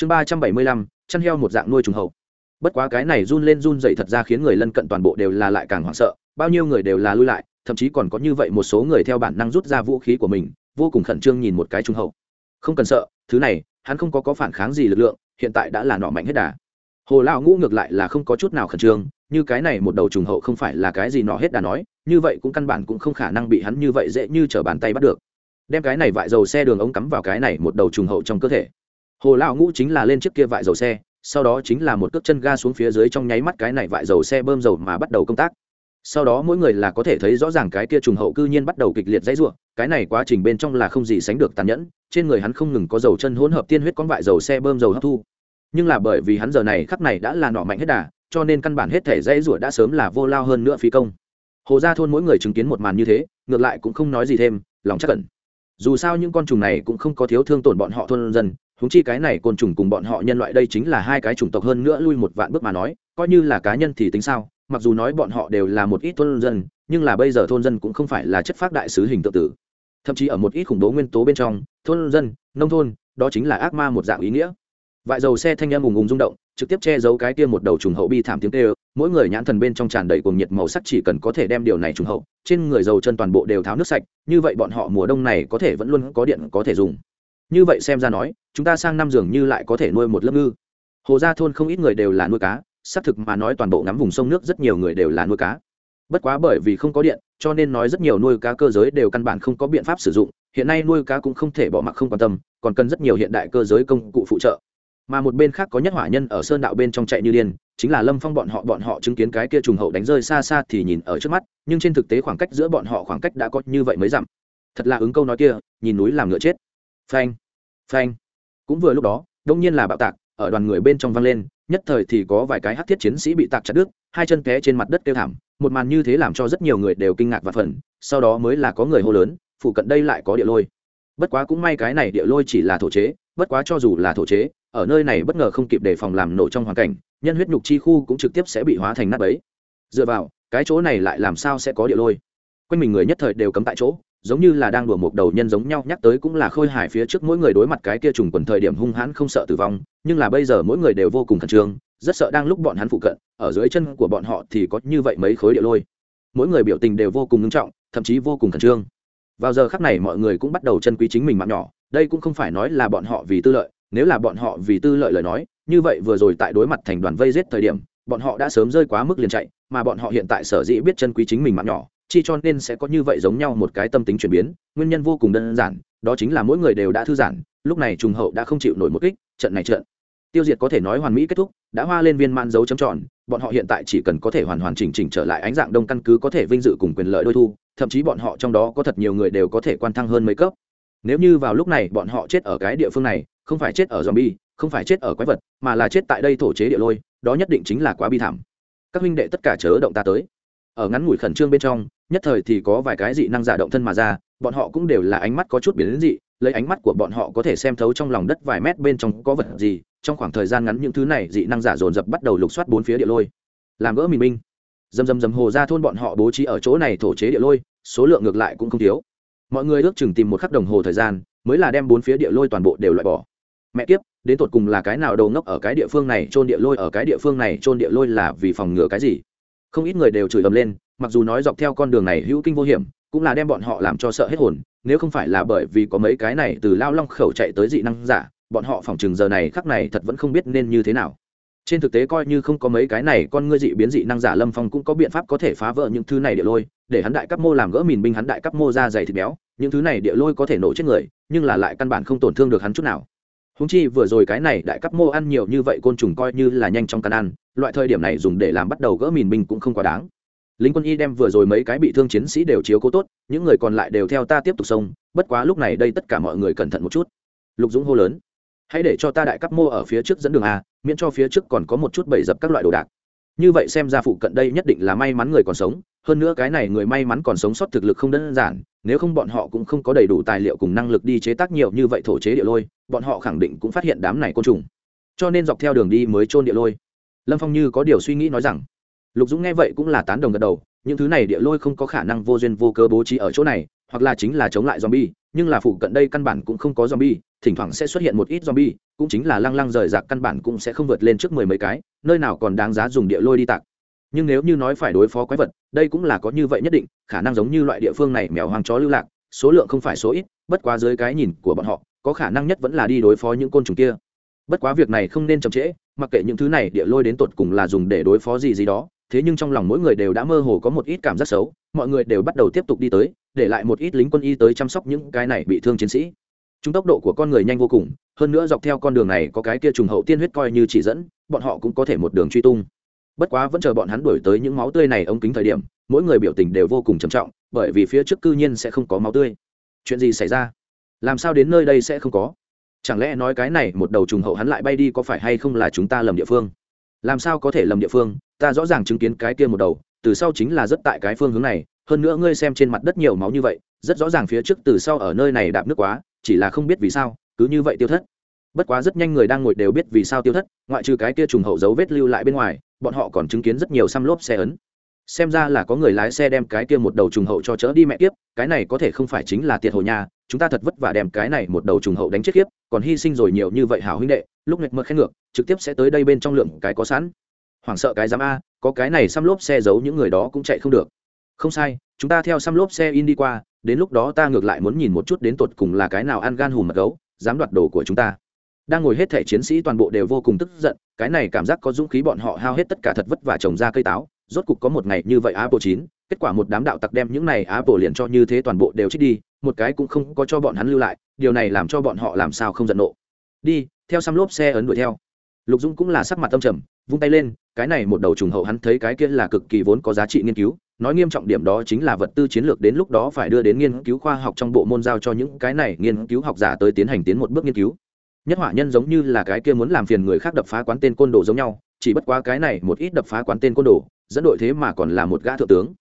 chương ba trăm bảy mươi lăm, chăn heo một dạng nuôi trùng hậu bất quá cái này run lên run dậy thật ra khiến người lân cận toàn bộ đều là lại càng hoảng sợ, bao nhiêu người đều là lui lại, thậm chí còn có như vậy một số người theo bản năng rút ra vũ khí của mình, vô cùng khẩn trương nhìn một cái trung hậu không cần sợ, thứ này, hắn không có có phản kháng gì lực lượng, hiện tại đã là nọ mạnh hết đà. Hồ lao ngũ ngược lại là không có chút nào khẩn trương, như cái này một đầu trùng hậu không phải là cái gì nọ hết đà nói, như vậy cũng căn bản cũng không khả năng bị hắn như vậy dễ như t r ở bàn tay bắt được. Đem cái này vại dầu xe đường ống cắm vào cái này một đầu trùng hậu trong cơ thể hồ Lão ngũ chính là lên chiếc kia vại dầu xe, sau đó chính là một cước chân ga xuống phía dưới trong nháy mắt cái này vại dầu xe bơm dầu mà bắt đầu công tác. Sau đó mỗi người là có thể thấy rõ ràng cái kia trùng hậu cư nhiên bắt đầu kịch liệt dãy ruộng cái này quá trình bên trong là không gì sánh được tàn nhẫn, trên người hắn không ngừng có dầu chân hỗn hợp tiên huyết con vại dầu xe bơm dầu hấp thu. Nhưng là bởi vì hắn giờ này khắc này đã là nọ mạnh hết đà, cho nên căn bản hết thể dãy ruộng đã sớm là vô lao hơn nữa phi công. Hồ gia thôn mỗi người chứng kiến một màn như thế, ngược lại cũng không nói gì thêm, lòng chắc cẩn dù sao những con trùng này cũng không có thiếu thương tổn bọn họ thôn dân húng chi cái này côn trùng cùng bọn họ nhân loại đây chính là hai cái chủng tộc hơn nữa lui một vạn bước mà nói, coi như là cá nhân thì tính sao, mặc dù nói bọn họ đều là một ít thôn dân, nhưng là bây giờ thôn dân cũng không phải là chất phác đại sứ hình tự tử. Thậm chí ở một ít khủng bố nguyên tố bên trong, thôn dân, nông thôn, đó chính là ác ma một dạng ý nghĩa. Vại dầu xe thanh âm ùng ùng rung động, trực tiếp che giấu cái kia một đầu trùng hậu bi thảm tiếng tê mỗi người nhãn thần bên trong tràn đầy cuồng nhiệt màu sắc chỉ cần có thể đem điều này trùng hậu, trên người dầu chân toàn bộ đều tháo nước sạch, như vậy bọn họ mùa đông này có thể vẫn luôn có điện có thể dùng. Như vậy xem ra nói chúng ta sang năm dường như lại có thể nuôi một lớp ngư. Hồ gia thôn không ít người đều là nuôi cá, xác thực mà nói toàn bộ ngắm vùng sông nước rất nhiều người đều là nuôi cá. Bất quá bởi vì không có điện, cho nên nói rất nhiều nuôi cá cơ giới đều căn bản không có biện pháp sử dụng, hiện nay nuôi cá cũng không thể bỏ mặc không quan tâm, còn cần rất nhiều hiện đại cơ giới công cụ phụ trợ. Mà một bên khác có nhất hỏa nhân ở sơn đạo bên trong chạy như điên, chính là lâm phong bọn họ bọn họ chứng kiến cái kia trùng hậu đánh rơi xa xa thì nhìn ở trước mắt, nhưng trên thực tế khoảng cách giữa bọn họ khoảng cách đã có như vậy mới dặm thật là ứng câu nói kia, nhìn núi làm ngựa chết. Phanh phanh cũng vừa lúc đó đông nhiên là bạo tạc, ở đoàn người bên trong vang lên, nhất thời thì có vài cái hát thiết chiến sĩ bị tạc chặt đứt, hai chân té trên mặt đất kêu thảm, một màn như thế làm cho rất nhiều người đều kinh ngạc và phần sau đó mới là có người hô lớn, phụ cận đây lại có địa lôi. Bất quá cũng may cái này địa lôi chỉ là thổ chế, bất quá cho dù là thổ chế, ở nơi này bất ngờ không kịp đề phòng làm nổ trong hoàn cảnh, nhân huyết nhục chi khu cũng trực tiếp sẽ bị hóa thành nát bấy. Dựa vào, cái chỗ này lại làm sao sẽ có địa lôi? Quanh mình người nhất thời đều cấm tại chỗ giống như là đang đùa một đầu nhân giống nhau, nhắc tới cũng là khôi hài phía trước mỗi người đối mặt cái kia trùng quần thời điểm hung hãn không sợ tử vong, nhưng là bây giờ mỗi người đều vô cùng khẩn trương, rất sợ đang lúc bọn hắn phụ cận, ở dưới chân của bọn họ thì có như vậy mấy khối địa lôi. Mỗi người biểu tình đều vô cùng nghiêm trọng, thậm chí vô cùng khẩn trương. Vào giờ khắc này mọi người cũng bắt đầu chân quý chính mình mạng nhỏ, đây cũng không phải nói là bọn họ vì tư lợi, nếu là bọn họ vì tư lợi lời nói, như vậy vừa rồi tại đối mặt thành đoàn vây giết thời điểm, bọn họ đã sớm rơi quá mức liền chạy, mà bọn họ hiện tại sở dĩ biết chân quý chính mình mạng nhỏ chi cho nên sẽ có như vậy giống nhau một cái tâm tính chuyển biến, nguyên nhân vô cùng đơn giản, đó chính là mỗi người đều đã thư giãn, lúc này trùng hậu đã không chịu nổi một kích, trận này trận. Tiêu diệt có thể nói hoàn mỹ kết thúc, đã hoa lên viên man dấu chấm tròn, bọn họ hiện tại chỉ cần có thể hoàn hoàn chỉnh chỉnh trở lại ánh dạng đông căn cứ có thể vinh dự cùng quyền lợi đôi thu, thậm chí bọn họ trong đó có thật nhiều người đều có thể quan thăng hơn mấy cấp. Nếu như vào lúc này bọn họ chết ở cái địa phương này, không phải chết ở zombie, không phải chết ở quái vật, mà là chết tại đây thổ chế địa lôi, đó nhất định chính là quá bi thảm. Các huynh đệ tất cả chớ động ta tới ở ngắn ngủi khẩn trương bên trong, nhất thời thì có vài cái dị năng giả động thân mà ra, bọn họ cũng đều là ánh mắt có chút biến đến dị, lấy ánh mắt của bọn họ có thể xem thấu trong lòng đất vài mét bên trong có vật gì, trong khoảng thời gian ngắn những thứ này dị năng giả dồn dập bắt đầu lục soát bốn phía địa lôi. Làm gỡ mình minh. Dầm dầm dầm hồ ra thôn bọn họ bố trí ở chỗ này thổ chế địa lôi, số lượng ngược lại cũng không thiếu. Mọi người ước chừng tìm một khắc đồng hồ thời gian, mới là đem bốn phía địa lôi toàn bộ đều loại bỏ. Mẹ kiếp, đến tột cùng là cái nào đầu ngốc ở cái địa phương này trôn địa lôi ở cái địa phương này trôn địa lôi là vì phòng ngừa cái gì? Không ít người đều chửi ầm lên, mặc dù nói dọc theo con đường này hữu kinh vô hiểm, cũng là đem bọn họ làm cho sợ hết hồn, nếu không phải là bởi vì có mấy cái này từ lao long khẩu chạy tới dị năng giả, bọn họ phỏng chừng giờ này khắc này thật vẫn không biết nên như thế nào. Trên thực tế coi như không có mấy cái này, con ngươi dị biến dị năng giả lâm phong cũng có biện pháp có thể phá vỡ những thứ này địa lôi, để hắn đại cấp mô làm gỡ mìn binh hắn đại cấp mô ra dày thịt béo, những thứ này địa lôi có thể nổ chết người, nhưng là lại căn bản không tổn thương được hắn chút nào húng chi vừa rồi cái này đại cấp mô ăn nhiều như vậy côn trùng coi như là nhanh trong căn ăn, loại thời điểm này dùng để làm bắt đầu gỡ mìn binh cũng không quá đáng. Lính quân y đem vừa rồi mấy cái bị thương chiến sĩ đều chiếu cố tốt, những người còn lại đều theo ta tiếp tục xông, bất quá lúc này đây tất cả mọi người cẩn thận một chút. Lục dũng hô lớn, hãy để cho ta đại cấp mô ở phía trước dẫn đường a, miễn cho phía trước còn có một chút bẫy dập các loại đồ đạc. Như vậy xem ra phụ cận đây nhất định là may mắn người còn sống hơn nữa cái này người may mắn còn sống sót thực lực không đơn giản, nếu không bọn họ cũng không có đầy đủ tài liệu cùng năng lực đi chế tác nhiều như vậy thổ chế địa lôi, bọn họ khẳng định cũng phát hiện đám này côn trùng. Cho nên dọc theo đường đi mới trôn địa lôi. Lâm phong như có điều suy nghĩ nói rằng, lục dũng nghe vậy cũng là tán đồng gật đầu, những thứ này địa lôi không có khả năng vô duyên vô cớ bố trí ở chỗ này, hoặc là chính là chống lại zombie, nhưng là phụ cận đây căn bản cũng không có zombie, thỉnh thoảng sẽ xuất hiện một ít zombie, cũng chính là lăng lăng rời rạc căn bản cũng sẽ không vượt lên trước mười mấy cái, nơi nào còn đáng giá dùng địa lôi đi tạc nhưng nếu như nói phải đối phó quái vật, đây cũng là có như vậy nhất định, khả năng giống như loại địa phương này mèo hoang chó lưu lạc, số lượng không phải số ít, bất quá dưới cái nhìn của bọn họ, có khả năng nhất vẫn là đi đối phó những côn trùng kia. Bất quá việc này không nên chậm trễ, mặc kệ những thứ này địa lôi đến tột cùng là dùng để đối phó gì gì đó, thế nhưng trong lòng mỗi người đều đã mơ hồ có một ít cảm giác xấu, mọi người đều bắt đầu tiếp tục đi tới, để lại một ít lính quân y tới chăm sóc những cái này bị thương chiến sĩ. Chúng tốc độ của con người nhanh vô cùng, hơn nữa dọc theo con đường này có cái kia trùng hậu tiên huyết coi như chỉ dẫn, bọn họ cũng có thể một đường truy tung bất quá vẫn chờ bọn hắn đuổi tới những máu tươi này ống kính thời điểm, mỗi người biểu tình đều vô cùng trầm trọng, bởi vì phía trước cư nhiên sẽ không có máu tươi. Chuyện gì xảy ra? Làm sao đến nơi đây sẽ không có? Chẳng lẽ nói cái này một đầu trùng hậu hắn lại bay đi có phải hay không là chúng ta lầm địa phương? Làm sao có thể lầm địa phương? Ta rõ ràng chứng kiến cái kia một đầu, từ sau chính là rất tại cái phương hướng này, hơn nữa ngươi xem trên mặt đất nhiều máu như vậy, rất rõ ràng phía trước từ sau ở nơi này đạp nước quá, chỉ là không biết vì sao, cứ như vậy tiêu thất. Bất quá rất nhanh người đang ngồi đều biết vì sao tiêu thất, ngoại trừ cái kia trùng hậu dấu vết lưu lại bên ngoài bọn họ còn chứng kiến rất nhiều xăm lốp xe ấn. Xem ra là có người lái xe đem cái kia một đầu trùng hậu cho chớ đi mẹ tiếp cái này có thể không phải chính là tiệt hồ nhà chúng ta thật vất vả đem cái này một đầu trùng hậu đánh chết kiếp, còn hy sinh rồi nhiều như vậy hảo huynh đệ, lúc nghịch mơ khen ngược, trực tiếp sẽ tới đây bên trong lượng cái có sẵn. Hoảng sợ cái dám a, có cái này xăm lốp xe giấu những người đó cũng chạy không được. Không sai, chúng ta theo xăm lốp xe in đi qua, đến lúc đó ta ngược lại muốn nhìn một chút đến tột cùng là cái nào ăn gan hùm mật gấu, dám đoạt đồ của chúng ta đang ngồi hết thể chiến sĩ toàn bộ đều vô cùng tức giận, cái này cảm giác có dũng khí bọn họ hao hết tất cả thật vất vả trồng ra cây táo, rốt cục có một ngày như vậy apple chín, kết quả một đám đạo tặc đem những này apple liền cho như thế toàn bộ đều chết đi, một cái cũng không có cho bọn hắn lưu lại, điều này làm cho bọn họ làm sao không giận nộ. Đi, theo xăm lốp xe ấn đuổi theo. Lục dung cũng là sắc mặt tâm trầm, vung tay lên, cái này một đầu trùng hậu hắn thấy cái kia là cực kỳ vốn có giá trị nghiên cứu, nói nghiêm trọng điểm đó chính là vật tư chiến lược đến lúc đó phải đưa đến nghiên cứu khoa học trong bộ môn giao cho những cái này nghiên cứu học giả tới tiến hành tiến một bước nghiên cứu nhất hỏa nhân giống như là cái kia muốn làm phiền người khác đập phá quán tên côn đồ giống nhau, chỉ bất quá cái này một ít đập phá quán tên côn đồ, dẫn đội thế mà còn là một gã thượng tướng.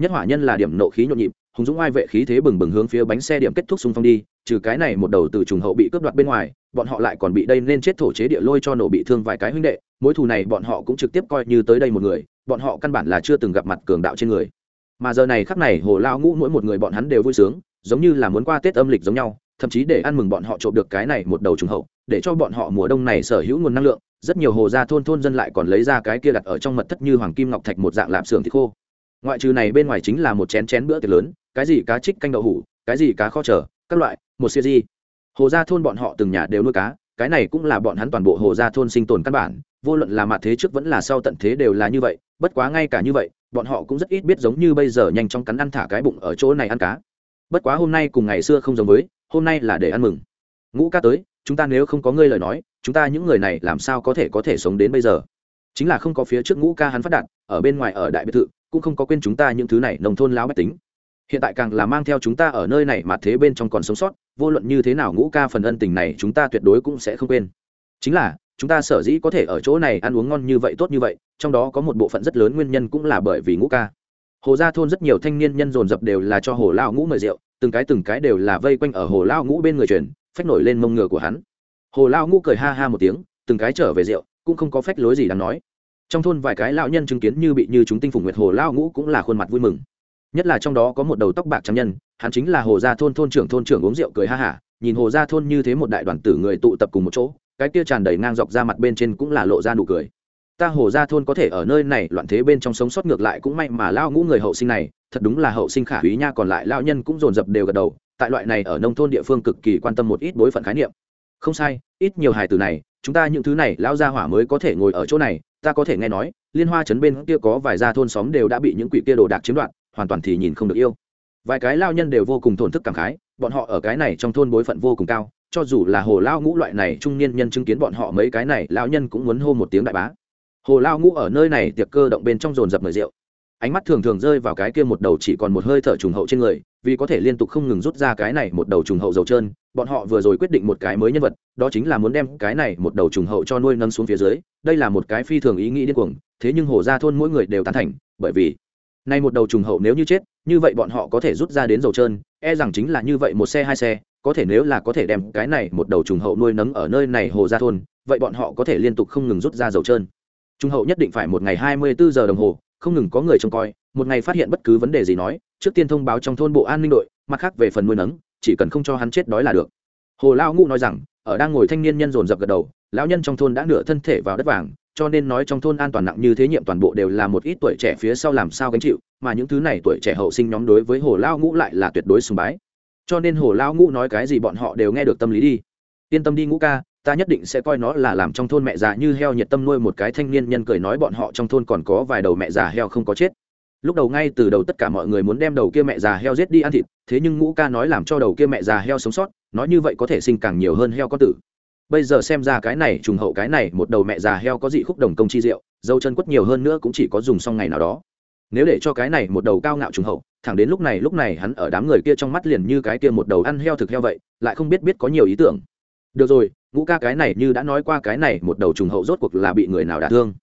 Nhất hỏa nhân là điểm nộ khí nhộn nhịp, hùng dũng ai vệ khí thế bừng bừng hướng phía bánh xe điểm kết thúc xung phong đi, trừ cái này một đầu từ trùng hậu bị cướp đoạt bên ngoài, bọn họ lại còn bị đây nên chết thổ chế địa lôi cho nổ bị thương vài cái huynh đệ, mối thù này bọn họ cũng trực tiếp coi như tới đây một người, bọn họ căn bản là chưa từng gặp mặt cường đạo trên người. Mà giờ này khắc này hồ lao ngũ mỗi một người bọn hắn đều vui sướng, giống như là muốn qua tết âm lịch giống nhau thậm chí để ăn mừng bọn họ trộm được cái này một đầu trùng hậu, để cho bọn họ mùa đông này sở hữu nguồn năng lượng, rất nhiều hồ gia thôn thôn dân lại còn lấy ra cái kia đặt ở trong mật thất như hoàng kim ngọc thạch một dạng lạp xưởng thịt khô. Ngoại trừ này bên ngoài chính là một chén chén bữa tiệc lớn, cái gì cá trích canh đậu hủ, cái gì cá kho trở các loại, một siêu di hồ gia thôn bọn họ từng nhà đều nuôi cá, cái này cũng là bọn hắn toàn bộ hồ gia thôn sinh tồn căn bản, vô luận là mặt thế trước vẫn là sau tận thế đều là như vậy, bất quá ngay cả như vậy, bọn họ cũng rất ít biết giống như bây giờ nhanh chóng cắn ăn thả cái bụng ở chỗ này ăn cá. Bất quá hôm nay cùng ngày xưa không giống với hôm nay là để ăn mừng. Ngũ ca tới, chúng ta nếu không có ngươi lời nói, chúng ta những người này làm sao có thể có thể sống đến bây giờ? Chính là không có phía trước ngũ ca hắn phát đạt, ở bên ngoài ở đại biệt thự, cũng không có quên chúng ta những thứ này nông thôn láo bách tính. Hiện tại càng là mang theo chúng ta ở nơi này mà thế bên trong còn sống sót, vô luận như thế nào ngũ ca phần ân tình này chúng ta tuyệt đối cũng sẽ không quên. Chính là, chúng ta sở dĩ có thể ở chỗ này ăn uống ngon như vậy, tốt như vậy, trong đó có một bộ phận rất lớn nguyên nhân cũng là bởi vì ngũ ca. Hồ gia thôn rất nhiều thanh niên nhân dồn dập đều là cho hồ lao ngũ mời rượu từng cái từng cái đều là vây quanh ở hồ lao ngũ bên người truyền, phách nổi lên mông ngựa của hắn. Hồ lao ngũ cười ha ha một tiếng, từng cái trở về rượu, cũng không có phách lối gì đáng nói. Trong thôn vài cái lão nhân chứng kiến như bị như chúng tinh phùng nguyệt hồ lao ngũ cũng là khuôn mặt vui mừng. Nhất là trong đó có một đầu tóc bạc trắng nhân, hắn chính là hồ gia thôn thôn trưởng thôn trưởng uống rượu cười ha hả nhìn hồ gia thôn như thế một đại đoàn tử người tụ tập cùng một chỗ, cái kia tràn đầy ngang dọc ra mặt bên trên cũng là lộ ra nụ cười ta hồ gia thôn có thể ở nơi này, loạn thế bên trong sống sót ngược lại cũng may mà lao ngũ người hậu sinh này, thật đúng là hậu sinh khả úy nha, còn lại lao nhân cũng dồn dập đều gật đầu, tại loại này ở nông thôn địa phương cực kỳ quan tâm một ít bối phận khái niệm. Không sai, ít nhiều hài từ này, chúng ta những thứ này lao gia hỏa mới có thể ngồi ở chỗ này, ta có thể nghe nói, liên hoa trấn bên kia có vài gia thôn xóm đều đã bị những quỷ kia đồ đạc chiếm đoạt, hoàn toàn thì nhìn không được yêu. Vài cái lao nhân đều vô cùng thổn thức cảm khái, bọn họ ở cái này trong thôn bối phận vô cùng cao, cho dù là hồ lao ngũ loại này trung niên nhân chứng kiến bọn họ mấy cái này lao nhân cũng muốn hô một tiếng đại bá hồ lao ngũ ở nơi này tiệc cơ động bên trong dồn dập mời rượu. Ánh mắt thường thường rơi vào cái kia một đầu chỉ còn một hơi thở trùng hậu trên người, vì có thể liên tục không ngừng rút ra cái này một đầu trùng hậu dầu trơn, bọn họ vừa rồi quyết định một cái mới nhân vật, đó chính là muốn đem cái này một đầu trùng hậu cho nuôi nâng xuống phía dưới, đây là một cái phi thường ý nghĩ điên cuồng, thế nhưng hồ gia thôn mỗi người đều tán thành, bởi vì, nay một đầu trùng hậu nếu như chết, như vậy bọn họ có thể rút ra đến dầu trơn e rằng chính là như vậy một xe hai xe, có thể nếu là có thể đem cái này một đầu trùng hậu nuôi nấng ở nơi này hồ gia thôn, vậy bọn họ có thể liên tục không ngừng rút ra dầu trơn trung hậu nhất định phải một ngày hai mươi bốn giờ đồng hồ, không ngừng có người trông coi, một ngày phát hiện bất cứ vấn đề gì nói, trước tiên thông báo trong thôn bộ an ninh đội, mặt khác về phần nuôi nấng, chỉ cần không cho hắn chết đói là được. Hồ lao ngũ nói rằng, ở đang ngồi thanh niên nhân dồn dập gật đầu, lão nhân trong thôn đã nửa thân thể vào đất vàng, cho nên nói trong thôn an toàn nặng như thế nhiệm toàn bộ đều là một ít tuổi trẻ phía sau làm sao gánh chịu, mà những thứ này tuổi trẻ hậu sinh nhóm đối với hồ lao ngũ lại là tuyệt đối sùng bái. Cho nên hồ lao ngũ nói cái gì bọn họ đều nghe được tâm lý đi. Yên tâm đi ngũ ca ta nhất định sẽ coi nó là làm trong thôn mẹ già như heo nhiệt tâm nuôi một cái thanh niên nhân cười nói bọn họ trong thôn còn có vài đầu mẹ già heo không có chết. Lúc đầu ngay từ đầu tất cả mọi người muốn đem đầu kia mẹ già heo giết đi ăn thịt, thế nhưng ngũ ca nói làm cho đầu kia mẹ già heo sống sót, nói như vậy có thể sinh càng nhiều hơn heo con tử. Bây giờ xem ra cái này, trùng hậu cái này, một đầu mẹ già heo có dị khúc đồng công chi rượu dâu chân quất nhiều hơn nữa cũng chỉ có dùng xong ngày nào đó. Nếu để cho cái này một đầu cao ngạo trùng hậu, thẳng đến lúc này lúc này hắn ở đám người kia trong mắt liền như cái kia một đầu ăn heo thực heo vậy, lại không biết biết có nhiều ý tưởng. Được rồi ngũ ca cái này như đã nói qua cái này, một đầu trùng hậu rốt cuộc là bị người nào đả thương?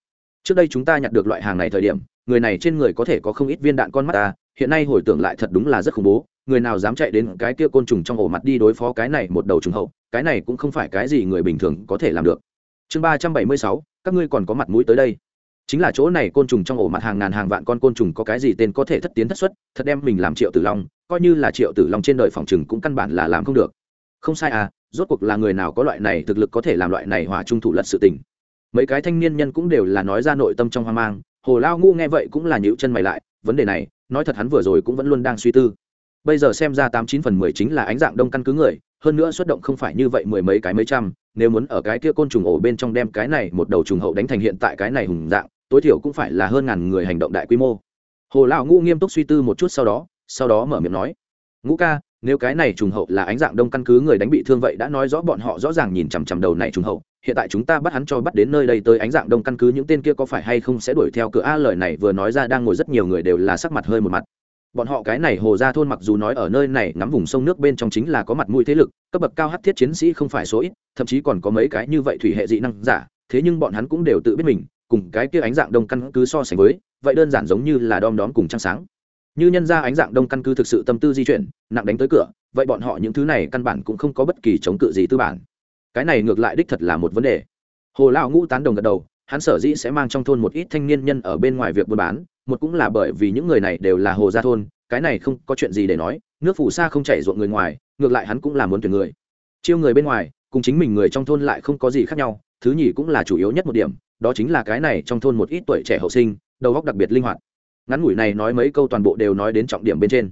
Trước đây chúng ta nhặt được loại hàng này thời điểm, người này trên người có thể có không ít viên đạn con mắt ta, hiện nay hồi tưởng lại thật đúng là rất khủng bố, người nào dám chạy đến cái kia côn trùng trong ổ mặt đi đối phó cái này, một đầu trùng hậu, cái này cũng không phải cái gì người bình thường có thể làm được. Chương ba trăm bảy mươi sáu, các ngươi còn có mặt mũi tới đây. Chính là chỗ này côn trùng trong ổ mặt hàng ngàn hàng vạn con côn trùng có cái gì tên có thể thất tiến thất xuất, thật đem mình làm triệu tử long, coi như là triệu tử long trên đời phòng trừng cũng căn bản là làm không được. Không sai à rốt cuộc là người nào có loại này thực lực có thể làm loại này hòa trung thủ lật sự tình. Mấy cái thanh niên nhân cũng đều là nói ra nội tâm trong hoang mang, hồ lao ngu nghe vậy cũng là nhíu chân mày lại, vấn đề này, nói thật hắn vừa rồi cũng vẫn luôn đang suy tư. Bây giờ xem ra tám chín phần mười chính là ánh dạng đông căn cứ người, hơn nữa xuất động không phải như vậy mười mấy cái mấy trăm, nếu muốn ở cái kia côn trùng ổ bên trong đem cái này một đầu trùng hậu đánh thành hiện tại cái này hùng dạng, tối thiểu cũng phải là hơn ngàn người hành động đại quy mô. Hồ lão ngũ nghiêm túc suy tư một chút sau đó sau đó mở miệng nói, ngũ ca nếu cái này trùng hậu là ánh dạng đông căn cứ người đánh bị thương vậy đã nói rõ bọn họ rõ ràng nhìn chằm chằm đầu này trùng hậu. Hiện tại chúng ta bắt hắn cho bắt đến nơi đây tới ánh dạng đông căn cứ những tên kia có phải hay không sẽ đuổi theo cửa? A, lời này vừa nói ra đang ngồi rất nhiều người đều là sắc mặt hơi một mặt. Bọn họ cái này hồ ra thôn mặc dù nói ở nơi này ngắm vùng sông nước bên trong chính là có mặt mũi thế lực, cấp bậc cao hát thiết chiến sĩ không phải số ít, thậm chí còn có mấy cái như vậy thủy hệ dị năng giả, thế nhưng bọn hắn cũng đều tự biết mình, cùng cái kia ánh dạng đông căn cứ so sánh với, vậy đơn giản giống như là đom đóm cùng trăng sáng như nhân ra ánh dạng đông căn cứ thực sự tâm tư di chuyển, nặng đánh tới cửa, vậy bọn họ những thứ này căn bản cũng không có bất kỳ chống cự gì tư bản. Cái này ngược lại đích thật là một vấn đề. Hồ lão ngũ tán đồng gật đầu, hắn sở dĩ sẽ mang trong thôn một ít thanh niên nhân ở bên ngoài việc buôn bán, một cũng là bởi vì những người này đều là hồ gia thôn, cái này không có chuyện gì để nói, nước phù sa không chảy ruộng người ngoài, ngược lại hắn cũng là muốn tuyển người. Chiêu người bên ngoài, cùng chính mình người trong thôn lại không có gì khác nhau, thứ nhì cũng là chủ yếu nhất một điểm, đó chính là cái này trong thôn một ít tuổi trẻ hậu sinh, đầu óc đặc biệt linh hoạt ngắn ngủi này nói mấy câu toàn bộ đều nói đến trọng điểm bên trên.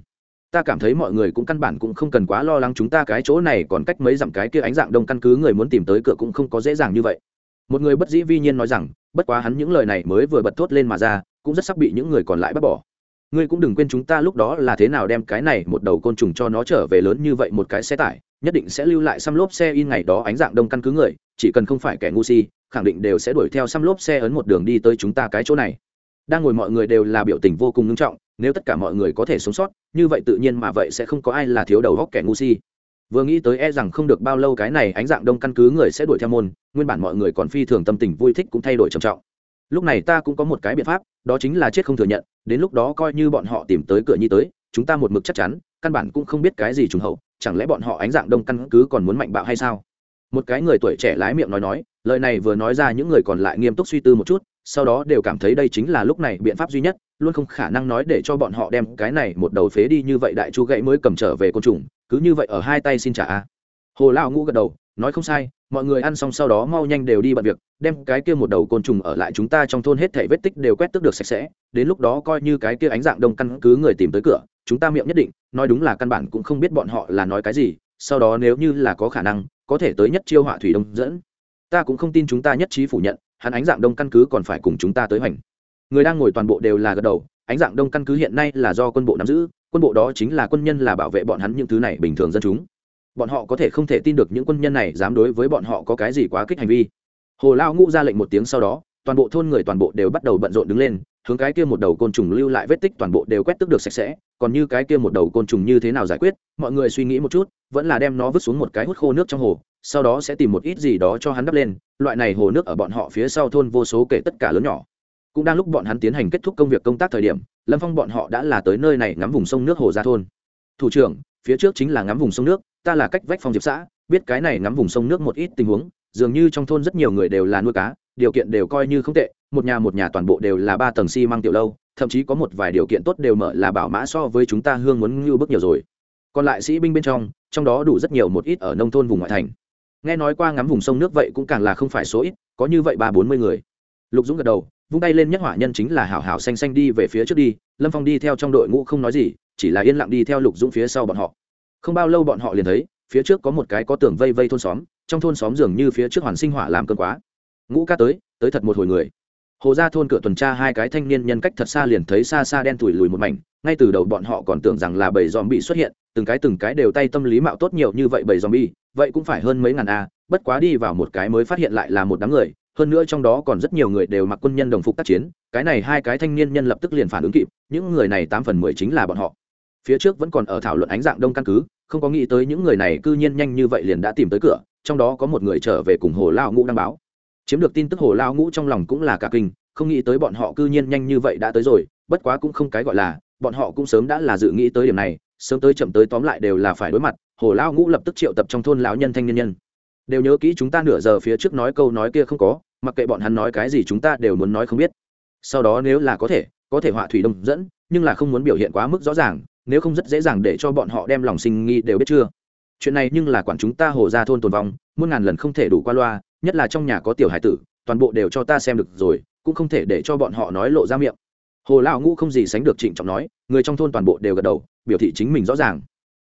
Ta cảm thấy mọi người cũng căn bản cũng không cần quá lo lắng chúng ta cái chỗ này, còn cách mấy dặm cái kia ánh dạng đông căn cứ người muốn tìm tới cửa cũng không có dễ dàng như vậy. Một người bất dĩ vi nhiên nói rằng, bất quá hắn những lời này mới vừa bật thốt lên mà ra, cũng rất sắp bị những người còn lại bắt bỏ. Ngươi cũng đừng quên chúng ta lúc đó là thế nào đem cái này một đầu côn trùng cho nó trở về lớn như vậy một cái xe tải, nhất định sẽ lưu lại xăm lốp xe in ngày đó ánh dạng đông căn cứ người, chỉ cần không phải kẻ ngu si, khẳng định đều sẽ đuổi theo xăm lốp xe ấn một đường đi tới chúng ta cái chỗ này đang ngồi mọi người đều là biểu tình vô cùng nghiêm trọng, nếu tất cả mọi người có thể sống sót, như vậy tự nhiên mà vậy sẽ không có ai là thiếu đầu góc kẻ ngu si. Vừa nghĩ tới e rằng không được bao lâu cái này ánh dạng đông căn cứ người sẽ đuổi theo môn, nguyên bản mọi người còn phi thường tâm tình vui thích cũng thay đổi trầm trọng. Lúc này ta cũng có một cái biện pháp, đó chính là chết không thừa nhận, đến lúc đó coi như bọn họ tìm tới cửa nhi tới, chúng ta một mực chắc chắn, căn bản cũng không biết cái gì trùng hậu, chẳng lẽ bọn họ ánh dạng đông căn cứ còn muốn mạnh bạo hay sao? Một cái người tuổi trẻ lái miệng nói nói, lời này vừa nói ra những người còn lại nghiêm túc suy tư một chút sau đó đều cảm thấy đây chính là lúc này biện pháp duy nhất, luôn không khả năng nói để cho bọn họ đem cái này một đầu phế đi như vậy đại chu gãy mới cầm trở về côn trùng, cứ như vậy ở hai tay xin trả. A hồ lao ngũ gật đầu, nói không sai, mọi người ăn xong sau đó mau nhanh đều đi bận việc, đem cái kia một đầu côn trùng ở lại chúng ta trong thôn hết thể vết tích đều quét tước được sạch sẽ, đến lúc đó coi như cái kia ánh dạng đông căn cứ người tìm tới cửa, chúng ta miệng nhất định, nói đúng là căn bản cũng không biết bọn họ là nói cái gì, sau đó nếu như là có khả năng, có thể tới nhất chiêu họa thủy đông dẫn. Ta cũng không tin chúng ta nhất trí phủ nhận hắn ánh dạng đông căn cứ còn phải cùng chúng ta tới hoành. Người đang ngồi toàn bộ đều là gật đầu, ánh dạng đông căn cứ hiện nay là do quân bộ nắm giữ, quân bộ đó chính là quân nhân là bảo vệ bọn hắn những thứ này bình thường dân chúng. Bọn họ có thể không thể tin được những quân nhân này dám đối với bọn họ có cái gì quá kích hành vi. Hồ lao ngũ ra lệnh một tiếng sau đó, toàn bộ thôn người toàn bộ đều bắt đầu bận rộn đứng lên, hướng cái kia một đầu côn trùng lưu lại vết tích toàn bộ đều quét tức được sạch sẽ, còn như cái kia một đầu côn trùng như thế nào giải quyết, mọi người suy nghĩ một chút, vẫn là đem nó vứt xuống một cái hút khô nước trong hồ, sau đó sẽ tìm một ít gì đó cho hắn đắp lên loại này hồ nước ở bọn họ phía sau thôn vô số kể tất cả lớn nhỏ. Cũng đang lúc bọn hắn tiến hành kết thúc công việc công tác thời điểm, lâm phong bọn họ đã là tới nơi này ngắm vùng sông nước hồ ra thôn. Thủ trưởng, phía trước chính là ngắm vùng sông nước, ta là cách vách phong diệp xã, biết cái này ngắm vùng sông nước một ít tình huống, dường như trong thôn rất nhiều người đều là nuôi cá, điều kiện đều coi như không tệ, một nhà một nhà toàn bộ đều là ba tầng xi、si、măng tiểu lâu, thậm chí có một vài điều kiện tốt đều mở là bảo mã so với chúng ta hương muốn ngưu bước nhiều rồi. Còn lại sĩ binh bên trong trong đó đủ rất nhiều một ít ở nông thôn vùng ngoại thành nghe nói qua ngắm vùng sông nước vậy cũng càng là không phải số ít, có như vậy ba bốn mươi người. Lục dũng gật đầu, vung tay lên nhất hỏa nhân chính là hảo hảo xanh xanh đi về phía trước đi, lâm phong đi theo trong đội ngũ không nói gì, chỉ là yên lặng đi theo lục dũng phía sau bọn họ. Không bao lâu bọn họ liền thấy, phía trước có một cái có tường vây vây thôn xóm, trong thôn xóm dường như phía trước hoàn sinh hỏa làm cơn quá. Ngũ ca tới tới thật một hồi người hồ ra thôn cửa tuần tra hai cái thanh niên nhân cách thật xa liền thấy xa xa đen thủi lùi một mảnh, ngay từ đầu bọn họ còn tưởng rằng là bầy dòm bị xuất hiện, từng cái từng cái đều tay tâm lý mạo tốt nhiều như vậy bầy dòm bi vậy cũng phải hơn mấy ngàn a, bất quá đi vào một cái mới phát hiện lại là một đám người, hơn nữa trong đó còn rất nhiều người đều mặc quân nhân đồng phục tác chiến, cái này hai cái thanh niên nhân lập tức liền phản ứng kịp, những người này tám phần mười chính là bọn họ. Phía trước vẫn còn ở thảo luận ánh dạng đông căn cứ, không có nghĩ tới những người này cư nhiên nhanh như vậy liền đã tìm tới cửa, trong đó có một người trở về cùng hồ lao ngũ đăng báo chiếm được tin tức hồ lao ngũ trong lòng cũng là cả kinh, không nghĩ tới bọn họ cư nhiên nhanh như vậy đã tới rồi, bất quá cũng không cái gọi là, bọn họ cũng sớm đã là dự nghĩ tới điểm này, sớm tới chậm tới tóm lại đều là phải đối mặt, hồ lao ngũ lập tức triệu tập trong thôn lão nhân thanh niên nhân. Đều nhớ kỹ chúng ta nửa giờ phía trước nói câu nói kia không có, mặc kệ bọn hắn nói cái gì chúng ta đều muốn nói không biết. Sau đó nếu là có thể có thể họa thủy đông dẫn, nhưng là không muốn biểu hiện quá mức rõ ràng, nếu không rất dễ dàng để cho bọn họ đem lòng sinh nghi đều biết chưa. Chuyện này nhưng là quản chúng ta hồ ra thôn tồn vong, muôn ngàn lần không thể đủ qua loa nhất là trong nhà có tiểu hải tử, toàn bộ đều cho ta xem được rồi, cũng không thể để cho bọn họ nói lộ ra miệng. Hồ lão ngũ không gì sánh được trịnh trọng nói, người trong thôn toàn bộ đều gật đầu, biểu thị chính mình rõ ràng.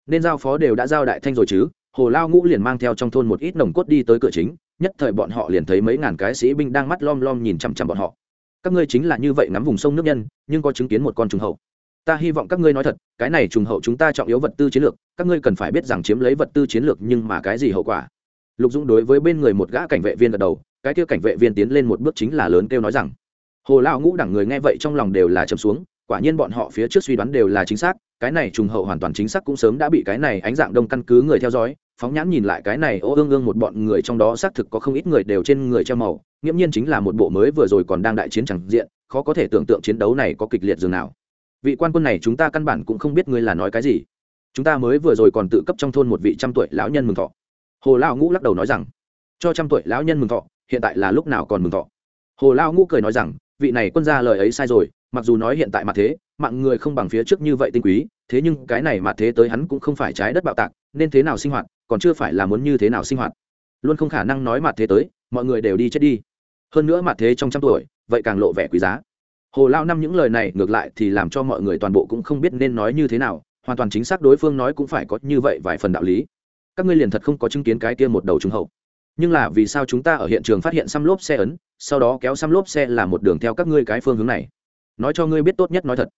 Nên giao phó đều đã giao đại thanh rồi chứ, hồ lao ngũ liền mang theo trong thôn một ít nồng cốt đi tới cửa chính, nhất thời bọn họ liền thấy mấy ngàn cái sĩ binh đang mắt lom lom nhìn chằm chằm bọn họ. Các ngươi chính là như vậy ngắm vùng sông nước nhân, nhưng có chứng kiến một con trùng hậu. Ta hy vọng các ngươi nói thật, cái này trùng hậu chúng ta trọng yếu vật tư chiến lược, các ngươi cần phải biết rằng chiếm lấy vật tư chiến lược nhưng mà cái gì hậu quả lục dũng đối với bên người một gã cảnh vệ viên gật đầu, cái kia cảnh vệ viên tiến lên một bước chính là lớn kêu nói rằng, hồ lao ngũ đẳng người nghe vậy trong lòng đều là chấm xuống, quả nhiên bọn họ phía trước suy đoán đều là chính xác, cái này trùng hậu hoàn toàn chính xác cũng sớm đã bị cái này ánh dạng đông căn cứ người theo dõi, phóng nhãn nhìn lại cái này ô ương ương một bọn người trong đó xác thực có không ít người đều trên người treo màu, nghiễm nhiên chính là một bộ mới vừa rồi còn đang đại chiến chẳng diện, khó có thể tưởng tượng chiến đấu này có kịch liệt dường nào. Vị quan quân này chúng ta căn bản cũng không biết ngươi là nói cái gì. Chúng ta mới vừa rồi còn tự cấp trong thôn một vị trăm tuổi lão nhân mừng thọ hồ lao ngũ lắc đầu nói rằng, cho trăm tuổi lão nhân mừng thọ, hiện tại là lúc nào còn mừng thọ. Hồ lao ngũ cười nói rằng, vị này quân gia lời ấy sai rồi, mặc dù nói hiện tại mặt thế, mạng người không bằng phía trước như vậy tinh quý, thế nhưng cái này mặt thế tới hắn cũng không phải trái đất bạo tạc, nên thế nào sinh hoạt, còn chưa phải là muốn như thế nào sinh hoạt. Luôn không khả năng nói mặt thế tới, mọi người đều đi chết đi. Hơn nữa mặt thế trong trăm tuổi, vậy càng lộ vẻ quý giá. Hồ lao năm những lời này ngược lại thì làm cho mọi người toàn bộ cũng không biết nên nói như thế nào, hoàn toàn chính xác đối phương nói cũng phải có như vậy vài phần đạo lý các ngươi liền thật không có chứng kiến cái kia một đầu trùng hậu. Nhưng là vì sao chúng ta ở hiện trường phát hiện xăm lốp xe ấn, sau đó kéo xăm lốp xe là một đường theo các ngươi cái phương hướng này? Nói cho ngươi biết tốt nhất nói thật.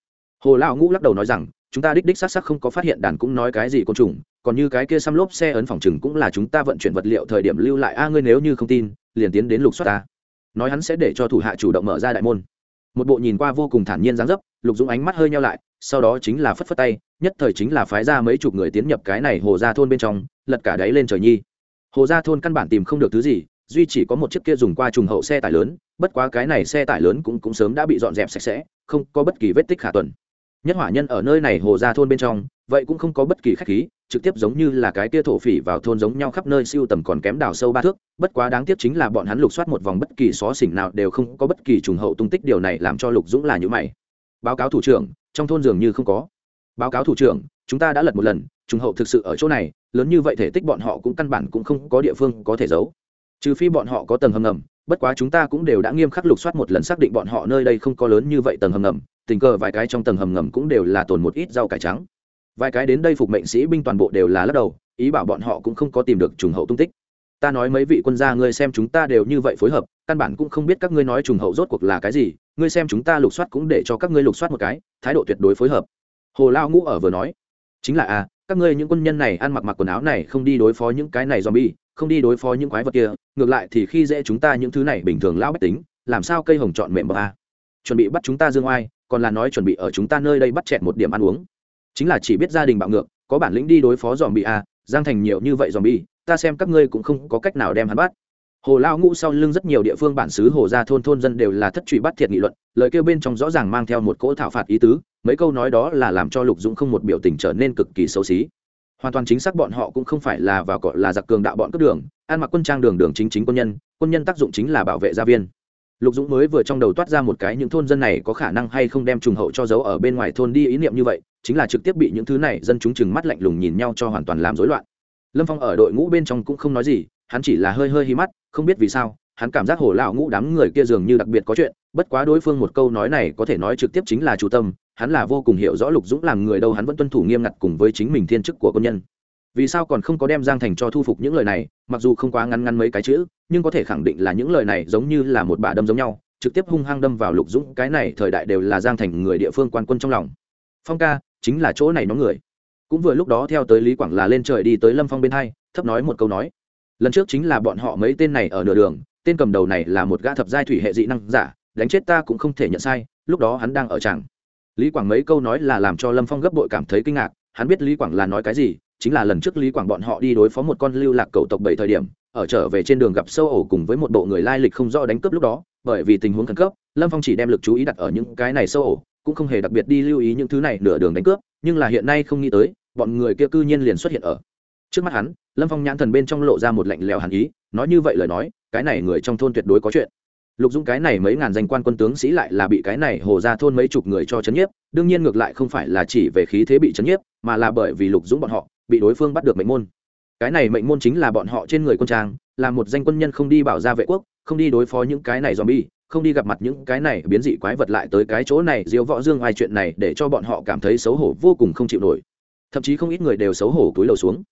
Hồ lão ngũ lắc đầu nói rằng, chúng ta đích đích xác xác không có phát hiện đàn cũng nói cái gì côn trùng, còn như cái kia xăm lốp xe ấn phòng chừng cũng là chúng ta vận chuyển vật liệu thời điểm lưu lại. A, ngươi nếu như không tin, liền tiến đến lục soát ta. Nói hắn sẽ để cho thủ hạ chủ động mở ra đại môn. Một bộ nhìn qua vô cùng thản nhiên dáng dấp, lục dũng ánh mắt hơi nhau lại, sau đó chính là phất phất tay nhất thời chính là phái ra mấy chục người tiến nhập cái này hồ ra thôn bên trong, lật cả đáy lên trời nhi. Hồ ra thôn căn bản tìm không được thứ gì, duy chỉ có một chiếc kia dùng qua trùng hậu xe tải lớn, bất quá cái này xe tải lớn cũng cũng sớm đã bị dọn dẹp sạch sẽ, không có bất kỳ vết tích khả tuần. Nhất hỏa nhân ở nơi này hồ ra thôn bên trong, vậy cũng không có bất kỳ khách khí, trực tiếp giống như là cái kia thổ phỉ vào thôn giống nhau khắp nơi siêu tầm còn kém đào sâu ba thước, bất quá đáng tiếc chính là bọn hắn lục soát một vòng bất kỳ xó xỉnh nào đều không có bất kỳ trùng hậu tung tích, điều này làm cho lục dũng là như mày. Báo cáo thủ trưởng, trong thôn dường như không có báo cáo thủ trưởng, chúng ta đã lật một lần, trùng hậu thực sự ở chỗ này, lớn như vậy thể tích bọn họ cũng căn bản cũng không có địa phương có thể giấu. Trừ phi bọn họ có tầng hầm ngầm, bất quá chúng ta cũng đều đã nghiêm khắc lục soát một lần xác định bọn họ nơi đây không có lớn như vậy tầng hầm ngầm, tình cờ vài cái trong tầng hầm ngầm cũng đều là tồn một ít rau cải trắng. Vài cái đến đây phục mệnh sĩ binh toàn bộ đều là lắc đầu, ý bảo bọn họ cũng không có tìm được trùng hậu tung tích. Ta nói mấy vị quân gia ngươi xem chúng ta đều như vậy phối hợp, căn bản cũng không biết các ngươi nói trùng hậu rốt cuộc là cái gì, ngươi xem chúng ta lục soát cũng để cho các ngươi lục soát một cái, thái độ tuyệt đối phối hợp hồ lao ngũ ở vừa nói chính là a à, các ngươi những quân nhân này ăn mặc mặc quần áo này không đi đối phó những cái này zombie không đi đối phó những quái vật kia ngược lại thì khi dễ chúng ta những thứ này bình thường lão bách tính làm sao cây hồng chọn mềm bờ a? Chuẩn bị bắt chúng ta dương oai còn là nói chuẩn bị ở chúng ta nơi đây bắt chẹt một điểm ăn uống. Chính là chỉ biết gia đình bạo ngược có bản lĩnh đi đối phó dòm bị a giang thành nhiều như vậy dòm bi ta xem các ngươi cũng không có cách nào đem hắn bắt. Hồ lao ngũ sau lưng rất nhiều địa phương bản xứ hồ gia thôn thôn dân đều là thất truy bắt thiệt nghị luận lời kêu bên trong rõ ràng mang theo một cỗ thảo phạt ý tứ mấy câu nói đó là làm cho lục dũng không một biểu tình trở nên cực kỳ xấu xí. Hoàn toàn chính xác bọn họ cũng không phải là vào gọi là giặc cường đạo bọn cướp đường, ăn mặc quân trang đường đường chính chính quân nhân quân nhân tác dụng chính là bảo vệ gia viên. Lục dũng mới vừa trong đầu toát ra một cái những thôn dân này có khả năng hay không đem trùng hậu cho giấu ở bên ngoài thôn đi ý niệm như vậy, chính là trực tiếp bị những thứ này dân chúng chừng mắt lạnh lùng nhìn nhau cho hoàn toàn làm rối loạn. Lâm phong ở đội ngũ bên trong cũng không nói gì, hắn chỉ là hơi hơi hi mắt, không biết vì sao, hắn cảm giác hồ lão ngũ đám người kia dường như đặc biệt có chuyện, bất quá đối phương một câu nói này có thể nói trực tiếp chính là chủ tâm hắn là vô cùng hiểu rõ lục dũng làm người đâu, hắn vẫn tuân thủ nghiêm ngặt cùng với chính mình thiên chức của quân nhân. Vì sao còn không có đem giang thành cho thu phục những lời này? Mặc dù không quá ngăn ngăn mấy cái chữ, nhưng có thể khẳng định là những lời này giống như là một bà đâm giống nhau, trực tiếp hung hăng đâm vào lục dũng. Cái này thời đại đều là giang thành người địa phương quan quân trong lòng. Phong ca, chính là chỗ này nó người. Cũng vừa lúc đó theo tới lý quảng là lên trời đi tới lâm phong bên hai, thấp nói một câu nói. Lần trước chính là bọn họ mấy tên này ở nửa đường, tên cầm đầu này là một gã thập giai thủy hệ dị năng giả, đánh chết ta cũng không thể nhận sai, lúc đó hắn đang ở tràng lý quảng mấy câu nói là làm cho lâm phong gấp bội cảm thấy kinh ngạc, hắn biết lý quảng là nói cái gì, chính là lần trước lý quảng bọn họ đi đối phó một con lưu lạc cầu tộc bảy thời điểm, ở trở về trên đường gặp sâu ổ cùng với một bộ người lai lịch không rõ đánh cướp lúc đó, bởi vì tình huống khẩn cấp, lâm phong chỉ đem lực chú ý đặt ở những cái này sâu ổ, cũng không hề đặc biệt đi lưu ý những thứ này nửa đường đánh cướp, nhưng là hiện nay không nghĩ tới, bọn người kia cư nhiên liền xuất hiện ở. Trước mắt hắn, lâm phong nhãn thần bên trong lộ ra một lạnh lẽo hàn ý, nói như vậy lời nói, cái này người trong thôn tuyệt đối có chuyện lục dũng cái này mấy ngàn danh quan quân tướng sĩ lại là bị cái này hồ ra thôn mấy chục người cho chấn nhiếp, đương nhiên ngược lại không phải là chỉ về khí thế bị chấn nhiếp, mà là bởi vì lục dũng bọn họ bị đối phương bắt được mệnh môn. Cái này mệnh môn chính là bọn họ trên người quân trang, là một danh quân nhân không đi bảo ra vệ quốc, không đi đối phó những cái này zombie, không đi gặp mặt những cái này biến dị quái vật lại tới cái chỗ này diêu võ dương ai chuyện này để cho bọn họ cảm thấy xấu hổ vô cùng không chịu nổi. Thậm chí không ít người đều xấu hổ túi lầu xuống.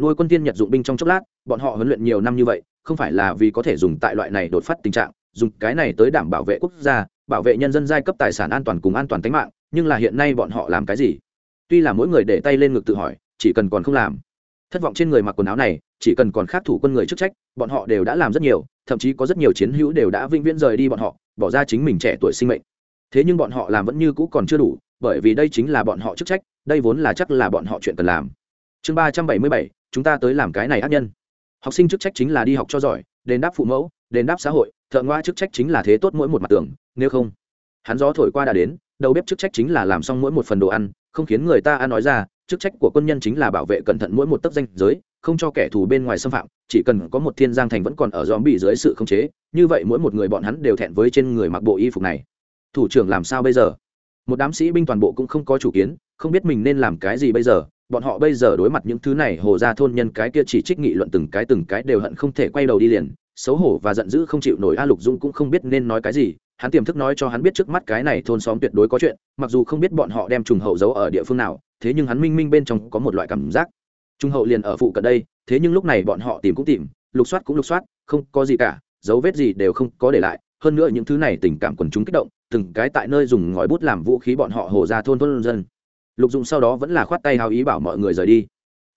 Nuôi quân tiên nhật dụng binh trong chốc lát, bọn họ huấn luyện nhiều năm như vậy, không phải là vì có thể dùng tại loại này đột phát tình trạng dùng cái này tới đảm bảo vệ quốc gia, bảo vệ nhân dân giai cấp tài sản an toàn cùng an toàn tính mạng, nhưng là hiện nay bọn họ làm cái gì? Tuy là mỗi người để tay lên ngực tự hỏi, chỉ cần còn không làm. Thất vọng trên người mặc quần áo này, chỉ cần còn khác thủ quân người chức trách, bọn họ đều đã làm rất nhiều, thậm chí có rất nhiều chiến hữu đều đã vĩnh viễn rời đi bọn họ, bỏ ra chính mình trẻ tuổi sinh mệnh. Thế nhưng bọn họ làm vẫn như cũ còn chưa đủ, bởi vì đây chính là bọn họ chức trách, đây vốn là chắc là bọn họ chuyện cần làm. Chương ba trăm bảy mươi bảy, chúng ta tới làm cái này ác nhân. Học sinh chức trách chính là đi học cho giỏi, đền đáp phụ mẫu, đền đáp xã hội thợ ngoa chức trách chính là thế tốt mỗi một mặt tường, nếu không, hắn gió thổi qua đã đến, đầu bếp chức trách chính là làm xong mỗi một phần đồ ăn, không khiến người ta ăn nói ra, chức trách của quân nhân chính là bảo vệ cẩn thận mỗi một tấc danh giới, không cho kẻ thù bên ngoài xâm phạm, chỉ cần có một thiên giang thành vẫn còn ở dòm bị dưới sự khống chế, như vậy mỗi một người bọn hắn đều thẹn với trên người mặc bộ y phục này. Thủ trưởng làm sao bây giờ? Một đám sĩ binh toàn bộ cũng không có chủ kiến, không biết mình nên làm cái gì bây giờ, bọn họ bây giờ đối mặt những thứ này hồ ra thôn nhân cái kia chỉ trích nghị luận từng cái từng cái đều hận không thể quay đầu đi liền xấu hổ và giận dữ không chịu nổi a lục dung cũng không biết nên nói cái gì. Hắn tiềm thức nói cho hắn biết trước mắt cái này thôn xóm tuyệt đối có chuyện, mặc dù không biết bọn họ đem trùng hậu giấu ở địa phương nào, thế nhưng hắn minh minh bên trong có một loại cảm giác. Trung hậu liền ở phụ cận đây, thế nhưng lúc này bọn họ tìm cũng tìm, lục soát cũng lục soát, không có gì cả, dấu vết gì đều không có để lại. Hơn nữa những thứ này tình cảm quần chúng kích động, từng cái tại nơi dùng ngòi bút làm vũ khí bọn họ hổ ra thôn thôn dân. Lục dụng sau đó vẫn là khoát tay hào ý bảo mọi người rời đi.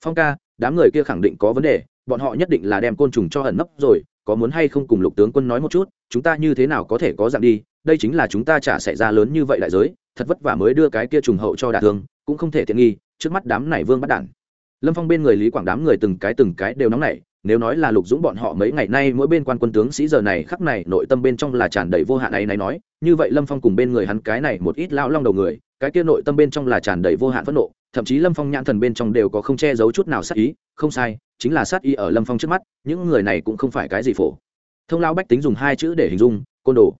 Phong ca, đám người kia khẳng định có vấn đề, bọn họ nhất định là đem côn trùng cho ẩn nấp rồi có muốn hay không cùng lục tướng quân nói một chút, chúng ta như thế nào có thể có dạng đi, đây chính là chúng ta trả xảy ra lớn như vậy đại giới, thật vất vả mới đưa cái kia trùng hậu cho đả thương, cũng không thể tiện nghi, trước mắt đám này vương bắt đản lâm phong bên người lý quảng đám người từng cái từng cái đều nóng nảy, nếu nói là lục dũng bọn họ mấy ngày nay mỗi bên quan quân tướng sĩ giờ này khắc này nội tâm bên trong là tràn đầy vô hạn ấy này nói, như vậy lâm phong cùng bên người hắn cái này một ít lao long đầu người, cái kia nội tâm bên trong là tràn đầy vô hạn phẫn nộ thậm chí lâm phong nhãn thần bên trong đều có không che giấu chút nào sát ý, không sai, chính là sát ý ở lâm phong trước mắt, những người này cũng không phải cái gì phổ. Thông lao bách tính dùng hai chữ để hình dung, côn đồ.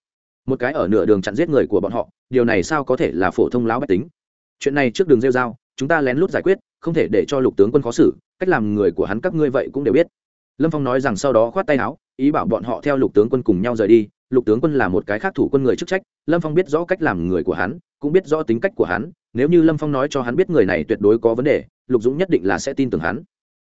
Một cái ở nửa đường chặn giết người của bọn họ, điều này sao có thể là phổ thông lão bách tính? Chuyện này trước đường rêu dao chúng ta lén lút giải quyết, không thể để cho lục tướng quân khó xử, cách làm người của hắn các ngươi vậy cũng đều biết. Lâm phong nói rằng sau đó khoát tay áo, ý bảo bọn họ theo lục tướng quân cùng nhau rời đi, lục tướng quân là một cái khác thủ quân người chức trách, lâm phong biết rõ cách làm người của hắn, cũng biết rõ tính cách của hắn nếu như lâm phong nói cho hắn biết người này tuyệt đối có vấn đề, lục dũng nhất định là sẽ tin tưởng hắn.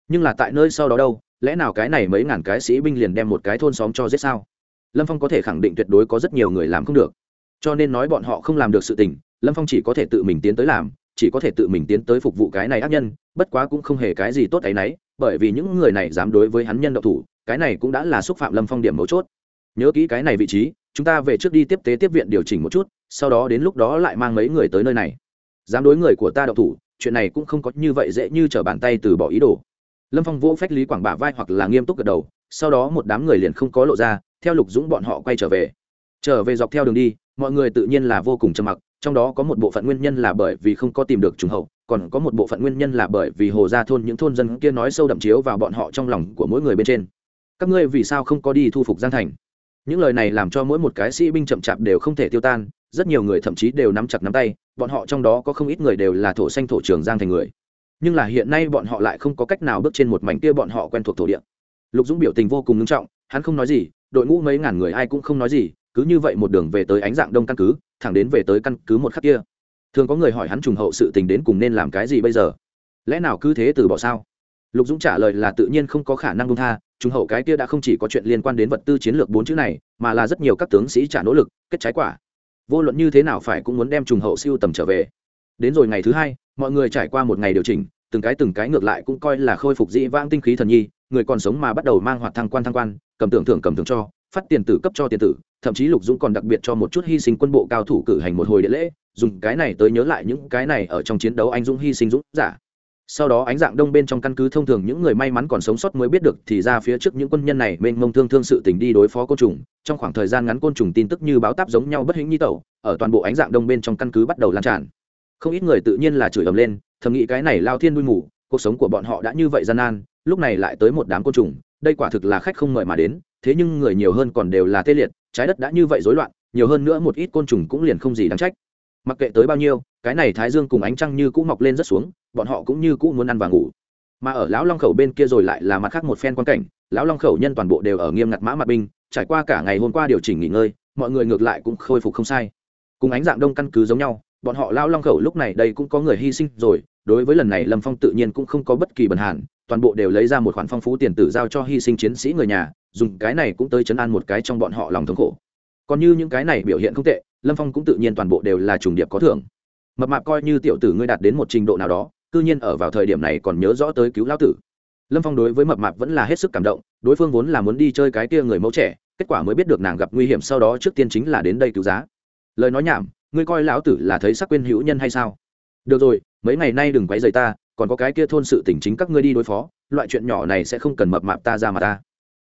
Nhưng là tại nơi sau đó đâu, lẽ nào cái này mấy ngàn cái sĩ binh liền đem một cái thôn xóm cho giết sao? Lâm phong có thể khẳng định tuyệt đối có rất nhiều người làm không được. Cho nên nói bọn họ không làm được sự tình, lâm phong chỉ có thể tự mình tiến tới làm, chỉ có thể tự mình tiến tới phục vụ cái này ác nhân, bất quá cũng không hề cái gì tốt ấy nấy, bởi vì những người này dám đối với hắn nhân độc thủ, cái này cũng đã là xúc phạm lâm phong điểm mấu chốt. Nhớ kỹ cái này vị trí, chúng ta về trước đi tiếp tế tiếp viện điều chỉnh một chút, sau đó đến lúc đó lại mang mấy người tới nơi này dám đối người của ta đậu thủ, chuyện này cũng không có như vậy dễ như t r ở bàn tay từ bỏ ý đồ. Lâm phong vỗ phách lý quảng bả vai hoặc là nghiêm túc gật đầu, sau đó một đám người liền không có lộ ra, theo lục dũng bọn họ quay trở về. Trở về dọc theo đường đi, mọi người tự nhiên là vô cùng trầm mặc, trong đó có một bộ phận nguyên nhân là bởi vì không có tìm được trùng hậu, còn có một bộ phận nguyên nhân là bởi vì hồ gia thôn những thôn dân kia nói sâu đậm chiếu vào bọn họ trong lòng của mỗi người bên trên. Các ngươi vì sao không có đi thu phục giang thành? Những lời này làm cho mỗi một cái sĩ binh chậm chạp đều không thể tiêu tan, rất nhiều người thậm chí đều nắm chặt nắm tay, bọn họ trong đó có không ít người đều là thổ xanh thổ trường giang thành người. Nhưng là hiện nay bọn họ lại không có cách nào bước trên một mảnh kia bọn họ quen thuộc thổ địa. Lục dũng biểu tình vô cùng nghiêm trọng, hắn không nói gì, đội ngũ mấy ngàn người ai cũng không nói gì, cứ như vậy một đường về tới ánh dạng đông căn cứ, thẳng đến về tới căn cứ một khắc kia. Thường có người hỏi hắn trùng hậu sự tình đến cùng nên làm cái gì bây giờ? Lẽ nào cứ thế từ bỏ sao? Lục dũng trả lời là tự nhiên không có khả năng công tha trùng hậu cái kia đã không chỉ có chuyện liên quan đến vật tư chiến lược bốn chữ này, mà là rất nhiều các tướng sĩ trả nỗ lực, kết trái quả. Vô luận như thế nào phải cũng muốn đem trùng hậu siêu tầm trở về. Đến rồi ngày thứ hai, mọi người trải qua một ngày điều chỉnh, từng cái từng cái ngược lại cũng coi là khôi phục dĩ vãng tinh khí thần nhi, người còn sống mà bắt đầu mang hoạt thăng quan thăng quan, cầm tưởng thưởng cầm thưởng cho, phát tiền tử cấp cho tiền tử, thậm chí lục dũng còn đặc biệt cho một chút hy sinh quân bộ cao thủ cử hành một hồi địa lễ, dùng cái này tới nhớ lại những cái này ở trong chiến đấu anh dũng hy sinh dũng giả sau đó ánh dạng đông bên trong căn cứ thông thường những người may mắn còn sống sót mới biết được thì ra phía trước những quân nhân này mênh mông thương thương sự tình đi đối phó côn trùng, trong khoảng thời gian ngắn côn trùng tin tức như báo táp giống nhau bất hĩnh như tẩu, ở toàn bộ ánh dạng đông bên trong căn cứ bắt đầu lan tràn. Không ít người tự nhiên là chửi ầm lên, thầm nghĩ cái này lao thiên đuôi mù, cuộc sống của bọn họ đã như vậy gian nan, lúc này lại tới một đám côn trùng, đây quả thực là khách không mời mà đến, thế nhưng người nhiều hơn còn đều là tê liệt, trái đất đã như vậy rối loạn, nhiều hơn nữa một ít côn trùng cũng liền không gì đáng trách. Mặc kệ tới bao nhiêu, cái này thái dương cùng ánh trăng như cũng mọc lên rất xuống bọn họ cũng như cũ muốn ăn và ngủ. Mà ở lão long khẩu bên kia rồi lại là mặt khác một phen quan cảnh, lão long khẩu nhân toàn bộ đều ở nghiêm ngặt mã mặt binh, trải qua cả ngày hôm qua điều chỉnh nghỉ ngơi, mọi người ngược lại cũng khôi phục không sai. Cùng ánh dạng đông căn cứ giống nhau, bọn họ lao long khẩu lúc này đây cũng có người hy sinh rồi, đối với lần này lâm phong tự nhiên cũng không có bất kỳ bần hàn, toàn bộ đều lấy ra một khoản phong phú tiền tử giao cho hy sinh chiến sĩ người nhà, dùng cái này cũng tới chấn an một cái trong bọn họ lòng thống khổ. Còn như những cái này biểu hiện không tệ, lâm phong cũng tự nhiên toàn bộ đều là trùng điệp có thưởng. Mập mạp coi như tiểu tử ngươi đạt đến một trình độ nào đó cư nhiên ở vào thời điểm này còn nhớ rõ tới cứu lão tử. Lâm phong đối với mập mạp vẫn là hết sức cảm động, đối phương vốn là muốn đi chơi cái kia người mẫu trẻ, kết quả mới biết được nàng gặp nguy hiểm sau đó trước tiên chính là đến đây cứu giá. Lời nói nhảm, ngươi coi lão tử là thấy sắc quên hữu nhân hay sao? Được rồi, mấy ngày nay đừng quấy rầy ta, còn có cái kia thôn sự tỉnh chính các ngươi đi đối phó, loại chuyện nhỏ này sẽ không cần mập mạp ta ra mà ta.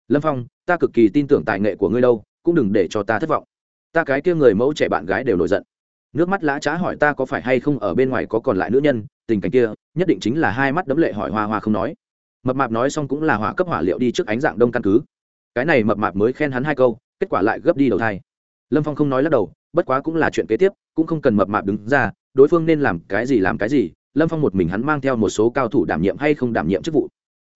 Lâm phong, ta cực kỳ tin tưởng tài nghệ của ngươi đâu, cũng đừng để cho ta thất vọng. Ta cái kia người mẫu trẻ bạn gái đều nổi giận nước mắt lã trá hỏi ta có phải hay không ở bên ngoài có còn lại nữ nhân, tình cảnh kia, nhất định chính là hai mắt đấm lệ hỏi hoa hoa không nói. Mập mạp nói xong cũng là hỏa cấp hỏa liệu đi trước ánh dạng đông căn cứ. Cái này mập mạp mới khen hắn hai câu, kết quả lại gấp đi đầu thai. Lâm phong không nói lắc đầu, bất quá cũng là chuyện kế tiếp, cũng không cần mập mạp đứng ra, đối phương nên làm cái gì làm cái gì, lâm phong một mình hắn mang theo một số cao thủ đảm nhiệm hay không đảm nhiệm chức vụ.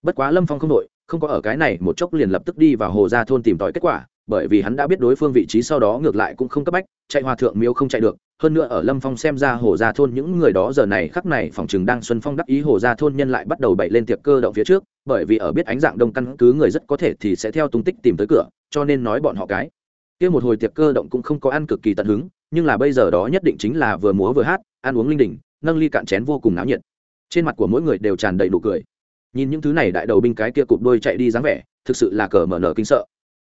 Bất quá lâm phong không đội, không có ở cái này, một chốc liền lập tức đi vào hồ gia thôn tìm tòi kết quả, bởi vì hắn đã biết đối phương vị trí sau đó ngược lại cũng không cấp bách, chạy hòa thượng miếu không chạy được hơn nữa ở lâm phong xem ra hồ gia thôn những người đó giờ này khắc này phòng chừng đang xuân phong đắc ý, hồ gia thôn nhân lại bắt đầu bậy lên tiệc cơ động phía trước, bởi vì ở biết ánh dạng đông căn cứ người rất có thể thì sẽ theo tung tích tìm tới cửa, cho nên nói bọn họ cái. Kia một hồi tiệc cơ động cũng không có ăn cực kỳ tận hứng, nhưng là bây giờ đó nhất định chính là vừa múa vừa hát, ăn uống linh đình, nâng ly cạn chén vô cùng náo nhiệt. Trên mặt của mỗi người đều tràn đầy nụ cười. Nhìn những thứ này đại đầu binh cái kia cụp đôi chạy đi dáng vẻ, thực sự là cờ mở nở kinh sợ.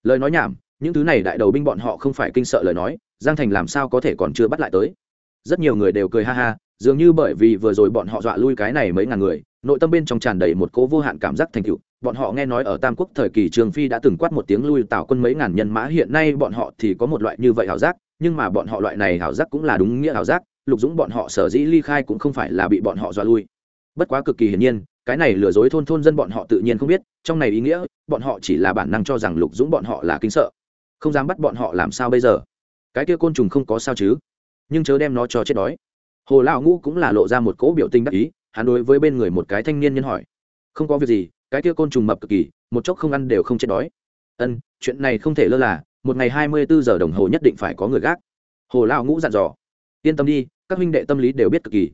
Lời nói nhảm, những thứ này đại đầu binh bọn họ không phải kinh sợ lời nói giang thành làm sao có thể còn chưa bắt lại tới? Rất nhiều người đều cười ha ha, dường như bởi vì vừa rồi bọn họ dọa lui cái này mấy ngàn người, nội tâm bên trong tràn đầy một cố vô hạn cảm giác thành tựu. Bọn họ nghe nói ở tam quốc thời kỳ trường phi đã từng quát một tiếng lui tạo quân mấy ngàn nhân mã, hiện nay bọn họ thì có một loại như vậy hảo giác, nhưng mà bọn họ loại này hảo giác cũng là đúng nghĩa hảo giác, lục dũng bọn họ sở dĩ ly khai cũng không phải là bị bọn họ dọa lui. Bất quá cực kỳ hiển nhiên, cái này lừa dối thôn thôn dân bọn họ tự nhiên không biết, trong này ý nghĩa, bọn họ chỉ là bản năng cho rằng lục dũng bọn họ là kinh sợ. Không dám bắt bọn họ làm sao bây giờ? Cái kia côn trùng không có sao chứ? Nhưng chớ đem nó cho chết đói. Hồ lão ngũ cũng là lộ ra một cỗ biểu tình đắc ý, hắn đối với bên người một cái thanh niên nhân hỏi. Không có việc gì, cái kia côn trùng mập cực kỳ, một chốc không ăn đều không chết đói. Ân, chuyện này không thể lơ là, một ngày hai mươi bốn giờ đồng hồ nhất định phải có người gác. Hồ lão ngũ dặn dò. Yên tâm đi, các huynh đệ tâm lý đều biết cực kỳ.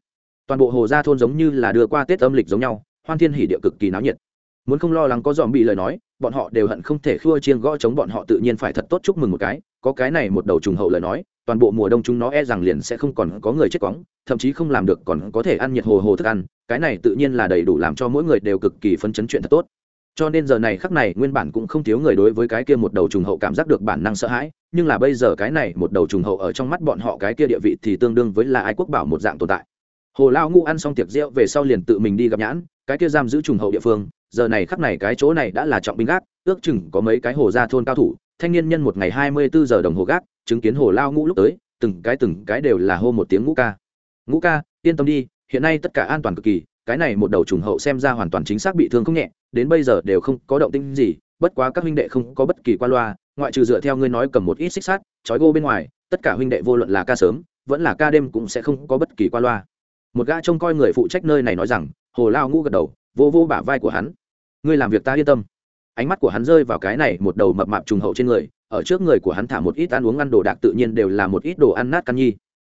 Toàn bộ hồ gia thôn giống như là đưa qua tết âm lịch giống nhau hoan thiên hỉ địa cực kỳ náo nhiệt. Muốn không lo lắng có dòm bị lời nói, bọn họ đều hận không thể khua chiên gõ chống bọn họ tự nhiên phải thật tốt chúc mừng một cái có cái này một đầu trùng hậu lời nói, toàn bộ mùa đông chúng nó e rằng liền sẽ không còn có người chết quóng, thậm chí không làm được còn có thể ăn nhiệt hồ hồ thức ăn, cái này tự nhiên là đầy đủ làm cho mỗi người đều cực kỳ phấn chấn chuyện thật tốt. Cho nên giờ này khắc này nguyên bản cũng không thiếu người đối với cái kia một đầu trùng hậu cảm giác được bản năng sợ hãi, nhưng là bây giờ cái này một đầu trùng hậu ở trong mắt bọn họ cái kia địa vị thì tương đương với là ai quốc bảo một dạng tồn tại. Hồ lao ngu ăn xong tiệc rượu về sau liền tự mình đi gặp nhãn, cái kia giam giữ trùng hậu địa phương, giờ này khắc này cái chỗ này đã là trọng binh gác, ước chừng có mấy cái hồ gia thôn cao thủ thanh niên nhân một ngày hai mươi bốn giờ đồng hồ gác, chứng kiến hồ lao ngũ lúc tới, từng cái từng cái đều là hô một tiếng ngũ ca. Ngũ ca, yên tâm đi, hiện nay tất cả an toàn cực kỳ, cái này một đầu trùng hậu xem ra hoàn toàn chính xác bị thương không nhẹ, đến bây giờ đều không có động tinh gì, bất quá các huynh đệ không có bất kỳ qua loa, ngoại trừ dựa theo ngươi nói cầm một ít xích sát trói gô bên ngoài, tất cả huynh đệ vô luận là ca sớm, vẫn là ca đêm cũng sẽ không có bất kỳ qua loa. Một gã trông coi người phụ trách nơi này nói rằng, hồ lao ngũ gật đầu, vô vô bả vai của hắn. Ngươi làm việc ta yên tâm ánh mắt của hắn rơi vào cái này một đầu mập mạp trùng hậu trên người, ở trước người của hắn thả một ít ăn uống ăn đồ đạc tự nhiên đều là một ít đồ ăn nát căn nhi.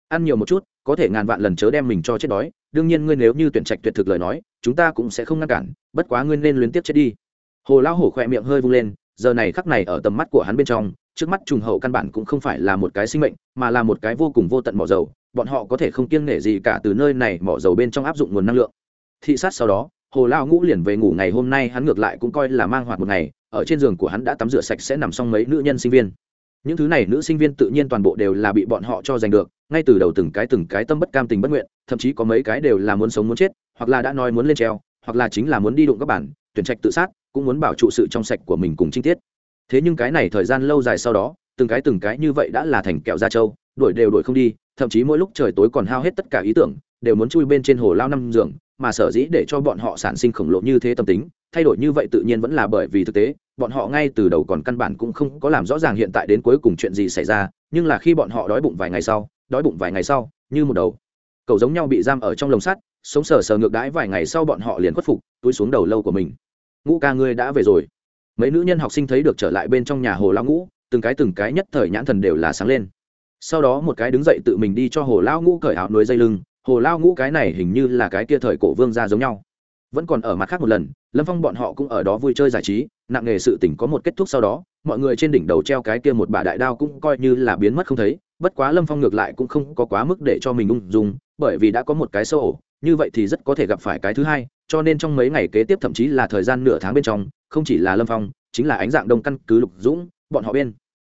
Ăn nhiều một chút, có thể ngàn vạn lần chớ đem mình cho chết đói, đương nhiên ngươi nếu như tuyển trạch tuyệt thực lời nói, chúng ta cũng sẽ không ngăn cản, bất quá ngươi nên liên tiếp chết đi. Hồ lao hổ khỏe miệng hơi vung lên, giờ này khắc này ở tầm mắt của hắn bên trong, trước mắt trùng hậu căn bản cũng không phải là một cái sinh mệnh, mà là một cái vô cùng vô tận mỏ dầu, bọn họ có thể không kiêng nể gì cả từ nơi này mỏ dầu bên trong áp dụng nguồn năng lượng. Thị sát sau đó hồ lao ngũ liền về ngủ ngày hôm nay, hắn ngược lại cũng coi là mang hoạt một ngày, ở trên giường của hắn đã tắm rửa sạch sẽ nằm xong mấy nữ nhân sinh viên. Những thứ này nữ sinh viên tự nhiên toàn bộ đều là bị bọn họ cho giành được, ngay từ đầu từng cái từng cái tâm bất cam tình bất nguyện, thậm chí có mấy cái đều là muốn sống muốn chết, hoặc là đã nói muốn lên treo, hoặc là chính là muốn đi đụng các bản tuyển trạch tự sát, cũng muốn bảo trụ sự trong sạch của mình cùng chi tiết. Thế nhưng cái này thời gian lâu dài sau đó, từng cái từng cái như vậy đã là thành kẹo da trâu, đuổi đều đuổi không đi, thậm chí mỗi lúc trời tối còn hao hết tất cả ý tưởng, đều muốn chui bên trên hồ lao năm giường mà sở dĩ để cho bọn họ sản sinh khổng lồ như thế tâm tính, thay đổi như vậy tự nhiên vẫn là bởi vì thực tế, bọn họ ngay từ đầu còn căn bản cũng không có làm rõ ràng hiện tại đến cuối cùng chuyện gì xảy ra, nhưng là khi bọn họ đói bụng vài ngày sau, đói bụng vài ngày sau, như một đầu cậu giống nhau bị giam ở trong lồng sắt, sống sờ sờ ngược đãi vài ngày sau bọn họ liền khuất phục, túi xuống đầu lâu của mình. Ngũ ca ngươi đã về rồi. Mấy nữ nhân học sinh thấy được trở lại bên trong nhà hồ lão ngũ, từng cái từng cái nhất thời nhãn thần đều là sáng lên. Sau đó một cái đứng dậy tự mình đi cho hồ lão ngũ cởi áo nuôi dây lưng hồ lao ngũ cái này hình như là cái kia thời cổ vương gia giống nhau. Vẫn còn ở mặt khác một lần, lâm phong bọn họ cũng ở đó vui chơi giải trí, nặng nghề sự tỉnh có một kết thúc sau đó, mọi người trên đỉnh đầu treo cái kia một bà đại đao cũng coi như là biến mất không thấy, bất quá lâm phong ngược lại cũng không có quá mức để cho mình ung dung, bởi vì đã có một cái sâu ổ, như vậy thì rất có thể gặp phải cái thứ hai, cho nên trong mấy ngày kế tiếp thậm chí là thời gian nửa tháng bên trong, không chỉ là lâm phong, chính là ánh dạng đông căn cứ lục dũng, bọn họ bên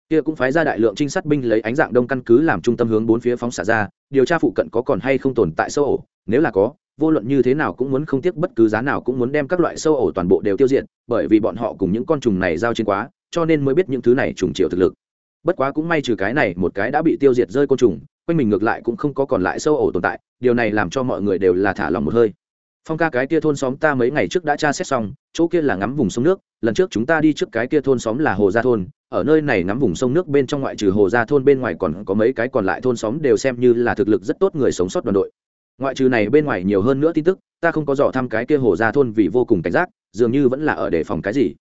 kia cũng phái ra đại lượng trinh sát binh lấy ánh dạng đông căn cứ làm trung tâm hướng bốn phía phóng xả ra, điều tra phụ cận có còn hay không tồn tại sâu ổ. Nếu là có, vô luận như thế nào cũng muốn không tiếc bất cứ giá nào cũng muốn đem các loại sâu ổ toàn bộ đều tiêu diệt, bởi vì bọn họ cùng những con trùng này giao chiến quá, cho nên mới biết những thứ này trùng triệu thực lực. Bất quá cũng may trừ cái này, một cái đã bị tiêu diệt rơi côn trùng, quanh mình ngược lại cũng không có còn lại sâu ổ tồn tại, điều này làm cho mọi người đều là thả lòng một hơi phong ca cái kia thôn xóm ta mấy ngày trước đã tra xét xong, chỗ kia là ngắm vùng sông nước, lần trước chúng ta đi trước cái kia thôn xóm là hồ gia thôn, ở nơi này ngắm vùng sông nước bên trong ngoại trừ hồ gia thôn bên ngoài còn có mấy cái còn lại thôn xóm đều xem như là thực lực rất tốt người sống sót đoàn đội. Ngoại trừ này bên ngoài nhiều hơn nữa tin tức, ta không có dò thăm cái kia hồ gia thôn vì vô cùng cảnh giác, dường như vẫn là ở đề phòng cái gì.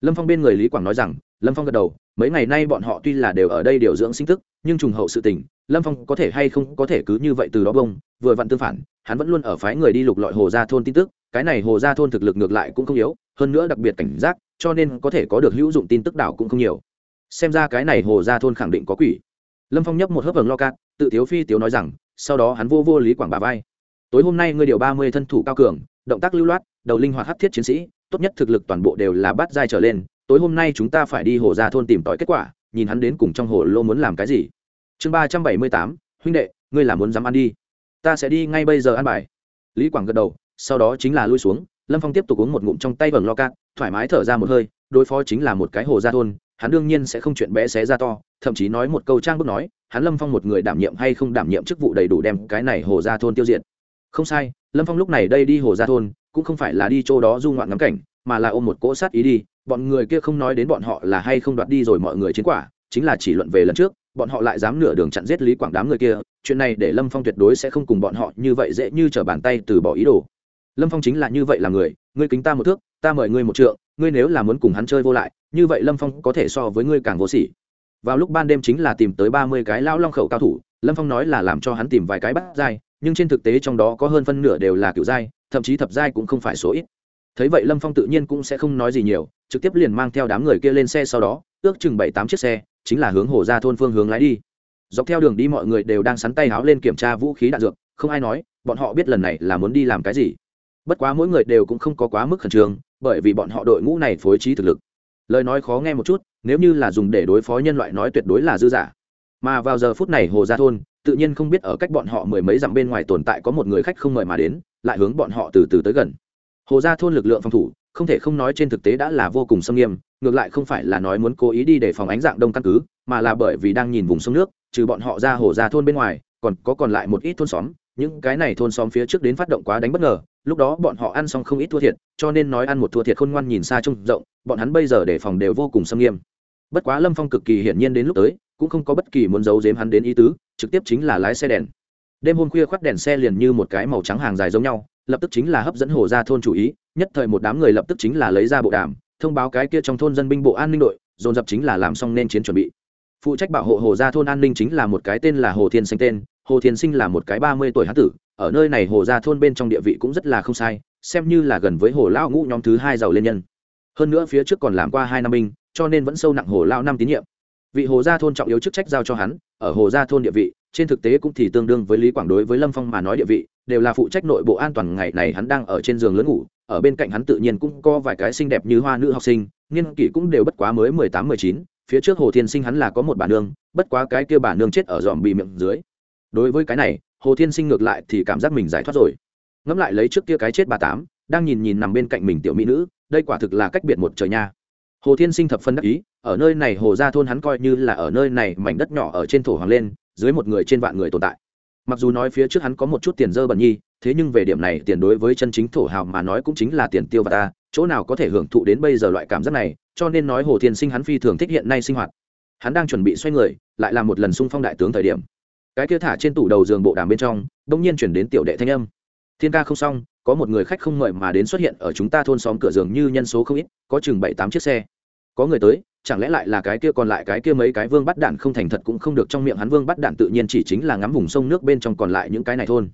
Lâm phong bên người lý quảng nói rằng lâm phong gật đầu mấy ngày nay bọn họ tuy là đều ở đây điều dưỡng sinh thức nhưng trùng hậu sự tình lâm phong có thể hay không có thể cứ như vậy từ đó bông vừa vặn tương phản hắn vẫn luôn ở phái người đi lục lọi hồ gia thôn tin tức cái này hồ gia thôn thực lực ngược lại cũng không yếu hơn nữa đặc biệt cảnh giác cho nên có thể có được hữu dụng tin tức đảo cũng không nhiều. Xem ra cái này hồ gia thôn khẳng định có quỷ. Lâm phong nhấp một hớp vầng lo cạn, tự tiếu phi tiếu nói rằng sau đó hắn vô vô lý quảng bà vai. Tối hôm nay ngươi điều ba mươi thân thủ cao cường động tác lưu loát đầu linh hoạt hấp thiết chiến sĩ tốt nhất thực lực toàn bộ đều là bát giai trở lên tối hôm nay chúng ta phải đi hồ gia thôn tìm tòi kết quả, nhìn hắn đến cùng trong hồ lô muốn làm cái gì. Chương ba trăm bảy mươi tám, huynh đệ, ngươi là muốn dám ăn đi. Ta sẽ đi ngay bây giờ ăn bài. Lý quảng gật đầu, sau đó chính là lui xuống, lâm phong tiếp tục uống một ngụm trong tay vầng lo cát thoải mái thở ra một hơi, đối phó chính là một cái hồ gia thôn, hắn đương nhiên sẽ không chuyện bé xé ra to, thậm chí nói một câu trang bức nói, hắn lâm phong một người đảm nhiệm hay không đảm nhiệm chức vụ đầy đủ đem cái này hồ gia thôn tiêu diệt. Không sai, lâm phong lúc này đây đi hồ gia thôn, cũng không phải là đi chỗ đó du ngoạn ngắm cảnh, mà là ôm một cỗ sát ý đi bọn người kia không nói đến bọn họ là hay không đoạt đi rồi mọi người chiến quả chính là chỉ luận về lần trước bọn họ lại dám nửa đường chặn giết lý quảng đám người kia chuyện này để lâm phong tuyệt đối sẽ không cùng bọn họ như vậy dễ như t r ở bàn tay từ bỏ ý đồ. Lâm phong chính là như vậy là người ngươi kính ta một thước ta mời ngươi một trượng ngươi nếu là muốn cùng hắn chơi vô lại như vậy lâm phong có thể so với ngươi càng vô sỉ. Vào lúc ban đêm chính là tìm tới ba mươi cái lão long khẩu cao thủ lâm phong nói là làm cho hắn tìm vài cái bắt dai nhưng trên thực tế trong đó có hơn phân nửa đều là kiểu dai, thậm chí thập dai cũng không phải số ít thấy vậy lâm phong tự nhiên cũng sẽ không nói gì nhiều, trực tiếp liền mang theo đám người kia lên xe sau đó, ước chừng bảy tám chiếc xe, chính là hướng hồ ra thôn phương hướng lái đi. Dọc theo đường đi mọi người đều đang sắn tay háo lên kiểm tra vũ khí đạn dược, không ai nói, bọn họ biết lần này là muốn đi làm cái gì. Bất quá mỗi người đều cũng không có quá mức khẩn trương, bởi vì bọn họ đội ngũ này phối trí thực lực. Lời nói khó nghe một chút, nếu như là dùng để đối phó nhân loại nói tuyệt đối là dư giả mà vào giờ phút này hồ gia thôn, tự nhiên không biết ở cách bọn họ mười mấy dặm bên ngoài tồn tại có một người khách không mời mà đến, lại hướng bọn họ từ từ tới gần hồ gia thôn lực lượng phòng thủ, không thể không nói trên thực tế đã là vô cùng xâm nghiêm, ngược lại không phải là nói muốn cố ý đi để phòng ánh dạng đông căn cứ, mà là bởi vì đang nhìn vùng sông nước, trừ bọn họ ra hồ gia thôn bên ngoài, còn có còn lại một ít thôn xóm, những cái này thôn xóm phía trước đến phát động quá đánh bất ngờ, lúc đó bọn họ ăn xong không ít thua thiệt, cho nên nói ăn một thua thiệt khôn ngoan nhìn xa trông rộng, bọn hắn bây giờ để phòng đều vô cùng xâm nghiêm. Bất quá lâm phong cực kỳ hiển nhiên đến lúc tới, cũng không có bất kỳ muốn giấu giếm hắn đến ý tứ, trực tiếp chính là lái xe đèn. Đêm hôm khuya khoác đèn xe liền như một cái màu trắng hàng dài giống nhau lập tức chính là hấp dẫn hồ ra thôn chủ ý, nhất thời một đám người lập tức chính là lấy ra bộ đàm, thông báo cái kia trong thôn dân binh bộ an ninh đội, dồn dập chính là làm xong nên chiến chuẩn bị. Phụ trách bảo hộ hồ gia thôn an ninh chính là một cái tên là hồ thiên sinh tên, hồ thiên sinh là một cái ba mươi tuổi hán tử, ở nơi này hồ gia thôn bên trong địa vị cũng rất là không sai, xem như là gần với hồ lao ngũ nhóm thứ hai giàu lên nhân. Hơn nữa phía trước còn làm qua hai năm binh, cho nên vẫn sâu nặng hồ lao năm tín nhiệm. Vị hồ gia thôn trọng yếu chức trách giao cho hắn, ở hồ gia thôn địa vị, trên thực tế cũng thì tương đương với lý quảng đối với lâm phong mà nói địa vị đều là phụ trách nội bộ an toàn ngày này hắn đang ở trên giường lớn ngủ, ở bên cạnh hắn tự nhiên cũng có vài cái xinh đẹp như hoa nữ học sinh, niên kỷ cũng đều bất quá mới mười tám, mười chín, phía trước hồ thiên sinh hắn là có một bà nương, bất quá cái kia bà nương chết ở dòm bị miệng dưới. Đối với cái này, hồ thiên sinh ngược lại thì cảm giác mình giải thoát rồi. Ngẫm lại lấy trước kia cái chết bà tám, đang nhìn nhìn nằm bên cạnh mình tiểu mỹ nữ, đây quả thực là cách biệt một trời nha. Hồ thiên sinh thập phân đắc ý, ở nơi này hồ gia thôn hắn coi như là ở nơi này mảnh đất nhỏ ở trên thổ hoàng lên, dưới một người trên vạn người tồn tại mặc dù nói phía trước hắn có một chút tiền dơ bẩn nhi, thế nhưng về điểm này tiền đối với chân chính thổ hào mà nói cũng chính là tiền tiêu và ta, chỗ nào có thể hưởng thụ đến bây giờ loại cảm giác này, cho nên nói hồ thiên sinh hắn phi thường thích hiện nay sinh hoạt. Hắn đang chuẩn bị xoay người, lại làm một lần xung phong đại tướng thời điểm. Cái kia thả trên tủ đầu giường bộ đàm bên trong đ ỗ n g nhiên chuyển đến tiểu đệ thanh âm. Thiên ca không xong, có một người khách không mời mà đến xuất hiện ở chúng ta thôn xóm cửa giường như nhân số không ít, có chừng bảy tám chiếc xe. Có người tới chẳng lẽ lại là cái kia còn lại cái kia mấy cái vương bắt đạn không thành thật cũng không được trong miệng hắn vương bắt đạn tự nhiên chỉ chính là ngắm vùng sông nước bên trong còn lại những cái này thôn.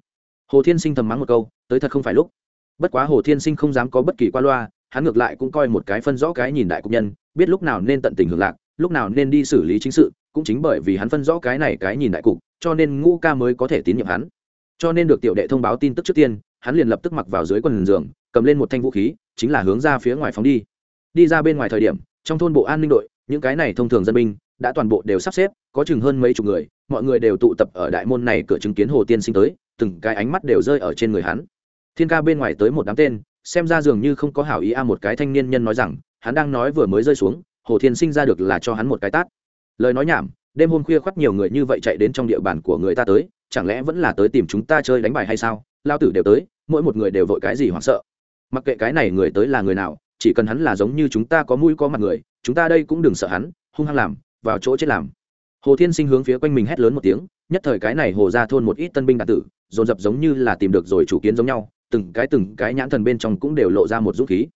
Hồ thiên sinh thầm mắng một câu, tới thật không phải lúc. Bất quá hồ thiên sinh không dám có bất kỳ qua loa, hắn ngược lại cũng coi một cái phân rõ cái nhìn đại cục nhân, biết lúc nào nên tận tình hưởng lạc, lúc nào nên đi xử lý chính sự, cũng chính bởi vì hắn phân rõ cái này cái nhìn đại cục, cho nên ngũ ca mới có thể tín nhiệm hắn. Cho nên được tiểu đệ thông báo tin tức trước tiên, hắn liền lập tức mặc vào dưới quần giường, cầm lên một thanh vũ khí, chính là hướng ra phía ngoài phóng đi đi ra bên ngoài thời điểm, trong thôn bộ an ninh đội, những cái này thông thường dân binh, đã toàn bộ đều sắp xếp, có chừng hơn mấy chục người, mọi người đều tụ tập ở đại môn này cửa chứng kiến hồ tiên sinh tới, từng cái ánh mắt đều rơi ở trên người hắn. Thiên ca bên ngoài tới một đám tên, xem ra dường như không có hảo ý a một cái thanh niên nhân nói rằng, hắn đang nói vừa mới rơi xuống, hồ thiên sinh ra được là cho hắn một cái tát. Lời nói nhảm, đêm hôm khuya khoắt nhiều người như vậy chạy đến trong địa bàn của người ta tới, chẳng lẽ vẫn là tới tìm chúng ta chơi đánh bài hay sao? Lao tử đều tới, mỗi một người đều vội cái gì hoảng sợ. Mặc kệ cái này người tới là người nào chỉ cần hắn là giống như chúng ta có mũi có mặt người, chúng ta đây cũng đừng sợ hắn, hung hăng làm, vào chỗ chết làm. Hồ thiên sinh hướng phía quanh mình hét lớn một tiếng, nhất thời cái này hồ ra thôn một ít tân binh đạt tử, dồn dập giống như là tìm được rồi chủ kiến giống nhau, từng cái từng cái nhãn thần bên trong cũng đều lộ ra một dũng khí.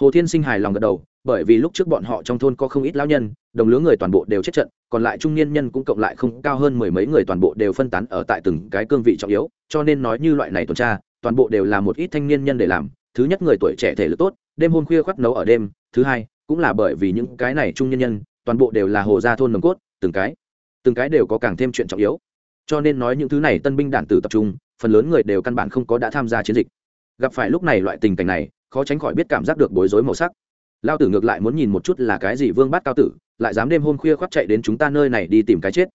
Hồ thiên sinh hài lòng gật đầu, bởi vì lúc trước bọn họ trong thôn có không ít lão nhân, đồng lứa người toàn bộ đều chết trận, còn lại trung niên nhân cũng cộng lại không cao hơn mười mấy người toàn bộ đều phân tán ở tại từng cái cương vị trọng yếu, cho nên nói như loại này tuần tra, toàn bộ đều là một ít thanh niên nhân để làm, thứ nhất người tuổi trẻ thể lực tốt đêm hôm khuya khoắt nấu ở đêm, thứ hai, cũng là bởi vì những cái này trung nhân nhân, toàn bộ đều là hồ gia thôn nồng cốt, từng cái từng cái đều có càng thêm chuyện trọng yếu. Cho nên nói những thứ này tân binh đản tử tập trung, phần lớn người đều căn bản không có đã tham gia chiến dịch. Gặp phải lúc này loại tình cảnh này, khó tránh khỏi biết cảm giác được bối rối màu sắc. Lao tử ngược lại muốn nhìn một chút là cái gì vương bát cao tử, lại dám đêm hôm khuya khoác chạy đến chúng ta nơi này đi tìm cái chết.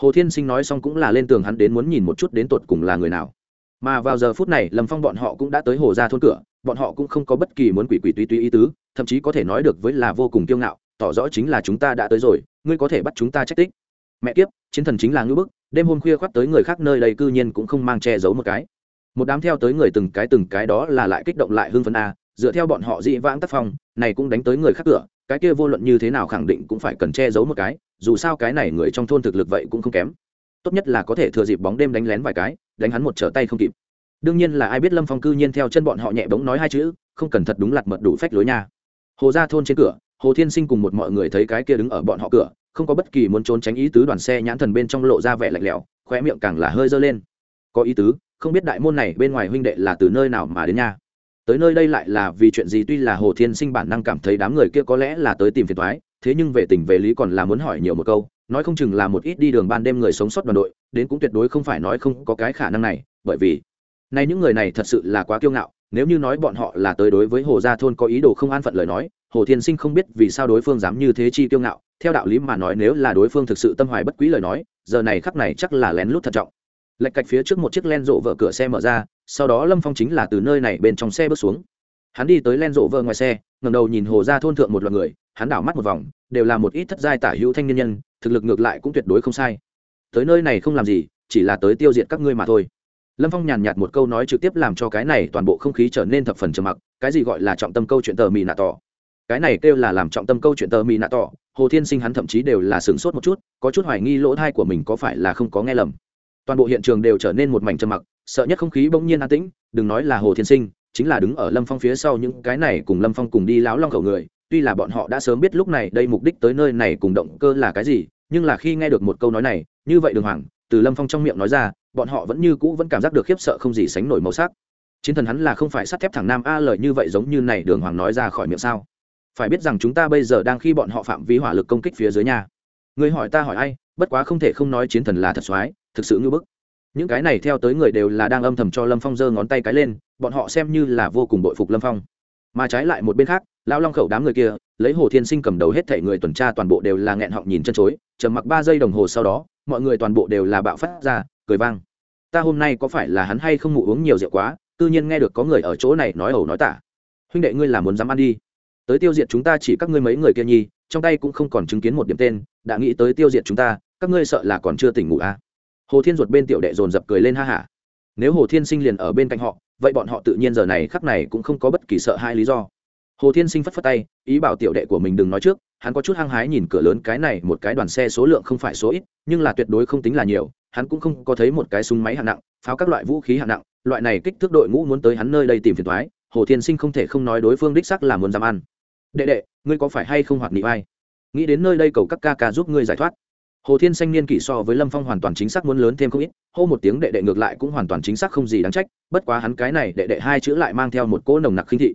Hồ thiên sinh nói xong cũng là lên tường hắn đến muốn nhìn một chút đến tột cùng là người nào. Mà vào giờ phút này, lâm phong bọn họ cũng đã tới hồ ra thôn cửa bọn họ cũng không có bất kỳ muốn quỷ quỷ tùy tùy ý tứ, thậm chí có thể nói được với là vô cùng kiêu ngạo, tỏ rõ chính là chúng ta đã tới rồi, ngươi có thể bắt chúng ta trách tích. Mẹ kiếp, chiến thần chính là ngưỡng bức, đêm hôm khuya khoác tới người khác nơi đây cư nhiên cũng không mang che giấu một cái. Một đám theo tới người từng cái từng cái đó là lại kích động lại hưng phấn a, dựa theo bọn họ dị vãng tác phong, này cũng đánh tới người khác cửa, cái kia vô luận như thế nào khẳng định cũng phải cần che giấu một cái, dù sao cái này người trong thôn thực lực vậy cũng không kém. Tốt nhất là có thể thừa dịp bóng đêm đánh lén vài cái, đánh hắn một trở tay không kịp đương nhiên là ai biết lâm phong cư nhiên theo chân bọn họ nhẹ bóng nói hai chữ, không cần thật đúng lặt mật đủ phách lối nha. Hồ ra thôn trên cửa, hồ thiên sinh cùng một mọi người thấy cái kia đứng ở bọn họ cửa, không có bất kỳ muốn trốn tránh ý tứ đoàn xe nhãn thần bên trong lộ ra vẻ lạnh lẽo, khóe miệng càng là hơi dơ lên. Có ý tứ, không biết đại môn này bên ngoài huynh đệ là từ nơi nào mà đến nha. Tới nơi đây lại là vì chuyện gì tuy là hồ thiên sinh bản năng cảm thấy đám người kia có lẽ là tới tìm phiền thoái thế nhưng về tình về lý còn là muốn hỏi nhiều một câu, nói không chừng là một ít đi đường ban đêm người sống sót đoàn đội, đến cũng tuyệt đối không phải nói không có cái khả năng này, bởi vì nay những người này thật sự là quá kiêu ngạo, nếu như nói bọn họ là tới đối với hồ gia thôn có ý đồ không an phận lời nói, hồ thiên sinh không biết vì sao đối phương dám như thế chi kiêu ngạo, theo đạo lý mà nói nếu là đối phương thực sự tâm hoài bất quý lời nói, giờ này khắc này chắc là lén lút thận trọng. Lệch cạch phía trước một chiếc len rộ vợ cửa xe mở ra, sau đó lâm phong chính là từ nơi này bên trong xe bước xuống. Hắn đi tới len rộ vợ ngoài xe ngầm đầu nhìn hồ gia thôn thượng một loạt người, hắn đảo mắt một vòng, đều là một ít thất giai tả hữu thanh niên nhân, thực lực ngược lại cũng tuyệt đối không sai. Tới nơi này không làm gì, chỉ là tới tiêu diệt các ngươi mà thôi lâm phong nhàn nhạt một câu nói trực tiếp làm cho cái này toàn bộ không khí trở nên thập phần trầm mặc, cái gì gọi là trọng tâm câu chuyện tờ mì nạ tỏ. Cái này kêu là làm trọng tâm câu chuyện tờ mì nạ tỏ, hồ thiên sinh hắn thậm chí đều là sửng sốt một chút, có chút hoài nghi lỗ thai của mình có phải là không có nghe lầm. Toàn bộ hiện trường đều trở nên một mảnh trầm mặc, sợ nhất không khí bỗng nhiên an tĩnh, đừng nói là hồ thiên sinh, chính là đứng ở lâm phong phía sau những cái này cùng lâm phong cùng đi láo long khẩu người, tuy là bọn họ đã sớm biết lúc này đây mục đích tới nơi này cùng động cơ là cái gì, nhưng là khi nghe được một câu nói này, như vậy đường hoàng, từ lâm phong trong miệng nói ra bọn họ vẫn như cũ vẫn cảm giác được khiếp sợ không gì sánh nổi màu sắc. Chiến thần hắn là không phải sắt thép thẳng nam a lời như vậy giống như này đường hoàng nói ra khỏi miệng sao? Phải biết rằng chúng ta bây giờ đang khi bọn họ phạm vi hỏa lực công kích phía dưới nhà người hỏi ta hỏi ai, bất quá không thể không nói chiến thần là thật soái, thực sự như bức. Những cái này theo tới người đều là đang âm thầm cho lâm phong giơ ngón tay cái lên, bọn họ xem như là vô cùng bội phục lâm phong. Mà trái lại một bên khác, lão long khẩu đám người kia, lấy hồ thiên sinh cầm đầu hết thể người tuần tra toàn bộ đều là nghẹn họng nhìn chân chối chờ mặc ba giây đồng hồ sau đó, mọi người toàn bộ đều là bạo phát ra cười vang. Ta hôm nay có phải là hắn hay không ngủ uống nhiều rượu quá, tự nhiên nghe được có người ở chỗ này nói ẩu nói tả. Huynh đệ ngươi là muốn dám ăn đi. Tới tiêu diệt chúng ta chỉ các ngươi mấy người kia nhi, trong tay cũng không còn chứng kiến một điểm tên, đã nghĩ tới tiêu diệt chúng ta, các ngươi sợ là còn chưa tỉnh ngủ à. hồ thiên ruột bên tiểu đệ dồn dập cười lên ha hả. Nếu hồ thiên sinh liền ở bên cạnh họ, vậy bọn họ tự nhiên giờ này khắc này cũng không có bất kỳ sợ hai lý do. Hồ thiên sinh phất phất tay, ý bảo tiểu đệ của mình đừng nói trước, hắn có chút hăng hái nhìn cửa lớn cái này, một cái đoàn xe số lượng không phải số ít, nhưng là tuyệt đối không tính là nhiều hắn cũng không có thấy một cái súng máy hạng nặng, pháo các loại vũ khí hạng nặng, loại này kích thước đội ngũ muốn tới hắn nơi đây tìm phiền thoái hồ thiên sinh không thể không nói đối phương đích sắc là muốn dám ăn. Đệ đệ, ngươi có phải hay không hoạt nghị vai nghĩ đến nơi đây cầu các ca ca giúp ngươi giải thoát. Hồ thiên xanh niên kỷ so với lâm phong hoàn toàn chính xác muốn lớn thêm không ít, hô một tiếng đệ đệ ngược lại cũng hoàn toàn chính xác không gì đáng trách, bất quá hắn cái này đệ đệ hai chữ lại mang theo một cỗ nồng nặc khinh thị.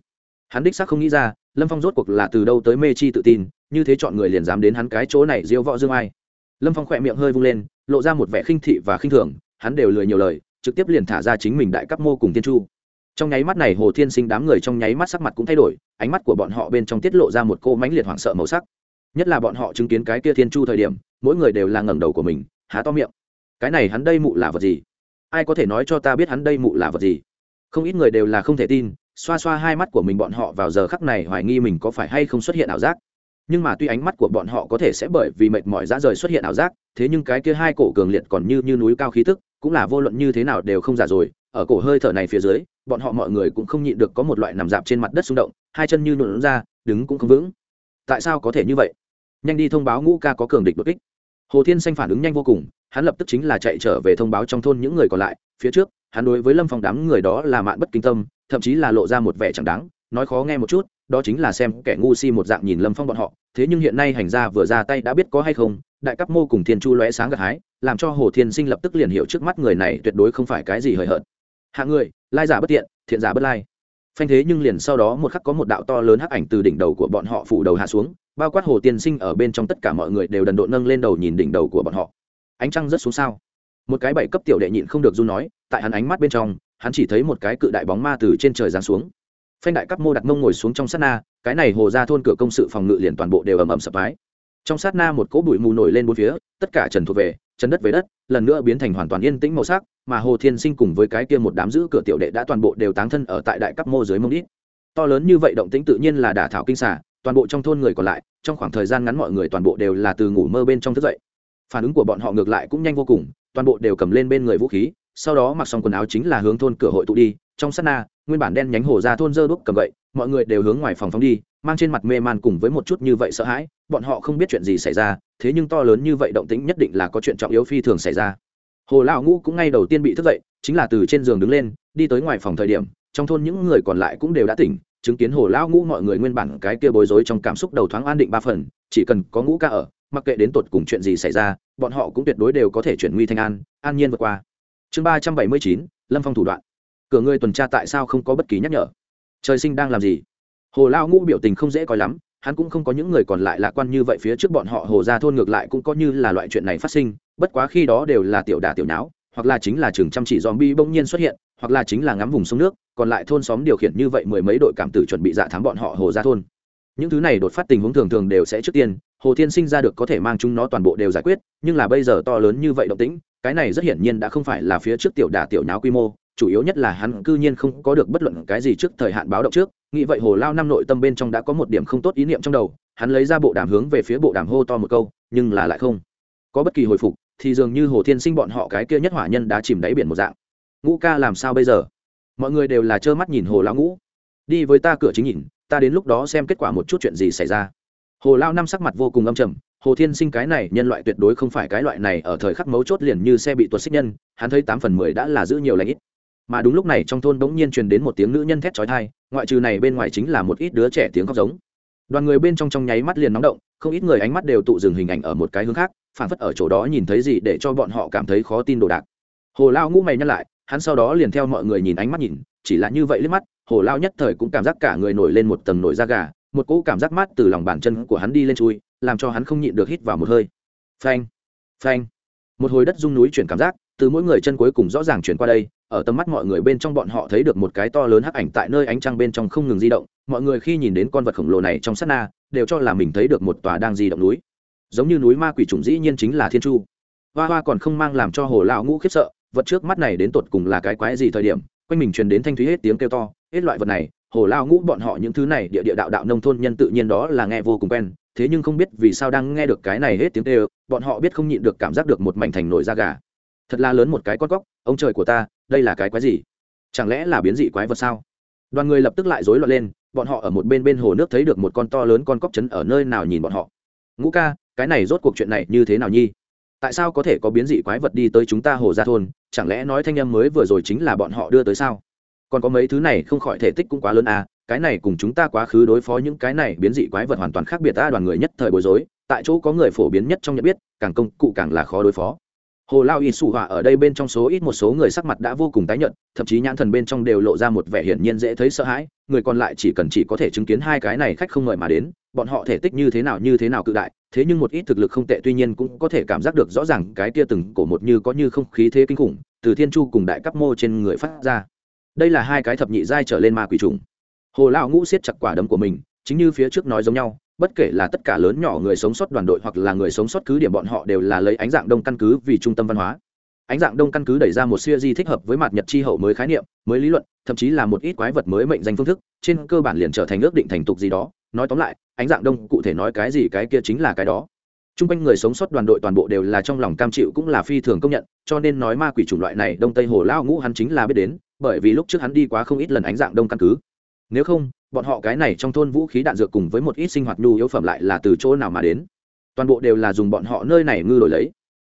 Hắn đích xác không nghĩ ra, lâm phong rốt cuộc là từ đâu tới mê chi tự tin, như thế chọn người liền dám đến hắn cái chỗ này diễu võ dương ai lâm phong khỏe miệng hơi vung lên, lộ ra một vẻ khinh thị và khinh thường, hắn đều lười nhiều lời, trực tiếp liền thả ra chính mình đại cấp mô cùng tiên chu. Trong nháy mắt này hồ thiên sinh đám người trong nháy mắt sắc mặt cũng thay đổi, ánh mắt của bọn họ bên trong tiết lộ ra một cô mãnh liệt hoảng sợ màu sắc. Nhất là bọn họ chứng kiến cái kia thiên chu thời điểm, mỗi người đều là ngẩng đầu của mình, há to miệng. Cái này hắn đây mụ là vật gì? Ai có thể nói cho ta biết hắn đây mụ là vật gì? Không ít người đều là không thể tin, xoa xoa hai mắt của mình bọn họ vào giờ khắc này hoài nghi mình có phải hay không xuất hiện ảo giác nhưng mà tuy ánh mắt của bọn họ có thể sẽ bởi vì mệt mỏi ra rời xuất hiện ảo giác, thế nhưng cái kia hai cổ cường liệt còn như như núi cao khí tức, cũng là vô luận như thế nào đều không giả rồi. Ở cổ hơi thở này phía dưới, bọn họ mọi người cũng không nhịn được có một loại nằm dạp trên mặt đất xung động, hai chân như nhuộn ra, đứng cũng không vững. Tại sao có thể như vậy? Nhanh đi thông báo ngũ ca có cường địch đột kích. Hồ thiên xanh phản ứng nhanh vô cùng, hắn lập tức chính là chạy trở về thông báo trong thôn những người còn lại. Phía trước, hắn đối với lâm phong đám người đó là mạn bất kinh tâm, thậm chí là lộ ra một vẻ chẳng đáng, nói khó nghe một chút đó chính là xem kẻ ngu si một dạng nhìn lâm phong bọn họ, thế nhưng hiện nay hành gia vừa ra tay đã biết có hay không, đại cấp mô cùng thiên chu lóe sáng gặt hái, làm cho hồ thiên sinh lập tức liền hiểu trước mắt người này tuyệt đối không phải cái gì hời hợt. Hạ người, lai giả bất tiện, thiện giả bất lai. Phanh thế nhưng liền sau đó một khắc có một đạo to lớn hắc ảnh từ đỉnh đầu của bọn họ phủ đầu hạ xuống, bao quát hồ tiên sinh ở bên trong tất cả mọi người đều đần độn nâng lên đầu nhìn đỉnh đầu của bọn họ. Ánh trăng rất xuống sao? Một cái bảy cấp tiểu đệ nhịn không được du nói, tại hắn ánh mắt bên trong, hắn chỉ thấy một cái cự đại bóng ma từ trên trời giáng xuống phanh đại cấp mô đặt mông ngồi xuống trong sát na, cái này hồ ra thôn cửa công sự phòng ngự liền toàn bộ đều ầm ầm sập mái trong sát na một cỗ bụi mù nổi lên bốn phía, tất cả trần thuộc về chân đất về đất, lần nữa biến thành hoàn toàn yên tĩnh màu sắc, mà hồ thiên sinh cùng với cái kia một đám giữ cửa tiểu đệ đã toàn bộ đều táng thân ở tại đại cấp mô dưới mông đít. To lớn như vậy động tĩnh tự nhiên là đả thảo kinh xả toàn bộ trong thôn người còn lại, trong khoảng thời gian ngắn mọi người toàn bộ đều là từ ngủ mơ bên trong thức dậy. Phản ứng của bọn họ ngược lại cũng nhanh vô cùng, toàn bộ đều cầm lên bên người vũ khí, sau đó mặc xong quần áo chính là hướng thôn cửa hội tụ đi, trong sát na nguyên bản đen nhánh hồ ra thôn dơ đúc cầm gậy, mọi người đều hướng ngoài phòng phóng đi, mang trên mặt mê man cùng với một chút như vậy sợ hãi, bọn họ không biết chuyện gì xảy ra, thế nhưng to lớn như vậy động tĩnh nhất định là có chuyện trọng yếu phi thường xảy ra. Hồ lão ngũ cũng ngay đầu tiên bị thức dậy, chính là từ trên giường đứng lên, đi tới ngoài phòng thời điểm, trong thôn những người còn lại cũng đều đã tỉnh, chứng kiến hồ lão ngũ mọi người nguyên bản cái kia bối rối trong cảm xúc đầu thoáng an định ba phần, chỉ cần có ngũ ca ở, mặc kệ đến tột cùng chuyện gì xảy ra, bọn họ cũng tuyệt đối đều có thể chuyển nguy thành an an nhiên vượt qua. Chương ba trăm bảy mươi chín, lâm phong thủ đoạn cửa người tuần tra tại sao không có bất kỳ nhắc nhở? Trời sinh đang làm gì? Hồ lao ngũ biểu tình không dễ coi lắm, hắn cũng không có những người còn lại lạc quan như vậy phía trước bọn họ, hồ ra thôn ngược lại cũng có như là loại chuyện này phát sinh, bất quá khi đó đều là tiểu đà tiểu nháo, hoặc là chính là chừng chăm chỉ dòm bi bỗng nhiên xuất hiện, hoặc là chính là ngắm vùng sông nước, còn lại thôn xóm điều khiển như vậy mười mấy đội cảm tử chuẩn bị dạ thám bọn họ hồ ra thôn. Những thứ này đột phát tình huống thường thường đều sẽ trước tiên, hồ thiên sinh ra được có thể mang chúng nó toàn bộ đều giải quyết, nhưng là bây giờ to lớn như vậy động tĩnh, cái này rất hiển nhiên đã không phải là phía trước tiểu đà tiểu nháo quy mô chủ yếu nhất là hắn cư nhiên không có được bất luận cái gì trước thời hạn báo động trước, nghĩ vậy hồ lao năm nội tâm bên trong đã có một điểm không tốt ý niệm trong đầu, hắn lấy ra bộ đàm hướng về phía bộ đàm hô to một câu, nhưng là lại không có bất kỳ hồi phục, thì dường như hồ thiên sinh bọn họ cái kia nhất hỏa nhân đã chìm đáy biển một dạng. Ngũ ca làm sao bây giờ? Mọi người đều là trơ mắt nhìn hồ lão ngũ. Đi với ta cửa chính nhìn, ta đến lúc đó xem kết quả một chút chuyện gì xảy ra. Hồ lao năm sắc mặt vô cùng âm trầm, hồ thiên sinh cái này nhân loại tuyệt đối không phải cái loại này, ở thời khắc mấu chốt liền như xe bị tuột xích nhân, hắn thấy tám phần mười đã là giữ nhiều lãnh ít mà đúng lúc này trong thôn bỗng nhiên truyền đến một tiếng nữ nhân thét chói tai, ngoại trừ này bên ngoài chính là một ít đứa trẻ tiếng khóc giống. Đoàn người bên trong trong nháy mắt liền nóng động không ít người ánh mắt đều tụ dừng hình ảnh ở một cái hướng khác phản phất ở chỗ đó nhìn thấy gì để cho bọn họ cảm thấy khó tin đồ đạc. Hồ lao ngũ mày nhắc lại hắn sau đó liền theo mọi người nhìn ánh mắt nhìn chỉ là như vậy liếc mắt hồ lao nhất thời cũng cảm giác cả người nổi lên một tầng nổi da gà một cỗ cảm giác mát từ lòng bàn chân của hắn đi lên chui làm cho hắn không nhịn được hít vào một hơi. Phanh phanh. Một hồi đất rung núi chuyển cảm giác từ mỗi người chân cuối cùng rõ ràng chuyển qua đây ở tầm mắt mọi người bên trong bọn họ thấy được một cái to lớn hắc ảnh tại nơi ánh trăng bên trong không ngừng di động, mọi người khi nhìn đến con vật khổng lồ này trong sát na, đều cho là mình thấy được một tòa đang di động núi. Giống như núi ma quỷ trùng dĩ nhiên chính là thiên chu. Hoa hoa còn không mang làm cho hồ lão ngũ khiếp sợ, vật trước mắt này đến tột cùng là cái quái gì thời điểm, quanh mình truyền đến thanh thúy hết tiếng kêu to, hết loại vật này, hồ lao ngũ bọn họ những thứ này địa địa đạo đạo nông thôn nhân tự nhiên đó là nghe vô cùng quen, thế nhưng không biết vì sao đang nghe được cái này hết tiếng kêu, bọn họ biết không nhịn được cảm giác được một mảnh thành nổi da gà. Thật là lớn một cái con cóc, ông trời của ta đây là cái quái gì? Chẳng lẽ là biến dị quái vật sao? Đoàn người lập tức lại rối loạn lên, bọn họ ở một bên bên hồ nước thấy được một con to lớn con cóc chấn ở nơi nào nhìn bọn họ. Ngũ ca, cái này rốt cuộc chuyện này như thế nào nhi? Tại sao có thể có biến dị quái vật đi tới chúng ta hồ gia thôn? Chẳng lẽ nói thanh em mới vừa rồi chính là bọn họ đưa tới sao? Còn có mấy thứ này không khỏi thể tích cũng quá lớn à cái này cùng chúng ta quá khứ đối phó những cái này biến dị quái vật hoàn toàn khác biệt ta đoàn người nhất thời bối rối, tại chỗ có người phổ biến nhất trong nhận biết, càng công cụ càng là khó đối phó hồ lao ít xù họa ở đây bên trong số ít một số người sắc mặt đã vô cùng tái nhợt, thậm chí nhãn thần bên trong đều lộ ra một vẻ hiển nhiên dễ thấy sợ hãi, người còn lại chỉ cần chỉ có thể chứng kiến hai cái này khách không ngợi mà đến, bọn họ thể tích như thế nào như thế nào cự đại, thế nhưng một ít thực lực không tệ tuy nhiên cũng có thể cảm giác được rõ ràng cái kia từng cổ một như có như không khí thế kinh khủng, từ thiên chu cùng đại cấp mô trên người phát ra. Đây là hai cái thập nhị giai trở lên ma quỷ trùng. Hồ lão ngũ siết chặt quả đấm của mình, chính như phía trước nói giống nhau bất kể là tất cả lớn nhỏ người sống sót đoàn đội hoặc là người sống sót cứ điểm bọn họ đều là lấy ánh dạng đông căn cứ vì trung tâm văn hóa. Ánh dạng đông căn cứ đẩy ra một siêu di thích hợp với mặt nhật chi hậu mới khái niệm, mới lý luận, thậm chí là một ít quái vật mới mệnh danh phương thức, trên cơ bản liền trở thành ước định thành tục gì đó. Nói tóm lại, ánh dạng đông cụ thể nói cái gì cái kia chính là cái đó. T r u n g quanh người sống sót đoàn đội toàn bộ đều là trong lòng cam chịu cũng là phi thường công nhận, cho nên nói ma quỷ chủng loại này đông tây hồ lao ngũ hắn chính là biết đến, bởi vì lúc trước hắn đi quá không ít lần ánh dạng đông căn cứ. Nếu không bọn họ cái này trong thôn vũ khí đạn dược cùng với một ít sinh hoạt nhu yếu phẩm lại là từ chỗ nào mà đến. Toàn bộ đều là dùng bọn họ nơi này ngư đổi lấy.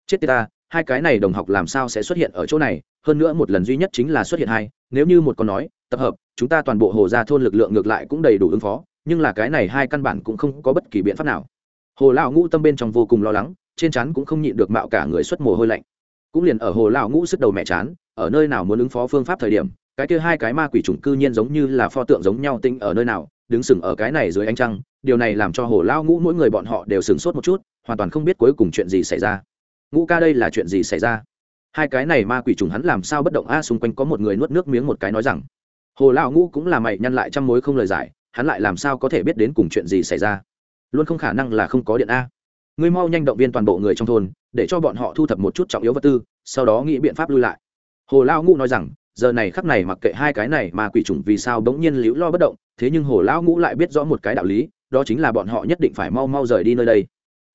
Chết tiệt ta, hai cái này đồng học làm sao sẽ xuất hiện ở chỗ này? Hơn nữa một lần duy nhất chính là xuất hiện hai, nếu như một con nói, tập hợp, chúng ta toàn bộ hồ ra thôn lực lượng ngược lại cũng đầy đủ ứng phó, nhưng là cái này hai căn bản cũng không có bất kỳ biện pháp nào. Hồ lão ngũ tâm bên trong vô cùng lo lắng, trên chắn cũng không nhịn được mạo cả người xuất mồ hôi lạnh. Cũng liền ở hồ lão ngũ sức đầu mẹ chán, ở nơi nào muốn ứng phó phương pháp thời điểm cái kia hai cái ma quỷ chủng cư nhiên giống như là pho tượng giống nhau tinh ở nơi nào, đứng sừng ở cái này dưới ánh trăng, điều này làm cho hồ lao ngũ mỗi người bọn họ đều sửng sốt một chút, hoàn toàn không biết cuối cùng chuyện gì xảy ra. Ngũ ca đây là chuyện gì xảy ra? Hai cái này ma quỷ trùng hắn làm sao bất động a, xung quanh có một người nuốt nước miếng một cái nói rằng. Hồ lao ngũ cũng là mày nhăn lại trăm mối không lời giải, hắn lại làm sao có thể biết đến cùng chuyện gì xảy ra? Luôn không khả năng là không có điện a. Ngươi mau nhanh động viên toàn bộ người trong thôn, để cho bọn họ thu thập một chút trọng yếu vật tư, sau đó nghĩ biện pháp lui lại. Hồ lao ngũ nói rằng giờ này khắc này mặc kệ hai cái này mà quỷ trùng vì sao bỗng nhiên liễu lo bất động, thế nhưng hồ lão ngũ lại biết rõ một cái đạo lý, đó chính là bọn họ nhất định phải mau mau rời đi nơi đây.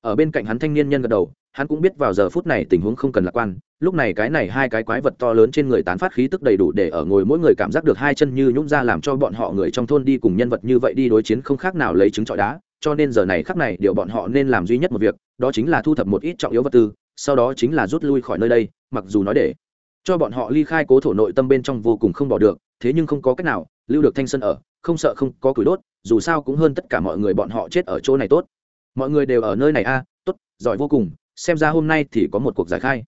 Ở bên cạnh hắn thanh niên nhân gật đầu, hắn cũng biết vào giờ phút này tình huống không cần lạc quan, lúc này cái này hai cái quái vật to lớn trên người tán phát khí tức đầy đủ để ở ngồi mỗi người cảm giác được hai chân như nhũng ra làm cho bọn họ người trong thôn đi cùng nhân vật như vậy đi đối chiến không khác nào lấy trứng trọi đá, cho nên giờ này khắc này điều bọn họ nên làm duy nhất một việc, đó chính là thu thập một ít trọng yếu vật tư, sau đó chính là rút lui khỏi nơi đây, mặc dù nói để cho bọn họ ly khai cố thổ nội tâm bên trong vô cùng không bỏ được, thế nhưng không có cách nào, lưu được thanh sân ở, không sợ không có củi đốt, dù sao cũng hơn tất cả mọi người bọn họ chết ở chỗ này tốt. Mọi người đều ở nơi này a, tốt, giỏi vô cùng, xem ra hôm nay thì có một cuộc giải khai.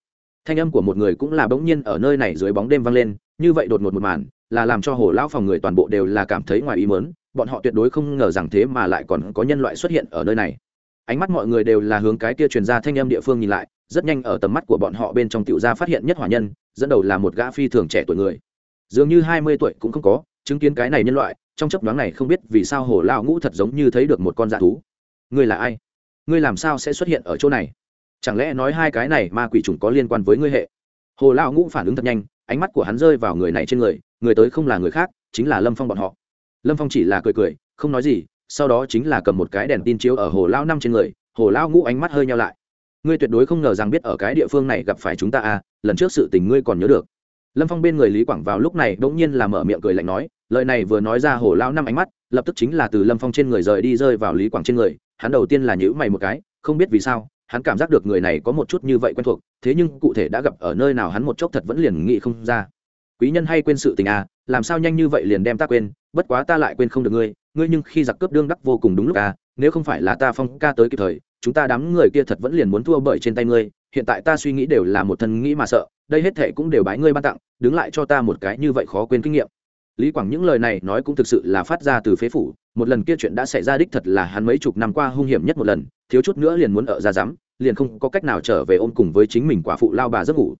Thanh âm của một người cũng là bỗng nhiên ở nơi này dưới bóng đêm vang lên, như vậy đột ngột một màn, là làm cho hồ lão phòng người toàn bộ đều là cảm thấy ngoài ý mớn bọn họ tuyệt đối không ngờ rằng thế mà lại còn có nhân loại xuất hiện ở nơi này. Ánh mắt mọi người đều là hướng cái kia truyền ra thanh âm địa phương nhìn lại, rất nhanh ở tầm mắt của bọn họ bên trong tiểu gia phát hiện nhất hỏa nhân dẫn đầu là một gã phi thường trẻ tuổi người. Dường như hai mươi tuổi cũng không có, chứng kiến cái này nhân loại, trong chấp đoán này không biết vì sao hồ lao ngũ thật giống như thấy được một con dạ thú. Ngươi là ai? Ngươi làm sao sẽ xuất hiện ở chỗ này? Chẳng lẽ nói hai cái này ma quỷ trùng có liên quan với ngươi hệ? Hồ lao ngũ phản ứng thật nhanh, ánh mắt của hắn rơi vào người này trên người người tới không là người khác, chính là lâm phong bọn họ. Lâm phong chỉ là cười cười, không nói gì, sau đó chính là cầm một cái đèn tin chiếu ở hồ lao năm trên người, hồ lao ngũ ánh mắt hơi nhau lại ngươi tuyệt đối không ngờ rằng biết ở cái địa phương này gặp phải chúng ta à lần trước sự tình ngươi còn nhớ được. Lâm phong bên người lý quảng vào lúc này đ ỗ n g nhiên là mở miệng cười lạnh nói, lời này vừa nói ra hồ lao năm ánh mắt, lập tức chính là từ lâm phong trên người rời đi rơi vào lý quảng trên người, hắn đầu tiên là nhữ mày một cái, không biết vì sao, hắn cảm giác được người này có một chút như vậy quen thuộc, thế nhưng cụ thể đã gặp ở nơi nào hắn một chốc thật vẫn liền nghĩ không ra. Quý nhân hay quên sự tình à làm sao nhanh như vậy liền đem ta quên, bất quá ta lại quên không được ngươi ngươi nhưng khi giặc cướp đương đắc vô cùng đúng lúc à nếu không phải là ta phong ca tới kịp thời chúng ta đám người kia thật vẫn liền muốn thua bởi trên tay ngươi, hiện tại ta suy nghĩ đều là một thân nghĩ mà sợ, đây hết thệ cũng đều bái ngươi ban tặng, đứng lại cho ta một cái như vậy khó quên kinh nghiệm. Lý quảng những lời này nói cũng thực sự là phát ra từ phế phủ, một lần kia chuyện đã xảy ra đích thật là hắn mấy chục năm qua hung hiểm nhất một lần, thiếu chút nữa liền muốn ở ra dám liền không có cách nào trở về ôm cùng với chính mình quả phụ lao bà giấc ngủ.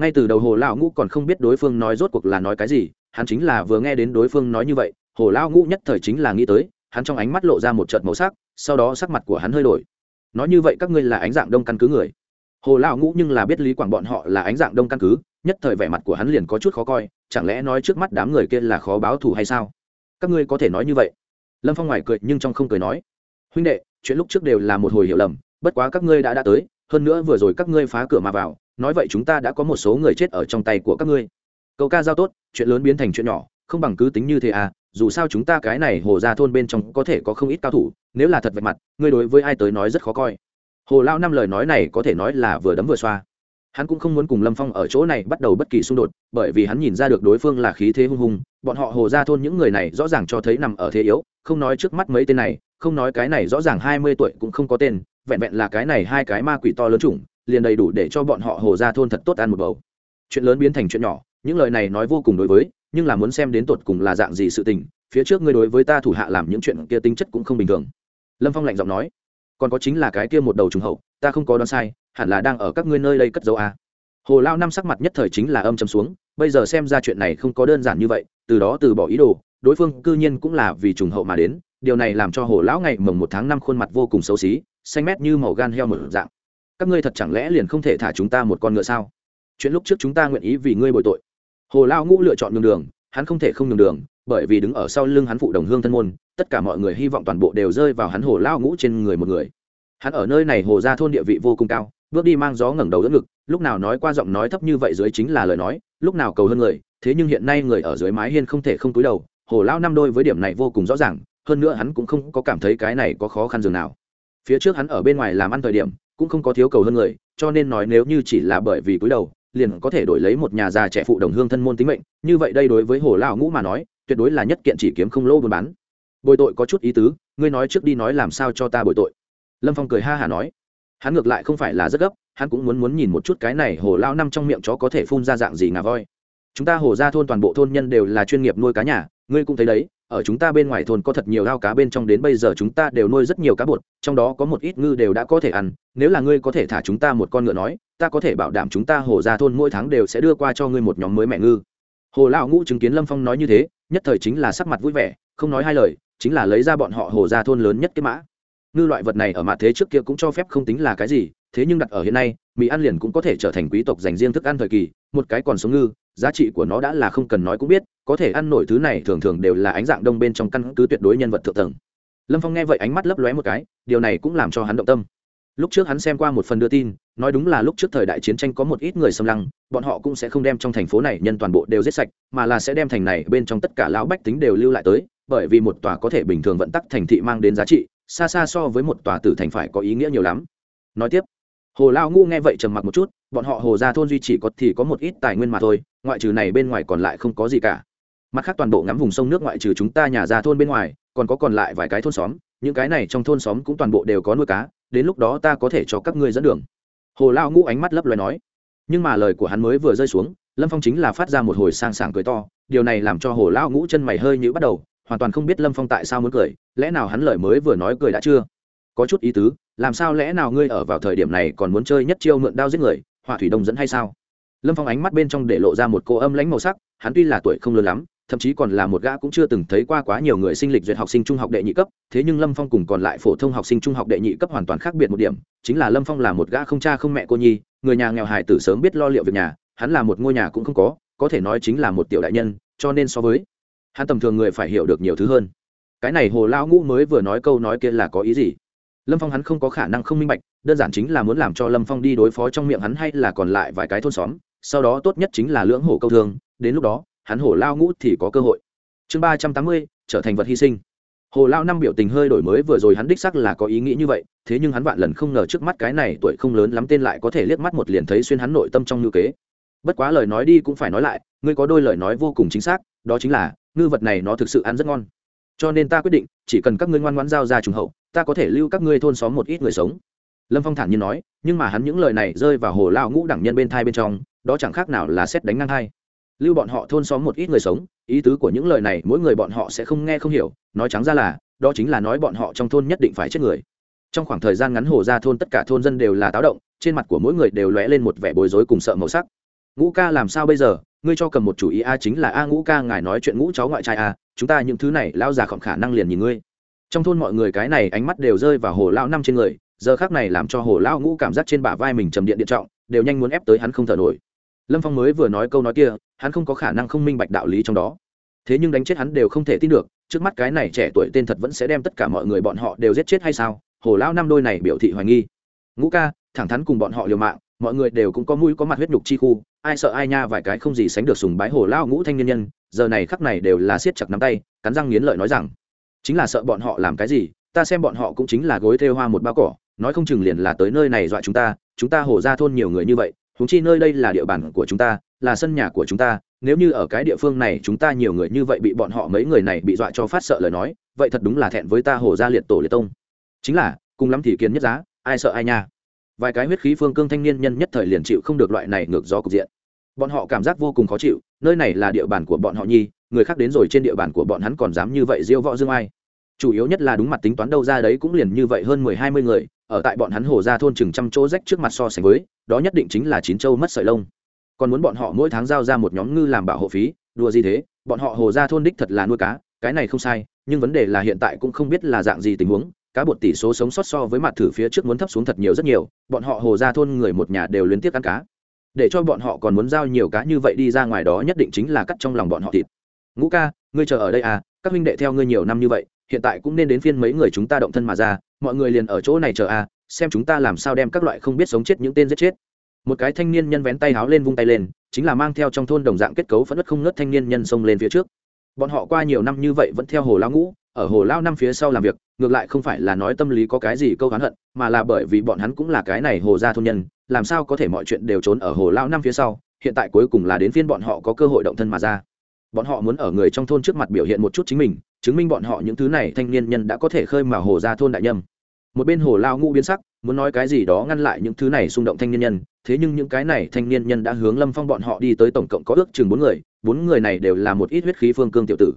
Ngay từ đầu hồ lao ngũ còn không biết đối phương nói rốt cuộc là nói cái gì, hắn chính là vừa nghe đến đối phương nói như vậy, hồ lao ngũ nhất thời chính là nghĩ tới, hắn trong ánh mắt lộ ra một trận màu sắc, sau đó sắc mặt của hắn hơi đổi nói như vậy các ngươi là ánh dạng đông căn cứ người. Hồ lão ngũ nhưng là biết lý quảng bọn họ là ánh dạng đông căn cứ, nhất thời vẻ mặt của hắn liền có chút khó coi, chẳng lẽ nói trước mắt đám người kia là khó báo thù hay sao? Các ngươi có thể nói như vậy? Lâm phong ngoài cười nhưng trong không cười nói, huynh đệ, chuyện lúc trước đều là một hồi hiểu lầm, bất quá các ngươi đã đã tới, hơn nữa vừa rồi các ngươi phá cửa mà vào, nói vậy chúng ta đã có một số người chết ở trong tay của các ngươi. Câu ca giao tốt, chuyện lớn biến thành chuyện nhỏ, không bằng cứ tính như thế à dù sao chúng ta cái này hồ ra thôn bên trong có thể có không ít cao thủ, nếu là thật vạch mặt, ngươi đối với ai tới nói rất khó coi. Hồ lao năm lời nói này có thể nói là vừa đấm vừa xoa. Hắn cũng không muốn cùng lâm phong ở chỗ này bắt đầu bất kỳ xung đột, bởi vì hắn nhìn ra được đối phương là khí thế hung hùng, bọn họ hồ ra thôn những người này rõ ràng cho thấy nằm ở thế yếu, không nói trước mắt mấy tên này, không nói cái này rõ ràng hai mươi tuổi cũng không có tên, vẹn vẹn là cái này hai cái ma quỷ to lớn chủng, liền đầy đủ để cho bọn họ hồ ra thôn thật tốt ăn một bầu. Chuyện lớn biến thành chuyện nhỏ, những lời này nói vô cùng đối với nhưng là muốn xem đến tột cùng là dạng gì sự tình, phía trước ngươi đối với ta thủ hạ làm những chuyện kia tính chất cũng không bình thường. Lâm phong lạnh giọng nói. Còn có chính là cái kia một đầu trùng hậu, ta không có đoán sai, hẳn là đang ở các ngươi nơi đây cất dấu a. Hồ lao năm sắc mặt nhất thời chính là âm chấm xuống, bây giờ xem ra chuyện này không có đơn giản như vậy, từ đó từ bỏ ý đồ, đối phương cư nhiên cũng là vì trùng hậu mà đến, điều này làm cho hồ lão ngày mồng một tháng năm khuôn mặt vô cùng xấu xí, xanh mét như màu gan heo một dạng. Các ngươi thật chẳng lẽ liền không thể thả chúng ta một con ngựa sao? Chuyện lúc trước chúng ta nguyện ý vì ngươi bồi tội hồ lao ngũ lựa chọn nhường đường, hắn không thể không nhường đường, bởi vì đứng ở sau lưng hắn phụ đồng hương thân môn, tất cả mọi người hy vọng toàn bộ đều rơi vào hắn hồ lao ngũ trên người một người. Hắn ở nơi này hồ ra thôn địa vị vô cùng cao, bước đi mang gió ngẩng đầu đỡ ngực, lúc nào nói qua giọng nói thấp như vậy dưới chính là lời nói, lúc nào cầu hơn người, thế nhưng hiện nay người ở dưới mái hiên không thể không túi đầu, hồ lao năm đôi với điểm này vô cùng rõ ràng, hơn nữa hắn cũng không có cảm thấy cái này có khó khăn dường nào. Phía trước hắn ở bên ngoài làm ăn thời điểm, cũng không có thiếu cầu hơn người, cho nên nói nếu như chỉ là bởi vì cúi đầu liền có thể đổi lấy một nhà già trẻ phụ đồng hương thân môn tính mệnh, như vậy đây đối với hồ lão ngũ mà nói, tuyệt đối là nhất kiện chỉ kiếm không lâu buôn bán. Bồi tội có chút ý tứ, ngươi nói trước đi nói làm sao cho ta bồi tội. Lâm phong cười ha hả nói. Hắn ngược lại không phải là rất gấp, hắn cũng muốn muốn nhìn một chút cái này hồ lao năm trong miệng chó có thể phun ra dạng gì ngà voi. Chúng ta hồ ra thôn toàn bộ thôn nhân đều là chuyên nghiệp nuôi cá nhà, ngươi cũng thấy đấy, ở chúng ta bên ngoài thôn có thật nhiều ao cá bên trong đến bây giờ chúng ta đều nuôi rất nhiều cá bột, trong đó có một ít ngư đều đã có thể ăn, nếu là ngươi có thể thả chúng ta một con ngựa nói ta có thể bảo đảm chúng ta hồ ra thôn mỗi tháng đều sẽ đưa qua cho ngươi một nhóm mới mẹ ngư. Hồ lão ngũ chứng kiến lâm phong nói như thế, nhất thời chính là sắc mặt vui vẻ, không nói hai lời, chính là lấy ra bọn họ hồ ra thôn lớn nhất cái mã. Ngư loại vật này ở mặt thế trước kia cũng cho phép không tính là cái gì, thế nhưng đặt ở hiện nay, mì ăn liền cũng có thể trở thành quý tộc dành riêng thức ăn thời kỳ, một cái còn sống ngư, giá trị của nó đã là không cần nói cũng biết, có thể ăn nổi thứ này thường thường đều là ánh dạng đông bên trong căn cứ tuyệt đối nhân vật thượng tầng. Lâm phong nghe vậy ánh mắt lấp lóe một cái, điều này cũng làm cho hắn động tâm lúc trước hắn xem qua một phần đưa tin, nói đúng là lúc trước thời đại chiến tranh có một ít người xâm lăng, bọn họ cũng sẽ không đem trong thành phố này nhân toàn bộ đều giết sạch, mà là sẽ đem thành này bên trong tất cả lão bách tính đều lưu lại tới, bởi vì một tòa có thể bình thường vận tắc thành thị mang đến giá trị, xa xa so với một tòa tử thành phải có ý nghĩa nhiều lắm. Nói tiếp, hồ lao ngu nghe vậy trầm mặc một chút, bọn họ hồ ra thôn duy chỉ có thì có một ít tài nguyên mà thôi, ngoại trừ này bên ngoài còn lại không có gì cả. Mặt khác toàn bộ ngắm vùng sông nước ngoại trừ chúng ta nhà ra thôn bên ngoài, còn có còn lại vài cái thôn xóm, những cái này trong thôn xóm cũng toàn bộ đều có nuôi cá đến lúc đó ta có thể cho các ngươi dẫn đường. Hồ lao ngũ ánh mắt lấp loài nói. Nhưng mà lời của hắn mới vừa rơi xuống, lâm phong chính là phát ra một hồi sang sảng cười to. Điều này làm cho hồ lao ngũ chân mày hơi nhữ bắt đầu, hoàn toàn không biết lâm phong tại sao muốn cười. Lẽ nào hắn lời mới vừa nói cười đã chưa? Có chút ý tứ, làm sao lẽ nào ngươi ở vào thời điểm này còn muốn chơi nhất chiêu mượn đao giết người hỏa thủy đông dẫn hay sao? Lâm phong ánh mắt bên trong để lộ ra một cô âm lãnh màu sắc, hắn tuy là tuổi không lớn lắm thậm chí còn là một gã cũng chưa từng thấy qua quá nhiều người sinh lịch duyệt học sinh trung học đệ nhị cấp, thế nhưng lâm phong cùng còn lại phổ thông học sinh trung học đệ nhị cấp hoàn toàn khác biệt một điểm, chính là lâm phong là một gã không cha không mẹ cô nhi, người nhà nghèo hài tử sớm biết lo liệu việc nhà, hắn là một ngôi nhà cũng không có có thể nói chính là một tiểu đại nhân, cho nên so với hắn tầm thường người phải hiểu được nhiều thứ hơn. Cái này hồ lao ngũ mới vừa nói câu nói kia là có ý gì? Lâm phong hắn không có khả năng không minh bạch, đơn giản chính là muốn làm cho lâm phong đi đối phó trong miệng hắn hay là còn lại vài cái thôn xóm, sau đó tốt nhất chính là lưỡng hổ câu thương, đến lúc đó hắn hổ lao ngũ thì có cơ hội. Chương ba trăm tám mươi, trở thành vật hy sinh. Hồ lao năm biểu tình hơi đổi mới vừa rồi hắn đích sắc là có ý nghĩ như vậy, thế nhưng hắn vạn lần không ngờ trước mắt cái này tuổi không lớn lắm tên lại có thể liếc mắt một liền thấy xuyên hắn nội tâm trong ngữ kế. Bất quá lời nói đi cũng phải nói lại, ngươi có đôi lời nói vô cùng chính xác, đó chính là, ngư vật này nó thực sự ăn rất ngon. Cho nên ta quyết định, chỉ cần các ngươi ngoan ngoãn giao ra trùng hậu, ta có thể lưu các ngươi thôn xóm một ít người sống. Lâm phong thản nhiên nói, nhưng mà hắn những lời này rơi vào hồ lao ngũ đẳng nhân bên thai bên trong, đó chẳng khác nào là xét đánh ngang hai lưu bọn họ thôn xóm một ít người sống, ý tứ của những lời này mỗi người bọn họ sẽ không nghe không hiểu, nói trắng ra là, đó chính là nói bọn họ trong thôn nhất định phải chết người. Trong khoảng thời gian ngắn hồ ra thôn tất cả thôn dân đều là táo động, trên mặt của mỗi người đều lóe lên một vẻ bối rối cùng sợ màu sắc. Ngũ ca làm sao bây giờ? Ngươi cho cầm một chủ ý a chính là a ngũ ca, ngài nói chuyện ngũ cháu ngoại trai a, chúng ta những thứ này lao già khổng khả năng liền nhìn ngươi. Trong thôn mọi người cái này ánh mắt đều rơi vào hồ lao năm trên người, giờ khác này làm cho hồ lao ngũ cảm giác trên bả vai mình trầm điện điện trọng, đều nhanh muốn ép tới hắn không thở nổi lâm phong mới vừa nói câu nói kia, hắn không có khả năng không minh bạch đạo lý trong đó. Thế nhưng đánh chết hắn đều không thể tin được, trước mắt cái này trẻ tuổi tên thật vẫn sẽ đem tất cả mọi người bọn họ đều giết chết hay sao? Hồ lao năm đôi này biểu thị hoài nghi. Ngũ ca, thẳng thắn cùng bọn họ liều mạng, mọi người đều cũng có mũi có mặt huyết nhục chi khu, ai sợ ai nha vài cái không gì sánh được sùng bái hồ lao ngũ thanh niên nhân, giờ này khắc này đều là siết chặt nắm tay, cắn răng nghiến lợi nói rằng, chính là sợ bọn họ làm cái gì, ta xem bọn họ cũng chính là gối thêu hoa một bao cỏ, nói không chừng liền là tới nơi này dọa chúng ta chúng ta hổ ra thôn nhiều người như vậy huống chi nơi đây là địa bàn của chúng ta, là sân nhà của chúng ta, nếu như ở cái địa phương này chúng ta nhiều người như vậy bị bọn họ mấy người này bị dọa cho phát sợ lời nói, vậy thật đúng là thẹn với ta hồ gia liệt tổ liệt tông. Chính là, cùng lắm thì kiến nhất giá, ai sợ ai nha. Vài cái huyết khí phương cương thanh niên nhân nhất thời liền chịu không được loại này ngược gió cục diện. Bọn họ cảm giác vô cùng khó chịu, nơi này là địa bàn của bọn họ nhi, người khác đến rồi trên địa bàn của bọn hắn còn dám như vậy diêu võ dương ai. Chủ yếu nhất là đúng mặt tính toán đâu ra đấy cũng liền như vậy hơn mười hai mươi người ở tại bọn hắn hồ ra thôn chừng trăm chỗ rách trước mặt so sánh với, đó nhất định chính là chín châu mất sợi lông. Còn muốn bọn họ mỗi tháng giao ra một nhóm ngư làm bảo hộ phí, đùa gì thế? Bọn họ hồ ra thôn đích thật là nuôi cá, cái này không sai, nhưng vấn đề là hiện tại cũng không biết là dạng gì tình huống, cá bột tỷ số sống sót so với mặt thử phía trước muốn thấp xuống thật nhiều rất nhiều, bọn họ hồ ra thôn người một nhà đều liên tiếp ăn cá. Để cho bọn họ còn muốn giao nhiều cá như vậy đi ra ngoài đó nhất định chính là cắt trong lòng bọn họ thịt. Ngũ ca, ngươi chờ ở đây à các huynh đệ theo ngươi nhiều năm như vậy hiện tại cũng nên đến phiên mấy người chúng ta động thân mà ra, mọi người liền ở chỗ này chờ à xem chúng ta làm sao đem các loại không biết sống chết những tên giết chết. Một cái thanh niên nhân vén tay háo lên vung tay lên, chính là mang theo trong thôn đồng dạng kết cấu phẫn nứt không ngớt thanh niên nhân xông lên phía trước. Bọn họ qua nhiều năm như vậy vẫn theo hồ lao ngũ, ở hồ lao năm phía sau làm việc, ngược lại không phải là nói tâm lý có cái gì câu hắn hận, mà là bởi vì bọn hắn cũng là cái này hồ gia thôn nhân, làm sao có thể mọi chuyện đều trốn ở hồ lao năm phía sau, hiện tại cuối cùng là đến phiên bọn họ có cơ hội động thân mà ra. Bọn họ muốn ở người trong thôn trước mặt biểu hiện một chút chính mình chứng minh bọn họ những thứ này thanh niên nhân đã có thể khơi mà hồ ra thôn đại nhâm. Một bên hồ lao ngũ biến sắc, muốn nói cái gì đó ngăn lại những thứ này xung động thanh niên nhân, thế nhưng những cái này thanh niên nhân đã hướng lâm phong bọn họ đi tới tổng cộng có ước chừng bốn người bốn người này đều là một ít huyết khí phương cương tiểu tử.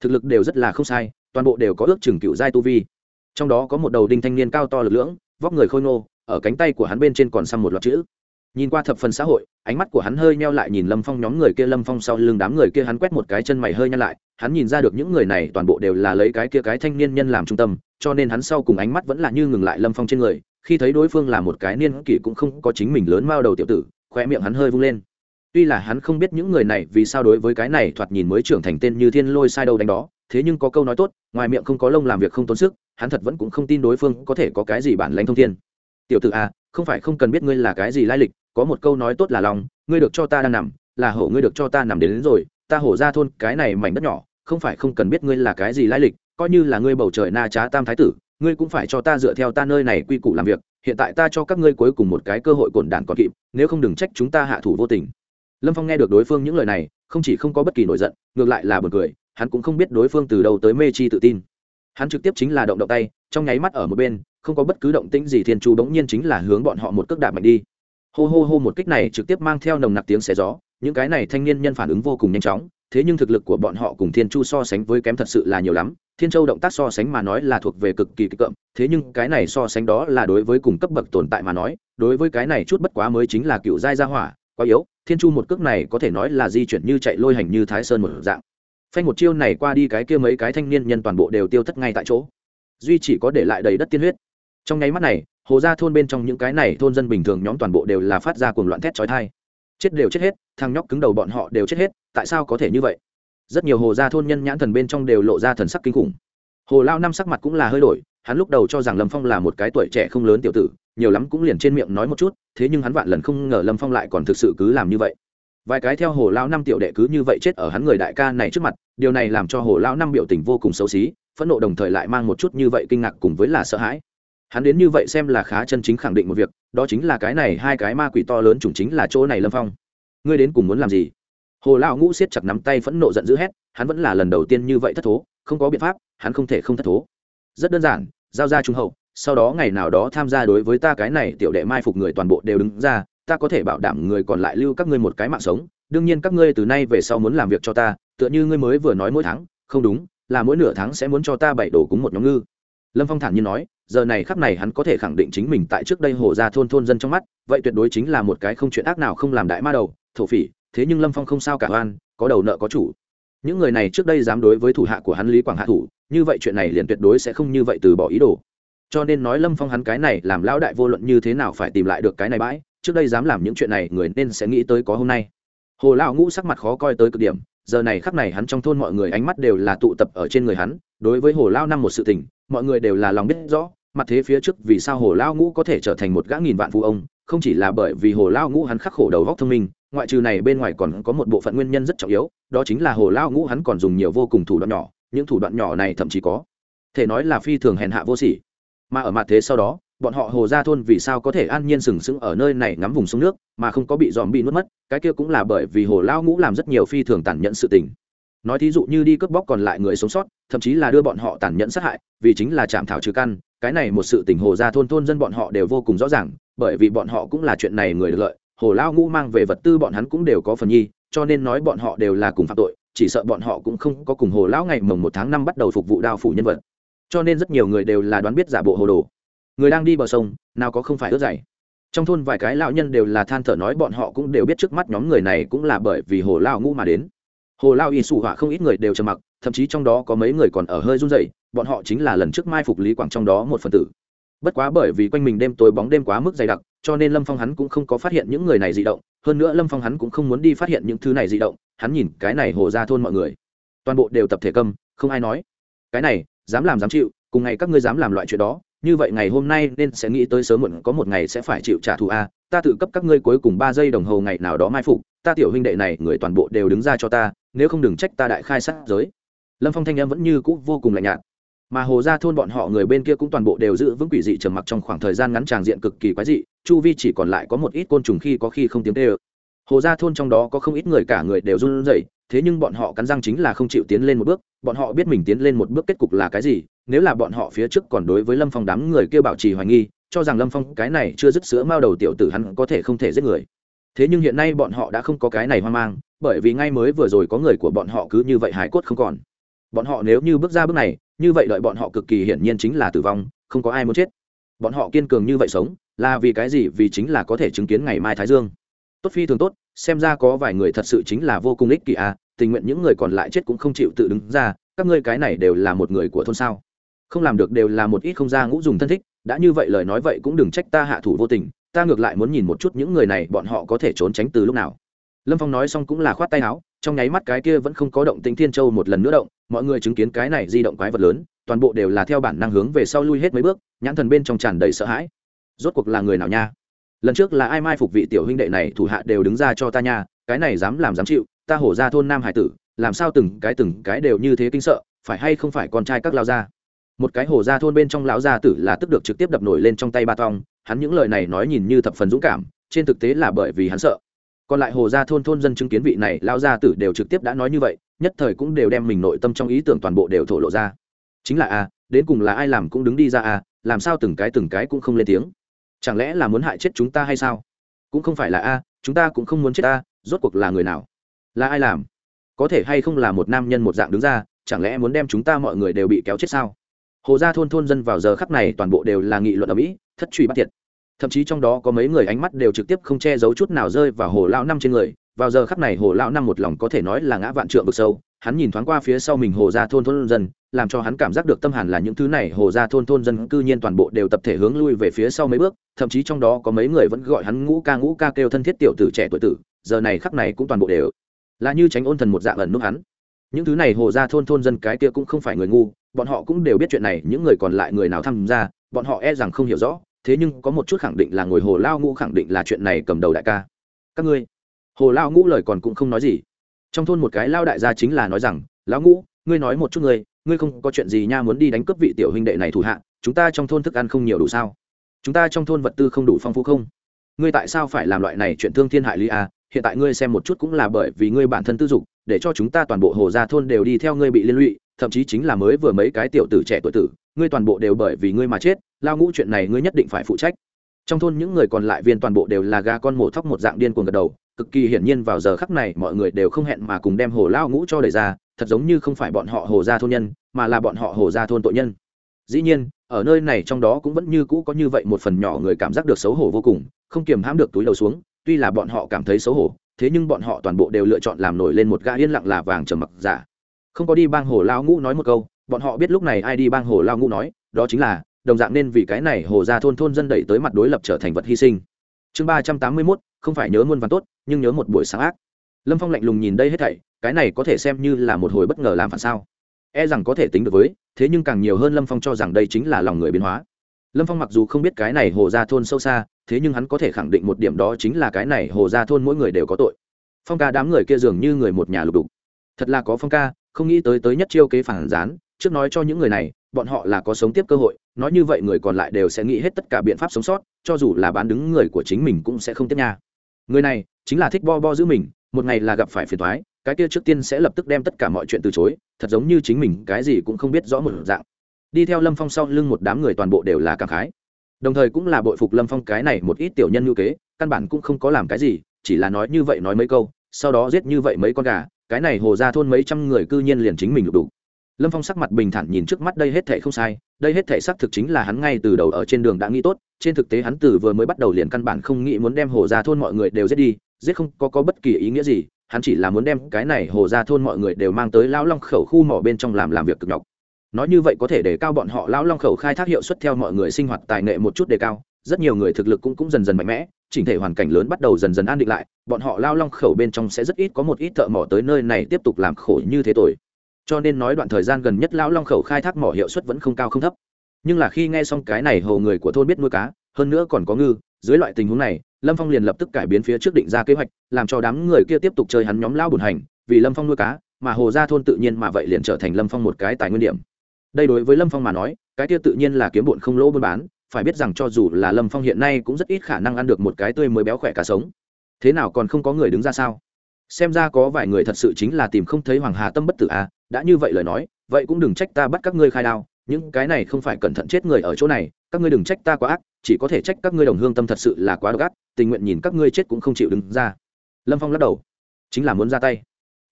Thực lực đều rất là không sai, toàn bộ đều có ước chừng cựu giai tu vi. Trong đó có một đầu đinh thanh niên cao to lực lưỡng, vóc người khôi nô ở cánh tay của hắn bên trên còn xăm một loạt chữ nhìn qua thập phần xã hội, ánh mắt của hắn hơi neo lại nhìn lâm phong nhóm người kia. Lâm phong sau lưng đám người kia, hắn quét một cái chân mày hơi nhăn lại, hắn nhìn ra được những người này toàn bộ đều là lấy cái kia cái thanh niên nhân làm trung tâm, cho nên hắn sau cùng ánh mắt vẫn là như ngừng lại lâm phong trên người, khi thấy đối phương là một cái niên kỷ cũng không có chính mình lớn mao đầu tiểu tử khoe miệng hắn hơi vung lên. Tuy là hắn không biết những người này vì sao đối với cái này thoạt nhìn mới trưởng thành tên như thiên lôi sai đâu đánh đó, thế nhưng có câu nói tốt, ngoài miệng không có lông làm việc không tốn sức, hắn thật vẫn cũng không tin đối phương có thể có cái gì bản lãnh thông thiên. Tiểu tử à không phải không cần biết ngươi là cái gì lai lịch có một câu nói tốt là lòng ngươi được cho ta đang nằm là hổ ngươi được cho ta nằm đến, đến rồi ta hổ ra thôn cái này mảnh đất nhỏ không phải không cần biết ngươi là cái gì lai lịch coi như là ngươi bầu trời na trá tam thái tử ngươi cũng phải cho ta dựa theo ta nơi này quy củ làm việc hiện tại ta cho các ngươi cuối cùng một cái cơ hội cồn đản còn kịp nếu không đừng trách chúng ta hạ thủ vô tình. Lâm phong nghe được đối phương những lời này không chỉ không có bất kỳ nổi giận ngược lại là b u ồ n cười hắn cũng không biết đối phương từ đầu tới mê chi tự tin. Hắn trực tiếp chính là động động tay trong nháy mắt ở một bên không có bất cứ động tĩnh gì thiên chu bỗng nhiên chính là hướng bọn họ một cước đạp mạnh đi hô hô hô một kích này trực tiếp mang theo nồng nặc tiếng xé gió, những cái này thanh niên nhân phản ứng vô cùng nhanh chóng, thế nhưng thực lực của bọn họ cùng thiên chu so sánh với kém thật sự là nhiều lắm, thiên châu động tác so sánh mà nói là thuộc về cực kỳ kịch cợm thế nhưng cái này so sánh đó là đối với cùng cấp bậc tồn tại mà nói, đối với cái này chút bất quá mới chính là cựu giai gia hỏa, quá yếu, thiên chu một cước này có thể nói là di chuyển như chạy lôi hành như thái sơn một dạng. Phanh một chiêu này qua đi cái kia mấy cái thanh niên nhân toàn bộ đều tiêu thất ngay tại chỗ. Duy chỉ có để lại đầy đất tiên huyết. Trong nháy mắt này hồ ra thôn bên trong những cái này thôn dân bình thường nhóm toàn bộ đều là phát ra cuồng loạn thét trói thai chết đều chết hết, thằng nhóc cứng đầu bọn họ đều chết hết, tại sao có thể như vậy? Rất nhiều hồ gia thôn nhân nhãn thần bên trong đều lộ ra thần sắc kinh khủng. Hồ lao năm sắc mặt cũng là hơi đổi, hắn lúc đầu cho rằng lâm phong là một cái tuổi trẻ không lớn tiểu tử, nhiều lắm cũng liền trên miệng nói một chút, thế nhưng hắn vạn lần không ngờ lâm phong lại còn thực sự cứ làm như vậy. Vài cái theo hồ lao năm tiểu đệ cứ như vậy chết ở hắn người đại ca này trước mặt, điều này làm cho hồ lao năm biểu tình vô cùng xấu xí, phẫn nộ đồng thời lại mang một chút như vậy kinh ngạc cùng với là sợ hãi hắn đến như vậy xem là khá chân chính khẳng định một việc, đó chính là cái này hai cái ma quỷ to lớn chủng chính là chỗ này lâm phong. Ngươi đến cùng muốn làm gì? Hồ lão ngũ siết chặt nắm tay phẫn nộ giận dữ hét, hắn vẫn là lần đầu tiên như vậy thất thố, không có biện pháp, hắn không thể không thất thố. Rất đơn giản, giao ra trung hậu, sau đó ngày nào đó tham gia đối với ta cái này tiểu đệ mai phục người toàn bộ đều đứng ra, ta có thể bảo đảm người còn lại lưu các ngươi một cái mạng sống, đương nhiên các ngươi từ nay về sau muốn làm việc cho ta, tựa như ngươi mới vừa nói mỗi tháng, không đúng, là mỗi nửa tháng sẽ muốn cho ta bảy đồ cúng một nhóm ngư lâm phong thản nhiên nói, giờ này khắc này hắn có thể khẳng định chính mình tại trước đây hồ ra thôn thôn dân trong mắt, vậy tuyệt đối chính là một cái không chuyện ác nào không làm đại ma đầu, thổ phỉ, thế nhưng lâm phong không sao cả oan, có đầu nợ có chủ. Những người này trước đây dám đối với thủ hạ của hắn lý quảng hạ thủ, như vậy chuyện này liền tuyệt đối sẽ không như vậy từ bỏ ý đồ. Cho nên nói lâm phong hắn cái này làm lão đại vô luận như thế nào phải tìm lại được cái này bãi, trước đây dám làm những chuyện này, người nên sẽ nghĩ tới có hôm nay. Hồ lão ngũ sắc mặt khó coi tới cực điểm giờ này khắc này hắn trong thôn mọi người ánh mắt đều là tụ tập ở trên người hắn, đối với hồ lao năm một sự tình, mọi người đều là lòng biết rõ, mặt thế phía trước vì sao hồ lao ngũ có thể trở thành một gã nghìn vạn phụ ông, không chỉ là bởi vì hồ lao ngũ hắn khắc khổ đầu góc thông minh, ngoại trừ này bên ngoài còn có một bộ phận nguyên nhân rất trọng yếu, đó chính là hồ lao ngũ hắn còn dùng nhiều vô cùng thủ đoạn nhỏ, những thủ đoạn nhỏ này thậm chí có thể nói là phi thường hèn hạ vô sỉ. Mà ở mặt thế sau đó bọn họ hồ gia thôn vì sao có thể an nhiên sừng sững ở nơi này ngắm vùng sông nước, mà không có bị dòm bị nuốt mất, cái kia cũng là bởi vì hồ lao ngũ làm rất nhiều phi thường tàn nhẫn sự tình. Nói thí dụ như đi cướp bóc còn lại người sống sót, thậm chí là đưa bọn họ tàn nhẫn sát hại, vì chính là chạm thảo trừ căn, cái này một sự tình hồ gia thôn thôn dân bọn họ đều vô cùng rõ ràng, bởi vì bọn họ cũng là chuyện này người được lợi, hồ lao ngũ mang về vật tư bọn hắn cũng đều có phần nhi, cho nên nói bọn họ đều là cùng phạm tội, chỉ sợ bọn họ cũng không có cùng hồ lão ngày mồng một tháng năm bắt đầu phục vụ đao phủ nhân vật. Cho nên rất nhiều người đều là đoán biết giả bộ hồ đồ người đang đi bờ sông, nào có không phải ướt dày. Trong thôn vài cái lão nhân đều là than thở nói bọn họ cũng đều biết trước mắt nhóm người này cũng là bởi vì hồ lao ngũ mà đến. Hồ lao y sủ họa không ít người đều trầm mặc, thậm chí trong đó có mấy người còn ở hơi run rẩy, bọn họ chính là lần trước mai phục lý quảng trong đó một phần tử. Bất quá bởi vì quanh mình đêm tối bóng đêm quá mức dày đặc, cho nên lâm phong hắn cũng không có phát hiện những người này di động, hơn nữa lâm phong hắn cũng không muốn đi phát hiện những thứ này di động, hắn nhìn cái này hồ ra thôn mọi người. Toàn bộ đều tập thể câm, không ai nói. Cái này, dám làm dám chịu, cùng ngày các ngươi dám làm loại chuyện đó như vậy ngày hôm nay nên sẽ nghĩ tới sớm muộn có một ngày sẽ phải chịu trả thù a, ta tự cấp các ngươi cuối cùng ba giây đồng hồ ngày nào đó mai phục, ta tiểu huynh đệ này, người toàn bộ đều đứng ra cho ta, nếu không đừng trách ta đại khai sát giới. Lâm phong thanh em vẫn như cũ vô cùng lạnh nhạt. Mà hồ ra thôn bọn họ người bên kia cũng toàn bộ đều giữ vững quỷ dị trầm mặc trong khoảng thời gian ngắn tràng diện cực kỳ quái dị, chu vi chỉ còn lại có một ít côn trùng khi có khi không tiếng tê ơ hồ ra thôn trong đó có không ít người cả người đều run rẩy, thế nhưng bọn họ cắn răng chính là không chịu tiến lên một bước, bọn họ biết mình tiến lên một bước kết cục là cái gì, nếu là bọn họ phía trước còn đối với lâm phong đám người kia bảo trì hoài nghi, cho rằng lâm phong cái này chưa dứt sữa mao đầu tiểu tử hắn có thể không thể giết người. Thế nhưng hiện nay bọn họ đã không có cái này hoang mang, bởi vì ngay mới vừa rồi có người của bọn họ cứ như vậy hải cốt không còn. Bọn họ nếu như bước ra bước này, như vậy đợi bọn họ cực kỳ hiển nhiên chính là tử vong, không có ai muốn chết. Bọn họ kiên cường như vậy sống, là vì cái gì? Vì chính là có thể chứng kiến ngày mai thái dương tốt phi thường tốt, xem ra có vài người thật sự chính là vô cùng ích kỷ à tình nguyện những người còn lại chết cũng không chịu tự đứng ra, các ngươi cái này đều là một người của thôn sao? Không làm được đều là một ít không ra ngũ dùng thân thích, đã như vậy lời nói vậy cũng đừng trách ta hạ thủ vô tình, ta ngược lại muốn nhìn một chút những người này bọn họ có thể trốn tránh từ lúc nào. Lâm phong nói xong cũng là khoát tay áo, trong nháy mắt cái kia vẫn không có động tính thiên châu một lần nữa động, mọi người chứng kiến cái này di động quái vật lớn, toàn bộ đều là theo bản năng hướng về sau lui hết mấy bước, nhãn thần bên trong tràn đầy sợ hãi. Rốt cuộc là người nào nha? Lần trước là ai mai phục vị tiểu huynh đệ này, thủ hạ đều đứng ra cho ta nha, cái này dám làm dám chịu, ta hổ ra thôn nam hải tử, làm sao từng cái từng cái đều như thế kinh sợ, phải hay không phải con trai các lao gia? Một cái hổ ra thôn bên trong lão gia tử là tức được trực tiếp đập nổi lên trong tay ba tong, hắn những lời này nói nhìn như thập phần dũng cảm, trên thực tế là bởi vì hắn sợ. Còn lại hồ gia thôn thôn dân chứng kiến vị này lão gia tử đều trực tiếp đã nói như vậy, nhất thời cũng đều đem mình nội tâm trong ý tưởng toàn bộ đều thổ lộ ra. Chính là a, đến cùng là ai làm cũng đứng đi ra a, làm sao từng cái từng cái cũng không lên tiếng chẳng lẽ là muốn hại chết chúng ta hay sao? Cũng không phải là a chúng ta cũng không muốn chết ta, rốt cuộc là người nào? Là ai làm? Có thể hay không là một nam nhân một dạng đứng ra chẳng lẽ muốn đem chúng ta mọi người đều bị kéo chết sao? Hồ gia thôn thôn dân vào giờ khắc này toàn bộ đều là nghị luận ở mỹ thất truy bắt thiệt. Thậm chí trong đó có mấy người ánh mắt đều trực tiếp không che giấu chút nào rơi vào hồ lão năm trên người. Vào giờ khắc này hồ lão năm một lòng có thể nói là ngã vạn trượng vực sâu hắn nhìn thoáng qua phía sau mình hồ gia thôn thôn dân, làm cho hắn cảm giác được tâm hàn là những thứ này. Hồ gia thôn thôn dân cư nhiên toàn bộ đều tập thể hướng lui về phía sau mấy bước, thậm chí trong đó có mấy người vẫn gọi hắn ngũ ca ngũ ca kêu thân thiết tiểu tử trẻ tuổi tử, giờ này khắc này cũng toàn bộ đều là như tránh ôn thần một dạng ẩn nút hắn. Những thứ này hồ gia thôn thôn dân cái kia cũng không phải người ngu, bọn họ cũng đều biết chuyện này, những người còn lại người nào tham gia, bọn họ e rằng không hiểu rõ, thế nhưng có một chút khẳng định là ngồi hồ lao ngũ khẳng định là chuyện này cầm đầu đại ca. Các ngươi, hồ lao ngũ lời còn cũng không nói gì trong thôn một cái lao đại gia chính là nói rằng, lão ngũ, ngươi nói một chút ngươi ngươi không có chuyện gì nha muốn đi đánh cướp vị tiểu huynh đệ này thủ hạ, chúng ta trong thôn thức ăn không nhiều đủ sao? Chúng ta trong thôn vật tư không đủ phong phú không? Ngươi tại sao phải làm loại này chuyện thương thiên hại lý à? hiện tại ngươi xem một chút cũng là bởi vì ngươi bản thân tư dục, để cho chúng ta toàn bộ hồ gia thôn đều đi theo ngươi bị liên lụy, thậm chí chính là mới vừa mấy cái tiểu tử trẻ tuổi tử, ngươi toàn bộ đều bởi vì ngươi mà chết, lao ngũ chuyện này ngươi nhất định phải phụ trách. Trong thôn những người còn lại viên toàn bộ đều là gà con mổ thóc một dạng điên cuồng gật đầu cực kỳ hiển nhiên vào giờ khắc này mọi người đều không hẹn mà cùng đem hồ lao ngũ cho đẩy ra, thật giống như không phải bọn họ hồ gia thôn nhân, mà là bọn họ hồ gia thôn tội nhân. Dĩ nhiên, ở nơi này trong đó cũng vẫn như cũ có như vậy một phần nhỏ người cảm giác được xấu hổ vô cùng, không kiềm hãm được túi đầu xuống, tuy là bọn họ cảm thấy xấu hổ, thế nhưng bọn họ toàn bộ đều lựa chọn làm nổi lên một gã yên lặng là vàng trầm mặc giả. Không có đi bang hồ lao ngũ nói một câu, bọn họ biết lúc này ai đi bang hồ lao ngũ nói, đó chính là, đồng dạng nên vì cái này hồ ra thôn thôn dân đẩy tới mặt đối lập trở thành vật hy sinh. Chương ba trăm tám mươi mốt không phải nhớ muôn văn tốt, nhưng nhớ một buổi sáng ác. Lâm phong lạnh lùng nhìn đây hết thảy, cái này có thể xem như là một hồi bất ngờ làm phản sao. E rằng có thể tính được với, thế nhưng càng nhiều hơn lâm phong cho rằng đây chính là lòng người biến hóa. Lâm phong mặc dù không biết cái này hồ ra thôn sâu xa, thế nhưng hắn có thể khẳng định một điểm đó chính là cái này hồ ra thôn mỗi người đều có tội. Phong ca đám người kia dường như người một nhà lục đục. Thật là có phong ca, không nghĩ tới tới nhất chiêu kế phản gián, trước nói cho những người này, bọn họ là có sống tiếp cơ hội, nói như vậy người còn lại đều sẽ nghĩ hết tất cả biện pháp sống sót, cho dù là bán đứng người của chính mình cũng sẽ không tiếp nha người này chính là thích bo bo giữ mình, một ngày là gặp phải phiền thoái cái kia trước tiên sẽ lập tức đem tất cả mọi chuyện từ chối, thật giống như chính mình cái gì cũng không biết rõ một dạng. Đi theo lâm phong sau lưng một đám người toàn bộ đều là cảm khái. Đồng thời cũng là bội phục lâm phong cái này một ít tiểu nhân ngữ kế, căn bản cũng không có làm cái gì, chỉ là nói như vậy nói mấy câu, sau đó giết như vậy mấy con gà, cái này hồ ra thôn mấy trăm người cư nhiên liền chính mình lục đủ lâm phong sắc mặt bình thản nhìn trước mắt đây hết thể không sai đây hết thể xác thực chính là hắn ngay từ đầu ở trên đường đã nghĩ tốt trên thực tế hắn từ vừa mới bắt đầu liền căn bản không nghĩ muốn đem hồ ra thôn mọi người đều giết đi giết không có, có bất kỳ ý nghĩa gì hắn chỉ là muốn đem cái này hồ ra thôn mọi người đều mang tới lão long khẩu khu mỏ bên trong làm làm việc cực nhọc. Nói như vậy có thể để cao bọn họ lão long khẩu khai thác hiệu suất theo mọi người sinh hoạt tài nghệ một chút đề cao rất nhiều người thực lực cũng cũng dần dần mạnh mẽ chỉnh thể hoàn cảnh lớn bắt đầu dần dần an định lại bọn họ lao long khẩu bên trong sẽ rất ít có một ít thợ mỏ tới nơi này tiếp tục làm khổ như thế tội cho nên nói đoạn thời gian gần nhất lão long khẩu khai thác mỏ hiệu suất vẫn không cao không thấp. Nhưng là khi nghe xong cái này hồ người của thôn biết nuôi cá, hơn nữa còn có ngư, dưới loại tình huống này, lâm phong liền lập tức cải biến phía trước định ra kế hoạch, làm cho đám người kia tiếp tục chơi hắn nhóm lao bùn hành, vì lâm phong nuôi cá, mà hồ ra thôn tự nhiên mà vậy liền trở thành lâm phong một cái tài nguyên điểm. Đây đối với lâm phong mà nói, cái kia tự nhiên là kiếm bụn không lỗ buôn bán, phải biết rằng cho dù là lâm phong hiện nay cũng rất ít khả năng ăn được một cái tươi mới béo khỏe cá sống. Thế nào còn không có người đứng ra sao? Xem ra có vài người thật sự chính là tìm không thấy hoàng hà tâm bất tử à đã như vậy lời nói, vậy cũng đừng trách ta bắt các ngươi khai đao, những cái này không phải cẩn thận chết người ở chỗ này, các ngươi đừng trách ta quá ác, chỉ có thể trách các ngươi đồng hương tâm thật sự là quá độc ác, tình nguyện nhìn các ngươi chết cũng không chịu đứng ra. Lâm phong lắc đầu. Chính là muốn ra tay.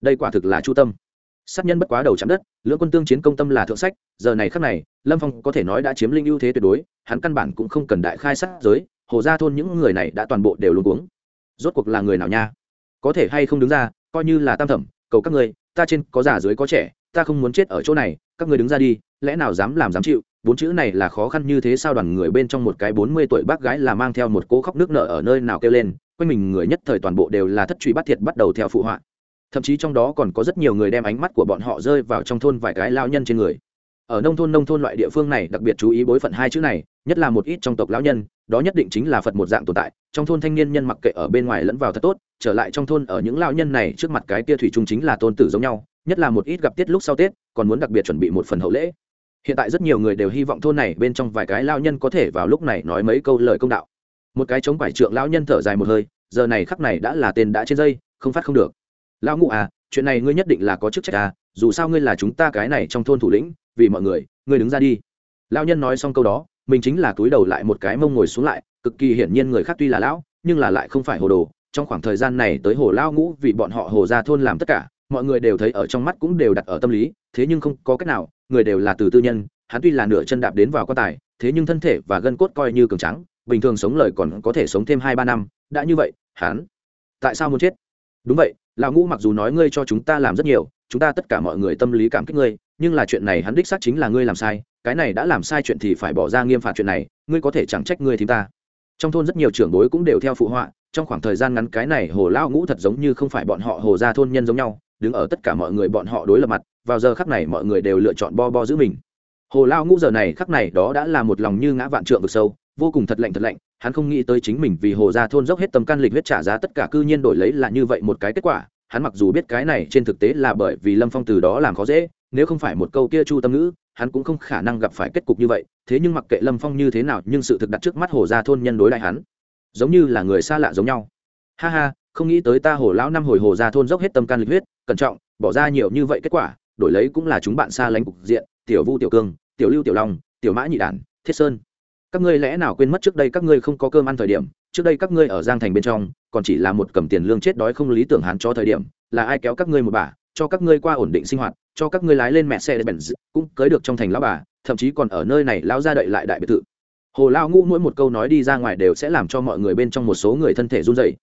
Đây quả thực là chu tâm. Sát nhân bất quá đầu chạm đất, lưỡng quân tương chiến công tâm là thượng sách, giờ này khắc này, lâm phong có thể nói đã chiếm linh ưu thế tuyệt đối, hắn căn bản cũng không cần đại khai sát giới, hồ ra thôn những người này đã toàn bộ đều luôn uống rốt cuộc là người nào nha? Có thể hay không đứng ra, coi như là tam thẩm, cầu các người ta trên có già dưới có trẻ, ta không muốn chết ở chỗ này, các người đứng ra đi, lẽ nào dám làm dám chịu? Bốn chữ này là khó khăn như thế sao đoàn người bên trong một cái bốn mươi tuổi bác gái là mang theo một cô khóc nước nở ở nơi nào kêu lên, quanh mình người nhất thời toàn bộ đều là thất truy bắt thiệt bắt đầu theo phụ họa. Thậm chí trong đó còn có rất nhiều người đem ánh mắt của bọn họ rơi vào trong thôn vài cái lao nhân trên người. Ở nông thôn nông thôn loại địa phương này đặc biệt chú ý bối phận hai chữ này, nhất là một ít trong tộc lão nhân, đó nhất định chính là phật một dạng tồn tại, trong thôn thanh niên nhân mặc kệ ở bên ngoài lẫn vào thật tốt trở lại trong thôn ở những lão nhân này trước mặt cái kia thủy chung chính là tôn tử giống nhau, nhất là một ít gặp tiết lúc sau tết, còn muốn đặc biệt chuẩn bị một phần hậu lễ. Hiện tại rất nhiều người đều hy vọng thôn này bên trong vài cái lão nhân có thể vào lúc này nói mấy câu lời công đạo. Một cái chống quải trượng lão nhân thở dài một hơi, giờ này khắc này đã là tên đã trên dây, không phát không được. Lão ngụ à chuyện này ngươi nhất định là có chức trách à dù sao ngươi là chúng ta cái này trong thôn thủ lĩnh, vì mọi người, ngươi đứng ra đi. Lão nhân nói xong câu đó, mình chính là túi đầu lại một cái mông ngồi xuống lại, cực kỳ hiển nhiên người khác tuy là lão, nhưng là lại không phải hồ đồ trong khoảng thời gian này tới hồ lao ngũ vì bọn họ hồ ra thôn làm tất cả, mọi người đều thấy ở trong mắt cũng đều đặt ở tâm lý, thế nhưng không có cách nào, người đều là từ tư nhân, hắn tuy là nửa chân đạp đến vào quan tài, thế nhưng thân thể và gân cốt coi như cường trắng bình thường sống lời còn có thể sống thêm hai ba năm, đã như vậy, hắn tại sao muốn chết? Đúng vậy, lão ngũ mặc dù nói ngươi cho chúng ta làm rất nhiều, chúng ta tất cả mọi người tâm lý cảm kích ngươi, nhưng là chuyện này hắn đích xác chính là ngươi làm sai, cái này đã làm sai chuyện thì phải bỏ ra nghiêm phạt chuyện này, ngươi có thể chẳng trách ngươi thì ta. Trong thôn rất nhiều trưởng bối cũng đều theo phụ họa trong khoảng thời gian ngắn cái này hồ lao ngũ thật giống như không phải bọn họ hồ ra thôn nhân giống nhau, đứng ở tất cả mọi người bọn họ đối lập mặt, vào giờ khắc này mọi người đều lựa chọn bo bo giữ mình. Hồ lao ngũ giờ này khắc này đó đã là một lòng như ngã vạn trượng vực sâu, vô cùng thật lạnh thật lạnh, hắn không nghĩ tới chính mình vì hồ gia thôn dốc hết tâm can lịch huyết trả giá tất cả cư nhiên đổi lấy là như vậy một cái kết quả, hắn mặc dù biết cái này trên thực tế là bởi vì lâm phong từ đó làm khó dễ, nếu không phải một câu kia chu tâm ngữ, hắn cũng không khả năng gặp phải kết cục như vậy, thế nhưng mặc kệ lâm phong như thế nào, nhưng sự thực đặt trước mắt hồ gia thôn nhân đối lại hắn giống như là người xa lạ giống nhau. Ha ha, không nghĩ tới ta hồ lão năm hồi hồ ra thôn dốc hết tâm can lịch huyết, cẩn trọng, bỏ ra nhiều như vậy kết quả, đổi lấy cũng là chúng bạn xa lánh cục diện, tiểu vu tiểu cương, tiểu lưu tiểu long, tiểu mã nhị đản, thiết sơn. Các ngươi lẽ nào quên mất trước đây các ngươi không có cơm ăn thời điểm, trước đây các ngươi ở giang thành bên trong, còn chỉ là một cầm tiền lương chết đói không lý tưởng hắn cho thời điểm, là ai kéo các ngươi một bà, cho các ngươi qua ổn định sinh hoạt, cho các ngươi lái lên mẹ xe để bèn cũng cưới được trong thành lão bà, thậm chí còn ở nơi này lão ra đậy lại đại biệt thự hồ lao ngũ mỗi một câu nói đi ra ngoài đều sẽ làm cho mọi người bên trong một số người thân thể run dậy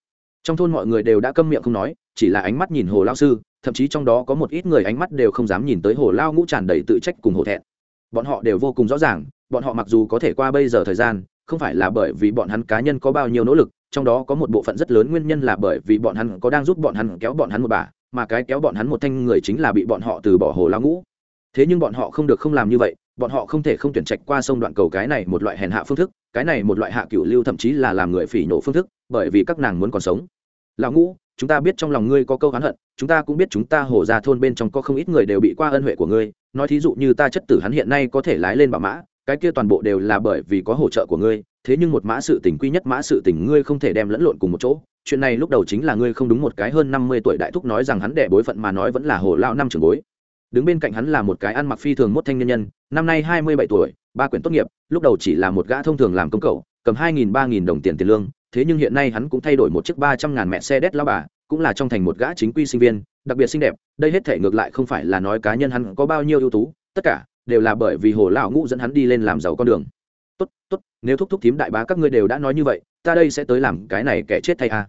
trong thôn mọi người đều đã câm miệng không nói, chỉ là ánh mắt nhìn hồ lao sư, thậm chí trong đó có một ít người ánh mắt đều không dám nhìn tới hồ lao ngũ tràn đầy tự trách cùng hồ thẹn. Bọn họ đều vô cùng rõ ràng, bọn họ mặc dù có thể qua bây giờ thời gian, không phải là bởi vì bọn hắn cá nhân có bao nhiêu nỗ lực, trong đó có một bộ phận rất lớn nguyên nhân là bởi vì bọn hắn có đang giúp bọn hắn kéo bọn hắn một bà, mà cái kéo bọn hắn một thanh người chính là bị bọn họ từ bỏ hồ lao ngũ. Thế nhưng bọn họ không được không làm như vậy bọn họ không thể không tuyển trạch qua sông đoạn cầu cái này một loại hèn hạ phương thức, cái này một loại hạ cựu lưu thậm chí là làm người phỉ nổ phương thức, bởi vì các nàng muốn còn sống. Lão ngũ, chúng ta biết trong lòng ngươi có câu hắn hận, chúng ta cũng biết chúng ta hổ ra thôn bên trong có không ít người đều bị qua ân huệ của ngươi, nói thí dụ như ta chất tử hắn hiện nay có thể lái lên bảo mã, cái kia toàn bộ đều là bởi vì có hỗ trợ của ngươi, thế nhưng một mã sự tình quy nhất mã sự tình ngươi không thể đem lẫn lộn cùng một chỗ, chuyện này lúc đầu chính là ngươi không đúng một cái hơn năm mươi tuổi đại thúc nói rằng hắn đẻ bối phận mà nói vẫn là hồ lao năm trưởng bối đứng bên cạnh hắn là một cái ăn mặc phi thường mốt thanh nhân nhân năm nay hai mươi bảy tuổi ba quyển tốt nghiệp lúc đầu chỉ là một gã thông thường làm công cậu, cầm hai nghìn ba nghìn đồng tiền tiền lương thế nhưng hiện nay hắn cũng thay đổi một chiếc ba trăm ngàn mẹ xe đét lao bà cũng là trong thành một gã chính quy sinh viên đặc biệt xinh đẹp đây hết thể ngược lại không phải là nói cá nhân hắn có bao nhiêu ưu tú tất cả đều là bởi vì hồ lão ngũ dẫn hắn đi lên làm giàu con đường. Tốt tốt nếu thúc thúc thím đại bá các ngươi đều đã nói như vậy ta đây sẽ tới làm cái này kẻ chết thay a.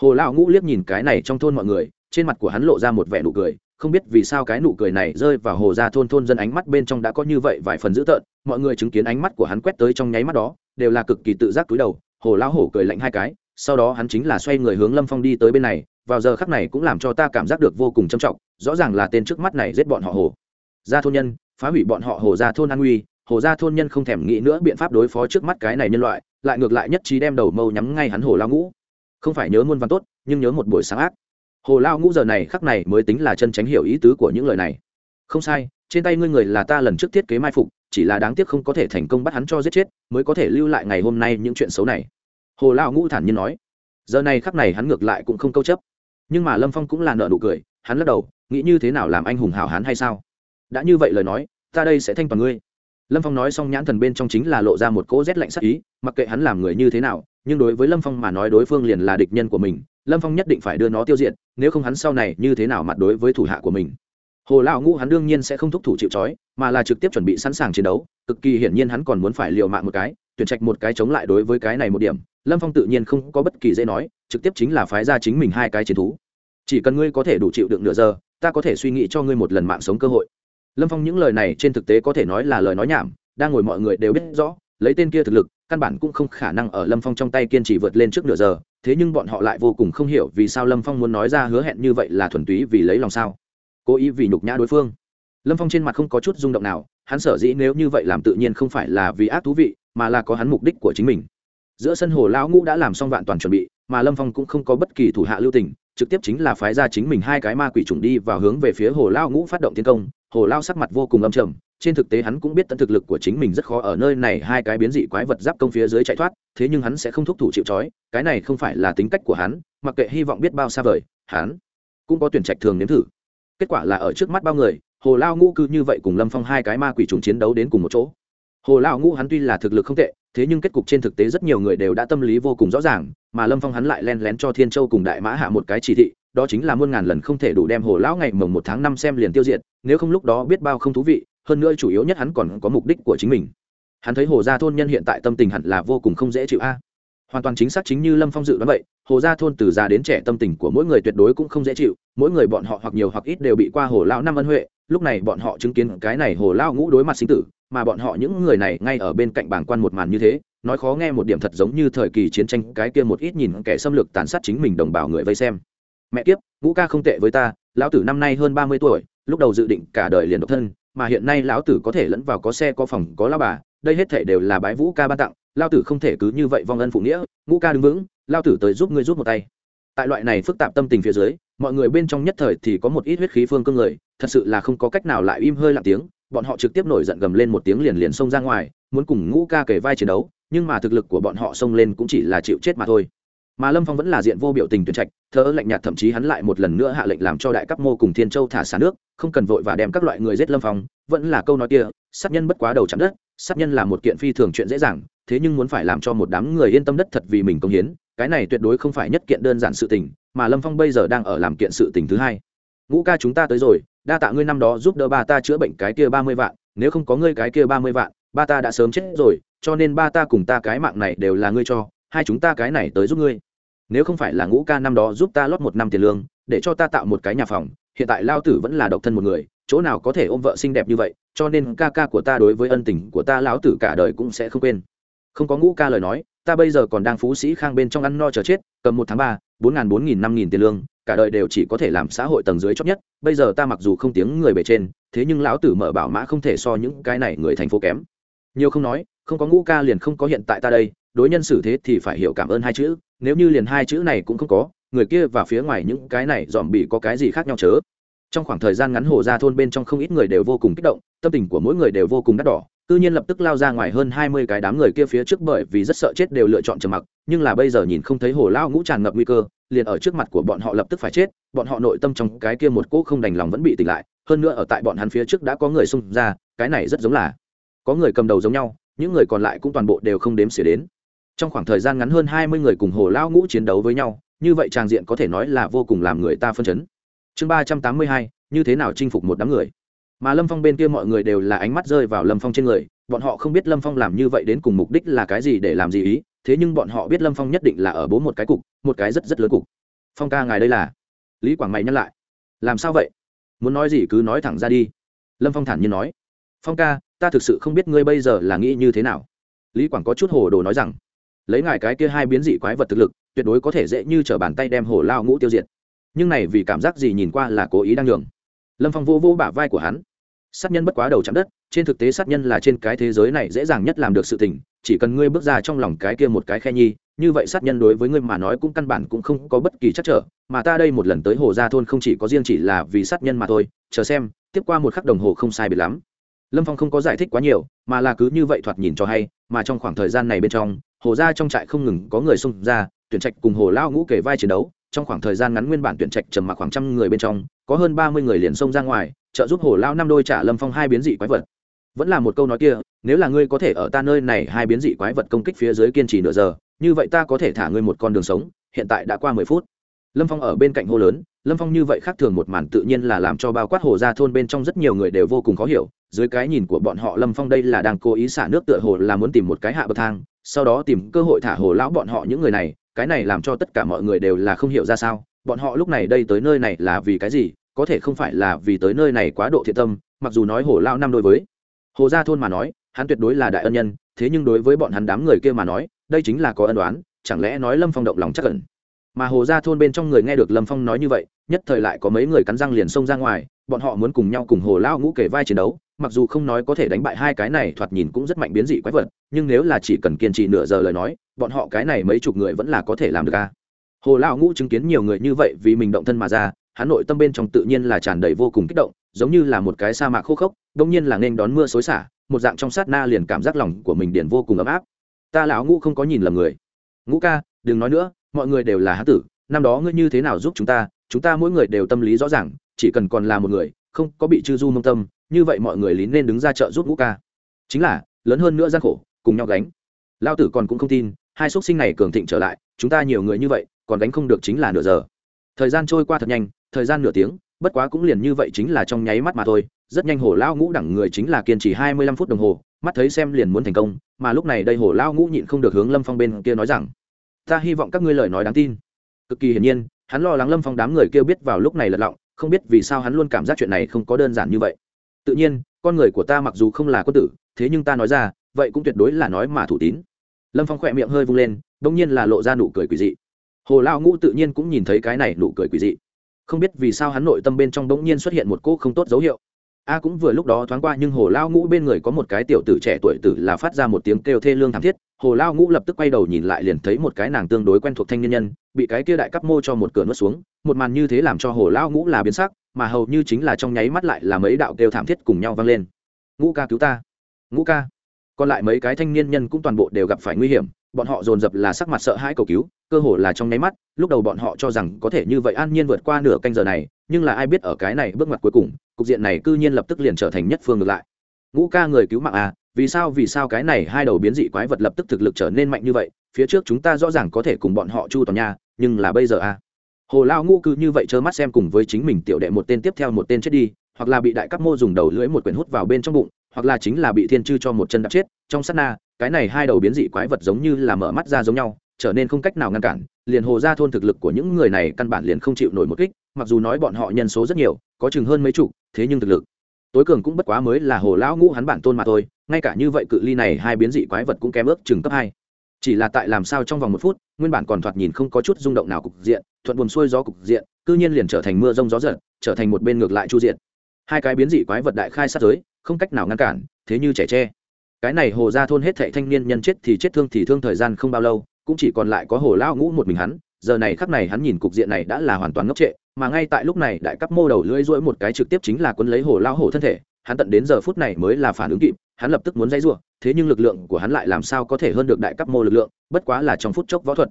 Hồ lão ngũ liếc nhìn cái này trong thôn mọi người trên mặt của hắn lộ ra một vẻ nụ cười không biết vì sao cái nụ cười này rơi vào hồ ra thôn thôn dân ánh mắt bên trong đã có như vậy vài phần dữ tợn, mọi người chứng kiến ánh mắt của hắn quét tới trong nháy mắt đó, đều là cực kỳ tự giác túi đầu, hồ lão hổ cười lạnh hai cái, sau đó hắn chính là xoay người hướng lâm phong đi tới bên này, vào giờ khắc này cũng làm cho ta cảm giác được vô cùng trầm trọng, rõ ràng là tên trước mắt này giết bọn họ hồ. Ra thôn nhân, phá hủy bọn họ hồ ra thôn an nguy hồ ra thôn nhân không thèm nghĩ nữa biện pháp đối phó trước mắt cái này nhân loại, lại ngược lại nhất trí đem đầu mâu nhắm ngay hắn hồ lao ngũ. Không phải nhớ muôn văn tốt, nhưng nhớ một buổi sáng ác hồ lao ngũ giờ này khắc này mới tính là chân tránh hiểu ý tứ của những lời này. Không sai, trên tay ngươi người là ta lần trước thiết kế mai phục, chỉ là đáng tiếc không có thể thành công bắt hắn cho giết chết, mới có thể lưu lại ngày hôm nay những chuyện xấu này. Hồ lao ngũ thản nhiên nói. Giờ này khắc này hắn ngược lại cũng không câu chấp. Nhưng mà lâm phong cũng là nợ nụ cười, hắn lắc đầu, nghĩ như thế nào làm anh hùng hảo hán hay sao? Đã như vậy lời nói, ta đây sẽ thanh toàn ngươi. Lâm phong nói xong nhãn thần bên trong chính là lộ ra một cỗ rét lạnh sắc ý, mặc kệ hắn làm người như thế nào, nhưng đối với lâm phong mà nói đối phương liền là địch nhân của mình lâm phong nhất định phải đưa nó tiêu diệt, nếu không hắn sau này như thế nào mặt đối với thủ hạ của mình? Hồ lão ngũ hắn đương nhiên sẽ không thúc thủ chịu trói, mà là trực tiếp chuẩn bị sẵn sàng chiến đấu, cực kỳ hiển nhiên hắn còn muốn phải liều mạng một cái, tuyển trạch một cái chống lại đối với cái này một điểm. Lâm phong tự nhiên không có bất kỳ dễ nói, trực tiếp chính là phái ra chính mình hai cái chiến thú. Chỉ cần ngươi có thể đủ chịu đựng nửa giờ, ta có thể suy nghĩ cho ngươi một lần mạng sống cơ hội. Lâm phong những lời này trên thực tế có thể nói là lời nói nhảm, đang ngồi mọi người đều biết rõ, lấy tên kia thực lực căn bản cũng không khả năng ở lâm phong trong tay kiên trì vượt lên trước nửa giờ, thế nhưng bọn họ lại vô cùng không hiểu vì sao lâm phong muốn nói ra hứa hẹn như vậy là thuần túy vì lấy lòng sao. Cố ý vì nhục nhã đối phương. Lâm phong trên mặt không có chút rung động nào, hắn sở dĩ nếu như vậy làm tự nhiên không phải là vì ác thú vị, mà là có hắn mục đích của chính mình. Giữa sân hồ lão ngũ đã làm xong vạn toàn chuẩn bị, mà lâm phong cũng không có bất kỳ thủ hạ lưu tình, trực tiếp chính là phái ra chính mình hai cái ma quỷ trùng đi và hướng về phía hồ lao ngũ phát động tiến công, hồ lao sắc mặt vô cùng âm trầm trên thực tế hắn cũng biết tận thực lực của chính mình rất khó ở nơi này hai cái biến dị quái vật giáp công phía dưới chạy thoát, thế nhưng hắn sẽ không thúc thủ chịu trói, cái này không phải là tính cách của hắn, mặc kệ hy vọng biết bao xa vời, hắn cũng có tuyển trạch thường nếm thử. Kết quả là ở trước mắt bao người, hồ lao ngũ cư như vậy cùng lâm phong hai cái ma quỷ trùng chiến đấu đến cùng một chỗ. Hồ lao ngũ hắn tuy là thực lực không tệ, thế nhưng kết cục trên thực tế rất nhiều người đều đã tâm lý vô cùng rõ ràng, mà lâm phong hắn lại len lén cho thiên châu cùng đại mã hạ một cái chỉ thị, đó chính là muôn ngàn lần không thể đủ đem hồ lão ngày mồng một tháng năm xem liền tiêu diệt, nếu không lúc đó biết bao không thú vị hơn nữa chủ yếu nhất hắn còn có mục đích của chính mình. Hắn thấy hồ gia thôn nhân hiện tại tâm tình hẳn là vô cùng không dễ chịu a. Hoàn toàn chính xác chính như lâm phong dự đoán vậy, hồ gia thôn từ già đến trẻ tâm tình của mỗi người tuyệt đối cũng không dễ chịu, mỗi người bọn họ hoặc nhiều hoặc ít đều bị qua hồ lão năm ân huệ, lúc này bọn họ chứng kiến cái này hồ lão ngũ đối mặt sinh tử, mà bọn họ những người này ngay ở bên cạnh bảng quan một màn như thế, nói khó nghe một điểm thật giống như thời kỳ chiến tranh, cái kia một ít nhìn kẻ xâm lược tàn sát chính mình đồng bào người vây xem. Mẹ kiếp, ngũ ca không tệ với ta, lão tử năm nay hơn ba mươi tuổi, lúc đầu dự định cả đời liền độc thân mà hiện nay lão tử có thể lẫn vào có xe có phòng có lao bà, đây hết thể đều là bái vũ ca ban tặng lao tử không thể cứ như vậy vong ân phụ nghĩa, ngũ ca đứng vững lao tử tới giúp ngươi rút một tay. Tại loại này phức tạp tâm tình phía dưới, mọi người bên trong nhất thời thì có một ít huyết khí phương cương người, thật sự là không có cách nào lại im hơi lặng tiếng, bọn họ trực tiếp nổi giận gầm lên một tiếng liền liền xông ra ngoài, muốn cùng ngũ ca kể vai chiến đấu, nhưng mà thực lực của bọn họ xông lên cũng chỉ là chịu chết mà thôi mà lâm phong vẫn là diện vô biểu tình tuyển trạch thơ lạnh nhạt thậm chí hắn lại một lần nữa hạ lệnh làm cho đại cấp mô cùng thiên châu thả xả nước không cần vội và đem các loại người giết lâm phong vẫn là câu nói kia sát nhân bất quá đầu chạm đất sát nhân là một kiện phi thường chuyện dễ dàng thế nhưng muốn phải làm cho một đám người yên tâm đất thật vì mình công hiến cái này tuyệt đối không phải nhất kiện đơn giản sự tình mà lâm phong bây giờ đang ở làm kiện sự tình thứ hai ngũ ca chúng ta tới rồi đa tạ ngươi năm đó giúp đỡ ba ta chữa bệnh cái kia ba mươi vạn nếu không có ngươi cái kia ba mươi vạn ba ta đã sớm chết rồi cho nên ba ta cùng ta cái mạng này đều là ngươi cho hai chúng ta cái này tới giúp ngươi. Nếu không phải là ngũ ca năm đó giúp ta lót một năm tiền lương, để cho ta tạo một cái nhà phòng, hiện tại lao tử vẫn là độc thân một người, chỗ nào có thể ôm vợ xinh đẹp như vậy, cho nên ca ca của ta đối với ân tình của ta lão tử cả đời cũng sẽ không quên. Không có ngũ ca lời nói, ta bây giờ còn đang phú sĩ khang bên trong ăn no chờ chết, cầm một tháng ba, bốn n g h n bốn nghìn năm nghìn tiền lương, cả đời đều chỉ có thể làm xã hội tầng dưới chót nhất, bây giờ ta mặc dù không tiếng người bề trên, thế nhưng lão tử mở bảo mã không thể so những cái này người thành phố kém. Nhiều không nói, không có ngũ ca liền không có hiện tại ta đây đối nhân xử thế thì phải hiểu cảm ơn hai chữ, nếu như liền hai chữ này cũng không có, người kia và phía ngoài những cái này dòm bị có cái gì khác nhau chớ? Trong khoảng thời gian ngắn hồ ra thôn bên trong không ít người đều vô cùng kích động, tâm tình của mỗi người đều vô cùng đắt đỏ tự nhiên lập tức lao ra ngoài hơn hai mươi cái đám người kia phía trước bởi vì rất sợ chết đều lựa chọn trầm mặc, nhưng là bây giờ nhìn không thấy hồ lao ngũ tràn ngập nguy cơ, liền ở trước mặt của bọn họ lập tức phải chết, bọn họ nội tâm trong cái kia một cỗ không đành lòng vẫn bị tỉnh lại, hơn nữa ở tại bọn hắn phía trước đã có người xung ra, cái này rất giống là, có người cầm đầu giống nhau, những người còn lại cũng toàn bộ đều không đếm xỉa đến trong khoảng thời gian ngắn hơn hai mươi người cùng hồ lao ngũ chiến đấu với nhau, như vậy tràng diện có thể nói là vô cùng làm người ta phân chấn. Chương ba trăm tám mươi hai, như thế nào chinh phục một đám người? Mà lâm phong bên kia mọi người đều là ánh mắt rơi vào lâm phong trên người, bọn họ không biết lâm phong làm như vậy đến cùng mục đích là cái gì để làm gì ý, thế nhưng bọn họ biết lâm phong nhất định là ở bố một cái cục, một cái rất rất lớn cục. Phong ca ngài đây là? Lý quảng mày nhắc lại. Làm sao vậy? Muốn nói gì cứ nói thẳng ra đi. Lâm phong thản nhiên nói. Phong ca, ta thực sự không biết ngươi bây giờ là nghĩ như thế nào. Lý quảng có chút hồ đồ nói rằng lấy ngài cái kia hai biến dị quái vật thực lực, tuyệt đối có thể dễ như t r ở bàn tay đem hồ lao ngũ tiêu diệt. Nhưng này vì cảm giác gì nhìn qua là cố ý đang nhường. Lâm phong vô vô bả vai của hắn. Sát nhân bất quá đầu chạm đất, trên thực tế sát nhân là trên cái thế giới này dễ dàng nhất làm được sự tình, chỉ cần ngươi bước ra trong lòng cái kia một cái khe nhi, như vậy sát nhân đối với ngươi mà nói cũng căn bản cũng không có bất kỳ chắc trở, mà ta đây một lần tới hồ gia thôn không chỉ có riêng chỉ là vì sát nhân mà thôi, chờ xem, tiếp qua một khắc đồng hồ không sai biệt lắm. Lâm phong không có giải thích quá nhiều, mà là cứ như vậy thoạt nhìn cho hay, mà trong khoảng thời gian này bên trong hồ gia trong trại không ngừng có người xung ra, tuyển trạch cùng hồ lao ngũ kể vai chiến đấu. Trong khoảng thời gian ngắn nguyên bản tuyển trạch trầm mặc khoảng trăm người bên trong, có hơn ba mươi người liền xông ra ngoài, trợ giúp hồ lao năm đôi trả lâm phong hai biến dị quái vật. Vẫn là một câu nói kia, nếu là ngươi có thể ở ta nơi này hai biến dị quái vật công kích phía dưới kiên trì nửa giờ, như vậy ta có thể thả ngươi một con đường sống, hiện tại đã qua mười phút. Lâm phong ở bên cạnh hô lớn, lâm phong như vậy khác thường một màn tự nhiên là làm cho bao quát hồ ra thôn bên trong rất nhiều người đều vô cùng khó hiểu. Dưới cái nhìn của bọn họ, lâm phong đây là đang cố ý xả nước tựa hồ là muốn tìm một cái hạ bậc thang sau đó tìm cơ hội thả hồ lão bọn họ những người này, cái này làm cho tất cả mọi người đều là không hiểu ra sao, bọn họ lúc này đây tới nơi này là vì cái gì, có thể không phải là vì tới nơi này quá độ thiện tâm, mặc dù nói hồ lao năm đối với hồ gia thôn mà nói, hắn tuyệt đối là đại ân nhân, thế nhưng đối với bọn hắn đám người kia mà nói, đây chính là có ân đoán chẳng lẽ nói lâm phong động lòng chắc ẩn? Mà hồ gia thôn bên trong người nghe được lâm phong nói như vậy, nhất thời lại có mấy người cắn răng liền xông ra ngoài, bọn họ muốn cùng nhau cùng hồ lao ngũ kể vai chiến đấu mặc dù không nói có thể đánh bại hai cái này thoạt nhìn cũng rất mạnh biến dị quái vật, nhưng nếu là chỉ cần kiên trì nửa giờ lời nói, bọn họ cái này mấy chục người vẫn là có thể làm được ca hồ Lão ngũ chứng kiến nhiều người như vậy vì mình động thân mà ra, hắn nội tâm bên trong tự nhiên là tràn đầy vô cùng kích động, giống như là một cái sa mạc khô khốc đông nhiên là nên đón mưa xối xả, một dạng trong sát na liền cảm giác lòng của mình điền vô cùng ấm áp. Ta lão ngũ không có nhìn lầm người. Ngũ ca, đừng nói nữa, mọi người đều là hán tử, năm đó ngươi như thế nào giúp chúng ta chúng ta mỗi người đều tâm lý rõ ràng, chỉ cần còn là một người, không có bị chư du mông tâm như vậy mọi người lý nên đứng ra chợ giúp ngũ ca. Chính là, lớn hơn nữa gian khổ, cùng nhau gánh. Lao tử còn cũng không tin, hai x sinh này cường thịnh trở lại, chúng ta nhiều người như vậy, còn gánh không được chính là nửa giờ. Thời gian trôi qua thật nhanh, thời gian nửa tiếng, bất quá cũng liền như vậy chính là trong nháy mắt mà thôi. Rất nhanh hồ lao ngũ đẳng người chính là kiên trì hai mươi lăm phút đồng hồ, mắt thấy xem liền muốn thành công, mà lúc này đây hồ lao ngũ nhịn không được hướng lâm phong bên kia nói rằng, ta hy vọng các ngươi lời nói đáng tin. Cực kỳ hiển nhiên, hắn lo lắng lâm phong đám người kêu biết vào lúc này lật lọng, không biết vì sao hắn luôn cảm giác chuyện này không có đơn giản như vậy tự nhiên, con người của ta mặc dù không là quân tử, thế nhưng ta nói ra, vậy cũng tuyệt đối là nói mà thủ tín. Lâm phong khỏe miệng hơi vung lên đ ỗ n g nhiên là lộ ra nụ cười quỷ dị. Hồ lao ngũ tự nhiên cũng nhìn thấy cái này nụ cười quỷ dị. Không biết vì sao hắn nội tâm bên trong đ ỗ n g nhiên xuất hiện một cỗ không tốt dấu hiệu a cũng vừa lúc đó thoáng qua nhưng hồ lao ngũ bên người có một cái tiểu tử trẻ tuổi tử là phát ra một tiếng kêu thê lương thảm thiết. Hồ lao ngũ lập tức quay đầu nhìn lại liền thấy một cái nàng tương đối quen thuộc thanh niên nhân, bị cái kia đại cấp mô cho một cửa nuốt xuống. Một màn như thế làm cho hồ lao ngũ là biến sắc, mà hầu như chính là trong nháy mắt lại là mấy đạo kêu thảm thiết cùng nhau vang lên. Ngũ ca cứu ta, ngũ ca. Còn lại mấy cái thanh niên nhân cũng toàn bộ đều gặp phải nguy hiểm bọn họ dồn dập là sắc mặt sợ hãi cầu cứu, cơ hồ là trong nháy mắt, lúc đầu bọn họ cho rằng có thể như vậy an nhiên vượt qua nửa canh giờ này, nhưng là ai biết ở cái này bước ngoặt cuối cùng, cục diện này cư nhiên lập tức liền trở thành nhất phương ngược lại. Ngũ ca người cứu mạng à vì sao vì sao cái này hai đầu biến dị quái vật lập tức thực lực trở nên mạnh như vậy, phía trước chúng ta rõ ràng có thể cùng bọn họ chu toàn nhà nhưng là bây giờ à? Hồ lao ngũ cứ như vậy trơ mắt xem cùng với chính mình tiểu đệ một tên tiếp theo một tên chết đi, hoặc là bị đại cấp mô dùng đầu lưỡi một quyển hút vào bên trong bụng, hoặc là chính là bị thiên chư cho một chân đạp chết, trong sát na cái này hai đầu biến dị quái vật giống như là mở mắt ra giống nhau, trở nên không cách nào ngăn cản, liền hồ ra thôn thực lực của những người này căn bản liền không chịu nổi một kích, mặc dù nói bọn họ nhân số rất nhiều, có chừng hơn mấy chục, thế nhưng thực lực tối cường cũng bất quá mới là hồ lão ngũ hắn bản tôn mà thôi, ngay cả như vậy cự ly này hai biến dị quái vật cũng kém ước chừng cấp hai. Chỉ là tại làm sao trong vòng một phút, nguyên bản còn thoạt nhìn không có chút rung động nào cục diện, thuận buồn xuôi gió cục diện, cư nhiên liền trở thành mưa rông gió giật, trở thành một bên ngược lại chu diện. Hai cái biến dị quái vật đại khai sát giới, không cách nào ngăn cản, thế như trẻ tre cái này hồ ra thôn hết thệ thanh niên nhân chết thì chết thương thì thương thời gian không bao lâu, cũng chỉ còn lại có hồ lao ngũ một mình hắn, giờ này khắc này hắn nhìn cục diện này đã là hoàn toàn ngốc trệ, mà ngay tại lúc này đại cấp mô đầu lưỡi rỗi một cái trực tiếp chính là quân lấy hồ lao hổ thân thể, hắn tận đến giờ phút này mới là phản ứng kịp, hắn lập tức muốn dãy rủa, thế nhưng lực lượng của hắn lại làm sao có thể hơn được đại cấp mô lực lượng, bất quá là trong phút chốc võ thuật.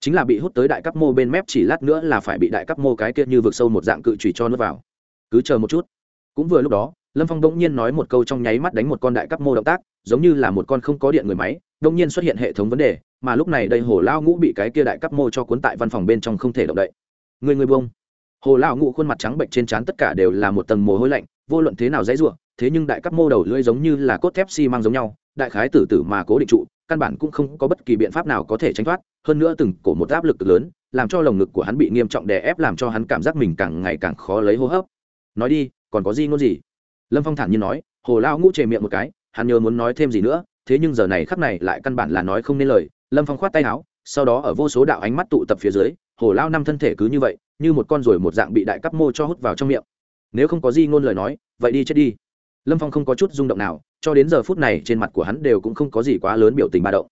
Chính là bị hút tới đại cấp mô bên mép chỉ lát nữa là phải bị đại cấp mô cái kia như vực sâu một dạng cự chùy cho nước vào. Cứ chờ một chút. Cũng vừa lúc đó lâm phong đống nhiên nói một câu trong nháy mắt đánh một con đại cấp mô động tác, giống như là một con không có điện người máy, đống nhiên xuất hiện hệ thống vấn đề, mà lúc này đây hồ lao ngũ bị cái kia đại cấp mô cho cuốn tại văn phòng bên trong không thể động đậy. Người người bông hồ lao ngũ khuôn mặt trắng bệnh trên trán tất cả đều là một tầng mồ hôi lạnh, vô luận thế nào dãy ruộng thế nhưng đại cấp mô đầu lưỡi giống như là cốt thép xi、si、măng giống nhau, đại khái tử tử mà cố định trụ, căn bản cũng không có bất kỳ biện pháp nào có thể tránh thoát, hơn nữa từng cổ một áp lực lớn, làm cho lồng ngực của hắn bị nghiêm trọng đè ép, làm cho hắn cảm giác mình càng ngày càng khó lấy hô hấp. Nói đi, còn có gì ngôn gì? Lâm phong thản nhiên nói, hồ lao ngũ chề miệng một cái, hắn nhớ muốn nói thêm gì nữa, thế nhưng giờ này khắc này lại căn bản là nói không nên lời. Lâm phong khoát tay áo, sau đó ở vô số đạo ánh mắt tụ tập phía dưới, hồ lao năm thân thể cứ như vậy, như một con ruồi một dạng bị đại cấp mô cho hút vào trong miệng. Nếu không có gì ngôn lời nói, vậy đi chết đi. Lâm phong không có chút rung động nào, cho đến giờ phút này trên mặt của hắn đều cũng không có gì quá lớn biểu tình ba động.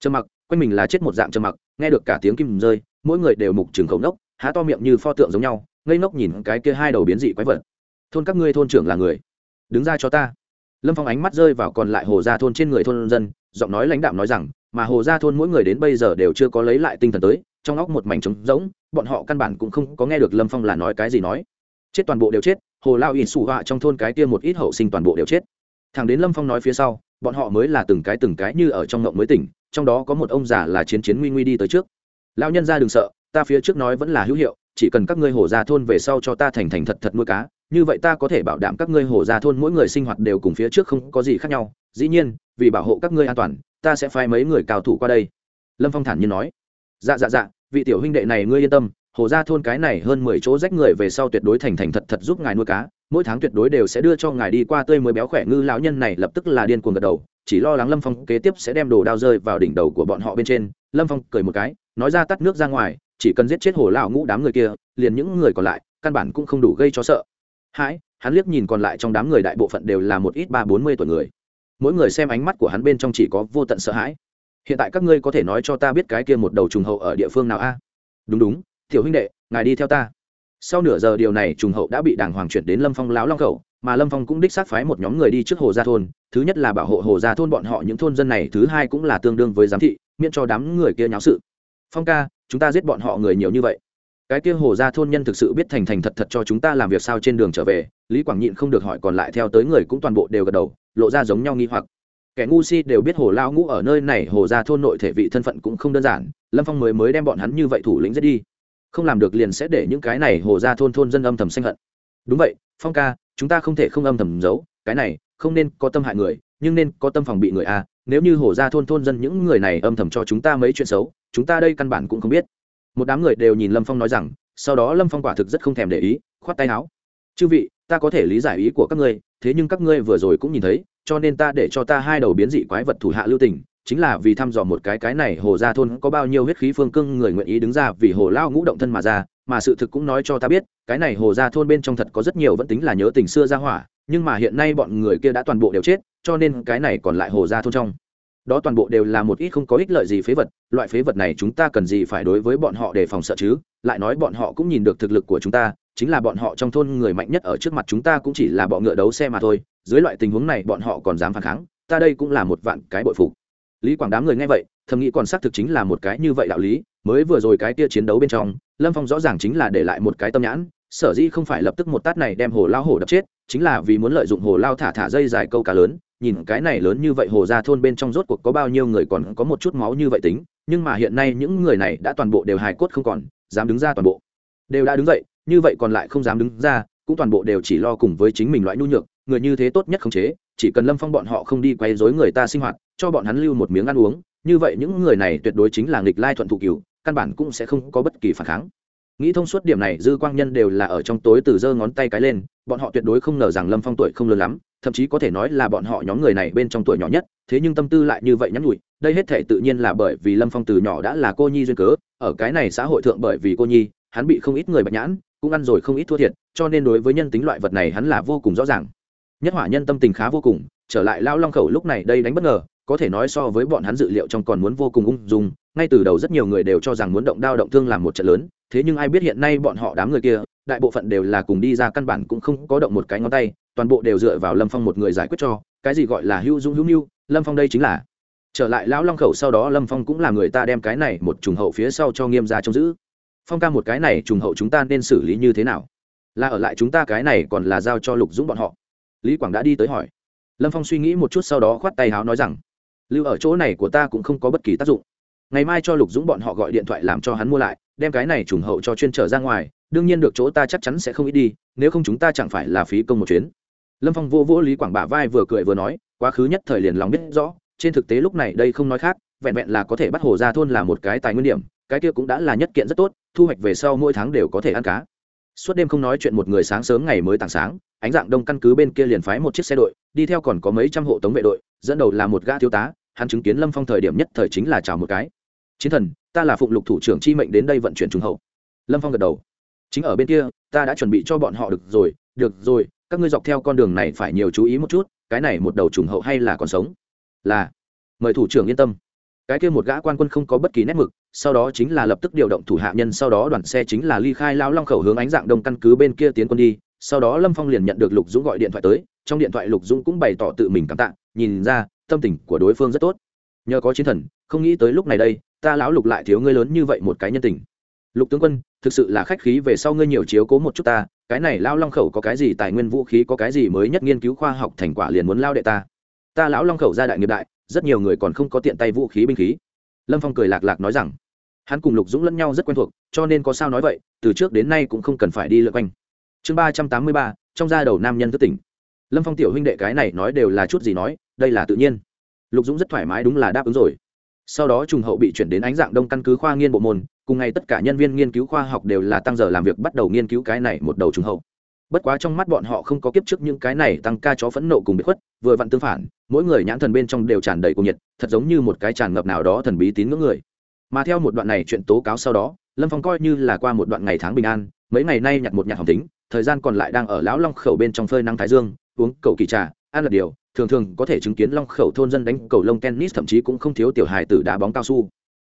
Trầm mặc, quanh mình là chết một dạng trầm mặc, nghe được cả tiếng kim rơi, mỗi người đều mục trường khẩu nốc, há to miệng như pho tượng giống nhau, ngây ngốc nhìn cái kia hai đầu biến dị quái vật. Thôn các ngươi thôn trưởng là người đứng ra cho ta. Lâm phong ánh mắt rơi vào còn lại hồ gia thôn trên người thôn dân, giọng nói lãnh đạm nói rằng, mà hồ gia thôn mỗi người đến bây giờ đều chưa có lấy lại tinh thần tới, trong óc một mảnh trống rỗng, bọn họ căn bản cũng không có nghe được lâm phong là nói cái gì nói. Chết toàn bộ đều chết, hồ lao ỉ sủ họa trong thôn cái kia một ít hậu sinh toàn bộ đều chết. Thằng đến lâm phong nói phía sau, bọn họ mới là từng cái từng cái như ở trong ngộng mới tỉnh, trong đó có một ông già là chiến chiến nguy nguy đi tới trước. Lao nhân ra đừng sợ, ta phía trước nói vẫn là hữu hiệu chỉ cần các ngươi hồ gia thôn về sau cho ta thành thành thật thật nuôi cá, như vậy ta có thể bảo đảm các ngươi hồ gia thôn mỗi người sinh hoạt đều cùng phía trước không có gì khác nhau. Dĩ nhiên, vì bảo hộ các ngươi an toàn, ta sẽ phái mấy người cao thủ qua đây. Lâm phong thản nhiên nói. Dạ dạ dạ vị tiểu huynh đệ này ngươi yên tâm, hồ gia thôn cái này hơn mười chỗ rách người về sau tuyệt đối thành thành thật thật giúp ngài nuôi cá, mỗi tháng tuyệt đối đều sẽ đưa cho ngài đi qua tươi mới béo khỏe ngư lão nhân này lập tức là điên cuồng gật đầu, chỉ lo lắng lâm phong kế tiếp sẽ đem đồ đao rơi vào đỉnh đầu của bọn họ bên trên. Lâm phong cười một cái, nói ra tắt nước ra ngoài chỉ cần giết chết hồ lão ngũ đám người kia, liền những người còn lại, căn bản cũng không đủ gây cho sợ. Hãi, hắn liếc nhìn còn lại trong đám người đại bộ phận đều là một ít ba bốn mươi tuổi người. Mỗi người xem ánh mắt của hắn bên trong chỉ có vô tận sợ hãi. Hiện tại các ngươi có thể nói cho ta biết cái kia một đầu trùng hậu ở địa phương nào a? Đúng đúng, tiểu huynh đệ, ngài đi theo ta. Sau nửa giờ điều này trùng hậu đã bị đảng hoàng chuyển đến lâm phong láo long khẩu, mà lâm phong cũng đích xác phái một nhóm người đi trước hồ gia thôn. Thứ nhất là bảo hộ hồ gia thôn bọn họ những thôn dân này, thứ hai cũng là tương đương với giám thị, miễn cho đám người kia nháo sự. Phong ca chúng ta giết bọn họ người nhiều như vậy. Cái kia hồ gia thôn nhân thực sự biết thành thành thật thật cho chúng ta làm việc sao trên đường trở về, lý quảng nhịn không được hỏi còn lại theo tới người cũng toàn bộ đều gật đầu, lộ ra giống nhau nghi hoặc. Kẻ ngu si đều biết hồ lao ngũ ở nơi này, hồ gia thôn nội thể vị thân phận cũng không đơn giản, lâm phong mới mới đem bọn hắn như vậy thủ lĩnh giết đi. Không làm được liền sẽ để những cái này hồ gia thôn thôn dân âm thầm sanh hận. Đúng vậy, phong ca, chúng ta không thể không âm thầm giấu, cái này, không nên có tâm hại người, nhưng nên có tâm phòng bị người a nếu như hồ gia thôn thôn dân những người này âm thầm cho chúng ta mấy chuyện xấu chúng ta đây căn bản cũng không biết. Một đám người đều nhìn lâm phong nói rằng, sau đó lâm phong quả thực rất không thèm để ý, khoát tay áo. Chư vị, ta có thể lý giải ý của các ngươi, thế nhưng các ngươi vừa rồi cũng nhìn thấy, cho nên ta để cho ta hai đầu biến dị quái vật thủ hạ lưu tình, chính là vì thăm dò một cái cái này hồ gia thôn có bao nhiêu huyết khí phương cương người nguyện ý đứng ra vì hồ lao ngũ động thân mà ra, mà sự thực cũng nói cho ta biết, cái này hồ gia thôn bên trong thật có rất nhiều vẫn tính là nhớ tình xưa ra hỏa, nhưng mà hiện nay bọn người kia đã toàn bộ đều chết, cho nên cái này còn lại hồ Gia thôn trong đó toàn bộ đều là một ít không có ích lợi gì phế vật, loại phế vật này chúng ta cần gì phải đối với bọn họ để phòng sợ chứ? Lại nói bọn họ cũng nhìn được thực lực của chúng ta, chính là bọn họ trong thôn người mạnh nhất ở trước mặt chúng ta cũng chỉ là bọ ngựa đấu xe mà thôi. Dưới loại tình huống này bọn họ còn dám phản kháng, ta đây cũng là một vạn cái bội phục. Lý quảng đám người nghe vậy, thầm nghĩ còn xác thực chính là một cái như vậy đạo lý, mới vừa rồi cái kia chiến đấu bên trong, lâm phong rõ ràng chính là để lại một cái tâm nhãn, sở dĩ không phải lập tức một tát này đem hồ lao hổ đập chết, chính là vì muốn lợi dụng hồ lao thả thả dây dài câu cá lớn nhìn cái này lớn như vậy hồ ra thôn bên trong rốt cuộc có bao nhiêu người còn có một chút máu như vậy tính, nhưng mà hiện nay những người này đã toàn bộ đều hài cốt không còn, dám đứng ra toàn bộ. Đều đã đứng dậy, như vậy còn lại không dám đứng ra, cũng toàn bộ đều chỉ lo cùng với chính mình loại nhu nhược, người như thế tốt nhất khống chế, chỉ cần lâm phong bọn họ không đi quay dối người ta sinh hoạt, cho bọn hắn lưu một miếng ăn uống, như vậy những người này tuyệt đối chính là nghịch lai thuận thụ cửu căn bản cũng sẽ không có bất kỳ phản kháng. Nghĩ thông suốt điểm này, dư quang nhân đều là ở trong tối từ giơ ngón tay cái lên, bọn họ tuyệt đối không ngờ rằng lâm phong tuổi không lớn lắm thậm chí có thể nói là bọn họ nhóm người này bên trong tuổi nhỏ nhất, thế nhưng tâm tư lại như vậy nhắn nhủi, đây hết thể tự nhiên là bởi vì lâm phong từ nhỏ đã là cô nhi duyên cớ, ở cái này xã hội thượng bởi vì cô nhi, hắn bị không ít người bạch nhãn, cũng ăn rồi không ít thua thiệt, cho nên đối với nhân tính loại vật này hắn là vô cùng rõ ràng. Nhất hỏa nhân tâm tình khá vô cùng, trở lại lao long khẩu lúc này đây đánh bất ngờ, có thể nói so với bọn hắn dự liệu trong còn muốn vô cùng ung dung, ngay từ đầu rất nhiều người đều cho rằng muốn động đao động thương làm một trận lớn, thế nhưng ai biết hiện nay bọn họ đám người kia đại bộ phận đều là cùng đi ra căn bản cũng không có động một cái ngón tay, toàn bộ đều dựa vào lâm phong một người giải quyết cho, cái gì gọi là hữu dung hữu mưu, lâm phong đây chính là. Trở lại lão long khẩu sau đó lâm phong cũng là người ta đem cái này một trùng hậu phía sau cho nghiêm ra trông giữ. Phong ca một cái này trùng hậu chúng ta nên xử lý như thế nào? Là ở lại chúng ta cái này còn là giao cho lục dũng bọn họ? Lý quảng đã đi tới hỏi. Lâm phong suy nghĩ một chút sau đó khoát tay háo nói rằng, lưu ở chỗ này của ta cũng không có bất kỳ tác dụng. Ngày mai cho lục dũng bọn họ gọi điện thoại làm cho hắn mua lại đem cái này trùng hậu cho chuyên trở ra ngoài, đương nhiên được chỗ ta chắc chắn sẽ không ít đi, nếu không chúng ta chẳng phải là phí công một chuyến. Lâm phong vô vỗ lý quảng bả vai vừa cười vừa nói, quá khứ nhất thời liền lòng biết rõ, trên thực tế lúc này đây không nói khác, vẹn vẹn là có thể bắt hồ ra thôn là một cái tài nguyên điểm, cái kia cũng đã là nhất kiện rất tốt, thu hoạch về sau mỗi tháng đều có thể ăn cá. Suốt đêm không nói chuyện một người sáng sớm ngày mới tảng sáng, ánh dạng đông căn cứ bên kia liền phái một chiếc xe đội, đi theo còn có mấy trăm hộ tống vệ đội, dẫn đầu là một gã thiếu tá, hắn chứng kiến lâm phong thời điểm nhất thời chính là chào một cái chiến thần, ta là phụng lục thủ trưởng chi mệnh đến đây vận chuyển trùng hậu. Lâm phong gật đầu. Chính ở bên kia, ta đã chuẩn bị cho bọn họ được rồi được rồi, các ngươi dọc theo con đường này phải nhiều chú ý một chút, cái này một đầu trùng hậu hay là còn sống? Là. Mời thủ trưởng yên tâm. Cái kia một gã quan quân không có bất kỳ nét mực, sau đó chính là lập tức điều động thủ hạ nhân, sau đó đoàn xe chính là ly khai lao long khẩu hướng ánh dạng đông căn cứ bên kia tiến quân đi. Sau đó lâm phong liền nhận được lục dũng gọi điện thoại tới, trong điện thoại lục dũng cũng bày tỏ tự mình cảm tạ, nhìn ra, tâm tình của đối phương rất tốt. Nhờ có chiến thần, không nghĩ tới lúc này đây ta lão lục lại thiếu ngươi lớn như vậy một cái nhân tình. Lục tướng quân, thực sự là khách khí về sau ngươi nhiều chiếu cố một chút ta, cái này lao long khẩu có cái gì tài nguyên vũ khí, có cái gì mới nhất nghiên cứu khoa học thành quả liền muốn lao đệ ta. Ta lão long khẩu ra đại nghiệp đại, rất nhiều người còn không có tiện tay vũ khí binh khí. Lâm phong cười lạc lạc nói rằng, hắn cùng lục dũng lẫn nhau rất quen thuộc, cho nên có sao nói vậy, từ trước đến nay cũng không cần phải đi lượt quanh. Chương ba trăm tám mươi ba, trong gia đầu nam nhân thất tỉnh. Lâm phong tiểu huynh đệ cái này nói đều là chút gì nói, đây là tự nhiên. Lục dũng rất thoải mái đúng là đáp ứng rồi sau đó trùng hậu bị chuyển đến ánh dạng đông căn cứ khoa nghiên bộ môn, cùng ngày tất cả nhân viên nghiên cứu khoa học đều là tăng giờ làm việc bắt đầu nghiên cứu cái này một đầu trùng hậu. Bất quá trong mắt bọn họ không có kiếp trước những cái này tăng ca chó phẫn nộ cùng bị khuất, vừa vặn tương phản, mỗi người nhãn thần bên trong đều tràn đầy cuồng nhiệt, thật giống như một cái tràn ngập nào đó thần bí tín ngưỡng người. Mà theo một đoạn này chuyện tố cáo sau đó, lâm phong coi như là qua một đoạn ngày tháng bình an, mấy ngày nay nhặt một nhặt hỏng tính thời gian còn lại đang ở lão long khẩu bên trong phơi năng thái dương, uống cầu kỳ trà, ăn là điều thường thường có thể chứng kiến long khẩu thôn dân đánh cầu lông tennis, thậm chí cũng không thiếu tiểu hài tử đá bóng cao su.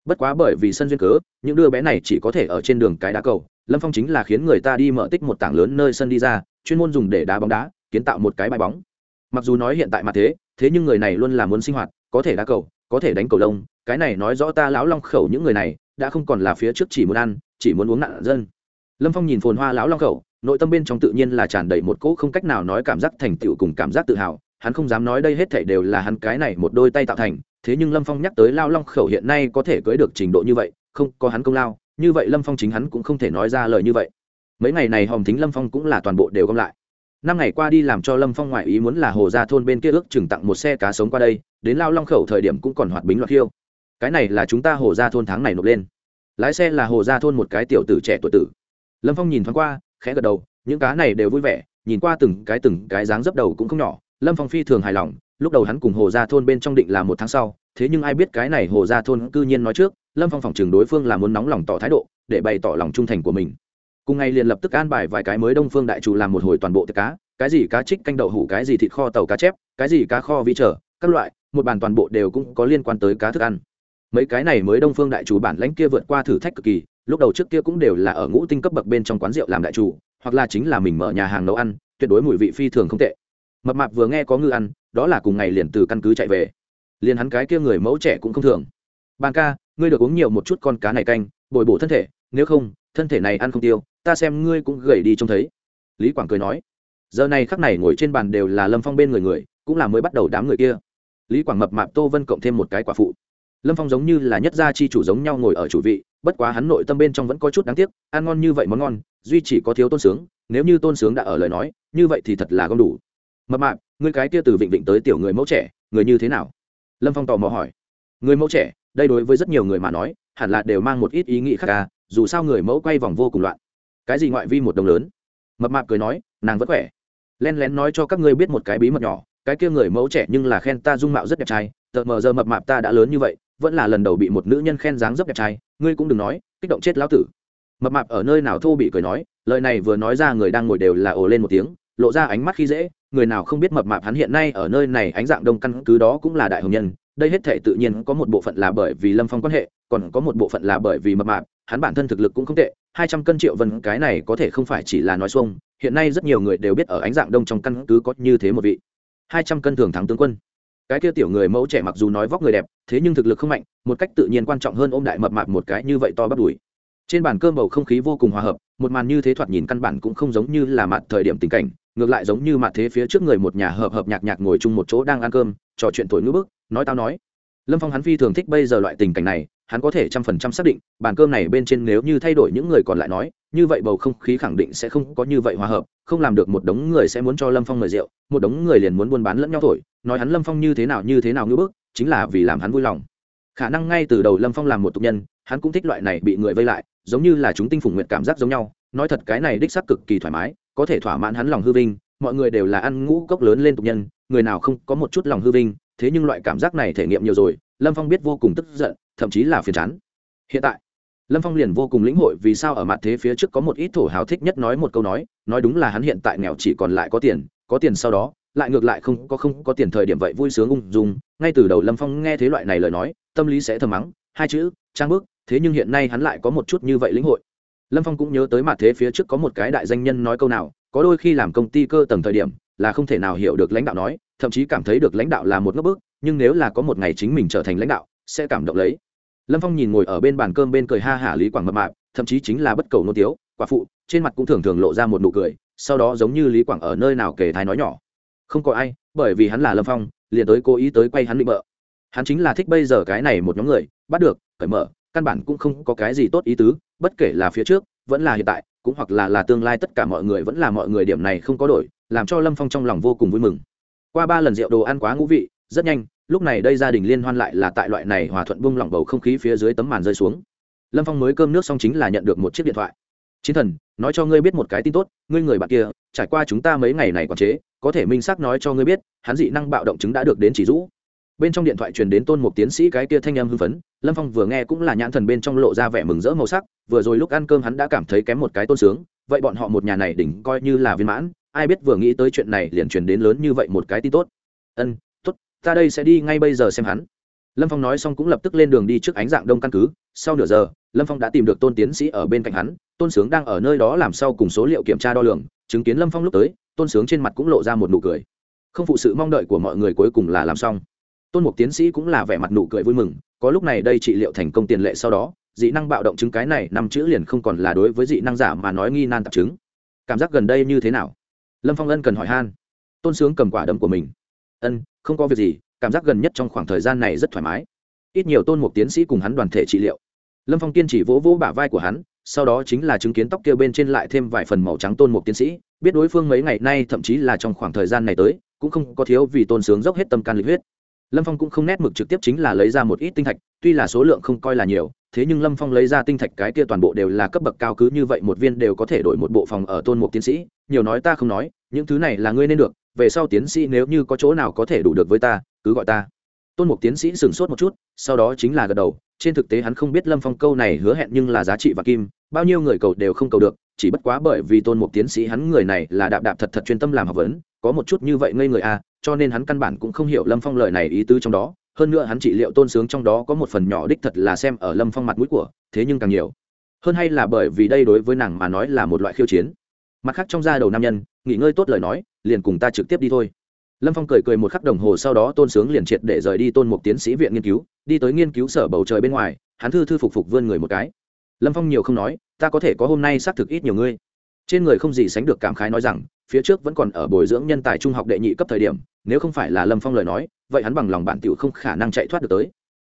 Bất quá bởi vì sân duyên cớ, những đứa bé này chỉ có thể ở trên đường cái đá cầu. Lâm phong chính là khiến người ta đi mở tích một tảng lớn nơi sân đi ra, chuyên môn dùng để đá bóng đá, kiến tạo một cái bãi bóng. Mặc dù nói hiện tại mà thế thế nhưng người này luôn là muốn sinh hoạt, có thể đá cầu, có thể đánh cầu lông. Cái này nói rõ ta lão long khẩu những người này, đã không còn là phía trước chỉ muốn ăn, chỉ muốn uống nạn dân. Lâm phong nhìn phồn hoa lão long khẩu, nội tâm bên trong tự nhiên là tràn đầy một cỗ không cách nào nói cảm giác thành tựu cùng cảm giác tự hào hắn không dám nói đây hết thảy đều là hắn cái này một đôi tay tạo thành, thế nhưng lâm phong nhắc tới lao long khẩu hiện nay có thể cưới được trình độ như vậy, không có hắn công lao, như vậy lâm phong chính hắn cũng không thể nói ra lời như vậy. Mấy ngày này Hồng thính lâm phong cũng là toàn bộ đều gom lại. Năm ngày qua đi làm cho lâm phong ngoại ý muốn là hồ Gia thôn bên kia ước chừng tặng một xe cá sống qua đây, đến lao long khẩu thời điểm cũng còn hoạt bính loạt khiêu. Cái này là chúng ta hồ Gia thôn tháng này nộp lên. Lái xe là hồ Gia thôn một cái tiểu tử trẻ tuổi tử. Lâm phong nhìn thoáng qua, khẽ gật đầu, những cá này đều vui vẻ, nhìn qua từng cái từng cái dáng dấp đầu cũng không nhỏ lâm phong phi thường hài lòng, lúc đầu hắn cùng hồ gia thôn bên trong định là một tháng sau, thế nhưng ai biết cái này hồ gia thôn cư nhiên nói trước, lâm phong phòng trường đối phương là muốn nóng lòng tỏ thái độ, để bày tỏ lòng trung thành của mình. Cùng ngày liền lập tức an bài vài cái mới đông phương đại chủ làm một hồi toàn bộ tiệc cá, cái gì cá trích, canh đậu hủ, cái gì thịt kho, tàu cá chép, cái gì cá kho vị trở các loại, một bàn toàn bộ đều cũng có liên quan tới cá thức ăn. Mấy cái này mới đông phương đại chủ bản lãnh kia vượt qua thử thách cực kỳ, lúc đầu trước kia cũng đều là ở ngũ tinh cấp bậc bên trong quán rượu làm đại chủ, hoặc là chính là mình mở nhà hàng nấu ăn, tuyệt đối mùi vị phi thường không tệ mập mạp vừa nghe có ngư ăn, đó là cùng ngày liền từ căn cứ chạy về. Liền hắn cái kia người mẫu trẻ cũng không thường. Bàn ca, ngươi được uống nhiều một chút con cá này canh, bồi bổ thân thể, nếu không, thân thể này ăn không tiêu, ta xem ngươi cũng gầy đi trông thấy. Lý quảng cười nói, giờ này khắc này ngồi trên bàn đều là lâm phong bên người người, cũng là mới bắt đầu đám người kia. Lý quảng mập mạp tô vân cộng thêm một cái quả phụ. Lâm phong giống như là nhất gia chi chủ giống nhau ngồi ở chủ vị, bất quá hắn nội tâm bên trong vẫn có chút đáng tiếc, ăn ngon như vậy món ngon, duy chỉ có thiếu tôn sướng, nếu như tôn sướng đã ở lời nói, như vậy thì thật là không đủ mập mạp người cái kia từ vịnh vịnh tới tiểu người mẫu trẻ người như thế nào? Lâm phong tò mò hỏi. Người mẫu trẻ đây đối với rất nhiều người mà nói hẳn là đều mang một ít ý nghĩ khác ca à, dù sao người mẫu quay vòng vô cùng loạn. Cái gì ngoại vi một đồng lớn? Mập mạp cười nói nàng vẫn khỏe. Len lén nói cho các ngươi biết một cái bí mật nhỏ cái kia người mẫu trẻ nhưng là khen ta dung mạo rất đẹp trai tờ mờ giờ mập mạp ta đã lớn như vậy vẫn là lần đầu bị một nữ nhân khen dáng rất đẹp trai ngươi cũng đừng nói kích động chết lão tử. Mập mạp ở nơi nào thô bị cười nói lời này vừa nói ra người đang ngồi đều là ồ lên một tiếng lộ ra ánh mắt khi dễ, người nào không biết mập mạp hắn hiện nay ở nơi này ánh dạng đông căn cứ đó cũng là đại hồng nhân, đây hết thể tự nhiên có một bộ phận là bởi vì lâm phong quan hệ, còn có một bộ phận là bởi vì mập mạp, hắn bản thân thực lực cũng không tệ, hai trăm cân triệu vân cái này có thể không phải chỉ là nói xuông, hiện nay rất nhiều người đều biết ở ánh dạng đông trong căn cứ có như thế một vị. Hai trăm cân thường thắng tướng quân. Cái kia tiểu người mẫu trẻ mặc dù nói vóc người đẹp, thế nhưng thực lực không mạnh, một cách tự nhiên quan trọng hơn ôm đại mập mạp một cái như vậy to bắt đùi. Trên bàn cơm bầu không khí vô cùng hòa hợp, một màn như thế thoạt nhìn căn bản cũng không giống như là mặt thời điểm tình cảnh ngược lại giống như mặt thế phía trước người một nhà hợp hợp nhạc nhạc ngồi chung một chỗ đang ăn cơm, trò chuyện thổi ngữ bức, nói tao nói. Lâm phong hắn phi thường thích bây giờ loại tình cảnh này, hắn có thể trăm phần trăm xác định, bàn cơm này bên trên nếu như thay đổi những người còn lại nói, như vậy bầu không khí khẳng định sẽ không có như vậy hòa hợp, không làm được một đống người sẽ muốn cho lâm phong mời rượu, một đống người liền muốn buôn bán lẫn nhau thổi, nói hắn lâm phong như thế nào như thế nào ngữ bức, chính là vì làm hắn vui lòng. Khả năng ngay từ đầu lâm phong làm một tục nhân, hắn cũng thích loại này bị người vây lại, giống như là chúng tinh phùng nguyện cảm giác giống nhau, nói thật cái này đích xác cực kỳ thoải mái có thể thỏa mãn hắn lòng hư vinh, mọi người đều là ăn ngũ cốc lớn lên tục nhân, người nào không có một chút lòng hư vinh, thế nhưng loại cảm giác này thể nghiệm nhiều rồi, lâm phong biết vô cùng tức giận, thậm chí là phiền chán. Hiện tại, lâm phong liền vô cùng lĩnh hội vì sao ở mặt thế phía trước có một ít thổ hào thích nhất nói một câu nói nói đúng là hắn hiện tại nghèo chỉ còn lại có tiền có tiền sau đó, lại ngược lại không có không có tiền thời điểm vậy vui sướng ung dung, ngay từ đầu lâm phong nghe thấy loại này lời nói, tâm lý sẽ thầm mắng, hai chữ, trang bức, thế nhưng hiện nay hắn lại có một chút như vậy lĩnh hội lâm phong cũng nhớ tới mặt thế phía trước có một cái đại danh nhân nói câu nào, có đôi khi làm công ty cơ tầng thời điểm, là không thể nào hiểu được lãnh đạo nói, thậm chí cảm thấy được lãnh đạo là một ngốc bức, nhưng nếu là có một ngày chính mình trở thành lãnh đạo, sẽ cảm động lấy. Lâm phong nhìn ngồi ở bên bàn cơm bên cười ha hả lý quảng mập mạp, thậm chí chính là bất cầu nô tiếu, quả phụ, trên mặt cũng thường thường lộ ra một nụ cười, sau đó giống như lý quảng ở nơi nào kể thái nói nhỏ. Không có ai, bởi vì hắn là lâm phong, liền tới cố ý tới quay hắn định mợ hắn chính là thích bây giờ cái này một nhóm người, bắt được, cởi mở, căn bản cũng không có cái gì tốt ý tứ bất kể là phía trước, vẫn là hiện tại, cũng hoặc là là tương lai, tất cả mọi người vẫn là mọi người điểm này không có đổi, làm cho lâm phong trong lòng vô cùng vui mừng. Qua ba lần rượu đồ ăn quá ngũ vị, rất nhanh, lúc này đây gia đình liên hoan lại là tại loại này hòa thuận bung lỏng bầu không khí phía dưới tấm màn rơi xuống. Lâm phong mới cơm nước xong chính là nhận được một chiếc điện thoại. Chiến thần, nói cho ngươi biết một cái tin tốt, ngươi người bạn kia, trải qua chúng ta mấy ngày này quản chế, có thể minh xác nói cho ngươi biết, hắn dị năng bạo động chứng đã được đến chỉ rũ bên trong điện thoại truyền đến tôn một tiến sĩ cái kia thanh âm hưng phấn, lâm phong vừa nghe cũng là nhãn thần bên trong lộ ra vẻ mừng rỡ màu sắc, vừa rồi lúc ăn cơm hắn đã cảm thấy kém một cái tôn sướng, vậy bọn họ một nhà này đỉnh coi như là viên mãn, ai biết vừa nghĩ tới chuyện này liền truyền đến lớn như vậy một cái tin tốt. Ân, tốt, ta đây sẽ đi ngay bây giờ xem hắn. Lâm phong nói xong cũng lập tức lên đường đi trước ánh dạng đông căn cứ, sau nửa giờ, lâm phong đã tìm được tôn tiến sĩ ở bên cạnh hắn, tôn sướng đang ở nơi đó làm sau cùng số liệu kiểm tra đo lường, chứng kiến lâm phong lúc tới, tôn sướng trên mặt cũng lộ ra một nụ cười. Không phụ sự mong đợi của mọi người cuối cùng là làm xong tôn mục tiến sĩ cũng là vẻ mặt nụ cười vui mừng, có lúc này đây trị liệu thành công tiền lệ sau đó, dị năng bạo động chứng cái này năm chữ liền không còn là đối với dị năng giả mà nói nghi nan tạp chứng. Cảm giác gần đây như thế nào? Lâm phong ân cần hỏi han. Tôn sướng cầm quả đấm của mình. Ân, không có việc gì, cảm giác gần nhất trong khoảng thời gian này rất thoải mái. Ít nhiều tôn mục tiến sĩ cùng hắn đoàn thể trị liệu. Lâm phong kiên chỉ vỗ vỗ bả vai của hắn, sau đó chính là chứng kiến tóc kia bên trên lại thêm vài phần màu trắng tôn mục tiến sĩ, biết đối phương mấy ngày nay thậm chí là trong khoảng thời gian này tới, cũng không có thiếu vì tôn sướng dốc hết tâm can lịch huyết lâm phong cũng không nét mực trực tiếp chính là lấy ra một ít tinh thạch, tuy là số lượng không coi là nhiều, thế nhưng lâm phong lấy ra tinh thạch cái kia toàn bộ đều là cấp bậc cao cứ như vậy, một viên đều có thể đổi một bộ phòng ở tôn mục tiến sĩ, nhiều nói ta không nói, những thứ này là ngươi nên được, về sau tiến sĩ nếu như có chỗ nào có thể đủ được với ta, cứ gọi ta. Tôn mục tiến sĩ sửng sốt một chút, sau đó chính là gật đầu, trên thực tế hắn không biết lâm phong câu này hứa hẹn nhưng là giá trị và kim, bao nhiêu người cầu đều không cầu được, chỉ bất quá bởi vì tôn mục tiến sĩ hắn người này là đạp đạp thật thật chuyên tâm làm học vấn, có một chút như vậy ngây người a cho nên hắn căn bản cũng không hiểu lâm phong lời này ý tứ trong đó. Hơn nữa hắn trị liệu tôn sướng trong đó có một phần nhỏ đích thật là xem ở lâm phong mặt mũi của, thế nhưng càng nhiều. Hơn hay là bởi vì đây đối với nàng mà nói là một loại khiêu chiến. Mặt khác trong da đầu nam nhân, nghỉ ngơi tốt lời nói, liền cùng ta trực tiếp đi thôi. Lâm phong cười cười một khắc đồng hồ sau đó tôn sướng liền triệt để rời đi tôn một tiến sĩ viện nghiên cứu, đi tới nghiên cứu sở bầu trời bên ngoài, hắn thư thư phục phục vươn người một cái. Lâm phong nhiều không nói, ta có thể có hôm nay xác thực ít nhiều ngươi. Trên người không gì sánh được cảm khái nói rằng phía trước vẫn còn ở bồi dưỡng nhân tài trung học đệ nhị cấp thời điểm, nếu không phải là lâm phong lời nói, vậy hắn bằng lòng bản t không khả năng chạy thoát được tới.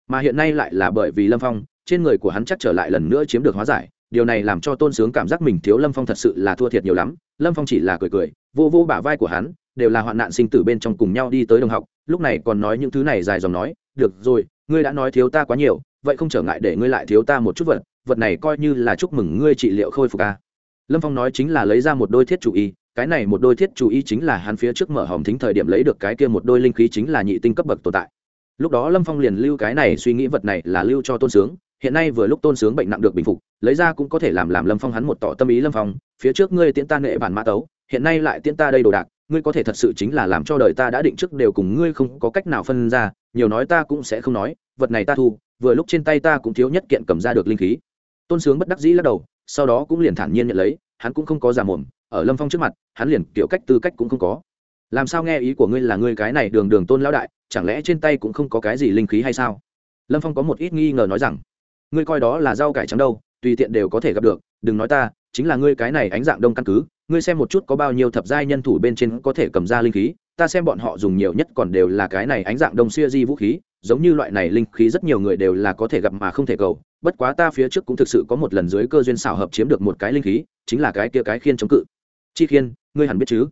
Mà hiện nay lại là bởi vì lâm phong, trên người của hắn chắc trở lại lần nữa chiếm được hóa giải, điều này làm cho tôn sướng cảm giác mình thiếu lâm phong thật sự là thua thiệt nhiều lắm. Lâm phong chỉ là cười cười, vô vô bả vai của hắn, đều là hoạn nạn sinh tử bên trong cùng nhau đi tới đồng học, lúc này còn nói những thứ này dài dòng nói, được rồi, ngươi đã nói thiếu ta quá nhiều, vậy không trở ngại để ngươi lại thiếu ta một chút vật vật này coi như là chúc mừng ngươi trị liệu khôi phục ca lâm phong nói chính là lấy ra một đôi thiết chủ y cái này một đôi thiết chú ý chính là hắn phía trước mở hòm thính thời điểm lấy được cái kia một đôi linh khí chính là nhị tinh cấp bậc tồn tại. Lúc đó lâm phong liền lưu cái này suy nghĩ vật này là lưu cho tôn sướng, hiện nay vừa lúc tôn sướng bệnh nặng được bình phục, lấy ra cũng có thể làm làm lâm phong hắn một tỏ tâm ý lâm phong, phía trước ngươi tiễn ta nghệ bản mã tấu, hiện nay lại tiễn ta đây đồ đạc, ngươi có thể thật sự chính là làm cho đời ta đã định trước đều cùng ngươi không có cách nào phân ra, nhiều nói ta cũng sẽ không nói, vật này ta thu, vừa lúc trên tay ta cũng thiếu nhất kiện cầm ra được linh khí. Tôn sướng bất đắc dĩ lắc đầu, sau đó cũng liền thản nhiên nhận lấy, hắn cũng không có giả mồm ở lâm phong trước mặt hắn liền kiểu cách tư cách cũng không có làm sao nghe ý của ngươi là ngươi cái này đường đường tôn lão đại chẳng lẽ trên tay cũng không có cái gì linh khí hay sao lâm phong có một ít nghi ngờ nói rằng ngươi coi đó là rau cải trắng đâu tùy tiện đều có thể gặp được đừng nói ta chính là ngươi cái này ánh dạng đông căn cứ ngươi xem một chút có bao nhiêu thập giai nhân thủ bên trên có thể cầm ra linh khí ta xem bọn họ dùng nhiều nhất còn đều là cái này ánh dạng đông xuya di vũ khí giống như loại này linh khí rất nhiều người đều là có thể gặp mà không thể cầu bất quá ta phía trước cũng thực sự có một lần dưới cơ duyên xảo hợp chiếm được một cái linh khí chính là cái kia cái khiên chống cự chi khiên, ngươi hẳn biết chứ?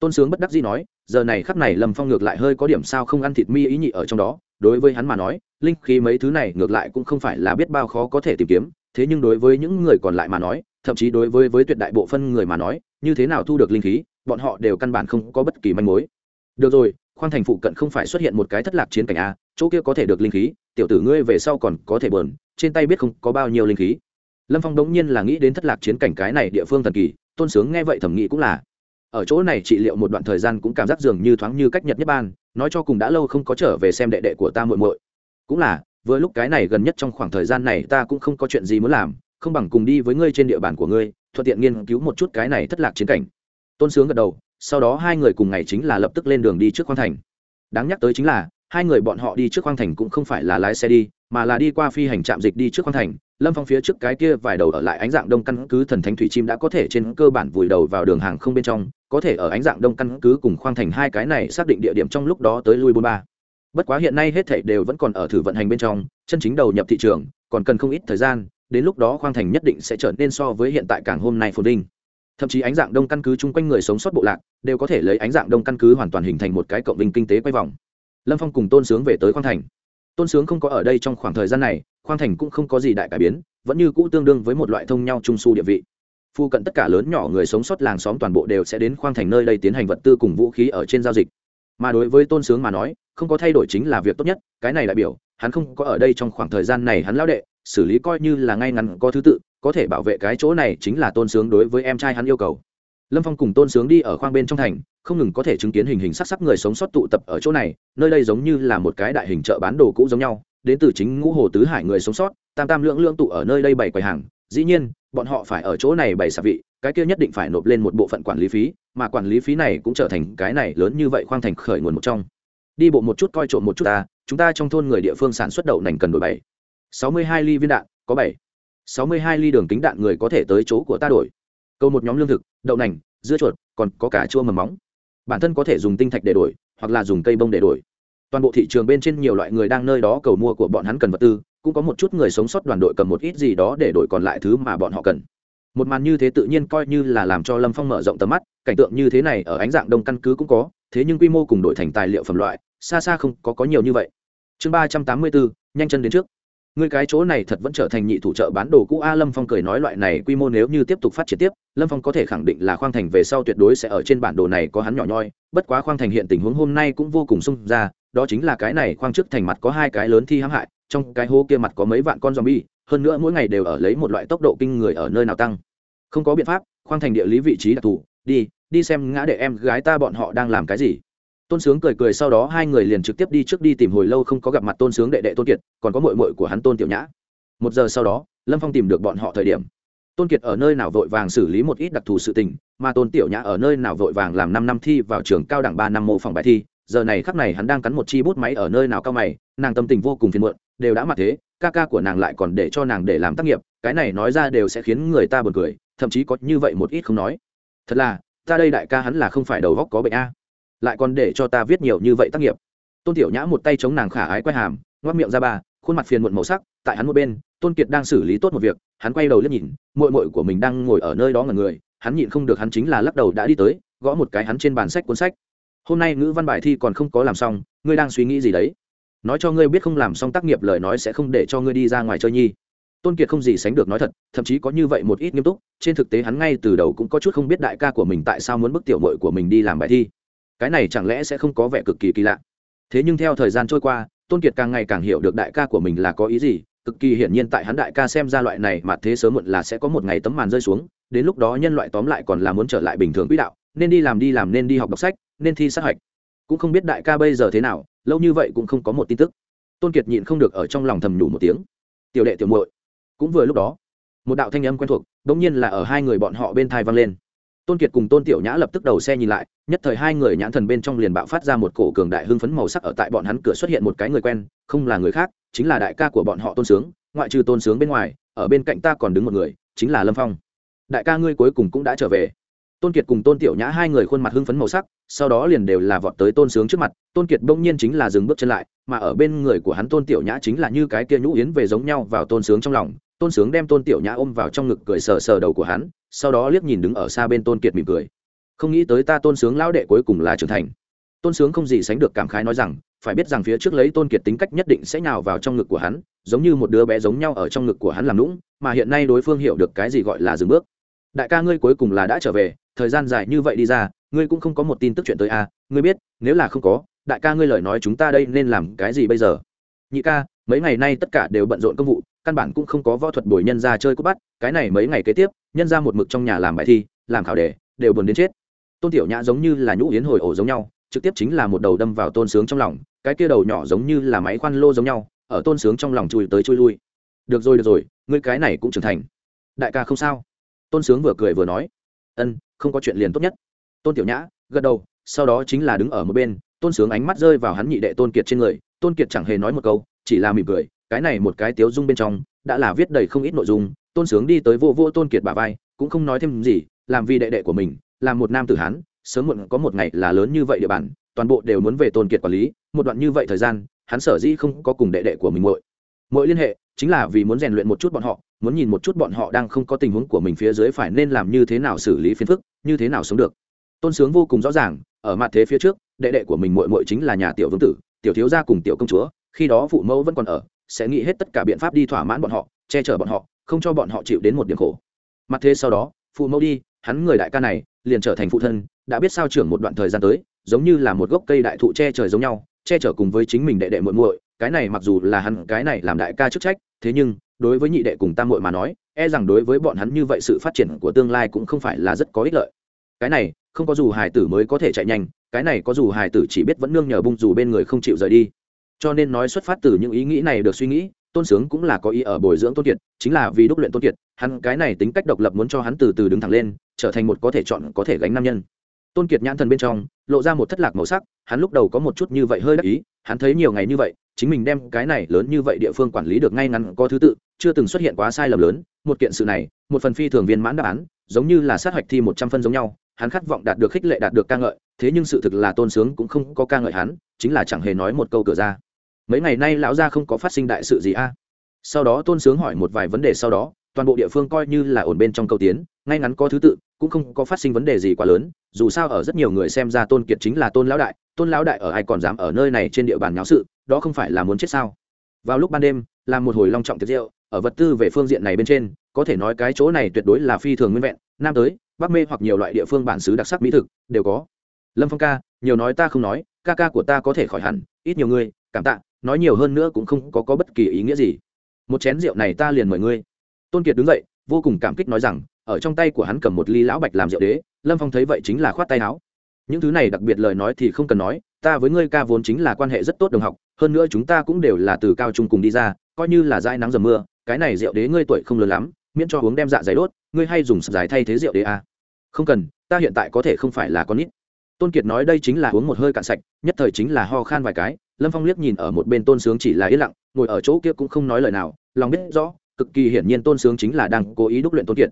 Tôn sướng bất đắc dĩ nói, giờ này khắp này lâm phong ngược lại hơi có điểm sao không ăn thịt mi ý nhị ở trong đó. Đối với hắn mà nói, linh khí mấy thứ này ngược lại cũng không phải là biết bao khó có thể tìm kiếm. Thế nhưng đối với những người còn lại mà nói, thậm chí đối với với tuyệt đại bộ phân người mà nói, như thế nào thu được linh khí, bọn họ đều căn bản không có bất kỳ manh mối. Được rồi, khoan thành phụ cận không phải xuất hiện một cái thất lạc chiến cảnh a chỗ kia có thể được linh khí, tiểu tử ngươi về sau còn có thể bờn, trên tay biết không có bao nhiêu linh khí. Lâm phong đống nhiên là nghĩ đến thất lạc chiến cảnh cái này địa phương thần kỳ tôn sướng nghe vậy thẩm nghĩ cũng là. Ở chỗ này trị liệu một đoạn thời gian cũng cảm giác dường như thoáng như cách nhật nhất ban, nói cho cùng đã lâu không có trở về xem đệ đệ của ta muội muội. Cũng là, vừa lúc cái này gần nhất trong khoảng thời gian này ta cũng không có chuyện gì muốn làm, không bằng cùng đi với ngươi trên địa bàn của ngươi, thuận tiện nghiên cứu một chút cái này thất lạc chiến cảnh. Tôn sướng gật đầu, sau đó hai người cùng ngày chính là lập tức lên đường đi trước khoang thành. Đáng nhắc tới chính là, hai người bọn họ đi trước khoang thành cũng không phải là lái xe đi, mà là đi qua phi hành trạm dịch đi trước khoang thành lâm phong phía trước cái kia vài đầu ở lại ánh dạng đông căn cứ thần thánh thủy chim đã có thể trên cơ bản vùi đầu vào đường hàng không bên trong, có thể ở ánh dạng đông căn cứ cùng khoang thành hai cái này xác định địa điểm trong lúc đó tới lui bốn ba. Bất quá hiện nay hết thảy đều vẫn còn ở thử vận hành bên trong, chân chính đầu nhập thị trường, còn cần không ít thời gian, đến lúc đó khoang thành nhất định sẽ trở nên so với hiện tại cảng hôm nay phồn vinh. Thậm chí ánh dạng đông căn cứ chung quanh người sống sót bộ lạc, đều có thể lấy ánh dạng đông căn cứ hoàn toàn hình thành một cái cộng vinh kinh tế quay vòng. Lâm phong cùng tôn sướng về tới khoang thành. Tôn sướng không có ở đây trong khoảng thời gian này khoang thành cũng không có gì đại cải biến, vẫn như cũ tương đương với một loại thông nhau trung su địa vị. Phu cận tất cả lớn nhỏ người sống sót làng xóm toàn bộ đều sẽ đến khoang thành nơi đây tiến hành vật tư cùng vũ khí ở trên giao dịch. Mà đối với tôn sướng mà nói, không có thay đổi chính là việc tốt nhất, cái này đại biểu, hắn không có ở đây trong khoảng thời gian này hắn lao đệ, xử lý coi như là ngay ngắn có thứ tự, có thể bảo vệ cái chỗ này chính là tôn sướng đối với em trai hắn yêu cầu. Lâm phong cùng tôn sướng đi ở khoang bên trong thành, không ngừng có thể chứng kiến hình hình sắc sắc người sống sót tụ tập ở chỗ này, nơi đây giống như là một cái đại hình chợ bán đồ cũ giống nhau đến từ chính ngũ hồ tứ hải người sống sót, tam tam lưỡng lưỡng tụ ở nơi đây bày quầy hàng, dĩ nhiên, bọn họ phải ở chỗ này bày xạ vị, cái kia nhất định phải nộp lên một bộ phận quản lý phí, mà quản lý phí này cũng trở thành cái này lớn như vậy khoang thành khởi nguồn một trong. Đi bộ một chút, coi trộm một chút ta, chúng ta trong thôn người địa phương sản xuất đậu nành cần đổi bảy. Sáu mươi hai ly viên đạn, có bảy. Sáu mươi hai ly đường kính đạn người có thể tới chỗ của ta đổi. Câu một nhóm lương thực, đậu nành, dưa chuột, còn có cả chua mầm móng. Bản thân có thể dùng tinh thạch để đổi, hoặc là dùng cây bông để đổi toàn bộ thị trường bên trên nhiều loại người đang nơi đó cầu mua của bọn hắn cần vật tư, cũng có một chút người sống sót đoàn đội cầm một ít gì đó để đổi còn lại thứ mà bọn họ cần. Một màn như thế tự nhiên coi như là làm cho lâm phong mở rộng tầm mắt, cảnh tượng như thế này ở ánh dạng đông căn cứ cũng có, thế nhưng quy mô cùng đổi thành tài liệu phẩm loại, xa xa không có có nhiều như vậy. Chương ba trăm tám mươi bốn, nhanh chân đến trước. Người cái chỗ này thật vẫn trở thành nhị thủ trợ bán đồ cũ a lâm phong cười nói loại này quy mô nếu như tiếp tục phát triển tiếp, lâm phong có thể khẳng định là khoang thành về sau tuyệt đối sẽ ở trên bản đồ này có hắn nhỏ nhoi, bất quá khoang thành hiện tình huống hôm nay cũng vô cùng sung ra đó chính là cái này khoang trước thành mặt có hai cái lớn thi hãm hại, trong cái hố kia mặt có mấy vạn con zombie, hơn nữa mỗi ngày đều ở lấy một loại tốc độ kinh người ở nơi nào tăng. Không có biện pháp, khoang thành địa lý vị trí đặc thù, đi đi xem ngã để em gái ta bọn họ đang làm cái gì. Tôn sướng cười cười sau đó hai người liền trực tiếp đi trước đi tìm hồi lâu không có gặp mặt tôn sướng đệ đệ tôn kiệt, còn có mội mội của hắn tôn tiểu nhã. Một giờ sau đó, lâm phong tìm được bọn họ thời điểm. Tôn kiệt ở nơi nào vội vàng xử lý một ít đặc thù sự tình, mà tôn tiểu nhã ở nơi nào vội vàng làm năm năm thi vào trường cao đẳng ba năm mô phòng bài thi giờ này khắc này hắn đang cắn một chi bút máy ở nơi nào cao mày, nàng tâm tình vô cùng phiền muộn, đều đã mặc thế, ca ca của nàng lại còn để cho nàng để làm tác nghiệp, cái này nói ra đều sẽ khiến người ta buồn cười, thậm chí có như vậy một ít không nói. Thật là, ta đây đại ca hắn là không phải đầu góc có bệnh a, lại còn để cho ta viết nhiều như vậy tác nghiệp. Tôn tiểu nhã một tay chống nàng khả ái quay hàm ngoắc miệng ra ba, khuôn mặt phiền muộn màu sắc, tại hắn một bên, tôn kiệt đang xử lý tốt một việc, hắn quay đầu liếc nhìn mội mội của mình đang ngồi ở nơi đó ngần người, hắn nhịn không được hắn chính là lắc đầu đã đi tới, gõ một cái hắn trên bàn sách cuốn sách hôm nay ngữ văn bài thi còn không có làm xong, ngươi đang suy nghĩ gì đấy? Nói cho ngươi biết không làm xong tác nghiệp lời nói sẽ không để cho ngươi đi ra ngoài chơi nhi. Tôn kiệt không gì sánh được nói thật, thậm chí có như vậy một ít nghiêm túc, trên thực tế hắn ngay từ đầu cũng có chút không biết đại ca của mình tại sao muốn bức tiểu mội của mình đi làm bài thi. Cái này chẳng lẽ sẽ không có vẻ cực kỳ kỳ lạ? Thế nhưng theo thời gian trôi qua, tôn kiệt càng ngày càng hiểu được đại ca của mình là có ý gì, cực kỳ hiển nhiên tại hắn đại ca xem ra loại này mà thế sớm muộn là sẽ có một ngày tấm màn rơi xuống, đến lúc đó nhân loại tóm lại còn là muốn trở lại bình thường quỹ đạo nên đi làm đi làm nên đi học đọc sách, nên thi sát hạch. Cũng không biết đại ca bây giờ thế nào, lâu như vậy cũng không có một tin tức. Tôn kiệt nhịn không được ở trong lòng thầm nhủ một tiếng. Tiểu đệ tiểu muội, cũng vừa lúc đó, một đạo thanh âm quen thuộc đ ỗ n g nhiên là ở hai người bọn họ bên thai vang lên. Tôn kiệt cùng tôn tiểu nhã lập tức đầu xe nhìn lại, nhất thời hai người nhãn thần bên trong liền bạo phát ra một cổ cường đại hưng phấn màu sắc ở tại bọn hắn cửa xuất hiện một cái người quen, không là người khác, chính là đại ca của bọn họ tôn sướng, ngoại trừ tôn sướng bên ngoài, ở bên cạnh ta còn đứng một người, chính là lâm phong. Đại ca ngươi cuối cùng cũng đã trở về tôn kiệt cùng tôn tiểu nhã hai người khuôn mặt hưng phấn màu sắc, sau đó liền đều là vọt tới tôn sướng trước mặt, tôn kiệt bỗng nhiên chính là dừng bước chân lại, mà ở bên người của hắn tôn tiểu nhã chính là như cái kia nhũ yến về giống nhau vào tôn sướng trong lòng, tôn sướng đem tôn tiểu nhã ôm vào trong ngực cười sờ sờ đầu của hắn, sau đó liếc nhìn đứng ở xa bên tôn kiệt mỉm cười. Không nghĩ tới ta tôn sướng lão đệ cuối cùng là trưởng thành. Tôn sướng không gì sánh được cảm khái nói rằng, phải biết rằng phía trước lấy tôn kiệt tính cách nhất định sẽ nhào vào trong ngực của hắn, giống như một đứa bé giống nhau ở trong ngực của hắn làm lũng mà hiện nay đối phương hiểu được cái gì gọi là dừng bước đại ca ngươi cuối cùng là đã trở về thời gian dài như vậy đi ra ngươi cũng không có một tin tức chuyện tới a à, ngươi biết nếu là không có đại ca ngươi lời nói chúng ta đây nên làm cái gì bây giờ? Nhị ca mấy ngày nay tất cả đều bận rộn công vụ căn bản cũng không có võ thuật bồi nhân ra chơi cúp bắt cái này mấy ngày kế tiếp nhân ra một mực trong nhà làm bài thi làm khảo đề đều buồn đến chết. Tôn tiểu nhã giống như là nhũ yến hồi ổ giống nhau trực tiếp chính là một đầu đâm vào tôn sướng trong lòng cái kia đầu nhỏ giống như là máy khoan lô giống nhau ở tôn sướng trong lòng chui tới chui lui. Được rồi được rồi ngươi cái này cũng trưởng thành. Đại ca không sao tôn sướng vừa cười vừa nói, ân, không có chuyện liền tốt nhất. Tôn tiểu nhã gật đầu, sau đó chính là đứng ở một bên, tôn sướng ánh mắt rơi vào hắn nhị đệ tôn kiệt trên người, tôn kiệt chẳng hề nói một câu, chỉ là mỉm cười, cái này một cái tiếu dung bên trong đã là viết đầy không ít nội dung, tôn sướng đi tới vô vô tôn kiệt bà vai, cũng không nói thêm gì, làm vì đệ đệ của mình, làm một nam tử hán, sớm muộn có một ngày là lớn như vậy địa bàn, toàn bộ đều muốn về tôn kiệt quản lý, một đoạn như vậy thời gian, hắn sở dĩ không có cùng đệ đệ của mình muội. Mỗi liên hệ, chính là vì muốn rèn luyện một chút bọn họ muốn nhìn một chút bọn họ đang không có tình huống của mình phía dưới phải nên làm như thế nào xử lý phiền phức, như thế nào sống được. Tôn sướng vô cùng rõ ràng, ở mặt thế phía trước, đệ đệ của mình muội muội chính là nhà tiểu vương tử, tiểu thiếu gia cùng tiểu công chúa, khi đó phụ mẫu vẫn còn ở, sẽ nghĩ hết tất cả biện pháp đi thỏa mãn bọn họ, che chở bọn họ, không cho bọn họ chịu đến một điểm khổ. Mặt thế sau đó, phụ mẫu đi, hắn người đại ca này, liền trở thành phụ thân, đã biết sao trưởng một đoạn thời gian tới, giống như là một gốc cây đại thụ che trời giống nhau, che chở cùng với chính mình đệ đệ muội muội, cái này mặc dù là hắn, cái này làm đại ca chức trách, thế nhưng đối với nhị đệ cùng tam muội mà nói e rằng đối với bọn hắn như vậy sự phát triển của tương lai cũng không phải là rất có ích lợi. Cái này, không có dù hài tử mới có thể chạy nhanh, cái này có dù hài tử chỉ biết vẫn nương nhờ bung dù bên người không chịu rời đi. Cho nên nói xuất phát từ những ý nghĩ này được suy nghĩ, tôn sướng cũng là có ý ở bồi dưỡng tôn kiệt, chính là vì đúc luyện tôn kiệt, hắn cái này tính cách độc lập muốn cho hắn từ từ đứng thẳng lên, trở thành một có thể chọn, có thể gánh nam nhân tôn kiệt nhãn thần bên trong, lộ ra một thất lạc màu sắc, hắn lúc đầu có một chút như vậy hơi đắc ý, hắn thấy nhiều ngày như vậy, chính mình đem cái này lớn như vậy địa phương quản lý được ngay ngắn có thứ tự, chưa từng xuất hiện quá sai lầm lớn, một kiện sự này, một phần phi thường viên mãn đáp án, giống như là sát hoạch thi một trăm phân giống nhau, hắn khát vọng đạt được khích lệ đạt được ca ngợi, thế nhưng sự thực là tôn sướng cũng không có ca ngợi hắn, chính là chẳng hề nói một câu cửa ra. Mấy ngày nay lão gia không có phát sinh đại sự gì a? Sau đó tôn sướng hỏi một vài vấn đề sau đó, toàn bộ địa phương coi như là ổn bên trong câu tiến, ngay ngắn có thứ tự cũng không có phát sinh vấn đề gì quá lớn dù sao ở rất nhiều người xem ra tôn kiệt chính là tôn lão đại tôn lão đại ở ai còn dám ở nơi này trên địa bàn nháo sự đó không phải là muốn chết sao? Vào lúc ban đêm làm một hồi long trọng tiệc rượu ở vật tư về phương diện này bên trên có thể nói cái chỗ này tuyệt đối là phi thường nguyên vẹn nam tới bắc mê hoặc nhiều loại địa phương bản xứ đặc sắc mỹ thực đều có. Lâm phong ca nhiều nói ta không nói ca ca của ta có thể khỏi hẳn ít nhiều người cảm tạ nói nhiều hơn nữa cũng không có, có bất kỳ ý nghĩa gì. Một chén rượu này ta liền mời ngươi. Tôn kiệt đứng dậy vô cùng cảm kích nói rằng ở trong tay của hắn cầm một ly lão bạch làm rượu đế, lâm phong thấy vậy chính là khoát tay áo. Những thứ này đặc biệt lời nói thì không cần nói, ta với ngươi ca vốn chính là quan hệ rất tốt đồng học, hơn nữa chúng ta cũng đều là từ cao trung cùng đi ra, coi như là dai nắng dầm mưa, cái này rượu đế ngươi tuổi không lớn lắm, miễn cho uống đem dạ dày đốt, ngươi hay dùng sập dài thay thế rượu đế à. không cần, ta hiện tại có thể không phải là con nít. Tôn kiệt nói đây chính là uống một hơi cạn sạch, nhất thời chính là ho khan vài cái, lâm phong liếc nhìn ở một bên tôn sướng chỉ là yên lặng, ngồi ở chỗ kia cũng không nói lời nào, lòng biết rõ, cực kỳ hiển nhiên tôn sướng chính là đang cố ý đúc luyện tôn kiệt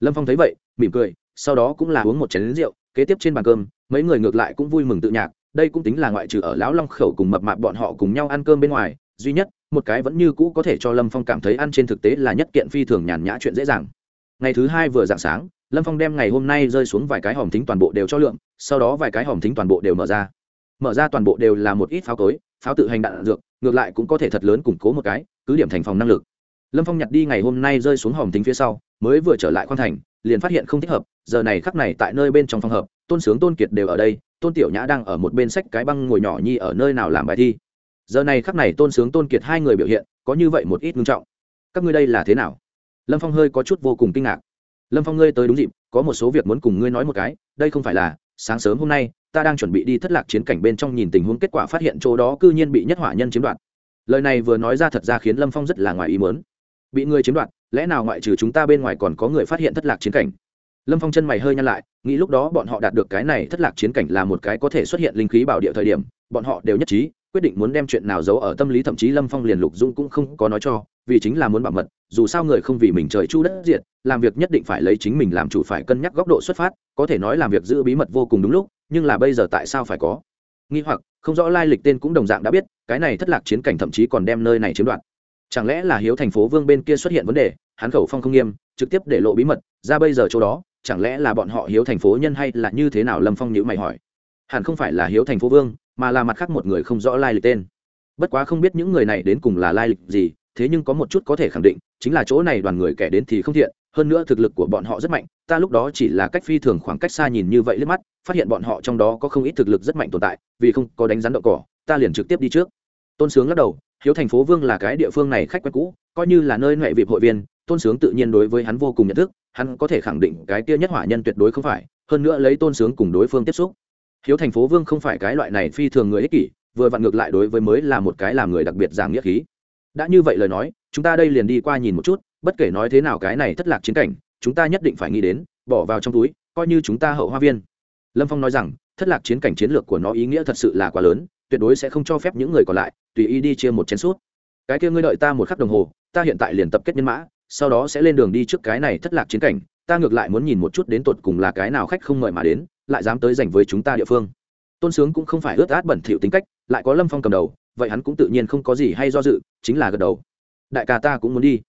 lâm phong thấy vậy, mỉm cười, sau đó cũng là uống một chén rượu, kế tiếp trên bàn cơm, mấy người ngược lại cũng vui mừng tự nhạc, đây cũng tính là ngoại trừ ở lão long khẩu cùng mập mạp bọn họ cùng nhau ăn cơm bên ngoài, duy nhất, một cái vẫn như cũ có thể cho lâm phong cảm thấy ăn trên thực tế là nhất kiện phi thường nhàn nhã chuyện dễ dàng. Ngày thứ hai vừa dạng sáng, lâm phong đem ngày hôm nay rơi xuống vài cái hòm thính toàn bộ đều cho lượng, sau đó vài cái hòm thính toàn bộ đều mở ra. Mở ra toàn bộ đều là một ít pháo cối, pháo tự hành đạn dược, ngược lại cũng có thể thật lớn củng cố một cái, cứ điểm thành phòng năng lực. Lâm phong nhặt đi ngày hôm nay rơi xuống hòm thính phía sau mới vừa trở lại quan thành, liền phát hiện không thích hợp, giờ này khắc này tại nơi bên trong phòng hợp, tôn sướng tôn kiệt đều ở đây, tôn tiểu nhã đang ở một bên sách cái băng ngồi nhỏ nhi ở nơi nào làm bài thi. Giờ này khắc này tôn sướng tôn kiệt hai người biểu hiện, có như vậy một ít nghiêm trọng. Các ngươi đây là thế nào? Lâm phong hơi có chút vô cùng kinh ngạc. Lâm phong ngươi tới đúng dịp, có một số việc muốn cùng ngươi nói một cái, đây không phải là, sáng sớm hôm nay, ta đang chuẩn bị đi thất lạc chiến cảnh bên trong nhìn tình huống kết quả phát hiện chỗ đó cư nhiên bị nhất hỏa nhân chiếm đoạt. Lời này vừa nói ra thật ra khiến lâm phong rất là ngoài ý mớn bị người chiếm đoạt lẽ nào ngoại trừ chúng ta bên ngoài còn có người phát hiện thất lạc chiến cảnh? Lâm phong chân mày hơi nhăn lại, nghĩ lúc đó bọn họ đạt được cái này thất lạc chiến cảnh là một cái có thể xuất hiện linh khí bảo địa thời điểm, bọn họ đều nhất trí, quyết định muốn đem chuyện nào giấu ở tâm lý thậm chí lâm phong liền lục dung cũng không có nói cho, vì chính là muốn bảo mật, dù sao người không vì mình trời chu đất diệt, làm việc nhất định phải lấy chính mình làm chủ phải cân nhắc góc độ xuất phát, có thể nói làm việc giữ bí mật vô cùng đúng lúc, nhưng là bây giờ tại sao phải có? Nghi hoặc, không rõ lai lịch tên cũng đồng dạng đã biết, cái này thất lạc chiến cảnh thậm chí còn đem nơi này chiếm đoạt chẳng lẽ là hiếu thành phố vương bên kia xuất hiện vấn đề, hắn khẩu phong không nghiêm, trực tiếp để lộ bí mật, ra bây giờ chỗ đó, chẳng lẽ là bọn họ hiếu thành phố nhân hay là như thế nào lâm phong nhữ mày hỏi. Hẳn không phải là hiếu thành phố vương, mà là mặt khác một người không rõ lai lịch tên. Bất quá không biết những người này đến cùng là lai lịch gì, thế nhưng có một chút có thể khẳng định, chính là chỗ này đoàn người kẻ đến thì không thiện, hơn nữa thực lực của bọn họ rất mạnh, ta lúc đó chỉ là cách phi thường khoảng cách xa nhìn như vậy liếc mắt, phát hiện bọn họ trong đó có không ít thực lực rất mạnh tồn tại, vì không có đánh rắn đậu cỏ, ta liền trực tiếp đi trước. Tôn sướng lắc đầu hiếu thành phố vương là cái địa phương này khách quen cũ, coi như là nơi mẹ vịp hội viên, tôn sướng tự nhiên đối với hắn vô cùng nhận thức, hắn có thể khẳng định cái kia nhất hỏa nhân tuyệt đối không phải, hơn nữa lấy tôn sướng cùng đối phương tiếp xúc. Hiếu thành phố vương không phải cái loại này phi thường người ích kỷ, vừa vặn ngược lại đối với mới là một cái làm người đặc biệt giảng nghĩa khí. Đã như vậy lời nói, chúng ta đây liền đi qua nhìn một chút, bất kể nói thế nào cái này thất lạc chiến cảnh, chúng ta nhất định phải nghĩ đến, bỏ vào trong túi, coi như chúng ta hậu hoa viên. Lâm phong nói rằng, thất lạc chiến cảnh chiến lược của nó ý nghĩa thật sự là quá lớn, tuyệt đối sẽ không cho phép những người còn lại tùy ý đi chia một chén suốt. Cái kia ngươi đợi ta một khắc đồng hồ, ta hiện tại liền tập kết nhân mã, sau đó sẽ lên đường đi trước cái này thất lạc chiến cảnh, ta ngược lại muốn nhìn một chút đến tột cùng là cái nào khách không mời mà đến, lại dám tới giành với chúng ta địa phương. Tôn sướng cũng không phải ướt át bẩn thỉu tính cách, lại có lâm phong cầm đầu, vậy hắn cũng tự nhiên không có gì hay do dự, chính là gật đầu. Đại ca ta cũng muốn đi.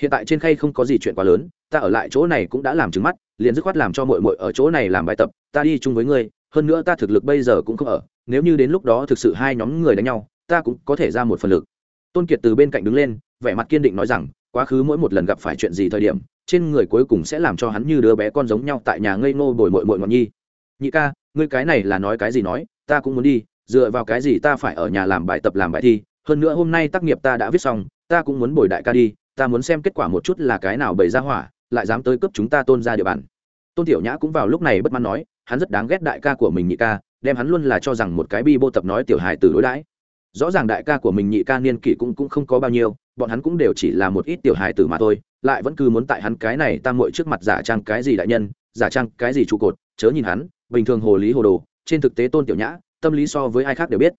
Hiện tại trên khay không có gì chuyện quá lớn, ta ở lại chỗ này cũng đã làm trứng mắt, liền dứt khoát làm cho mội mội ở chỗ này làm bài tập, ta đi chung với ngươi, hơn nữa ta thực lực bây giờ cũng không ở, nếu như đến lúc đó thực sự hai nhóm người đánh nhau ta cũng có thể ra một phần lực. Tôn kiệt từ bên cạnh đứng lên, vẻ mặt kiên định nói rằng, quá khứ mỗi một lần gặp phải chuyện gì thời điểm, trên người cuối cùng sẽ làm cho hắn như đứa bé con giống nhau tại nhà ngây ngô bồi mội mội ngọn nhi. Nhị ca, ngươi cái này là nói cái gì nói, ta cũng muốn đi, dựa vào cái gì ta phải ở nhà làm bài tập làm bài thi, hơn nữa hôm nay tác nghiệp ta đã viết xong, ta cũng muốn bồi đại ca đi, ta muốn xem kết quả một chút là cái nào bày ra hỏa, lại dám tới cướp chúng ta tôn ra địa bàn. Tôn tiểu nhã cũng vào lúc này bất mãn nói, hắn rất đáng ghét đại ca của mình nhị ca, đem hắn luôn là cho rằng một cái bi bô tập nói tiểu hài từ đối đãi rõ ràng đại ca của mình nhị ca niên kỷ cũng cũng không có bao nhiêu, bọn hắn cũng đều chỉ là một ít tiểu hài tử mà thôi, lại vẫn cứ muốn tại hắn cái này tam muội trước mặt giả trang cái gì đại nhân, giả trang cái gì trụ cột, chớ nhìn hắn, bình thường hồ lý hồ đồ, trên thực tế tôn tiểu nhã, tâm lý so với ai khác đều biết.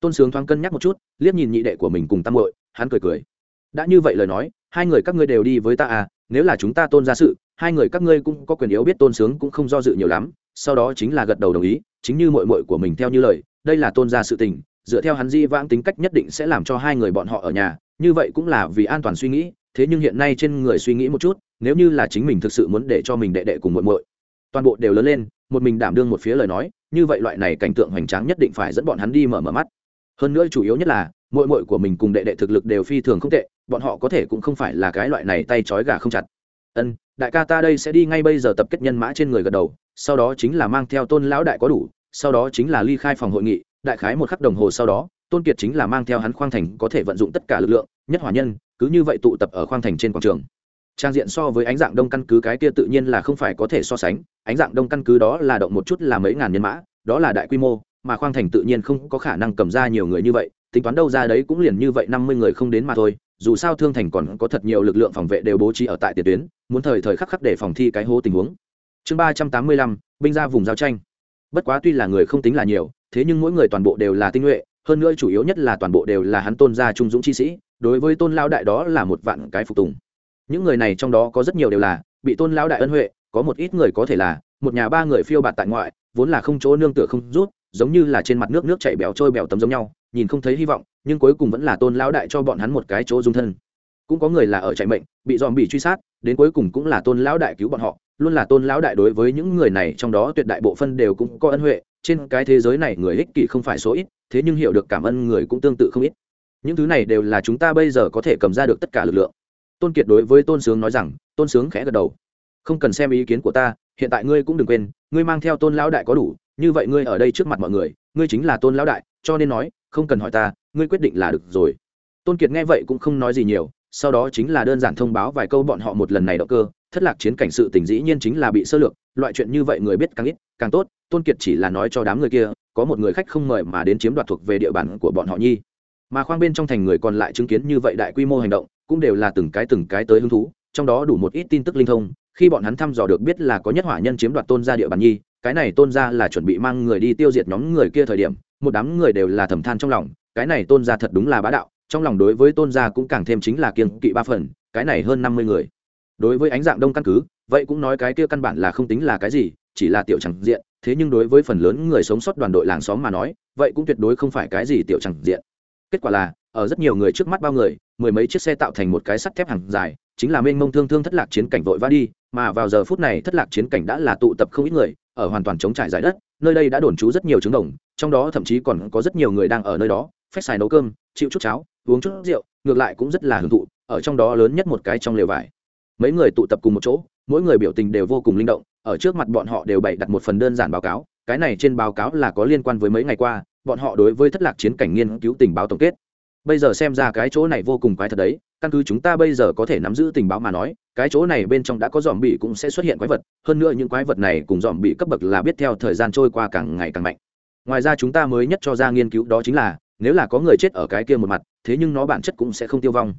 Tôn sướng thoáng cân nhắc một chút, liếc nhìn nhị đệ của mình cùng tam muội, hắn cười cười. Đã như vậy lời nói, hai người các ngươi đều đi với ta à nếu là chúng ta tôn ra sự, hai người các ngươi cũng có quyền yếu biết tôn sướng cũng không do dự nhiều lắm, sau đó chính là gật đầu đồng ý, chính như mội mội của mình theo như lời, đây là tôn ra sự tình dựa theo hắn di vãng tính cách nhất định sẽ làm cho hai người bọn họ ở nhà như vậy cũng là vì an toàn suy nghĩ thế nhưng hiện nay trên người suy nghĩ một chút nếu như là chính mình thực sự muốn để cho mình đệ đệ cùng muội muội, toàn bộ đều lớn lên một mình đảm đương một phía lời nói như vậy loại này cảnh tượng hoành tráng nhất định phải dẫn bọn hắn đi mở mở mắt. Hơn nữa chủ yếu nhất là muội muội của mình cùng đệ đệ thực lực đều phi thường không tệ bọn họ có thể cũng không phải là cái loại này tay trói gà không chặt. Ân đại ca ta đây sẽ đi ngay bây giờ tập kết nhân mã trên người gật đầu sau đó chính là mang theo tôn lão đại có đủ sau đó chính là ly khai phòng hội nghị đại khái một khắc đồng hồ sau đó, tôn kiệt chính là mang theo hắn khoang thành có thể vận dụng tất cả lực lượng, nhất hỏa nhân, cứ như vậy tụ tập ở khoang thành trên quảng trường. Trang diện so với ánh dạng đông căn cứ cái kia tự nhiên là không phải có thể so sánh, ánh dạng đông căn cứ đó là động một chút là mấy ngàn nhân mã, đó là đại quy mô, mà khoang thành tự nhiên không có khả năng cầm ra nhiều người như vậy, tính toán đâu ra đấy cũng liền như vậy năm mươi người không đến mà thôi, dù sao thương thành còn có thật nhiều lực lượng phòng vệ đều bố trí ở tại tiền tuyến, muốn thời thời khắc khắc để phòng thi cái hố tình huống. Chương ba trăm tám mươi lăm, binh ra vùng giao tranh. Bất quá tuy là người không tính là nhiều thế nhưng mỗi người toàn bộ đều là tinh nhuệ, hơn nữa chủ yếu nhất là toàn bộ đều là hắn tôn gia trung dũng chi sĩ, đối với tôn lao đại đó là một vạn cái phục tùng. Những người này trong đó có rất nhiều đều là bị tôn lao đại ân huệ, có một ít người có thể là một nhà ba người phiêu bạt tại ngoại, vốn là không chỗ nương tựa không rút, giống như là trên mặt nước nước chảy bèo trôi bèo tấm giống nhau, nhìn không thấy hy vọng, nhưng cuối cùng vẫn là tôn lao đại cho bọn hắn một cái chỗ dung thân. Cũng có người là ở chạy mệnh, bị dòm bị truy sát, đến cuối cùng cũng là tôn lão đại cứu bọn họ, luôn là tôn lão đại đối với những người này trong đó tuyệt đại bộ phân đều cũng có ân huệ trên cái thế giới này người ích kỷ không phải số ít, thế nhưng hiểu được cảm ơn người cũng tương tự không ít. Những thứ này đều là chúng ta bây giờ có thể cầm ra được tất cả lực lượng. Tôn kiệt đối với tôn sướng nói rằng, tôn sướng khẽ gật đầu. Không cần xem ý kiến của ta, hiện tại ngươi cũng đừng quên, ngươi mang theo tôn lão đại có đủ, như vậy ngươi ở đây trước mặt mọi người, ngươi chính là tôn lão đại, cho nên nói, không cần hỏi ta, ngươi quyết định là được rồi. Tôn kiệt nghe vậy cũng không nói gì nhiều sau đó chính là đơn giản thông báo vài câu bọn họ một lần này động cơ, thất lạc chiến cảnh sự tình dĩ nhiên chính là bị sơ lược, loại chuyện như vậy người biết càng ít, càng tốt, tôn kiệt chỉ là nói cho đám người kia, có một người khách không mời mà đến chiếm đoạt thuộc về địa bàn của bọn họ nhi. Mà khoang bên trong thành người còn lại chứng kiến như vậy đại quy mô hành động, cũng đều là từng cái từng cái tới hứng thú, trong đó đủ một ít tin tức linh thông, khi bọn hắn thăm dò được biết là có nhất hỏa nhân chiếm đoạt tôn gia địa bàn nhi, cái này tôn gia là chuẩn bị mang người đi tiêu diệt nhóm người kia thời điểm, một đám người đều là thầm than trong lòng, cái này tôn gia thật đúng là bá đạo trong lòng đối với tôn gia cũng càng thêm chính là kiên kỵ ba phần, cái này hơn năm mươi người. Đối với ánh dạng đông căn cứ, vậy cũng nói cái kia căn bản là không tính là cái gì, chỉ là tiểu chẳng diện, thế nhưng đối với phần lớn người sống sót đoàn đội làng xóm mà nói, vậy cũng tuyệt đối không phải cái gì tiểu chẳng diện. Kết quả là, ở rất nhiều người trước mắt bao người, mười mấy chiếc xe tạo thành một cái sắt thép hàng dài, chính là mênh mông thương thương thất lạc chiến cảnh vội vã đi, mà vào giờ phút này thất lạc chiến cảnh đã là tụ tập không ít người, ở hoàn toàn chống trải giải đất, nơi đây đã đồn trú rất nhiều trứng đồng, trong đó thậm chí còn có rất nhiều người đang ở nơi đó, phép xài nấu cơm, chịu chút cháo uống chút rượu, ngược lại cũng rất là hưởng thụ, ở trong đó lớn nhất một cái trong lều vải. Mấy người tụ tập cùng một chỗ, mỗi người biểu tình đều vô cùng linh động, ở trước mặt bọn họ đều bày đặt một phần đơn giản báo cáo, cái này trên báo cáo là có liên quan với mấy ngày qua, bọn họ đối với thất lạc chiến cảnh nghiên cứu tình báo tổng kết. Bây giờ xem ra cái chỗ này vô cùng quái thật đấy, căn cứ chúng ta bây giờ có thể nắm giữ tình báo mà nói, cái chỗ này bên trong đã có dòm bị cũng sẽ xuất hiện quái vật, hơn nữa những quái vật này cùng dòm bị cấp bậc là biết theo thời gian trôi qua càng ngày càng mạnh. Ngoài ra chúng ta mới nhất cho ra nghiên cứu đó chính là, nếu là có người chết ở cái kia một mặt thế nhưng nó bản chất cũng sẽ không tiêu vong.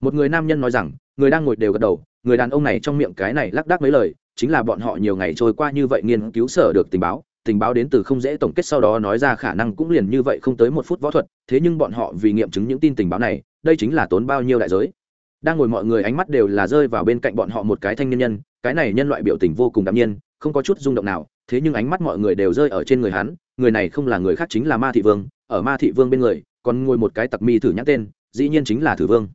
Một người nam nhân nói rằng, người đang ngồi đều gật đầu, người đàn ông này trong miệng cái này lác đác mấy lời, chính là bọn họ nhiều ngày trôi qua như vậy nghiên cứu sở được tình báo tình báo đến từ không dễ tổng kết sau đó nói ra khả năng cũng liền như vậy không tới một phút võ thuật, thế nhưng bọn họ vì nghiệm chứng những tin tình báo này, đây chính là tốn bao nhiêu đại giới. Đang ngồi mọi người ánh mắt đều là rơi vào bên cạnh bọn họ một cái thanh niên nhân, cái này nhân loại biểu tình vô cùng đạm nhiên, không có chút rung động nào, thế nhưng ánh mắt mọi người đều rơi ở trên người hắn, người này không là người khác chính là ma thị vương, ở ma thị vương bên người còn ngồi một cái tặc mi thử nhắc tên, dĩ nhiên chính là thử vương.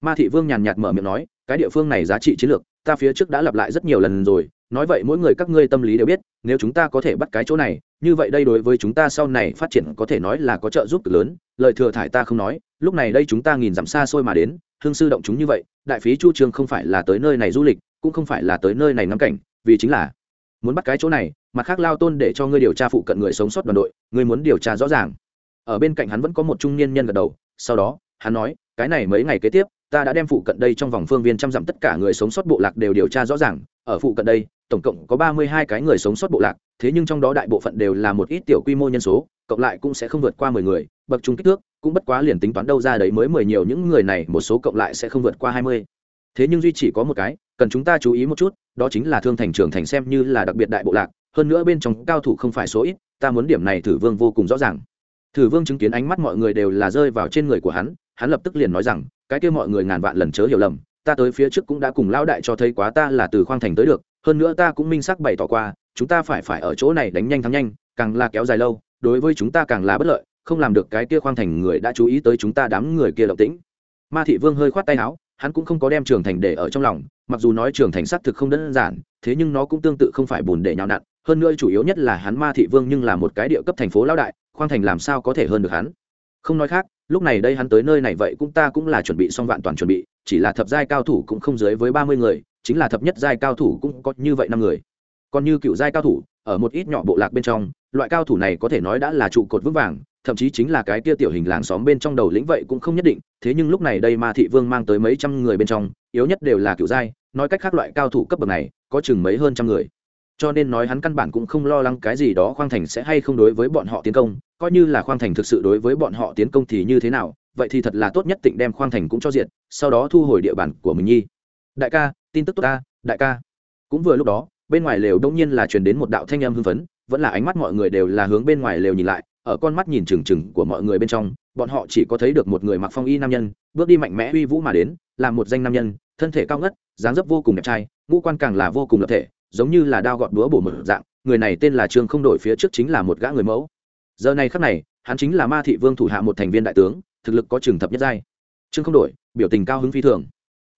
Ma thị vương nhàn nhạt mở miệng nói, cái địa phương này giá trị chiến lược, ta phía trước đã lặp lại rất nhiều lần rồi, nói vậy mỗi người các ngươi tâm lý đều biết, nếu chúng ta có thể bắt cái chỗ này, như vậy đây đối với chúng ta sau này phát triển có thể nói là có trợ giúp cực lớn, lời thừa thải ta không nói, lúc này đây chúng ta nhìn dặm xa xôi mà đến, hương sư động chúng như vậy, đại phí chu trương không phải là tới nơi này du lịch, cũng không phải là tới nơi này ngắm cảnh, vì chính là muốn bắt cái chỗ này, mặt khác lao tôn để cho ngươi điều tra phụ cận người sống sót đoàn đội, ngươi muốn điều tra rõ ràng ở bên cạnh hắn vẫn có một trung niên nhân gật đầu, sau đó, hắn nói, cái này mấy ngày kế tiếp, ta đã đem phụ cận đây trong vòng phương viên trăm dặm tất cả người sống sót bộ lạc đều điều tra rõ ràng. Ở phụ cận đây, tổng cộng có ba mươi hai cái người sống sót bộ lạc, thế nhưng trong đó đại bộ phận đều là một ít tiểu quy mô nhân số, cộng lại cũng sẽ không vượt qua mười người. Bậc trung kích thước cũng bất quá liền tính toán đâu ra đấy mới mười nhiều, những người này một số cộng lại sẽ không vượt qua hai mươi. Thế nhưng duy chỉ có một cái, cần chúng ta chú ý một chút, đó chính là thương thành trưởng thành xem như là đặc biệt đại bộ lạc, hơn nữa bên trong cao thủ không phải số ít, ta muốn điểm này thử vương vô cùng rõ ràng thử vương chứng kiến ánh mắt mọi người đều là rơi vào trên người của hắn hắn lập tức liền nói rằng, cái kia mọi người ngàn vạn lần chớ hiểu lầm, ta tới phía trước cũng đã cùng lão đại cho thấy quá ta là từ khoang thành tới được, hơn nữa ta cũng minh xác bày tỏ qua, chúng ta phải phải ở chỗ này đánh nhanh thắng nhanh, càng là kéo dài lâu, đối với chúng ta càng là bất lợi, không làm được cái kia khoang thành người đã chú ý tới chúng ta đám người kia động tĩnh. Ma thị vương hơi khoát tay áo, hắn cũng không có đem trường thành để ở trong lòng, mặc dù nói trường thành xác thực không đơn giản, thế nhưng nó cũng tương tự không phải bùn để nhào nặn, hơn nữa chủ yếu nhất là hắn ma thị vương nhưng là một cái địa cấp thành phố lão đại khoang thành làm sao có thể hơn được hắn? Không nói khác, lúc này đây hắn tới nơi này vậy cũng ta cũng là chuẩn bị xong vạn toàn chuẩn bị, chỉ là thập giai cao thủ cũng không dưới với ba mươi người, chính là thập nhất giai cao thủ cũng có như vậy năm người. Còn như cựu giai cao thủ, ở một ít nhỏ bộ lạc bên trong, loại cao thủ này có thể nói đã là trụ cột vững vàng, thậm chí chính là cái kia tiểu hình làng xóm bên trong đầu lĩnh vậy cũng không nhất định, thế nhưng lúc này đây ma thị vương mang tới mấy trăm người bên trong, yếu nhất đều là cựu giai, nói cách khác loại cao thủ cấp bậc này, có chừng mấy hơn trăm người cho nên nói hắn căn bản cũng không lo lắng cái gì đó khoang thành sẽ hay không đối với bọn họ tiến công, coi như là khoang thành thực sự đối với bọn họ tiến công thì như thế nào, vậy thì thật là tốt nhất tịnh đem khoang thành cũng cho diện sau đó thu hồi địa bàn của mình nhi. Đại ca, tin tức tốt ta, đại ca. Cũng vừa lúc đó, bên ngoài lều đông nhiên là truyền đến một đạo thanh âm hưng phấn, vẫn là ánh mắt mọi người đều là hướng bên ngoài lều nhìn lại, ở con mắt nhìn trừng trừng của mọi người bên trong, bọn họ chỉ có thấy được một người mặc phong y nam nhân, bước đi mạnh mẽ uy vũ mà đến, là một danh nam nhân, thân thể cao ngất, dáng dấp vô cùng đẹp trai, ngũ quan càng là vô cùng lập thể giống như là đao gọt đũa bổ một dạng, người này tên là trương không đổi, phía trước chính là một gã người mẫu. Giờ này khắc này, hắn chính là ma thị vương thủ hạ một thành viên đại tướng, thực lực có trường thập nhất giai. Trương không đổi, biểu tình cao hứng phi thường.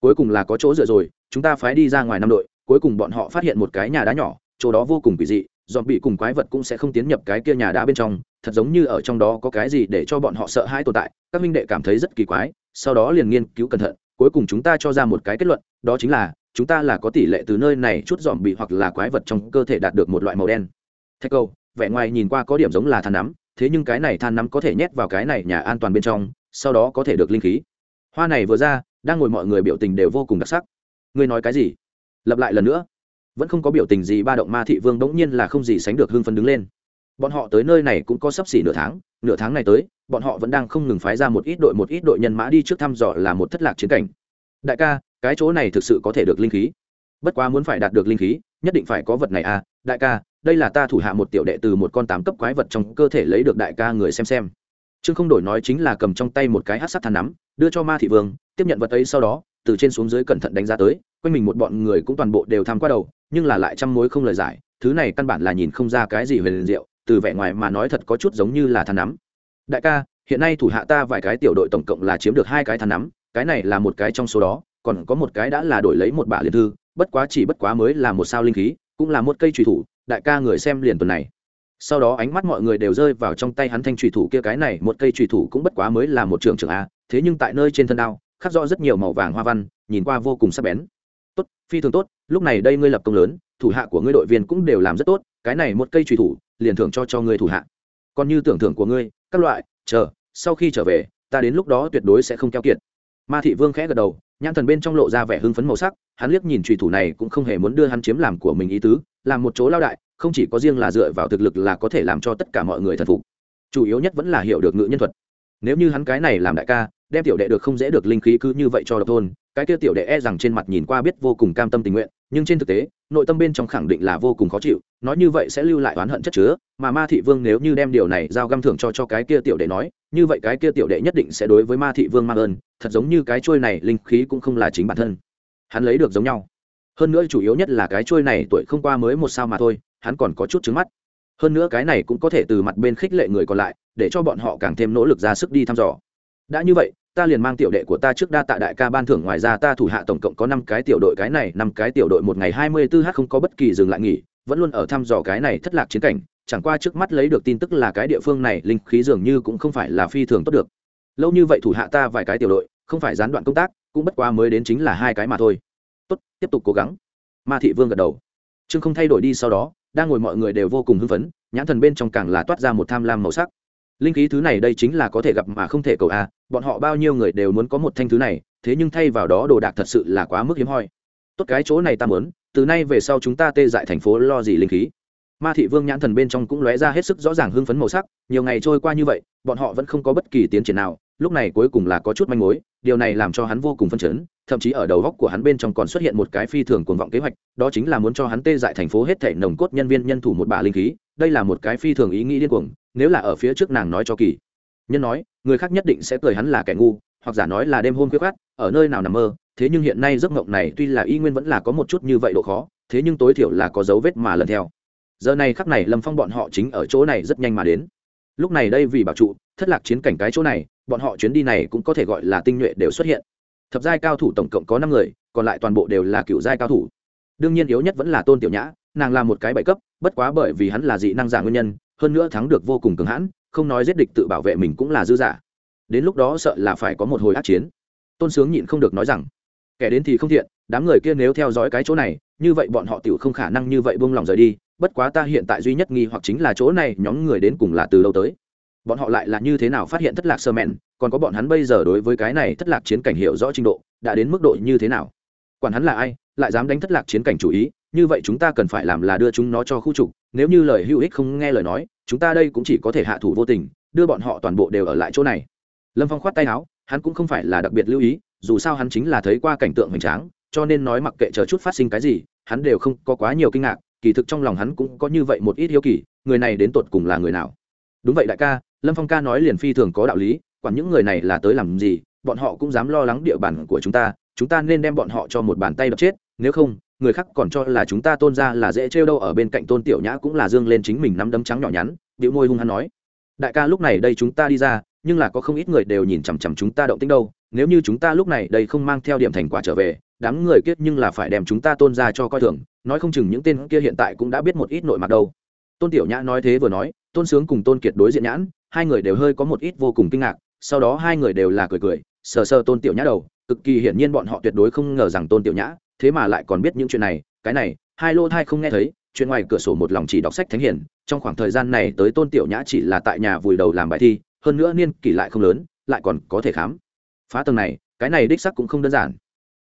Cuối cùng là có chỗ dựa rồi, chúng ta phái đi ra ngoài năm đội, cuối cùng bọn họ phát hiện một cái nhà đá nhỏ, chỗ đó vô cùng kỳ dị, dọn bị cùng quái vật cũng sẽ không tiến nhập cái kia nhà đá bên trong, thật giống như ở trong đó có cái gì để cho bọn họ sợ hãi tồn tại, các minh đệ cảm thấy rất kỳ quái, sau đó liền nghiên cứu cẩn thận, cuối cùng chúng ta cho ra một cái kết luận, đó chính là chúng ta là có tỷ lệ từ nơi này chút dòm bị hoặc là quái vật trong cơ thể đạt được một loại màu đen. Thạch câu vẻ ngoài nhìn qua có điểm giống là than nắm, thế nhưng cái này than nắm có thể nhét vào cái này nhà an toàn bên trong, sau đó có thể được linh khí. Hoa này vừa ra, đang ngồi mọi người biểu tình đều vô cùng đặc sắc. Ngươi nói cái gì? Lặp lại lần nữa. Vẫn không có biểu tình gì ba động ma thị vương bỗng nhiên là không gì sánh được hưng phấn đứng lên. Bọn họ tới nơi này cũng có sắp xỉ nửa tháng nửa tháng này tới, bọn họ vẫn đang không ngừng phái ra một ít đội một ít đội nhân mã đi trước thăm dò là một thất lạc chiến cảnh. Đại ca cái chỗ này thực sự có thể được linh khí. Bất quá muốn phải đạt được linh khí, nhất định phải có vật này à đại ca, đây là ta thủ hạ một tiểu đệ từ một con tám cấp quái vật trong cơ thể lấy được đại ca người xem xem. Trương không đổi nói chính là cầm trong tay một cái hát sắt than nắm, đưa cho ma thị vương, tiếp nhận vật ấy sau đó, từ trên xuống dưới cẩn thận đánh giá tới, quanh mình một bọn người cũng toàn bộ đều tham qua đầu, nhưng là lại trăm mối không lời giải, thứ này căn bản là nhìn không ra cái gì về liền diệu, từ vẻ ngoài mà nói thật có chút giống như là than nắm. Đại ca, hiện nay thủ hạ ta vài cái tiểu đội tổng cộng là chiếm được hai cái than nắm, cái này là một cái trong số đó còn có một cái đã là đổi lấy một bả liền thư, bất quá chỉ bất quá mới là một sao linh khí, cũng là một cây trùy thủ, đại ca người xem liền tuần này. Sau đó ánh mắt mọi người đều rơi vào trong tay hắn thanh trùy thủ kia cái này, một cây trùy thủ cũng bất quá mới là một trường trường a, thế nhưng tại nơi trên thân đao, khắc rõ rất nhiều màu vàng hoa văn, nhìn qua vô cùng sắc bén. Tốt, phi thường tốt, lúc này đây ngươi lập công lớn, thủ hạ của ngươi đội viên cũng đều làm rất tốt, cái này một cây trùy thủ, liền thưởng cho cho ngươi thủ hạ. Còn như tưởng thưởng của ngươi, các loại, chờ, sau khi trở về, ta đến lúc đó tuyệt đối sẽ không keo kiệt. Ma thị vương khẽ gật đầu nhãn thần bên trong lộ ra vẻ hưng phấn màu sắc, hắn liếc nhìn trùy thủ này cũng không hề muốn đưa hắn chiếm làm của mình ý tứ, làm một chỗ lao đại, không chỉ có riêng là dựa vào thực lực là có thể làm cho tất cả mọi người thần phục. Chủ yếu nhất vẫn là hiểu được ngự nhân thuật. Nếu như hắn cái này làm đại ca, đem tiểu đệ được không dễ được linh khí cứ như vậy cho độc thôn cái kia tiểu đệ e rằng trên mặt nhìn qua biết vô cùng cam tâm tình nguyện, nhưng trên thực tế, nội tâm bên trong khẳng định là vô cùng khó chịu nói như vậy sẽ lưu lại oán hận chất chứa, mà ma thị vương nếu như đem điều này giao găm thưởng cho cho cái kia tiểu đệ nói, như vậy cái kia tiểu đệ nhất định sẽ đối với ma thị vương mang ơn, thật giống như cái trôi này linh khí cũng không là chính bản thân. Hắn lấy được giống nhau. Hơn nữa chủ yếu nhất là cái trôi này tuổi không qua mới một sao mà thôi, hắn còn có chút trứng mắt. Hơn nữa cái này cũng có thể từ mặt bên khích lệ người còn lại, để cho bọn họ càng thêm nỗ lực ra sức đi thăm dò. Đã như vậy, ta liền mang tiểu đệ của ta trước đa tạ đại ca ban thưởng, ngoài ra ta thủ hạ tổng cộng có năm cái tiểu đội, cái này năm cái tiểu đội một ngày hai mươi 24h không có bất kỳ dừng lại nghỉ vẫn luôn ở thăm dò cái này thất lạc chiến cảnh, chẳng qua trước mắt lấy được tin tức là cái địa phương này linh khí dường như cũng không phải là phi thường tốt được. Lâu như vậy thủ hạ ta vài cái tiểu đội, không phải gián đoạn công tác, cũng bất quá mới đến chính là hai cái mà thôi. Tốt, tiếp tục cố gắng. Ma thị vương gật đầu. Trương không thay đổi đi sau đó, đang ngồi mọi người đều vô cùng hưng phấn, nhãn thần bên trong càng là toát ra một tham lam màu sắc. Linh khí thứ này đây chính là có thể gặp mà không thể cầu a, bọn họ bao nhiêu người đều muốn có một thanh thứ này, thế nhưng thay vào đó đồ đạc thật sự là quá mức hiếm hoi. Tốt cái chỗ này ta muốn từ nay về sau chúng ta tê dại thành phố lo gì linh khí. Ma thị vương nhãn thần bên trong cũng lóe ra hết sức rõ ràng hưng phấn màu sắc, nhiều ngày trôi qua như vậy, bọn họ vẫn không có bất kỳ tiến triển nào, lúc này cuối cùng là có chút manh mối, điều này làm cho hắn vô cùng phân chấn, thậm chí ở đầu góc của hắn bên trong còn xuất hiện một cái phi thường cuồng vọng kế hoạch, đó chính là muốn cho hắn tê dại thành phố hết thể nồng cốt nhân viên nhân thủ một bả linh khí, đây là một cái phi thường ý nghĩ điên cuồng, nếu là ở phía trước nàng nói cho kỳ. Nhân nói, người khác nhất định sẽ cười hắn là kẻ ngu, hoặc giả nói là đêm hôm khuya khát ở nơi nào nằm mơ thế nhưng hiện nay giấc mộng này tuy là y nguyên vẫn là có một chút như vậy độ khó, thế nhưng tối thiểu là có dấu vết mà lần theo. Giờ này khắc này lâm phong bọn họ chính ở chỗ này rất nhanh mà đến. Lúc này đây vì bảo trụ, thất lạc chiến cảnh cái chỗ này, bọn họ chuyến đi này cũng có thể gọi là tinh nhuệ đều xuất hiện. Thập giai cao thủ tổng cộng có năm người, còn lại toàn bộ đều là cựu giai cao thủ. Đương nhiên yếu nhất vẫn là tôn tiểu nhã, nàng là một cái bảy cấp, bất quá bởi vì hắn là dị năng giả nguyên nhân, hơn nữa thắng được vô cùng cứng hãn, không nói giết địch tự bảo vệ mình cũng là dư giả. Đến lúc đó sợ là phải có một hồi ác chiến. Tôn sướng nhịn không được nói rằng kẻ đến thì không thiện, đám người kia nếu theo dõi cái chỗ này, như vậy bọn họ tiểu không khả năng như vậy buông lòng rời đi, bất quá ta hiện tại duy nhất nghi hoặc chính là chỗ này, nhóm người đến cùng là từ đâu tới. Bọn họ lại là như thế nào phát hiện thất lạc sơ mẹn, còn có bọn hắn bây giờ đối với cái này thất lạc chiến cảnh hiểu rõ trình độ, đã đến mức độ như thế nào? Quản hắn là ai, lại dám đánh thất lạc chiến cảnh chủ ý, như vậy chúng ta cần phải làm là đưa chúng nó cho khu trục, nếu như lời hữu ích không nghe lời nói, chúng ta đây cũng chỉ có thể hạ thủ vô tình, đưa bọn họ toàn bộ đều ở lại chỗ này. Lâm phong khoát tay áo, hắn cũng không phải là đặc biệt lưu ý dù sao hắn chính là thấy qua cảnh tượng hoành tráng, cho nên nói mặc kệ chờ chút phát sinh cái gì, hắn đều không có quá nhiều kinh ngạc, kỳ thực trong lòng hắn cũng có như vậy một ít hiếu kỳ, người này đến tột cùng là người nào? Đúng vậy đại ca, lâm phong ca nói liền phi thường có đạo lý, quản những người này là tới làm gì, bọn họ cũng dám lo lắng địa bàn của chúng ta chúng ta nên đem bọn họ cho một bàn tay đập chết, nếu không, người khác còn cho là chúng ta tôn ra là dễ trêu đâu ở bên cạnh tôn tiểu nhã cũng là dương lên chính mình nắm đấm trắng nhỏ nhắn, điệu môi hung hắn nói. Đại ca lúc này đây chúng ta đi ra nhưng là có không ít người đều nhìn chằm chằm chúng ta động tĩnh đâu, nếu như chúng ta lúc này đây không mang theo điểm thành quả trở về, đám người kiết nhưng là phải đem chúng ta tôn ra cho coi thường, nói không chừng những tên kia hiện tại cũng đã biết một ít nội mặt đâu. Tôn tiểu nhã nói thế vừa nói, tôn sướng cùng tôn kiệt đối diện nhãn, hai người đều hơi có một ít vô cùng kinh ngạc, sau đó hai người đều là cười cười, sờ sờ tôn tiểu nhã đầu, cực kỳ hiển nhiên bọn họ tuyệt đối không ngờ rằng tôn tiểu nhã, thế mà lại còn biết những chuyện này, cái này, hai lô thai không nghe thấy, chuyện ngoài cửa sổ một lòng chỉ đọc sách thánh hiển, trong khoảng thời gian này tới tôn tiểu nhã chỉ là tại nhà vùi đầu làm bài thi hơn nữa niên kỷ lại không lớn, lại còn có thể khám. Phá tầng này, cái này đích sắc cũng không đơn giản.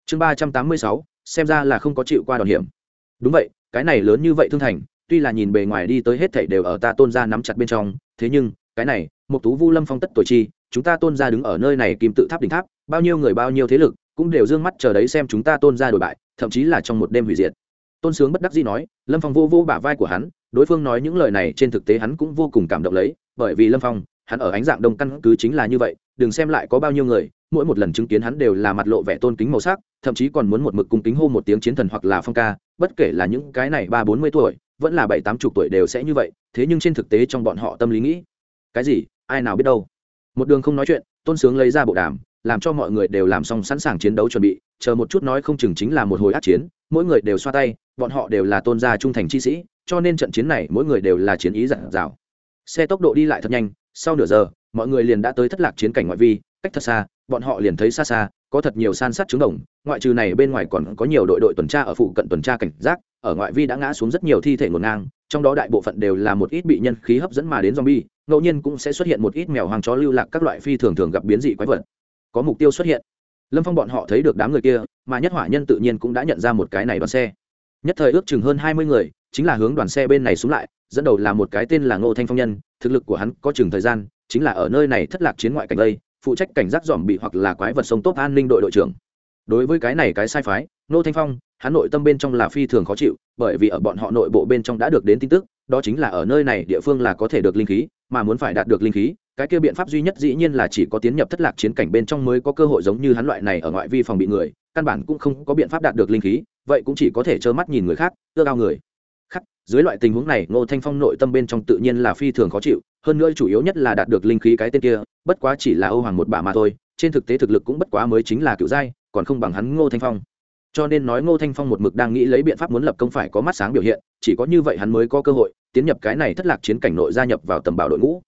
Chương ba trăm tám mươi sáu, xem ra là không có chịu qua đòn hiểm. Đúng vậy, cái này lớn như vậy thương thành, tuy là nhìn bề ngoài đi tới hết thảy đều ở ta tôn ra nắm chặt bên trong, thế nhưng, cái này một tú vu lâm phong tất tuổi chi, chúng ta tôn ra đứng ở nơi này kim tự tháp đỉnh tháp, bao nhiêu người bao nhiêu thế lực, cũng đều d ư ơ n g mắt chờ đấy xem chúng ta tôn ra đổi bại, thậm chí là trong một đêm hủy diệt. Tôn sướng bất đắc dĩ nói, lâm phong vô vô bả vai của hắn, đối phương nói những lời này trên thực tế hắn cũng vô cùng cảm động lấy, bởi vì lâm phong hắn ở ánh dạng đông căn cứ chính là như vậy, đừng xem lại có bao nhiêu người, mỗi một lần chứng kiến hắn đều là mặt lộ vẻ tôn kính màu sắc, thậm chí còn muốn một mực cung kính hô một tiếng chiến thần hoặc là phong ca, bất kể là những cái này ba bốn mươi tuổi, vẫn là bảy tám chục tuổi đều sẽ như vậy, thế nhưng trên thực tế trong bọn họ tâm lý nghĩ, cái gì, ai nào biết đâu. Một đường không nói chuyện, tôn sướng lấy ra bộ đàm, làm cho mọi người đều làm xong sẵn sàng chiến đấu chuẩn bị, chờ một chút nói không chừng chính là một hồi át chiến, mỗi người đều xoa tay, bọn họ đều là tôn gia trung thành chi sĩ, cho nên trận chiến này mỗi người đều là chiến ý dặn dào. Xe tốc độ đi lại thật nhanh sau nửa giờ, mọi người liền đã tới thất lạc chiến cảnh ngoại vi, cách thật xa, bọn họ liền thấy xa xa, có thật nhiều san sát trứng đồng, ngoại trừ này bên ngoài còn có nhiều đội đội tuần tra ở phụ cận tuần tra cảnh giác, ở ngoại vi đã ngã xuống rất nhiều thi thể ngổn ngang, trong đó đại bộ phận đều là một ít bị nhân khí hấp dẫn mà đến zombie, ngẫu nhiên cũng sẽ xuất hiện một ít mèo hoàng chó lưu lạc các loại phi thường thường gặp biến dị quái vật. Có mục tiêu xuất hiện. Lâm phong bọn họ thấy được đám người kia, mà nhất hỏa nhân tự nhiên cũng đã nhận ra một cái này đoàn xe. Nhất thời ước chừng hơn hai mươi người, chính là hướng đoàn xe bên này xuống lại dẫn đầu là một cái tên là ngô thanh phong nhân, thực lực của hắn có chừng thời gian, chính là ở nơi này thất lạc chiến ngoại cảnh đây, phụ trách cảnh giác dòm bị hoặc là quái vật sông tốt an ninh đội đội trưởng. Đối với cái này cái sai phái, ngô thanh phong, hắn nội tâm bên trong là phi thường khó chịu, bởi vì ở bọn họ nội bộ bên trong đã được đến tin tức, đó chính là ở nơi này địa phương là có thể được linh khí, mà muốn phải đạt được linh khí, cái kia biện pháp duy nhất dĩ nhiên là chỉ có tiến nhập thất lạc chiến cảnh bên trong mới có cơ hội giống như hắn loại này ở ngoại vi phòng bị người, căn bản cũng không có biện pháp đạt được linh khí, vậy cũng chỉ có thể trơ mắt nhìn người khác ưa cao người dưới loại tình huống này, ngô thanh phong nội tâm bên trong tự nhiên là phi thường khó chịu, hơn nữa chủ yếu nhất là đạt được linh khí cái tên kia, bất quá chỉ là âu hoàng một bà mà thôi, trên thực tế thực lực cũng bất quá mới chính là cựu giai, còn không bằng hắn ngô thanh phong. Cho nên nói ngô thanh phong một mực đang nghĩ lấy biện pháp muốn lập công phải có mắt sáng biểu hiện, chỉ có như vậy hắn mới có cơ hội tiến nhập cái này thất lạc chiến cảnh nội gia nhập vào tầm bảo đội ngũ.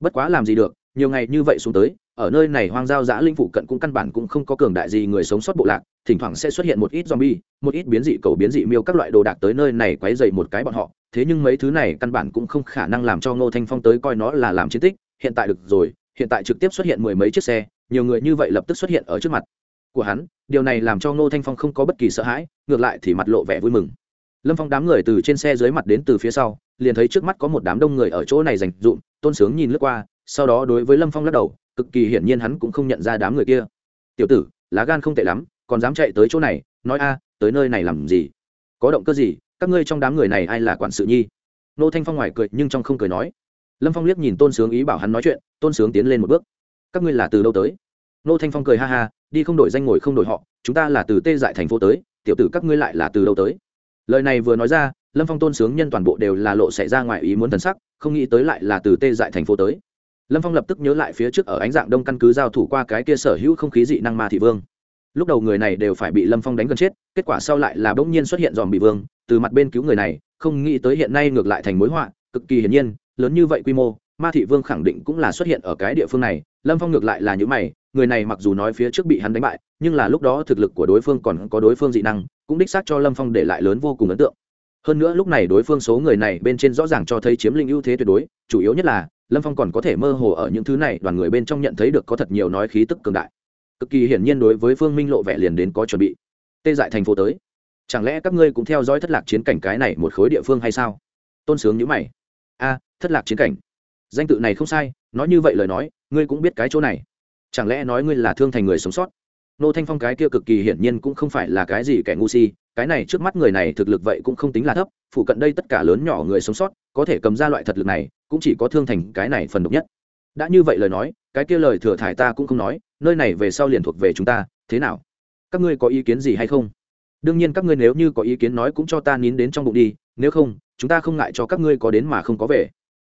Bất quá làm gì được nhiều ngày như vậy xuống tới, ở nơi này hoang giao giã linh phụ cận cũng căn bản cũng không có cường đại gì người sống sót bộ lạc, thỉnh thoảng sẽ xuất hiện một ít zombie, một ít biến dị cầu biến dị miêu các loại đồ đạc tới nơi này quấy dày một cái bọn họ. Thế nhưng mấy thứ này căn bản cũng không khả năng làm cho ngô thanh phong tới coi nó là làm chiến tích. Hiện tại được rồi, hiện tại trực tiếp xuất hiện mười mấy chiếc xe, nhiều người như vậy lập tức xuất hiện ở trước mặt của hắn. Điều này làm cho ngô thanh phong không có bất kỳ sợ hãi, ngược lại thì mặt lộ vẻ vui mừng. Lâm phong đám người từ trên xe dưới mặt đến từ phía sau, liền thấy trước mắt có một đám đông người ở chỗ này dành dụm tôn sướng nhìn lướt qua sau đó đối với lâm phong lắc đầu cực kỳ hiển nhiên hắn cũng không nhận ra đám người kia tiểu tử lá gan không tệ lắm còn dám chạy tới chỗ này nói a à, tới nơi này làm gì có động cơ gì các ngươi trong đám người này ai là quản sự nhi nô thanh phong ngoài cười nhưng trong không cười nói lâm phong liếc nhìn tôn sướng ý bảo hắn nói chuyện tôn sướng tiến lên một bước các ngươi là từ đâu tới nô thanh phong cười ha ha đi không đổi danh ngồi không đổi họ chúng ta là từ tê dại thành phố tới tiểu tử các ngươi lại là từ đâu tới lời này vừa nói ra lâm phong tôn sướng nhân toàn bộ đều là lộ xảy ra ngoài ý muốn thần sắc không nghĩ tới lại là từ tê dại thành phố tới lâm phong lập tức nhớ lại phía trước ở ánh dạng đông căn cứ giao thủ qua cái kia sở hữu không khí dị năng ma thị vương. Lúc đầu người này đều phải bị lâm phong đánh gần chết, kết quả sau lại là bỗng nhiên xuất hiện dòm bị vương, từ mặt bên cứu người này, không nghĩ tới hiện nay ngược lại thành mối họa, cực kỳ hiển nhiên, lớn như vậy quy mô, ma thị vương khẳng định cũng là xuất hiện ở cái địa phương này. Lâm phong ngược lại là những mày, người này mặc dù nói phía trước bị hắn đánh bại, nhưng là lúc đó thực lực của đối phương còn có đối phương dị năng, cũng đích xác cho lâm phong để lại lớn vô cùng ấn tượng. Hơn nữa lúc này đối phương số người này bên trên rõ ràng cho thấy chiếm lĩnh ưu thế tuyệt đối, chủ yếu nhất là lâm phong còn có thể mơ hồ ở những thứ này, đoàn người bên trong nhận thấy được có thật nhiều nói khí tức cường đại. Cực kỳ hiển nhiên đối với phương minh lộ vẻ liền đến có chuẩn bị. Tê dại thành phố tới. Chẳng lẽ các ngươi cũng theo dõi thất lạc chiến cảnh cái này một khối địa phương hay sao? Tôn sướng nhữ mày. A, thất lạc chiến cảnh. Danh tự này không sai, nói như vậy lời nói, ngươi cũng biết cái chỗ này. Chẳng lẽ nói ngươi là thương thành người sống sót? Nô thanh phong cái kia cực kỳ hiển nhiên cũng không phải là cái gì kẻ ngu si, cái này trước mắt người này thực lực vậy cũng không tính là thấp, phụ cận đây tất cả lớn nhỏ người sống sót, có thể cầm ra loại thật lực này cũng chỉ có thương thành cái này phần độc nhất. Đã như vậy lời nói, cái kia lời thừa thải ta cũng không nói, nơi này về sau liền thuộc về chúng ta, thế nào? Các ngươi có ý kiến gì hay không? Đương nhiên các ngươi nếu như có ý kiến nói cũng cho ta nín đến trong bụng đi, nếu không, chúng ta không ngại cho các ngươi có đến mà không có về.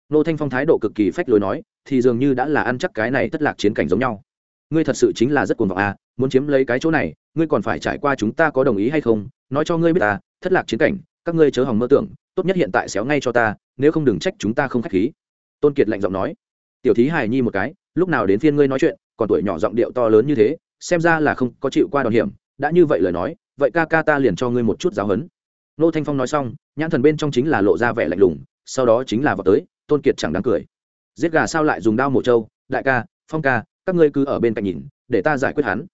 Nô thanh phong thái độ cực kỳ phách lối nói, thì dường như đã là ăn chắc cái này thất lạc chiến cảnh giống nhau. Ngươi thật sự chính là rất cuồng vọng à muốn chiếm lấy cái chỗ này, ngươi còn phải trải qua chúng ta có đồng ý hay không? Nói cho ngươi biết à thất lạc chiến cảnh các ngươi chớ hòng mơ tưởng, tốt nhất hiện tại xéo ngay cho ta, nếu không đừng trách chúng ta không k h á c h khí. Tôn kiệt lạnh giọng nói. Tiểu thí hài nhi một cái, lúc nào đến phiên ngươi nói chuyện, còn tuổi nhỏ giọng điệu to lớn như thế, xem ra là không có chịu qua đòn hiểm, đã như vậy lời nói, vậy ca ca ta liền cho ngươi một chút giáo hấn nô thanh phong nói xong, nhãn thần bên trong chính là lộ ra vẻ lạnh lùng, sau đó chính là vào tới, tôn kiệt chẳng đáng cười. Giết gà sao lại dùng đao mổ trâu, đại ca, phong ca, các ngươi cứ ở bên cạnh nhìn, để ta giải quyết hắn.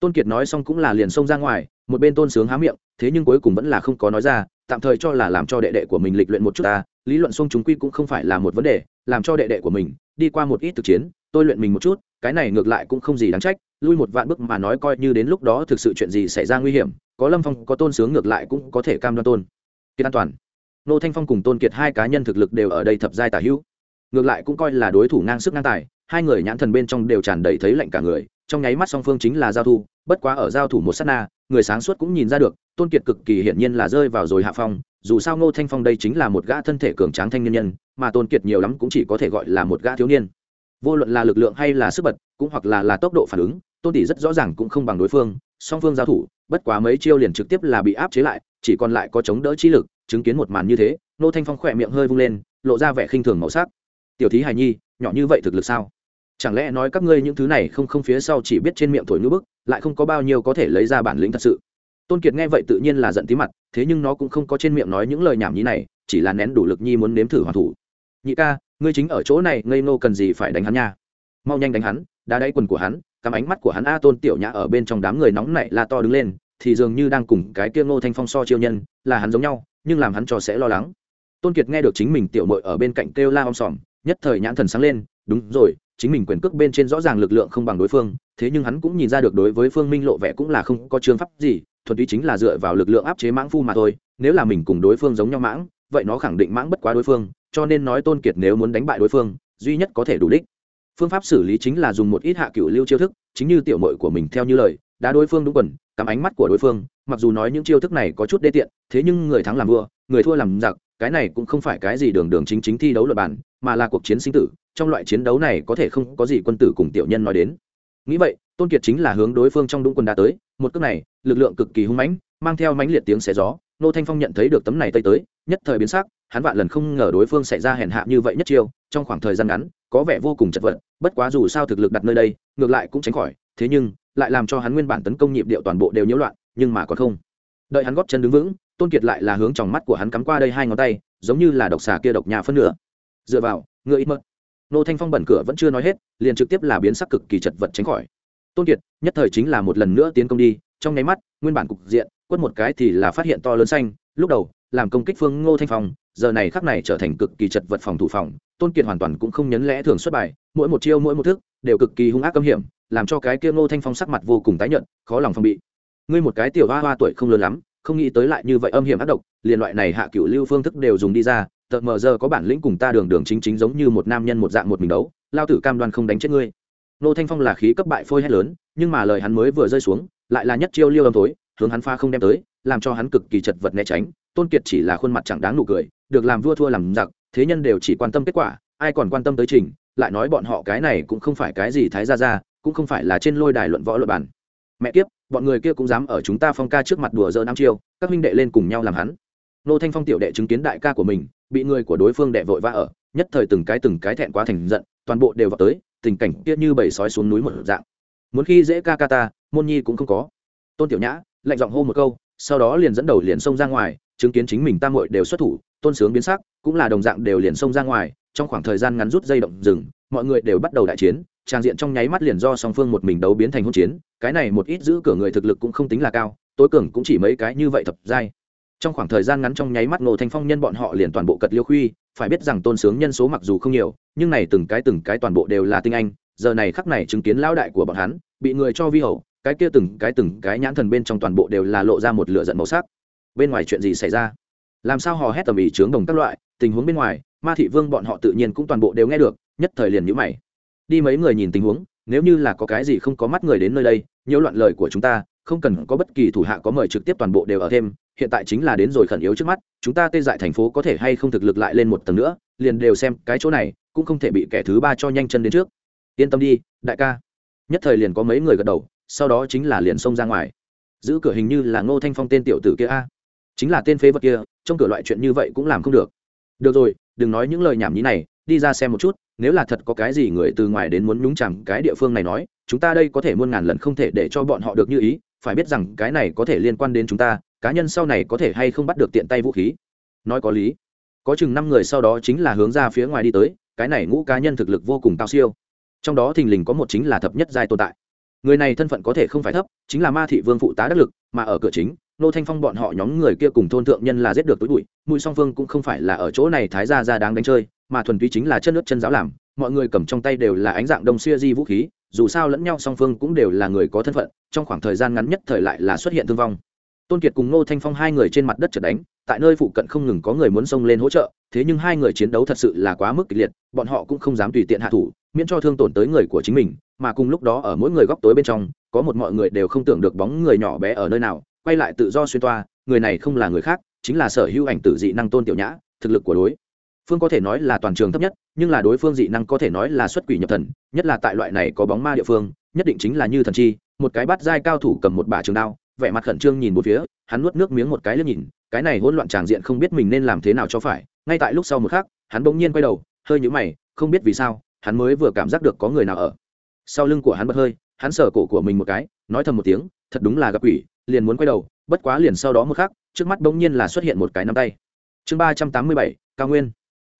Tôn kiệt nói xong cũng là liền xông ra ngoài một bên tôn sướng há miệng, thế nhưng cuối cùng vẫn là không có nói ra, tạm thời cho là làm cho đệ đệ của mình lịch luyện một chút ta, lý luận xung chúng quy cũng không phải là một vấn đề, làm cho đệ đệ của mình đi qua một ít thực chiến, tôi luyện mình một chút, cái này ngược lại cũng không gì đáng trách, lui một vạn bước mà nói coi như đến lúc đó thực sự chuyện gì xảy ra nguy hiểm, có lâm phong, có tôn sướng ngược lại cũng có thể cam đoan tôn. Kiệt an toàn. Nô thanh phong cùng tôn kiệt hai cá nhân thực lực đều ở đây thập giai tả hữu. Ngược lại cũng coi là đối thủ ngang sức ngang tài, hai người nhãn thần bên trong đều tràn đầy thấy lạnh cả người trong nháy mắt song phương chính là giao thủ, bất quá ở giao thủ một s á t na người sáng suốt cũng nhìn ra được tôn kiệt cực kỳ hiển nhiên là rơi vào rồi hạ phong dù sao ngô thanh phong đây chính là một gã thân thể cường tráng thanh niên nhân mà tôn kiệt nhiều lắm cũng chỉ có thể gọi là một gã thiếu niên. Vô luận là lực lượng hay là sức bật cũng hoặc là là tốc độ phản ứng tôn tỷ rất rõ ràng cũng không bằng đối phương song phương giao thủ bất quá mấy chiêu liền trực tiếp là bị áp chế lại chỉ còn lại có chống đỡ chi lực chứng kiến một màn như thế nô thanh phong khỏe miệng hơi vung lên lộ ra vẻ khinh thường màu sắc. Tiểu thí hài nhi nhỏ như vậy thực lực sao? Chẳng lẽ nói các ngươi những thứ này không không phía sau chỉ biết trên miệng thổi ngữ bức, lại không có bao nhiêu có thể lấy ra bản lĩnh thật sự? Tôn kiệt nghe vậy tự nhiên là giận tí mặt, thế nhưng nó cũng không có trên miệng nói những lời nhảm nhí này, chỉ là nén đủ lực nhi muốn nếm thử hoàn thủ. Nhị ca, ngươi chính ở chỗ này, ngây nô cần gì phải đánh hắn nha. Mau nhanh đánh hắn đá đáy quần của hắn, cắm ánh mắt của hắn a tôn tiểu nhã ở bên trong đám người nóng nảy la to đứng lên, thì dường như đang cùng cái kia ngô thanh phong so chiêu nhân, là hắn giống nhau, nhưng làm hắn cho sẽ lo lắng. Tôn kiệt nghe được chính mình tiểu mội ở bên cạnh kêu la om sòm, nhất thời nhãn thần sáng lên, đúng rồi chính mình quyền cước bên trên rõ ràng lực lượng không bằng đối phương, thế nhưng hắn cũng nhìn ra được đối với phương minh lộ vẻ cũng là không có chương pháp gì, thuần túy chính là dựa vào lực lượng áp chế mãng phu mà thôi, nếu là mình cùng đối phương giống nhau mãng, vậy nó khẳng định mãng bất quá đối phương, cho nên nói tôn kiệt nếu muốn đánh bại đối phương, duy nhất có thể đủ đích. Phương pháp xử lý chính là dùng một ít hạ cựu lưu chiêu thức, chính như tiểu mội của mình theo như lời đã đối phương đúng quần, cắm ánh mắt của đối phương, mặc dù nói những chiêu thức này có chút đê tiện, thế nhưng người thắng làm vua, người thua làm giặc, cái này cũng không phải cái gì đường đường chính chính thi đấu luật bản mà là cuộc chiến sinh tử, trong loại chiến đấu này có thể không có gì quân tử cùng tiểu nhân nói đến. Nghĩ vậy, tôn kiệt chính là hướng đối phương trong đúng quân đá tới, một cước này, lực lượng cực kỳ hung mãnh, mang theo mãnh liệt tiếng xé gió, nô thanh phong nhận thấy được tấm này tây tới, nhất thời biến sắc, hắn vạn lần không ngờ đối phương xảy ra hèn hạ như vậy nhất chiêu, trong khoảng thời gian ngắn, có vẻ vô cùng chật vật, bất quá dù sao thực lực đặt nơi đây, ngược lại cũng tránh khỏi, thế nhưng, lại làm cho hắn nguyên bản tấn công nhịp điệu toàn bộ đều nhiễu loạn, nhưng mà còn không. Đợi hắn góp chân đứng vững, tôn kiệt lại là hướng trong mắt của hắn cắm qua đây hai ngón tay, giống như là độc xà kia độc nhà phân nửa dựa vào, ngựa ít mất nô thanh phong bẩn cửa vẫn chưa nói hết, liền trực tiếp là biến sắc cực kỳ chật vật tránh khỏi. Tôn kiệt, nhất thời chính là một lần nữa tiến công đi, trong nháy mắt, nguyên bản cục diện, quất một cái thì là phát hiện to lớn xanh, lúc đầu, làm công kích phương ngô thanh phong, giờ này khắc này trở thành cực kỳ chật vật phòng thủ phòng, tôn kiệt hoàn toàn cũng không nhấn lẽ thường xuất bài, mỗi một chiêu mỗi một thức, đều cực kỳ hung ác âm hiểm, làm cho cái kia ngô thanh phong sắc mặt vô cùng tái nhợt, khó lòng phòng bị. Ngươi một cái tiểu hoa hoa tuổi không lớn lắm, không nghĩ tới lại như vậy âm hiểm ác độc, liền loại này hạ cựu lưu phương thức đều dùng đi ra tợt mờ giờ có bản lĩnh cùng ta đường đường chính chính giống như một nam nhân một dạng một mình đấu, lao tử cam đoan không đánh chết ngươi. Nô thanh phong là khí cấp bại phôi hét lớn, nhưng mà lời hắn mới vừa rơi xuống, lại là nhất chiêu liêu âm tối hướng hắn pha không đem tới, làm cho hắn cực kỳ chật vật né tránh, tôn kiệt chỉ là khuôn mặt chẳng đáng nụ cười, được làm vua thua làm giặc, thế nhân đều chỉ quan tâm kết quả, ai còn quan tâm tới trình, lại nói bọn họ cái này cũng không phải cái gì thái ra ra cũng không phải là trên lôi đài luận võ luật bản mẹ kiếp, bọn người kia cũng dám ở chúng ta phong ca trước mặt đùa dỡ năm chiêu, các minh đệ lên cùng nhau làm hắn. Nô thanh phong tiểu đệ chứng kiến đại ca của mình bị người của đối phương đệ vội vã ở, nhất thời từng cái từng cái thẹn quá thành giận, toàn bộ đều vào tới, tình cảnh kia như bầy sói xuống núi một dạng. Muốn khi dễ ca ca ta, môn nhi cũng không có. Tôn tiểu nhã, lạnh giọng hô một câu, sau đó liền dẫn đầu liền xông ra ngoài, chứng kiến chính mình tam muội đều xuất thủ, tôn sướng biến sắc, cũng là đồng dạng đều liền xông ra ngoài, trong khoảng thời gian ngắn rút dây động rừng, mọi người đều bắt đầu đại chiến, trang diện trong nháy mắt liền do song phương một mình đấu biến thành hỗn chiến, cái này một ít giữ cửa người thực lực cũng không tính là cao, tối cường cũng chỉ mấy cái như vậy thập giai trong khoảng thời gian ngắn trong nháy mắt ngô thanh phong nhân bọn họ liền toàn bộ cật liêu khuy, phải biết rằng tôn sướng nhân số mặc dù không nhiều, nhưng này từng cái từng cái toàn bộ đều là tinh anh, giờ này khắc này chứng kiến lão đại của bọn hắn, bị người cho vi hầu, cái kia từng cái từng cái nhãn thần bên trong toàn bộ đều là lộ ra một lửa giận màu sắc. Bên ngoài chuyện gì xảy ra? Làm sao hò hét tầm ý trướng đồng các loại, tình huống bên ngoài, ma thị vương bọn họ tự nhiên cũng toàn bộ đều nghe được, nhất thời liền nhữ mày. Đi mấy người nhìn tình huống, nếu như là có cái gì không có mắt người đến nơi đây nhiễu loạn lời của chúng ta, không cần có bất kỳ thủ hạ có mời trực tiếp toàn bộ đều ở thêm hiện tại chính là đến rồi khẩn yếu trước mắt, chúng ta tê dại thành phố có thể hay không thực lực lại lên một tầng nữa, liền đều xem cái chỗ này, cũng không thể bị kẻ thứ ba cho nhanh chân đến trước. Yên tâm đi, đại ca. Nhất thời liền có mấy người gật đầu, sau đó chính là liền xông ra ngoài. Giữ cửa hình như là ngô thanh phong tên tiểu tử kia a. Chính là tên phế vật kia, trong cửa loại chuyện như vậy cũng làm không được. Được rồi, đừng nói những lời nhảm nhí này, đi ra xem một chút, nếu là thật có cái gì người từ ngoài đến muốn nhúng chằm cái địa phương này nói, chúng ta đây có thể muôn ngàn lần không thể để cho bọn họ được như ý, phải biết rằng cái này có thể liên quan đến chúng ta cá nhân sau này có thể hay không bắt được tiện tay vũ khí? Nói có lý. Có chừng năm người sau đó chính là hướng ra phía ngoài đi tới, cái này ngũ cá nhân thực lực vô cùng cao siêu. Trong đó thình lình có một chính là thập nhất giai tồn tại. Người này thân phận có thể không phải thấp, chính là ma thị vương phụ tá đắc lực, mà ở cửa chính, nô thanh phong bọn họ nhóm người kia cùng thôn thượng nhân là giết được túi bụi, mũi song phương cũng không phải là ở chỗ này thái ra ra đáng đánh chơi, mà thuần túy chính là chân nước chân giáo làm, mọi người cầm trong tay đều là ánh dạng đông xuya di vũ khí, dù sao lẫn nhau song phương cũng đều là người có thân phận, trong khoảng thời gian ngắn nhất thời lại là xuất hiện thương vong tôn kiệt cùng ngô thanh phong hai người trên mặt đất chợt đánh, tại nơi phụ cận không ngừng có người muốn xông lên hỗ trợ, thế nhưng hai người chiến đấu thật sự là quá mức kịch liệt, bọn họ cũng không dám tùy tiện hạ thủ, miễn cho thương tổn tới người của chính mình, mà cùng lúc đó ở mỗi người góc tối bên trong, có một mọi người đều không tưởng được bóng người nhỏ bé ở nơi nào, quay lại tự do xuyên toa, người này không là người khác, chính là sở hữu ảnh tử dị năng tôn tiểu nhã, thực lực của đối phương có thể nói là toàn trường thấp nhất, nhưng là đối phương dị năng có thể nói là xuất quỷ nhập thần, nhất là tại loại này có bóng ma địa phương, nhất định chính là như thần chi, một cái bắt giai cao thủ cầm một bả trường đao vẻ mặt khẩn trương nhìn một phía, hắn nuốt nước miếng một cái liếc nhìn, cái này hỗn loạn tràng diện không biết mình nên làm thế nào cho phải. Ngay tại lúc sau một khắc, hắn bỗng nhiên quay đầu, hơi nhũ mày, không biết vì sao, hắn mới vừa cảm giác được có người nào ở. Sau lưng của hắn bật hơi, hắn sờ cổ của mình một cái, nói thầm một tiếng, thật đúng là gặp quỷ, liền muốn quay đầu, bất quá liền sau đó một khắc, trước mắt bỗng nhiên là xuất hiện một cái nắm tay. Chương ba trăm tám mươi bảy, cao nguyên.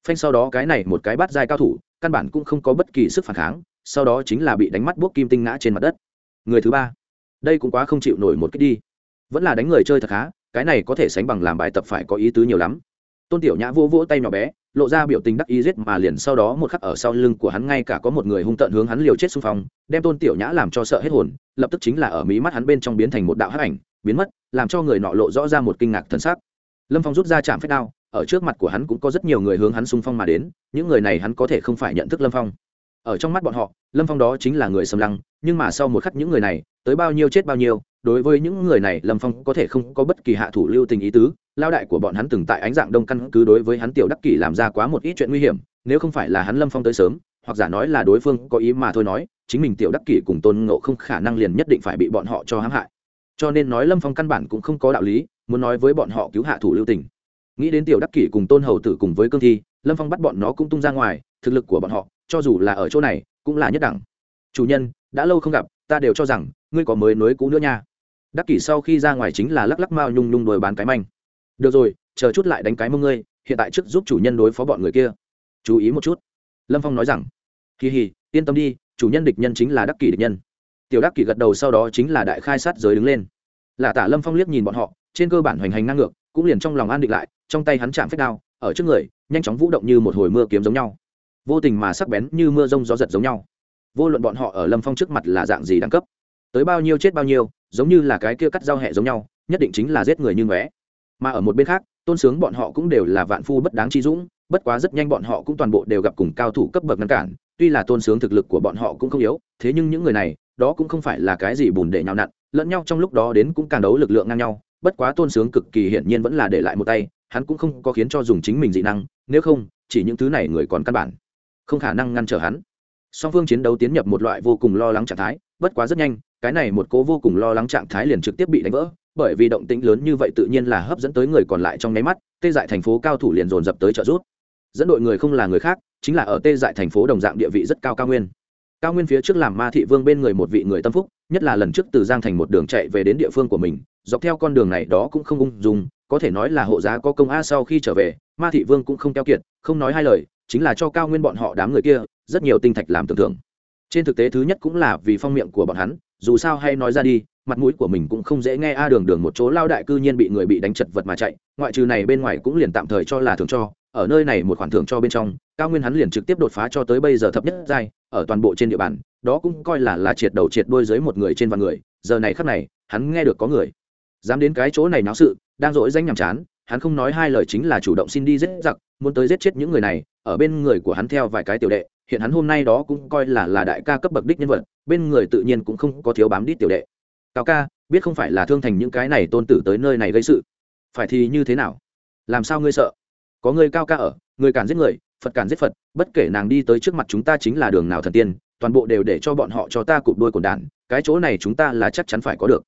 Phanh sau đó cái này một cái bắt dai cao thủ, căn bản cũng không có bất kỳ sức phản kháng, sau đó chính là bị đánh mắt bốc kim tinh ngã trên mặt đất. Người thứ ba đây cũng quá không chịu nổi một cách đi. Vẫn là đánh người chơi thật khá, cái này có thể sánh bằng làm bài tập phải có ý tứ nhiều lắm. Tôn tiểu nhã vỗ vỗ tay nhỏ bé, lộ ra biểu tình đắc ý giết mà liền sau đó một khắc ở sau lưng của hắn ngay cả có một người hung tợn hướng hắn liều chết xung phong, đem tôn tiểu nhã làm cho sợ hết hồn, lập tức chính là ở mí mắt hắn bên trong biến thành một đạo hắc ảnh, biến mất, làm cho người nọ lộ rõ ra một kinh ngạc thần sắc. Lâm phong rút ra chạm phép đao, ở trước mặt của hắn cũng có rất nhiều người hướng hắn xung phong mà đến, những người này hắn có thể không phải nhận thức lâm phong. Ở trong mắt bọn họ, lâm phong đó chính là người xâm lăng, nhưng mà sau một khắc những người này tới bao nhiêu chết bao nhiêu, đối với những người này, lâm phong có thể không có bất kỳ hạ thủ lưu tình ý tứ. Lao đại của bọn hắn từng tại ánh dạng đông căn cứ đối với hắn tiểu đắc kỷ làm ra quá một ít chuyện nguy hiểm, nếu không phải là hắn lâm phong tới sớm, hoặc giả nói là đối phương có ý mà thôi nói, chính mình tiểu đắc kỷ cùng tôn ngộ không khả năng liền nhất định phải bị bọn họ cho hãm hại. Cho nên nói lâm phong căn bản cũng không có đạo lý, muốn nói với bọn họ cứu hạ thủ lưu tình. Nghĩ đến tiểu đắc kỷ cùng tôn hầu tử cùng với cương thi, lâm phong bắt bọn nó cũng tung ra ngoài, thực lực của bọn họ, cho dù là ở chỗ này, cũng là nhất đẳng. Chủ nhân, đã lâu không gặp ta đều cho rằng, ngươi có mới nối cũ nữa nha. Đắc kỷ sau khi ra ngoài chính là lắc lắc mao nhung nhung đồi bán cái manh. Được rồi, chờ chút lại đánh cái mông ngươi, hiện tại trước giúp chủ nhân đối phó bọn người kia. Chú ý một chút. Lâm phong nói rằng kỳ hì yên tâm đi, chủ nhân địch nhân chính là đắc kỷ địch nhân. Tiểu đắc kỷ gật đầu sau đó chính là đại khai sát giới đứng lên. Là tả lâm phong liếc nhìn bọn họ, trên cơ bản hoành hành năng ngược, cũng liền trong lòng an định lại, trong tay hắn chạm phép đao, ở trước người, nhanh chóng vũ động như một hồi mưa kiếm giống nhau. Vô tình mà sắc bén như mưa rông gió giật giống nhau vô luận bọn họ ở lâm phong trước mặt là dạng gì đẳng cấp, tới bao nhiêu chết bao nhiêu, giống như là cái kia cắt dao hẹ giống nhau, nhất định chính là giết người như ngóe. Mà ở một bên khác, tôn sướng bọn họ cũng đều là vạn phu bất đáng chi dũng, bất quá rất nhanh bọn họ cũng toàn bộ đều gặp cùng cao thủ cấp bậc ngăn cản, tuy là tôn sướng thực lực của bọn họ cũng không yếu, thế nhưng những người này, đó cũng không phải là cái gì bùn để nhào nặn, lẫn nhau trong lúc đó đến cũng càng đấu lực lượng ngang nhau, bất quá tôn sướng cực kỳ hiển nhiên vẫn là để lại một tay, hắn cũng không có khiến cho dùng chính mình dị năng, nếu không, chỉ những thứ này người còn căn bản không khả năng ngăn trở hắn song phương chiến đấu tiến nhập một loại vô cùng lo lắng trạng thái, bất quá rất nhanh, cái này một cố vô cùng lo lắng trạng thái liền trực tiếp bị đánh vỡ, bởi vì động tĩnh lớn như vậy tự nhiên là hấp dẫn tới người còn lại trong nháy mắt, tê dại thành phố cao thủ liền dồn dập tới trợ rút dẫn đội người không là người khác, chính là ở tê dại thành phố đồng dạng địa vị rất cao cao nguyên. Cao nguyên phía trước làm ma thị vương bên người một vị người tâm phúc, nhất là lần trước từ giang thành một đường chạy về đến địa phương của mình, dọc theo con đường này đó cũng không ung dung, có thể nói là hộ giá có công a sau khi trở về, ma thị vương cũng không keo kiệt, không nói hai lời, chính là cho cao nguyên bọn họ đám người kia rất nhiều tinh thạch làm tưởng tượng. Trên thực tế thứ nhất cũng là vì phong miệng của bọn hắn, dù sao hay nói ra đi, mặt mũi của mình cũng không dễ nghe a đường đường một chỗ lao đại cư nhiên bị người bị đánh chật vật mà chạy, ngoại trừ này bên ngoài cũng liền tạm thời cho là thường cho, ở nơi này một khoản thưởng cho bên trong, cao nguyên hắn liền trực tiếp đột phá cho tới bây giờ thấp nhất giai, ở toàn bộ trên địa bàn, đó cũng coi là là triệt đầu triệt đôi dưới một người trên vạn người, giờ này khắc này, hắn nghe được có người. Dám đến cái chỗ này náo sự, đang dỗi danh nhàm chán, hắn không nói hai lời chính là chủ động xin đi giết giặc, muốn tới giết chết những người này, ở bên người của hắn theo vài cái tiểu đệ hiện hắn hôm nay đó cũng coi là là đại ca cấp bậc đích nhân vật, bên người tự nhiên cũng không có thiếu bám đít tiểu đệ. Cao ca, biết không phải là thương thành những cái này tôn tử tới nơi này gây sự? Phải thì như thế nào? Làm sao ngươi sợ? Có người cao ca ở, người cản giết người, phật cản giết phật, bất kể nàng đi tới trước mặt chúng ta chính là đường nào thần tiên, toàn bộ đều để cho bọn họ cho ta cụp đuôi cồn đạn, cái chỗ này chúng ta là chắc chắn phải có được.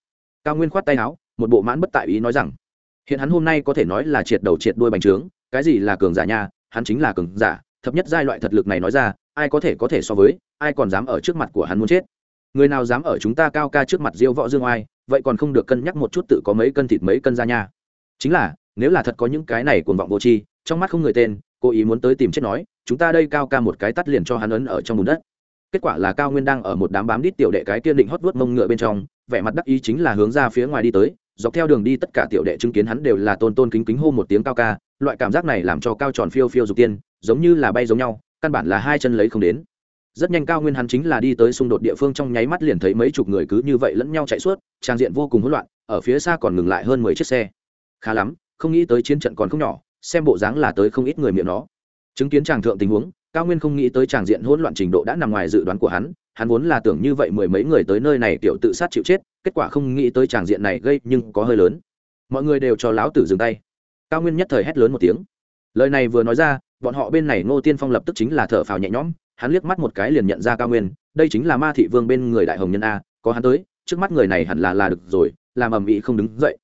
Cao nguyên khoát tay áo, một bộ mãn bất tại ý nói rằng, hiện hắn hôm nay có thể nói là triệt đầu triệt đuôi bành trướng, cái gì là cường giả nha, hắn chính là cường giả thập nhất giai loại thật lực này nói ra, ai có thể có thể so với, ai còn dám ở trước mặt của hắn muốn chết. Người nào dám ở chúng ta cao ca trước mặt diêu võ dương oai, vậy còn không được cân nhắc một chút tự có mấy cân thịt mấy cân ra nha. Chính là, nếu là thật có những cái này cuồng vọng vô tri, trong mắt không người tên, cố ý muốn tới tìm chết nói, chúng ta đây cao ca một cái tắt liền cho hắn ấn ở trong bùn đất. Kết quả là cao nguyên đang ở một đám bám đít tiểu đệ cái kiên định hót vuốt mông ngựa bên trong, vẻ mặt đắc ý chính là hướng ra phía ngoài đi tới, dọc theo đường đi tất cả tiểu đệ chứng kiến hắn đều là tôn tôn kính kính hô một tiếng cao ca, loại cảm giác này làm cho cao tròn phiêu phiêu dục tiên giống như là bay giống nhau, căn bản là hai chân lấy không đến. Rất nhanh cao nguyên hắn chính là đi tới xung đột địa phương trong nháy mắt liền thấy mấy chục người cứ như vậy lẫn nhau chạy suốt, trang diện vô cùng hỗn loạn, ở phía xa còn ngừng lại hơn mười chiếc xe. Khá lắm, không nghĩ tới chiến trận còn không nhỏ, xem bộ dáng là tới không ít người miệng nó. Chứng kiến tràng thượng tình huống, cao nguyên không nghĩ tới tràng diện hỗn loạn trình độ đã nằm ngoài dự đoán của hắn hắn vốn là tưởng như vậy mười mấy người tới nơi này kiểu tự sát chịu chết, kết quả không nghĩ tới tràng diện này gây nhưng có hơi lớn. Mọi người đều cho lão tử dừng tay. Cao nguyên nhất thời hét lớn một tiếng. Lời này vừa nói ra bọn họ bên này ngô tiên phong lập tức chính là thở phào nhẹ nhõm hắn liếc mắt một cái liền nhận ra cao nguyên đây chính là ma thị vương bên người đại hồng nhân a có hắn tới trước mắt người này hẳn là là được rồi làm ầm ĩ không đứng dậy.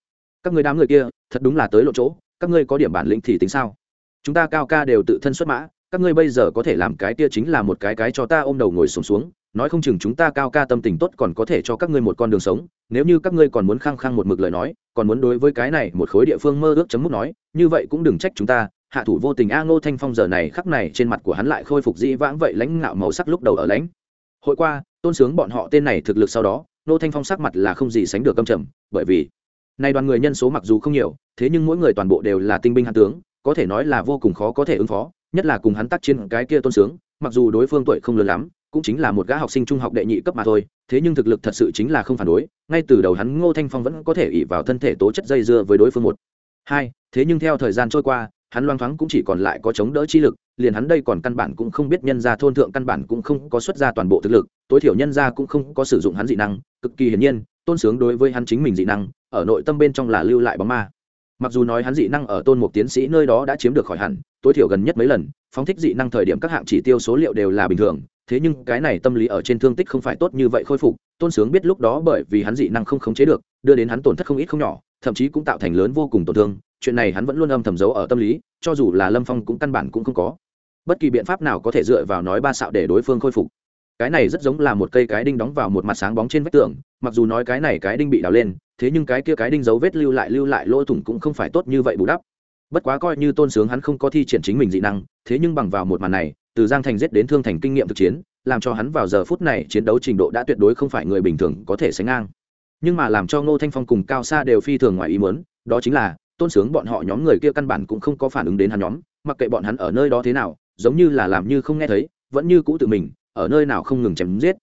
Các người đám người kia thật đúng là tới lộ chỗ các ngươi có điểm bản lĩnh thì tính sao? Chúng ta cao ca đều tự thân xuất mã các ngươi bây giờ có thể làm cái kia chính là một cái cái cho ta ôm đầu ngồi sùng xuống, xuống nói không chừng chúng ta cao ca tâm tình tốt còn có thể cho các ngươi một con đường sống nếu như các ngươi còn muốn khăng khăng một mực lời nói còn muốn đối với cái này một khối địa phương mơ ước chấm mút nói như vậy cũng đừng trách chúng ta hạ thủ vô tình a ngô thanh phong giờ này khắc này trên mặt của hắn lại khôi phục dĩ vãng vậy lãnh ngạo màu sắc lúc đầu ở lãnh. Hội qua, tôn sướng bọn họ tên này thực lực sau đó, ngô thanh phong sắc mặt là không gì sánh được câm trầm, bởi vì nay đoàn người nhân số mặc dù không nhiều, thế nhưng mỗi người toàn bộ đều là tinh binh hạ tướng, có thể nói là vô cùng khó có thể ứng phó, nhất là cùng hắn tác chiến cái kia tôn sướng, mặc dù đối phương tuổi không lớn lắm, cũng chính là một gã học sinh trung học đệ nhị cấp mà thôi, thế nhưng thực lực thật sự chính là không phản đối, ngay từ đầu hắn ngô thanh phong vẫn có thể ỉ vào thân thể tố chất dây dưa với đối phương một. Hai, thế nhưng theo thời gian trôi qua hắn loang thoáng cũng chỉ còn lại có chống đỡ chi lực, liền hắn đây còn căn bản cũng không biết nhân gia thôn thượng căn bản cũng không có xuất ra toàn bộ thực lực, tối thiểu nhân gia cũng không có sử dụng hắn dị năng, cực kỳ hiển nhiên, tôn sướng đối với hắn chính mình dị năng, ở nội tâm bên trong là lưu lại bóng ma. Mặc dù nói hắn dị năng ở tôn một tiến sĩ nơi đó đã chiếm được khỏi hẳn, tối thiểu gần nhất mấy lần, phóng thích dị năng thời điểm các hạng chỉ tiêu số liệu đều là bình thường, thế nhưng cái này tâm lý ở trên thương tích không phải tốt như vậy khôi phục, tôn sướng biết lúc đó bởi vì hắn dị năng không khống chế được, đưa đến hắn tổn thất không ít không nhỏ, thậm chí cũng tạo thành lớn vô cùng tổn thương chuyện này hắn vẫn luôn âm thầm giấu ở tâm lý, cho dù là lâm phong cũng căn bản cũng không có. Bất kỳ biện pháp nào có thể dựa vào nói ba xạo để đối phương khôi phục. Cái này rất giống là một cây cái đinh đóng vào một mặt sáng bóng trên vách tường, mặc dù nói cái này cái đinh bị đào lên, thế nhưng cái kia cái đinh dấu vết lưu lại lưu lại lỗ thủng cũng không phải tốt như vậy bù đắp. Bất quá coi như tôn sướng hắn không có thi triển chính mình dị năng, thế nhưng bằng vào một màn này, từ giang thành giết đến thương thành kinh nghiệm thực chiến, làm cho hắn vào giờ phút này chiến đấu trình độ đã tuyệt đối không phải người bình thường có thể sánh ngang. Nhưng mà làm cho ngô thanh phong cùng cao xa đều phi thường ngoài ý muốn, đó chính là tôn sướng bọn họ nhóm người kia căn bản cũng không có phản ứng đến hắn nhóm, mặc kệ bọn hắn ở nơi đó thế nào, giống như là làm như không nghe thấy, vẫn như cũ tự mình, ở nơi nào không ngừng chém giết.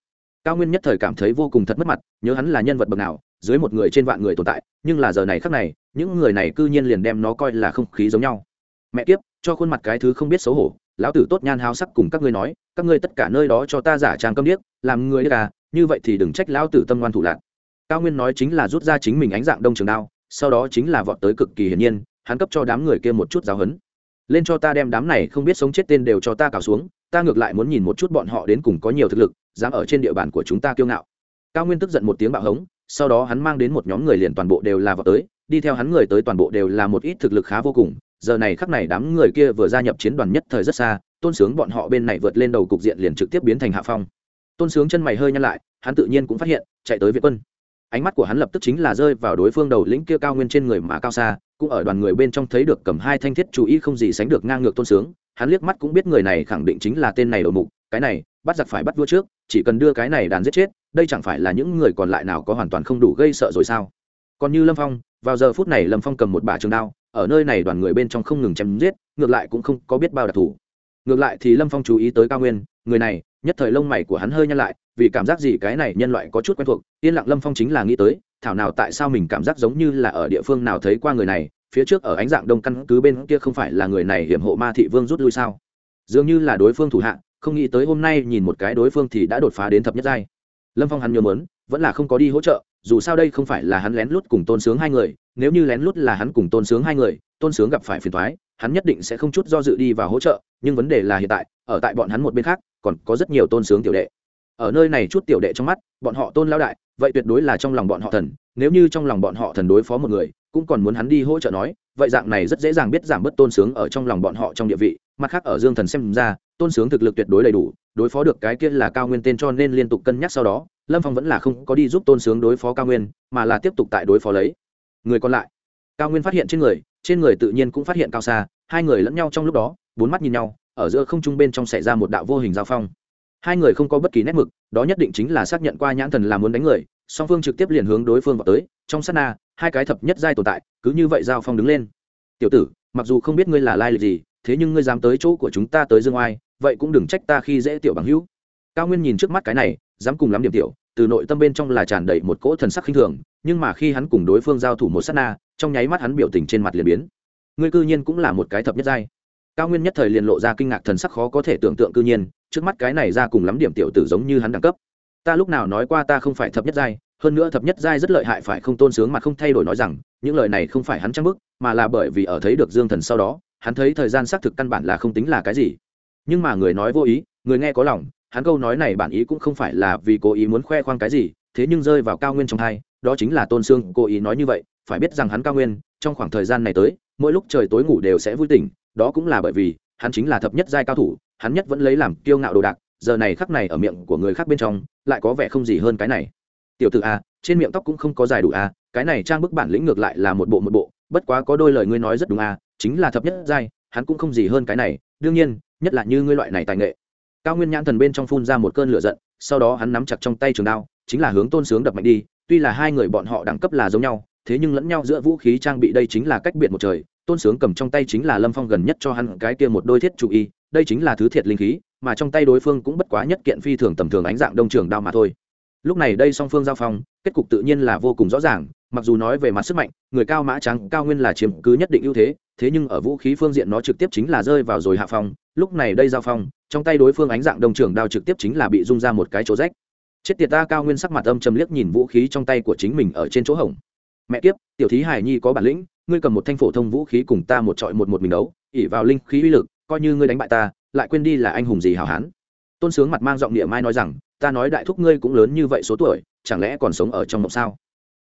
Cao nguyên nhất thời cảm thấy vô cùng thật mất mặt, nhớ hắn là nhân vật bậc nào, dưới một người trên vạn người tồn tại, nhưng là giờ này khác này, những người này cư nhiên liền đem nó coi là không khí giống nhau. Mẹ kiếp, cho khuôn mặt cái thứ không biết xấu hổ, lão tử tốt nhan háo sắc cùng các ngươi nói, các ngươi tất cả nơi đó cho ta giả trang câm điếc, làm người điếc à như vậy thì đừng trách lão tử tâm ngoan thủ lạc. Cao nguyên nói chính là rút ra chính mình ánh dạng đông trường đao sau đó chính là vọt tới cực kỳ hiển nhiên, hắn cấp cho đám người kia một chút giáo hấn lên cho ta đem đám này không biết sống chết tên đều cho ta cào xuống, ta ngược lại muốn nhìn một chút bọn họ đến cùng có nhiều thực lực, dám ở trên địa bàn của chúng ta kiêu ngạo. Cao nguyên tức giận một tiếng bạo hống, sau đó hắn mang đến một nhóm người liền toàn bộ đều là vào tới, đi theo hắn người tới toàn bộ đều là một ít thực lực khá vô cùng. Giờ này khắc này đám người kia vừa gia nhập chiến đoàn nhất thời rất xa, tôn sướng bọn họ bên này vượt lên đầu cục diện liền trực tiếp biến thành hạ phong. Tôn sướng chân mày hơi nhăn lại, hắn tự nhiên cũng phát hiện, chạy tới việt quân ánh mắt của hắn lập tức chính là rơi vào đối phương đầu lĩnh kia cao nguyên trên người mà cao xa, cũng ở đoàn người bên trong thấy được cầm hai thanh thiết chú ý không gì sánh được ngang ngược tôn sướng, hắn liếc mắt cũng biết người này khẳng định chính là tên này đầu mục, cái này, bắt giặc phải bắt vua trước, chỉ cần đưa cái này đàn giết chết, đây chẳng phải là những người còn lại nào có hoàn toàn không đủ gây sợ rồi sao? Còn như lâm phong, vào giờ phút này lâm phong cầm một bả trường đao, ở nơi này đoàn người bên trong không ngừng chém giết, ngược lại cũng không có biết bao đặc thù. Ngược lại thì lâm phong chú ý tới cao nguyên, người này, nhất thời lông mày của hắn hơi nhăn lại vì cảm giác gì cái này nhân loại có chút quen thuộc, yên lặng lâm phong chính là nghĩ tới, thảo nào tại sao mình cảm giác giống như là ở địa phương nào thấy qua người này, phía trước ở ánh dạng đông căn cứ bên kia không phải là người này hiểm hộ ma thị vương rút lui sao? Dường như là đối phương thủ hạ, không nghĩ tới hôm nay nhìn một cái đối phương thì đã đột phá đến thập nhất giai. Lâm phong hắn nhớ mớn, vẫn là không có đi hỗ trợ, dù sao đây không phải là hắn lén lút cùng tôn sướng hai người, nếu như lén lút là hắn cùng tôn sướng hai người, tôn sướng gặp phải phiền thoái hắn nhất định sẽ không chút do dự đi và hỗ trợ, nhưng vấn đề là hiện tại, ở tại bọn hắn một bên khác, còn có rất nhiều tôn sướng tiểu đệ ở nơi này chút tiểu đệ trong mắt, bọn họ tôn lao đại, vậy tuyệt đối là trong lòng bọn họ thần, nếu như trong lòng bọn họ thần đối phó một người, cũng còn muốn hắn đi hỗ trợ nói, vậy dạng này rất dễ dàng biết giảm bớt tôn sướng ở trong lòng bọn họ trong địa vị, mặt khác ở dương thần xem ra, tôn sướng thực lực tuyệt đối đầy đủ, đối phó được cái kia là cao nguyên tên cho nên liên tục cân nhắc sau đó, lâm phong vẫn là không có đi giúp tôn sướng đối phó cao nguyên, mà là tiếp tục tại đối phó lấy. Người còn lại, cao nguyên phát hiện trên người trên người tự nhiên cũng phát hiện cao xa, hai người lẫn nhau trong lúc đó, bốn mắt nhìn nhau, ở giữa không trung bên trong xảy ra một đạo vô hình giao phong hai người không có bất kỳ nét mực, đó nhất định chính là xác nhận qua nhãn thần là muốn đánh người, song phương trực tiếp liền hướng đối phương vào tới, trong sát na, hai cái thập nhất giai tồn tại, cứ như vậy giao phong đứng lên. Tiểu tử, mặc dù không biết ngươi là lai lịch gì, thế nhưng ngươi dám tới chỗ của chúng ta tới dương oai, vậy cũng đừng trách ta khi dễ tiểu bằng hữu. Cao nguyên nhìn trước mắt cái này, dám cùng lắm điểm tiểu, từ nội tâm bên trong là tràn đầy một cỗ thần sắc khinh thường, nhưng mà khi hắn cùng đối phương giao thủ một sát na, trong nháy mắt hắn biểu tình trên mặt liền biến. Ngươi cư nhiên cũng là một cái thập nhất giai. Cao nguyên nhất thời liền lộ ra kinh ngạc thần sắc khó có thể tưởng tượng cư nhiên trước mắt cái này ra cùng lắm điểm tiểu tử giống như hắn đẳng cấp. Ta lúc nào nói qua ta không phải thập nhất giai, hơn nữa thập nhất giai rất lợi hại phải không tôn sướng mà không thay đổi nói rằng, những lời này không phải hắn trang bức, mà là bởi vì ở thấy được dương thần sau đó, hắn thấy thời gian xác thực căn bản là không tính là cái gì. Nhưng mà người nói vô ý, người nghe có lòng, hắn câu nói này bản ý cũng không phải là vì cố ý muốn khoe khoang cái gì, thế nhưng rơi vào cao nguyên trong hai, đó chính là tôn sương cố ý nói như vậy, phải biết rằng hắn cao nguyên, trong khoảng thời gian này tới, mỗi lúc trời tối ngủ đều sẽ vui tỉnh, đó cũng là bởi vì, hắn chính là thập nhất giai cao thủ hắn nhất vẫn lấy làm kiêu ngạo đồ đạc, giờ này khắc này ở miệng của người khác bên trong, lại có vẻ không gì hơn cái này. Tiểu t ử a, trên miệng tóc cũng không có dài đủ a, cái này trang bức bản lĩnh ngược lại là một bộ một bộ, bất quá có đôi lời ngươi nói rất đúng a, chính là thập nhất giai, hắn cũng không gì hơn cái này, đương nhiên, nhất là như ngươi loại này tài nghệ. Cao nguyên nhãn thần bên trong phun ra một cơn lửa giận, sau đó hắn nắm chặt trong tay trường đao, chính là hướng tôn sướng đập mạnh đi, tuy là hai người bọn họ đẳng cấp là giống nhau, thế nhưng lẫn nhau giữa vũ khí trang bị đây chính là cách biệt một trời tôn sướng cầm trong tay chính là lâm phong gần nhất cho hắn cái kia một đôi thiết chủ y, đây chính là thứ thiệt linh khí, mà trong tay đối phương cũng bất quá nhất kiện phi thường tầm thường ánh dạng đông trường đao mà thôi. Lúc này đây song phương giao phong, kết cục tự nhiên là vô cùng rõ ràng, mặc dù nói về mặt sức mạnh, người cao mã trắng, cao nguyên là chiếm cứ nhất định ưu thế thế nhưng ở vũ khí phương diện nó trực tiếp chính là rơi vào rồi hạ phong, lúc này đây giao phong, trong tay đối phương ánh dạng đông trường đao trực tiếp chính là bị rung ra một cái chỗ rách. Chết tiệt ta, cao nguyên sắc mặt âm chầm liếc nhìn vũ khí trong tay của chính mình ở trên chỗ hổng. Mẹ kiếp, tiểu thí hải nhi có bản lĩnh ngươi cầm một thanh phổ thông vũ khí cùng ta một trọi một một mình đấu ỉ vào linh khí uy lực, coi như ngươi đánh bại ta, lại quên đi là anh hùng gì hào hán. Tôn sướng mặt mang giọng địa mai nói rằng, ta nói đại thúc ngươi cũng lớn như vậy số tuổi, chẳng lẽ còn sống ở trong mộng sao?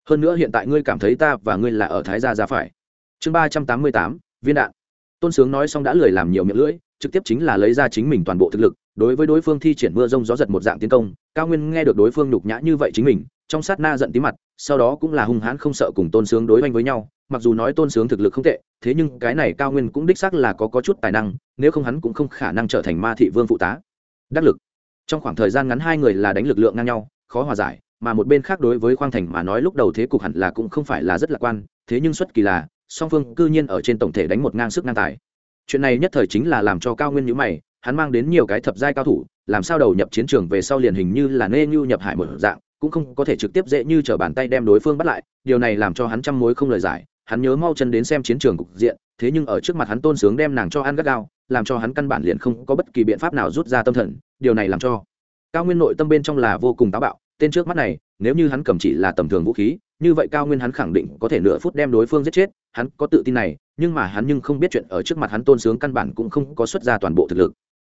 Hơn nữa hiện tại ngươi cảm thấy ta và ngươi là ở thái gia ra phải. Chương ba trăm tám mươi tám, viên đạn. Tôn sướng nói xong đã lười làm nhiều miệng lưỡi, trực tiếp chính là lấy ra chính mình toàn bộ thực lực, đối với đối phương thi triển mưa rông gió giật một dạng tiến công, cao nguyên nghe được đối phương nhục nhã như vậy chính mình, trong sát na giận tí mặt, sau đó cũng là hung hãn không sợ cùng tôn sướng đối oanh với nhau mặc dù nói tôn sướng thực lực không tệ thế nhưng cái này cao nguyên cũng đích xác là có, có chút tài năng nếu không hắn cũng không khả năng trở thành ma thị vương phụ tá. Đắc lực. Trong khoảng thời gian ngắn hai người là đánh lực lượng ngang nhau khó hòa giải mà một bên khác đối với khoang thành mà nói lúc đầu thế cục hẳn là cũng không phải là rất lạc quan thế nhưng xuất kỳ là song phương cư nhiên ở trên tổng thể đánh một ngang sức ngang tài. Chuyện này nhất thời chính là làm cho cao nguyên nhữ mày hắn mang đến nhiều cái thập giai cao thủ làm sao đầu nhập chiến trường về sau liền hình như là nê như nhập hải một dạng cũng không có thể trực tiếp dễ như t r ở bàn tay đem đối phương bắt lại điều này làm cho hắn trăm mối không lời giải hắn nhớ mau chân đến xem chiến trường cục diện, thế nhưng ở trước mặt hắn tôn sướng đem nàng cho ăn gắt gao, làm cho hắn căn bản liền không có bất kỳ biện pháp nào rút ra tâm thần, điều này làm cho cao nguyên nội tâm bên trong là vô cùng táo bạo, tên trước mắt này, nếu như hắn cầm chỉ là tầm thường vũ khí, như vậy cao nguyên hắn khẳng định có thể nửa phút đem đối phương giết chết, hắn có tự tin này, nhưng mà hắn nhưng không biết chuyện ở trước mặt hắn tôn sướng căn bản cũng không có xuất ra toàn bộ thực lực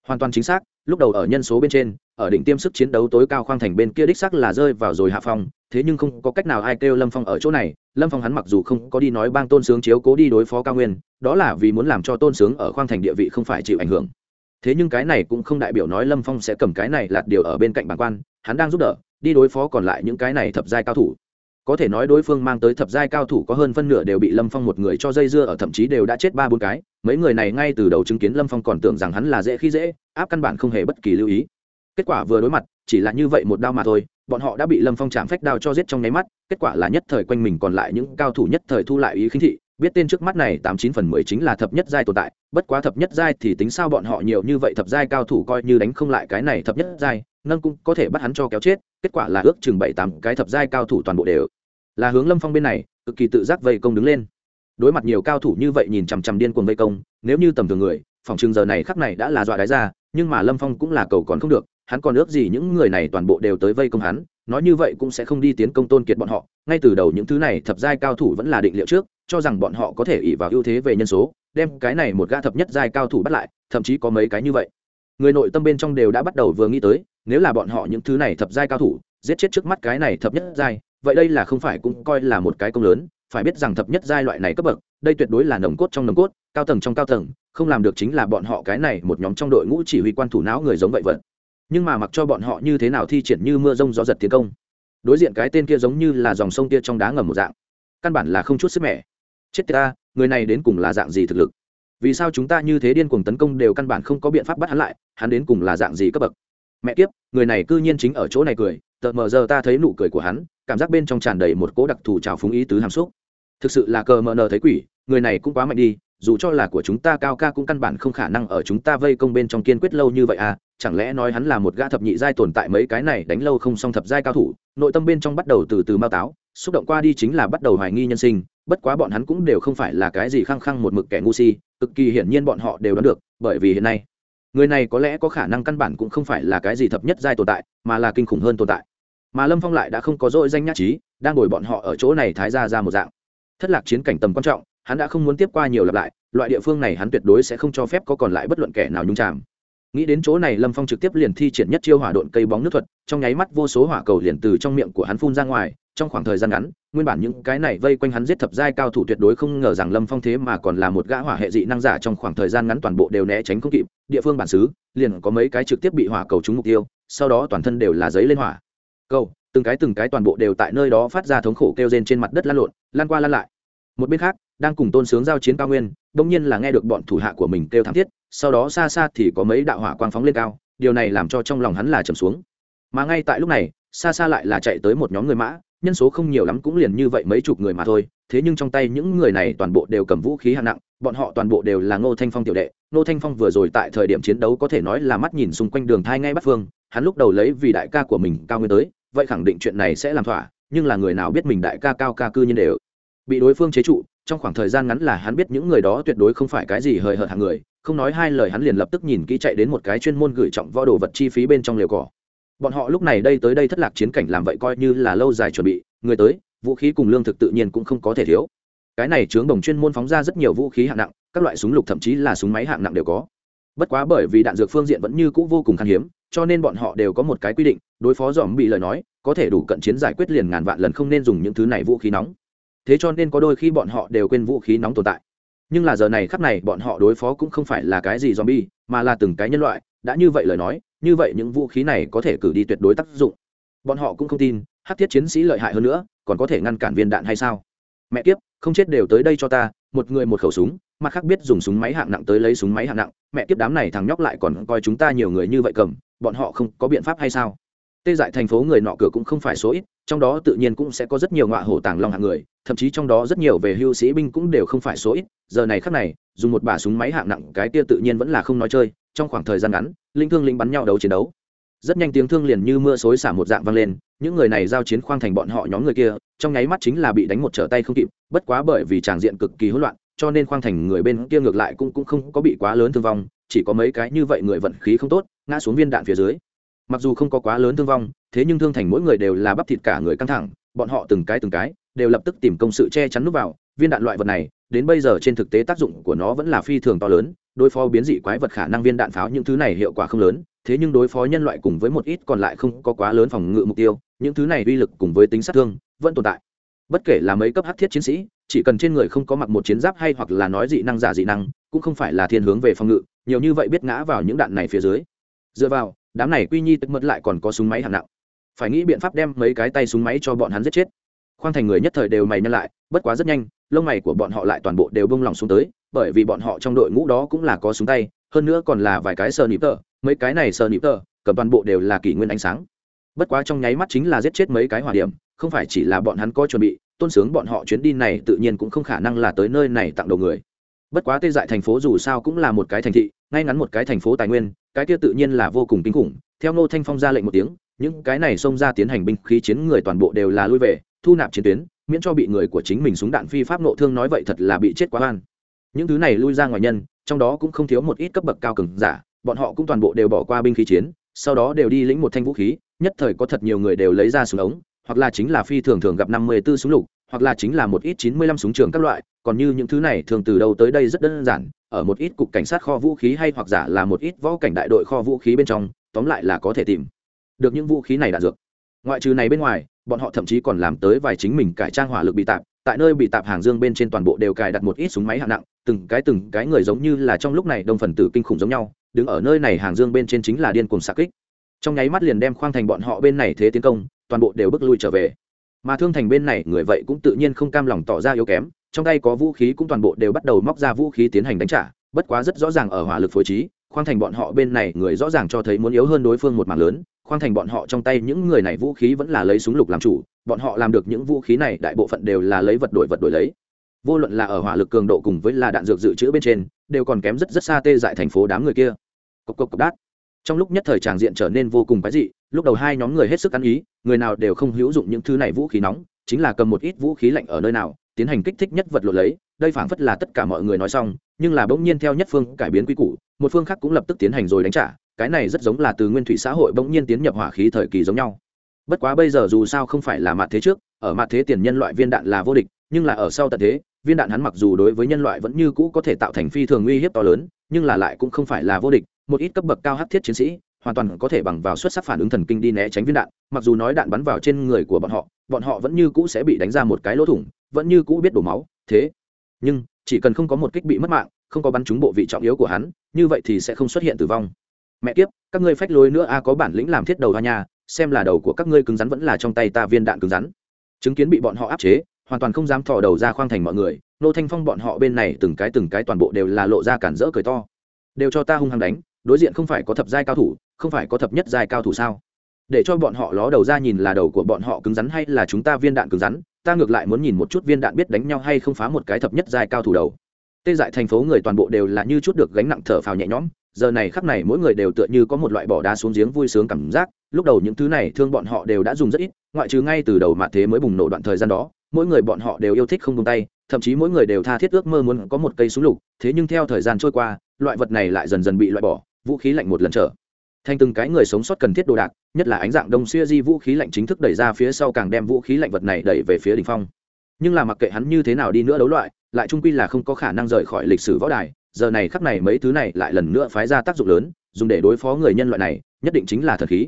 hoàn toàn chính xác, lúc đầu ở nhân số bên trên, ở đỉnh tiêm sức chiến đấu tối cao khoang thành bên kia đích xác là rơi vào rồi hạ phong, thế nhưng không có cách nào ai kêu lâm phong ở chỗ này, lâm phong hắn mặc dù không có đi nói bang tôn sướng chiếu cố đi đối phó cao nguyên, đó là vì muốn làm cho tôn sướng ở khoang thành địa vị không phải chịu ảnh hưởng. Thế nhưng cái này cũng không đại biểu nói lâm phong sẽ cầm cái này lạt điều ở bên cạnh bản quan, hắn đang giúp đỡ, đi đối phó còn lại những cái này thập giai cao thủ có thể nói đối phương mang tới thập giai cao thủ có hơn phân nửa đều bị lâm phong một người cho dây dưa ở thậm chí đều đã chết ba bốn cái. Mấy người này ngay từ đầu chứng kiến lâm phong còn tưởng rằng hắn là dễ khi dễ, áp căn bản không hề bất kỳ lưu ý. Kết quả vừa đối mặt, chỉ là như vậy một đao mà thôi, bọn họ đã bị lâm phong chạm phách đao cho giết trong nháy mắt, kết quả là nhất thời quanh mình còn lại những cao thủ nhất thời thu lại ý khinh thị, biết tên trước mắt này tám chín phần mười chính là thập nhất giai tồn tại, bất quá thập nhất giai thì tính sao bọn họ nhiều như vậy thập giai cao thủ coi như đánh không lại cái này thập nhất giai nâng cũng có thể bắt hắn cho kéo chết, kết quả là ước chừng bảy tám cái thập giai cao thủ toàn bộ đều. Là hướng lâm phong bên này, cực kỳ tự giác vây công đứng lên. Đối mặt nhiều cao thủ như vậy nhìn chằm chằm điên cuồng vây công, nếu như tầm thường người, phòng chừng giờ này khắc này đã là dọa đáy ra, nhưng mà lâm phong cũng là cầu còn không được, hắn còn ước gì những người này toàn bộ đều tới vây công hắn, nói như vậy cũng sẽ không đi tiến công tôn kiệt bọn họ, ngay từ đầu những thứ này thập giai cao thủ vẫn là định liệu trước, cho rằng bọn họ có thể ỉ vào ưu thế về nhân số, đem cái này một gã thập nhất giai cao thủ bắt lại, thậm chí có mấy cái như vậy. Người nội tâm bên trong đều đã bắt đầu vừa nghĩ tới nếu là bọn họ những thứ này thập giai cao thủ, giết chết trước mắt cái này thập nhất giai, vậy đây là không phải cũng coi là một cái công lớn, phải biết rằng thập nhất giai loại này cấp bậc, đây tuyệt đối là nồng cốt trong nồng cốt, cao tầng trong cao tầng, không làm được chính là bọn họ cái này một nhóm trong đội ngũ chỉ huy quan thủ não người giống vậy vật. Nhưng mà mặc cho bọn họ như thế nào thi triển như mưa rông gió giật tiến công, đối diện cái tên kia giống như là dòng sông kia trong đá ngầm một dạng, căn bản là không chút sức mẻ. Chết ta, người này đến cùng là dạng gì thực lực? Vì sao chúng ta như thế điên cuồng tấn công đều căn bản không có biện pháp bắt hắn lại, hắn đến cùng là dạng gì cấp bậc? Mẹ kiếp, người này cư nhiên chính ở chỗ này cười. Tờ mờ giờ ta thấy nụ cười của hắn, cảm giác bên trong tràn đầy một cố đặc thù trào phúng ý tứ hàm xúc. Thực sự là cờ mờ nờ thấy quỷ, người này cũng quá mạnh đi, dù cho là của chúng ta cao ca cũng căn bản không khả năng ở chúng ta vây công bên trong kiên quyết lâu như vậy à chẳng lẽ nói hắn là một gã thập nhị giai tồn tại mấy cái này đánh lâu không xong thập giai cao thủ, nội tâm bên trong bắt đầu từ từ mao táo, xúc động qua đi chính là bắt đầu hoài nghi nhân sinh, bất quá bọn hắn cũng đều không phải là cái gì khăng khăng một mực kẻ ngu si, cực kỳ hiển nhiên bọn họ đều đoán được, bởi vì hiện nay người này có lẽ có khả năng căn bản cũng không phải là cái gì thập nhất giai tồn tại, mà là kinh khủng hơn tồn tại. Mà lâm phong lại đã không có dội danh nhắc trí, đang ngồi bọn họ ở chỗ này thái ra ra một dạng. Thất lạc chiến cảnh tầm quan trọng, hắn đã không muốn tiếp qua nhiều lặp lại, loại địa phương này hắn tuyệt đối sẽ không cho phép có còn lại bất luận kẻ nào nhung chạm nghĩ đến chỗ này, lâm phong trực tiếp liền thi triển nhất chiêu hỏa độn cây bóng nước thuật, trong nháy mắt vô số hỏa cầu liền từ trong miệng của hắn phun ra ngoài, trong khoảng thời gian ngắn, nguyên bản những cái này vây quanh hắn giết thập giai cao thủ tuyệt đối không ngờ rằng lâm phong thế mà còn là một gã hỏa hệ dị năng giả trong khoảng thời gian ngắn toàn bộ đều né tránh không kịp, địa phương bản xứ, liền có mấy cái trực tiếp bị hỏa cầu trúng mục tiêu, sau đó toàn thân đều là giấy lên hỏa. Cầu, từng cái từng cái toàn bộ đều tại nơi đó phát ra thống khổ kêu rên trên mặt đất lăn lộn, lan qua lan lại. Một bên khác, đang cùng tôn sướng giao chiến cao nguyên đông nhiên là nghe được bọn thủ hạ của mình kêu thảm thiết sau đó xa xa thì có mấy đạo hỏa quang phóng lên cao, điều này làm cho trong lòng hắn là trầm xuống. Mà ngay tại lúc này, xa xa lại là chạy tới một nhóm người mã, nhân số không nhiều lắm cũng liền như vậy mấy chục người mà thôi, thế nhưng trong tay những người này toàn bộ đều cầm vũ khí hạng nặng, bọn họ toàn bộ đều là ngô thanh phong tiểu đệ. Ngô thanh phong vừa rồi tại thời điểm chiến đấu có thể nói là mắt nhìn xung quanh đường thai ngay bắt phương, hắn lúc đầu lấy vì đại ca của mình cao nguyên tới, vậy khẳng định chuyện này sẽ làm thỏa, nhưng là người nào biết mình đại ca cao ca cư nhiên đều bị đối phương chế trụ, trong khoảng thời gian ngắn là hắn biết những người đó tuyệt đối không phải cái gì hời hợt hàng người không nói hai lời hắn liền lập tức nhìn kỹ chạy đến một cái chuyên môn gửi trọng võ đồ vật chi phí bên trong liều cỏ. Bọn họ lúc này đây tới đây thất lạc chiến cảnh làm vậy coi như là lâu dài chuẩn bị, người tới, vũ khí cùng lương thực tự nhiên cũng không có thể thiếu. Cái này chướng đồng chuyên môn phóng ra rất nhiều vũ khí hạng nặng, các loại súng lục thậm chí là súng máy hạng nặng đều có. Bất quá bởi vì đạn dược phương diện vẫn như cũ vô cùng khan hiếm, cho nên bọn họ đều có một cái quy định, đối phó dòm bị lời nói, có thể đủ cận chiến giải quyết liền ngàn vạn lần không nên dùng những thứ này vũ khí nóng. Thế cho nên có đôi khi bọn họ đều quên vũ khí nóng tồn tại nhưng là giờ này khắp này bọn họ đối phó cũng không phải là cái gì zombie, mà là từng cái nhân loại. Đã như vậy lời nói, như vậy những vũ khí này có thể cử đi tuyệt đối tác dụng. Bọn họ cũng không tin hắc thiết chiến sĩ lợi hại hơn nữa, còn có thể ngăn cản viên đạn hay sao? Mẹ kiếp, không chết đều tới đây cho ta, một người một khẩu súng, mặt khác biết dùng súng máy hạng nặng tới lấy súng máy hạng nặng. Mẹ kiếp đám này thằng nhóc lại còn coi chúng ta nhiều người như vậy cầm, bọn họ không có biện pháp hay sao? Tê dại thành phố người nọ cửa cũng không phải số ít, trong đó tự nhiên cũng sẽ có rất nhiều ngọa hổ tàng long hạng người, thậm chí trong đó rất nhiều về hưu sĩ binh cũng đều không phải số ít. Giờ này khác này, dùng một bả súng máy hạng nặng, cái tia tự nhiên vẫn là không nói chơi, trong khoảng thời gian ngắn, linh thương linh bắn nhau đấu chiến đấu. Rất nhanh tiếng thương liền như mưa xối xả một dạng vang lên, những người này giao chiến khoang thành bọn họ nhóm người kia, trong nháy mắt chính là bị đánh một trở tay không kịp, bất quá bởi vì tràng diện cực kỳ hỗn loạn, cho nên khoang thành người bên kia ngược lại cũng cũng không có bị quá lớn thương vong, chỉ có mấy cái như vậy người vận khí không tốt, ngã xuống viên đạn phía dưới mặc dù không có quá lớn thương vong, thế nhưng thương thành mỗi người đều là bắp thịt cả người căng thẳng, bọn họ từng cái từng cái đều lập tức tìm công sự che chắn núp vào, viên đạn loại vật này, đến bây giờ trên thực tế tác dụng của nó vẫn là phi thường to lớn, đối phó biến dị quái vật khả năng viên đạn pháo những thứ này hiệu quả không lớn, thế nhưng đối phó nhân loại cùng với một ít còn lại không có quá lớn phòng ngự mục tiêu, những thứ này uy lực cùng với tính sát thương vẫn tồn tại. Bất kể là mấy cấp hắc thiết chiến sĩ, chỉ cần trên người không có mặc một chiến giáp hay hoặc là nói dị năng giả dị năng, cũng không phải là thiên hướng về phòng ngự, nhiều như vậy biết ngã vào những đạn này phía dưới. Dựa vào đám này quy nhi tức mất lại còn có súng máy hạng nặng. Phải nghĩ biện pháp đem mấy cái tay súng máy cho bọn hắn giết chết. Khoang thành người nhất thời đều mày nhăn lại, bất quá rất nhanh, lông mày của bọn họ lại toàn bộ đều bông lỏng xuống tới, bởi vì bọn họ trong đội ngũ đó cũng là có súng tay, hơn nữa còn là vài cái sờ nịp tờ, mấy cái này sờ nịp tờ, cầm toàn bộ đều là kỷ nguyên ánh sáng. Bất quá trong nháy mắt chính là giết chết mấy cái hỏa điểm, không phải chỉ là bọn hắn có chuẩn bị, tôn sướng bọn họ chuyến đi này tự nhiên cũng không khả năng là tới nơi này tặng đầu người. Bất quá tê dại thành phố dù sao cũng là một cái thành thị, ngay ngắn một cái thành phố tài nguyên cái kia tự nhiên là vô cùng kinh khủng. Theo ngô thanh phong ra lệnh một tiếng, những cái này xông ra tiến hành binh khí chiến người toàn bộ đều là lui về, thu nạp chiến tuyến, miễn cho bị người của chính mình súng đạn phi pháp nộ thương nói vậy thật là bị chết quá oan. Những thứ này lui ra ngoài nhân, trong đó cũng không thiếu một ít cấp bậc cao cường giả, bọn họ cũng toàn bộ đều bỏ qua binh khí chiến, sau đó đều đi lĩnh một thanh vũ khí, nhất thời có thật nhiều người đều lấy ra súng ống, hoặc là chính là phi thường thường gặp năm mươi 54 súng lục, hoặc là chính là một ít chín mươi lăm súng trường các loại, còn như những thứ này thường từ đâu tới đây rất đơn giản ở một ít cục cảnh sát kho vũ khí hay hoặc giả là một ít võ cảnh đại đội kho vũ khí bên trong, tóm lại là có thể tìm được những vũ khí này đạn dược. Ngoại trừ này bên ngoài, bọn họ thậm chí còn làm tới vài chính mình cải trang hỏa lực bị tạp, tại nơi bị tạp hàng dương bên trên toàn bộ đều cài đặt một ít súng máy hạng nặng, từng cái từng cái người giống như là trong lúc này đông phần tử kinh khủng giống nhau, đứng ở nơi này hàng dương bên trên chính là điên cuồng xạ kích. Trong nháy mắt liền đem khoang thành bọn họ bên này thế tiến công, toàn bộ đều bước lui trở về. Mà thương thành bên này, người vậy cũng tự nhiên không cam lòng tỏ ra yếu kém trong tay có vũ khí cũng toàn bộ đều bắt đầu móc ra vũ khí tiến hành đánh trả, bất quá rất rõ ràng ở hỏa lực phối trí, khoang thành bọn họ bên này người rõ ràng cho thấy muốn yếu hơn đối phương một mảng lớn, khoang thành bọn họ trong tay những người này vũ khí vẫn là lấy súng lục làm chủ, bọn họ làm được những vũ khí này đại bộ phận đều là lấy vật đổi vật đổi lấy. Vô luận là ở hỏa lực cường độ cùng với là đạn dược dự trữ bên trên, đều còn kém rất rất xa tê dại thành phố đám người kia. Cộc cộc cộc đát. Trong lúc nhất thời tràng diện trở nên vô cùng quái dị, lúc đầu hai nhóm người hết sức ăn ý, người nào đều không hữu dụng những thứ này vũ khí nóng, chính là cầm một ít vũ khí lạnh ở nơi nào tiến hành kích thích nhất vật lộn lấy, đây phảng phất là tất cả mọi người nói xong, nhưng là bỗng nhiên theo nhất phương cải biến quy củ, một phương khác cũng lập tức tiến hành rồi đánh trả, cái này rất giống là từ nguyên thủy xã hội bỗng nhiên tiến nhập hỏa khí thời kỳ giống nhau. Bất quá bây giờ dù sao không phải là mặt thế trước, ở mặt thế tiền nhân loại viên đạn là vô địch, nhưng là ở sau tận thế, viên đạn hắn mặc dù đối với nhân loại vẫn như cũ có thể tạo thành phi thường uy hiếp to lớn, nhưng là lại cũng không phải là vô địch, một ít cấp bậc cao hắc thiết chiến sĩ, hoàn toàn có thể bằng vào xuất sắc phản ứng thần kinh đi né tránh viên đạn, mặc dù nói đạn bắn vào trên người của bọn họ bọn họ vẫn như cũ sẽ bị đánh ra một cái lỗ thủng vẫn như cũ biết đổ máu, thế. Nhưng, chỉ cần không có một kích bị mất mạng, không có bắn trúng bộ vị trọng yếu của hắn, như vậy thì sẽ không xuất hiện tử vong. Mẹ kiếp, các ngươi phách lối nữa a có bản lĩnh làm thiết đầu hoa nhà xem là đầu của các ngươi cứng rắn vẫn là trong tay ta viên đạn cứng rắn. Chứng kiến bị bọn họ áp chế, hoàn toàn không dám thò đầu ra khoang thành mọi người, nô thanh phong bọn họ bên này từng cái từng cái toàn bộ đều là lộ ra cản rỡ cười to. Đều cho ta hung hăng đánh, đối diện không phải có thập giai cao thủ, không phải có thập nhất giai cao thủ sao? Để cho bọn họ ló đầu ra nhìn là đầu của bọn họ cứng rắn hay là chúng ta viên đạn cứng rắn ta ngược lại muốn nhìn một chút viên đạn biết đánh nhau hay không phá một cái thập nhất giai cao thủ đầu. Tê dại thành phố người toàn bộ đều là như chút được gánh nặng thở phào nhẹ nhõm, giờ này khắc này mỗi người đều tựa như có một loại bỏ đá xuống giếng vui sướng cảm giác, lúc đầu những thứ này thương bọn họ đều đã dùng rất ít, ngoại trừ ngay từ đầu mà thế mới bùng nổ đoạn thời gian đó, mỗi người bọn họ đều yêu thích không tung tay, thậm chí mỗi người đều tha thiết ước mơ muốn có một cây súng lục, thế nhưng theo thời gian trôi qua, loại vật này lại dần dần bị loại bỏ, vũ khí lạnh một lần trở. Thành từng cái người sống sót cần thiết đồ đạc nhất là ánh dạng đông xuya di vũ khí lạnh chính thức đẩy ra phía sau càng đem vũ khí lạnh vật này đẩy về phía đ ỉ n h phong. Nhưng là mặc kệ hắn như thế nào đi nữa đấu loại, lại trung quy là không có khả năng rời khỏi lịch sử võ đài, giờ này khắc này mấy thứ này lại lần nữa phái ra tác dụng lớn, dùng để đối phó người nhân loại này, nhất định chính là thần khí.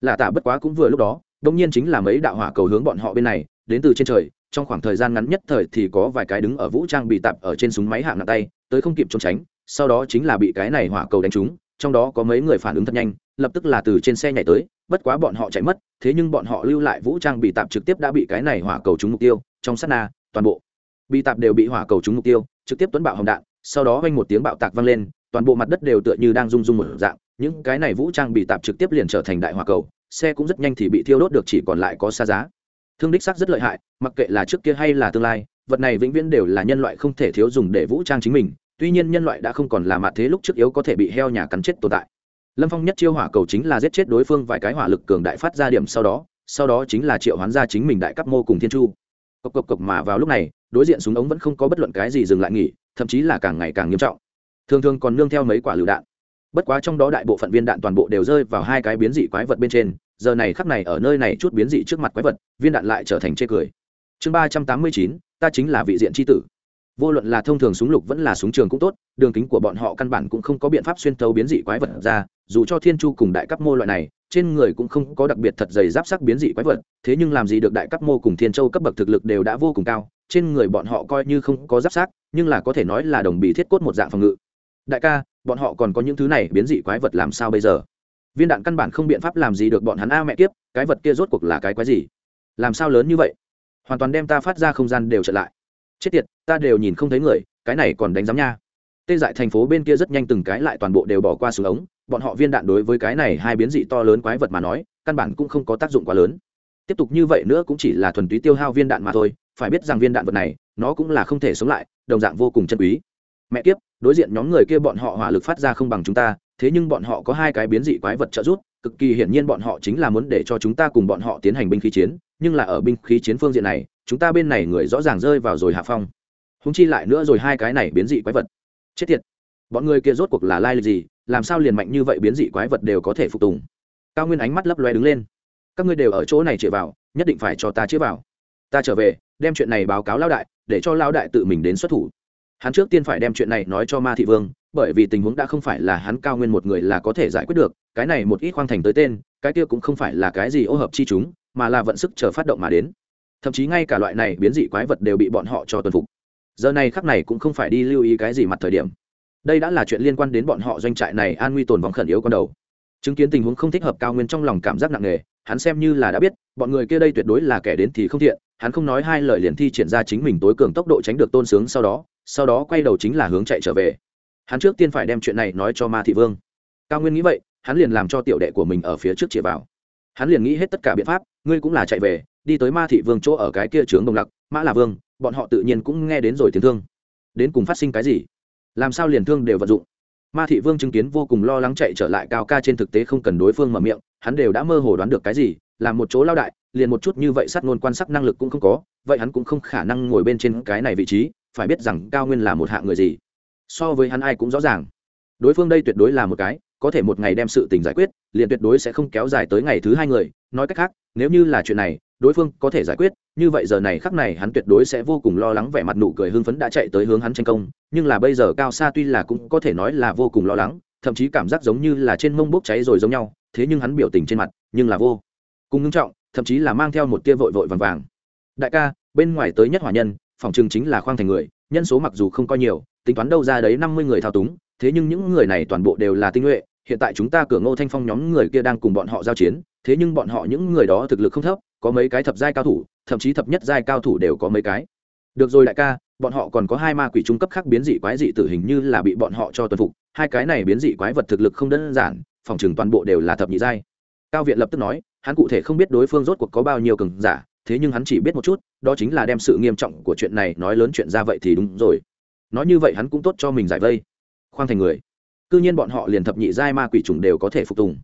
Là tạ bất quá cũng vừa lúc đó, đông nhiên chính là mấy đạo hỏa cầu hướng bọn họ bên này, đến từ trên trời, trong khoảng thời gian ngắn nhất thời thì có vài cái đứng ở vũ trang bị tạp ở trên súng máy hạng nặng tay, tới không kịp trốn tránh, sau đó chính là bị cái này hỏa cầu đánh trúng, trong đó có mấy người phản ứng thật nhanh, lập tức là từ trên xe nhảy tới bất quá bọn họ chạy mất, thế nhưng bọn họ lưu lại vũ trang bị tạp trực tiếp đã bị cái này hỏa cầu trúng mục tiêu, trong sát na, toàn bộ. Bị tạp đều bị hỏa cầu trúng mục tiêu, trực tiếp tuấn bạo hồng đạn, sau đó vang một tiếng bạo tạc vang lên, toàn bộ mặt đất đều tựa như đang rung rung một dạng, những cái này vũ trang bị tạp trực tiếp liền trở thành đại hỏa cầu, xe cũng rất nhanh thì bị thiêu đốt được chỉ còn lại có xa giá. Thương đích sắc rất lợi hại, mặc kệ là trước kia hay là tương lai, vật này vĩnh viễn đều là nhân loại không thể thiếu dùng để vũ trang chính mình, tuy nhiên nhân loại đã không còn là mặt thế lúc trước yếu có thể bị heo nhà cắn chết tồn tại lâm phong nhất chiêu hỏa cầu chính là giết chết đối phương vài cái hỏa lực cường đại phát ra điểm sau đó sau đó chính là triệu hoán ra chính mình đại cấp mô cùng thiên chu. Cộc cộc cộc mà vào lúc này, đối diện súng ống vẫn không có bất luận cái gì dừng lại nghỉ, thậm chí là càng ngày càng nghiêm trọng. Thường thường còn nương theo mấy quả lựu đạn. Bất quá trong đó đại bộ phận viên đạn toàn bộ đều rơi vào hai cái biến dị quái vật bên trên, giờ này khắp này ở nơi này chút biến dị trước mặt quái vật, viên đạn lại trở thành chê cười. Chương ba trăm tám mươi chín, ta chính là vị diện tri tử vô luận là thông thường súng lục vẫn là súng trường cũng tốt, đường kính của bọn họ căn bản cũng không có biện pháp xuyên tấu biến dị quái vật ra, dù cho thiên chu cùng đại cấp mô loại này, trên người cũng không có đặc biệt thật dày giáp sắc biến dị quái vật, thế nhưng làm gì được đại cấp mô cùng thiên châu cấp bậc thực lực đều đã vô cùng cao, trên người bọn họ coi như không có giáp sắc, nhưng là có thể nói là đồng bì thiết cốt một dạng phòng ngự. Đại ca, bọn họ còn có những thứ này biến dị quái vật làm sao bây giờ? Viên đạn căn bản không biện pháp làm gì được bọn hắn a mẹ kiếp, cái vật kia rốt cuộc là cái quái gì? Làm sao lớn như vậy? Hoàn toàn đem ta phát ra không gian đều trở lại chết tiệt, ta đều nhìn không thấy người, cái này còn đánh giám nha. Tê dại thành phố bên kia rất nhanh từng cái lại toàn bộ đều bỏ qua xuống ống, bọn họ viên đạn đối với cái này hai biến dị to lớn quái vật mà nói, căn bản cũng không có tác dụng quá lớn. Tiếp tục như vậy nữa cũng chỉ là thuần túy tiêu hao viên đạn mà thôi, phải biết rằng viên đạn vật này, nó cũng là không thể sống lại, đồng dạng vô cùng chân quý. Mẹ kiếp, đối diện nhóm người kia bọn họ hỏa lực phát ra không bằng chúng ta, thế nhưng bọn họ có hai cái biến dị quái vật trợ giúp, cực kỳ hiển nhiên bọn họ chính là muốn để cho chúng ta cùng bọn họ tiến hành binh khí chiến, nhưng là ở binh khí chiến phương diện này chúng ta bên này người rõ ràng rơi vào rồi hạ phong. Húng chi lại nữa rồi hai cái này biến dị quái vật. Chết tiệt. Bọn người kia rốt cuộc là lai lịch gì, làm sao liền mạnh như vậy biến dị quái vật đều có thể phục tùng? Cao nguyên ánh mắt lấp loe đứng lên. Các ngươi đều ở chỗ này chĩa vào, nhất định phải cho ta chĩa vào. Ta trở về, đem chuyện này báo cáo lao đại, để cho lao đại tự mình đến xuất thủ. Hắn trước tiên phải đem chuyện này nói cho ma thị vương, bởi vì tình huống đã không phải là hắn cao nguyên một người là có thể giải quyết được, cái này một ít khoang thành tới tên, cái kia cũng không phải là cái gì ô hợp chi chúng, mà là vận sức chờ phát động mà đến thậm chí ngay cả loại này biến dị quái vật đều bị bọn họ cho tuần phục. Giờ này khắc này cũng không phải đi lưu ý cái gì mặt thời điểm. Đây đã là chuyện liên quan đến bọn họ doanh trại này an nguy tồn vong khẩn yếu con đầu. Chứng kiến tình huống không thích hợp cao nguyên trong lòng cảm giác nặng nề, hắn xem như là đã biết, bọn người kia đây tuyệt đối là kẻ đến thì không thiện, hắn không nói hai lời liền thi triển ra chính mình tối cường tốc độ tránh được tôn sướng sau đó sau đó quay đầu chính là hướng chạy trở về. Hắn trước tiên phải đem chuyện này nói cho ma thị vương. Cao nguyên nghĩ vậy, hắn liền làm cho tiểu đệ của mình ở phía trước chĩa vào. Hắn liền nghĩ hết tất cả biện pháp, ngươi cũng là chạy về đi tới ma thị vương chỗ ở cái kia trướng đồng lặc, mã là vương, bọn họ tự nhiên cũng nghe đến rồi tiếng thương. Đến cùng phát sinh cái gì? Làm sao liền thương đều vận dụng? Ma thị vương chứng kiến vô cùng lo lắng chạy trở lại cao ca trên thực tế không cần đối phương mở miệng, hắn đều đã mơ hồ đoán được cái gì làm một chỗ lao đại, liền một chút như vậy sát ngôn quan sát năng lực cũng không có, vậy hắn cũng không khả năng ngồi bên trên cái này vị trí, phải biết rằng cao nguyên là một hạng người gì. So với hắn ai cũng rõ ràng. Đối phương đây tuyệt đối là một cái, có thể một ngày đem sự tình giải quyết, liền tuyệt đối sẽ không kéo dài tới ngày thứ hai người, nói cách khác, nếu như là chuyện này đối phương có thể giải quyết, như vậy giờ này khắc này hắn tuyệt đối sẽ vô cùng lo lắng vẻ mặt nụ cười hưng phấn đã chạy tới hướng hắn tranh công, nhưng là bây giờ cao xa tuy là cũng có thể nói là vô cùng lo lắng, thậm chí cảm giác giống như là trên mông bốc cháy rồi giống nhau, thế nhưng hắn biểu tình trên mặt, nhưng là vô cùng ngưng trọng, thậm chí là mang theo một tia vội vội vàng vàng. Đại ca, bên ngoài tới nhất hỏa nhân, phòng trường chính là khoang thành người, nhân số mặc dù không coi nhiều, tính toán đâu ra đấy năm mươi người thao túng, thế nhưng những người này toàn bộ đều là tinh nhuệ, hiện tại chúng ta cửa ngô thanh phong nhóm người kia đang cùng bọn họ giao chiến, thế nhưng bọn họ những người đó thực lực không thấp có mấy cái thập giai cao thủ, thậm chí thập nhất giai cao thủ đều có mấy cái. Được rồi đại ca, bọn họ còn có hai ma quỷ trung cấp khác biến dị quái dị tử hình như là bị bọn họ cho tuân phục, hai cái này biến dị quái vật thực lực không đơn giản, phòng chừng toàn bộ đều là thập nhị giai. Cao viện lập tức nói, hắn cụ thể không biết đối phương rốt cuộc có bao nhiêu cường giả, thế nhưng hắn chỉ biết một chút, đó chính là đem sự nghiêm trọng của chuyện này nói lớn chuyện ra vậy thì đúng rồi. Nói như vậy hắn cũng tốt cho mình giải vây. Khoan thành người. Cư nhiên bọn họ liền thập nhị giai ma quỷ trùng đều có thể phục tùng.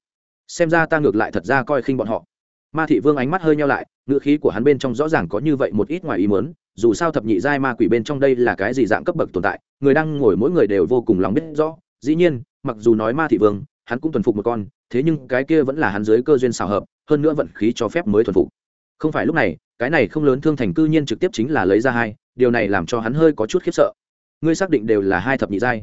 Xem ra ta ngược lại thật ra coi khinh bọn họ ma thị vương ánh mắt hơi nhau lại, ngữ khí của hắn bên trong rõ ràng có như vậy một ít ngoài ý mớn dù sao thập nhị giai ma quỷ bên trong đây là cái gì dạng cấp bậc tồn tại, người đang ngồi mỗi người đều vô cùng lòng biết rõ. Dĩ nhiên, mặc dù nói ma thị vương, hắn cũng thuần phục một con, thế nhưng cái kia vẫn là hắn dưới cơ duyên xào hợp, hơn nữa vận khí cho phép mới thuần phục. Không phải lúc này, cái này không lớn thương thành cư nhiên trực tiếp chính là lấy ra hai, điều này làm cho hắn hơi có chút khiếp sợ. Ngươi xác định đều là hai thập nhị giai.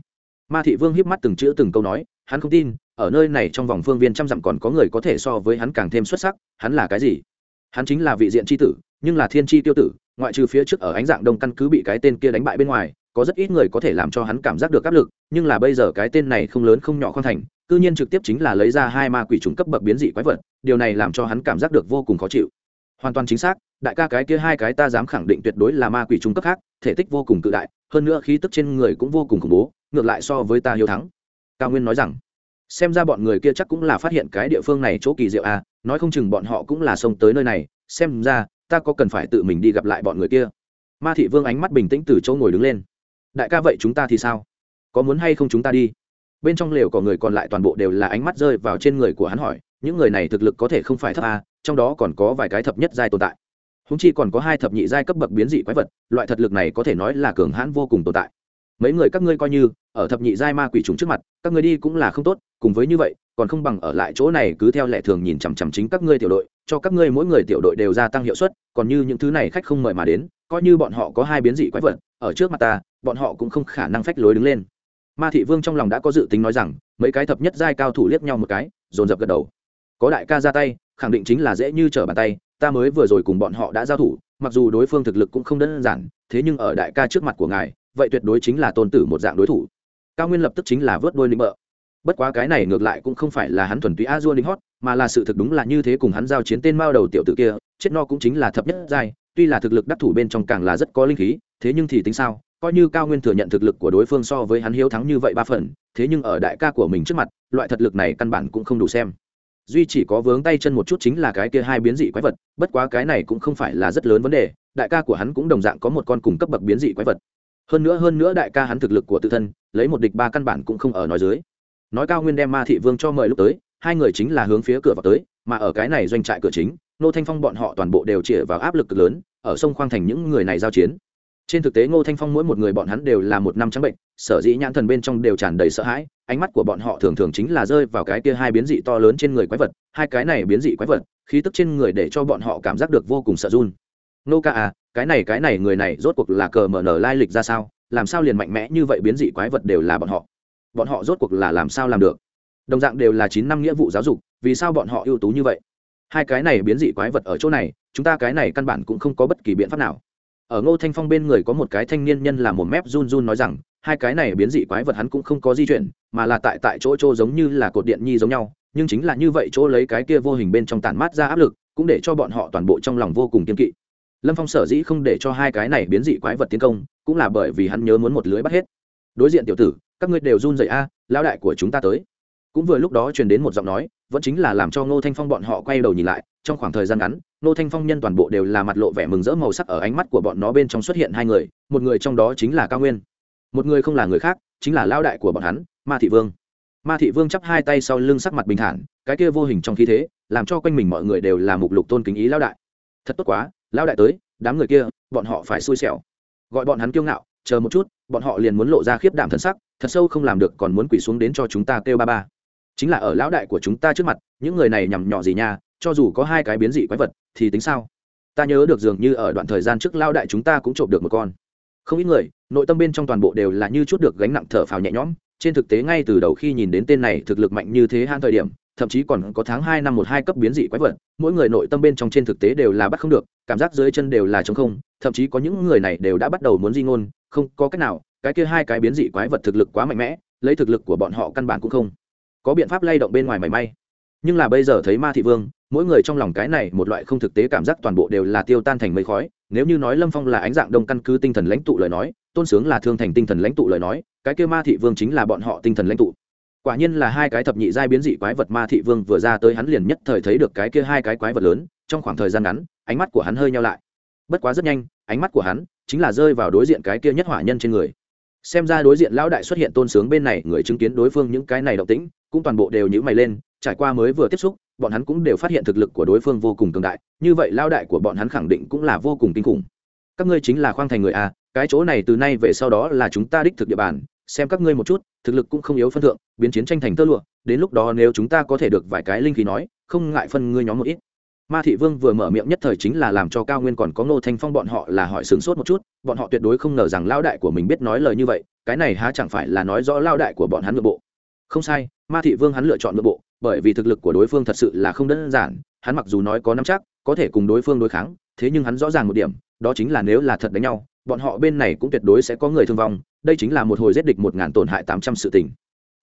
Ma thị vương hiếp mắt từng chữ từng câu nói, hắn không tin ở nơi này trong vòng phương viên trăm dặm còn có người có thể so với hắn càng thêm xuất sắc, hắn là cái gì? Hắn chính là vị diện chi tử, nhưng là thiên tri tiêu tử, ngoại trừ phía trước ở ánh dạng đông căn cứ bị cái tên kia đánh bại bên ngoài, có rất ít người có thể làm cho hắn cảm giác được áp lực, nhưng là bây giờ cái tên này không lớn không nhỏ không thành, cư nhiên trực tiếp chính là lấy ra hai ma quỷ trùng cấp bậc biến dị quái vật, điều này làm cho hắn cảm giác được vô cùng khó chịu. Hoàn toàn chính xác, đại ca cái kia hai cái ta dám khẳng định tuyệt đối là ma quỷ trùng cấp khác, thể tích vô cùng cự đại, hơn nữa khí tức trên người cũng vô cùng khủng bố, ngược lại so với ta hiếu thắng. Cao nguyên nói rằng xem ra bọn người kia chắc cũng là phát hiện cái địa phương này chỗ kỳ diệu à nói không chừng bọn họ cũng là xông tới nơi này, xem ra, ta có cần phải tự mình đi gặp lại bọn người kia. Ma thị vương ánh mắt bình tĩnh từ chỗ ngồi đứng lên. Đại ca vậy chúng ta thì sao? Có muốn hay không chúng ta đi? Bên trong lều có người còn lại toàn bộ đều là ánh mắt rơi vào trên người của hắn hỏi, những người này thực lực có thể không phải thấp à trong đó còn có vài cái thập nhất giai tồn tại. Húng chi còn có hai thập nhị giai cấp bậc biến dị quái vật, loại thật lực này có thể nói là cường hãn vô cùng tồn tại. Mấy người các ngươi coi như ở thập nhị giai ma quỷ trùng trước mặt, các ngươi đi cũng là không tốt, cùng với như vậy, còn không bằng ở lại chỗ này cứ theo lệ thường nhìn chằm chằm chính các ngươi tiểu đội, cho các ngươi mỗi người tiểu đội đều gia tăng hiệu suất, còn như những thứ này khách không mời mà đến, coi như bọn họ có hai biến dị quái vật, ở trước mặt ta, bọn họ cũng không khả năng phách lối đứng lên. Ma thị vương trong lòng đã có dự tính nói rằng, mấy cái thập nhất giai cao thủ liếc nhau một cái, dồn dập gật đầu. Có đại ca ra tay, khẳng định chính là dễ như trở bàn tay, ta mới vừa rồi cùng bọn họ đã giao thủ, mặc dù đối phương thực lực cũng không đơn giản, thế nhưng ở đại ca trước mặt của ngài, vậy tuyệt đối chính là tôn tử một dạng đối thủ cao nguyên lập tức chính là vớt đôi lĩnh mợ bất quá cái này ngược lại cũng không phải là hắn thuần túy a dua linh hót, mà là sự thực đúng là như thế cùng hắn giao chiến tên mao đầu tiểu tử kia, chết no cũng chính là thập nhất giai, tuy là thực lực đắc thủ bên trong càng là rất có linh khí, thế nhưng thì tính sao, coi như cao nguyên thừa nhận thực lực của đối phương so với hắn hiếu thắng như vậy ba phần, thế nhưng ở đại ca của mình trước mặt, loại thật lực này căn bản cũng không đủ xem. Duy chỉ có vướng tay chân một chút chính là cái kia hai biến dị quái vật, bất quá cái này cũng không phải là rất lớn vấn đề, đại ca của hắn cũng đồng dạng có một con cùng cấp bậc biến dị quái vật hơn nữa hơn nữa đại ca hắn thực lực của tự thân, lấy một địch ba căn bản cũng không ở nói dưới. Nói cao nguyên đem ma thị vương cho mời lúc tới, hai người chính là hướng phía cửa vào tới, mà ở cái này doanh trại cửa chính nô thanh phong bọn họ toàn bộ đều chĩa vào áp lực cực lớn, ở sông khoang thành những người này giao chiến. Trên thực tế, ngô thanh phong mỗi một người bọn hắn đều là một năm trắng bệnh, sở dĩ nhãn thần bên trong đều tràn đầy sợ hãi, ánh mắt của bọn họ thường thường chính là rơi vào cái kia hai biến dị to lớn trên người quái vật, hai cái này biến dị quái vật, khí tức trên người để cho bọn họ cảm giác được vô cùng sợ run. Nô ca à cái này cái này người này rốt cuộc là cờ mở nở lai lịch ra sao? Làm sao liền mạnh mẽ như vậy biến dị quái vật đều là bọn họ? Bọn họ rốt cuộc là làm sao làm được? Đồng dạng đều là chín năm nghĩa vụ giáo dục, vì sao bọn họ ưu tú như vậy? Hai cái này biến dị quái vật ở chỗ này, chúng ta cái này căn bản cũng không có bất kỳ biện pháp nào. Ở ngô thanh phong bên người có một cái thanh niên nhân làm một mép run run nói rằng, hai cái này biến dị quái vật hắn cũng không có di chuyển, mà là tại tại chỗ chỗ giống như là cột điện nhi giống nhau, nhưng chính là như vậy chỗ lấy cái kia vô hình bên trong tản mát ra áp lực, cũng để cho bọn họ toàn bộ trong lòng vô cùng kiên kỵ lâm phong sở dĩ không để cho hai cái này biến dị quái vật tiến công cũng là bởi vì hắn nhớ muốn một lưới bắt hết. Đối diện tiểu tử các ngươi đều run dậy a à, lao đại của chúng ta tới. Cũng vừa lúc đó truyền đến một giọng nói vẫn chính là làm cho ngô thanh phong bọn họ quay đầu nhìn lại trong khoảng thời gian ngắn ngô thanh phong nhân toàn bộ đều là mặt lộ vẻ mừng rỡ màu sắc ở ánh mắt của bọn nó bên trong xuất hiện hai người một người trong đó chính là cao nguyên một người không là người khác chính là lao đại của bọn hắn ma thị vương. Ma thị vương chắp hai tay sau lưng sắc mặt bình thản cái kia vô hình trong khí thế làm cho quanh mình mọi người đều là mục lục tôn kính ý lao đại. Thật tốt quá lao đại tới, đám người kia, bọn họ phải xui xẻo. Gọi bọn hắn kiêu ngạo, chờ một chút, bọn họ liền muốn lộ ra khiếp đảm thân sắc, thật sâu không làm được còn muốn quỳ xuống đến cho chúng ta kêu ba ba. Chính là ở lão đại của chúng ta trước mặt, những người này nhằm nhỏ gì nha, cho dù có hai cái biến dị quái vật, thì tính sao? Ta nhớ được dường như ở đoạn thời gian trước lao đại chúng ta cũng trộm được một con. Không ít người, nội tâm bên trong toàn bộ đều là như chút được gánh nặng thở phào nhẹ nhõm, trên thực tế ngay từ đầu khi nhìn đến tên này thực lực mạnh như thế han thời điểm thậm chí còn có tháng hai năm một hai cấp biến dị quái vật, mỗi người nội tâm bên trong trên thực tế đều là bắt không được, cảm giác dưới chân đều là trống không, thậm chí có những người này đều đã bắt đầu muốn di ngôn, không có cách nào, cái kia hai cái biến dị quái vật thực lực quá mạnh mẽ, lấy thực lực của bọn họ căn bản cũng không có biện pháp lay động bên ngoài mảy may. Nhưng là bây giờ thấy ma thị vương, mỗi người trong lòng cái này một loại không thực tế cảm giác toàn bộ đều là tiêu tan thành mây khói, nếu như nói lâm phong là ánh dạng đông căn cứ tinh thần lãnh tụ lời nói, tôn sướng là thương thành tinh thần lãnh tụ lời nói, cái kia ma thị vương chính là bọn họ tinh thần lãnh tụ quả nhiên là hai cái thập nhị giai biến dị quái vật ma thị vương vừa ra tới hắn liền nhất thời thấy được cái kia hai cái quái vật lớn, trong khoảng thời gian ngắn, ánh mắt của hắn hơi nhau lại. Bất quá rất nhanh, ánh mắt của hắn chính là rơi vào đối diện cái kia nhất hỏa nhân trên người. Xem ra đối diện lão đại xuất hiện tôn sướng bên này, người chứng kiến đối phương những cái này động tĩnh, cũng toàn bộ đều nhữ mày lên, trải qua mới vừa tiếp xúc, bọn hắn cũng đều phát hiện thực lực của đối phương vô cùng cường đại, như vậy lao đại của bọn hắn khẳng định cũng là vô cùng kinh khủng. Các ngươi chính là khoang thành người a, cái chỗ này từ nay về sau đó là chúng ta đích thực địa bàn, xem các ngươi một chút, thực lực cũng không yếu phân thượng biến chiến tranh thành tơ lụa, đến lúc đó nếu chúng ta có thể được vài cái linh khí nói, không ngại phân ngươi nhóm một ít. Ma thị vương vừa mở miệng nhất thời chính là làm cho cao nguyên còn có ngô thanh phong bọn họ là hỏi sướng sốt một chút, bọn họ tuyệt đối không ngờ rằng lao đại của mình biết nói lời như vậy, cái này há chẳng phải là nói rõ lao đại của bọn hắn nội bộ. Không sai, ma thị vương hắn lựa chọn nội bộ, bởi vì thực lực của đối phương thật sự là không đơn giản, hắn mặc dù nói có năm chắc, có thể cùng đối phương đối kháng, thế nhưng hắn rõ ràng một điểm, đó chính là nếu là thật đánh nhau, bọn họ bên này cũng tuyệt đối sẽ có người thương vong, đây chính là một hồi giết địch một ngàn tổn hại tám trăm sự tình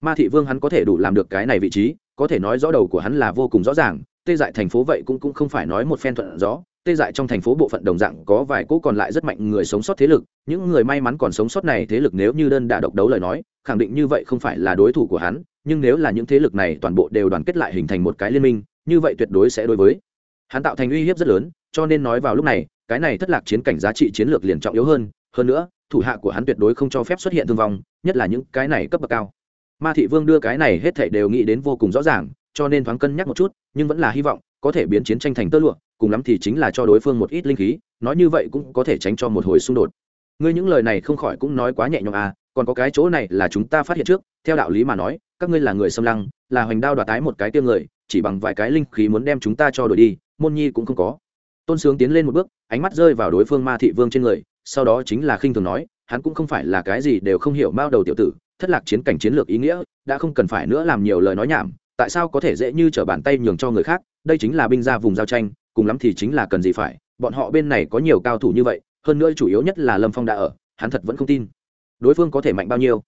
ma thị vương hắn có thể đủ làm được cái này vị trí, có thể nói rõ đầu của hắn là vô cùng rõ ràng, tê dại thành phố vậy cũng cũng không phải nói một phen thuận gió, tê dại trong thành phố bộ phận đồng dạng có vài cỗ còn lại rất mạnh người sống sót thế lực, những người may mắn còn sống sót này thế lực nếu như đơn đả độc đấu lời nói, khẳng định như vậy không phải là đối thủ của hắn, nhưng nếu là những thế lực này toàn bộ đều đoàn kết lại hình thành một cái liên minh, như vậy tuyệt đối sẽ đối với hắn tạo thành uy hiếp rất lớn, cho nên nói vào lúc này, cái này thất lạc chiến cảnh giá trị chiến lược liền trọng yếu hơn hơn nữa, thủ hạ của hắn tuyệt đối không cho phép xuất hiện thương vong, nhất là những cái này cấp bậc cao ma thị vương đưa cái này hết thảy đều nghĩ đến vô cùng rõ ràng, cho nên thoáng cân nhắc một chút, nhưng vẫn là hy vọng, có thể biến chiến tranh thành tơ lụa, cùng lắm thì chính là cho đối phương một ít linh khí, nói như vậy cũng có thể tránh cho một hồi xung đột. Ngươi những lời này không khỏi cũng nói quá nhẹ nhõm à còn có cái chỗ này là chúng ta phát hiện trước, theo đạo lý mà nói, các ngươi là người xâm lăng, là hoành đao đoạt tái một cái tiêu người, chỉ bằng vài cái linh khí muốn đem chúng ta cho đổi đi, môn nhi cũng không có. Tôn sướng tiến lên một bước, ánh mắt rơi vào đối phương ma thị vương trên người, sau đó chính là khinh thường nói, hắn cũng không phải là cái gì đều không hiểu mao đầu tiểu tử thất lạc chiến cảnh chiến lược ý nghĩa, đã không cần phải nữa làm nhiều lời nói nhảm, tại sao có thể dễ như t bàn tay nhường cho người khác, đây chính là binh ra vùng giao tranh, cùng lắm thì chính là cần gì phải, bọn họ bên này có nhiều cao thủ như vậy, hơn nữa chủ yếu nhất là lâm phong đã ở, hắn thật vẫn không tin. Đối phương có thể mạnh bao nhiêu?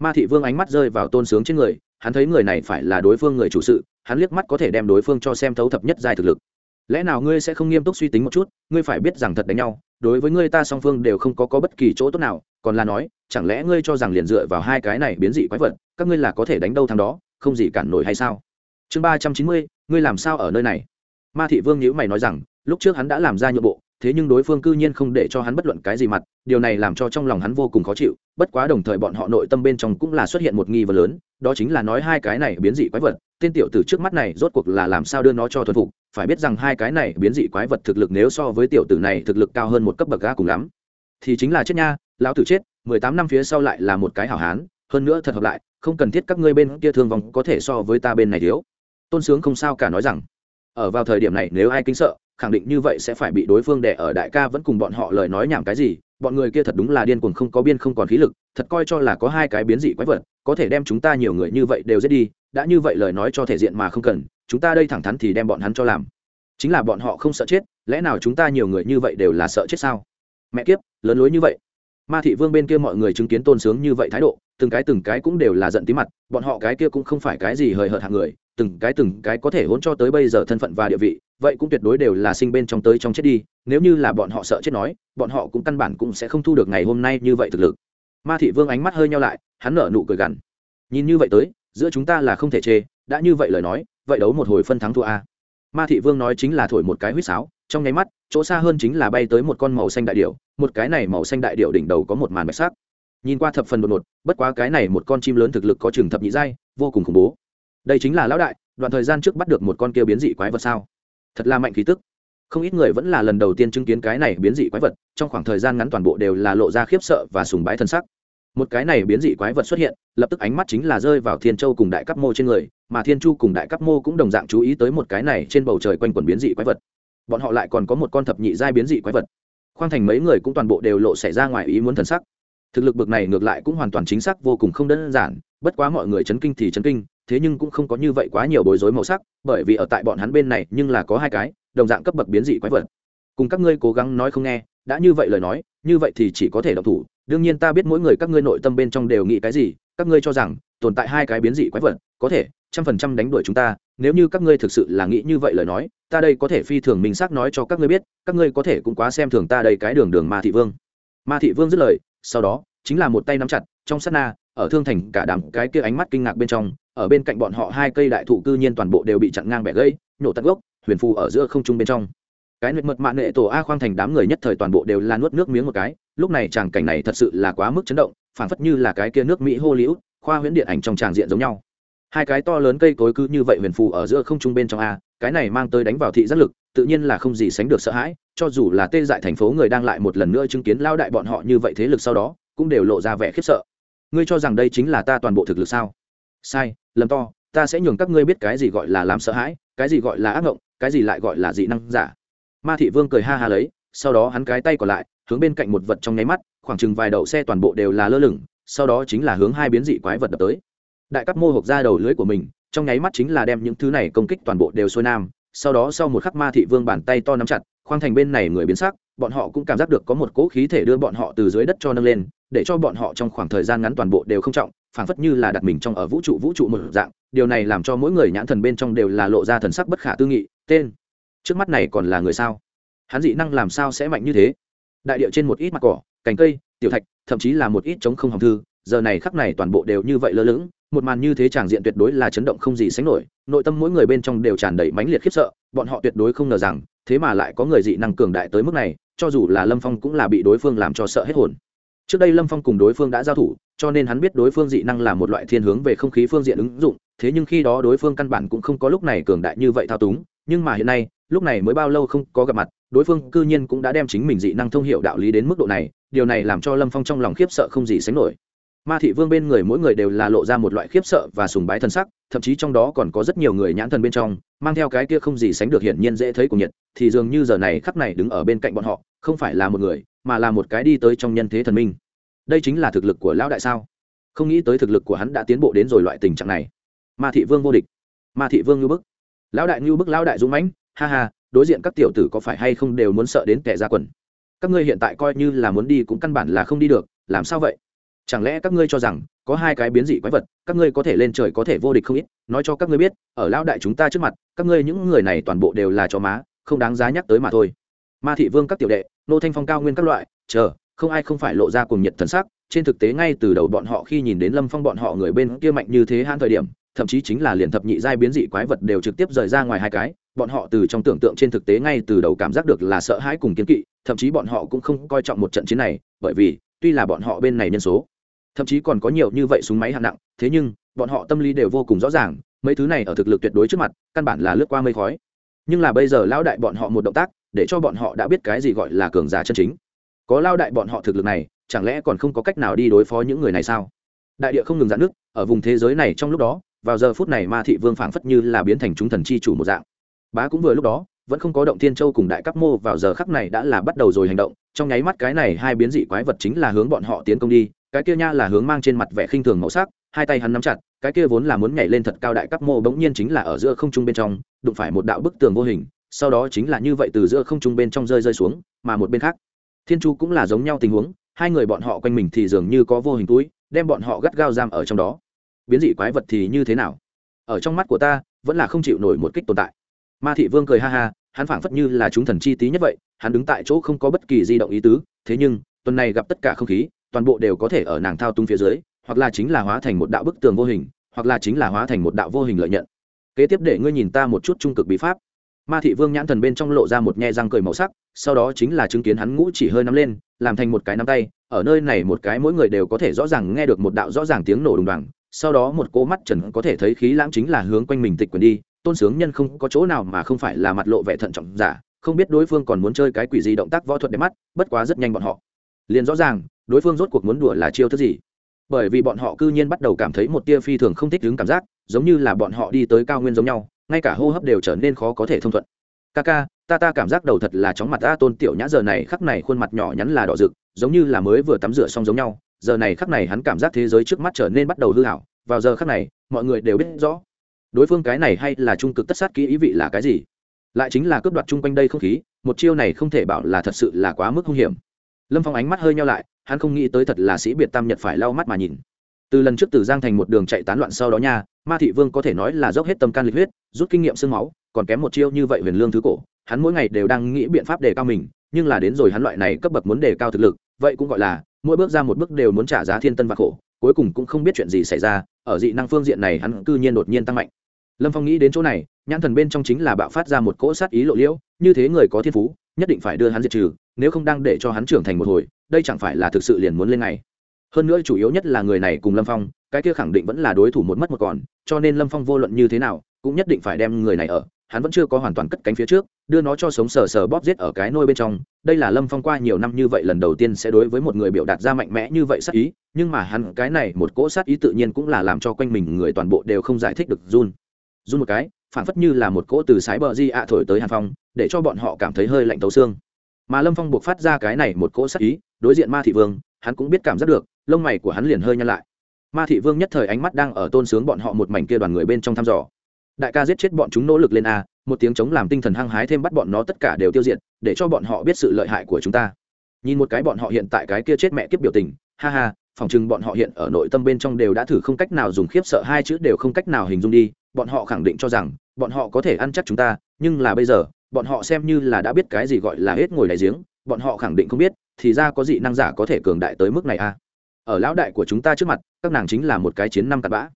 Ma thị vương ánh mắt rơi vào tôn sướng trên người, hắn thấy người này phải là đối phương người chủ sự, hắn liếc mắt có thể đem đối phương cho xem thấu thập nhất giai thực lực. Lẽ nào ngươi sẽ không nghiêm túc suy tính một chút, ngươi phải biết rằng thật đánh nhau đối với ngươi ta song phương đều không có, có bất kỳ chỗ tốt nào còn là nói chẳng lẽ ngươi cho rằng liền dựa vào hai cái này biến dị quái vật các ngươi là có thể đánh đâu thằng đó không gì cản nổi hay sao? Chương ba trăm chín mươi ngươi làm sao ở nơi này? Ma thị vương nhữ mày nói rằng lúc trước hắn đã làm ra nhượng bộ thế nhưng đối phương cư nhiên không để cho hắn bất luận cái gì mặt điều này làm cho trong lòng hắn vô cùng khó chịu bất quá đồng thời bọn họ nội tâm bên trong cũng là xuất hiện một nghi vấn lớn đó chính là nói hai cái này biến dị quái vật tên tiểu tử trước mắt này rốt cuộc là làm sao đưa nó cho thuần phục phải biết rằng hai cái này biến dị quái vật thực lực nếu so với tiểu tử này thực lực cao hơn một cấp bậc ga cùng lắm. Thì chính là chết nha, lão tử chết, mười tám năm phía sau lại là một cái hảo hán, hơn nữa thật hợp lại, không cần thiết các ngươi bên kia thương vong có thể so với ta bên này thiếu. Tôn sướng không sao cả nói rằng, ở vào thời điểm này nếu ai kính sợ, khẳng định như vậy sẽ phải bị đối phương đẻ ở đại ca vẫn cùng bọn họ lời nói nhảm cái gì, bọn người kia thật đúng là điên cuồng không có biên không còn khí lực, thật coi cho là có hai cái biến dị quái vật, có thể đem chúng ta nhiều người như vậy đều giết đi, đã như vậy lời nói cho thể diện mà không cần chúng ta đây thẳng thắn thì đem bọn hắn cho làm. Chính là bọn họ không sợ chết, lẽ nào chúng ta nhiều người như vậy đều là sợ chết sao? Mẹ kiếp, lớn lối như vậy. Ma thị vương bên kia mọi người chứng kiến tôn sướng như vậy thái độ, từng cái từng cái cũng đều là giận tí mặt, bọn họ cái kia cũng không phải cái gì hời hợt hạng người, từng cái từng cái có thể hôn cho tới bây giờ thân phận và địa vị, vậy cũng tuyệt đối đều là sinh bên trong tới trong chết đi, nếu như là bọn họ sợ chết nói, bọn họ cũng căn bản cũng sẽ không thu được ngày hôm nay như vậy thực lực. Ma thị vương ánh mắt hơi nhau lại, hắn nở nụ cười gằn. Nhìn như vậy tới, giữa chúng ta là không thể chê, đã như vậy lời nói vậy đấu một hồi phân thắng thua a. Ma thị vương nói chính là thổi một cái huýt sáo, trong nháy mắt, chỗ xa hơn chính là bay tới một con màu xanh đại điệu một cái này màu xanh đại điệu đỉnh đầu có một màn bạch sắc. Nhìn qua thập phần đột ngột, bất quá cái này một con chim lớn thực lực có chừng thập nhị giai, vô cùng khủng bố. Đây chính là lão đại, đoạn thời gian trước bắt được một con kia biến dị quái vật sao? Thật là mạnh khí tức. Không ít người vẫn là lần đầu tiên chứng kiến cái này biến dị quái vật, trong khoảng thời gian ngắn toàn bộ đều là lộ ra khiếp sợ và sùng bái thân sắc một cái này biến dị quái vật xuất hiện, lập tức ánh mắt chính là rơi vào thiên châu cùng đại cấp mô trên người, mà thiên chu cùng đại cấp mô cũng đồng dạng chú ý tới một cái này trên bầu trời quanh quần biến dị quái vật. Bọn họ lại còn có một con thập nhị giai biến dị quái vật. Khoang thành mấy người cũng toàn bộ đều lộ xảy ra ngoài ý muốn thần sắc. Thực lực bực này ngược lại cũng hoàn toàn chính xác vô cùng không đơn giản, bất quá mọi người chấn kinh thì chấn kinh, thế nhưng cũng không có như vậy quá nhiều bối rối màu sắc, bởi vì ở tại bọn hắn bên này nhưng là có hai cái, đồng dạng cấp bậc biến dị quái vật. Cùng các ngươi cố gắng nói không nghe, đã như vậy lời nói, như vậy thì chỉ có thể độc thủ đương nhiên ta biết mỗi người các ngươi nội tâm bên trong đều nghĩ cái gì, các ngươi cho rằng tồn tại hai cái biến dị quái vật, có thể trăm phần trăm đánh đuổi chúng ta, nếu như các ngươi thực sự là nghĩ như vậy lời nói, ta đây có thể phi thường mình xác nói cho các ngươi biết, các ngươi có thể cũng quá xem thường ta đây cái đường đường ma thị vương. Ma thị vương dứt lời, sau đó chính là một tay nắm chặt trong sát na, ở thương thành cả đám cái kia ánh mắt kinh ngạc bên trong, ở bên cạnh bọn họ hai cây đại thụ cư nhiên toàn bộ đều bị chặn ngang bẻ gãy nhổ tận gốc, huyền phù ở giữa không trung bên trong. Cái nguyệt mật mạng nghệ tổ a khoang thành đám người nhất thời toàn bộ đều là nuốt nước miếng một cái lúc này tràng cảnh này thật sự là quá mức chấn động, phảng phất như là cái kia nước mỹ hollywood, khoa huyễn điện ảnh trong tràng diện giống nhau. Hai cái to lớn cây cối cứ như vậy huyền phù ở giữa không trung bên trong a, cái này mang tới đánh vào thị giác lực, tự nhiên là không gì sánh được sợ hãi, cho dù là tê dại thành phố người đang lại một lần nữa chứng kiến lao đại bọn họ như vậy thế lực sau đó, cũng đều lộ ra vẻ khiếp sợ. Ngươi cho rằng đây chính là ta toàn bộ thực lực sao? Sai, lầm to, ta sẽ nhường các ngươi biết cái gì gọi là làm sợ hãi, cái gì gọi là ác ngộng, cái gì lại gọi là dị năng giả. Ma thị vương cười ha ha lấy, sau đó hắn cái tay còn lại hướng bên cạnh một vật trong nháy mắt, khoảng chừng vài đậu xe toàn bộ đều là lơ lửng, sau đó chính là hướng hai biến dị quái vật đập tới. Đại cấp mô hộp ra đầu lưới của mình, trong nháy mắt chính là đem những thứ này công kích toàn bộ đều xuôi nam, sau đó sau một khắc ma thị vương bàn tay to nắm chặt, khoang thành bên này người biến sắc, bọn họ cũng cảm giác được có một cỗ khí thể đưa bọn họ từ dưới đất cho nâng lên, để cho bọn họ trong khoảng thời gian ngắn toàn bộ đều không trọng, phảng phất như là đặt mình trong ở vũ trụ vũ trụ một dạng, điều này làm cho mỗi người nhãn thần bên trong đều là lộ ra thần sắc bất khả tư nghị, tên, trước mắt này còn là người sao? Hắn dị năng làm sao sẽ mạnh như thế? Đại địa trên một ít mặt cỏ, cành cây, tiểu thạch, thậm chí là một ít trống không hòng thư. Giờ này khắc này toàn bộ đều như vậy lơ lửng. Một màn như thế tràng diện tuyệt đối là chấn động không gì sánh nổi. Nội tâm mỗi người bên trong đều tràn đầy mãnh liệt khiếp sợ. Bọn họ tuyệt đối không ngờ rằng, thế mà lại có người dị năng cường đại tới mức này, cho dù là lâm phong cũng là bị đối phương làm cho sợ hết hồn. Trước đây lâm phong cùng đối phương đã giao thủ, cho nên hắn biết đối phương dị năng là một loại thiên hướng về không khí phương diện ứng dụng. Thế nhưng khi đó đối phương căn bản cũng không có lúc này cường đại như vậy thao túng. Nhưng mà hiện nay, lúc này mới bao lâu không có gặp mặt đối phương cư nhiên cũng đã đem chính mình dị năng thông hiểu đạo lý đến mức độ này, điều này làm cho lâm phong trong lòng khiếp sợ không gì sánh nổi. Ma thị vương bên người mỗi người đều là lộ ra một loại khiếp sợ và sùng bái thần sắc, thậm chí trong đó còn có rất nhiều người nhãn thần bên trong, mang theo cái kia không gì sánh được hiển nhiên dễ thấy của nhiệt, thì dường như giờ này khắp này đứng ở bên cạnh bọn họ, không phải là một người, mà là một cái đi tới trong nhân thế thần minh. Đây chính là thực lực của lão đại sao? Không nghĩ tới thực lực của hắn đã tiến bộ đến rồi loại tình trạng này. Ma thị vương vô địch. Ma thị vương ngưu bức. Lão đại ngưu bức, lão đại dũng mãnh. Ha ha đối diện các tiểu tử có phải hay không đều muốn sợ đến kẻ ra quần? Các ngươi hiện tại coi như là muốn đi cũng căn bản là không đi được, làm sao vậy? Chẳng lẽ các ngươi cho rằng có hai cái biến dị quái vật, các ngươi có thể lên trời có thể vô địch không ít? Nói cho các ngươi biết, ở lão đại chúng ta trước mặt, các ngươi những người này toàn bộ đều là chó má, không đáng giá nhắc tới mà thôi. Ma thị vương các tiểu đệ, nô thanh phong cao nguyên các loại, chờ, không ai không phải lộ ra cùng nhiệt thần sắc, trên thực tế ngay từ đầu bọn họ khi nhìn đến lâm phong bọn họ người bên kia mạnh như thế hãn thời điểm, thậm chí chính là liền thập nhị giai biến dị quái vật đều trực tiếp rời ra ngoài hai cái bọn họ từ trong tưởng tượng trên thực tế ngay từ đầu cảm giác được là sợ hãi cùng kiến kỵ, thậm chí bọn họ cũng không coi trọng một trận chiến này, bởi vì, tuy là bọn họ bên này nhân số, thậm chí còn có nhiều như vậy súng máy hạng nặng, thế nhưng, bọn họ tâm lý đều vô cùng rõ ràng, mấy thứ này ở thực lực tuyệt đối trước mặt, căn bản là lướt qua mây khói. Nhưng là bây giờ lao đại bọn họ một động tác, để cho bọn họ đã biết cái gì gọi là cường giả chân chính. Có lao đại bọn họ thực lực này, chẳng lẽ còn không có cách nào đi đối phó những người này sao? Đại địa không ngừng giãn nước ở vùng thế giới này trong lúc đó, vào giờ phút này ma thị vương phảng phất như là biến thành chúng thần chi chủ một dạng bá cũng vừa lúc đó, vẫn không có động thiên châu cùng đại cấp mô vào giờ khắc này đã là bắt đầu rồi hành động, trong nháy mắt cái này hai biến dị quái vật chính là hướng bọn họ tiến công đi, cái kia nha là hướng mang trên mặt vẻ khinh thường màu sắc, hai tay hắn nắm chặt, cái kia vốn là muốn nhảy lên thật cao đại cấp mô bỗng nhiên chính là ở giữa không trung bên trong, đụng phải một đạo bức tường vô hình, sau đó chính là như vậy từ giữa không trung bên trong rơi rơi xuống, mà một bên khác, thiên chu cũng là giống nhau tình huống, hai người bọn họ quanh mình thì dường như có vô hình túi, đem bọn họ gắt gao giam ở trong đó. Biến dị quái vật thì như thế nào? Ở trong mắt của ta, vẫn là không chịu nổi một kích tồn tại ma thị vương cười ha ha, hắn phảng phất như là chúng thần chi tí nhất vậy, hắn đứng tại chỗ không có bất kỳ di động ý tứ, thế nhưng, tuần này gặp tất cả không khí, toàn bộ đều có thể ở nàng thao túng phía dưới, hoặc là chính là hóa thành một đạo bức tường vô hình, hoặc là chính là hóa thành một đạo vô hình lợi nhận. Kế tiếp để ngươi nhìn ta một chút trung cực bí pháp. Ma thị vương nhãn thần bên trong lộ ra một nhe răng cười màu sắc, sau đó chính là chứng kiến hắn ngũ chỉ hơi nắm lên, làm thành một cái nắm tay, ở nơi này một cái mỗi người đều có thể rõ ràng nghe được một đạo rõ ràng tiếng nổ đùng đoàng, sau đó một cô mắt trần có thể thấy khí lãng chính là hướng quanh mình tịch quyền đi tôn sướng nhân không có chỗ nào mà không phải là mặt lộ vẻ thận trọng giả, không biết đối phương còn muốn chơi cái quỷ gì động tác võ thuật đẹp mắt, bất quá rất nhanh bọn họ. Liền rõ ràng, đối phương rốt cuộc muốn đùa là chiêu thức gì. Bởi vì bọn họ cư nhiên bắt đầu cảm thấy một tia phi thường không thích đứng cảm giác, giống như là bọn họ đi tới cao nguyên giống nhau, ngay cả hô hấp đều trở nên khó có thể thông thuận. Ca ca ta ta cảm giác đầu thật là chóng mặt ta, tôn tiểu nhã giờ này khắc này khuôn mặt nhỏ nhắn là đỏ rực, giống như là mới vừa tắm rửa xong giống nhau. Giờ này khắc này hắn cảm giác thế giới trước mắt trở nên bắt đầu hư hảo. Vào giờ khắc này, mọi người đều biết rõ đối phương cái này hay là trung cực tất sát kỹ ý vị là cái gì? Lại chính là cướp đoạt chung quanh đây không khí, một chiêu này không thể bảo là thật sự là quá mức hung hiểm. Lâm phong ánh mắt hơi nhau lại, hắn không nghĩ tới thật là sĩ biệt tam nhật phải lau mắt mà nhìn. Từ lần trước từ giang thành một đường chạy tán loạn sau đó nha, ma thị vương có thể nói là dốc hết tâm can lịch huyết, rút kinh nghiệm sương máu, còn kém một chiêu như vậy huyền lương thứ cổ, hắn mỗi ngày đều đang nghĩ biện pháp đề cao mình, nhưng là đến rồi hắn loại này cấp bậc muốn đề cao thực lực, vậy cũng gọi là, mỗi bước ra một bước đều muốn trả giá thiên tân và khổ, cuối cùng cũng không biết chuyện gì xảy ra, ở dị năng phương diện này hắn cư nhiên đột nhiên tăng mạnh lâm phong nghĩ đến chỗ này, nhãn thần bên trong chính là bạo phát ra một cỗ sát ý lộ liễu, như thế người có thiên phú, nhất định phải đưa hắn diệt trừ, nếu không đang để cho hắn trưởng thành một hồi, đây chẳng phải là thực sự liền muốn lên này. hơn nữa chủ yếu nhất là người này cùng lâm phong, cái kia khẳng định vẫn là đối thủ một mất một còn, cho nên lâm phong vô luận như thế nào, cũng nhất định phải đem người này ở, hắn vẫn chưa có hoàn toàn cất cánh phía trước, đưa nó cho sống sờ sờ bóp giết ở cái nôi bên trong đây là lâm phong qua nhiều năm như vậy lần đầu tiên sẽ đối với một người biểu đạt ra mạnh mẽ như vậy sát ý, nhưng mà hắn cái này một cỗ sát ý tự nhiên cũng là làm cho quanh mình người toàn bộ đều không giải thích được run run một cái phản phất như là một cỗ từ sái bờ di ạ thổi tới hàn phong, để cho bọn họ cảm thấy hơi lạnh tấu xương. Mà lâm phong buộc phát ra cái này một cỗ sát ý, đối diện ma thị vương, hắn cũng biết cảm giác được, lông mày của hắn liền hơi nhăn lại. Ma thị vương nhất thời ánh mắt đang ở tôn sướng bọn họ một mảnh kia đoàn người bên trong thăm dò. Đại ca giết chết bọn chúng nỗ lực lên a, một tiếng chống làm tinh thần hăng hái thêm bắt bọn nó tất cả đều tiêu diệt, để cho bọn họ biết sự lợi hại của chúng ta. Nhìn một cái bọn họ hiện tại cái kia chết mẹ kiếp biểu tình, ha ha, phòng chừng bọn họ hiện ở nội tâm bên trong đều đã thử không cách nào dùng khiếp sợ hai chữ đều không cách nào hình dung đi bọn họ khẳng định cho rằng, bọn họ có thể ăn chắc chúng ta, nhưng là bây giờ, bọn họ xem như là đã biết cái gì gọi là hết ngồi đại giếng, bọn họ khẳng định không biết, thì ra có dị năng giả có thể cường đại tới mức này à? Ở lão đại của chúng ta trước mặt, các nàng chính là một cái chiến năm cặn bã.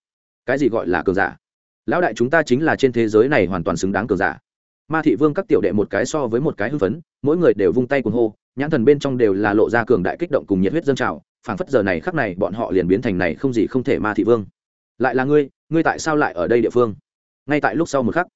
Cái gì gọi là cường giả? Lão đại chúng ta chính là trên thế giới này hoàn toàn xứng đáng cường giả. Ma thị vương các tiểu đệ một cái so với một cái hưng phấn, mỗi người đều vung tay cuồng hô, nhãn thần bên trong đều là lộ ra cường đại kích động cùng nhiệt huyết dân trào, phảng phất giờ này khắc này bọn họ liền biến thành này không gì không thể ma thị vương. Lại là ngươi ngươi tại sao lại ở đây địa phương? Ngay tại lúc sau một khắc,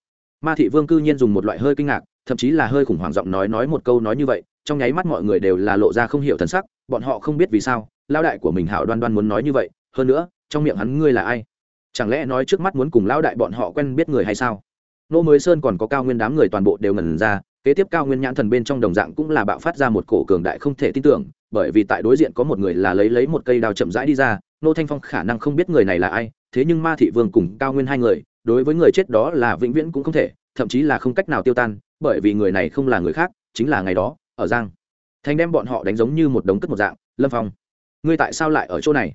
ma thị vương cư nhiên dùng một loại hơi kinh ngạc, thậm chí là hơi khủng hoảng giọng nói nói một câu nói như vậy, trong nháy mắt mọi người đều là lộ ra không hiểu thần sắc, bọn họ không biết vì sao lao đại của mình hảo đoan đoan muốn nói như vậy, hơn nữa, trong miệng hắn ngươi là ai? Chẳng lẽ nói trước mắt muốn cùng lao đại bọn họ quen biết người hay sao? Nô mới sơn còn có cao nguyên đám người toàn bộ đều ngẩn ra, kế tiếp cao nguyên nhãn thần bên trong đồng dạng cũng là bạo phát ra một cổ cường đại không thể tin tưởng, bởi vì tại đối diện có một người là lấy lấy một cây đao chậm rãi đi ra, nô thanh phong khả năng không biết người này là ai thế nhưng ma thị vương cùng cao nguyên hai người, đối với người chết đó là vĩnh viễn cũng không thể, thậm chí là không cách nào tiêu tan, bởi vì người này không là người khác, chính là ngày đó, ở giang. Thành đem bọn họ đánh giống như một đống cất một dạng, lâm phong. Ngươi tại sao lại ở chỗ này?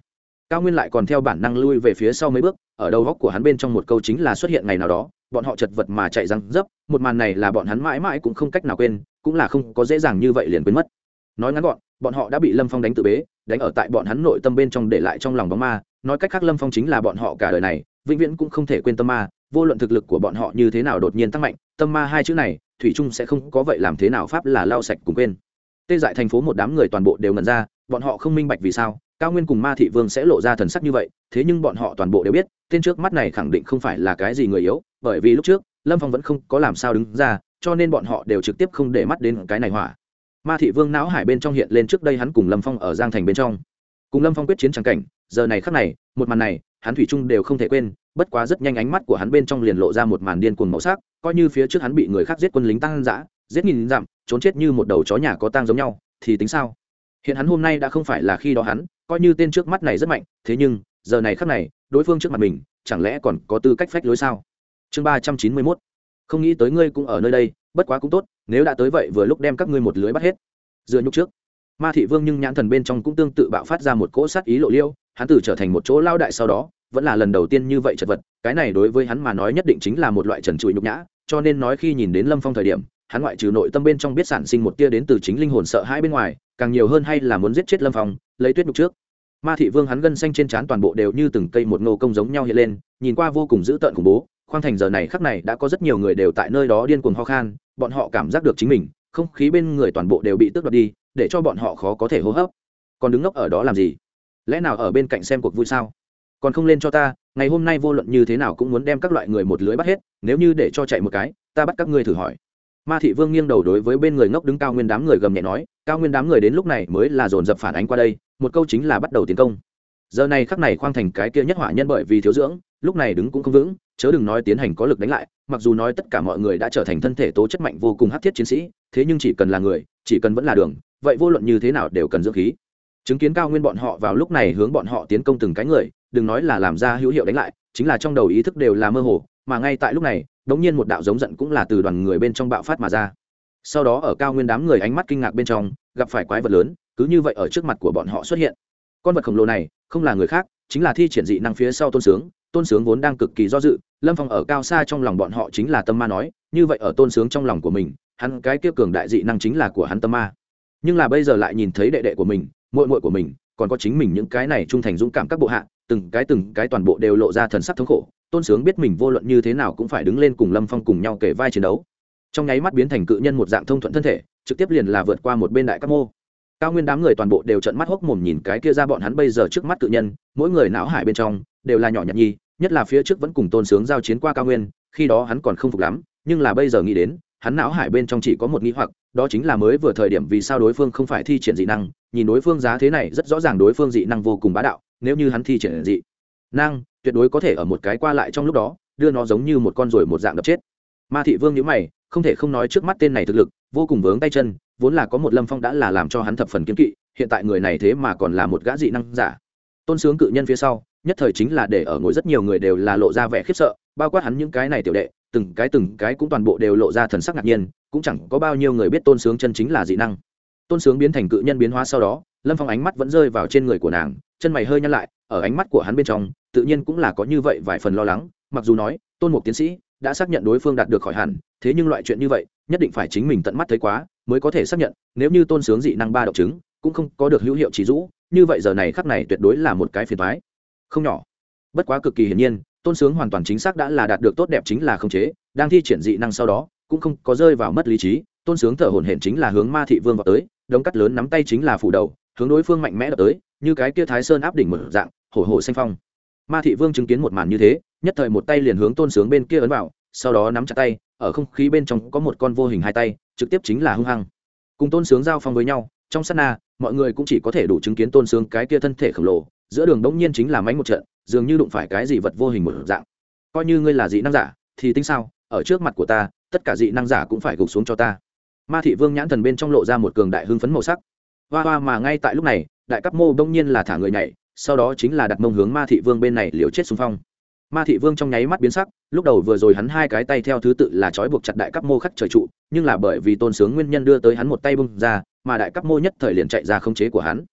Cao nguyên lại còn theo bản năng lui về phía sau mấy bước, ở đầu góc của hắn bên trong một câu chính là xuất hiện ngày nào đó, bọn họ chật vật mà chạy răng dấp, một màn này là bọn hắn mãi mãi cũng không cách nào quên, cũng là không có dễ dàng như vậy liền quên mất nói ngắn gọn, bọn họ đã bị lâm phong đánh tự bế, đánh ở tại bọn hắn nội tâm bên trong để lại trong lòng bóng ma. Nói cách khác lâm phong chính là bọn họ cả đời này, vĩnh viễn cũng không thể quên tâm ma. Vô luận thực lực của bọn họ như thế nào đột nhiên tăng mạnh, tâm ma hai chữ này, thủy trung sẽ không có vậy làm thế nào pháp là lau sạch cùng quên. Tê dại thành phố một đám người toàn bộ đều ngần ra, bọn họ không minh bạch vì sao, cao nguyên cùng ma thị vương sẽ lộ ra thần sắc như vậy, thế nhưng bọn họ toàn bộ đều biết, tên trước mắt này khẳng định không phải là cái gì người yếu, bởi vì lúc trước, lâm phong vẫn không có làm sao đứng ra, cho nên bọn họ đều trực tiếp không để mắt đến cái này hỏa ma thị vương não hải bên trong hiện lên trước đây hắn cùng lâm phong ở giang thành bên trong. Cùng lâm phong quyết chiến trắng cảnh, giờ này khắc này, một màn này, hắn thủy chung đều không thể quên, bất quá rất nhanh ánh mắt của hắn bên trong liền lộ ra một màn điên cuồng màu sắc, coi như phía trước hắn bị người khác giết quân lính tăng dã giết nghìn dặm, trốn chết như một đầu chó nhà có tang giống nhau, thì tính sao? Hiện hắn hôm nay đã không phải là khi đó hắn, coi như tên trước mắt này rất mạnh, thế nhưng, giờ này khắc này, đối phương trước mặt mình, chẳng lẽ còn có tư cách phách lối sao? Chương ba trăm chín mươi mốt không nghĩ tới ngươi cũng ở nơi đây, bất quá cũng tốt, nếu đã tới vậy vừa lúc đem các ngươi một lưới bắt hết. Dựa nhúc trước. Ma thị vương nhưng nhãn thần bên trong cũng tương tự bạo phát ra một cỗ sát ý lộ liêu, hắn tử trở thành một chỗ lao đại sau đó, vẫn là lần đầu tiên như vậy chật vật, cái này đối với hắn mà nói nhất định chính là một loại trần trụi nhục nhã, cho nên nói khi nhìn đến lâm phong thời điểm, hắn ngoại trừ nội tâm bên trong biết sản sinh một tia đến từ chính linh hồn sợ hãi bên ngoài, càng nhiều hơn hay là muốn giết chết lâm phong, lấy tuyết nhục trước. Ma thị vương hắn gân xanh trên trán toàn bộ đều như từng cây một nô công giống nhau hiện lên, nhìn qua vô cùng dữ tợn khủng bố khoang thành giờ này khắc này đã có rất nhiều người đều tại nơi đó điên cuồng ho khan, bọn họ cảm giác được chính mình, không khí bên người toàn bộ đều bị tước đoạt đi, để cho bọn họ khó có thể hô hấp. Còn đứng ngốc ở đó làm gì? Lẽ nào ở bên cạnh xem cuộc vui sao? Còn không lên cho ta, ngày hôm nay vô luận như thế nào cũng muốn đem các loại người một lưới bắt hết, nếu như để cho chạy một cái, ta bắt các ngươi thử hỏi. Ma thị vương nghiêng đầu đối với bên người ngốc đứng cao nguyên đám người gầm nhẹ nói, cao nguyên đám người đến lúc này mới là dồn dập phản ánh qua đây, một câu chính là bắt đầu tiến công. Giờ này khắc này khoang thành cái kia nhất hỏa nhân bởi vì thiếu dưỡng, lúc này đứng cũng không vững chớ đừng nói tiến hành có lực đánh lại, mặc dù nói tất cả mọi người đã trở thành thân thể tố chất mạnh vô cùng hát thiết chiến sĩ, thế nhưng chỉ cần là người, chỉ cần vẫn là đường, vậy vô luận như thế nào đều cần dưỡng khí. Chứng kiến cao nguyên bọn họ vào lúc này hướng bọn họ tiến công từng cái người, đừng nói là làm ra hữu hiệu đánh lại, chính là trong đầu ý thức đều là mơ hồ, mà ngay tại lúc này, đống nhiên một đạo giống giận cũng là từ đoàn người bên trong bạo phát mà ra. Sau đó ở cao nguyên đám người ánh mắt kinh ngạc bên trong, gặp phải quái vật lớn, cứ như vậy ở trước mặt của bọn họ xuất hiện. Con vật khổng lồ này, không là người khác, chính là thi triển dị năng phía sau tôn sướng tôn sướng vốn đang cực kỳ do dự, lâm phong ở cao xa trong lòng bọn họ chính là tâm ma nói, như vậy ở tôn sướng trong lòng của mình, hắn cái kia cường đại dị năng chính là của hắn tâm ma. Nhưng là bây giờ lại nhìn thấy đệ đệ của mình, muội muội của mình, còn có chính mình những cái này trung thành dũng cảm các bộ hạ, từng cái từng cái toàn bộ đều lộ ra thần sắc thống khổ, tôn sướng biết mình vô luận như thế nào cũng phải đứng lên cùng lâm phong cùng nhau kể vai chiến đấu. Trong nháy mắt biến thành cự nhân một dạng thông thuận thân thể, trực tiếp liền là vượt qua một bên đại các mô. Cao nguyên đám người toàn bộ đều trận mắt hốc mồm nhìn cái kia ra bọn hắn bây giờ trước mắt cự nhân, mỗi người não hải bên trong đều là nhỏ nhặt nhi, nhất là phía trước vẫn cùng tôn sướng giao chiến qua cao nguyên, khi đó hắn còn không phục lắm, nhưng là bây giờ nghĩ đến, hắn não hải bên trong chỉ có một nghi hoặc, đó chính là mới vừa thời điểm vì sao đối phương không phải thi triển dị năng, nhìn đối phương giá thế này rất rõ ràng đối phương dị năng vô cùng bá đạo, nếu như hắn thi triển dị năng, tuyệt đối có thể ở một cái qua lại trong lúc đó, đưa nó giống như một con ruồi một dạng đập chết. Ma thị vương nhữ mày, không thể không nói trước mắt tên này thực lực, vô cùng vướng tay chân, vốn là có một lâm phong đã là làm cho hắn thập phần kiếm kỵ, hiện tại người này thế mà còn là một gã dị năng giả. Tôn sướng cự nhân phía sau nhất thời chính là để ở ngồi rất nhiều người đều là lộ ra vẻ khiếp sợ, bao quát hắn những cái này tiểu đệ, từng cái từng cái cũng toàn bộ đều lộ ra thần sắc ngạc nhiên, cũng chẳng có bao nhiêu người biết tôn sướng chân chính là dị năng. Tôn sướng biến thành cự nhân biến hóa sau đó, lâm phong ánh mắt vẫn rơi vào trên người của nàng, chân mày hơi nhăn lại, ở ánh mắt của hắn bên trong, tự nhiên cũng là có như vậy vài phần lo lắng, mặc dù nói, tôn mục tiến sĩ đã xác nhận đối phương đạt được khỏi hẳn, thế nhưng loại chuyện như vậy, nhất định phải chính mình tận mắt thấy quá mới có thể xác nhận, nếu như tôn sướng dị năng ba độc chứng, cũng không có được hữu hiệu chỉ dũ, như vậy giờ này khắc này tuyệt đối là một cái phiền thoái không nhỏ. Bất quá cực kỳ hiển nhiên, tôn sướng hoàn toàn chính xác đã là đạt được tốt đẹp chính là khống chế, đang thi triển dị năng sau đó, cũng không có rơi vào mất lý trí, tôn sướng thở hổn hển chính là hướng ma thị vương vào tới, đống cắt lớn nắm tay chính là phủ đầu, hướng đối phương mạnh mẽ đập tới, như cái kia thái sơn áp đỉnh một dạng, hổ hổ xanh phong. Ma thị vương chứng kiến một màn như thế, nhất thời một tay liền hướng tôn sướng bên kia ấn vào, sau đó nắm chặt tay, ở không khí bên trong có một con vô hình hai tay, trực tiếp chính là hung hăng. Cùng tôn sướng giao phong với nhau, trong sát na, mọi người cũng chỉ có thể đủ chứng kiến tôn sướng cái kia thân thể khổng lồ giữa đường đống nhiên chính là mánh một trận, dường như đụng phải cái gì vật vô hình một dạng. Coi như ngươi là dị năng giả, thì tính sao? Ở trước mặt của ta, tất cả dị năng giả cũng phải gục xuống cho ta. Ma thị vương nhãn thần bên trong lộ ra một cường đại hưng phấn màu sắc. Hoa hoa mà ngay tại lúc này, đại cấp mô đông nhiên là thả người nhảy, sau đó chính là đặt mông hướng ma thị vương bên này liều chết xung phong. Ma thị vương trong nháy mắt biến sắc, lúc đầu vừa rồi hắn hai cái tay theo thứ tự là trói buộc chặt đại cấp mô khắc trời trụ, nhưng là bởi vì tôn sướng nguyên nhân đưa tới hắn một tay bung ra, mà đại cấp mô nhất thời liền chạy ra không chế của hắn.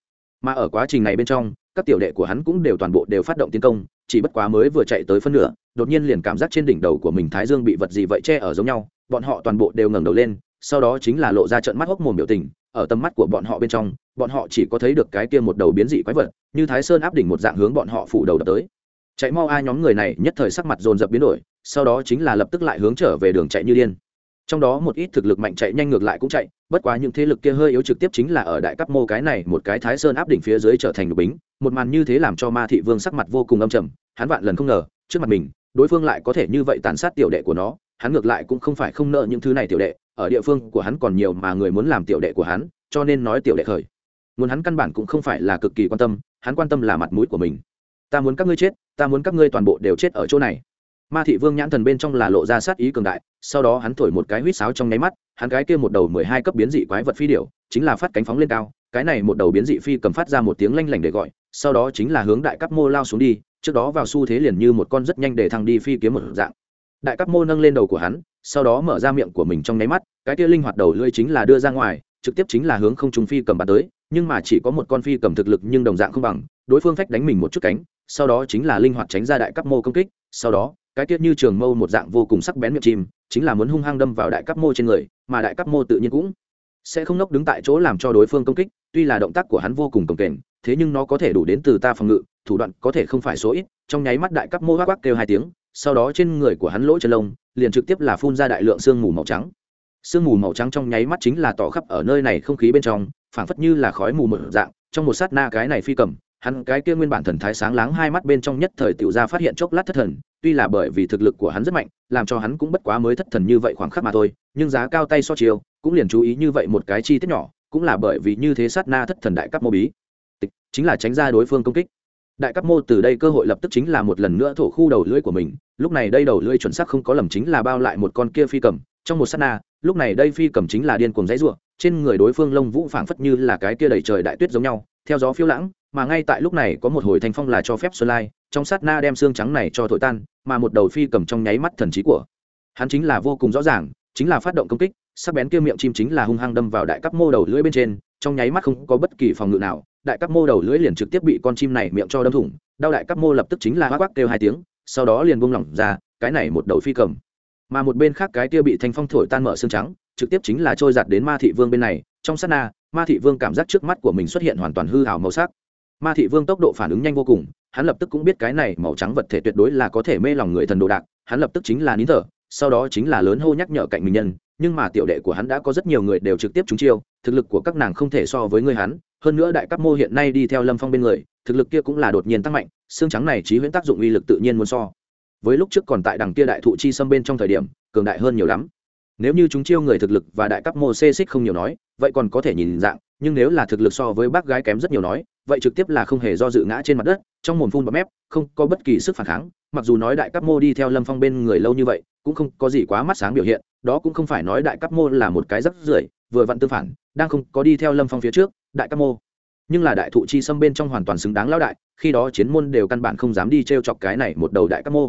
Mà ở quá trình này bên trong các tiểu đệ của hắn cũng đều toàn bộ đều phát động tiến công, chỉ bất quá mới vừa chạy tới phân nửa, đột nhiên liền cảm giác trên đỉnh đầu của mình thái dương bị vật gì vậy che ở giống nhau, bọn họ toàn bộ đều ngẩng đầu lên, sau đó chính là lộ ra trận mắt hốc mồm biểu tình, ở tầm mắt của bọn họ bên trong, bọn họ chỉ có thấy được cái kia một đầu biến dị quái vật, như thái sơn áp đỉnh một dạng hướng bọn họ phủ đầu đập tới. Chạy mau ai nhóm người này, nhất thời sắc mặt dồn dập biến đổi, sau đó chính là lập tức lại hướng trở về đường chạy như điên. Trong đó một ít thực lực mạnh chạy nhanh ngược lại cũng chạy, bất quá những thế lực kia hơi yếu trực tiếp chính là ở đại cấp mô cái này, một cái thái sơn áp đỉnh phía dưới trở thành đục bính một màn như thế làm cho ma thị vương sắc mặt vô cùng âm trầm, hắn vạn lần không ngờ, trước mặt mình, đối phương lại có thể như vậy tàn sát tiểu đệ của nó, hắn ngược lại cũng không phải không nợ những thứ này tiểu đệ, ở địa phương của hắn còn nhiều mà người muốn làm tiểu đệ của hắn, cho nên nói tiểu đệ khởi. Muốn hắn căn bản cũng không phải là cực kỳ quan tâm, hắn quan tâm là mặt mũi của mình. Ta muốn các ngươi chết, ta muốn các ngươi toàn bộ đều chết ở chỗ này. Ma thị vương nhãn thần bên trong là lộ ra sát ý cường đại, sau đó hắn thổi một cái huýt sáo trong nháy mắt, hắn cái kia một đầu mười hai cấp biến dị quái vật phi điểu, chính là phát cánh phóng lên cao cái này một đầu biến dị phi cầm phát ra một tiếng lanh lảnh để gọi, sau đó chính là hướng đại cấp mô lao xuống đi, trước đó vào xu thế liền như một con rất nhanh để thăng đi phi kiếm một dạng. Đại cấp mô nâng lên đầu của hắn, sau đó mở ra miệng của mình trong nháy mắt, cái kia linh hoạt đầu lưỡi chính là đưa ra ngoài, trực tiếp chính là hướng không trung phi cầm bắn tới, nhưng mà chỉ có một con phi cầm thực lực nhưng đồng dạng không bằng, đối phương phách đánh mình một chút cánh, sau đó chính là linh hoạt tránh ra đại cấp mô công kích, sau đó, cái tiết như trường mâu một dạng vô cùng sắc bén miệng chim, chính là muốn hung hăng đâm vào đại cấp mô trên người, mà đại cấp mô tự nhiên cũng sẽ không nốc đứng tại chỗ làm cho đối phương công kích, tuy là động tác của hắn vô cùng cồng kềnh, thế nhưng nó có thể đủ đến từ ta phòng ngự, thủ đoạn có thể không phải số ít, trong nháy mắt đại cấp mô hoác hoác kêu hai tiếng, sau đó trên người của hắn lỗ chân lông, liền trực tiếp là phun ra đại lượng sương mù màu trắng. Sương mù màu trắng trong nháy mắt chính là tỏ khắp ở nơi này không khí bên trong, phảng phất như là khói mù một dạng, trong một sát na cái này phi cầm, hắn cái kia nguyên bản thần thái sáng láng hai mắt bên trong nhất thời tiểu ra phát hiện chốc lát thất thần tuy là bởi vì thực lực của hắn rất mạnh, làm cho hắn cũng bất quá mới thất thần như vậy khoảng khắc mà thôi, nhưng giá cao tay so chiều cũng liền chú ý như vậy một cái chi tiết nhỏ, cũng là bởi vì như thế sát na thất thần đại cấp mô bí. Tịch, chính là tránh ra đối phương công kích. Đại cấp mô từ đây cơ hội lập tức chính là một lần nữa thổ khu đầu lưỡi của mình, lúc này đây đầu lưỡi chuẩn xác không có lầm chính là bao lại một con kia phi cầm, trong một sát na, lúc này đây phi cầm chính là điên cuồng dãy ruộng trên người đối phương lông vũ phảng phất như là cái kia đầy trời đại tuyết giống nhau, theo gió phiêu lãng, mà ngay tại lúc này có một hồi thanh phong là cho phép xuân lai trong sát na đem xương trắng này cho thổi tan, mà một đầu phi cầm trong nháy mắt thần trí của hắn chính là vô cùng rõ ràng, chính là phát động công kích, sắc bén kia miệng chim chính là hung hăng đâm vào đại cấp mô đầu lưỡi bên trên, trong nháy mắt không có bất kỳ phòng ngự nào, đại cấp mô đầu lưỡi liền trực tiếp bị con chim này miệng cho đâm thủng, đau đại cấp mô lập tức chính là hoác quắc kêu hai tiếng, sau đó liền buông lỏng ra, cái này một đầu phi cầm. Mà một bên khác cái kia bị thanh phong thổi tan mở xương trắng, trực tiếp chính là trôi giạt đến ma thị vương bên này, trong sát na, ma thị vương cảm giác trước mắt của mình xuất hiện hoàn toàn hư hào màu sắc. Ma thị vương tốc độ phản ứng nhanh vô cùng hắn lập tức cũng biết cái này màu trắng vật thể tuyệt đối là có thể mê lòng người thần đồ đạc, hắn lập tức chính là nín thở, sau đó chính là lớn hô nhắc nhở cạnh mình nhân, nhưng mà tiểu đệ của hắn đã có rất nhiều người đều trực tiếp trúng chiêu, thực lực của các nàng không thể so với người hắn, hơn nữa đại cấp mô hiện nay đi theo lâm phong bên người, thực lực kia cũng là đột nhiên tăng mạnh, xương trắng này trí huyễn tác dụng uy lực tự nhiên muốn so. Với lúc trước còn tại đằng kia đại thụ chi xâm bên trong thời điểm, cường đại hơn nhiều lắm. Nếu như chúng chiêu người thực lực và đại cấp mô xê xích không nhiều nói, vậy còn có thể nhìn dạng nhưng nếu là thực lực so với bác gái kém rất nhiều nói, vậy trực tiếp là không hề do dự ngã trên mặt đất, trong mồm phun bọt mép, không có bất kỳ sức phản kháng, mặc dù nói đại cấp mô đi theo lâm phong bên người lâu như vậy, cũng không có gì quá mắt sáng biểu hiện, đó cũng không phải nói đại cấp mô là một cái rất rưởi, vừa vặn tương phản, đang không có đi theo lâm phong phía trước, đại cấp mô. Nhưng là đại thụ chi xâm bên trong hoàn toàn xứng đáng lão đại, khi đó chiến môn đều căn bản không dám đi t r e o chọc cái này một đầu đại cấp mô.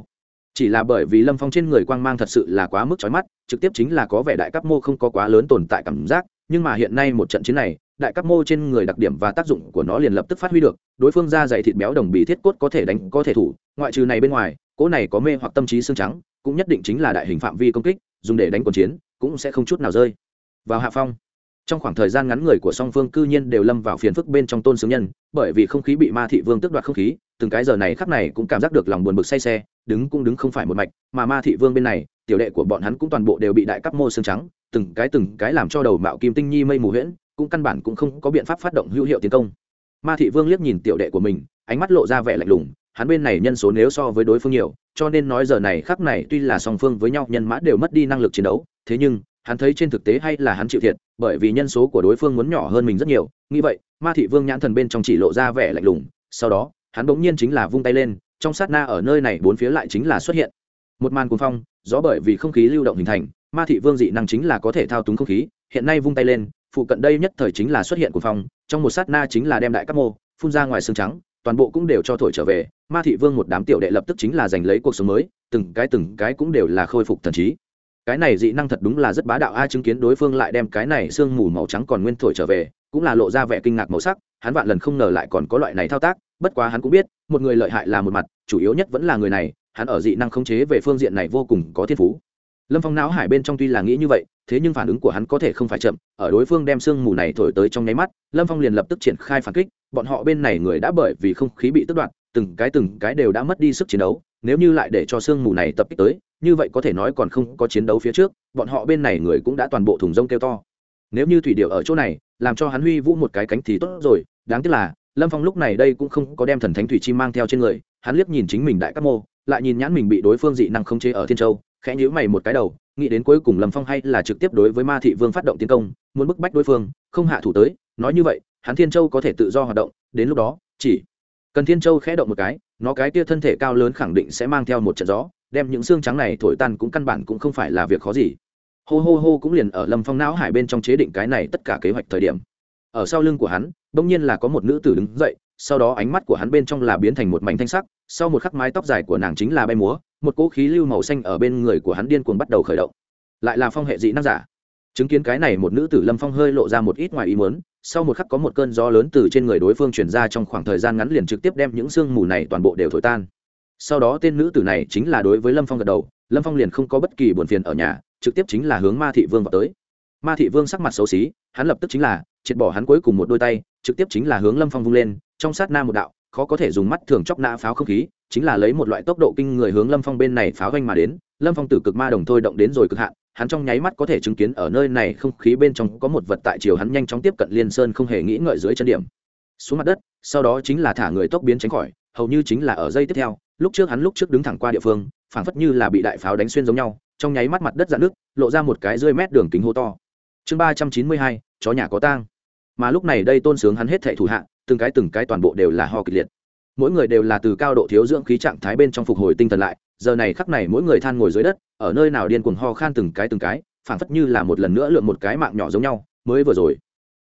Chỉ là bởi vì lâm phong trên người quang mang thật sự là quá mức trói mắt, trực tiếp chính là có vẻ đại cấp mô không có quá lớn tồn tại cảm giác nhưng mà hiện nay một trận chiến này, đại cấp mô trên người đặc điểm và tác dụng của nó liền lập tức phát huy được, đối phương da dày thịt béo đồng bì thiết cốt có thể đánh, có thể thủ, ngoại trừ này bên ngoài, cỗ này có mê hoặc tâm trí xương trắng, cũng nhất định chính là đại hình phạm vi công kích, dùng để đánh quần chiến, cũng sẽ không chút nào rơi. Vào hạ phong, trong khoảng thời gian ngắn người của song phương cư nhiên đều lâm vào phiền phức bên trong tôn sướng nhân, bởi vì không khí bị ma thị vương tước đoạt không khí, từng cái giờ này khắc này cũng cảm giác được lòng buồn bực say xe, đứng cũng đứng không phải một mạch, mà ma thị vương bên này, tiểu đệ của bọn hắn cũng toàn bộ đều bị đại cấp mô xương trắng từng cái từng cái làm cho đầu mạo kim tinh nhi mây mù huyễn, cũng căn bản cũng không có biện pháp phát động hữu hiệu tiến công. Ma thị vương liếc nhìn tiểu đệ của mình, ánh mắt lộ ra vẻ lạnh lùng, hắn bên này nhân số nếu so với đối phương nhiều, cho nên nói giờ này khắc này tuy là song phương với nhau, nhân mã đều mất đi năng lực chiến đấu, thế nhưng, hắn thấy trên thực tế hay là hắn chịu thiệt, bởi vì nhân số của đối phương muốn nhỏ hơn mình rất nhiều, nghĩ vậy, ma thị vương nhãn thần bên trong chỉ lộ ra vẻ lạnh lùng, sau đó, hắn bỗng nhiên chính là vung tay lên, trong sát na ở nơi này bốn phía lại chính là xuất hiện. Một màn cuồng phong, gió bởi vì không khí lưu động hình thành ma thị vương dị năng chính là có thể thao túng không khí, hiện nay vung tay lên, phụ cận đây nhất thời chính là xuất hiện của phong, trong một sát na chính là đem đại các mô, phun ra ngoài xương trắng, toàn bộ cũng đều cho thổi trở về, ma thị vương một đám tiểu đệ lập tức chính là giành lấy cuộc sống mới, từng cái từng cái cũng đều là khôi phục thần trí. Cái này dị năng thật đúng là rất bá đạo, a chứng kiến đối phương lại đem cái này sương mù màu trắng còn nguyên thổi trở về, cũng là lộ ra vẻ kinh ngạc màu sắc, hắn vạn lần không ngờ lại còn có loại này thao tác, bất quá hắn cũng biết, một người lợi hại là một mặt, chủ yếu nhất vẫn là người này, hắn ở dị năng khống chế về phương diện này vô cùng có thiên phú lâm phong não hải bên trong tuy là nghĩ như vậy, thế nhưng phản ứng của hắn có thể không phải chậm, ở đối phương đem sương mù này thổi tới trong nháy mắt, lâm phong liền lập tức triển khai phản kích, bọn họ bên này người đã bởi vì không khí bị tước đoạt, từng cái từng cái đều đã mất đi sức chiến đấu, nếu như lại để cho sương mù này tập kích tới, như vậy có thể nói còn không có chiến đấu phía trước, bọn họ bên này người cũng đã toàn bộ thùng rông kêu to. Nếu như thủy điệu ở chỗ này, làm cho hắn huy vũ một cái cánh thì tốt rồi, đáng tiếc là, lâm phong lúc này đây cũng không có đem thần thánh thủy chi mang theo trên người, hắn liếc nhìn chính mình đại các mô, lại nhìn nhãn mình bị đối phương dị năng không chế ở thiên châu khẽ nhíu mày một cái đầu, nghĩ đến cuối cùng lâm phong hay là trực tiếp đối với ma thị vương phát động tiến công, muốn bức bách đối phương, không hạ thủ tới, nói như vậy, hắn thiên châu có thể tự do hoạt động, đến lúc đó, chỉ cần thiên châu khẽ động một cái, nó cái kia thân thể cao lớn khẳng định sẽ mang theo một trận gió, đem những xương trắng này thổi tan cũng căn bản cũng không phải là việc khó gì. Hô hô hô cũng liền ở lâm phong não hải bên trong chế định cái này tất cả kế hoạch thời điểm. Ở sau lưng của hắn, bỗng nhiên là có một nữ tử đứng dậy, sau đó ánh mắt của hắn bên trong là biến thành một mảnh thanh sắc, sau một khắc mái tóc dài của nàng chính là bay múa một cỗ khí lưu màu xanh ở bên người của hắn điên cuồng bắt đầu khởi động. Lại là phong hệ dị năng giả. Chứng kiến cái này, một nữ tử lâm phong hơi lộ ra một ít ngoài ý muốn, sau một khắc có một cơn gió lớn từ trên người đối phương chuyển ra trong khoảng thời gian ngắn liền trực tiếp đem những sương mù này toàn bộ đều thổi tan. Sau đó tên nữ tử này chính là đối với lâm phong gật đầu, lâm phong liền không có bất kỳ buồn phiền ở nhà, trực tiếp chính là hướng ma thị vương vào tới. Ma thị vương sắc mặt xấu xí, hắn lập tức chính là triệt bỏ hắn cuối cùng một đôi tay, trực tiếp chính là hướng lâm phong vung lên, trong sát na một đạo, khó có thể dùng mắt thường chóc nã pháo không khí chính là lấy một loại tốc độ kinh người hướng lâm phong bên này pháo ganh mà đến, lâm phong tử cực ma đồng thôi động đến rồi cực hạn, hắn trong nháy mắt có thể chứng kiến ở nơi này không khí bên trong có một vật tại chiều hắn nhanh chóng tiếp cận liên sơn không hề nghĩ ngợi dưới chân điểm. Xuống mặt đất, sau đó chính là thả người tốc biến tránh khỏi, hầu như chính là ở dây tiếp theo, lúc trước hắn lúc trước đứng thẳng qua địa phương, phảng phất như là bị đại pháo đánh xuyên giống nhau, trong nháy mắt mặt đất dạn nước lộ ra một cái rơi mét đường kính hô to. Chương ba trăm chín mươi hai, chó nhà có tang. Mà lúc này đây tôn sướng hắn hết thệ thủ hạ, từng cái từng cái toàn bộ đều là ho kịch liệt mỗi người đều là từ cao độ thiếu dưỡng khí trạng thái bên trong phục hồi tinh thần lại, giờ này khắc này mỗi người than ngồi dưới đất, ở nơi nào điên cuồng ho khan từng cái từng cái, phảng phất như là một lần nữa lượm một cái mạng nhỏ giống nhau, mới vừa rồi.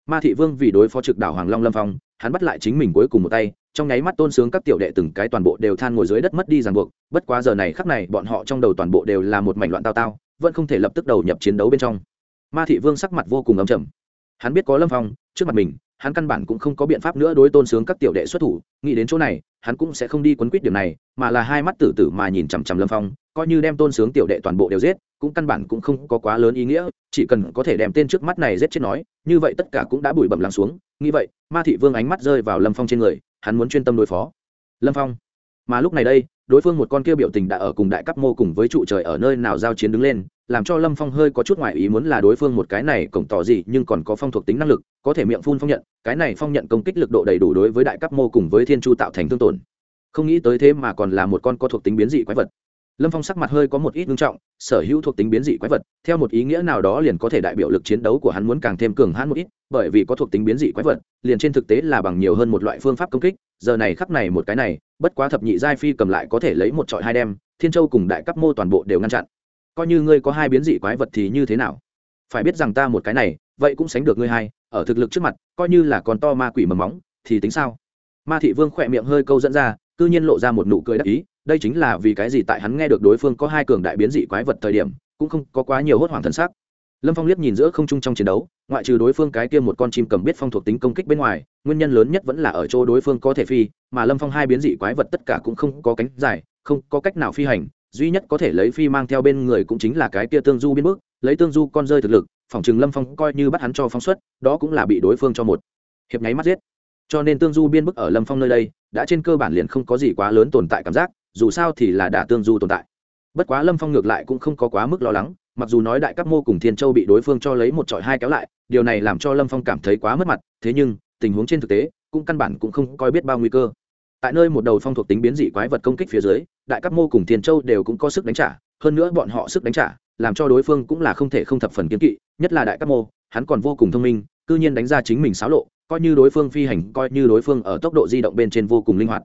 Ma thị vương vì đối phó trực đảo hoàng long lâm phong, hắn bắt lại chính mình cuối cùng một tay, trong nháy mắt tôn sướng các tiểu đệ từng cái toàn bộ đều than ngồi dưới đất mất đi ràng buộc, bất quá giờ này khắc này bọn họ trong đầu toàn bộ đều là một mảnh loạn tao tao, vẫn không thể lập tức đầu nhập chiến đấu bên trong. Ma thị vương sắc mặt vô cùng ấm chầm hắn biết có lâm phong, trước mặt mình hắn căn bản cũng không có biện pháp nữa đối tôn sướng các tiểu đệ xuất thủ, nghĩ đến chỗ này, hắn cũng sẽ không đi quấn quýt điểm này, mà là hai mắt tử tử mà nhìn chằm chằm lâm phong, coi như đem tôn sướng tiểu đệ toàn bộ đều giết, cũng căn bản cũng không có quá lớn ý nghĩa, chỉ cần có thể đem tên trước mắt này giết chết nói, như vậy tất cả cũng đã bụi bẩm lắng xuống, nghĩ vậy, ma thị vương ánh mắt rơi vào lâm phong trên người, hắn muốn chuyên tâm đối phó. Lâm phong, mà lúc này đây, đối phương một con kia biểu tình đã ở cùng đại cấp mô cùng với trụ trời ở nơi nào giao chiến đứng lên làm cho lâm phong hơi có chút ngoại ý muốn là đối phương một cái này cổng tỏ gì, nhưng còn có phong thuộc tính năng lực, có thể miệng phun phong nhận, cái này phong nhận công kích lực độ đầy đủ đối với đại cấp mô cùng với thiên chu tạo thành thương tổn. Không nghĩ tới thế mà còn là một con có thuộc tính biến dị quái vật. Lâm phong sắc mặt hơi có một ít nghiêm trọng, sở hữu thuộc tính biến dị quái vật, theo một ý nghĩa nào đó liền có thể đại biểu lực chiến đấu của hắn muốn càng thêm cường hãn một ít, bởi vì có thuộc tính biến dị quái vật, liền trên thực tế là bằng nhiều hơn một loại phương pháp công kích, giờ này khắp này một cái này, bất quá thập nhị giai phi cầm lại có thể lấy một trọi hai đem, thiên châu cùng đại cấp mô toàn bộ đều ngăn chặn coi như ngươi có hai biến dị quái vật thì như thế nào? Phải biết rằng ta một cái này, vậy cũng sánh được ngươi hai, ở thực lực trước mặt, coi như là con to ma quỷ mầm móng, thì tính sao? Ma thị vương khỏe miệng hơi câu dẫn ra, cư nhiên lộ ra một nụ cười đắc ý, đây chính là vì cái gì tại hắn nghe được đối phương có hai cường đại biến dị quái vật thời điểm, cũng không có quá nhiều hốt hoảng thân xác lâm phong liếc nhìn giữa không trung trong chiến đấu, ngoại trừ đối phương cái kia một con chim cầm biết phong thuộc tính công kích bên ngoài, nguyên nhân lớn nhất vẫn là ở chỗ đối phương có thể phi, mà lâm phong hai biến dị quái vật tất cả cũng không có cánh dài, không có cách nào phi hành duy nhất có thể lấy phi mang theo bên người cũng chính là cái kia tương du biến bước, lấy tương du con rơi thực lực, phòng trừng lâm phong coi như bắt hắn cho phóng xuất, đó cũng là bị đối phương cho một hiệp nháy mắt giết. Cho nên tương du biên bức ở lâm phong nơi đây, đã trên cơ bản liền không có gì quá lớn tồn tại cảm giác, dù sao thì là đả tương du tồn tại. Bất quá lâm phong ngược lại cũng không có quá mức lo lắng, mặc dù nói đại các mô cùng thiên châu bị đối phương cho lấy một trọi hai kéo lại, điều này làm cho lâm phong cảm thấy quá mất mặt, thế nhưng, tình huống trên thực tế, cũng căn bản cũng không coi biết bao nguy cơ tại nơi một đầu phong thuộc tính biến dị quái vật công kích phía dưới, đại các mô cùng tiền châu đều cũng có sức đánh trả, hơn nữa bọn họ sức đánh trả, làm cho đối phương cũng là không thể không thập phần kiếm kỵ, nhất là đại các mô, hắn còn vô cùng thông minh, cư nhiên đánh ra chính mình xáo lộ, coi như đối phương phi hành, coi như đối phương ở tốc độ di động bên trên vô cùng linh hoạt.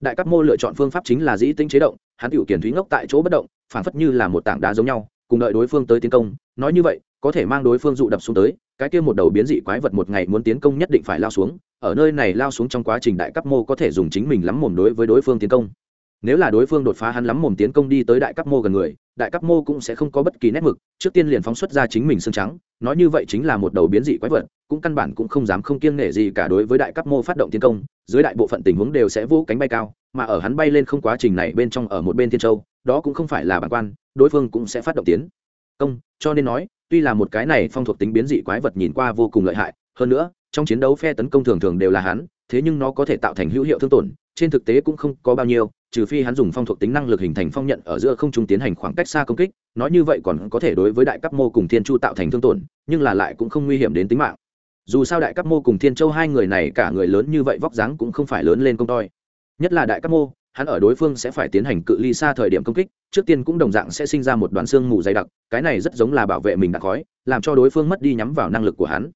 Đại các mô lựa chọn phương pháp chính là dĩ tính chế động, hắn tiểu kiển thúy ngốc tại chỗ bất động, phản phất như là một tảng đá giống nhau, cùng đợi đối phương tới tiến công, nói như vậy có thể mang đối phương dụ đập xuống tới, cái kia một đầu biến dị quái vật một ngày muốn tiến công nhất định phải lao xuống, ở nơi này lao xuống trong quá trình đại cấp mô có thể dùng chính mình lắm mồm đối với đối phương tiến công. Nếu là đối phương đột phá hắn lắm mồm tiến công đi tới đại cấp mô gần người, đại cấp mô cũng sẽ không có bất kỳ nét mực, trước tiên liền phóng xuất ra chính mình xương trắng, nói như vậy chính là một đầu biến dị quái vật, cũng căn bản cũng không dám không kiêng nể gì cả đối với đại cấp mô phát động tiến công, dưới đại bộ phận tình huống đều sẽ vũ cánh bay cao, mà ở hắn bay lên không quá trình này bên trong ở một bên thiên châu, đó cũng không phải là bản quan, đối phương cũng sẽ phát động tiến công, cho nên nói tuy là một cái này phong thuộc tính biến dị quái vật nhìn qua vô cùng lợi hại, hơn nữa, trong chiến đấu phe tấn công thường thường đều là hắn, thế nhưng nó có thể tạo thành hữu hiệu thương tổn, trên thực tế cũng không có bao nhiêu, trừ phi hắn dùng phong thuộc tính năng lực hình thành phong nhận ở giữa không trung tiến hành khoảng cách xa công kích, nói như vậy còn có thể đối với đại cấp mô cùng thiên chu tạo thành thương tổn, nhưng là lại cũng không nguy hiểm đến tính mạng. Dù sao đại cấp mô cùng thiên châu hai người này cả người lớn như vậy vóc dáng cũng không phải lớn lên công toi. Nhất là đại cấp mô hắn ở đối phương sẽ phải tiến hành cự ly xa thời điểm công kích, trước tiên cũng đồng dạng sẽ sinh ra một đoàn xương mù dày đặc, cái này rất giống là bảo vệ mình đã khói, làm cho đối phương mất đi nhắm vào năng lực của hắn.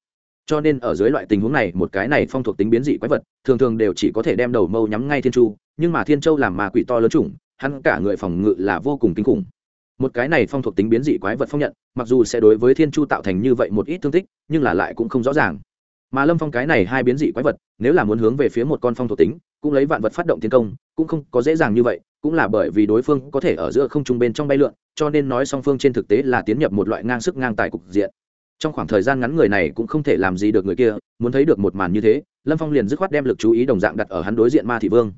Cho nên ở dưới loại tình huống này, một cái này phong thuộc tính biến dị quái vật, thường thường đều chỉ có thể đem đầu mâu nhắm ngay thiên chu, nhưng mà thiên châu làm mà quỷ to lớn chủng, hắn cả người phòng ngự là vô cùng kinh khủng. Một cái này phong thuộc tính biến dị quái vật phong nhận, mặc dù sẽ đối với thiên chu tạo thành như vậy một ít thương tích, nhưng là lại cũng không rõ ràng. Mà lâm phong cái này hai biến dị quái vật, nếu là muốn hướng về phía một con phong thuộc tính cũng lấy vạn vật phát động tiến công, cũng không có dễ dàng như vậy, cũng là bởi vì đối phương có thể ở giữa không trung bên trong bay lượn, cho nên nói song phương trên thực tế là tiến nhập một loại ngang sức ngang tài cục diện. Trong khoảng thời gian ngắn người này cũng không thể làm gì được người kia, muốn thấy được một màn như thế, lâm phong liền dứt khoát đem lực chú ý đồng dạng đặt ở hắn đối diện ma thị vương.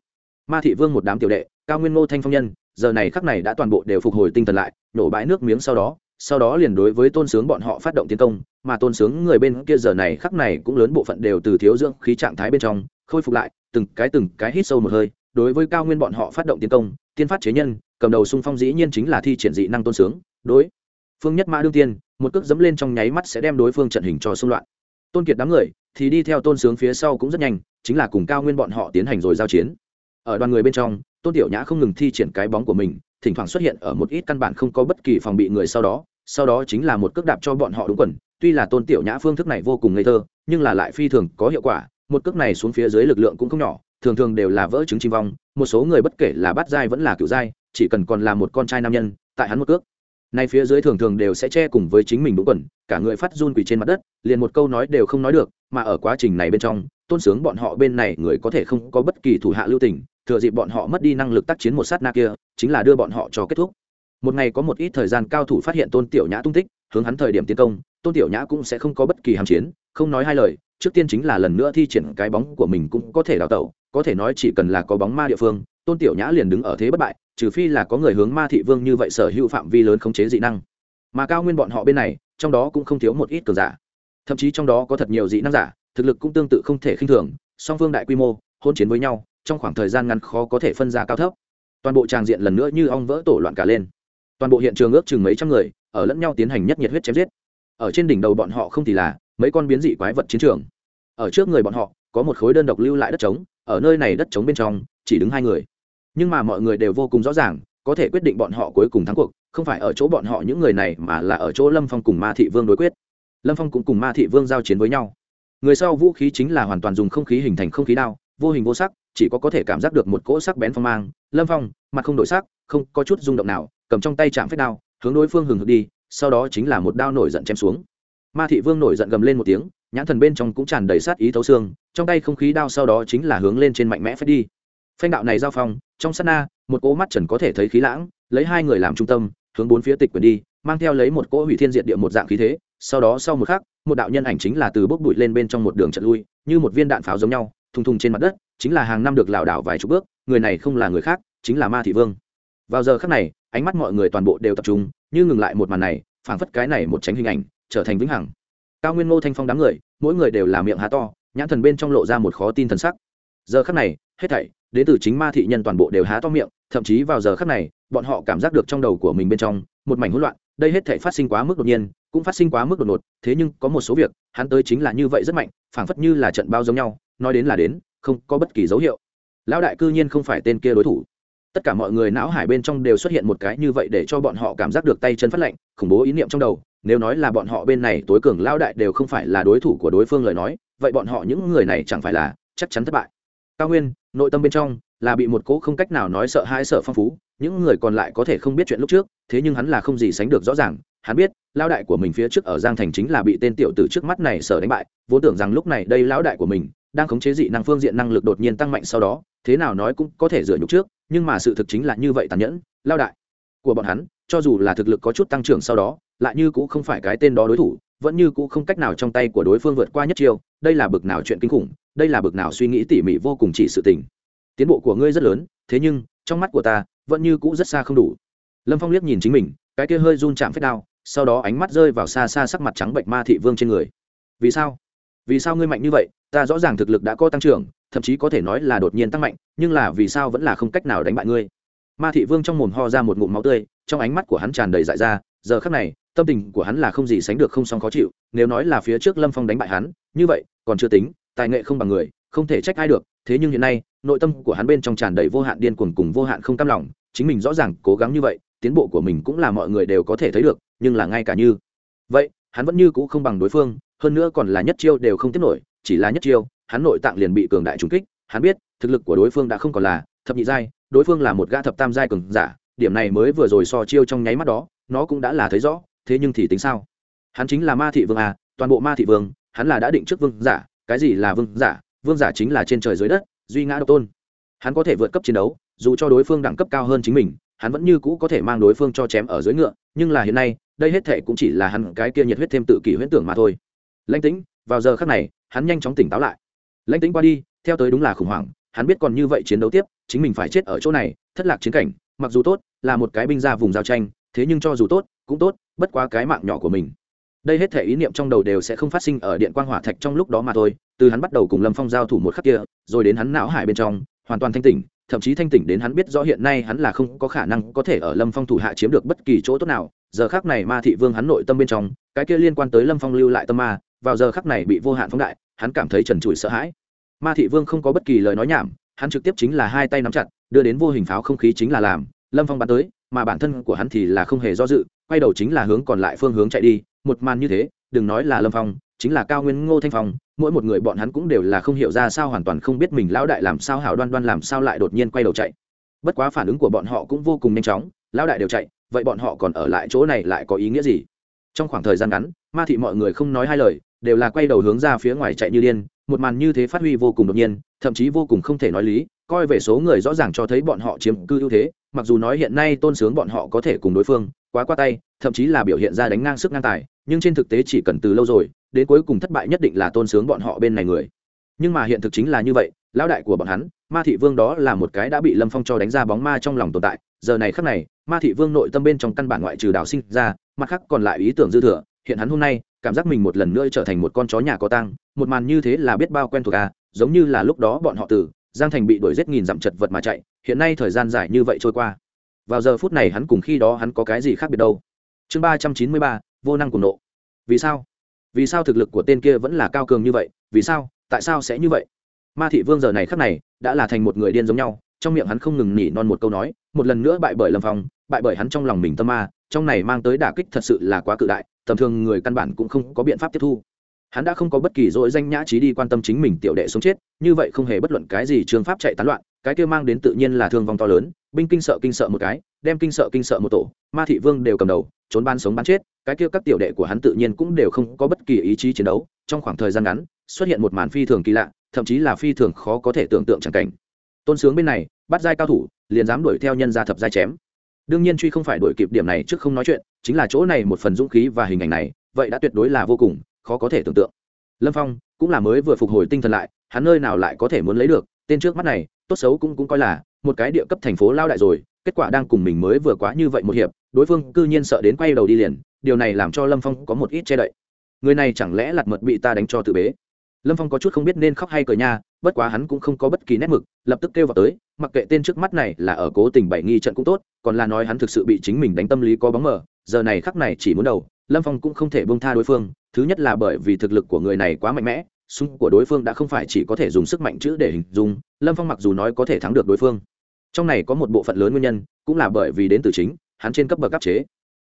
Ma thị vương một đám tiểu đệ, cao nguyên ngô thanh phong nhân, giờ này khắc này đã toàn bộ đều phục hồi tinh thần lại, nổ bãi nước miếng sau đó sau đó liền đối với tôn sướng bọn họ phát động tiến công, mà tôn sướng người bên kia giờ này khắc này cũng lớn bộ phận đều từ thiếu dưỡng khí trạng thái bên trong, khôi phục lại, từng cái từng cái hít sâu một hơi, đối với cao nguyên bọn họ phát động tiến công, tiên phát chế nhân, cầm đầu xung phong dĩ nhiên chính là thi triển dị năng tôn sướng, đối phương nhất mã đương tiên, một cước dẫm lên trong nháy mắt sẽ đem đối phương trận hình cho xung loạn. Tôn kiệt đám người thì đi theo tôn sướng phía sau cũng rất nhanh, chính là cùng cao nguyên bọn họ tiến hành rồi giao chiến. Ở đoàn người bên trong, tôn tiểu nhã không ngừng thi triển cái bóng của mình, thỉnh thoảng xuất hiện ở một ít căn bản không có bất kỳ phòng bị người sau đó sau đó chính là một cước đạp cho bọn họ đúng quần. Tuy là tôn tiểu nhã phương thức này vô cùng ngây thơ nhưng là lại phi thường có hiệu quả. Một cước này xuống phía dưới lực lượng cũng không nhỏ thường thường đều là vỡ trứng chim vong. Một số người bất kể là bát giai vẫn là cựu giai, chỉ cần còn là một con trai nam nhân tại hắn một cước nay phía dưới thường thường đều sẽ che cùng với chính mình đúng quần cả người phát run quỳ trên mặt đất liền một câu nói đều không nói được mà ở quá trình này bên trong tôn sướng bọn họ bên này người có thể không có bất kỳ thủ hạ lưu tình thừa dịp bọn họ mất đi năng lực tác chiến một sát na kia chính là đưa bọn họ cho kết thúc một ngày có một ít thời gian cao thủ phát hiện tôn tiểu nhã tung tích, hướng hắn thời điểm tiến công, tôn tiểu nhã cũng sẽ không có bất kỳ hàm chiến, không nói hai lời, trước tiên chính là lần nữa thi triển cái bóng của mình cũng có thể đào tẩu, có thể nói chỉ cần là có bóng ma địa phương, tôn tiểu nhã liền đứng ở thế bất bại, trừ phi là có người hướng ma thị vương như vậy sở hữu phạm vi lớn khống chế dị năng. Mà cao nguyên bọn họ bên này, trong đó cũng không thiếu một ít cường giả. Thậm chí trong đó có thật nhiều dị năng giả, thực lực cũng tương tự không thể khinh thường, song phương đại quy mô hôn chiến với nhau, trong khoảng thời gian ngắn khó có thể phân ra cao thấp. Toàn bộ tràng diện lần nữa như ong vỡ tổ loạn cả lên toàn bộ hiện trường ước chừng mấy trăm người, ở lẫn nhau tiến hành nhất nhiệt huyết chém giết. Ở trên đỉnh đầu bọn họ không thì là mấy con biến dị quái vật chiến trường. Ở trước người bọn họ, có một khối đơn độc lưu lại đất trống, ở nơi này đất trống bên trong, chỉ đứng hai người. Nhưng mà mọi người đều vô cùng rõ ràng, có thể quyết định bọn họ cuối cùng thắng cuộc, không phải ở chỗ bọn họ những người này mà là ở chỗ lâm phong cùng ma thị vương đối quyết. Lâm phong cũng cùng ma thị vương giao chiến với nhau. Người sau vũ khí chính là hoàn toàn dùng không khí hình thành không khí đao, vô hình vô sắc, chỉ có có thể cảm giác được một cỗ sắc bén phong mang. Lâm phong, mặt không đổi sắc, không có chút rung động nào cầm trong tay chạm phép đao, hướng đối phương hừng hực đi, sau đó chính là một đao nổi giận chém xuống. Ma thị vương nổi giận gầm lên một tiếng, nhãn thần bên trong cũng tràn đầy sát ý thấu xương, trong tay không khí đao sau đó chính là hướng lên trên mạnh mẽ phép đi. Phanh đạo này giao phong, trong sát na, một cỗ mắt trần có thể thấy khí lãng, lấy hai người làm trung tâm, hướng bốn phía tịch quyền đi, mang theo lấy một cỗ hủy thiên diệt địa một dạng khí thế, sau đó sau một khắc, một đạo nhân ảnh chính là từ bốc bụi lên bên trong một đường trận lui, như một viên đạn pháo giống nhau, thùng thùng trên mặt đất, chính là hàng năm được lảo đảo vài chục bước, người này không là người khác, chính là ma thị vương. Vào giờ khắc này ánh mắt mọi người toàn bộ đều tập trung, như ngừng lại một màn này, phảng phất cái này một tránh hình ảnh, trở thành vĩnh hằng. Cao nguyên ngô thanh phong đám người, mỗi người đều là miệng há to, nhãn thần bên trong lộ ra một khó tin thần sắc. Giờ khắc này, hết thảy, đến từ chính ma thị nhân toàn bộ đều há to miệng, thậm chí vào giờ khắc này, bọn họ cảm giác được trong đầu của mình bên trong, một mảnh hỗn loạn, đây hết thảy phát sinh quá mức đột nhiên, cũng phát sinh quá mức đột ngột, thế nhưng có một số việc, hắn tới chính là như vậy rất mạnh, phảng phất như là trận bao giống nhau, nói đến là đến, không có bất kỳ dấu hiệu. Lão đại cư nhiên không phải tên kia đối thủ tất cả mọi người não hải bên trong đều xuất hiện một cái như vậy để cho bọn họ cảm giác được tay chân phát lạnh, khủng bố ý niệm trong đầu. Nếu nói là bọn họ bên này tối cường lao đại đều không phải là đối thủ của đối phương lời nói, vậy bọn họ những người này chẳng phải là chắc chắn thất bại. Cao nguyên, nội tâm bên trong là bị một cỗ không cách nào nói sợ hãi sợ phong phú, những người còn lại có thể không biết chuyện lúc trước, thế nhưng hắn là không gì sánh được rõ ràng. Hắn biết lao đại của mình phía trước ở giang thành chính là bị tên tiểu tử trước mắt này sở đánh bại vốn tưởng rằng lúc này đây lão đại của mình đang khống chế dị năng phương diện năng lực đột nhiên tăng mạnh sau đó, thế nào nói cũng có thể dựa nhục trước nhưng mà sự thực chính là như vậy tàn nhẫn, lao đại, của bọn hắn, cho dù là thực lực có chút tăng trưởng sau đó, lại như cũng không phải cái tên đó đối thủ, vẫn như cũ không cách nào trong tay của đối phương vượt qua nhất chiêu, đây là bực nào chuyện kinh khủng, đây là bực nào suy nghĩ tỉ mỉ vô cùng chỉ sự tình. Tiến bộ của ngươi rất lớn, thế nhưng, trong mắt của ta, vẫn như cũ rất xa không đủ. Lâm phong liếc nhìn chính mình, cái kia hơi run chạm phép đao, sau đó ánh mắt rơi vào xa xa sắc mặt trắng bệnh ma thị vương trên người. Vì sao? Vì sao ngươi mạnh như vậy? Ta rõ ràng thực lực đã có tăng trưởng thậm chí có thể nói là đột nhiên tăng mạnh, nhưng là vì sao vẫn là không cách nào đánh bại ngươi? Ma thị vương trong mồm ho ra một ngụm máu tươi, trong ánh mắt của hắn tràn đầy dại ra, giờ khắc này, tâm tình của hắn là không gì sánh được không song khó chịu, nếu nói là phía trước lâm phong đánh bại hắn, như vậy, còn chưa tính, tài nghệ không bằng người, không thể trách ai được, thế nhưng hiện nay, nội tâm của hắn bên trong tràn đầy vô hạn điên cuồng cùng vô hạn không cam lòng, chính mình rõ ràng cố gắng như vậy, tiến bộ của mình cũng là mọi người đều có thể thấy được, nhưng là ngay cả như vậy, hắn vẫn như cũ không bằng đối phương, hơn nữa còn là nhất chiêu đều không tiếp nổi, chỉ là nhất chiêu hắn nội tạng liền bị cường đại trúng kích, hắn biết, thực lực của đối phương đã không còn là thập nhị giai, đối phương là một gã thập tam giai cường giả, điểm này mới vừa rồi so chiêu trong nháy mắt đó, nó cũng đã là thấy rõ, thế nhưng thì tính sao? Hắn chính là ma thị vương à toàn bộ ma thị vương, hắn là đã định trước vương giả, cái gì là vương giả? Vương giả chính là trên trời dưới đất, duy ngã độc tôn. Hắn có thể vượt cấp chiến đấu, dù cho đối phương đẳng cấp cao hơn chính mình, hắn vẫn như cũ có thể mang đối phương cho chém ở dưới ngựa, nhưng là hiện nay, đây hết thệ cũng chỉ là hắn cái kia nhiệt huyết thêm tự kỷ huyễn tưởng mà thôi. Lãnh tĩnh, vào giờ khắc này, hắn nhanh chóng tỉnh táo lại lãnh tĩnh qua đi, theo tới đúng là khủng hoảng, hắn biết còn như vậy chiến đấu tiếp, chính mình phải chết ở chỗ này, thất lạc chiến cảnh, mặc dù tốt, là một cái binh ra vùng giao tranh, thế nhưng cho dù tốt, cũng tốt, bất quá cái mạng nhỏ của mình. Đây hết thể ý niệm trong đầu đều sẽ không phát sinh ở điện quang hỏa thạch trong lúc đó mà thôi, từ hắn bắt đầu cùng lâm phong giao thủ một khắc kia, rồi đến hắn não hải bên trong, hoàn toàn thanh tỉnh, thậm chí thanh tỉnh đến hắn biết rõ hiện nay hắn là không có khả năng có thể ở lâm phong thủ hạ chiếm được bất kỳ chỗ tốt nào, giờ khác này ma thị vương hắn nội tâm bên trong, cái kia liên quan tới lâm phong lưu lại tâm ma, vào giờ khắc này bị vô hạn phóng đại, hắn cảm thấy trần trụi sợ hãi ma thị vương không có bất kỳ lời nói nhảm, hắn trực tiếp chính là hai tay nắm chặt, đưa đến vô hình pháo không khí chính là làm, lâm phong bắn tới, mà bản thân của hắn thì là không hề do dự, quay đầu chính là hướng còn lại phương hướng chạy đi, một màn như thế, đừng nói là lâm phong, chính là cao nguyên ngô thanh phong, mỗi một người bọn hắn cũng đều là không hiểu ra sao hoàn toàn không biết mình lão đại làm sao hảo đoan đoan làm sao lại đột nhiên quay đầu chạy. Bất quá phản ứng của bọn họ cũng vô cùng nhanh chóng, lão đại đều chạy, vậy bọn họ còn ở lại chỗ này lại có ý nghĩa gì? Trong khoảng thời gian ngắn, ma thị mọi người không nói hai lời, đều là quay đầu hướng ra phía ngoài chạy như điên một màn như thế phát huy vô cùng đột nhiên, thậm chí vô cùng không thể nói lý, coi về số người rõ ràng cho thấy bọn họ chiếm cư ưu thế, mặc dù nói hiện nay tôn sướng bọn họ có thể cùng đối phương quá qua tay, thậm chí là biểu hiện ra đánh ngang sức ngang tài, nhưng trên thực tế chỉ cần từ lâu rồi, đến cuối cùng thất bại nhất định là tôn sướng bọn họ bên này người. Nhưng mà hiện thực chính là như vậy, lão đại của bọn hắn, ma thị vương đó là một cái đã bị lâm phong cho đánh ra bóng ma trong lòng tồn tại, giờ này khắc này, ma thị vương nội tâm bên trong căn bản ngoại trừ đào sinh ra, mặt khác còn lại ý tưởng dư thừa, hiện hắn hôm nay cảm giác mình một lần nữa trở thành một con chó nhà có tăng một màn như thế là biết bao quen thuộc à giống như là lúc đó bọn họ từ giang thành bị đuổi giết nghìn dặm chật vật mà chạy, hiện nay thời gian dài như vậy trôi qua. Vào giờ phút này hắn cùng khi đó hắn có cái gì khác biệt đâu? Chương ba trăm chín mươi ba, vô năng cùng nộ. Vì sao? Vì sao thực lực của tên kia vẫn là cao cường như vậy? Vì sao? Tại sao sẽ như vậy? Ma thị vương giờ này khắc này đã là thành một người điên giống nhau, trong miệng hắn không ngừng nỉ non một câu nói, một lần nữa bại bởi lâm phong, bại bởi hắn trong lòng mình tâm ma, trong này mang tới đả kích thật sự là quá cự đại tầm thường người căn bản cũng không có biện pháp tiếp thu. Hắn đã không có bất kỳ dỗi danh nhã trí đi quan tâm chính mình tiểu đệ sống chết, như vậy không hề bất luận cái gì trường pháp chạy tán loạn, cái kia mang đến tự nhiên là thương vong to lớn, binh kinh sợ kinh sợ một cái, đem kinh sợ kinh sợ một tổ, ma thị vương đều cầm đầu, trốn ban sống bán chết, cái kia các tiểu đệ của hắn tự nhiên cũng đều không có bất kỳ ý chí chiến đấu, trong khoảng thời gian ngắn, xuất hiện một màn phi thường kỳ lạ, thậm chí là phi thường khó có thể tưởng tượng chẳng cảnh. Tôn sướng bên này, bắt giai cao thủ, liền dám đuổi theo nhân gia thập giai chém đương nhiên truy không phải đuổi kịp điểm này trước không nói chuyện, chính là chỗ này một phần dũng khí và hình ảnh này, vậy đã tuyệt đối là vô cùng, khó có thể tưởng tượng. Lâm phong cũng là mới vừa phục hồi tinh thần lại, hắn nơi nào lại có thể muốn lấy được, tên trước mắt này, tốt xấu cũng cũng coi là một cái địa cấp thành phố lao đại rồi, kết quả đang cùng mình mới vừa quá như vậy một hiệp, đối phương cư nhiên sợ đến quay đầu đi liền, điều này làm cho lâm phong có một ít che đậy. Người này chẳng lẽ lặt mật bị ta đánh cho tự bế? Lâm phong có chút không biết nên khóc hay cười nha, bất quá hắn cũng không có bất kỳ nét mực, lập tức kêu vào tới, mặc kệ tên trước mắt này là ở cố tình bày nghi trận cũng tốt còn là nói hắn thực sự bị chính mình đánh tâm lý có bóng mờ, giờ này khắc này chỉ muốn đầu, lâm phong cũng không thể bông tha đối phương, thứ nhất là bởi vì thực lực của người này quá mạnh mẽ, súng của đối phương đã không phải chỉ có thể dùng sức mạnh chữ để hình dung, lâm phong mặc dù nói có thể thắng được đối phương. Trong này có một bộ phận lớn nguyên nhân, cũng là bởi vì đến từ chính, hắn trên cấp bậc áp chế.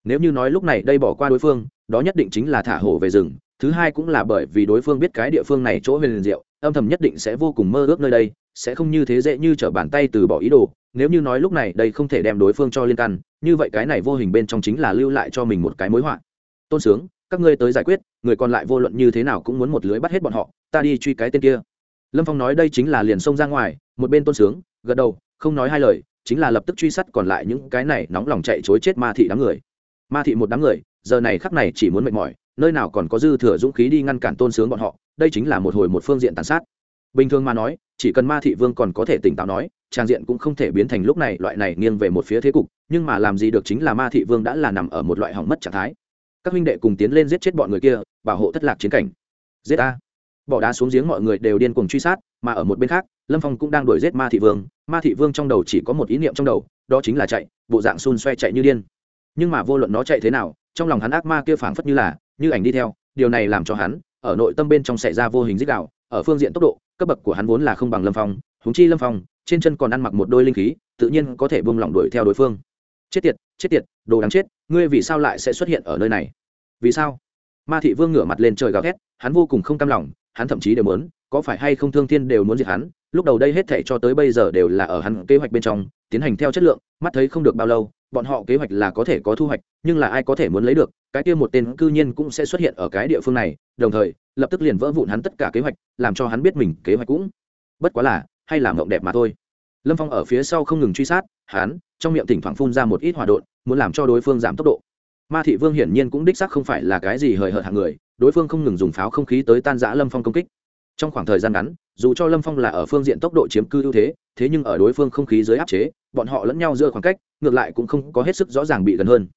Nếu như nói lúc này đây bỏ qua đối phương, đó nhất định chính là thả hổ về rừng thứ hai cũng là bởi vì đối phương biết cái địa phương này chỗ huyền diệu, âm thầm nhất định sẽ vô cùng mơ ước nơi đây, sẽ không như thế dễ như t r ở bàn tay từ bỏ ý đồ. Nếu như nói lúc này đây không thể đem đối phương cho liên căn, như vậy cái này vô hình bên trong chính là lưu lại cho mình một cái mối họa. Tôn sướng, các ngươi tới giải quyết, người còn lại vô luận như thế nào cũng muốn một lưới bắt hết bọn họ, ta đi truy cái tên kia. Lâm phong nói đây chính là liền xông ra ngoài, một bên tôn sướng, gật đầu, không nói hai lời, chính là lập tức truy sát còn lại những cái này nóng lòng chạy chối chết ma thị đám người. Ma thị một đám người, giờ này khắc này chỉ muốn mệt mỏi nơi nào còn có dư thừa dũng khí đi ngăn cản tôn sướng bọn họ, đây chính là một hồi một phương diện tàn sát. Bình thường mà nói, chỉ cần ma thị vương còn có thể tỉnh táo nói, trang diện cũng không thể biến thành lúc này loại này nghiêng về một phía thế cục, nhưng mà làm gì được chính là ma thị vương đã là nằm ở một loại hỏng mất trạng thái. Các huynh đệ cùng tiến lên giết chết bọn người kia, bảo hộ thất lạc chiến cảnh. Giết a. Bỏ đá xuống giếng mọi người đều điên cuồng truy sát, mà ở một bên khác, lâm phong cũng đang đuổi giết ma thị vương. Ma thị vương trong đầu chỉ có một ý niệm trong đầu, đó chính là chạy, bộ dạng xun xoe chạy như điên. Nhưng mà vô luận nó chạy thế nào, trong lòng hắn ác ma kia phảng phất như là như ảnh đi theo, điều này làm cho hắn, ở nội tâm bên trong xảy ra vô hình dích đạo, ở phương diện tốc độ, cấp bậc của hắn vốn là không bằng lâm phong húng chi lâm phong, trên chân còn ăn mặc một đôi linh khí, tự nhiên có thể bông lỏng đuổi theo đối phương. Chết tiệt chết tiệt, đồ đáng chết, ngươi vì sao lại sẽ xuất hiện ở nơi này? Vì sao? Ma thị vương ngửa mặt lên trời gào thét, hắn vô cùng không cam lòng, hắn thậm chí đều muốn, có phải hay không thương thiên đều muốn diệt hắn, lúc đầu đây hết thể cho tới bây giờ đều là ở hắn kế hoạch bên trong, tiến hành theo chất lượng, mắt thấy không được bao lâu bọn họ kế hoạch là có thể có thu hoạch, nhưng là ai có thể muốn lấy được, cái kia một tên cư nhiên cũng sẽ xuất hiện ở cái địa phương này, đồng thời, lập tức liền vỡ vụn hắn tất cả kế hoạch, làm cho hắn biết mình kế hoạch cũng bất quá là, hay là mộng đẹp mà thôi. Lâm phong ở phía sau không ngừng truy sát, hắn trong miệng thỉnh thoảng phun ra một ít hòa đột muốn làm cho đối phương giảm tốc độ. Ma thị vương hiển nhiên cũng đích xác không phải là cái gì hời hợt hàng người, đối phương không ngừng dùng pháo không khí tới tan giã lâm phong công kích trong khoảng thời gian ngắn, dù cho lâm phong là ở phương diện tốc độ chiếm cư ưu thế thế nhưng ở đối phương không khí dưới áp chế, bọn họ lẫn nhau giữa khoảng cách, ngược lại cũng không có hết sức rõ ràng bị gần hơn.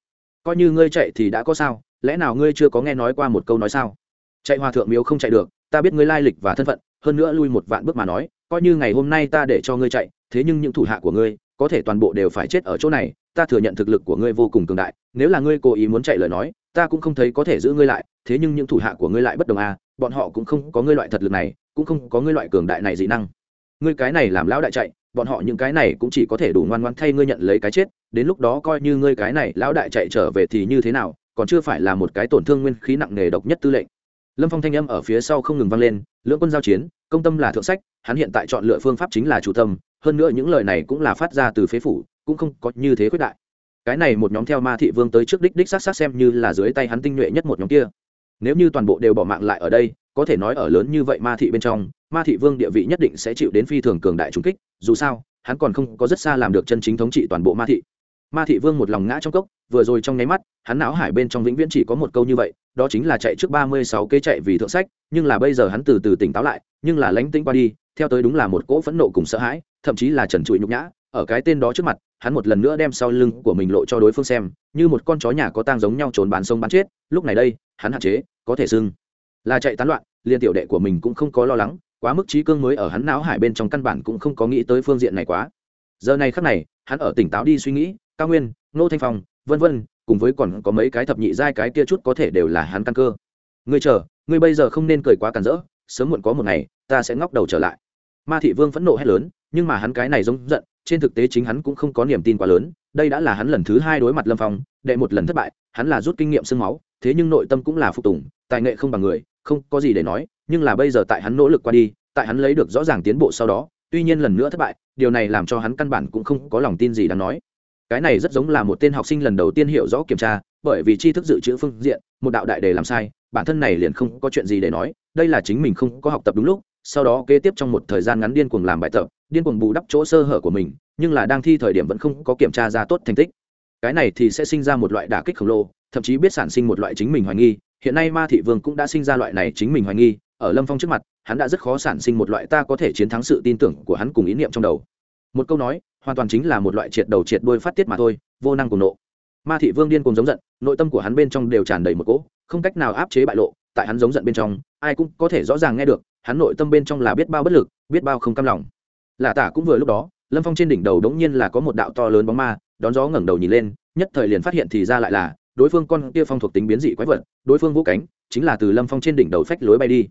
Coi như ngươi chạy thì đã có sao, lẽ nào ngươi chưa có nghe nói qua một câu nói sao? Chạy hòa thượng miếu không chạy được, ta biết ngươi lai lịch và thân phận, hơn nữa lui một vạn bước mà nói, coi như ngày hôm nay ta để cho ngươi chạy, thế nhưng những thủ hạ của ngươi, có thể toàn bộ đều phải chết ở chỗ này, ta thừa nhận thực lực của ngươi vô cùng cường đại, nếu là ngươi cố ý muốn chạy lời nói, ta cũng không thấy có thể giữ ngươi lại, thế nhưng những thủ hạ của ngươi lại bất đồng à bọn họ cũng không có ngươi loại thật lực này, cũng không có ngươi loại cường đại này dị năng. Ngươi cái này làm lão đại chạy, bọn họ những cái này cũng chỉ có thể đủ ngoan ngoan thay ngươi nhận lấy cái chết, đến lúc đó coi như ngươi cái này lão đại chạy trở về thì như thế nào, còn chưa phải là một cái tổn thương nguyên khí nặng nề độc nhất tư lệnh. Lâm phong thanh âm ở phía sau không ngừng vang lên, lưỡng quân giao chiến, công tâm là thượng sách, hắn hiện tại chọn lựa phương pháp chính là chủ tâm, hơn nữa những lời này cũng là phát ra từ phế phủ, cũng không có như thế quyết đại. Cái này một nhóm theo ma thị vương tới trước đích đích sát sát xem như là dưới tay hắn tinh nhuệ nhất một nhóm kia nếu như toàn bộ đều bỏ mạng lại ở đây, có thể nói ở lớn như vậy ma thị bên trong, ma thị vương địa vị nhất định sẽ chịu đến phi thường cường đại trung kích, dù sao, hắn còn không có rất xa làm được chân chính thống trị toàn bộ ma thị. Ma thị vương một lòng ngã trong cốc, vừa rồi trong nháy mắt, hắn não hải bên trong vĩnh viễn chỉ có một câu như vậy, đó chính là chạy trước ba mươi sáu kế chạy vì thượng sách, nhưng là bây giờ hắn từ từ tỉnh táo lại, nhưng là lánh tĩnh qua đi, theo tới đúng là một cỗ phẫn nộ cùng sợ hãi, thậm chí là trần trụi nhục nhã, ở cái tên đó trước mặt, hắn một lần nữa đem sau lưng của mình lộ cho đối phương xem, như một con chó nhà có tang giống nhau trốn bán sông bán chết, lúc này đây, hắn hạn chế có thể xưng là chạy tán loạn liên tiểu đệ của mình cũng không có lo lắng, quá mức trí cương mới ở hắn não hải bên trong căn bản cũng không có nghĩ tới phương diện này quá. Giờ này khắc này, hắn ở tỉnh táo đi suy nghĩ, cao nguyên nô thanh phong, vân vân, cùng với còn có mấy cái thập nhị giai cái kia chút có thể đều là hắn căn cơ. Ngươi chờ, ngươi bây giờ không nên cười quá cản rỡ, sớm muộn có một ngày, ta sẽ ngóc đầu trở lại. Ma thị vương phẫn nộ hét lớn, nhưng mà hắn cái này giống giận, trên thực tế chính hắn cũng không có niềm tin quá lớn, đây đã là hắn lần thứ hai đối mặt lâm phong, đệ một lần thất bại, hắn là rút kinh nghiệm sương máu thế nhưng nội tâm cũng là phục tùng, tài nghệ không bằng người, không có gì để nói, nhưng là bây giờ tại hắn nỗ lực qua đi, tại hắn lấy được rõ ràng tiến bộ sau đó, tuy nhiên lần nữa thất bại, điều này làm cho hắn căn bản cũng không có lòng tin gì đáng nói. Cái này rất giống là một tên học sinh lần đầu tiên hiểu rõ kiểm tra, bởi vì tri thức dự trữ phương diện, một đạo đại đề làm sai, bản thân này liền không có chuyện gì để nói, đây là chính mình không có học tập đúng lúc, sau đó kế tiếp trong một thời gian ngắn điên cuồng làm bài tập, điên cuồng bù đắp chỗ sơ hở của mình, nhưng là đang thi thời điểm vẫn không có kiểm tra ra tốt thành tích. Cái này thì sẽ sinh ra một loại đả kích khổng lồ thậm chí biết sản sinh một loại chính mình hoài nghi. Hiện nay ma thị vương cũng đã sinh ra loại này chính mình hoài nghi. Ở lâm phong trước mặt, hắn đã rất khó sản sinh một loại ta có thể chiến thắng sự tin tưởng của hắn cùng ý niệm trong đầu. Một câu nói, hoàn toàn chính là một loại triệt đầu triệt đôi phát tiết mà thôi, vô năng cùng nộ. Ma thị vương điên cùng giống giận, nội tâm của hắn bên trong đều tràn đầy một cỗ, không cách nào áp chế bại lộ, tại hắn giống giận bên trong, ai cũng có thể rõ ràng nghe được, hắn nội tâm bên trong là biết bao bất lực, biết bao không cam lòng. Lạ tả cũng vừa lúc đó, lâm phong trên đỉnh đầu đống nhiên là có một đạo to lớn bóng ma, đón gió ngẩng đầu nhìn lên, nhất thời liền phát hiện thì ra lại là đối phương con kia phong thuộc tính biến dị quái vật, đối phương vũ cánh, chính là từ lâm phong trên đỉnh đầu phách lối bay đi.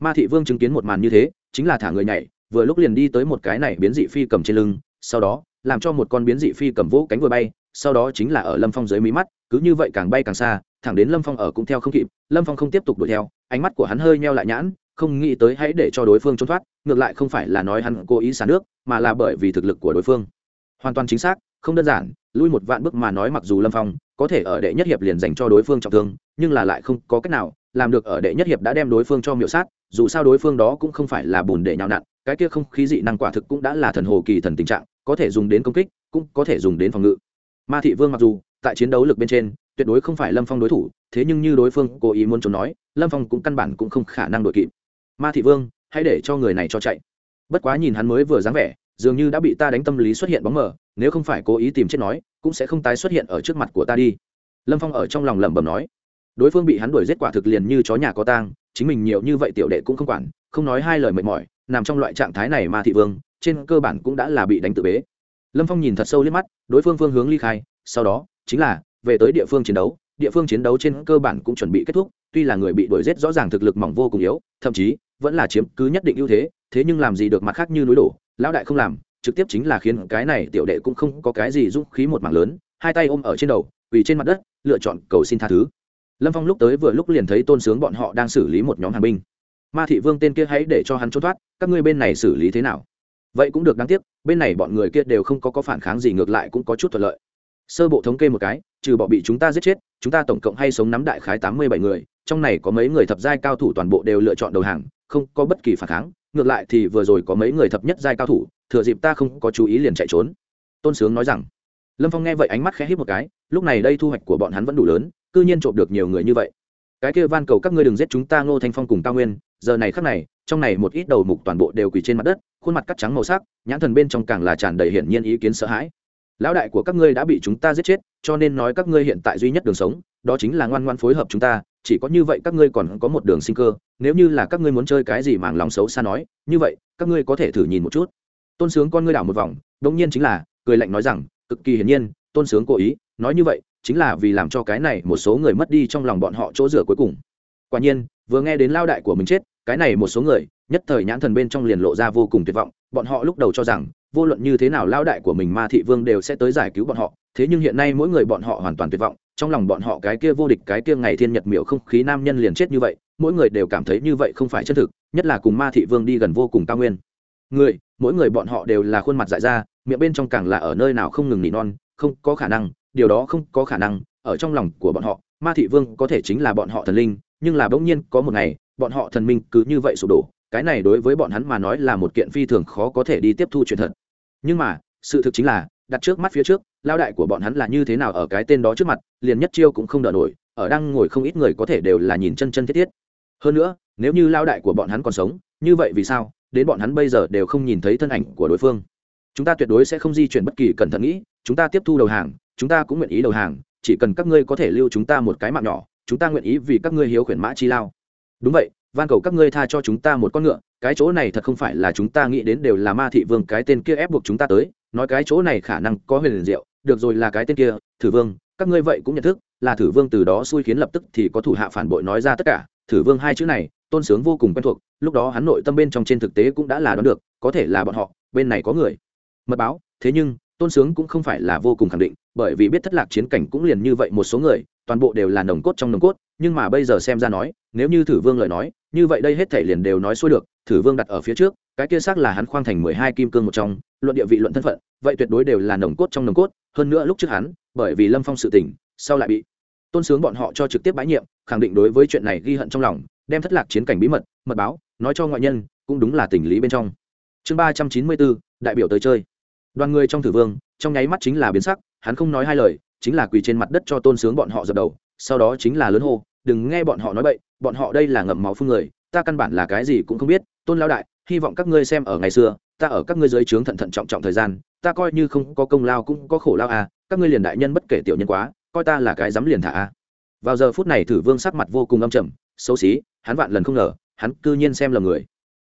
Ma thị vương chứng kiến một màn như thế, chính là thả người nhảy, vừa lúc liền đi tới một cái này biến dị phi cầm trên lưng, sau đó, làm cho một con biến dị phi cầm vũ cánh vừa bay, sau đó chính là ở lâm phong dưới mí mắt, cứ như vậy càng bay càng xa, thẳng đến lâm phong ở cũng theo không kịp, lâm phong không tiếp tục đuổi theo, ánh mắt của hắn hơi meo lại nhãn, không nghĩ tới hãy để cho đối phương trốn thoát, ngược lại không phải là nói hắn cố ý xả nước, mà là bởi vì thực lực của đối phương. Hoàn toàn chính xác, không đơn giản, lui một vạn bước mà nói mặc dù lâm phong có thể ở đệ nhất hiệp liền dành cho đối phương trọng thương, nhưng là lại không có cách nào, làm được ở đệ nhất hiệp đã đem đối phương cho miểu sát, dù sao đối phương đó cũng không phải là bùn để nhào nặn, cái kia không khí dị năng quả thực cũng đã là thần hồ kỳ thần tình trạng, có thể dùng đến công kích, cũng có thể dùng đến phòng ngự. Ma thị vương mặc dù, tại chiến đấu lực bên trên, tuyệt đối không phải lâm phong đối thủ, thế nhưng như đối phương cố ý muốn trốn nói, lâm phong cũng căn bản cũng không khả năng đội kịp. Ma thị vương, hãy để cho người này cho chạy. Bất quá nhìn hắn mới vừa dáng vẻ dường như đã bị ta đánh tâm lý xuất hiện bóng mờ, nếu không phải cố ý tìm chết nói, cũng sẽ không tái xuất hiện ở trước mặt của ta đi. Lâm phong ở trong lòng lẩm bẩm nói. Đối phương bị hắn đuổi giết quả thực liền như chó nhà có tang, chính mình nhiều như vậy tiểu đệ cũng không quản, không nói hai lời mệt mỏi, nằm trong loại trạng thái này mà thị vương, trên cơ bản cũng đã là bị đánh tự bế. Lâm phong nhìn thật sâu liếc mắt, đối phương phương hướng ly khai, sau đó, chính là, về tới địa phương chiến đấu, địa phương chiến đấu trên cơ bản cũng chuẩn bị kết thúc, tuy là người bị đuổi giết rõ ràng thực lực mỏng vô cùng yếu, thậm chí, vẫn là chiếm cứ nhất định ưu thế thế nhưng làm gì được mặt khác như núi đổ lão đại không làm, trực tiếp chính là khiến cái này tiểu đệ cũng không có cái gì dũng khí một mảng lớn, hai tay ôm ở trên đầu, quỳ trên mặt đất, lựa chọn cầu xin tha thứ. Lâm phong lúc tới vừa lúc liền thấy tôn sướng bọn họ đang xử lý một nhóm hàng binh. Ma thị vương tên kia hãy để cho hắn trốn thoát, các ngươi bên này xử lý thế nào? Vậy cũng được, đáng tiếc, bên này bọn người kia đều không có có phản kháng gì, ngược lại cũng có chút thuận lợi. Sơ bộ thống kê một cái, trừ bọn bị chúng ta giết chết, chúng ta tổng cộng hay sống nắm đại khái tám mươi bảy người, trong này có mấy người thập giai cao thủ toàn bộ đều lựa chọn đầu hàng, không có bất kỳ phản kháng ngược lại thì vừa rồi có mấy người thập nhất giai cao thủ, thừa dịp ta không có chú ý liền chạy trốn. Tôn sướng nói rằng. Lâm phong nghe vậy ánh mắt khẽ hít một cái, lúc này đây thu hoạch của bọn hắn vẫn đủ lớn, cư nhiên trộm được nhiều người như vậy. Cái kia van cầu các ngươi đừng giết chúng ta, ngô thanh phong cùng cao nguyên, giờ này khắc này, trong này một ít đầu mục toàn bộ đều quỳ trên mặt đất, khuôn mặt cắt trắng màu sắc, nhãn thần bên trong càng là tràn đầy hiển nhiên ý kiến sợ hãi. Lão đại của các ngươi đã bị chúng ta giết chết, cho nên nói các ngươi hiện tại duy nhất đường sống, đó chính là ngoan ngoan phối hợp chúng ta chỉ có như vậy các ngươi còn có một đường sinh cơ, nếu như là các ngươi muốn chơi cái gì màng lòng xấu xa nói, như vậy, các ngươi có thể thử nhìn một chút. Tôn sướng con ngươi đảo một vòng đông nhiên chính là, cười lạnh nói rằng, cực kỳ hiển nhiên, tôn sướng cố ý, nói như vậy, chính là vì làm cho cái này một số người mất đi trong lòng bọn họ chỗ rửa cuối cùng. Quả nhiên, vừa nghe đến lao đại của mình chết, cái này một số người, nhất thời nhãn thần bên trong liền lộ ra vô cùng tuyệt vọng, bọn họ lúc đầu cho rằng vô luận như thế nào lao đại của mình ma thị vương đều sẽ tới giải cứu bọn họ, thế nhưng hiện nay mỗi người bọn họ hoàn toàn tuyệt vọng, trong lòng bọn họ cái kia vô địch, cái kia ngày thiên nhật miểu không khí nam nhân liền chết như vậy, mỗi người đều cảm thấy như vậy không phải chân thực, nhất là cùng ma thị vương đi gần vô cùng cao nguyên. Người, mỗi người bọn họ đều là khuôn mặt dại ra, miệng bên trong càng là ở nơi nào không ngừng nỉ non, không có khả năng, điều đó không có khả năng, ở trong lòng của bọn họ, ma thị vương có thể chính là bọn họ thần linh, nhưng là bỗng nhiên có một ngày, bọn họ thần minh cứ như vậy sụp đổ, cái này đối với bọn hắn mà nói là một kiện phi thường khó có thể đi tiếp thu chuyện thật nhưng mà, sự thực chính là, đặt trước mắt phía trước lao đại của bọn hắn là như thế nào ở cái tên đó trước mặt, liền nhất chiêu cũng không đỡ nổi, ở đang ngồi không ít người có thể đều là nhìn chân chân thiết thiết. Hơn nữa, nếu như lao đại của bọn hắn còn sống, như vậy vì sao, đến bọn hắn bây giờ đều không nhìn thấy thân ảnh của đối phương. Chúng ta tuyệt đối sẽ không di chuyển bất kỳ cẩn thận nghĩ, chúng ta tiếp thu đầu hàng, chúng ta cũng nguyện ý đầu hàng, chỉ cần các ngươi có thể lưu chúng ta một cái mạng nhỏ, chúng ta nguyện ý vì các ngươi hiếu khuyển mã chi lao. Đúng vậy, van cầu các ngươi tha cho chúng ta một con ngựa cái chỗ này thật không phải là chúng ta nghĩ đến đều là ma thị vương cái tên kia ép buộc chúng ta tới, nói cái chỗ này khả năng có huyền liền diệu, được rồi là cái tên kia, thử vương, các ngươi vậy cũng nhận thức, là thử vương từ đó xui khiến lập tức thì có thủ hạ phản bội nói ra tất cả, thử vương hai chữ này, tôn sướng vô cùng quen thuộc, lúc đó hắn nội tâm bên trong trên thực tế cũng đã là đoán được, có thể là bọn họ, bên này có người. Mật báo, thế nhưng, tôn sướng cũng không phải là vô cùng khẳng định, bởi vì biết thất lạc chiến cảnh cũng liền như vậy một số người, toàn bộ đều là nồng cốt trong nồng cốt, nhưng mà bây giờ xem ra nói, nếu như thử vương lời nói, như vậy đây hết thể liền đều nói xuôi được thử vương đặt ở phía trước, cái kia xác là hắn khoang thành mười hai kim cương một trong, luận địa vị luận thân phận, vậy tuyệt đối đều là nồng cốt trong nồng cốt, hơn nữa lúc trước hắn, bởi vì lâm phong sự tỉnh sau lại bị tôn sướng bọn họ cho trực tiếp bãi nhiệm, khẳng định đối với chuyện này ghi hận trong lòng, đem thất lạc chiến cảnh bí mật mật báo, nói cho ngoại nhân, cũng đúng là tình lý bên trong. Chương ba trăm chín mươi bốn, đại biểu tới chơi. Đoàn người trong thử vương, trong nháy mắt chính là biến sắc, hắn không nói hai lời, chính là quỳ trên mặt đất cho tôn sướng bọn họ dập đầu, sau đó chính là lớn hô, đừng nghe bọn họ nói bậy, bọn họ đây là ngậm máu phương người, ta căn bản là cái gì cũng không biết tôn lao đại, hy vọng các ngươi xem ở ngày xưa, ta ở các ngươi dưới trướng thận thận trọng trọng thời gian, ta coi như không có công lao cũng có khổ lao à các ngươi liền đại nhân bất kể tiểu nhân quá, coi ta là cái dám liền thả à. Vào giờ phút này thử vương sắc mặt vô cùng âm trầm, xấu xí, hắn vạn lần không ngờ, hắn cư nhiên xem là người.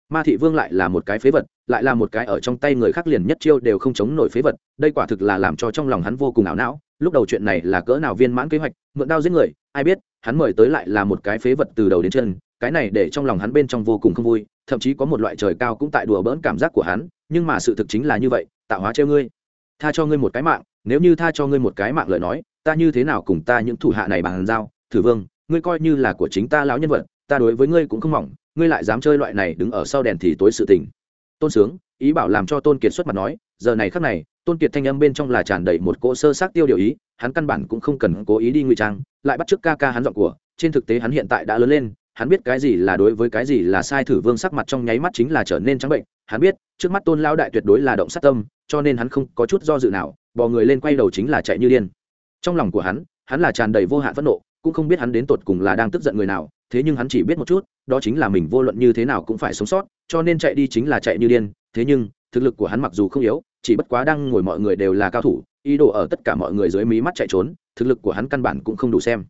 Ma thị vương lại là một cái phế vật, lại là một cái ở trong tay người khác liền nhất chiêu đều không chống nổi phế vật, đây quả thực là làm cho trong lòng hắn vô cùng ảo não, lúc đầu chuyện này là cỡ nào viên mãn kế hoạch, mượn đao giết người, ai biết, hắn mời tới lại là một cái phế vật từ đầu đến chân, cái này để trong lòng hắn bên trong vô cùng không vui thậm chí có một loại trời cao cũng tại đùa bỡn cảm giác của hắn, nhưng mà sự thực chính là như vậy tạo hóa treo ngươi. Tha cho ngươi một cái mạng, nếu như tha cho ngươi một cái mạng lời nói, ta như thế nào cùng ta những thủ hạ này bàn giao? Thử vương, ngươi coi như là của chính ta lão nhân vật, ta đối với ngươi cũng không mỏng, ngươi lại dám chơi loại này đứng ở sau đèn thì tối sự tình. Tôn sướng, ý bảo làm cho tôn kiệt xuất mặt nói, giờ này khắc này, tôn kiệt thanh âm bên trong là tràn đầy một cỗ sơ xác tiêu điều ý, hắn căn bản cũng không cần cố ý đi ngụy trang, lại bắt trước ca ca hắn giọng của, trên thực tế hắn hiện tại đã lớn lên hắn biết cái gì là đối với cái gì là sai thử vương sắc mặt trong nháy mắt chính là trở nên trắng bệnh. Hắn biết, trước mắt tôn lão đại tuyệt đối là động sát tâm, cho nên hắn không có chút do dự nào, bò người lên quay đầu chính là chạy như điên. Trong lòng của hắn hắn là tràn đầy vô hạn phẫn nộ, cũng không biết hắn đến tột cùng là đang tức giận người nào, thế nhưng hắn chỉ biết một chút, đó chính là mình vô luận như thế nào cũng phải sống sót, cho nên chạy đi chính là chạy như điên. Thế nhưng, thực lực của hắn mặc dù không yếu, chỉ bất quá đang ngồi mọi người đều là cao thủ, ý đồ ở tất cả mọi người dưới mí mắt chạy trốn, thực lực của hắn căn bản cũng không đủ xem.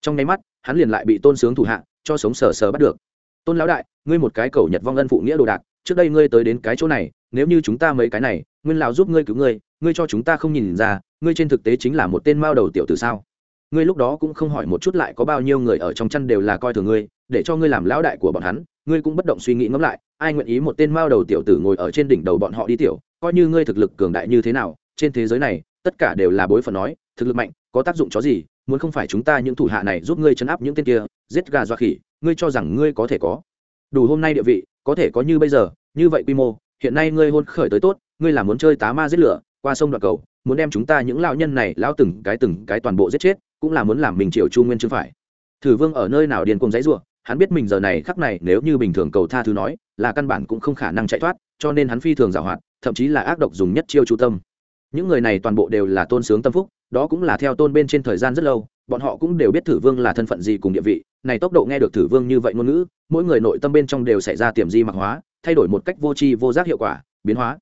Trong nháy mắt, hắn liền lại bị tôn sướng thủ hạ cho sống sờ sờ bắt được. Tôn lão đại, ngươi một cái cầu nhật vong ân phụ nghĩa đồ đạc, trước đây ngươi tới đến cái chỗ này, nếu như chúng ta mấy cái này, nguyên lão giúp ngươi cứu ngươi ngươi cho chúng ta không nhìn ra, ngươi trên thực tế chính là một tên mao đầu tiểu từ sao? Ngươi lúc đó cũng không hỏi một chút lại có bao nhiêu người ở trong chăn đều là coi thường ngươi, để cho ngươi làm lão đại của bọn hắn, ngươi cũng bất động suy nghĩ ngẫm lại, ai nguyện ý một tên mao đầu tiểu tử ngồi ở trên đỉnh đầu bọn họ đi tiểu, coi như ngươi thực lực cường đại như thế nào, trên thế giới này, tất cả đều là bối phận nói, thực lực mạnh, có tác dụng chó gì muốn không phải chúng ta những thủ hạ này giúp ngươi chấn áp những tên kia, giết gà dọa khỉ, ngươi cho rằng ngươi có thể có. Đủ hôm nay địa vị, có thể có như bây giờ, như vậy quy mô, hiện nay ngươi hôn khởi tới tốt, ngươi là muốn chơi tá ma giết lửa, qua sông đoạn cầu, muốn đem chúng ta những lão nhân này lão từng cái từng cái toàn bộ giết chết, cũng là muốn làm mình triều chu nguyên chứ phải. Thử vương ở nơi nào điền cùng giấy ruộng hắn biết mình giờ này khắc này nếu như bình thường cầu tha thứ nói, là căn bản cũng không khả năng chạy thoát, cho nên hắn phi thường giảo hoạt, thậm chí là ác độc dùng nhất chiêu chu tâm. Những người này toàn bộ đều là tôn sướng tâm phúc đó cũng là theo tôn bên trên thời gian rất lâu, bọn họ cũng đều biết thử vương là thân phận gì cùng địa vị, này tốc độ nghe được thử vương như vậy ngôn ngữ, mỗi người nội tâm bên trong đều xảy ra tiềm di mặc hóa, thay đổi một cách vô tri vô giác hiệu quả, biến hóa.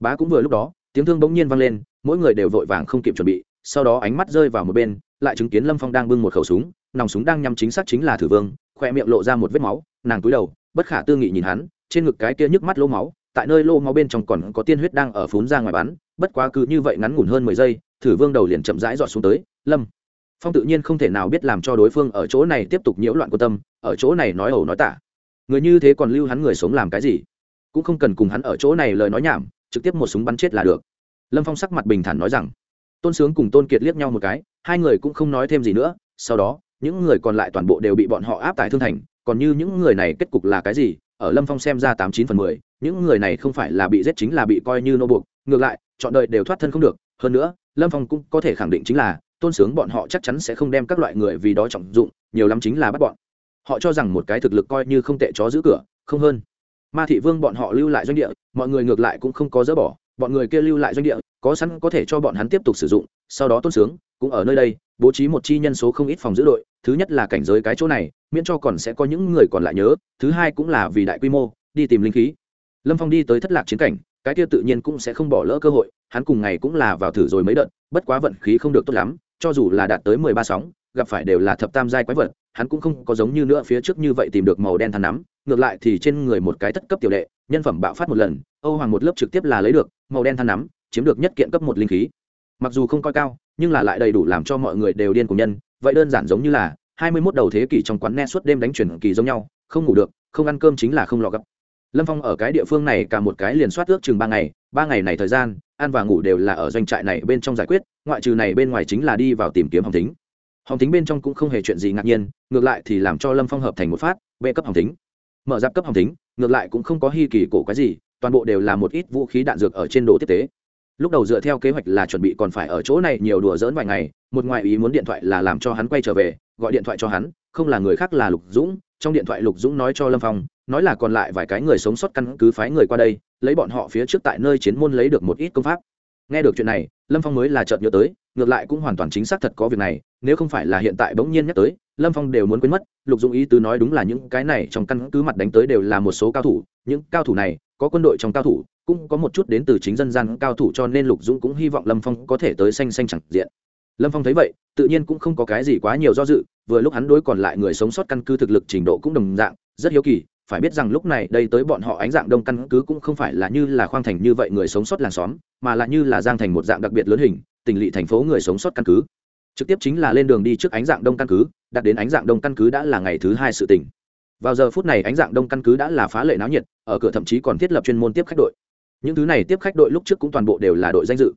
Bá cũng vừa lúc đó, tiếng thương bỗng nhiên vang lên, mỗi người đều vội vàng không kịp chuẩn bị, sau đó ánh mắt rơi vào một bên, lại chứng kiến lâm phong đang bưng một khẩu súng, nòng súng đang nhắm chính xác chính là thử vương, khoe miệng lộ ra một vết máu, nàng túi đầu, bất khả tư nghị nhìn hắn, trên ngực cái kia nhức mắt lỗ máu, tại nơi lô máu bên trong còn có tiên huyết đang ở phún ra ngoài bắn, bất quá cứ như vậy ngắn ngủn hơn mười giây thử vương đầu liền chậm rãi dọn xuống tới, lâm. Phong tự nhiên không thể nào biết làm cho đối phương ở chỗ này tiếp tục nhiễu loạn quan tâm, ở chỗ này nói ẩu nói tả. Người như thế còn lưu hắn người sống làm cái gì? Cũng không cần cùng hắn ở chỗ này lời nói nhảm, trực tiếp một súng bắn chết là được. Lâm phong sắc mặt bình thản nói rằng. Tôn sướng cùng tôn kiệt liếc nhau một cái, hai người cũng không nói thêm gì nữa, sau đó, những người còn lại toàn bộ đều bị bọn họ áp tại thương thành, còn như những người này kết cục là cái gì? Ở lâm phong xem ra tám chín phần mười, những người này không phải là bị giết chính là bị coi như nô buộc, ngược lại, chọn đời đều thoát thân không được, hơn nữa lâm phong cũng có thể khẳng định chính là, tôn sướng bọn họ chắc chắn sẽ không đem các loại người vì đó trọng dụng, nhiều lắm chính là bắt bọn. Họ cho rằng một cái thực lực coi như không tệ chó giữ cửa, không hơn. Ma thị vương bọn họ lưu lại doanh địa, mọi người ngược lại cũng không có dỡ bỏ, bọn người kia lưu lại doanh địa, có sẵn có thể cho bọn hắn tiếp tục sử dụng, sau đó tôn sướng cũng ở nơi đây, bố trí một chi nhân số không ít phòng giữ đội, thứ nhất là cảnh giới cái chỗ này, miễn cho còn sẽ có những người còn lại nhớ, thứ hai cũng là vì đại quy mô, đi tìm linh khí. Lâm phong đi tới thất lạc chiến cảnh cái kia tự nhiên cũng sẽ không bỏ lỡ cơ hội, hắn cùng ngày cũng là vào thử rồi mấy đợt, bất quá vận khí không được tốt lắm, cho dù là đạt tới mười ba sóng, gặp phải đều là thập tam giai quái vật, hắn cũng không có giống như nữa phía trước như vậy tìm được màu đen than nắm, ngược lại thì trên người một cái thất cấp tiểu đệ, nhân phẩm bạo phát một lần, âu hoàng một lớp trực tiếp là lấy được, màu đen than nắm, chiếm được nhất kiện cấp một linh khí. Mặc dù không coi cao, nhưng là lại đầy đủ làm cho mọi người đều điên cùng nhân, vậy đơn giản giống như là hai mươi 21 đầu thế kỷ trong quán ne suốt đêm đánh chuyển kỳ giống nhau, không ngủ được, không ăn cơm chính là không lọ gấp lâm phong ở cái địa phương này cả một cái liền soát ước chừng ba ngày ba ngày này thời gian, ăn và ngủ đều là ở doanh trại này bên trong giải quyết, ngoại trừ này bên ngoài chính là đi vào tìm kiếm hồng tính hồng tính bên trong cũng không hề chuyện gì ngạc nhiên, ngược lại thì làm cho lâm phong hợp thành một phát bệ cấp hồng tính mở giáp cấp hồng tính ngược lại cũng không có hy kỳ cổ cái gì, toàn bộ đều là một ít vũ khí đạn dược ở trên đồ tiếp tế. Lúc đầu dựa theo kế hoạch là chuẩn bị còn phải ở chỗ này nhiều đùa dỡn vài ngày, một ngoại ý muốn điện thoại là làm cho hắn quay trở về, gọi điện thoại cho hắn, không là người khác là lục dũng trong điện thoại lục dũng nói cho lâm phong, nói là còn lại vài cái người sống sót căn cứ phái người qua đây, lấy bọn họ phía trước tại nơi chiến môn lấy được một ít công pháp. Nghe được chuyện này, lâm phong mới là chợt nhớ tới, ngược lại cũng hoàn toàn chính xác thật có việc này, nếu không phải là hiện tại bỗng nhiên nhắc tới, lâm phong đều muốn quên mất, lục dũng ý tứ nói đúng là những cái này trong căn cứ mặt đánh tới đều là một số cao thủ, những cao thủ này, có quân đội trong cao thủ, cũng có một chút đến từ chính dân gian cao thủ cho nên lục dũng cũng hy vọng lâm phong có thể tới xanh xanh chẳng diện. Lâm phong thấy vậy, tự nhiên cũng không có cái gì quá nhiều do dự vừa lúc hắn đối còn lại người sống sót căn cứ thực lực trình độ cũng đồng dạng, rất hiếu kỳ, phải biết rằng lúc này đây tới bọn họ ánh dạng đông căn cứ cũng không phải là như là khoang thành như vậy người sống sót làng xóm, mà là như là giang thành một dạng đặc biệt lớn hình tỉnh lỵ thành phố người sống sót căn cứ. Trực tiếp chính là lên đường đi trước ánh dạng đông căn cứ, đặt đến ánh dạng đông căn cứ đã là ngày thứ hai sự tỉnh vào giờ phút này ánh dạng đông căn cứ đã là phá lệ náo nhiệt, ở cửa thậm chí còn thiết lập chuyên môn tiếp khách đội. Những thứ này tiếp khách đội lúc trước cũng toàn bộ đều là đội danh dự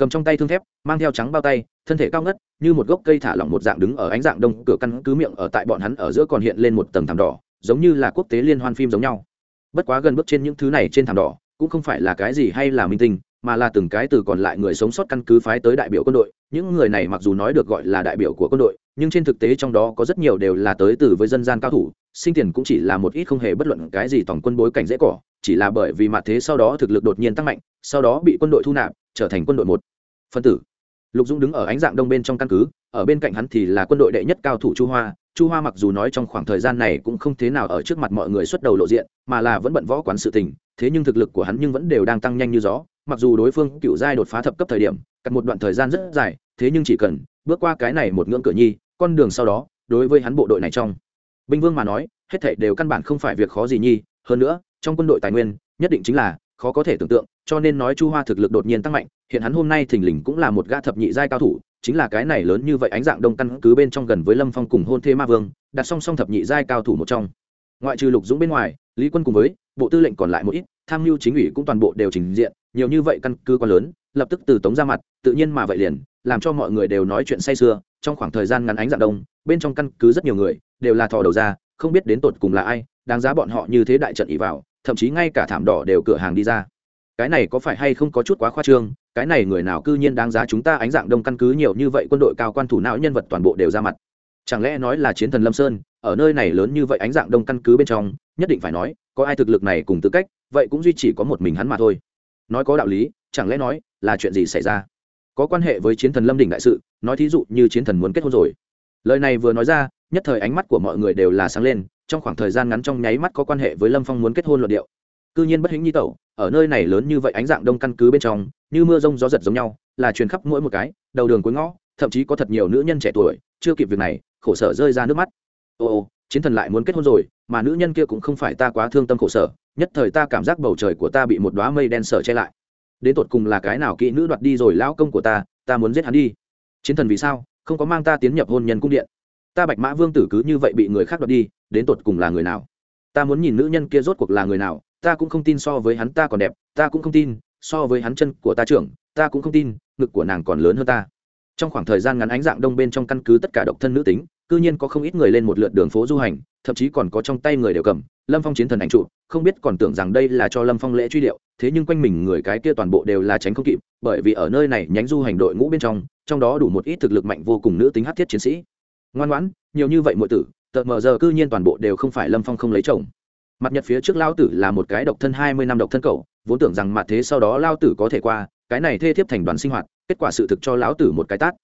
cầm trong tay thương thép, mang theo trắng bao tay, thân thể cao ngất, như một gốc cây thả lỏng một dạng đứng ở ánh dạng đông cửa căn cứ miệng ở tại bọn hắn ở giữa còn hiện lên một tầng thảm đỏ, giống như là quốc tế liên hoan phim giống nhau. Bất quá gần bước trên những thứ này trên thảm đỏ, cũng không phải là cái gì hay là minh tinh, mà là từng cái từ còn lại người sống sót căn cứ phái tới đại biểu quân đội. Những người này mặc dù nói được gọi là đại biểu của quân đội, nhưng trên thực tế trong đó có rất nhiều đều là tới từ với dân gian cao thủ, sinh tiền cũng chỉ là một ít không hề bất luận cái gì tổng quân bối cảnh dễ cỏ, chỉ là bởi vì mặt thế sau đó thực lực đột nhiên tăng mạnh, sau đó bị quân đội thu nạp trở thành quân đội một. Phân tử. Lục dũng đứng ở ánh dạng đông bên trong căn cứ, ở bên cạnh hắn thì là quân đội đệ nhất cao thủ chu hoa. Chu hoa mặc dù nói trong khoảng thời gian này cũng không thế nào ở trước mặt mọi người xuất đầu lộ diện, mà là vẫn bận võ quán sự tình, thế nhưng thực lực của hắn nhưng vẫn đều đang tăng nhanh như gió. Mặc dù đối phương cựu giai đột phá thập cấp thời điểm, cắt một đoạn thời gian rất dài, thế nhưng chỉ cần bước qua cái này một ngưỡng cửa nhi, con đường sau đó, đối với hắn bộ đội này trong binh vương mà nói, hết thảy đều căn bản không phải việc khó gì nhi. Hơn nữa, trong quân đội tài nguyên, nhất định chính là khó có thể tưởng tượng cho nên nói chu hoa thực lực đột nhiên tăng mạnh, hiện hắn hôm nay thình lình cũng là một gã thập nhị giai cao thủ, chính là cái này lớn như vậy ánh dạng đông căn cứ bên trong gần với lâm phong cùng hôn thê ma vương, đặt song song thập nhị giai cao thủ một trong. Ngoại trừ lục dũng bên ngoài, lý quân cùng với bộ tư lệnh còn lại một ít, tham mưu chính ủy cũng toàn bộ đều trình diện, nhiều như vậy căn cứ quá lớn, lập tức từ tống ra mặt, tự nhiên mà vậy liền, làm cho mọi người đều nói chuyện say sưa, trong khoảng thời gian ngắn ánh dạng đông, bên trong căn cứ rất nhiều người, đều là thò đầu ra, không biết đến tột cùng là ai, đáng giá bọn họ như thế đại trận ỉ vào, thậm chí ngay cả thảm đỏ đều cửa hàng đi ra cái này có phải hay không có chút quá khoa trương, cái này người nào cư nhiên đáng giá chúng ta ánh dạng đông căn cứ nhiều như vậy quân đội cao quan thủ não nhân vật toàn bộ đều ra mặt. Chẳng lẽ nói là chiến thần lâm sơn, ở nơi này lớn như vậy ánh dạng đông căn cứ bên trong, nhất định phải nói, có ai thực lực này cùng tư cách, vậy cũng duy chỉ có một mình hắn mà thôi. Nói có đạo lý, chẳng lẽ nói là chuyện gì xảy ra? Có quan hệ với chiến thần lâm đỉnh đại sự, nói thí dụ như chiến thần muốn kết hôn rồi. Lời này vừa nói ra, nhất thời ánh mắt của mọi người đều là sáng lên, trong khoảng thời gian ngắn trong nháy mắt có quan hệ với lâm phong muốn kết hôn luận điệu cư nhiên bất hĩnh nhi tẩu, ở nơi này lớn như vậy ánh dạng đông căn cứ bên trong, như mưa rông gió giật giống nhau, là truyền khắp mỗi một cái, đầu đường cuối ngõ, thậm chí có thật nhiều nữ nhân trẻ tuổi, chưa kịp việc này, khổ sở rơi ra nước mắt. Ô ô, chiến thần lại muốn kết hôn rồi, mà nữ nhân kia cũng không phải ta quá thương tâm khổ sở, nhất thời ta cảm giác bầu trời của ta bị một đoá mây đen sở che lại. Đến tột cùng là cái nào kỹ nữ đoạt đi rồi lão công của ta ta muốn giết hắn đi. Chiến thần vì sao, không có mang ta tiến nhập hôn nhân cung điện? Ta bạch mã vương tử cứ như vậy bị người khác đoạt đi, đến tột cùng là người nào? Ta muốn nhìn nữ nhân kia rốt cuộc là người nào ta cũng không tin so với hắn ta còn đẹp, ta cũng không tin so với hắn chân của ta trưởng, ta cũng không tin ngực của nàng còn lớn hơn ta. Trong khoảng thời gian ngắn ánh dạng đông bên trong căn cứ tất cả độc thân nữ tính, cư nhiên có không ít người lên một lượt đường phố du hành, thậm chí còn có trong tay người đều cầm, lâm phong chiến thần ảnh trụ, không biết còn tưởng rằng đây là cho lâm phong lễ truy điệu, thế nhưng quanh mình người cái kia toàn bộ đều là tránh không kịp, bởi vì ở nơi này nhánh du hành đội ngũ bên trong trong đó đủ một ít thực lực mạnh vô cùng nữ tính hát thiết chiến sĩ. Ngoan ngoãn, nhiều như vậy mọi tử tợt mờ giờ cư nhiên toàn bộ đều không phải lâm phong không lấy chồng mặt nhật phía trước lao tử là một cái độc thân hai mươi năm độc thân cậu, vốn tưởng rằng mặt thế sau đó lao tử có thể qua, cái này thê thiếp thành đoàn sinh hoạt, kết quả sự thực cho lão tử một cái tát.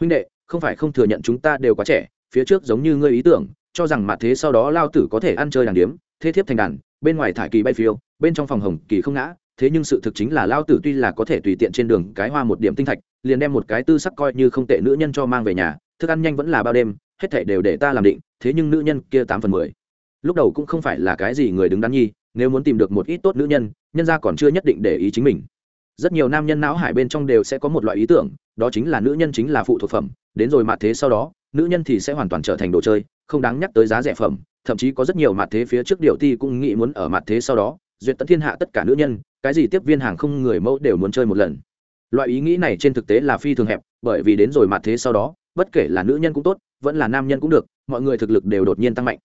Huynh đệ, không phải không thừa nhận chúng ta đều quá trẻ, phía trước giống như ngươi ý tưởng, cho rằng mặt thế sau đó lao tử có thể ăn chơi đàn điếm, thê thiếp thành đàn, bên ngoài thải kỳ bay phiêu, bên trong phòng hồng kỳ không ngã, thế nhưng sự thực chính là lao tử tuy là có thể tùy tiện trên đường cái hoa một điểm tinh thạch, liền đem một cái tư sắc coi như không tệ nữ nhân cho mang về nhà, thức ăn nhanh vẫn là bao đêm, hết thể đều để ta làm định, thế nhưng nữ nhân kia tám phần mười lúc đầu cũng không phải là cái gì người đứng đắn nhi, nếu muốn tìm được một ít tốt nữ nhân nhân ra còn chưa nhất định để ý chính mình. Rất nhiều nam nhân não hải bên trong đều sẽ có một loại ý tưởng, đó chính là nữ nhân chính là phụ thuộc phẩm, đến rồi mạt thế sau đó, nữ nhân thì sẽ hoàn toàn trở thành đồ chơi, không đáng nhắc tới giá rẻ phẩm, thậm chí có rất nhiều mạt thế phía trước điều ti cũng nghĩ muốn ở mạt thế sau đó, duyệt tận thiên hạ tất cả nữ nhân, cái gì tiếp viên hàng không người mẫu đều muốn chơi một lần. Loại ý nghĩ này trên thực tế là phi thường hẹp, bởi vì đến rồi mạt thế sau đó, bất kể là nữ nhân cũng tốt, vẫn là nam nhân cũng được, mọi người thực lực đều đột nhiên tăng mạnh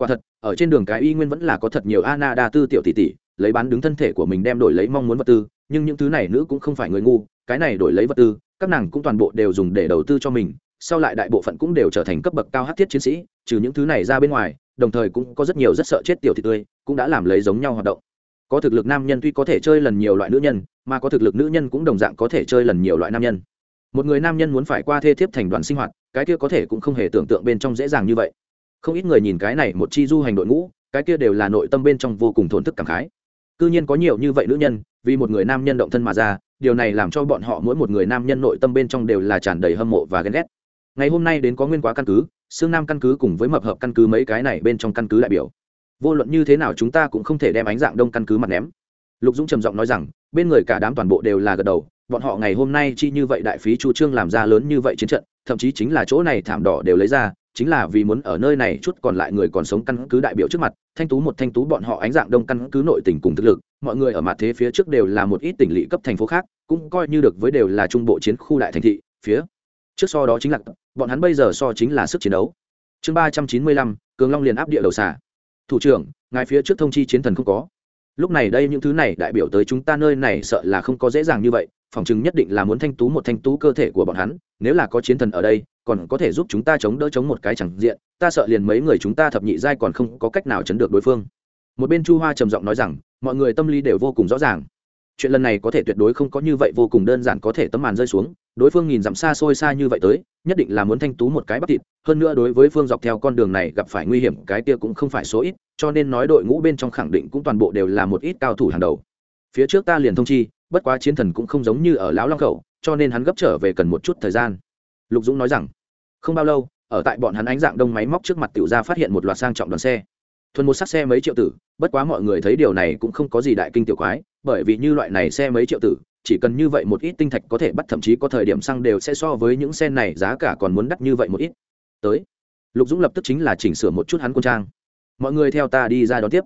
quả thật, ở trên đường cái y nguyên vẫn là có thật nhiều ana đa tư tiểu tỷ tỷ, lấy bán đứng thân thể của mình đem đổi lấy mong muốn vật tư, nhưng những thứ này nữ cũng không phải người ngu, cái này đổi lấy vật tư, các nàng cũng toàn bộ đều dùng để đầu tư cho mình, sau lại đại bộ phận cũng đều trở thành cấp bậc cao hát thiết chiến sĩ, trừ những thứ này ra bên ngoài, đồng thời cũng có rất nhiều rất sợ chết tiểu thị tươi, cũng đã làm lấy giống nhau hoạt động. Có thực lực nam nhân tuy có thể chơi lần nhiều loại nữ nhân, mà có thực lực nữ nhân cũng đồng dạng có thể chơi lần nhiều loại nam nhân. Một người nam nhân muốn phải qua thê thiếp thành đoàn sinh hoạt, cái kia có thể cũng không hề tưởng tượng bên trong dễ dàng như vậy không ít người nhìn cái này một chi du hành đội ngũ, cái kia đều là nội tâm bên trong vô cùng thổn thức cảm khái. Cứ nhiên có nhiều như vậy nữ nhân, vì một người nam nhân động thân mà ra, điều này làm cho bọn họ mỗi một người nam nhân nội tâm bên trong đều là tràn đầy hâm mộ và ghen ghét. Ngày hôm nay đến có nguyên quá căn cứ, xương nam căn cứ cùng với mập hợp căn cứ mấy cái này bên trong căn cứ đại biểu. Vô luận như thế nào chúng ta cũng không thể đem ánh dạng đông căn cứ mặt ném. Lục dũng trầm giọng nói rằng, bên người cả đám toàn bộ đều là gật đầu, bọn họ ngày hôm nay chi như vậy đại phí chu trương làm ra lớn như vậy chiến trận, thậm chí chính là chỗ này thảm đỏ đều lấy ra chính là vì muốn ở nơi này chút còn lại người còn sống căn cứ đại biểu trước mặt, thanh tú một thanh tú bọn họ ánh dạng đông căn cứ nội tỉnh cùng thực lực, mọi người ở mặt thế phía trước đều là một ít tỉnh lỵ cấp thành phố khác, cũng coi như được với đều là trung bộ chiến khu đại thành thị, phía trước so đó chính là, bọn hắn bây giờ so chính là sức chiến đấu. Chương ba trăm chín mươi lăm, cường long liền áp địa đầu xả thủ trưởng, ngài phía trước thông chi chiến thần không có. Lúc này đây những thứ này đại biểu tới chúng ta nơi này sợ là không có dễ dàng như vậy, phòng chứng nhất định là muốn thanh tú một thanh tú cơ thể của bọn hắn, nếu là có chiến thần ở đây còn có thể giúp chúng ta chống đỡ chống một cái chẳng diện, ta sợ liền mấy người chúng ta thập nhị giai còn không có cách nào chấn được đối phương. Một bên chu hoa trầm giọng nói rằng, mọi người tâm lý đều vô cùng rõ ràng. Chuyện lần này có thể tuyệt đối không có như vậy vô cùng đơn giản có thể tấm màn rơi xuống, đối phương nhìn dặm xa xôi xa như vậy tới, nhất định là muốn thanh tú một cái bắp thịt, hơn nữa đối với phương dọc theo con đường này gặp phải nguy hiểm, cái kia cũng không phải số ít, cho nên nói đội ngũ bên trong khẳng định cũng toàn bộ đều là một ít cao thủ hàng đầu. Phía trước ta liền thông chi, bất quá chiến thần cũng không giống như ở lão long khẩu, cho nên hắn gấp trở về cần một chút thời gian lục dũng nói rằng, không bao lâu, ở tại bọn hắn ánh dạng đông máy móc trước mặt tiểu ra phát hiện một loạt sang trọng đoàn xe. Thuần một sắc xe mấy triệu tử, bất quá mọi người thấy điều này cũng không có gì đại kinh tiểu quái, bởi vì như loại này xe mấy triệu tử, chỉ cần như vậy một ít tinh thạch có thể bắt thậm chí có thời điểm xăng đều sẽ so với những xe này giá cả còn muốn đắt như vậy một ít. Tới, lục dũng lập tức chính là chỉnh sửa một chút hắn quân trang. Mọi người theo ta đi ra đón tiếp.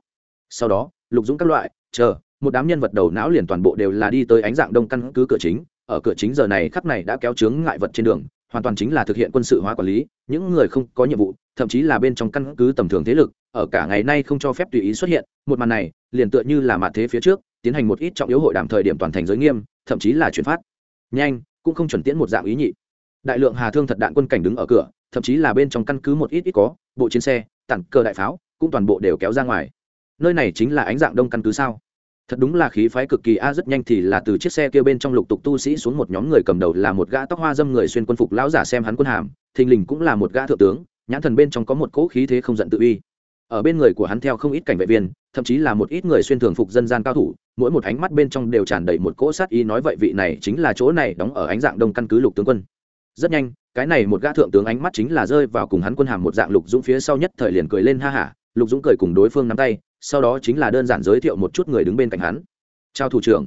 Sau đó, lục dũng các loại, chờ, một đám nhân vật đầu não liền toàn bộ đều là đi tới ánh dạng đông căn cứ cửa chính, ở cửa chính giờ này khắp này đã kéo chướng ngại vật trên đường hoàn toàn chính là thực hiện quân sự hóa quản lý, những người không có nhiệm vụ, thậm chí là bên trong căn cứ tầm thường thế lực, ở cả ngày nay không cho phép tùy ý xuất hiện, một màn này, liền tựa như là mặt thế phía trước, tiến hành một ít trọng yếu hội đàm thời điểm toàn thành giới nghiêm, thậm chí là chuyển phát. Nhanh, cũng không chuẩn tiễn một dạng ý nhị. Đại lượng hà thương thật đạn quân cảnh đứng ở cửa, thậm chí là bên trong căn cứ một ít ít có, bộ chiến xe, tặng cơ đại pháo, cũng toàn bộ đều kéo ra ngoài. Nơi này chính là ánh dạng đông căn cứ sao? Thật đúng là khí phái cực kỳ a, rất nhanh thì là từ chiếc xe kia bên trong lục tục tu sĩ xuống một nhóm người cầm đầu là một gã tóc hoa dâm người xuyên quân phục lão giả xem hắn quân hàm, thình lình cũng là một gã thượng tướng, nhãn thần bên trong có một cỗ khí thế không giận tự uy. Ở bên người của hắn theo không ít cảnh vệ viên, thậm chí là một ít người xuyên thường phục dân gian cao thủ, mỗi một ánh mắt bên trong đều tràn đầy một cỗ sát ý nói vậy vị này chính là chỗ này đóng ở ánh dạng đông căn cứ lục tướng quân. Rất nhanh, cái này một gã thượng tướng ánh mắt chính là rơi vào cùng hắn quân hàm một dạng lục dũng phía sau nhất thời liền cười lên ha hả, lục dũng cười cùng đối phương nắm tay sau đó chính là đơn giản giới thiệu một chút người đứng bên cạnh hắn. Chào thủ trưởng.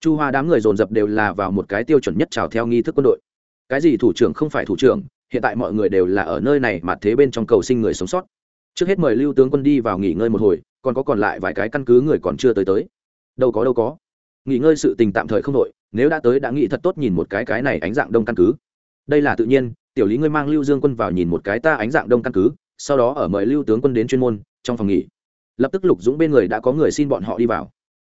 Chu hoa đám người dồn dập đều là vào một cái tiêu chuẩn nhất chào theo nghi thức quân đội. Cái gì thủ trưởng không phải thủ trưởng, hiện tại mọi người đều là ở nơi này mà thế bên trong cầu sinh người sống sót. Trước hết mời lưu tướng quân đi vào nghỉ ngơi một hồi, còn có còn lại vài cái căn cứ người còn chưa tới tới. Đâu có đâu có. Nghỉ ngơi sự tình tạm thời không đội nếu đã tới đã nghĩ thật tốt nhìn một cái cái này ánh dạng đông căn cứ. Đây là tự nhiên, tiểu lý ngươi mang lưu dương quân vào nhìn một cái ta ánh dạng đông căn cứ, sau đó ở mời lưu tướng quân đến chuyên môn, trong phòng nghỉ lập tức lục dũng bên người đã có người xin bọn họ đi vào.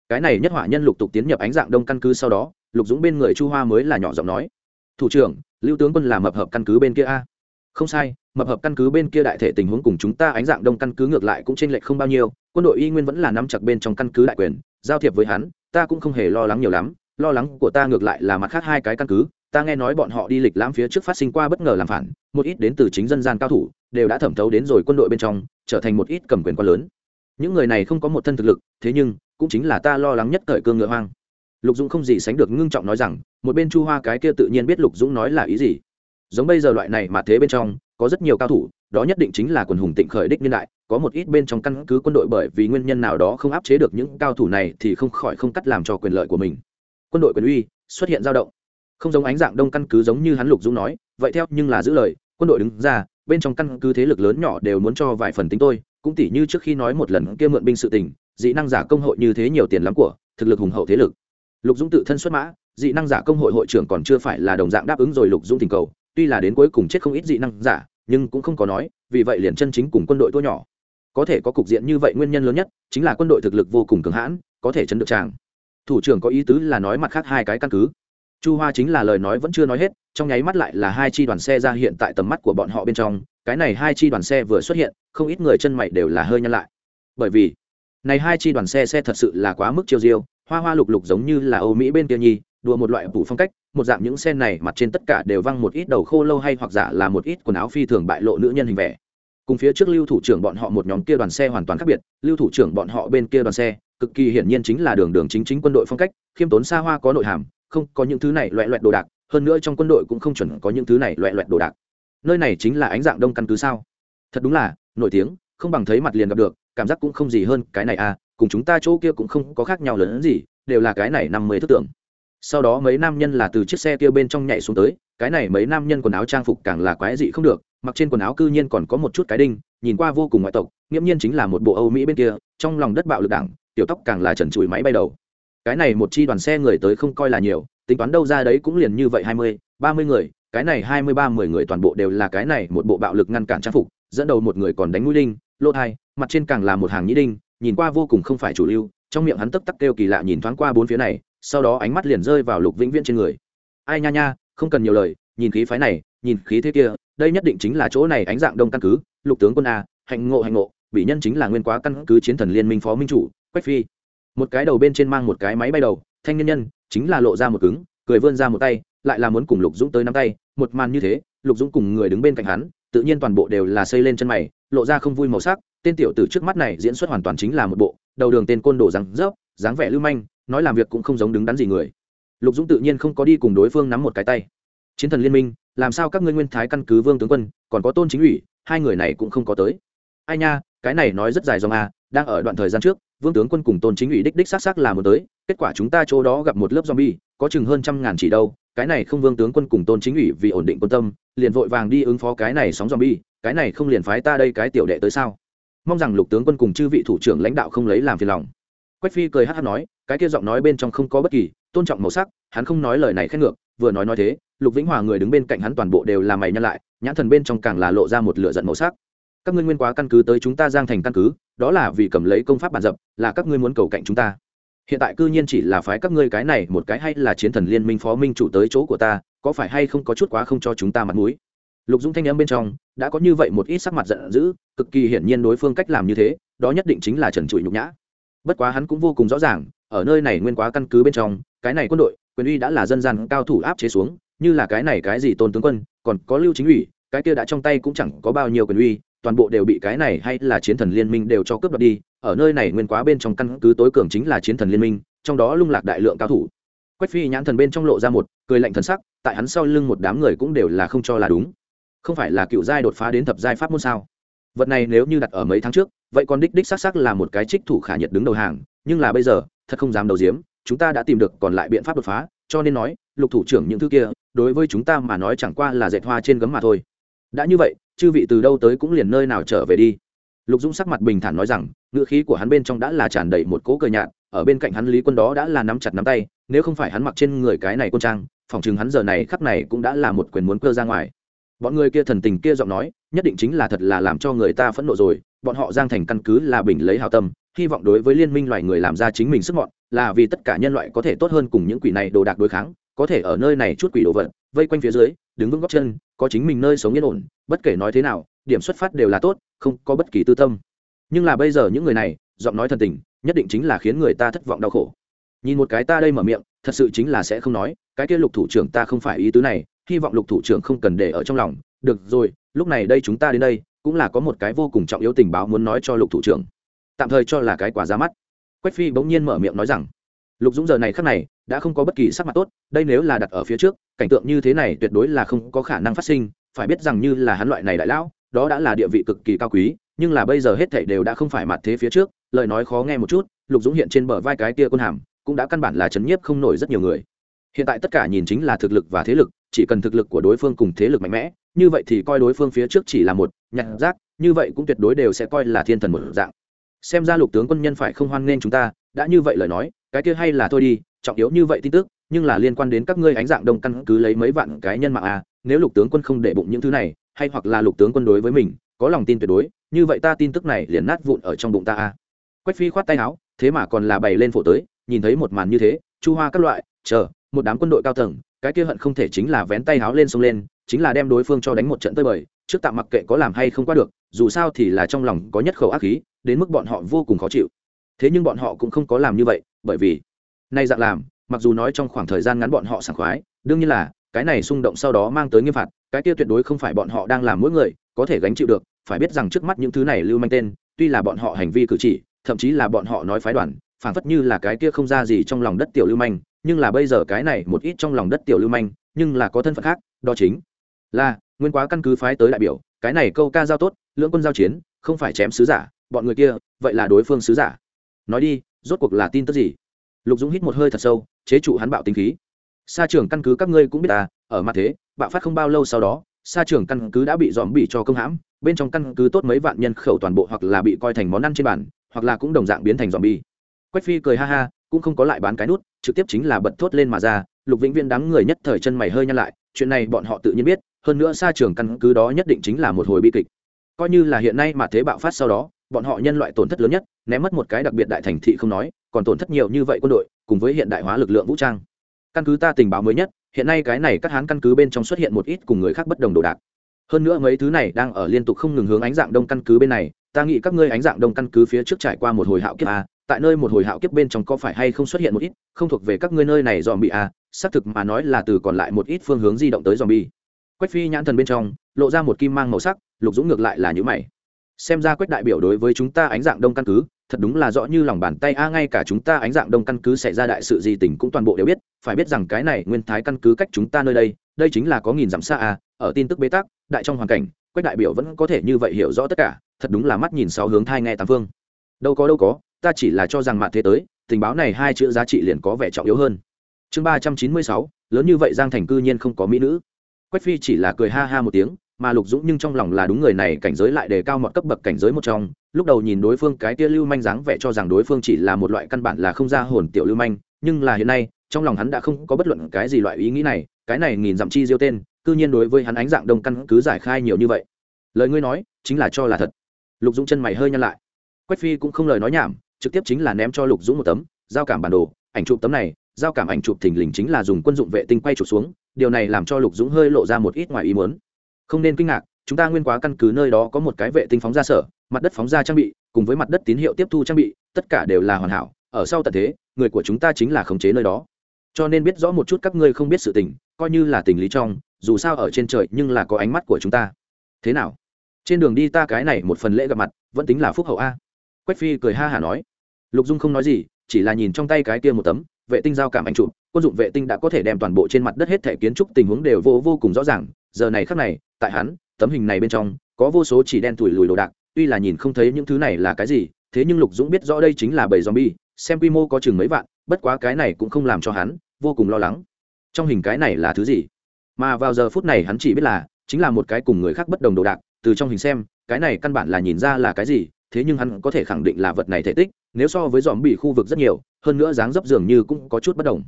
Cái này nhất hỏa nhân lục tục tiến nhập ánh dạng đông căn cứ sau đó, lục dũng bên người chu hoa mới là nhỏ giọng nói, thủ trưởng, lưu tướng quân làm mập hợp căn cứ bên kia a? Không sai, mập hợp căn cứ bên kia đại thể tình huống cùng chúng ta ánh dạng đông căn cứ ngược lại cũng t r ê n lệch không bao nhiêu, quân đội y nguyên vẫn là nắm chặt bên trong căn cứ đại quyền, giao thiệp với hắn, ta cũng không hề lo lắng nhiều lắm, lo lắng của ta ngược lại là mặt khác hai cái căn cứ, ta nghe nói bọn họ đi lịch lãm phía trước phát sinh qua bất ngờ làm phản, một ít đến từ chính dân gian cao thủ, đều đã thẩm thấu đến rồi quân đội bên trong, trở thành một ít cầm quyền quá lớn những người này không có một thân thực lực, thế nhưng, cũng chính là ta lo lắng nhất thời cương ngựa hoang. Lục dũng không gì sánh được ngưng trọng nói rằng, một bên chu hoa cái kia tự nhiên biết lục dũng nói là ý gì. Giống bây giờ loại này mà thế bên trong, có rất nhiều cao thủ, đó nhất định chính là quần hùng tịnh khởi đích niên đại, có một ít bên trong căn cứ quân đội bởi vì nguyên nhân nào đó không áp chế được những cao thủ này thì không khỏi không cắt làm cho quyền lợi của mình. Quân đội quyền uy xuất hiện dao động. Không giống ánh dạng đông căn cứ giống như hắn lục dũng nói, vậy theo nhưng là giữ lời, quân đội đứng ra, bên trong căn cứ thế lực lớn nhỏ đều muốn cho vài phần tính tôi cũng tỉ như trước khi nói một lần kia mượn binh sự tình, dị năng giả công hội như thế nhiều tiền lắm của, thực lực hùng hậu thế lực. Lục dũng tự thân xuất mã, dị năng giả công hội hội trưởng còn chưa phải là đồng dạng đáp ứng rồi lục dũng tình cầu, tuy là đến cuối cùng chết không ít dị năng giả, nhưng cũng không có nói, vì vậy liền chân chính cùng quân đội tua nhỏ. Có thể có cục diện như vậy nguyên nhân lớn nhất, chính là quân đội thực lực vô cùng cường hãn, có thể chấn được chàng thủ trưởng có ý tứ là nói mặt khác hai cái căn cứ. Chu hoa chính là lời nói vẫn chưa nói hết, trong nháy mắt lại là hai chi đoàn xe ra hiện tại tầm mắt của bọn họ bên trong cái này hai chi đoàn xe vừa xuất hiện, không ít người chân mày đều là hơi nhăn lại bởi vì, này hai chi đoàn xe xe thật sự là quá mức chiêu diêu, hoa hoa lục lục giống như là âu mỹ bên kia nhi, đùa một loại phủ phong cách, một dạng những xe này mặt trên tất cả đều văng một ít đầu khô lâu hay hoặc giả là một ít quần áo phi thường bại lộ nữ nhân hình vẽ. cùng phía trước lưu thủ trưởng bọn họ một nhóm kia đoàn xe hoàn toàn khác biệt, lưu thủ trưởng bọn họ bên kia đoàn xe, cực kỳ hiển nhiên chính là đường đường chính chính quân đội phong cách, khiêm tốn xa hoa có nội hàm, không có những thứ này loẹ loẹt đồ đạc, hơn nữa trong quân đội cũng không chuẩn có những thứ này loẹ loẹt đồ đạc nơi này chính là ánh dạng đông căn cứ sao? Thật đúng là, nổi tiếng, không bằng thấy mặt liền gặp được, cảm giác cũng không gì hơn cái này à cùng chúng ta chỗ kia cũng không có khác nhau lớn hơn gì, đều là cái này năm mươi thức tưởng sau đó mấy nam nhân là từ chiếc xe kia bên trong nhảy xuống tới, cái này mấy nam nhân quần áo trang phục càng là quái dị không được, mặc trên quần áo cư nhiên còn có một chút cái đinh, nhìn qua vô cùng ngoại tộc, nghiễm nhiên chính là một bộ âu mỹ bên kia, trong lòng đất bạo lực đảng tiểu tóc càng là trần trụi máy bay đầu. Cái này một chi đoàn xe người tới không coi là nhiều, tính toán đâu ra đấy cũng liền như vậy hai mươi, ba mươi người cái này hai mươi ba mười người toàn bộ đều là cái này một bộ bạo lực ngăn cản trang phục, dẫn đầu một người còn đánh mũi đinh lỗ hai, mặt trên càng là một hàng nhĩ đinh, nhìn qua vô cùng không phải chủ lưu, trong miệng hắn tấp tắc kêu kỳ lạ nhìn thoáng qua bốn phía này, sau đó ánh mắt liền rơi vào lục vĩnh viễn trên người. Ai nha nha, không cần nhiều lời, nhìn khí phái này, nhìn khí thế kia, đây nhất định chính là chỗ này ánh dạng đông căn cứ, lục tướng quân a, hạnh ngộ hạnh ngộ, bị nhân chính là nguyên quá căn cứ chiến thần liên minh phó minh chủ, quách phi. Một cái đầu bên trên mang một cái máy bay đầu, thanh nhân nhân, chính là lộ ra một cứng, cười vươn ra một tay, lại là muốn cùng lục dũng tới nắm tay một màn như thế, lục dũng cùng người đứng bên cạnh hắn, tự nhiên toàn bộ đều là xây lên chân mày, lộ ra không vui màu sắc. Tên tiểu tử trước mắt này diễn xuất hoàn toàn chính là một bộ, đầu đường tên côn đồ răng rớp dáng vẻ lưu manh, nói làm việc cũng không giống đứng đắn gì người. Lục dũng tự nhiên không có đi cùng đối phương nắm một cái tay. Chiến thần liên minh, làm sao các ngươi nguyên thái căn cứ vương tướng quân, còn có tôn chính ủy, hai người này cũng không có tới. Ai nha, cái này nói rất dài dòng à? đang ở đoạn thời gian trước, vương tướng quân cùng tôn chính ủy đích đích xác xác là một tới, kết quả chúng ta chỗ đó gặp một lớp zombie, có chừng hơn trăm ngàn chỉ đâu cái này không vương tướng quân cùng tôn chính ủy vì ổn định quân tâm, liền vội vàng đi ứng phó cái này sóng zombie, cái này không liền phái ta đây cái tiểu đệ tới sao? Mong rằng lục tướng quân cùng chư vị thủ trưởng lãnh đạo không lấy làm phiền lòng. Quách phi cười hát hát nói, cái kia giọng nói bên trong không có bất kỳ, tôn trọng màu sắc, hắn không nói lời này khét ngược, vừa nói nói thế, lục vĩnh hòa người đứng bên cạnh hắn toàn bộ đều là mày nhăn lại, nhãn thần bên trong càng là lộ ra một lửa giận màu sắc. Các ngươi nguyên quá căn cứ tới chúng ta giang thành căn cứ, đó là vì cầm lấy công pháp bản dập, là các ngươi muốn cầu cạnh chúng ta hiện tại cư nhiên chỉ là phái các ngươi cái này một cái hay là chiến thần liên minh phó minh chủ tới chỗ của ta, có phải hay không có chút quá không cho chúng ta mặt mũi? Lục dũng thanh n m bên trong, đã có như vậy một ít sắc mặt giận dữ, cực kỳ hiển nhiên đối phương cách làm như thế, đó nhất định chính là trần trụi nhục nhã. Bất quá hắn cũng vô cùng rõ ràng, ở nơi này nguyên quá căn cứ bên trong, cái này quân đội, quyền uy đã là dân gian cao thủ áp chế xuống, như là cái này cái gì tôn tướng quân, còn có lưu chính ủy, cái kia đã trong tay cũng chẳng có bao nhiêu quyền uy toàn bộ đều bị cái này hay là chiến thần liên minh đều cho cướp đoạt đi, ở nơi này nguyên quá bên trong căn cứ tối cường chính là chiến thần liên minh, trong đó lung lạc đại lượng cao thủ. Quách phi nhãn thần bên trong lộ ra một, cười lạnh thần sắc, tại hắn sau lưng một đám người cũng đều là không cho là đúng. Không phải là cựu giai đột phá đến thập giai pháp môn sao? Vật này nếu như đặt ở mấy tháng trước, vậy còn đích đích xác xác là một cái trích thủ khả nhật đứng đầu hàng, nhưng là bây giờ, thật không dám đầu diếm chúng ta đã tìm được còn lại biện pháp đột phá, cho nên nói, lục thủ trưởng những thứ kia, đối với chúng ta mà nói chẳng qua là dệt hoa trên gấm mà thôi đã như vậy, chư vị từ đâu tới cũng liền nơi nào trở về đi. Lục dũng sắc mặt bình thản nói rằng, ngữ khí của hắn bên trong đã là tràn đầy một cỗ cờ nhạt, ở bên cạnh hắn lý quân đó đã là nắm chặt nắm tay, nếu không phải hắn mặc trên người cái này quân trang, phòng chừng hắn giờ này khắc này cũng đã là một quyền muốn cơ ra ngoài. Bọn người kia thần tình kia giọng nói, nhất định chính là thật là làm cho người ta phẫn nộ rồi, bọn họ giang thành căn cứ là bình lấy hào tâm, hy vọng đối với liên minh loài người làm ra chính mình sức mọn, là vì tất cả nhân loại có thể tốt hơn cùng những quỷ này đồ đạc đối kháng có thể ở nơi này chút quỷ đồ vật, vây quanh phía dưới, đứng vững góc chân, có chính mình nơi sống yên ổn, bất kể nói thế nào, điểm xuất phát đều là tốt, không có bất kỳ tư tâm. Nhưng là bây giờ những người này, giọng nói thần tình, nhất định chính là khiến người ta thất vọng đau khổ. Nhìn một cái ta đây mở miệng, thật sự chính là sẽ không nói, cái kia lục thủ trưởng ta không phải ý tứ này, hy vọng lục thủ trưởng không cần để ở trong lòng. Được rồi, lúc này đây chúng ta đến đây, cũng là có một cái vô cùng trọng yếu tình báo muốn nói cho lục thủ trưởng. Tạm thời cho là cái quả ra mắt. Quách phi bỗng nhiên mở miệng nói rằng, lục dũng giờ này khắc này đã không có bất kỳ sắc mặt tốt, đây nếu là đặt ở phía trước, cảnh tượng như thế này tuyệt đối là không có khả năng phát sinh, phải biết rằng như là hắn loại này đại lão, đó đã là địa vị cực kỳ cao quý, nhưng là bây giờ hết thảy đều đã không phải mặt thế phía trước, lời nói khó nghe một chút, lục dũng hiện trên bờ vai cái kia quân hàm, cũng đã căn bản là chấn nhiếp không nổi rất nhiều người. Hiện tại tất cả nhìn chính là thực lực và thế lực, chỉ cần thực lực của đối phương cùng thế lực mạnh mẽ, như vậy thì coi đối phương phía trước chỉ là một nhặt rác, như vậy cũng tuyệt đối đều sẽ coi là thiên thần một dạng. Xem ra lục tướng quân nhân phải không hoan nghênh chúng ta, đã như vậy lời nói, cái kia hay là thôi đi trọng yếu như vậy tin tức, nhưng là liên quan đến các ngươi ánh dạng đông căn cứ lấy mấy vạn cái nhân mạng à nếu lục tướng quân không để bụng những thứ này, hay hoặc là lục tướng quân đối với mình có lòng tin tuyệt đối, như vậy ta tin tức này liền nát vụn ở trong bụng ta à. Quách phi khoát tay áo, thế mà còn là bày lên phổ tới, nhìn thấy một màn như thế, chu hoa các loại, chờ, một đám quân đội cao tầng, cái kia hận không thể chính là vén tay áo lên sông lên, chính là đem đối phương cho đánh một trận tơi bời, trước tạm mặc kệ có làm hay không qua được, dù sao thì là trong lòng có nhất khẩu ác khí, đến mức bọn họ vô cùng khó chịu. Thế nhưng bọn họ cũng không có làm như vậy, bởi vì nay dạng làm, mặc dù nói trong khoảng thời gian ngắn bọn họ sảng khoái, đương nhiên là, cái này xung động sau đó mang tới nghiêm phạt, cái kia tuyệt đối không phải bọn họ đang làm mỗi người có thể gánh chịu được, phải biết rằng trước mắt những thứ này lưu manh tên, tuy là bọn họ hành vi cử chỉ, thậm chí là bọn họ nói phái đoàn phản phất như là cái kia không ra gì trong lòng đất tiểu lưu manh, nhưng là bây giờ cái này một ít trong lòng đất tiểu lưu manh, nhưng là có thân phận khác, đó chính là nguyên quá căn cứ phái tới đại biểu, cái này câu ca giao tốt, lưỡng quân giao chiến, không phải chém sứ giả, bọn người kia, vậy là đối phương sứ giả. Nói đi, rốt cuộc là tin tức gì? Lục dũng hít một hơi thật sâu, chế trụ hắn bạo tinh khí. Xa trường căn cứ các ngươi cũng biết ta ở mặt thế, bạo phát không bao lâu sau đó xa trường căn cứ đã bị dòm bị cho công hãm, bên trong căn cứ tốt mấy vạn nhân khẩu toàn bộ hoặc là bị coi thành món ăn trên bàn, hoặc là cũng đồng dạng biến thành dòm bi quách phi cười ha ha, cũng không có lại bán cái nút, trực tiếp chính là bật thốt lên mà ra, lục vĩnh viên đáng người nhất thời chân mày hơi nhăn lại, chuyện này bọn họ tự nhiên biết, hơn nữa xa trường căn cứ đó nhất định chính là một hồi bi kịch. Coi như là hiện nay mà thế bạo phát sau đó bọn họ nhân loại tổn thất lớn nhất, ném mất một cái đặc biệt đại thành thị không nói, còn tổn thất nhiều như vậy quân đội, cùng với hiện đại hóa lực lượng vũ trang. Căn cứ ta tình báo mới nhất, hiện nay cái này các hán căn cứ bên trong xuất hiện một ít cùng người khác bất đồng đồ đạc. Hơn nữa mấy thứ này đang ở liên tục không ngừng hướng ánh dạng đông căn cứ bên này, ta nghĩ các ngươi ánh dạng đông căn cứ phía trước trải qua một hồi hạo kiếp a, tại nơi một hồi hạo kiếp bên trong có phải hay không xuất hiện một ít không thuộc về các ngươi nơi này dòm bị à xác thực mà nói là từ còn lại một ít phương hướng di động tới dòm bi quách phi nhãn thần bên trong, lộ ra một kim mang màu sắc, lục dũng ngược lại là những mày xem ra quách đại biểu đối với chúng ta ánh dạng đông căn cứ, thật đúng là rõ như lòng bàn tay. A, ngay cả chúng ta ánh dạng đông căn cứ xảy ra đại sự gì tình cũng toàn bộ đều biết. Phải biết rằng cái này nguyên thái căn cứ cách chúng ta nơi đây đây chính là có nghìn dặm xa a, ở tin tức bế tắc, đại trong hoàn cảnh, quách đại biểu vẫn có thể như vậy hiểu rõ tất cả. Thật đúng là mắt nhìn sáu hướng thai nghe tám phương. Đâu có đâu có, ta chỉ là cho rằng mạng thế tới, tình báo này hai chữ giá trị liền có vẻ trọng yếu hơn. Chương ba trăm chín mươi sáu, lớn như vậy giang thành cư nhiên không có mỹ nữ. Quách phi chỉ là cười ha ha một tiếng mà lục dũng nhưng trong lòng là đúng người này cảnh giới lại đề cao một cấp bậc cảnh giới một trong. Lúc đầu nhìn đối phương cái tia lưu manh dáng vẻ cho rằng đối phương chỉ là một loại căn bản là không ra hồn tiểu lưu manh, nhưng là hiện nay, trong lòng hắn đã không có bất luận cái gì loại ý nghĩ này, cái này nghìn dặm chi diêu tên, cư nhiên đối với hắn ánh dạng đông căn cứ giải khai nhiều như vậy. Lời ngươi nói, chính là cho là thật. Lục dũng chân mày hơi nhăn lại. Quách phi cũng không lời nói nhảm, trực tiếp chính là ném cho lục dũng một tấm, giao cảm bản đồ, ảnh chụp tấm này, giao cảm ảnh chụp thình lình chính là dùng quân dụng vệ tinh quay chụp xuống, điều này làm cho lục dũng hơi lộ ra một ít ngoài ý muốn không nên kinh ngạc, chúng ta nguyên quá căn cứ nơi đó có một cái vệ tinh phóng ra sở, mặt đất phóng ra trang bị, cùng với mặt đất tín hiệu tiếp thu trang bị, tất cả đều là hoàn hảo, ở sau tận thế, người của chúng ta chính là khống chế nơi đó. Cho nên biết rõ một chút các ngươi không biết sự tình, coi như là tình lý trong, dù sao ở trên trời nhưng là có ánh mắt của chúng ta. Thế nào? Trên đường đi ta cái này một phần lễ gặp mặt, vẫn tính là phúc hậu a. Quách phi cười ha hả nói. Lục dung không nói gì, chỉ là nhìn trong tay cái kia một tấm vệ tinh giao cảm ảnh chụp, quân dụng vệ tinh đã có thể đem toàn bộ trên mặt đất hết thể kiến trúc tình huống đều vô vô cùng rõ ràng. Giờ này khắc này, tại hắn, tấm hình này bên trong, có vô số chỉ đen thủi lùi đồ đạc, tuy là nhìn không thấy những thứ này là cái gì, thế nhưng lục dũng biết rõ đây chính là bầy zombie, xem quy mô có chừng mấy vạn, bất quá cái này cũng không làm cho hắn vô cùng lo lắng. Trong hình cái này là thứ gì? Mà vào giờ phút này hắn chỉ biết là, chính là một cái cùng người khác bất đồng đồ đạc, từ trong hình xem, cái này căn bản là nhìn ra là cái gì, thế nhưng hắn có thể khẳng định là vật này thể tích, nếu so với dòm bị khu vực rất nhiều hơn nữa dáng dấp dường như cũng có chút bất đồng.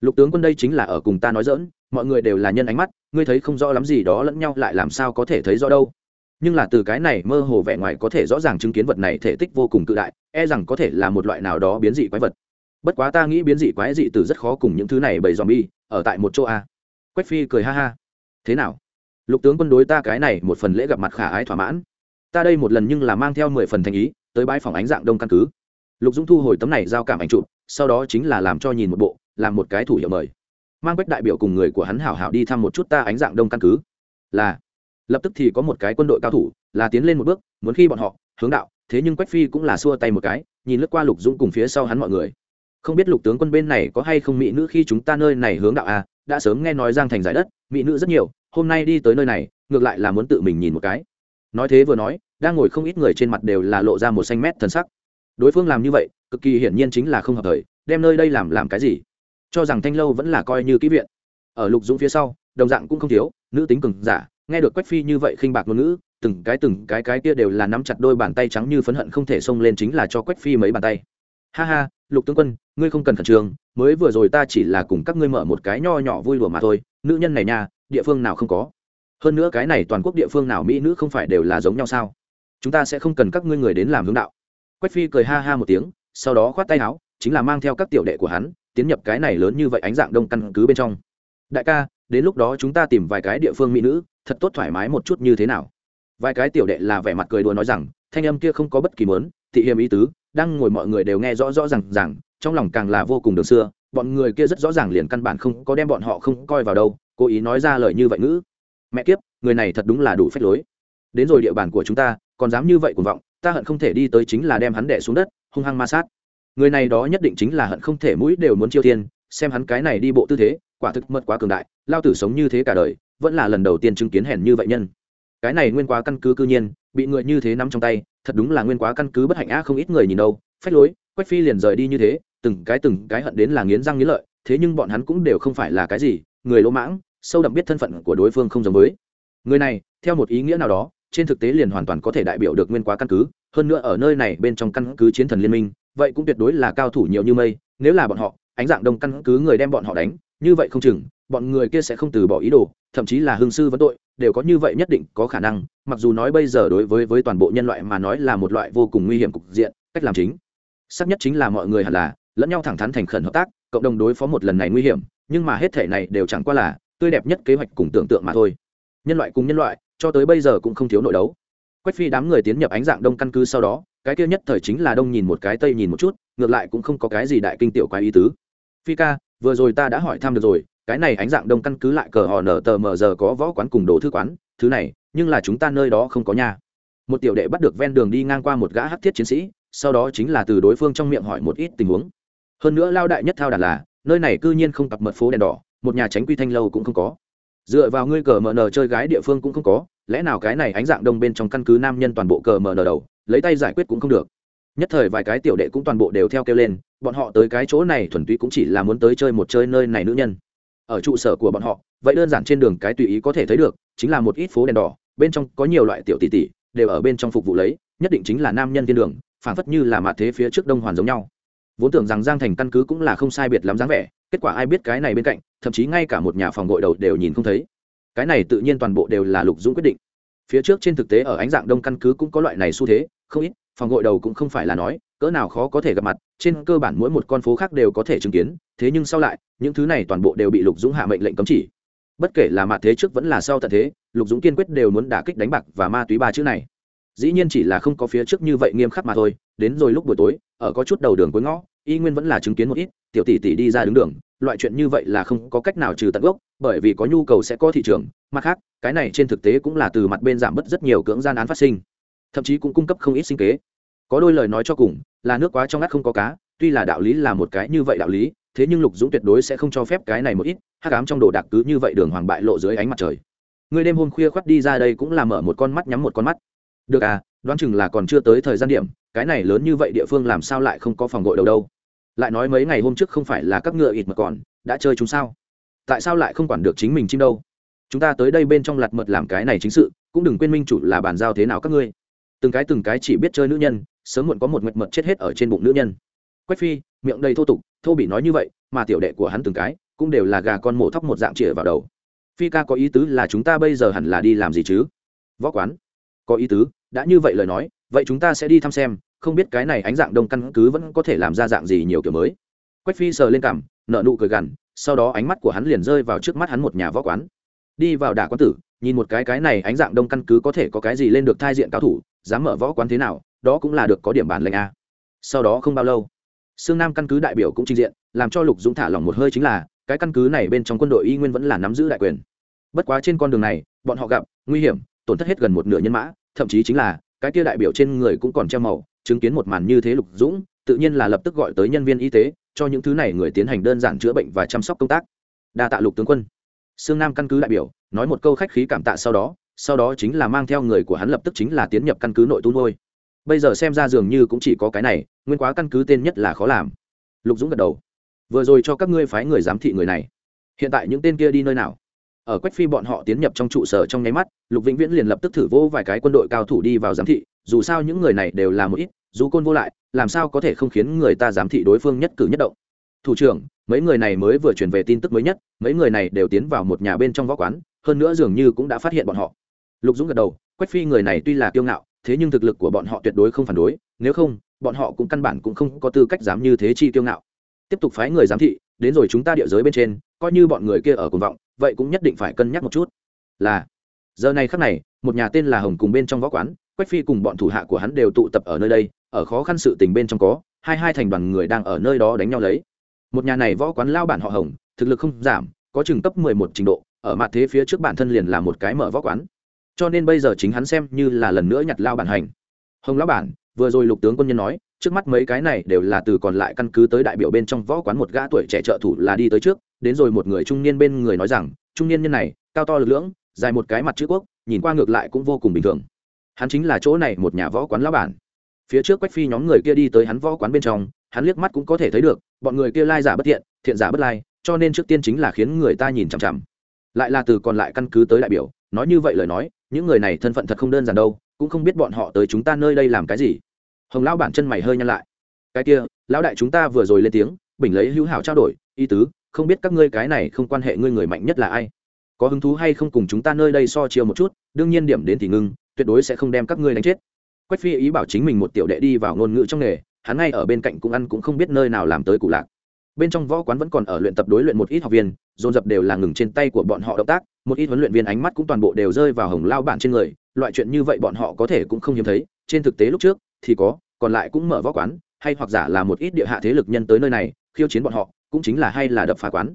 Lục tướng quân đây chính là ở cùng ta nói dỡn mọi người đều là nhân ánh mắt, ngươi thấy không rõ lắm gì đó lẫn nhau lại làm sao có thể thấy rõ đâu. Nhưng là từ cái này mơ hồ vẻ ngoài có thể rõ ràng chứng kiến vật này thể tích vô cùng cự đại e rằng có thể là một loại nào đó biến dị quái vật. Bất quá ta nghĩ biến dị quái dị từ rất khó cùng những thứ này bầy dòm bi ở tại một chỗ a. Quách phi cười ha ha. Thế nào? Lục tướng quân đối ta cái này một phần lễ gặp mặt khả ái thỏa mãn. Ta đây một lần nhưng là mang theo mười phần thành ý, tới bãi phòng ánh dạng đông căn cứ. Lục dũng thu hồi tấm này giao cảm ảnh chụp sau đó chính là làm cho nhìn một bộ, làm một cái thủ hiệu mời. Mang quách đại biểu cùng người của hắn hảo hảo đi thăm một chút ta ánh dạng đông căn cứ. Là. Lập tức thì có một cái quân đội cao thủ, là tiến lên một bước, muốn khi bọn họ, hướng đạo, thế nhưng quách phi cũng là xua tay một cái, nhìn lướt qua lục dũng cùng phía sau hắn mọi người. Không biết lục tướng quân bên này có hay không mỹ nữ khi chúng ta nơi này hướng đạo à đã sớm nghe nói giang thành giải đất, mỹ nữ rất nhiều, hôm nay đi tới nơi này, ngược lại là muốn tự mình nhìn một cái. Nói thế vừa nói, đang ngồi không ít người trên mặt đều là lộ ra một xanh mét thân sắc đối phương làm như vậy, cực kỳ hiển nhiên chính là không hợp thời, đem nơi đây làm làm cái gì? Cho rằng thanh lâu vẫn là coi như kỹ viện. Ở lục dũng phía sau, đồng dạng cũng không thiếu, nữ tính cường giả, nghe được quách phi như vậy khinh bạc ngôn ngữ, từng cái từng cái cái kia đều là nắm chặt đôi bàn tay trắng như phấn hận không thể xông lên chính là cho quách phi mấy bàn tay. Ha ha, lục tướng quân, ngươi không cần khẩn trương, mới vừa rồi ta chỉ là cùng các ngươi mở một cái nho nhỏ vui lùa mà thôi, nữ nhân này nha, địa phương nào không có. Hơn nữa cái này toàn quốc địa phương nào mỹ nữ không phải đều là giống nhau sao? Chúng ta sẽ không cần các ngươi người đến làm hướng đạo quách phi cười ha ha một tiếng, sau đó khoát tay áo, chính là mang theo các tiểu đệ của hắn, tiến nhập cái này lớn như vậy ánh dạng đông căn cứ bên trong. Đại ca, đến lúc đó chúng ta tìm vài cái địa phương mỹ nữ, thật tốt thoải mái một chút như thế nào? Vài cái tiểu đệ là vẻ mặt cười đùa nói rằng, thanh âm kia không có bất kỳ mớn thị hiềm ý tứ, đang ngồi mọi người đều nghe rõ rõ r à n g trong lòng càng là vô cùng đường xưa, bọn người kia rất rõ ràng liền căn bản không có đem bọn họ không coi vào đâu, cố ý nói ra lời như vậy ngữ. Mẹ kiếp, người này thật đúng là đủ phép lối. Đến rồi địa bàn của chúng ta, còn dám như vậy cuồng vọng ta hận không thể đi tới chính là đem hắn đẻ xuống đất, hung hăng ma sát. Người này đó nhất định chính là hận không thể mũi đều muốn chiêu thiên xem hắn cái này đi bộ tư thế, quả thực mật quá cường đại, lao tử sống như thế cả đời, vẫn là lần đầu tiên chứng kiến hèn như vậy nhân. Cái này nguyên quá căn cứ cư nhiên, bị người như thế nắm trong tay, thật đúng là nguyên quá căn cứ bất hạnh á, không ít người nhìn đâu, phách lối, quách phi liền rời đi như thế, từng cái từng cái hận đến là nghiến răng nghiến lợi, thế nhưng bọn hắn cũng đều không phải là cái gì, người lỗ mãng, sâu đậm biết thân phận của đối phương không giống với. Người này, theo một ý nghĩa nào đó trên thực tế liền hoàn toàn có thể đại biểu được nguyên quá căn cứ, hơn nữa ở nơi này bên trong căn cứ chiến thần liên minh, vậy cũng tuyệt đối là cao thủ nhiều như mây, nếu là bọn họ, ánh dạng đông căn cứ người đem bọn họ đánh, như vậy không chừng, bọn người kia sẽ không từ bỏ ý đồ, thậm chí là hương sư vấn tội, đều có như vậy nhất định có khả năng, mặc dù nói bây giờ đối với với toàn bộ nhân loại mà nói là một loại vô cùng nguy hiểm cục diện, cách làm chính. Sắc nhất chính là mọi người hẳn là, lẫn nhau thẳng thắn thành khẩn hợp tác, cộng đồng đối phó một lần này nguy hiểm, nhưng mà hết thể này đều chẳng qua là, tươi đẹp nhất kế hoạch cùng tưởng tượng mà thôi. Nhân loại cùng nhân loại cho tới bây giờ cũng không thiếu nội đấu. Quách phi đám người tiến nhập ánh dạng đông căn cứ sau đó, cái kia nhất thời chính là đông nhìn một cái, tây nhìn một chút, ngược lại cũng không có cái gì đại kinh tiểu quái ý tứ. Phi ca, vừa rồi ta đã hỏi thăm được rồi, cái này ánh dạng đông căn cứ lại cờ họ nở tờ mờ giờ có võ quán cùng đồ thư quán, thứ này, nhưng là chúng ta nơi đó không có nhà một tiểu đệ bắt được ven đường đi ngang qua một gã hắc thiết chiến sĩ, sau đó chính là từ đối phương trong miệng hỏi một ít tình huống. Hơn nữa lao đại nhất thao đàn là, nơi này cư nhiên không cặp mật phố đèn đỏ, một nhà tránh quy thanh lâu cũng không có dựa vào ngươi cờ mờ nờ chơi gái địa phương cũng không có, lẽ nào cái này ánh dạng đông bên trong căn cứ nam nhân toàn bộ cờ mờ nờ đầu, lấy tay giải quyết cũng không được. Nhất thời vài cái tiểu đệ cũng toàn bộ đều theo kêu lên, bọn họ tới cái chỗ này thuần túy cũng chỉ là muốn tới chơi một chơi nơi này nữ nhân. Ở trụ sở của bọn họ, vậy đơn giản trên đường cái tùy ý có thể thấy được, chính là một ít phố đèn đỏ, bên trong có nhiều loại tiểu tỷ tỷ, đều ở bên trong phục vụ lấy, nhất định chính là nam nhân thiên đường, phảng phất như là mạ thế phía trước đông hoàn giống nhau vốn tưởng rằng giang thành căn cứ cũng là không sai biệt lắm dáng vẻ, kết quả ai biết cái này bên cạnh, thậm chí ngay cả một nhà phòng gội đầu đều nhìn không thấy. Cái này tự nhiên toàn bộ đều là lục dũng quyết định. Phía trước trên thực tế ở ánh dạng đông căn cứ cũng có loại này xu thế, không ít, phòng gội đầu cũng không phải là nói, cỡ nào khó có thể gặp mặt, trên cơ bản mỗi một con phố khác đều có thể chứng kiến, thế nhưng sau lại, những thứ này toàn bộ đều bị lục dũng hạ mệnh lệnh cấm chỉ. Bất kể là mặt thế trước vẫn là sau tận thế, lục dũng kiên quyết đều muốn đả kích đánh bạc và ma túy ba chữ này dĩ nhiên chỉ là không có phía trước như vậy nghiêm khắc mà thôi, đến rồi lúc buổi tối, ở có chút đầu đường cuối ngõ, y nguyên vẫn là chứng kiến một ít, tiểu tỷ tỷ đi ra đứng đường, loại chuyện như vậy là không có cách nào trừ tận gốc, bởi vì có nhu cầu sẽ có thị trường, mặt khác, cái này trên thực tế cũng là từ mặt bên giảm bớt rất nhiều cưỡng gian án phát sinh, thậm chí cũng cung cấp không ít sinh kế. Có đôi lời nói cho cùng, là nước quá trong ngắt không có cá, tuy là đạo lý là một cái như vậy đạo lý, thế nhưng lục dũng tuyệt đối sẽ không cho phép cái này một ít, hắc ám trong đồ đạc cứ như vậy đường hoàng bại lộ dưới ánh mặt trời. Người đêm hôm khuya khoắt đi ra đây cũng là mở một con mắt nhắm một con mắt được à đoán chừng là còn chưa tới thời gian điểm, cái này lớn như vậy địa phương làm sao lại không có phòng gội đầu đâu? Lại nói mấy ngày hôm trước không phải là các ngựa ịt mà còn, đã chơi chúng sao? Tại sao lại không quản được chính mình chim đâu? Chúng ta tới đây bên trong lặt mật làm cái này chính sự, cũng đừng quên minh chủ là bàn giao thế nào các ngươi. Từng cái từng cái chỉ biết chơi nữ nhân, sớm muộn có một mật mật chết hết ở trên bụng nữ nhân. Quách phi, miệng đầy thô tục, thô bị nói như vậy, mà tiểu đệ của hắn từng cái, cũng đều là gà con mổ thóc một dạng chĩa vào đầu. Phi ca có ý tứ là chúng ta bây giờ hẳn là đi làm gì chứ? Võ quán. Có ý tứ đã như vậy lời nói, vậy chúng ta sẽ đi thăm xem, không biết cái này ánh dạng đông căn cứ vẫn có thể làm ra dạng gì nhiều kiểu mới. Quách phi sờ lên cằm nợ nụ cười gằn, sau đó ánh mắt của hắn liền rơi vào trước mắt hắn một nhà võ quán. Đi vào đả quán tử, nhìn một cái cái này ánh dạng đông căn cứ có thể có cái gì lên được thai diện cao thủ, dám mở võ quán thế nào, đó cũng là được có điểm bản lệnh a. Sau đó không bao lâu, sương nam căn cứ đại biểu cũng trình diện, làm cho lục dũng thả lỏng một hơi chính là, cái căn cứ này bên trong quân đội y nguyên vẫn là nắm giữ đại quyền. Bất quá trên con đường này, bọn họ gặp, nguy hiểm, tổn thất hết gần một nửa nhân mã thậm chí chính là, cái kia đại biểu trên người cũng còn treo màu, chứng kiến một màn như thế lục dũng, tự nhiên là lập tức gọi tới nhân viên y tế, cho những thứ này người tiến hành đơn giản chữa bệnh và chăm sóc công tác. Đa tạ lục tướng quân. Sương nam căn cứ đại biểu, nói một câu khách khí cảm tạ sau đó sau đó chính là mang theo người của hắn lập tức chính là tiến nhập căn cứ nội tu nuôi. Bây giờ xem ra dường như cũng chỉ có cái này, nguyên quá căn cứ tên nhất là khó làm. Lục dũng gật đầu. Vừa rồi cho các ngươi phái người giám thị người này. Hiện tại những tên kia đi nơi nào? Ở quách phi bọn họ tiến nhập trong trụ sở trong nháy mắt, lục vĩnh viễn liền lập tức thử vô vài cái quân đội cao thủ đi vào giám thị, dù sao những người này đều là một ít, dù côn vô lại, làm sao có thể không khiến người ta giám thị đối phương nhất cử nhất động. Thủ trưởng, mấy người này mới vừa truyền về tin tức mới nhất, mấy người này đều tiến vào một nhà bên trong võ quán, hơn nữa dường như cũng đã phát hiện bọn họ. Lục dũng gật đầu, quách phi người này tuy là kiêu ngạo, thế nhưng thực lực của bọn họ tuyệt đối không phản đối, nếu không, bọn họ cũng căn bản cũng không có tư cách dám như thế chi kiêu ngạo. Tiếp tục phái người giám thị, đến rồi chúng ta địa giới bên trên, coi như bọn người kia ở cùng vọng vậy cũng nhất định phải cân nhắc một chút. Là, giờ này khắc này, một nhà tên là hồng cùng bên trong võ quán, quách phi cùng bọn thủ hạ của hắn đều tụ tập ở nơi đây, ở khó khăn sự tình bên trong có, hai hai thành đoàn người đang ở nơi đó đánh nhau lấy. Một nhà này võ quán lao bản họ hồng, thực lực không giảm, có chừng cấp mười một trình độ, ở mặt thế phía trước bản thân liền là một cái mở võ quán. Cho nên bây giờ chính hắn xem như là lần nữa nhặt lao bản hành. Hồng lão bản, vừa rồi lục tướng quân nhân nói, trước mắt mấy cái này đều là từ còn lại căn cứ tới đại biểu bên trong võ quán một gã tuổi trẻ trợ thủ là đi tới trước đến rồi một người trung niên bên người nói rằng, trung niên nhân này, cao to lực lưỡng, dài một cái mặt chữ quốc, nhìn qua ngược lại cũng vô cùng bình thường. Hắn chính là chỗ này một nhà võ quán lão bản. Phía trước quách phi nhóm người kia đi tới hắn võ quán bên trong, hắn liếc mắt cũng có thể thấy được, bọn người kia lai giả bất thiện thiện giả bất lai, cho nên trước tiên chính là khiến người ta nhìn chằm chằm. Lại là từ còn lại căn cứ tới đại biểu, nói như vậy lời nói, những người này thân phận thật không đơn giản đâu, cũng không biết bọn họ tới chúng ta nơi đây làm cái gì. Hồng lão bản chân mày hơi nhăn lại. Cái kia, lão đại chúng ta vừa rồi lên tiếng, bình lấy hữu hảo trao đổi y tứ không biết các ngươi cái này không quan hệ ngươi người mạnh nhất là ai. Có hứng thú hay không cùng chúng ta nơi đây so chiều một chút, đương nhiên điểm đến thì ngưng, tuyệt đối sẽ không đem các ngươi đánh chết. Quách phi ý bảo chính mình một tiểu đệ đi vào ngôn ngữ trong nghề, hắn ngay ở bên cạnh cũng ăn cũng không biết nơi nào làm tới cụ lạc. Bên trong võ quán vẫn còn ở luyện tập đối luyện một ít học viên, dồn dập đều là ngừng trên tay của bọn họ động tác, một ít huấn luyện viên ánh mắt cũng toàn bộ đều rơi vào hồng lao bản trên người, loại chuyện như vậy bọn họ có thể cũng không hiếm thấy, trên thực tế lúc trước thì có, còn lại cũng mở võ quán, hay hoặc giả là một ít địa hạ thế lực nhân tới nơi này, khiêu chiến bọn họ cũng chính là hay là đập phá quán.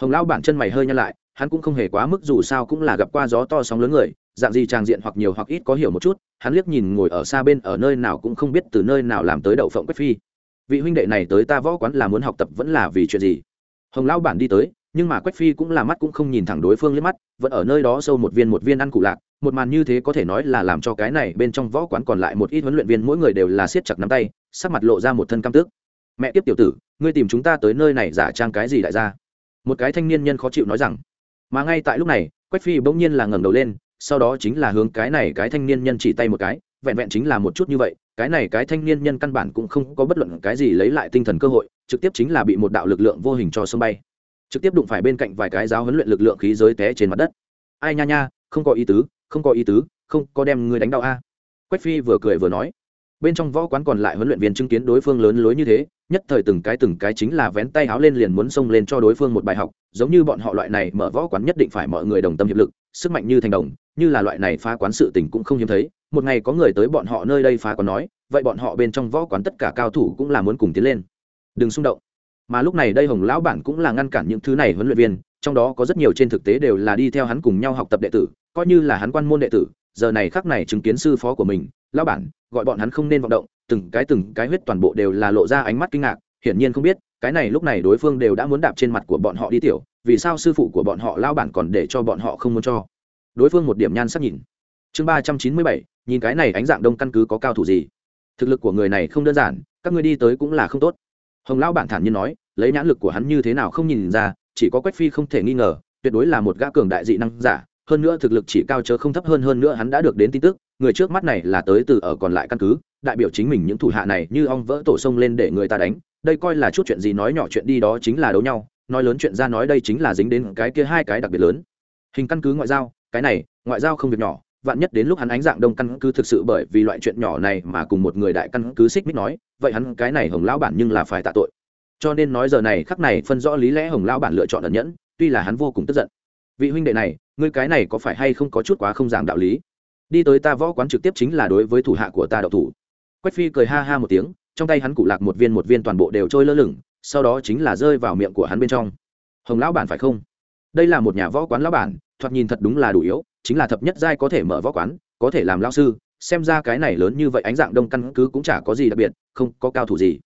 Hồng lão bản chân mày hơi nhăn lại, hắn cũng không hề quá mức dù sao cũng là gặp qua gió to sóng lớn người, dạng gì tràng diện hoặc nhiều hoặc ít có hiểu một chút, hắn liếc nhìn ngồi ở xa bên ở nơi nào cũng không biết từ nơi nào làm tới đậu phộng quách phi. Vị huynh đệ này tới ta võ quán là muốn học tập vẫn là vì chuyện gì? Hồng lão bản đi tới, nhưng mà quách phi cũng là mắt cũng không nhìn thẳng đối phương liếc mắt, vẫn ở nơi đó sâu một viên một viên ăn cụ lạc, một màn như thế có thể nói là làm cho cái này bên trong võ quán còn lại một ít huấn luyện viên mỗi người đều là siết chặt nắm tay, sắc mặt lộ ra một thân căm tức mẹ tiếp tiểu tử, ngươi tìm chúng ta tới nơi này giả trang cái gì đại gia? Một cái thanh niên nhân khó chịu nói rằng. Mà ngay tại lúc này, quách phi bỗng nhiên là ngẩng đầu lên, sau đó chính là hướng cái này cái thanh niên nhân chỉ tay một cái, vẹn vẹn chính là một chút như vậy, cái này cái thanh niên nhân căn bản cũng không có bất luận cái gì lấy lại tinh thần cơ hội, trực tiếp chính là bị một đạo lực lượng vô hình cho sân bay. Trực tiếp đụng phải bên cạnh vài cái giáo huấn luyện lực lượng khí giới té trên mặt đất. Ai nha nha, không có ý tứ, không có ý tứ, không có đem người đánh đau a. Quách phi vừa cười vừa nói. Bên trong võ quán còn lại huấn luyện viên chứng kiến đối phương lớn lối như thế nhất thời từng cái từng cái chính là vén tay háo lên liền muốn xông lên cho đối phương một bài học, giống như bọn họ loại này mở võ quán nhất định phải mọi người đồng tâm hiệp lực, sức mạnh như thành đồng, như là loại này phá quán sự tình cũng không hiếm thấy, một ngày có người tới bọn họ nơi đây phá quán nói, vậy bọn họ bên trong võ quán tất cả cao thủ cũng là muốn cùng tiến lên. Đừng xung động. Mà lúc này đây hồng lão bản cũng là ngăn cản những thứ này huấn luyện viên, trong đó có rất nhiều trên thực tế đều là đi theo hắn cùng nhau học tập đệ tử, coi như là hắn quan môn đệ tử, giờ này khắc này chứng kiến sư phó của mình, lão bản, gọi bọn hắn không nên vọng động từng cái từng cái huyết toàn bộ đều là lộ ra ánh mắt kinh ngạc, hiển nhiên không biết, cái này lúc này đối phương đều đã muốn đạp trên mặt của bọn họ đi tiểu, vì sao sư phụ của bọn họ lao bản còn để cho bọn họ không muốn cho. Đối phương một điểm nhan sắc nhìn. Chương ba trăm chín mươi bảy, nhìn cái này ánh dạng đông căn cứ có cao thủ gì. Thực lực của người này không đơn giản, các ngươi đi tới cũng là không tốt. Hồng lão bản thản nhiên nói, lấy nhãn lực của hắn như thế nào không nhìn ra, chỉ có quách phi không thể nghi ngờ, tuyệt đối là một gã cường đại dị năng giả, hơn nữa thực lực chỉ cao chớ không thấp hơn hơn nữa hắn đã được đến tin tức, người trước mắt này là tới từ ở còn lại căn cứ đại biểu chính mình những thủ hạ này như ong vỡ tổ sông lên để người ta đánh, đây coi là chút chuyện gì nói nhỏ chuyện đi đó chính là đấu nhau, nói lớn chuyện ra nói đây chính là dính đến cái kia hai cái đặc biệt lớn. Hình căn cứ ngoại giao, cái này, ngoại giao không việc nhỏ, vạn nhất đến lúc hắn ánh dạng đông căn cứ thực sự bởi vì loại chuyện nhỏ này mà cùng một người đại căn cứ xích mích nói, vậy hắn cái này hồng lão bản nhưng là phải tạ tội. Cho nên nói giờ này khắc này phân rõ lý lẽ hồng lão bản lựa chọn ẩn nhẫn, tuy là hắn vô cùng tức giận. Vị huynh đệ này, ngươi cái này có phải hay không có chút quá không giảng đạo lý? Đi tới ta võ quán trực tiếp chính là đối với thủ hạ của ta đậu thủ quách phi cười ha ha một tiếng, trong tay hắn cụ lạc một viên một viên toàn bộ đều trôi lơ lửng, sau đó chính là rơi vào miệng của hắn bên trong. Hồng lão bản phải không? Đây là một nhà võ quán lão bản, thoạt nhìn thật đúng là đủ yếu, chính là thập nhất giai có thể mở võ quán, có thể làm lao sư, xem ra cái này lớn như vậy ánh dạng đông căn cứ cũng chả có gì đặc biệt, không có cao thủ gì.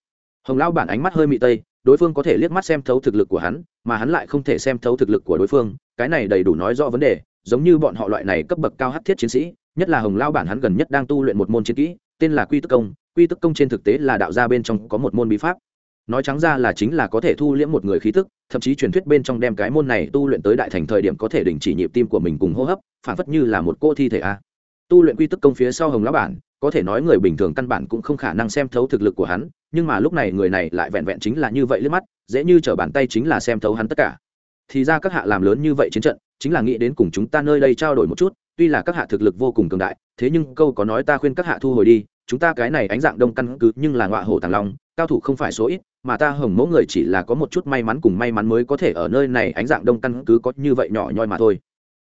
Hồng lão bản ánh mắt hơi mị tây, đối phương có thể liếc mắt xem thấu thực lực của hắn, mà hắn lại không thể xem thấu thực lực của đối phương, cái này đầy đủ nói rõ vấn đề, giống như bọn họ loại này cấp bậc cao hát thiết chiến sĩ, nhất là hồng lao bản hắn gần nhất đang tu luyện một môn chiến kỹ tên là quy tức công, quy tức công trên thực tế là đạo gia bên trong có một môn bí pháp. Nói trắng ra là chính là có thể thu liễm một người khí tức, thậm chí truyền thuyết bên trong đem cái môn này tu luyện tới đại thành thời điểm có thể đình chỉ nhịp tim của mình cùng hô hấp, phản phất như là một cô thi thể a. Tu luyện quy tức công phía sau hồng lão bản, có thể nói người bình thường căn bản cũng không khả năng xem thấu thực lực của hắn, nhưng mà lúc này người này lại vẹn vẹn chính là như vậy liếc mắt, dễ như trở bàn tay chính là xem thấu hắn tất cả. Thì ra các hạ làm lớn như vậy chiến trận, chính là nghĩ đến cùng chúng ta nơi đây trao đổi một chút, tuy là các hạ thực lực vô cùng cường đại, thế nhưng câu có nói ta khuyên các hạ thu hồi đi chúng ta cái này ánh dạng đông căn cứ nhưng là ngọa hổ tàng long, cao thủ không phải số ít, mà ta hồng mẫu người chỉ là có một chút may mắn cùng may mắn mới có thể ở nơi này ánh dạng đông căn cứ có như vậy nhỏ nhoi mà thôi.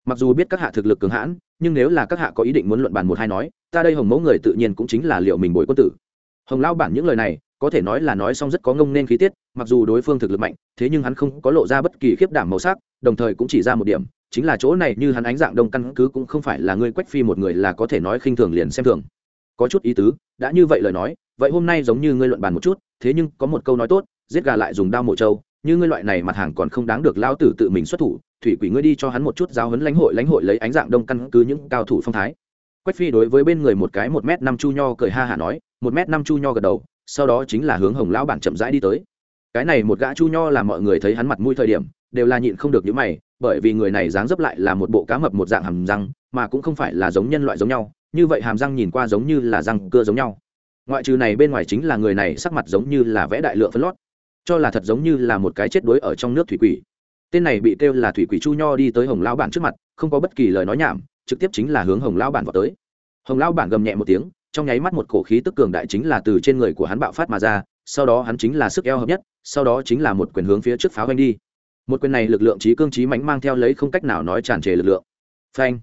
Mặc dù biết các hạ thực lực cường hãn, nhưng nếu là các hạ có ý định muốn luận bàn một hai nói, ta đây hồng mẫu người tự nhiên cũng chính là liệu mình bồi quân tử. Hồng lao bản những lời này, có thể nói là nói xong rất có ngông nên khí tiết, mặc dù đối phương thực lực mạnh, thế nhưng hắn không có lộ ra bất kỳ khiếp đảm màu sắc, đồng thời cũng chỉ ra một điểm, chính là chỗ này như hắn ánh dạng đông căn cứ cũng không phải là ngươi quách phi một người là có thể nói khinh thường liền xem thường có chút ý tứ, đã như vậy lời nói, vậy hôm nay giống như ngươi luận bàn một chút, thế nhưng có một câu nói tốt, giết gà lại dùng đao mộ trâu, như ngươi loại này mặt hàng còn không đáng được lao tử tự mình xuất thủ, thủy quỷ ngươi đi cho hắn một chút giáo huấn lãnh hội lãnh hội lấy ánh dạng đông căn cứ những cao thủ phong thái. Quách phi đối với bên người một cái một m năm chu nho cười ha hả nói, một m năm chu nho gật đầu, sau đó chính là hướng hồng lão bản chậm rãi đi tới. Cái này một gã chu nho là mọi người thấy hắn mặt mũi thời điểm, đều là nhịn không được những mày, bởi vì người này dáng dấp lại là một bộ cá mập một dạng hầm răng, mà cũng không phải là giống nhân loại giống nhau như vậy hàm răng nhìn qua giống như là răng cưa giống nhau. Ngoại trừ này bên ngoài chính là người này sắc mặt giống như là vẽ đại lượng phân lót, cho là thật giống như là một cái chết đuối ở trong nước thủy quỷ. Tên này bị kêu là thủy quỷ chu nho đi tới hồng lao bản trước mặt, không có bất kỳ lời nói nhảm, trực tiếp chính là hướng hồng lao bản vào tới. Hồng lao bản gầm nhẹ một tiếng, trong nháy mắt một cổ khí tức cường đại chính là từ trên người của hắn bạo phát mà ra, sau đó hắn chính là sức eo hợp nhất, sau đó chính là một quyền hướng phía trước pháo anh đi. Một quyền này lực lượng trí cương trí mãnh mang theo lấy không cách nào nói tràn trề lực lượng. Phanh!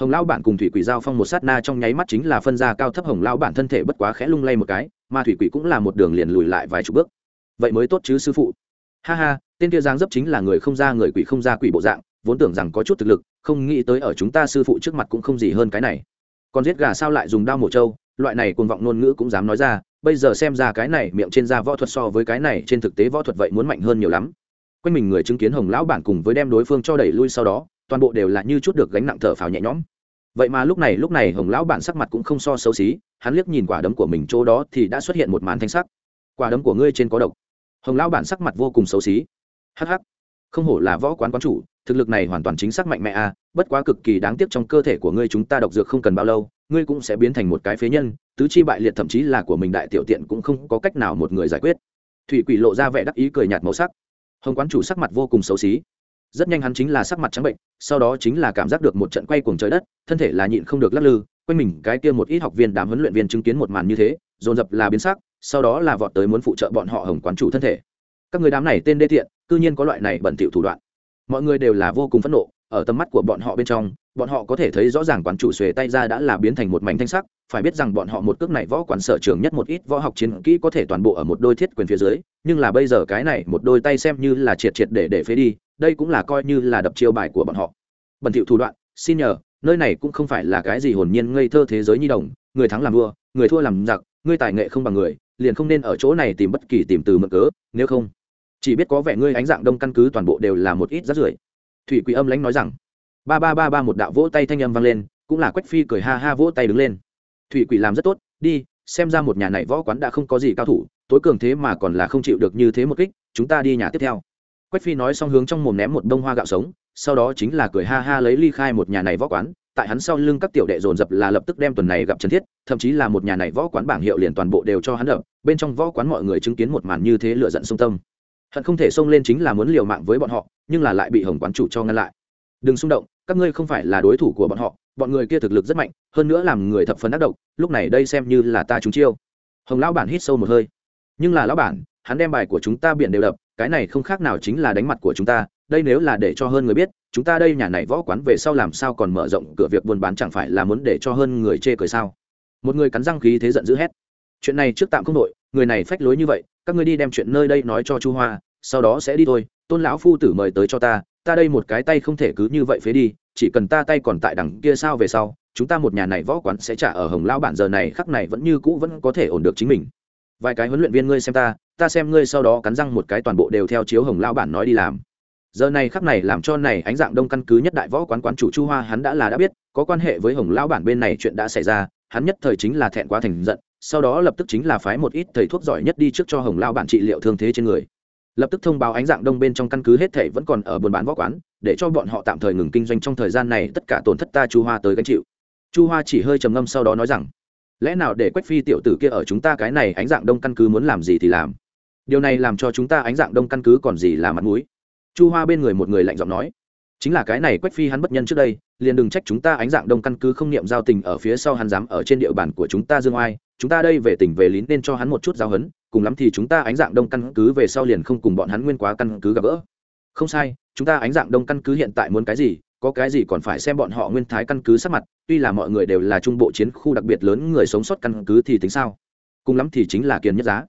Hồng lão bản cùng thủy quỷ giao phong một sát na trong nháy mắt chính là phân ra cao thấp hồng lão bản thân thể bất quá khẽ lung lay một cái, mà thủy quỷ cũng là một đường liền lùi lại vài chục bước. Vậy mới tốt chứ, sư phụ. Ha ha, tên kia Giang dấp chính là người không ra người quỷ không ra quỷ bộ dạng, vốn tưởng rằng có chút thực lực, không nghĩ tới ở chúng ta sư phụ trước mặt cũng không gì hơn cái này. Còn giết gà sao lại dùng đao mổ trâu, loại này cuồng vọng ngôn ngữ cũng dám nói ra, bây giờ xem ra cái này miệng trên da võ thuật so với cái này trên thực tế võ thuật vậy muốn mạnh hơn nhiều lắm. Quanh mình người chứng kiến hồng lão bản cùng với đem đối phương cho đẩy lui sau đó toàn bộ đều là như chút được gánh nặng thở phào nhẹ nhõm. Vậy mà lúc này lúc này hồng lão bản sắc mặt cũng không so xấu xí, hắn liếc nhìn quả đấm của mình chỗ đó thì đã xuất hiện một màn thanh sắc. Quả đấm của ngươi trên có độc. Hồng lão bản sắc mặt vô cùng xấu xí. Hh không hổ là võ quán quán chủ, thực lực này hoàn toàn chính xác mạnh mẽ a bất quá cực kỳ đáng tiếc trong cơ thể của ngươi chúng ta độc dược không cần bao lâu, ngươi cũng sẽ biến thành một cái phế nhân, tứ chi bại liệt thậm chí là của mình đại tiểu tiện cũng không có cách nào một người giải quyết. Thủy quỷ lộ ra vẻ đắc ý cười nhạt màu sắc. Hồng quán chủ sắc mặt vô cùng xấu xí rất nhanh hắn chính là sắc mặt trắng bệnh, sau đó chính là cảm giác được một trận quay cuồng trời đất, thân thể là nhịn không được lắc lư, quanh mình cái kia một ít học viên đám huấn luyện viên chứng kiến một màn như thế, dồn dập là biến sắc, sau đó là vọt tới muốn phụ trợ bọn họ hồng quán chủ thân thể. Các người đám này tên đê tiện, cư nhiên có loại này bẩn thỉu thủ đoạn. Mọi người đều là vô cùng phẫn nộ, ở tầm mắt của bọn họ bên trong, bọn họ có thể thấy rõ ràng quán chủ xuề tay ra đã là biến thành một mảnh thanh sắc, phải biết rằng bọn họ một cước này võ quán sở trường nhất một ít võ học chiến kỹ có thể toàn bộ ở một đôi thiết quyền phía dưới, nhưng là bây giờ cái này một đôi tay xem như là triệt triệt để để phế đi đây cũng là coi như là đập chiêu bài của bọn họ. Bẩn thỉu thủ đoạn, xin nhờ, nơi này cũng không phải là cái gì hồn nhiên ngây thơ thế giới nhi đồng, người thắng làm vua, người thua làm giặc, ngươi tài nghệ không bằng người, liền không nên ở chỗ này tìm bất kỳ tìm từ mực cớ, nếu không. Chỉ biết có vẻ ngươi ánh dạng đông căn cứ toàn bộ đều là một ít rác rưởi. Thủy quỷ âm lãnh nói rằng. Ba ba ba ba một đạo vỗ tay thanh âm vang lên, cũng là quách phi cười ha ha vỗ tay đứng lên. Thủy quỷ làm rất tốt, đi, xem ra một nhà này võ quán đã không có gì cao thủ, tối cường thế mà còn là không chịu được như thế một kích, chúng ta đi nhà tiếp theo quách phi nói xong hướng trong mồm ném một bông hoa gạo sống, sau đó chính là cười ha ha lấy ly khai một nhà này võ quán, tại hắn sau lưng các tiểu đệ dồn dập là lập tức đem tuần này gặp trần thiết, thậm chí là một nhà này võ quán bảng hiệu liền toàn bộ đều cho hắn đập, bên trong võ quán mọi người chứng kiến một màn như thế lựa giận sông tâm. Hận không thể xông lên chính là muốn liều mạng với bọn họ, nhưng là lại bị hồng quán chủ cho ngăn lại. Đừng xung động, các ngươi không phải là đối thủ của bọn họ, bọn người kia thực lực rất mạnh, hơn nữa làm người thập phần ác độc, lúc này đây xem như là ta trúng chiêu. Hồng lão bản hít sâu một hơi. Nhưng là lão bản, hắn đem bài của chúng ta biển đều đập cái này không khác nào chính là đánh mặt của chúng ta, đây nếu là để cho hơn người biết, chúng ta đây nhà này võ quán về sau làm sao còn mở rộng cửa việc buôn bán chẳng phải là muốn để cho hơn người chê cười sao? Một người cắn răng khí thế giận dữ hét. Chuyện này trước tạm không đội người này phách lối như vậy, các ngươi đi đem chuyện nơi đây nói cho chu hoa, sau đó sẽ đi thôi, tôn lão phu tử mời tới cho ta ta đây một cái tay không thể cứ như vậy phế đi, chỉ cần ta tay còn tại đằng kia sao về sau, chúng ta một nhà này võ quán sẽ trả ở hồng lao bản giờ này khắc này vẫn như cũ vẫn có thể ổn được chính mình. Vài cái huấn luyện viên ngươi xem ta ta xem ngươi sau đó cắn răng một cái toàn bộ đều theo chiếu hồng lao bản nói đi làm. Giờ này khắc này làm cho này ánh dạng đông căn cứ nhất đại võ quán quán chủ chu hoa hắn đã là đã biết, có quan hệ với hồng lao bản bên này chuyện đã xảy ra, hắn nhất thời chính là thẹn quá thành giận, sau đó lập tức chính là phái một ít thầy thuốc giỏi nhất đi trước cho hồng lao bản trị liệu thương thế trên người. Lập tức thông báo ánh dạng đông bên trong căn cứ hết thể vẫn còn ở buôn bán võ quán, để cho bọn họ tạm thời ngừng kinh doanh trong thời gian này, tất cả tổn thất ta chu hoa tới gánh chịu. Chu hoa chỉ hơi trầm ngâm sau đó nói rằng, lẽ nào để quách phi tiểu tử kia ở chúng ta cái này ánh dạng đông căn cứ muốn làm gì thì làm? Điều này làm cho chúng ta ánh dạng đông căn cứ còn gì là mặt mũi. Chu hoa bên người một người lạnh giọng nói, chính là cái này quách phi hắn bất nhân trước đây, liền đừng trách chúng ta ánh dạng đông căn cứ không niệm giao tình ở phía sau hắn dám ở trên địa bàn của chúng ta dương oai, chúng ta đây về tỉnh về lín nên cho hắn một chút giao hấn cùng lắm thì chúng ta ánh dạng đông căn cứ về sau liền không cùng bọn hắn nguyên quá căn cứ gặp gỡ. Không sai, chúng ta ánh dạng đông căn cứ hiện tại muốn cái gì, có cái gì còn phải xem bọn họ nguyên thái căn cứ sắc mặt, tuy là mọi người đều là trung bộ chiến khu đặc biệt lớn người sống sót căn cứ thì tính sao? Cùng lắm thì chính là kiền nhất giá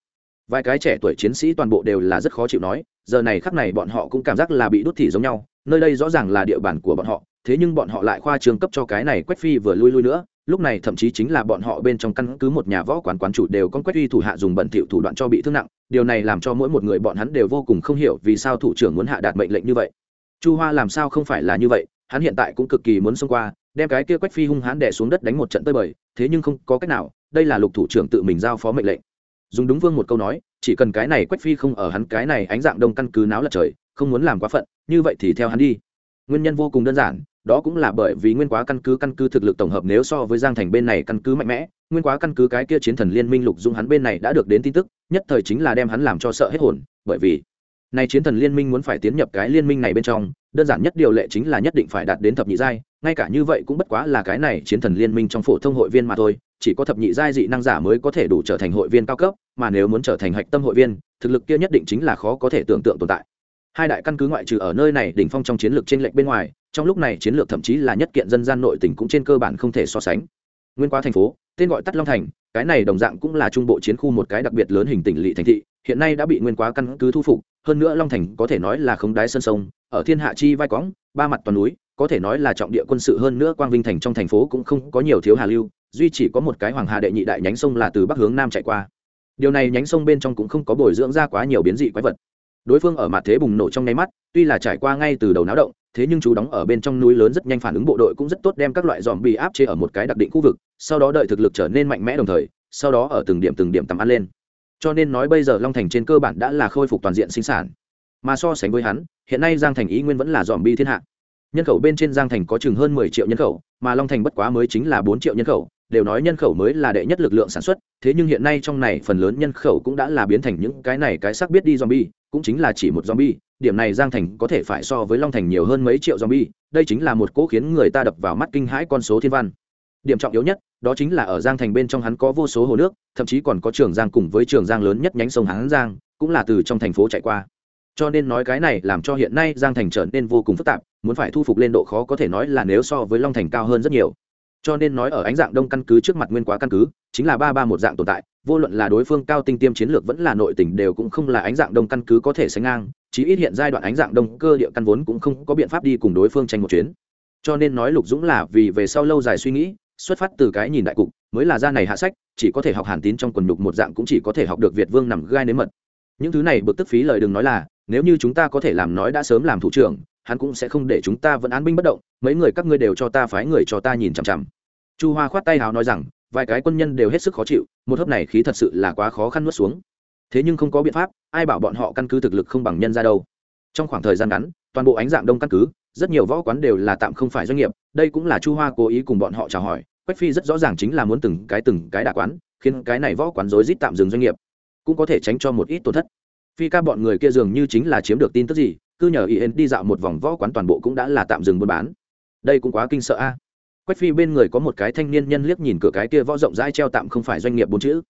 vài cái trẻ tuổi chiến sĩ toàn bộ đều là rất khó chịu nói, giờ này khắc này bọn họ cũng cảm giác là bị đốt thỉ giống nhau, nơi đây rõ ràng là địa bàn của bọn họ, thế nhưng bọn họ lại khoa trường cấp cho cái này quách phi vừa lui lui nữa, lúc này thậm chí chính là bọn họ bên trong căn cứ một nhà võ quán quán chủ đều con quách uy thủ hạ dùng bẩn thỉu thủ đoạn cho bị thương nặng, điều này làm cho mỗi một người bọn hắn đều vô cùng không hiểu vì sao thủ trưởng muốn hạ đạt mệnh lệnh như vậy. Chu hoa làm sao không phải là như vậy, hắn hiện tại cũng cực kỳ muốn xông qua, đem cái kia quách phi hung hãn đè xuống đất đánh một trận tơi bời, thế nhưng không có cách nào, đây là lục thủ trưởng tự mình giao phó mệnh lệnh dùng đúng vương một câu nói, chỉ cần cái này quách phi không ở hắn, cái này ánh dạng đông căn cứ náo lật trời, không muốn làm quá phận, như vậy thì theo hắn đi. Nguyên nhân vô cùng đơn giản, đó cũng là bởi vì nguyên quá căn cứ căn cứ thực lực tổng hợp nếu so với giang thành bên này căn cứ mạnh mẽ, nguyên quá căn cứ cái kia chiến thần liên minh lục dung hắn bên này đã được đến tin tức, nhất thời chính là đem hắn làm cho sợ hết hồn, bởi vì này chiến thần liên minh muốn phải tiến nhập cái liên minh này bên trong, đơn giản nhất điều lệ chính là nhất định phải đạt đến thập nhị giai, ngay cả như vậy cũng bất quá là cái này chiến thần liên minh trong phổ thông hội viên mà thôi chỉ có thập nhị giai dị năng giả mới có thể đủ trở thành hội viên cao cấp, mà nếu muốn trở thành hạch tâm hội viên, thực lực kia nhất định chính là khó có thể tưởng tượng tồn tại. Hai đại căn cứ ngoại trừ ở nơi này đỉnh phong trong chiến lược trên lệch bên ngoài, trong lúc này chiến lược thậm chí là nhất kiện dân gian nội tỉnh cũng trên cơ bản không thể so sánh. Nguyên qua thành phố, tên gọi tắt long thành, cái này đồng dạng cũng là trung bộ chiến khu một cái đặc biệt lớn hình tỉnh lỵ thành thị, hiện nay đã bị nguyên quá căn cứ thu phục, hơn nữa long thành có thể nói là không đái sân sông, ở thiên hạ chi vai quõng ba mặt toàn núi, có thể nói là trọng địa quân sự hơn nữa quang vinh thành trong thành phố cũng không có nhiều thiếu hà lưu duy chỉ có một cái hoàng hà đệ nhị đại nhánh sông là từ bắc hướng nam chạy qua. Điều này nhánh sông bên trong cũng không có bồi dưỡng ra quá nhiều biến dị quái vật. Đối phương ở mặt thế bùng nổ trong nháy mắt, tuy là trải qua ngay từ đầu náo động, thế nhưng chú đóng ở bên trong núi lớn rất nhanh phản ứng bộ đội cũng rất tốt đem các loại dòm bị áp chế ở một cái đặc định khu vực, sau đó đợi thực lực trở nên mạnh mẽ đồng thời, sau đó ở từng điểm từng điểm tầm ăn lên. Cho nên nói bây giờ long thành trên cơ bản đã là khôi phục toàn diện sinh sản. Mà so sánh với hắn, hiện nay giang thành ý nguyên vẫn là dòm bi thiên hạ. Nhân khẩu bên trên giang thành có chừng hơn mười triệu nhân khẩu, mà long thành bất quá mới chính là bốn triệu nhân khẩu đều nói nhân khẩu mới là đệ nhất lực lượng sản xuất, thế nhưng hiện nay trong này phần lớn nhân khẩu cũng đã là biến thành những cái này cái xác biết đi zombie, cũng chính là chỉ một zombie, điểm này giang thành có thể phải so với long thành nhiều hơn mấy triệu zombie, đây chính là một cỗ khiến người ta đập vào mắt kinh hãi con số thiên văn. Điểm trọng yếu nhất, đó chính là ở giang thành bên trong hắn có vô số hồ nước, thậm chí còn có trường giang cùng với trường giang lớn nhất nhánh sông hán giang, cũng là từ trong thành phố chạy qua. Cho nên nói cái này làm cho hiện nay giang thành trở nên vô cùng phức tạp, muốn phải thu phục lên độ khó có thể nói là nếu so với long thành cao hơn rất nhiều cho nên nói ở ánh dạng đông căn cứ trước mặt nguyên quá căn cứ, chính là ba ba một dạng tồn tại, vô luận là đối phương cao tinh tiêm chiến lược vẫn là nội tình đều cũng không là ánh dạng đông căn cứ có thể sánh ngang, chí ít hiện giai đoạn ánh dạng đông cơ địa căn vốn cũng không có biện pháp đi cùng đối phương tranh một chuyến. Cho nên nói lục dũng là vì về sau lâu dài suy nghĩ, xuất phát từ cái nhìn đại cục, mới là ra này hạ sách, chỉ có thể học hàn tín trong quần đục một dạng cũng chỉ có thể học được việt vương nằm gai nếm mật. Những thứ này bực tức phí lời đừng nói là, nếu như chúng ta có thể làm nói đã sớm làm thủ trưởng hắn cũng sẽ không để chúng ta vẫn án binh bất động, mấy người các ngươi đều cho ta phái người cho ta nhìn chằm chằm. Chu hoa khoát tay hào nói rằng, vài cái quân nhân đều hết sức khó chịu, một hớp này khí thật sự là quá khó khăn nuốt xuống. Thế nhưng không có biện pháp, ai bảo bọn họ căn cứ thực lực không bằng nhân ra đâu. Trong khoảng thời gian ngắn, toàn bộ ánh dạng đông căn cứ, rất nhiều võ quán đều là tạm không phải doanh nghiệp, đây cũng là chu hoa cố ý cùng bọn họ chào hỏi, quách phi rất rõ ràng chính là muốn từng cái từng cái đà quán, khiến cái này võ quán rối rít tạm dừng doanh nghiệp, cũng có thể tránh cho một ít tổn thất. Phi ca bọn người kia dường như chính là chiếm được tin tức gì cứ nhờ Y Hên đi dạo một vòng võ quán toàn bộ cũng đã là tạm dừng buôn bán. Đây cũng quá kinh sợ a. Quách phi bên người có một cái thanh niên nhân liếc nhìn cửa cái kia võ rộng rãi treo tạm không phải doanh nghiệp bốn chữ.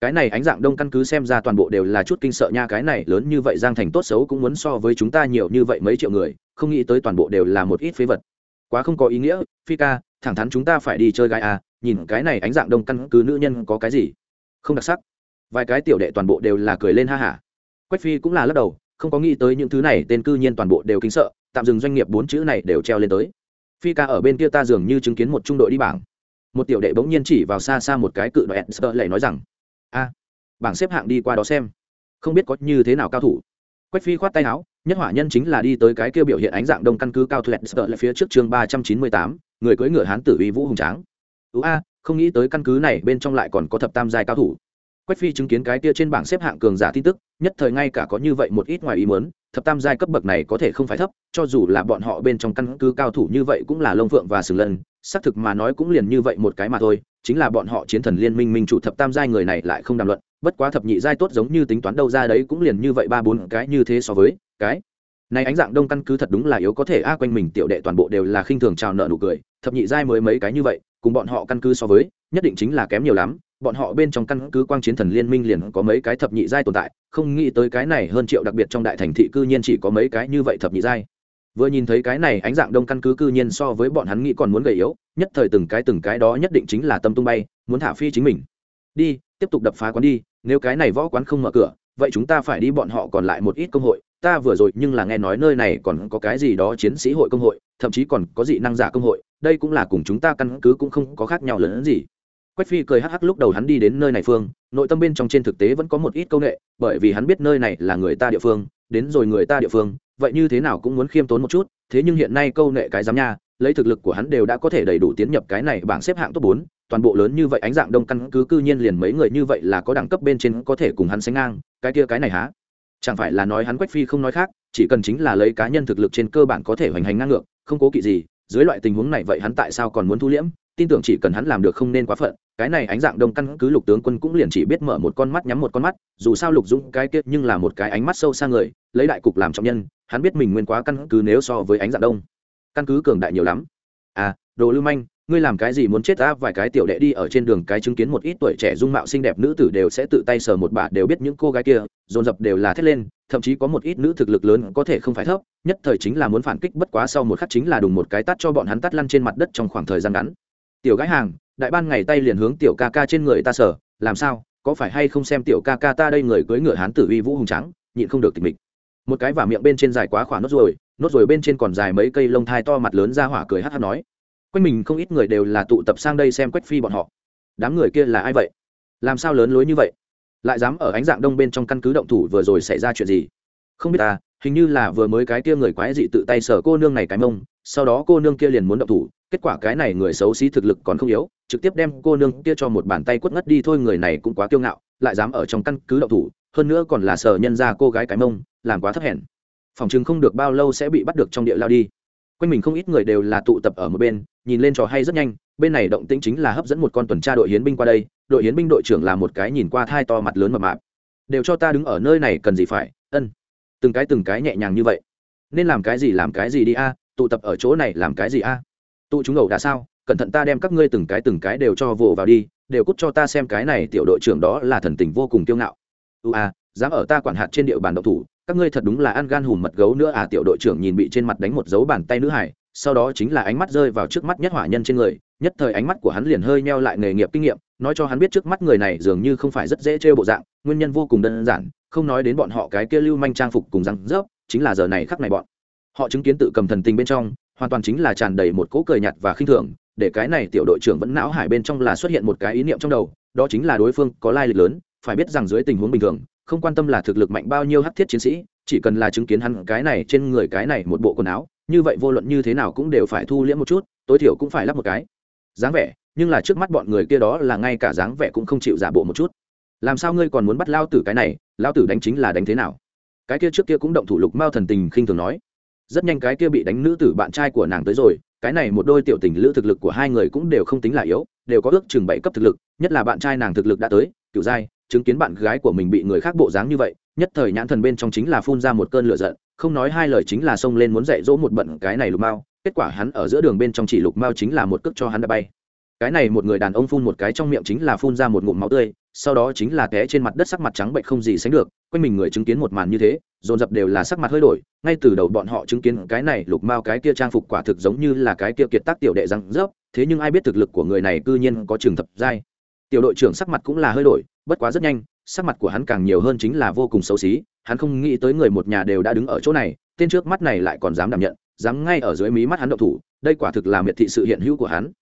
Cái này ánh dạng đông căn cứ xem ra toàn bộ đều là chút kinh sợ nha, cái này lớn như vậy giang thành tốt xấu cũng muốn so với chúng ta nhiều như vậy mấy triệu người, không nghĩ tới toàn bộ đều là một ít phế vật. Quá không có ý nghĩa, phi ca, thẳng thắn chúng ta phải đi chơi gái à nhìn cái này ánh dạng đông căn cứ nữ nhân có cái gì. Không đặc sắc. Vài cái tiểu đệ toàn bộ đều là cười lên ha hả. Quách phi cũng là lắc đầu không có nghĩ tới những thứ này, tên cư nhiên toàn bộ đều kính sợ, tạm dừng doanh nghiệp bốn chữ này đều treo lên tới. Phi ca ở bên kia ta dường như chứng kiến một trung đội đi bảng. Một tiểu đệ bỗng nhiên chỉ vào xa xa một cái cự đội sơ lại nói rằng, a, bảng xếp hạng đi qua đó xem. Không biết có như thế nào cao thủ. Quách phi khoát tay áo, nhất hỏa nhân chính là đi tới cái kia biểu hiện ánh dạng đông căn cứ cao thuệt sơ lệ phía trước chương ba trăm chín mươi tám, người cưỡi ngựa hán tử uy vũ hùng tráng. Ú a, không nghĩ tới căn cứ này bên trong lại còn có thập tam giai cao thủ. Quách phi chứng kiến cái kia trên bảng xếp hạng cường giả tin tức nhất thời ngay cả có như vậy một ít ngoài ý muốn, thập tam giai cấp bậc này có thể không phải thấp, cho dù là bọn họ bên trong căn cứ cao thủ như vậy cũng là lông vượng và sừng lân, xác thực mà nói cũng liền như vậy một cái mà thôi, chính là bọn họ chiến thần liên minh minh chủ thập tam giai người này lại không đàm luận, bất quá thập nhị giai tốt giống như tính toán đâu ra đấy cũng liền như vậy ba bốn cái như thế so với, cái này ánh dạng đông căn cứ thật đúng là yếu có thể, a, quanh mình tiểu đệ toàn bộ đều là khinh thường chào nợ nụ cười, thập nhị giai mới mấy cái như vậy, cùng bọn họ căn cứ so với, nhất định chính là kém nhiều lắm bọn họ bên trong căn cứ quang chiến thần liên minh liền có mấy cái thập nhị giai tồn tại, không nghĩ tới cái này hơn triệu đặc biệt trong đại thành thị cư nhiên chỉ có mấy cái như vậy thập nhị giai. Vừa nhìn thấy cái này, ánh dạng đông căn cứ cư nhiên so với bọn hắn nghĩ còn muốn gầy yếu, nhất thời từng cái từng cái đó nhất định chính là tâm tung bay, muốn thả phi chính mình. Đi, tiếp tục đập phá quán đi, nếu cái này võ quán không mở cửa, vậy chúng ta phải đi bọn họ còn lại một ít công hội. Ta vừa rồi nhưng là nghe nói nơi này còn có cái gì đó chiến sĩ hội công hội, thậm chí còn có dị năng giả công hội, đây cũng là cùng chúng ta căn cứ cũng không có khác nhau lớn hơn gì quách phi cười hắc hắc lúc đầu hắn đi đến nơi này phương, nội tâm bên trong trên thực tế vẫn có một ít câu nghệ bởi vì hắn biết nơi này là người ta địa phương, đến rồi người ta địa phương, vậy như thế nào cũng muốn khiêm tốn một chút, thế nhưng hiện nay câu nghệ cái giám nha, lấy thực lực của hắn đều đã có thể đầy đủ tiến nhập cái này bảng xếp hạng top bốn, toàn bộ lớn như vậy ánh dạng đông căn cứ cư nhiên liền mấy người như vậy là có đẳng cấp bên trên có thể cùng hắn sánh ngang, cái kia cái này há? Chẳng phải là nói hắn quách phi không nói khác, chỉ cần chính là lấy cá nhân thực lực trên cơ bản có thể hoành hành ngang ngược, không cố kỵ gì, dưới loại tình huống này vậy hắn tại sao còn muốn thu liễm? Tin tưởng chỉ cần hắn làm được không nên quá phận, cái này ánh dạng đông căn cứ lục tướng quân cũng liền chỉ biết mở một con mắt nhắm một con mắt, dù sao lục dũng cái kết nhưng là một cái ánh mắt sâu xa người, lấy đại cục làm trọng nhân, hắn biết mình nguyên quá căn cứ nếu so với ánh dạng đông. Căn cứ cường đại nhiều lắm. À đồ lưu manh, ngươi làm cái gì muốn chết ta? Vài cái tiểu đệ đi ở trên đường cái chứng kiến một ít tuổi trẻ dung mạo xinh đẹp nữ tử đều sẽ tự tay sờ một bà đều biết những cô gái kia, dồn dập đều là thét lên, thậm chí có một ít nữ thực lực lớn có thể không phải thấp, nhất thời chính là muốn phản kích, bất quá sau một khắc chính là đùng một cái tắt cho bọn hắn tắt lăn trên mặt đất trong khoảng thời gian ngắn tiểu gái hàng, đại ban ngày tay liền hướng tiểu ca ca trên người ta sở làm sao, có phải hay không xem tiểu ca ca ta đây người cưới ngựa hán tử uy vũ hùng trắng nhịn không được tịch mịch. Một cái vả miệng bên trên dài quá khỏa nốt rồi nốt rồi bên trên còn dài mấy cây lông thai to mặt lớn ra hỏa cười hát hát nói. Quanh mình không ít người đều là tụ tập sang đây xem quách phi bọn họ. Đám người kia là ai vậy? Làm sao lớn lối như vậy? Lại dám ở ánh dạng đông bên trong căn cứ động thủ vừa rồi xảy ra chuyện gì? Không biết ta, hình như là vừa mới cái kia người quái dị tự tay sở cô nương này cái mông sau đó cô nương kia liền muốn động thủ, kết quả cái này người xấu xí thực lực còn không yếu, trực tiếp đem cô nương kia cho một bàn tay quất ngất đi, thôi người này cũng quá kiêu ngạo, lại dám ở trong căn cứ động thủ, hơn nữa còn là sở nhân ra cô gái cái mông, làm quá thấp hèn. Phòng chừng không được bao lâu sẽ bị bắt được trong địa lao đi. Quanh mình không ít người đều là tụ tập ở một bên, nhìn lên trò hay rất nhanh, bên này động tĩnh chính là hấp dẫn một con tuần tra đội hiến binh qua đây, đội hiến binh đội trưởng là một cái nhìn qua thai to mặt lớn mập mạp. Đều cho ta đứng ở nơi này cần gì phải, ân. Từng cái từng cái nhẹ nhàng như vậy. Nên làm cái gì làm cái gì đi a tụ tập ở chỗ này làm cái gì a? Tụ chúng ẩu đã sao? Cẩn thận ta đem các ngươi từng cái từng cái đều cho vồ vào đi, đều cút cho ta xem cái này tiểu đội trưởng đó là thần tình vô cùng kiêu ngạo. Ưu a, dám ở ta quản hạt trên địa bàn độc thủ, các ngươi thật đúng là ăn gan hùm mật gấu nữa à tiểu đội trưởng nhìn bị trên mặt đánh một dấu bàn tay nữ hải, sau đó chính là ánh mắt rơi vào trước mắt nhất hỏa nhân trên người, nhất thời ánh mắt của hắn liền hơi neo lại nghề nghiệp kinh nghiệm, nói cho hắn biết trước mắt người này dường như không phải rất dễ trêu bộ dạng, nguyên nhân vô cùng đơn giản, không nói đến bọn họ cái kia lưu manh trang phục cùng răng rớp, chính là giờ này khắc này bọn họ chứng kiến tự cầm thần tình bên trong, hoàn toàn chính là tràn đầy một cỗ cười nhạt và khinh thường, để cái này tiểu đội trưởng vẫn não hải bên trong là xuất hiện một cái ý niệm trong đầu, đó chính là đối phương có lai lịch lớn, phải biết rằng dưới tình huống bình thường, không quan tâm là thực lực mạnh bao nhiêu hắc thiết chiến sĩ, chỉ cần là chứng kiến hắn cái này trên người cái này một bộ quần áo, như vậy vô luận như thế nào cũng đều phải thu liễm một chút, tối thiểu cũng phải lắp một cái. Dáng vẻ, nhưng là trước mắt bọn người kia đó là ngay cả dáng vẻ cũng không chịu giả bộ một chút. Làm sao ngươi còn muốn bắt lao tử cái này, lao tử đánh chính là đánh thế nào? Cái kia trước kia cũng động thủ lục mao thần tình khinh thường nói rất nhanh cái kia bị đánh nữ tử bạn trai của nàng tới rồi, cái này một đôi tiểu tình lữ thực lực của hai người cũng đều không tính là yếu, đều có ước chừng bảy cấp thực lực, nhất là bạn trai nàng thực lực đã tới, kiểu giai chứng kiến bạn gái của mình bị người khác bộ dáng như vậy, nhất thời nhãn thần bên trong chính là phun ra một cơn lửa giận, không nói hai lời chính là xông lên muốn dạy dỗ một bận cái này lục mao, kết quả hắn ở giữa đường bên trong chỉ lục mao chính là một cước cho hắn đã bay. Cái này một người đàn ông phun một cái trong miệng chính là phun ra một ngụm máu tươi sau đó chính là té trên mặt đất sắc mặt trắng bệnh không gì sánh được, quanh mình người chứng kiến một màn như thế, dồn dập đều là sắc mặt hơi đổi, ngay từ đầu bọn họ chứng kiến cái này lục mao cái kia trang phục quả thực giống như là cái kia kiệt tác tiểu đệ răng rớp, thế nhưng ai biết thực lực của người này cư nhiên có trường thập giai. Tiểu đội trưởng sắc mặt cũng là hơi đổi, bất quá rất nhanh, sắc mặt của hắn càng nhiều hơn chính là vô cùng xấu xí, hắn không nghĩ tới người một nhà đều đã đứng ở chỗ này, tên trước mắt này lại còn dám đảm nhận, dám ngay ở dưới mí mắt hắn động thủ, đây quả thực là miệt thị sự hiện hữu của hắn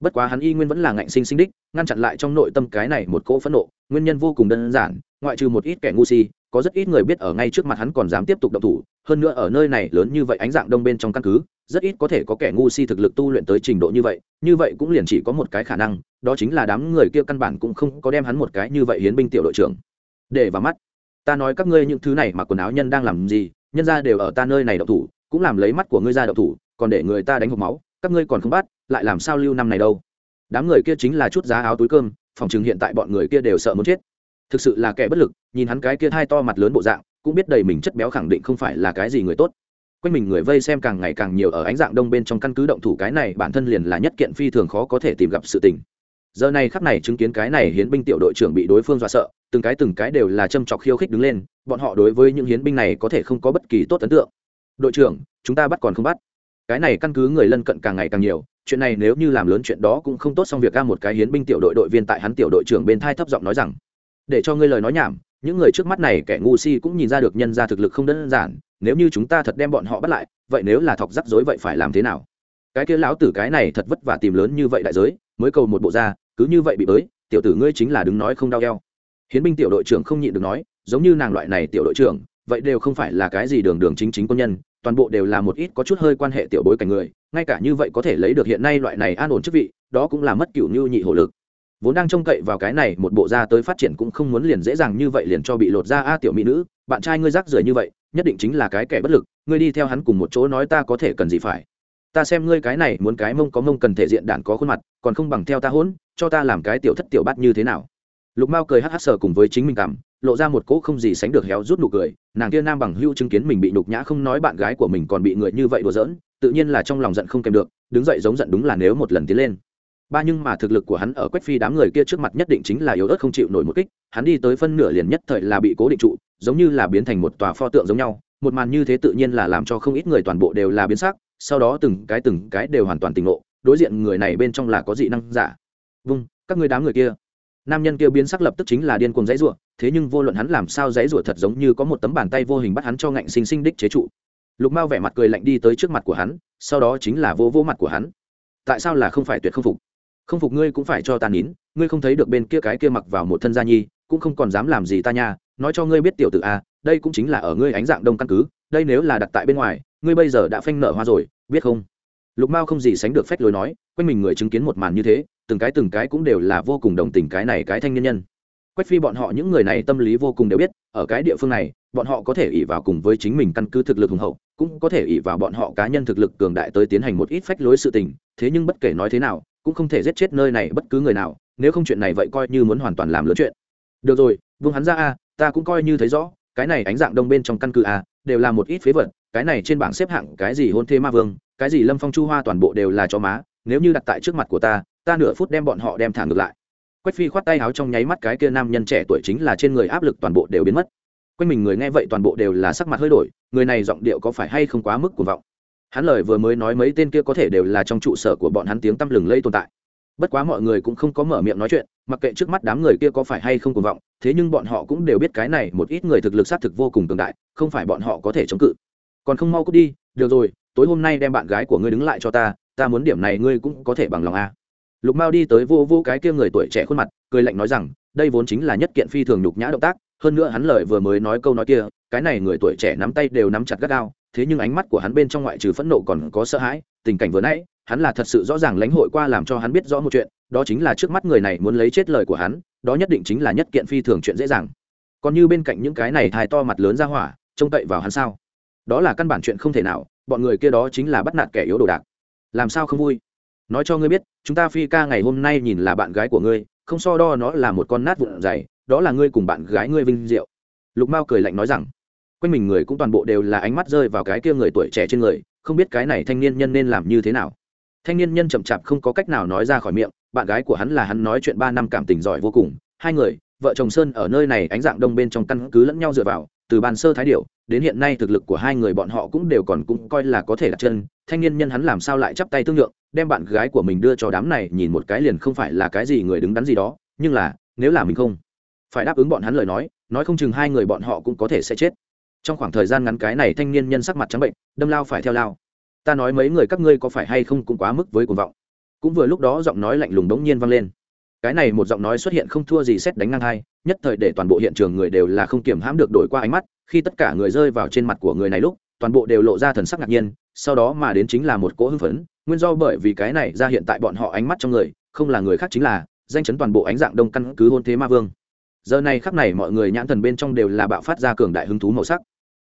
bất quá hắn y nguyên vẫn là ngạnh sinh sinh đích, ngăn chặn lại trong nội tâm cái này một cỗ phẫn nộ, nguyên nhân vô cùng đơn giản, ngoại trừ một ít kẻ ngu si, có rất ít người biết ở ngay trước mặt hắn còn dám tiếp tục động thủ, hơn nữa ở nơi này lớn như vậy ánh dạng đông bên trong căn cứ, rất ít có thể có kẻ ngu si thực lực tu luyện tới trình độ như vậy như vậy cũng liền chỉ có một cái khả năng, đó chính là đám người kia căn bản cũng không có đem hắn một cái như vậy hiến binh tiểu đội trưởng. Để vào mắt. Ta nói các ngươi những thứ này mà quần áo nhân đang làm gì, nhân ra đều ở ta nơi này đậu thủ, cũng làm lấy mắt của ngươi ra đậu thủ, còn để người ta đánh hộp máu, các ngươi còn không bắt lại làm sao lưu năm này đâu? Đám người kia chính là chút giá áo túi cơm, phòng chừng hiện tại bọn người kia đều sợ muốn chết. Thực sự là kẻ bất lực, nhìn hắn cái kia hai to mặt lớn bộ dạng, cũng biết đầy mình chất béo khẳng định không phải là cái gì người tốt. Quanh mình người vây xem càng ngày càng nhiều ở ánh dạng đông bên trong căn cứ động thủ cái này, bản thân liền là nhất kiện phi thường khó có thể tìm gặp sự tình. Giờ này khắp này chứng kiến cái này hiến binh tiểu đội trưởng bị đối phương dọa sợ, từng cái từng cái đều là châm chọc khiêu khích đứng lên, bọn họ đối với những hiến binh này có thể không có bất kỳ tốt ấn tượng. Đội trưởng, chúng ta bắt còn không bắt. Cái này căn cứ người lân cận càng ngày càng nhiều chuyện này nếu như làm lớn chuyện đó cũng không tốt xong việc ca một cái hiến binh tiểu đội đội viên tại hắn tiểu đội trưởng bên thai thấp giọng nói rằng, để cho ngươi lời nói nhảm, những người trước mắt này kẻ ngu si cũng nhìn ra được nhân ra thực lực không đơn giản, nếu như chúng ta thật đem bọn họ bắt lại, vậy nếu là thọc rắc rối vậy phải làm thế nào? Cái kia lão tử cái này thật vất vả tìm lớn như vậy đại giới, mới cầu một bộ ra, cứ như vậy bị bới, tiểu tử ngươi chính là đứng nói không đau đeo hiến binh tiểu đội trưởng không nhịn được nói, giống như nàng loại này tiểu đội trưởng, vậy đều không phải là cái gì đường đường chính chính quân nhân, toàn bộ đều là một ít có chút hơi quan hệ tiểu bối cảnh người ngay cả như vậy có thể lấy được hiện nay loại này an ổn chức vị, đó cũng là mất cựu như nhị hộ lực. Vốn đang trông cậy vào cái này, một bộ da tới phát triển cũng không muốn liền dễ dàng như vậy liền cho bị lột ra a tiểu mỹ nữ, bạn trai ngươi rác rưởi như vậy, nhất định chính là cái kẻ bất lực, ngươi đi theo hắn cùng một chỗ nói ta có thể cần gì phải. Ta xem ngươi cái này muốn cái mông có mông cần thể diện đản có khuôn mặt, còn không bằng theo ta hỗn, cho ta làm cái tiểu thất tiểu bát như thế nào. Lục mao cười hắc hắc sờ cùng với chính mình cảm, lộ ra một cỗ không gì sánh được héo rút nụ cười, nàng kia nam bằng hưu chứng kiến mình bị nhục nhã không nói bạn gái của mình còn bị người như vậy đùa giỡn tự nhiên là trong lòng giận không kèm được, đứng dậy giống giận đúng là nếu một lần tiến lên. Ba nhưng mà thực lực của hắn ở quách phi đám người kia trước mặt nhất định chính là yếu ớt không chịu nổi một kích, hắn đi tới phân nửa liền nhất thời là bị cố định trụ, giống như là biến thành một tòa pho tượng giống nhau, một màn như thế tự nhiên là làm cho không ít người toàn bộ đều là biến sắc, sau đó từng cái từng cái đều hoàn toàn tỉnh ngộ, đối diện người này bên trong là có dị năng giả. Vâng các người đám người kia. Nam nhân kia biến sắc lập tức chính là điên cuồng dãy rủa thế nhưng vô luận hắn làm sao dãy rủa thật giống như có một tấm bàn tay vô hình bắt hắn cho ngạnh sinh sinh đích chế trụ lục mao vẻ mặt cười lạnh đi tới trước mặt của hắn, sau đó chính là vô vô mặt của hắn. Tại sao là không phải tuyệt không phục? Không phục ngươi cũng phải cho ta nín, ngươi không thấy được bên kia cái kia mặc vào một thân gia nhi, cũng không còn dám làm gì ta nha, nói cho ngươi biết tiểu tử a, đây cũng chính là ở ngươi ánh dạng đông căn cứ, đây nếu là đặt tại bên ngoài, ngươi bây giờ đã phanh nợ hoa rồi, biết không? Lục mao không gì sánh được phách lối nói, quanh mình người chứng kiến một màn như thế, từng cái từng cái cũng đều là vô cùng đồng tình cái này cái thanh niên nhân. Quách phi bọn họ những người này tâm lý vô cùng đều biết, ở cái địa phương này, bọn họ có thể ỉ vào cùng với chính mình căn cứ thực lực hùng hậu cũng có thể ỷ vào bọn họ cá nhân thực lực cường đại tới tiến hành một ít phách lối sự tình, thế nhưng bất kể nói thế nào, cũng không thể giết chết nơi này bất cứ người nào, nếu không chuyện này vậy coi như muốn hoàn toàn làm lớn chuyện. Được rồi vương hắn ra a, ta cũng coi như thấy rõ, cái này ánh dạng đông bên trong căn cứ a, đều là một ít phế vật, cái này trên bảng xếp hạng cái gì hôn thê ma vương, cái gì lâm phong chu hoa toàn bộ đều là cho má, nếu như đặt tại trước mặt của ta ta nửa phút đem bọn họ đem thả ngược lại. Quách phi khoát tay áo trong nháy mắt cái kia nam nhân trẻ tuổi chính là trên người áp lực toàn bộ đều biến mất quanh mình người nghe vậy toàn bộ đều là sắc mặt hơi đổi, người này giọng điệu có phải hay không quá mức cuồng vọng. Hắn lời vừa mới nói mấy tên kia có thể đều là trong trụ sở của bọn hắn tiếng tăm lừng lây tồn tại. Bất quá mọi người cũng không có mở miệng nói chuyện, mặc kệ trước mắt đám người kia có phải hay không cuồng vọng, thế nhưng bọn họ cũng đều biết cái này một ít người thực lực xác thực vô cùng cường đại, không phải bọn họ có thể chống cự. Còn không mau cút đi, được rồi, tối hôm nay đem bạn gái của ngươi đứng lại cho ta ta muốn điểm này ngươi cũng có thể bằng lòng a. Lục mao đi tới vô vô cái kia người tuổi trẻ khuôn mặt, cười lạnh nói rằng, đây vốn chính là nhất kiện phi thường nhục nhã động tác hơn nữa hắn lời vừa mới nói câu nói kia, cái này người tuổi trẻ nắm tay đều nắm chặt gắt gao, thế nhưng ánh mắt của hắn bên trong ngoại trừ phẫn nộ còn có sợ hãi, tình cảnh vừa nãy, hắn là thật sự rõ ràng lãnh hội qua làm cho hắn biết rõ một chuyện, đó chính là trước mắt người này muốn lấy chết lời của hắn, đó nhất định chính là nhất kiện phi thường chuyện dễ dàng. Còn như bên cạnh những cái này thai to mặt lớn ra hỏa, trông cậy vào hắn sao? Đó là căn bản chuyện không thể nào, bọn người kia đó chính là bắt nạt kẻ yếu đồ đạc. Làm sao không vui? Nói cho ngươi biết, chúng ta phi ca ngày hôm nay nhìn là bạn gái của ngươi, không so đo nó là một con nát vụn dày đó là ngươi cùng bạn gái ngươi vinh diệu. Lục mao cười lạnh nói rằng, quanh mình người cũng toàn bộ đều là ánh mắt rơi vào cái kia người tuổi trẻ trên người, không biết cái này thanh niên nhân nên làm như thế nào. Thanh niên nhân chậm chạp không có cách nào nói ra khỏi miệng, bạn gái của hắn là hắn nói chuyện ba năm cảm tình giỏi vô cùng. Hai người, vợ chồng sơn ở nơi này ánh dạng đông bên trong căn cứ lẫn nhau dựa vào, từ bàn sơ thái điệu đến hiện nay thực lực của hai người bọn họ cũng đều còn cũng coi là có thể đặt chân. Thanh niên nhân hắn làm sao lại chắp tay thương lượng, đem bạn gái của mình đưa cho đám này, nhìn một cái liền không phải là cái gì người đứng đắn gì đó, nhưng là, nếu là mình không phải đáp ứng bọn hắn lời nói nói không chừng hai người bọn họ cũng có thể sẽ chết. Trong khoảng thời gian ngắn cái này thanh niên nhân sắc mặt trắng bệnh, đâm lao phải theo lao. Ta nói mấy người các ngươi có phải hay không cũng quá mức với cuồng vọng. Cũng vừa lúc đó giọng nói lạnh lùng đống nhiên vang lên. Cái này một giọng nói xuất hiện không thua gì xét đánh ngang hai, nhất thời để toàn bộ hiện trường người đều là không kiểm hãm được đổi qua ánh mắt, khi tất cả người rơi vào trên mặt của người này lúc, toàn bộ đều lộ ra thần sắc ngạc nhiên, sau đó mà đến chính là một cỗ hưng phấn, nguyên do bởi vì cái này ra hiện tại bọn họ ánh mắt trong người, không là người khác chính là danh chấn toàn bộ ánh dạng đông căn cứ hôn thế ma vương giờ này khắc này mọi người nhãn thần bên trong đều là bạo phát ra cường đại hứng thú màu sắc.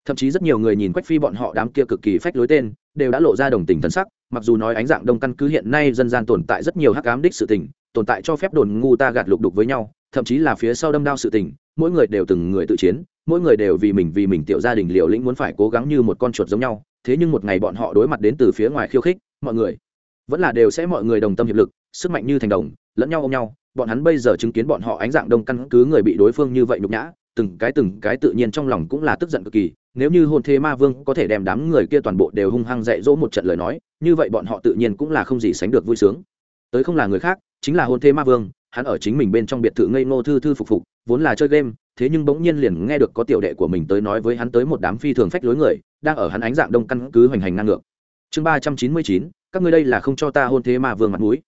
Thậm chí rất nhiều người nhìn quách phi bọn họ đám kia cực kỳ phách lối tên, đều đã lộ ra đồng tình thân sắc, mặc dù nói ánh dạng đông căn cứ hiện nay dân gian tồn tại rất nhiều hắc ám đích sự tình, tồn tại cho phép đồn ngu ta gạt lục đục với nhau, thậm chí là phía sau đâm đao sự tình, mỗi người đều từng người tự chiến, mỗi người đều vì mình vì mình tiểu gia đình liều lĩnh muốn phải cố gắng như một con chuột giống nhau, thế nhưng một ngày bọn họ đối mặt đến từ phía ngoài khiêu khích, mọi người vẫn là đều sẽ mọi người đồng tâm hiệp lực, sức mạnh như thành đồng lẫn nhau ôm nhau, bọn hắn bây giờ chứng kiến bọn họ ánh dạng đông căn cứ người bị đối phương như vậy nhục nhã, từng cái từng cái tự nhiên trong lòng cũng là tức giận cực kỳ. Nếu như hôn thế ma vương có thể đem đám người kia toàn bộ đều hung hăng dạy dỗ một trận lời nói, như vậy bọn họ tự nhiên cũng là không gì sánh được vui sướng. Tới không là người khác, chính là hôn thế ma vương, hắn ở chính mình bên trong biệt thự ngây ngô thư thư phục phục, vốn là chơi game, thế nhưng bỗng nhiên liền nghe được có tiểu đệ của mình tới nói với hắn tới một đám phi thường phách lối người, đang ở hắn ánh dạng đông căn cứ hoành hành ngang ngược. Chương ba trăm chín mươi chín, các ngươi đây là không cho ta hôn thế ma vương mặt mũi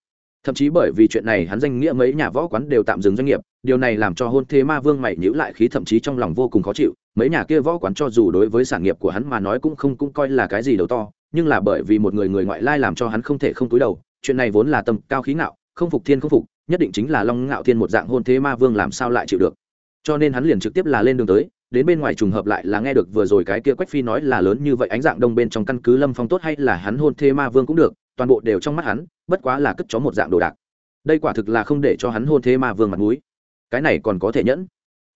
thậm chí bởi vì chuyện này hắn danh nghĩa mấy nhà võ quán đều tạm dừng doanh nghiệp, điều này làm cho hôn thế ma vương mày nhữ lại khí thậm chí trong lòng vô cùng khó chịu, mấy nhà kia võ quán cho dù đối với sản nghiệp của hắn mà nói cũng không cũng coi là cái gì đầu to, nhưng là bởi vì một người người ngoại lai làm cho hắn không thể không túi đầu, chuyện này vốn là tầm cao khí ngạo, không phục thiên không phục, nhất định chính là long ngạo thiên một dạng hôn thế ma vương làm sao lại chịu được. Cho nên hắn liền trực tiếp là lên đường tới đến bên ngoài trùng hợp lại là nghe được vừa rồi cái kia quách phi nói là lớn như vậy, ánh dạng đông bên trong căn cứ lâm phong tốt hay là hắn hôn thế ma vương cũng được, toàn bộ đều trong mắt hắn, bất quá là cất chó một dạng đồ đạc. Đây quả thực là không để cho hắn hôn thế ma vương mặt mũi. Cái này còn có thể nhẫn.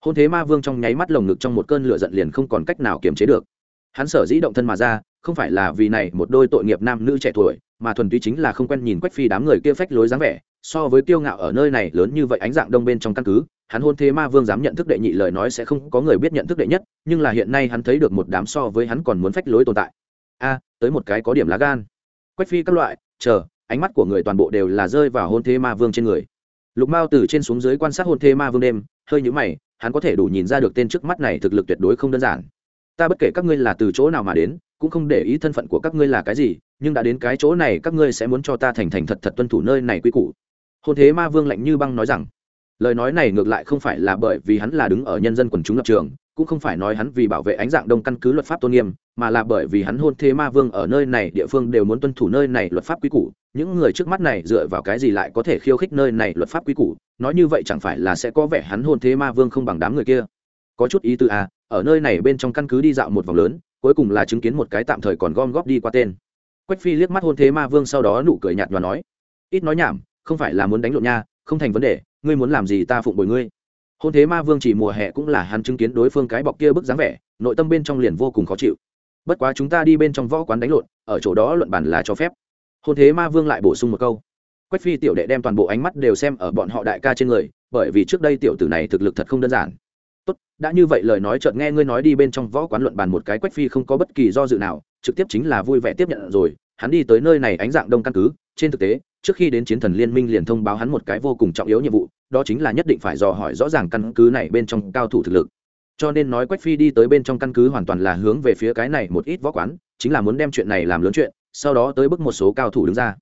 Hôn thế ma vương trong nháy mắt lồng ngực trong một cơn lửa giận liền không còn cách nào kiềm chế được. Hắn sở dĩ động thân mà ra, không phải là vì này một đôi tội nghiệp nam nữ trẻ tuổi, mà thuần túy chính là không quen nhìn quách phi đám người kia phách lối dáng vẻ, so với kiêu ngạo ở nơi này lớn như vậy ánh dạng đông bên trong căn cứ hắn hôn thế ma vương dám nhận thức đệ nhị lời nói sẽ không có người biết nhận thức đệ nhất, nhưng là hiện nay hắn thấy được một đám so với hắn còn muốn phách lối tồn tại. A, tới một cái có điểm lá gan. Quách phi các loại, chờ, ánh mắt của người toàn bộ đều là rơi vào hôn thế ma vương trên người. Lục mao từ trên xuống dưới quan sát hôn thế ma vương đêm, hơi nhũ mày, hắn có thể đủ nhìn ra được tên trước mắt này thực lực tuyệt đối không đơn giản. Ta bất kể các ngươi là từ chỗ nào mà đến, cũng không để ý thân phận của các ngươi là cái gì, nhưng đã đến cái chỗ này các ngươi sẽ muốn cho ta thành thành thật thật tuân thủ nơi này quy củ. Hôn thế ma vương lạnh như băng nói rằng lời nói này ngược lại không phải là bởi vì hắn là đứng ở nhân dân quần chúng lập trường, cũng không phải nói hắn vì bảo vệ ánh dạng đông căn cứ luật pháp tôn nghiêm, mà là bởi vì hắn hôn thế ma vương ở nơi này địa phương đều muốn tuân thủ nơi này luật pháp quy củ. Những người trước mắt này dựa vào cái gì lại có thể khiêu khích nơi này luật pháp quy củ? Nói như vậy chẳng phải là sẽ có vẻ hắn hôn thế ma vương không bằng đám người kia? Có chút ý tư à ở nơi này bên trong căn cứ đi dạo một vòng lớn, cuối cùng là chứng kiến một cái tạm thời còn gom góp đi qua tên. Quách phi liếc mắt hôn thế ma vương sau đó nụ cười nhạt và nói, ít nói nhảm, không phải là muốn đánh lộn nha, không thành vấn đề ngươi muốn làm gì ta phụng bồi ngươi. Hôn thế ma vương chỉ mùa hè cũng là hắn chứng kiến đối phương cái bọc kia bức dáng vẻ, nội tâm bên trong liền vô cùng khó chịu. Bất quá chúng ta đi bên trong võ quán đánh lộn, ở chỗ đó luận bản là cho phép. Hôn thế ma vương lại bổ sung một câu. Quách phi tiểu đệ đem toàn bộ ánh mắt đều xem ở bọn họ đại ca trên người, bởi vì trước đây tiểu tử này thực lực thật không đơn giản. Tốt, đã như vậy lời nói chợt nghe ngươi nói đi bên trong võ quán luận bàn một cái quách phi không có bất kỳ do dự nào, trực tiếp chính là vui vẻ tiếp nhận rồi, hắn đi tới nơi này ánh dạng đông căn cứ, trên thực tế trước khi đến chiến thần liên minh liền thông báo hắn một cái vô cùng trọng yếu nhiệm vụ, đó chính là nhất định phải dò hỏi rõ ràng căn cứ này bên trong cao thủ thực lực. Cho nên nói quách phi đi tới bên trong căn cứ hoàn toàn là hướng về phía cái này một ít võ quán, chính là muốn đem chuyện này làm lớn chuyện, sau đó tới bức một số cao thủ đứng ra.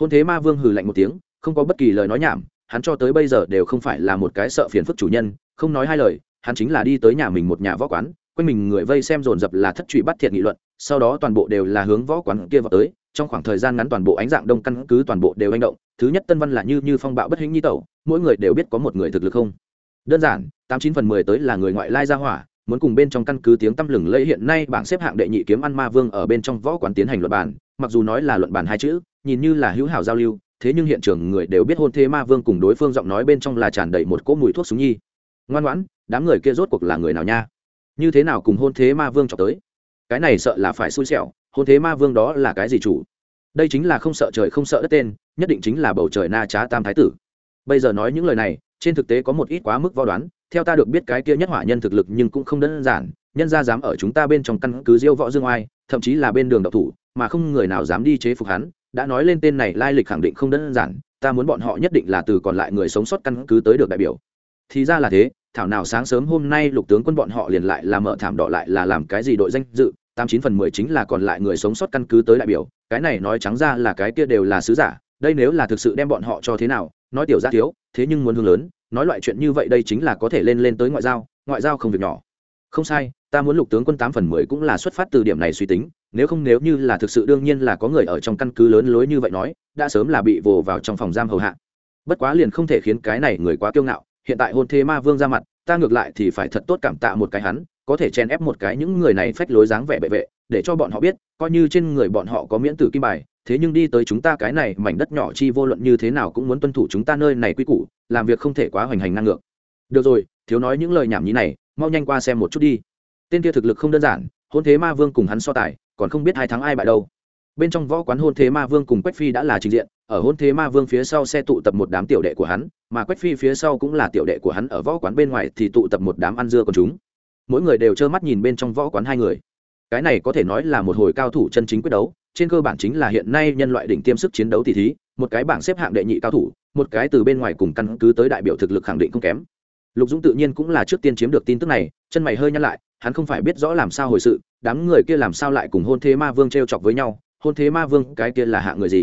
Hôn thế ma vương hừ lạnh một tiếng, không có bất kỳ lời nói nhảm, hắn cho tới bây giờ đều không phải là một cái sợ phiền phức chủ nhân, không nói hai lời, hắn chính là đi tới nhà mình một nhà võ quán, quanh mình người vây xem dồn dập là thất trụy bắt thiệt nghị luận, sau đó toàn bộ đều là hướng võ quán kia vào tới trong khoảng thời gian ngắn toàn bộ ánh dạng đông căn cứ toàn bộ đều hành động, thứ nhất tân văn là như như phong bạo bất hĩnh nhi tẩu, mỗi người đều biết có một người thực lực không. Đơn giản, tám chín phần mười tới là người ngoại lai gia hỏa, muốn cùng bên trong căn cứ tiếng tăm lừng lẫy hiện nay bảng xếp hạng đệ nhị kiếm ăn ma vương ở bên trong võ quán tiến hành luận bản mặc dù nói là luận bản hai chữ, nhìn như là hữu hảo giao lưu, thế nhưng hiện trường người đều biết hôn thế ma vương cùng đối phương giọng nói bên trong là tràn đầy một cỗ mùi thuốc súng nhi. Ngoan ngoãn, đám người kia rốt cuộc là người nào nha? Như thế nào cùng hôn thế ma vương chọc tới? Cái này sợ là phải xui xẻo hôn thế ma vương đó là cái gì chủ? Đây chính là không sợ trời không sợ đất tên, nhất định chính là bầu trời na trá tam thái tử. Bây giờ nói những lời này, trên thực tế có một ít quá mức vo đoán, theo ta được biết cái kia nhất hỏa nhân thực lực nhưng cũng không đơn giản, nhân ra dám ở chúng ta bên trong căn cứ diêu võ dương oai, thậm chí là bên đường độc thủ, mà không người nào dám đi chế phục hắn, đã nói lên tên này lai lịch khẳng định không đơn giản, ta muốn bọn họ nhất định là từ còn lại người sống sót căn cứ tới được đại biểu. Thì ra là thế, thảo nào sáng sớm hôm nay lục tướng quân bọn họ liền lại là mở thảm đỏ lại là làm cái gì đội danh dự tám chín phần mười chính là còn lại người sống sót căn cứ tới đại biểu, cái này nói trắng ra là cái kia đều là sứ giả, đây nếu là thực sự đem bọn họ cho thế nào, nói tiểu gia thiếu, thế nhưng muốn hướng lớn, nói loại chuyện như vậy đây chính là có thể lên lên tới ngoại giao ngoại giao không việc nhỏ. Không sai, ta muốn lục tướng quân tám phần mười cũng là xuất phát từ điểm này suy tính, nếu không nếu như là thực sự đương nhiên là có người ở trong căn cứ lớn lối như vậy nói, đã sớm là bị vồ vào trong phòng giam hầu hạ. Bất quá liền không thể khiến cái này người quá kiêu ngạo, hiện tại hôn thế ma vương ra mặt, ta ngược lại thì phải thật tốt cảm tạ một cái hắn có thể chen ép một cái những người này phách lối dáng vẻ bệ vệ, để cho bọn họ biết, coi như trên người bọn họ có miễn tử kim bài, thế nhưng đi tới chúng ta cái này mảnh đất nhỏ chi vô luận như thế nào cũng muốn tuân thủ chúng ta nơi này quy củ, làm việc không thể quá hoành hành năng ngược. Được rồi, thiếu nói những lời nhảm nhí này, mau nhanh qua xem một chút đi. Tên kia thực lực không đơn giản, hôn thế ma vương cùng hắn so tài, còn không biết hai tháng ai bại đâu. Bên trong võ quán hôn thế ma vương cùng quách phi đã là trình diện, ở hôn thế ma vương phía sau xe tụ tập một đám tiểu đệ của hắn, mà quách phi phía sau cũng là tiểu đệ của hắn ở võ quán bên ngoài thì tụ tập một đám ăn dưa của chúng mỗi người đều trơ mắt nhìn bên trong võ quán hai người. Cái này có thể nói là một hồi cao thủ chân chính quyết đấu, trên cơ bản chính là hiện nay nhân loại đỉnh tiêm sức chiến đấu tỷ thí, một cái bảng xếp hạng đệ nhị cao thủ, một cái từ bên ngoài cùng căn cứ tới đại biểu thực lực khẳng định không kém. Lục dũng tự nhiên cũng là trước tiên chiếm được tin tức này, chân mày hơi nhăn lại, hắn không phải biết rõ làm sao hồi sự, đám người kia làm sao lại cùng hôn thế ma vương t r e o chọc với nhau, hôn thế ma vương, cái kia là hạ người gì?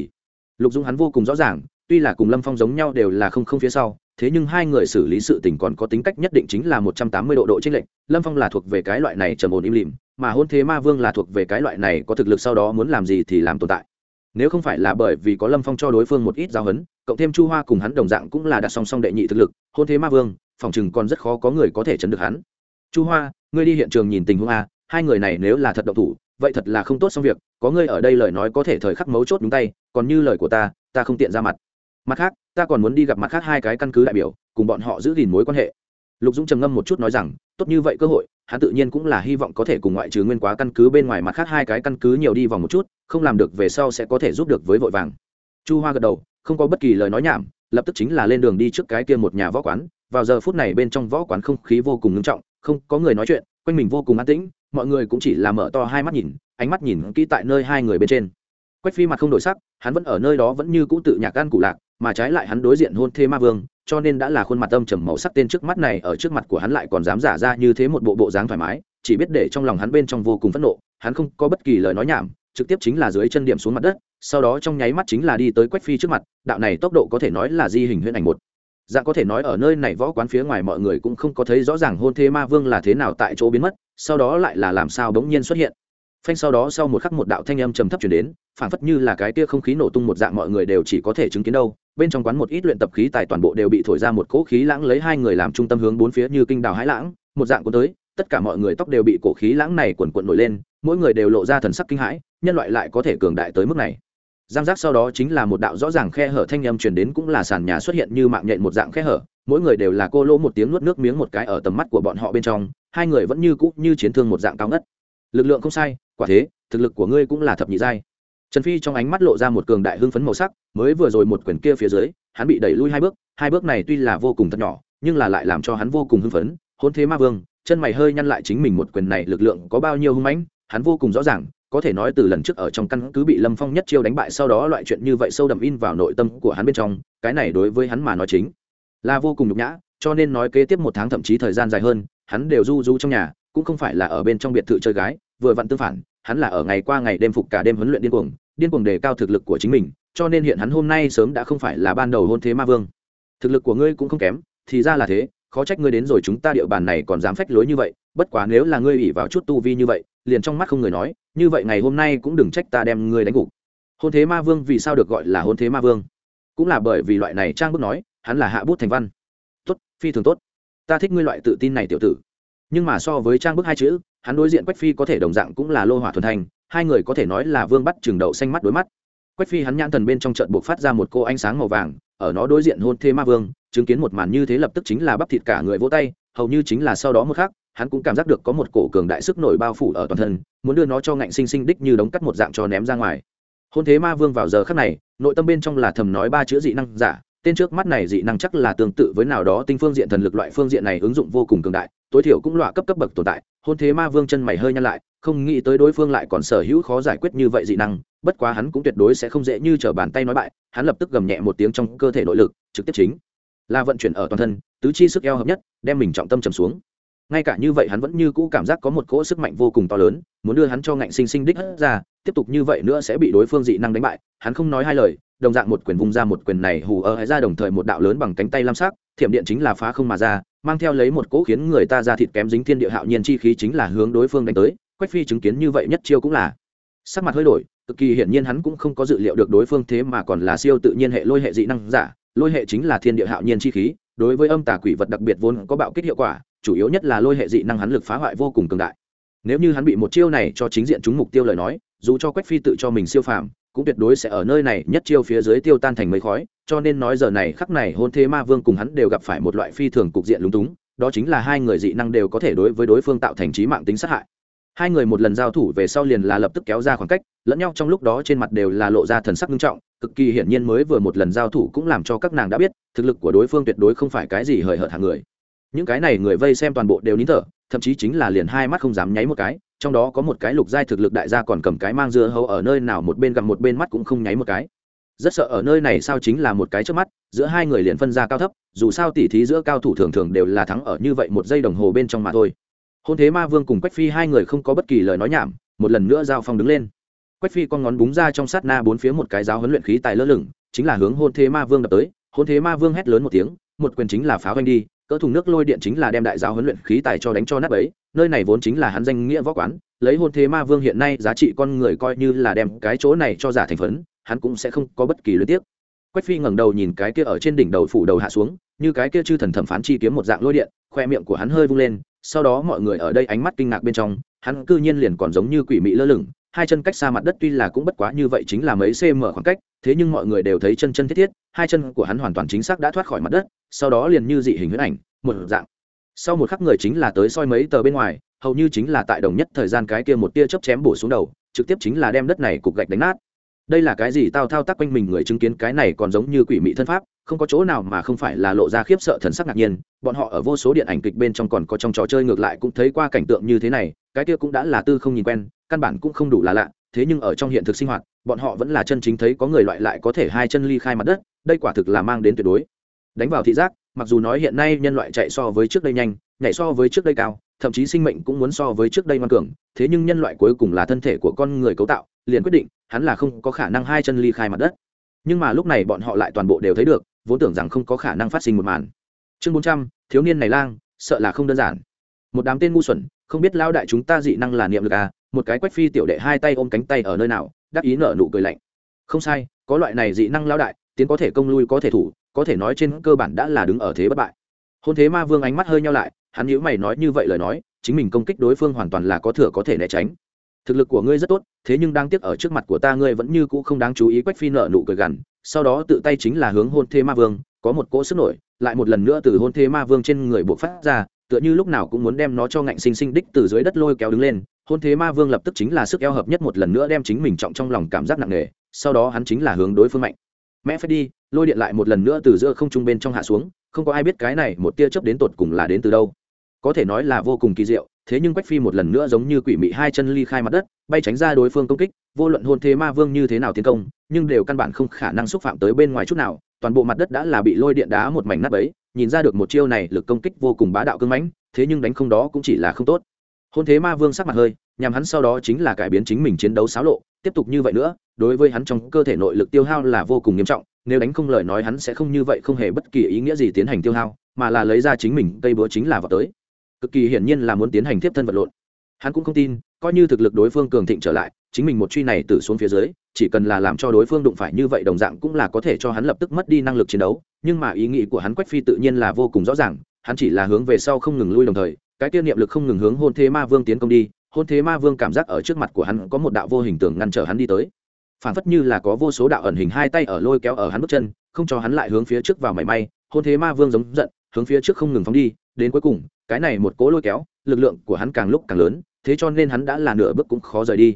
Lục dũng hắn vô cùng rõ ràng, tuy là cùng lâm phong giống nhau đều là không không phía sau thế nhưng hai người xử lý sự tình còn có tính cách nhất định chính là một trăm tám mươi độ độ chênh lệch, lâm phong là thuộc về cái loại này trầm ổn im lìm, mà hôn thế ma vương là thuộc về cái loại này có thực lực sau đó muốn làm gì thì làm tồn tại. Nếu không phải là bởi vì có lâm phong cho đối phương một ít giao hấn cộng thêm chu hoa cùng hắn đồng dạng cũng là đặt song song đệ nhị thực lực, hôn thế ma vương, phòng chừng còn rất khó có người có thể chấn được hắn. Chu hoa, ngươi đi hiện trường nhìn tình huống a, hai người này nếu là thật động thủ, vậy thật là không tốt xong việc, có ngươi ở đây lời nói có thể thời khắc mấu chốt đúng tay, còn như lời của ta ta không tiện ra mặt mặt khác, ta còn muốn đi gặp mặt khác hai cái căn cứ đại biểu, cùng bọn họ giữ gìn mối quan hệ. Lục dũng trầm ngâm một chút nói rằng, tốt như vậy cơ hội, hắn tự nhiên cũng là hy vọng có thể cùng ngoại trừ nguyên quá căn cứ bên ngoài mặt khác hai cái căn cứ nhiều đi vòng một chút, không làm được về sau sẽ có thể giúp được với vội vàng. Chu hoa gật đầu, không có bất kỳ lời nói nhảm, lập tức chính là lên đường đi trước cái kia một nhà võ quán, vào giờ phút này bên trong võ quán không khí vô cùng ngưng trọng, không có người nói chuyện, quanh mình vô cùng an tĩnh, mọi người cũng chỉ là mở to hai mắt nhìn, ánh mắt nhìn kỹ tại nơi hai người bên trên. Quách phi mặt không đổi sắc, hắn vẫn ở nơi đó vẫn như cũ tự nhạc gan cụ lạc mà trái lại hắn đối diện hôn thê ma vương, cho nên đã là khuôn mặt âm trầm màu sắc tên trước mắt này, ở trước mặt của hắn lại còn dám giả ra như thế một bộ bộ dáng thoải mái, chỉ biết để trong lòng hắn bên trong vô cùng phẫn nộ, hắn không có bất kỳ lời nói nhảm, trực tiếp chính là dưới chân điểm xuống mặt đất, sau đó trong nháy mắt chính là đi tới quách phi trước mặt, đạo này tốc độ có thể nói là di hình huyễn ảnh một. Dạng có thể nói ở nơi này võ quán phía ngoài mọi người cũng không có thấy rõ ràng hôn thê ma vương là thế nào tại chỗ biến mất, sau đó lại là làm sao bỗng nhiên xuất hiện phanh sau đó sau một khắc một đạo thanh âm trầm thấp chuyển đến, phảng phất như là cái tia không khí nổ tung một dạng mọi người đều chỉ có thể chứng kiến đâu. Bên trong quán một ít luyện tập khí tài toàn bộ đều bị thổi ra một cỗ khí lãng lấy hai người làm trung tâm hướng bốn phía như kinh đào hãi lãng, một dạng cuốn tới, tất cả mọi người tóc đều bị cổ khí lãng này quần quận nổi lên, mỗi người đều lộ ra thần sắc kinh hãi, nhân loại lại có thể cường đại tới mức này. Giang giác sau đó chính là một đạo rõ ràng khe hở thanh âm truyền đến cũng là sàn nhà xuất hiện như mạng nhện một dạng khe hở, mỗi người đều là cô lỗ một tiếng nuốt nước miếng một cái ở tầm mắt của bọn họ bên trong, hai người vẫn như cũ như chiến thương một dạng cao ngất. Lực lượng không sai quả thế, thực lực của ngươi cũng là thập nhị giai. Trần phi trong ánh mắt lộ ra một cường đại hưng phấn màu sắc, mới vừa rồi một quyển kia phía dưới, hắn bị đẩy lui hai bước hai bước này tuy là vô cùng thật nhỏ, nhưng là lại làm cho hắn vô cùng hưng phấn. Hôn thế ma vương, chân mày hơi nhăn lại chính mình một quyền này lực lượng có bao nhiêu hung mãnh, hắn vô cùng rõ ràng, có thể nói từ lần trước ở trong căn cứ bị lâm phong nhất chiêu đánh bại sau đó loại chuyện như vậy sâu đậm in vào nội tâm của hắn bên trong, cái này đối với hắn mà nói chính là vô cùng nhục nhã, cho nên nói kế tiếp một tháng thậm chí thời gian dài hơn, hắn đều du du trong nhà, cũng không phải là ở bên trong biệt thự chơi gái vừa vặn tương phản, hắn là ở ngày qua ngày đêm phục cả đêm huấn luyện điên cuồng điên cuồng đề cao thực lực của chính mình, cho nên hiện hắn hôm nay sớm đã không phải là ban đầu hôn thế ma vương. Thực lực của ngươi cũng không kém, thì ra là thế, khó trách ngươi đến rồi chúng ta địa bàn này còn dám phách lối như vậy, bất quá nếu là ngươi ủy vào chút tu vi như vậy, liền trong mắt không người nói, như vậy ngày hôm nay cũng đừng trách ta đem ngươi đánh gục. Hôn thế ma vương vì sao được gọi là hôn thế ma vương? Cũng là bởi vì loại này trang bức nói, hắn là hạ bút thành văn. Tốt, phi thường tốt. Ta thích ngươi loại tự tin này tiểu tử nhưng mà so với trang bức hai chữ, hắn đối diện quách phi có thể đồng dạng cũng là lô hỏa thuần thành hai người có thể nói là vương bắt chừng đậu xanh mắt đối mắt. Quách phi hắn nhãn thần bên trong trận buộc phát ra một cô ánh sáng màu vàng, ở nó đối diện hôn thế ma vương, chứng kiến một màn như thế lập tức chính là bắp thịt cả người vỗ tay, hầu như chính là sau đó một khắc, hắn cũng cảm giác được có một cổ cường đại sức nổi bao phủ ở toàn thân, muốn đưa nó cho ngạnh sinh sinh đích như đống cắt một dạng cho ném ra ngoài. Hôn thế ma vương vào giờ khắc này, nội tâm bên trong là thầm nói ba chữ dị năng giả, tên trước mắt này dị năng chắc là tương tự với nào đó tinh phương diện thần lực loại phương diện này ứng dụng vô cùng cường đại tối thiểu cũng loại cấp cấp bậc tồn tại, hôn thế ma vương chân mày hơi nhăn lại, không nghĩ tới đối phương lại còn sở hữu khó giải quyết như vậy dị năng, bất quá hắn cũng tuyệt đối sẽ không dễ như t bàn tay nói bại, hắn lập tức gầm nhẹ một tiếng trong cơ thể nội lực, trực tiếp chính là vận chuyển ở toàn thân, tứ chi sức eo hợp nhất, đem mình trọng tâm trầm xuống. Ngay cả như vậy hắn vẫn như cũ cảm giác có một cỗ sức mạnh vô cùng to lớn, muốn đưa hắn cho ngạnh sinh sinh đích hất ra, tiếp tục như vậy nữa sẽ bị đối phương dị năng đánh bại, hắn không nói hai lời, đồng dạng một quyền vung ra một quyền này hù ở hay ra đồng thời một đạo lớn bằng cánh tay lam sắc, thiểm điện chính là phá không mà ra mang theo lấy một cỗ khiến người ta ra thịt kém dính thiên địa hạo nhiên chi khí chính là hướng đối phương đánh tới, quách phi chứng kiến như vậy nhất chiêu cũng là. Sắc mặt hơi đổi, cực kỳ hiển nhiên hắn cũng không có dự liệu được đối phương thế mà còn là siêu tự nhiên hệ lôi hệ dị năng giả, lôi hệ chính là thiên địa hạo nhiên chi khí, đối với âm tà quỷ vật đặc biệt vốn có bạo kích hiệu quả, chủ yếu nhất là lôi hệ dị năng hắn lực phá hoại vô cùng cường đại. Nếu như hắn bị một chiêu này cho chính diện trúng mục tiêu lời nói, dù cho quách phi tự cho mình siêu phàm cũng tuyệt đối sẽ ở nơi này, nhất chiêu phía dưới tiêu tan thành mấy khói, cho nên nói giờ này khắc này hôn thế ma vương cùng hắn đều gặp phải một loại phi thường cục diện lúng túng, đó chính là hai người dị năng đều có thể đối với đối phương tạo thành trí mạng tính sát hại. Hai người một lần giao thủ về sau liền là lập tức kéo ra khoảng cách, lẫn nhau trong lúc đó trên mặt đều là lộ ra thần sắc nghiêm trọng, cực kỳ hiển nhiên mới vừa một lần giao thủ cũng làm cho các nàng đã biết, thực lực của đối phương tuyệt đối không phải cái gì hời hợt hàng người. Những cái này người vây xem toàn bộ đều nín thở thậm chí chính là liền hai mắt không dám nháy một cái, trong đó có một cái lục giai thực lực đại gia còn cầm cái mang dưa hấu ở nơi nào một bên gặp một bên mắt cũng không nháy một cái. Rất sợ ở nơi này sao chính là một cái trước mắt, giữa hai người liền phân ra cao thấp, dù sao tỉ thí giữa cao thủ thường thường đều là thắng ở như vậy một giây đồng hồ bên trong mà thôi. Hôn thế ma vương cùng quách phi hai người không có bất kỳ lời nói nhảm, một lần nữa giao phong đứng lên. Quách phi con ngón búng ra trong sát na bốn phía một cái giáo huấn luyện khí tài lơ lửng, chính là hướng hôn thế ma vương đập tới. Hôn thế ma vương hét lớn một tiếng, một quyền chính là pháo vanh đi cỡ thùng nước lôi điện chính là đem đại giáo huấn luyện khí tài cho đánh cho nát ấy nơi này vốn chính là hắn danh nghĩa võ quán, lấy hôn thế ma vương hiện nay giá trị con người coi như là đem cái chỗ này cho giả thành phấn, hắn cũng sẽ không có bất kỳ luyến tiếc. Quách phi ngẩng đầu nhìn cái kia ở trên đỉnh đầu phủ đầu hạ xuống, như cái kia chư thần thẩm phán chi kiếm một dạng lôi điện, khoe miệng của hắn hơi vung lên, sau đó mọi người ở đây ánh mắt kinh ngạc bên trong, hắn cư nhiên liền còn giống như quỷ mị lơ lửng hai chân cách xa mặt đất tuy là cũng bất quá như vậy chính là mấy cm khoảng cách, thế nhưng mọi người đều thấy chân chân thiết thiết, hai chân của hắn hoàn toàn chính xác đã thoát khỏi mặt đất, sau đó liền như dị hình huyễn ảnh, một dạng. Sau một khắc người chính là tới soi mấy tờ bên ngoài, hầu như chính là tại đồng nhất thời gian cái kia một tia chớp chém bổ xuống đầu, trực tiếp chính là đem đất này cục gạch đánh nát. Đây là cái gì tao thao tác quanh mình người chứng kiến cái này còn giống như quỷ mị thân pháp, không có chỗ nào mà không phải là lộ ra khiếp sợ thần sắc ngạc nhiên, bọn họ ở vô số điện ảnh kịch bên trong còn có trong trò chơi ngược lại cũng thấy qua cảnh tượng như thế này, cái kia cũng đã là tư không nhìn quen căn bản cũng không đủ là lạ, thế nhưng ở trong hiện thực sinh hoạt, bọn họ vẫn là chân chính thấy có người loại lại có thể hai chân ly khai mặt đất, đây quả thực là mang đến tuyệt đối. Đánh vào thị giác, mặc dù nói hiện nay nhân loại chạy so với trước đây nhanh, nhảy so với trước đây cao, thậm chí sinh mệnh cũng muốn so với trước đây ngoan cường, thế nhưng nhân loại cuối cùng là thân thể của con người cấu tạo, liền quyết định, hắn là không có khả năng hai chân ly khai mặt đất. Nhưng mà lúc này bọn họ lại toàn bộ đều thấy được, vốn tưởng rằng không có khả năng phát sinh một màn. Chương bốn trăm, thiếu niên này lang, sợ là không đơn giản. Một đám tên ngu xuẩn, không biết lao đại chúng ta dị năng là niệm lực à một cái quách phi tiểu đệ hai tay ôm cánh tay ở nơi nào, đắc ý nở nụ cười lạnh. Không sai, có loại này dị năng lao đại, tiến có thể công lui có thể thủ, có thể nói trên cơ bản đã là đứng ở thế bất bại. Hôn thế ma vương ánh mắt hơi nhau lại, hắn nhíu mày nói như vậy lời nói, chính mình công kích đối phương hoàn toàn là có thừa có thể né tránh. Thực lực của ngươi rất tốt, thế nhưng đang tiếc ở trước mặt của ta ngươi vẫn như cũ không đáng chú ý quách phi nợ nụ cười gằn, sau đó tự tay chính là hướng hôn thế ma vương, có một cỗ sức nổi, lại một lần nữa từ hôn thế ma vương trên người buộc phát ra, tựa như lúc nào cũng muốn đem nó cho ngạnh sinh sinh đích từ dưới đất lôi kéo đứng lên hôn thế ma vương lập tức chính là sức eo hợp nhất một lần nữa đem chính mình trọng trong lòng cảm giác nặng nề, sau đó hắn chính là hướng đối phương mạnh. Mẹ phải đi, lôi điện lại một lần nữa từ giữa không trung bên trong hạ xuống, không có ai biết cái này một tia chớp đến tột cùng là đến từ đâu. Có thể nói là vô cùng kỳ diệu, thế nhưng quách phi một lần nữa giống như quỷ mị hai chân ly khai mặt đất, bay tránh ra đối phương công kích, vô luận hôn thế ma vương như thế nào tiến công, nhưng đều căn bản không khả năng xúc phạm tới bên ngoài chút nào, toàn bộ mặt đất đã là bị lôi điện đá một mảnh nát ấy nhìn ra được một chiêu này lực công kích vô cùng bá đạo cưng mãnh, thế nhưng đánh không đó cũng chỉ là không tốt hôn thế ma vương sắc mặt hơi, nhằm hắn sau đó chính là cải biến chính mình chiến đấu xáo lộ, tiếp tục như vậy nữa, đối với hắn trong cơ thể nội lực tiêu hao là vô cùng nghiêm trọng, nếu đánh không lời nói hắn sẽ không như vậy không hề bất kỳ ý nghĩa gì tiến hành tiêu hao, mà là lấy ra chính mình, cây búa chính là vào tới. Cực kỳ hiển nhiên là muốn tiến hành tiếp thân vật lộn. Hắn cũng không tin, coi như thực lực đối phương cường thịnh trở lại, chính mình một truy này từ xuống phía dưới, chỉ cần là làm cho đối phương đụng phải như vậy đồng dạng cũng là có thể cho hắn lập tức mất đi năng lực chiến đấu, nhưng mà ý nghĩ của hắn quách phi tự nhiên là vô cùng rõ ràng, hắn chỉ là hướng về sau không ngừng lui đồng thời cái tiêu niệm lực không ngừng hướng hôn thế ma vương tiến công đi, hôn thế ma vương cảm giác ở trước mặt của hắn có một đạo vô hình tường ngăn trở hắn đi tới. Phản phất như là có vô số đạo ẩn hình hai tay ở lôi kéo ở hắn bước chân, không cho hắn lại hướng phía trước vào mảy may, hôn thế ma vương giống giận, hướng phía trước không ngừng phóng đi, đến cuối cùng, cái này một cố lôi kéo, lực lượng của hắn càng lúc càng lớn, thế cho nên hắn đã là nửa bước cũng khó rời đi.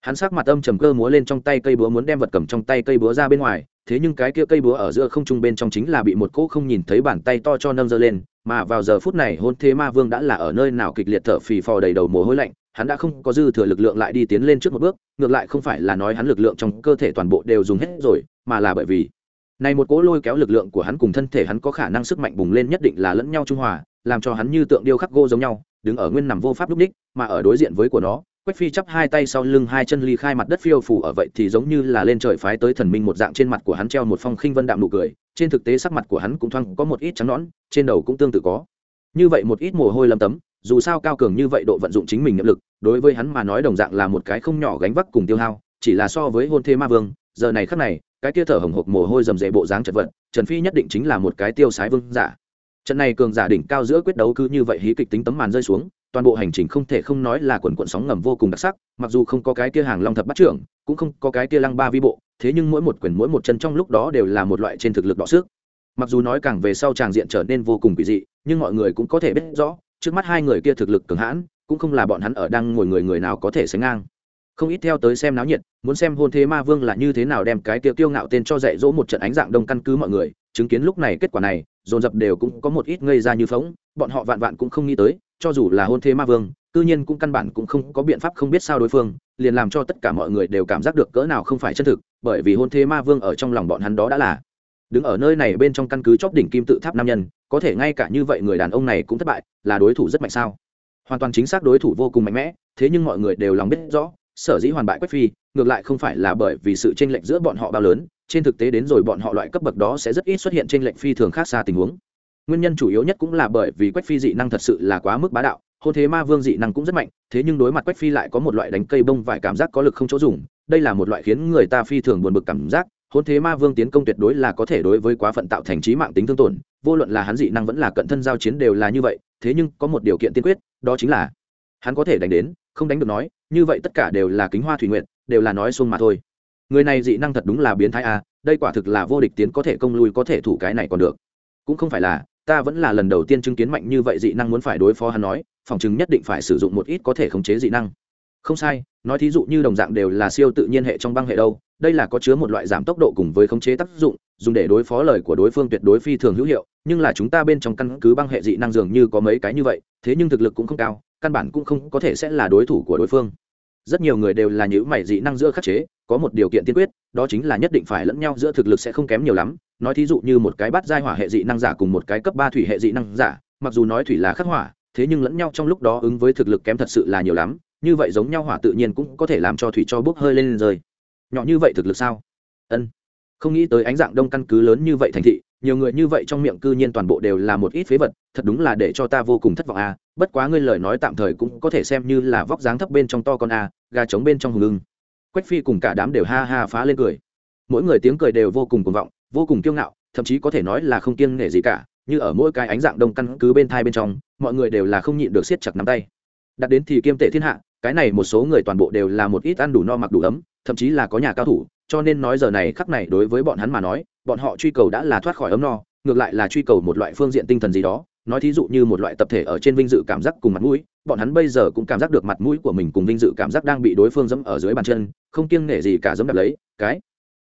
Hắn sắc mặt âm trầm cơ múa lên trong tay cây búa muốn đem vật cầm trong tay cây búa ra bên ngoài thế nhưng cái kia cây búa ở giữa không trung bên trong chính là bị một cỗ không nhìn thấy bàn tay to cho nâng giơ lên, mà vào giờ phút này hôn thế ma vương đã là ở nơi nào kịch liệt thở phì phò đầy đầu mồ hôi lạnh, hắn đã không có dư thừa lực lượng lại đi tiến lên trước một bước, ngược lại không phải là nói hắn lực lượng trong cơ thể toàn bộ đều dùng hết rồi, mà là bởi vì này một cỗ lôi kéo lực lượng của hắn cùng thân thể hắn có khả năng sức mạnh bùng lên nhất định là lẫn nhau trung hòa, làm cho hắn như tượng điêu khắc gỗ giống nhau, đứng ở nguyên nằm vô pháp lúc ních mà ở đối diện với của nó quách phi chắp hai tay sau lưng, hai chân ly khai mặt đất phiêu phủ ở vậy thì giống như là lên trời phái tới thần minh một dạng trên mặt của hắn treo một phong khinh vân đạm nụ cười, trên thực tế sắc mặt của hắn cũng thoáng có một ít trắng nõn, trên đầu cũng tương tự có. Như vậy một ít mồ hôi lấm tấm, dù sao cao cường như vậy độ vận dụng chính mình nhiệm lực, đối với hắn mà nói đồng dạng là một cái không nhỏ gánh vác cùng tiêu hao, chỉ là so với hôn thế ma vương, giờ này khắc này, cái kia thở hồng hộc mồ hôi rầm rề bộ dáng chật vật, trần phi nhất định chính là một cái tiêu sái vương giả. Trận này cường giả đỉnh cao giữa quyết đấu cứ như vậy hí kịch tính tấm màn rơi xuống toàn bộ hành trình không thể không nói là quần quận sóng ngầm vô cùng đặc sắc, mặc dù không có cái kia hàng long thập bắt trưởng, cũng không có cái kia lăng ba vi bộ, thế nhưng mỗi một quyền mỗi một chân trong lúc đó đều là một loại trên thực lực đọ sức. Mặc dù nói càng về sau tràng diện trở nên vô cùng kỳ dị, nhưng mọi người cũng có thể biết rõ, trước mắt hai người kia thực lực cường hãn, cũng không là bọn hắn ở đang ngồi người người nào có thể sánh ngang. Không ít theo tới xem náo nhiệt, muốn xem hôn thế ma vương là như thế nào đem cái tiêu tiêu ngạo tên cho dạy dỗ một trận ánh dạng đông căn cứ mọi người, chứng kiến lúc này kết quả này, dồn dập đều cũng có một ít ngây ra như phóng bọn họ vạn vạn cũng không nghĩ tới cho dù là hôn thế ma vương, cư nhiên cũng căn bản cũng không có biện pháp không biết sao đối phương, liền làm cho tất cả mọi người đều cảm giác được cỡ nào không phải chân thực, bởi vì hôn thế ma vương ở trong lòng bọn hắn đó đã là. Đứng ở nơi này bên trong căn cứ chóp đỉnh kim tự tháp nam nhân, có thể ngay cả như vậy người đàn ông này cũng thất bại, là đối thủ rất mạnh sao? Hoàn toàn chính xác đối thủ vô cùng mạnh mẽ, thế nhưng mọi người đều lòng biết rõ, sở dĩ hoàn bại quách phi, ngược lại không phải là bởi vì sự tranh lệch giữa bọn họ bao lớn, trên thực tế đến rồi bọn họ loại cấp bậc đó sẽ rất ít xuất hiện tranh lệch phi thường khác xa tình huống nguyên nhân chủ yếu nhất cũng là bởi vì quách phi dị năng thật sự là quá mức bá đạo, hôn thế ma vương dị năng cũng rất mạnh, thế nhưng đối mặt quách phi lại có một loại đánh cây bông vải cảm giác có lực không chỗ dùng, đây là một loại khiến người ta phi thường buồn bực cảm giác, hôn thế ma vương tiến công tuyệt đối là có thể đối với quá phận tạo thành trí mạng tính thương tổn, vô luận là hắn dị năng vẫn là cận thân giao chiến đều là như vậy, thế nhưng có một điều kiện tiên quyết, đó chính là hắn có thể đánh đến, không đánh được nói, như vậy tất cả đều là kính hoa thủy nguyện đều là nói xuông mà thôi. Người này dị năng thật đúng là biến thái a đây quả thực là vô địch tiến có thể công lui có thể thủ cái này còn được. Cũng không phải là ta vẫn là lần đầu tiên chứng kiến mạnh như vậy dị năng muốn phải đối phó hắn nói, phòng chứng nhất định phải sử dụng một ít có thể khống chế dị năng. Không sai, nói thí dụ như đồng dạng đều là siêu tự nhiên hệ trong băng hệ đâu, đây là có chứa một loại giảm tốc độ cùng với khống chế tác dụng, dùng để đối phó lời của đối phương tuyệt đối phi thường hữu hiệu, nhưng là chúng ta bên trong căn cứ băng hệ dị năng dường như có mấy cái như vậy, thế nhưng thực lực cũng không cao, căn bản cũng không có thể sẽ là đối thủ của đối phương rất nhiều người đều là những mảy dị năng giữa khắc chế có một điều kiện tiên quyết đó chính là nhất định phải lẫn nhau giữa thực lực sẽ không kém nhiều lắm. Nói thí dụ như một cái bát giai hỏa hệ dị năng giả cùng một cái cấp ba thủy hệ dị năng giả mặc dù nói thủy là khắc hỏa thế nhưng lẫn nhau trong lúc đó ứng với thực lực kém thật sự là nhiều lắm như vậy giống nhau hỏa tự nhiên cũng có thể làm cho thủy cho bốc hơi lên, lên rơi. Nhỏ như vậy thực lực sao? Ân. Không nghĩ tới ánh dạng đông căn cứ lớn như vậy thành thị nhiều người như vậy trong miệng cư nhiên toàn bộ đều là một ít phế vật thật đúng là để cho ta vô cùng thất vọng à bất quá ngươi lời nói tạm thời cũng có thể xem như là vóc dáng thấp bên trong to con a à, gà trống bên trong hùng ưng. Quách phi cùng cả đám đều ha ha phá lên cười. Mỗi người tiếng cười đều vô cùng cuồng vọng vô cùng kiêu ngạo thậm chí có thể nói là không kiêng nể gì cả như ở mỗi cái ánh dạng đông căn cứ bên thai bên trong mọi người đều là không nhịn được siết chặt nắm tay. Đặt đến thì kiêm tệ thiên hạ cái này một số người toàn bộ đều là một ít ăn đủ no mặc đủ ấm thậm chí là có nhà cao thủ cho nên nói giờ này khắc này đối với bọn hắn mà nói bọn họ truy cầu đã là thoát khỏi ấm no ngược lại là truy cầu một loại phương diện tinh thần gì đó nói thí dụ như một loại tập thể ở trên vinh dự cảm giác cùng mặt mũi, bọn hắn bây giờ cũng cảm giác được mặt mũi của mình cùng vinh dự cảm giác đang bị đối phương dẫm ở dưới bàn chân, không kiêng nể gì cả dẫm đạp lấy, cái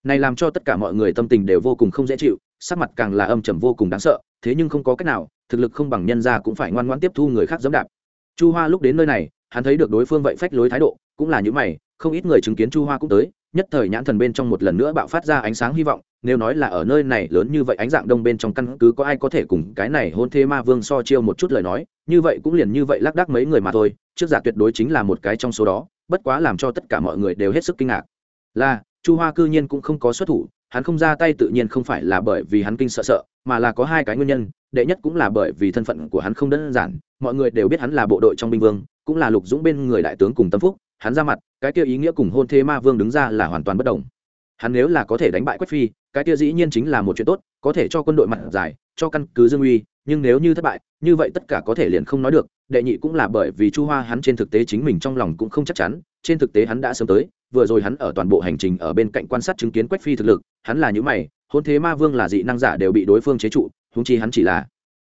này làm cho tất cả mọi người tâm tình đều vô cùng không dễ chịu, sắc mặt càng là âm trầm vô cùng đáng sợ, thế nhưng không có cách nào, thực lực không bằng nhân ra cũng phải ngoan ngoãn tiếp thu người khác dẫm đạp. Chu hoa lúc đến nơi này, hắn thấy được đối phương vậy phách lối thái độ, cũng là những mày, không ít người chứng kiến chu hoa cũng tới nhất thời nhãn thần bên trong một lần nữa bạo phát ra ánh sáng hy vọng, nếu nói là ở nơi này lớn như vậy ánh dạng đông bên trong căn cứ có ai có thể cùng cái này hôn thế ma vương so chiêu một chút lời nói, như vậy cũng liền như vậy lác đác mấy người mà thôi, trước giả tuyệt đối chính là một cái trong số đó, bất quá làm cho tất cả mọi người đều hết sức kinh ngạc. Là, chu hoa cư nhiên cũng không có xuất thủ, hắn không ra tay tự nhiên không phải là bởi vì hắn kinh sợ sợ, mà là có hai cái nguyên nhân, đệ nhất cũng là bởi vì thân phận của hắn không đơn giản, mọi người đều biết hắn là bộ đội trong binh vương, cũng là lục dũng bên người đại tướng cùng tâm phúc hắn ra mặt, cái kia ý nghĩa cùng hôn thế ma vương đứng ra là hoàn toàn bất đồng. Hắn nếu là có thể đánh bại quách phi, cái kia dĩ nhiên chính là một chuyện tốt, có thể cho quân đội mặt dài cho căn cứ dương uy, nhưng nếu như thất bại, như vậy tất cả có thể liền không nói được, đệ nhị cũng là bởi vì chu hoa hắn trên thực tế chính mình trong lòng cũng không chắc chắn, trên thực tế hắn đã sớm tới, vừa rồi hắn ở toàn bộ hành trình ở bên cạnh quan sát chứng kiến quách phi thực lực, hắn là những mày, hôn thế ma vương là dị năng giả đều bị đối phương chế trụ húng chi hắn chỉ là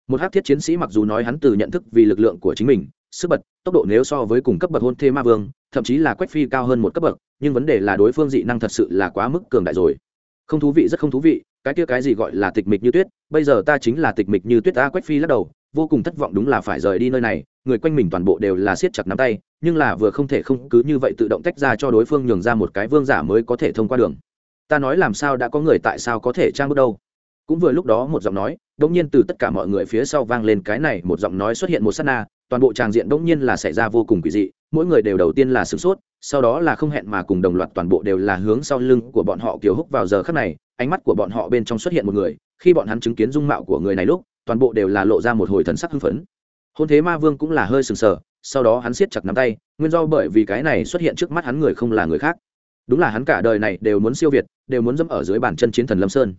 một hắc thiết chiến sĩ mặc dù nói hắn từ nhận thức vì lực lượng của chính mình sức bật, tốc độ nếu so với cùng cấp bậc hôn thê ma vương, thậm chí là quách phi cao hơn một cấp bậc, nhưng vấn đề là đối phương dị năng thật sự là quá mức cường đại rồi. Không thú vị, rất không thú vị, cái kia cái gì gọi là tịch mịch như tuyết, bây giờ ta chính là tịch mịch như tuyết ta quách phi lắc đầu, vô cùng thất vọng đúng là phải rời đi nơi này, người quanh mình toàn bộ đều là siết chặt nắm tay, nhưng là vừa không thể không cứ như vậy tự động tách ra cho đối phương nhường ra một cái vương giả mới có thể thông qua đường. Ta nói làm sao đã có người tại sao có thể trang bước đâu? Cũng vừa lúc đó một giọng nói đ ỗ n g nhiên từ tất cả mọi người phía sau vang lên cái này, một giọng nói xuất hiện một s á t na toàn bộ tràng diện bỗng nhiên là xảy ra vô cùng quỷ dị, mỗi người đều đầu tiên là sửng sốt, sau đó là không hẹn mà cùng đồng loạt toàn bộ đều là hướng sau lưng của bọn họ kiều húc vào giờ khắc này, ánh mắt của bọn họ bên trong xuất hiện một người, khi bọn hắn chứng kiến dung mạo của người này lúc, toàn bộ đều là lộ ra một hồi thần sắc hưng phấn. Hôn thế ma vương cũng là hơi sừng sờ, sau đó hắn siết chặt nắm tay, nguyên do bởi vì cái này xuất hiện trước mắt hắn người không là người khác. Đúng là hắn cả đời này đều muốn siêu việt, đều muốn dẫm ở dưới bàn chân chiến thần lâm sơn.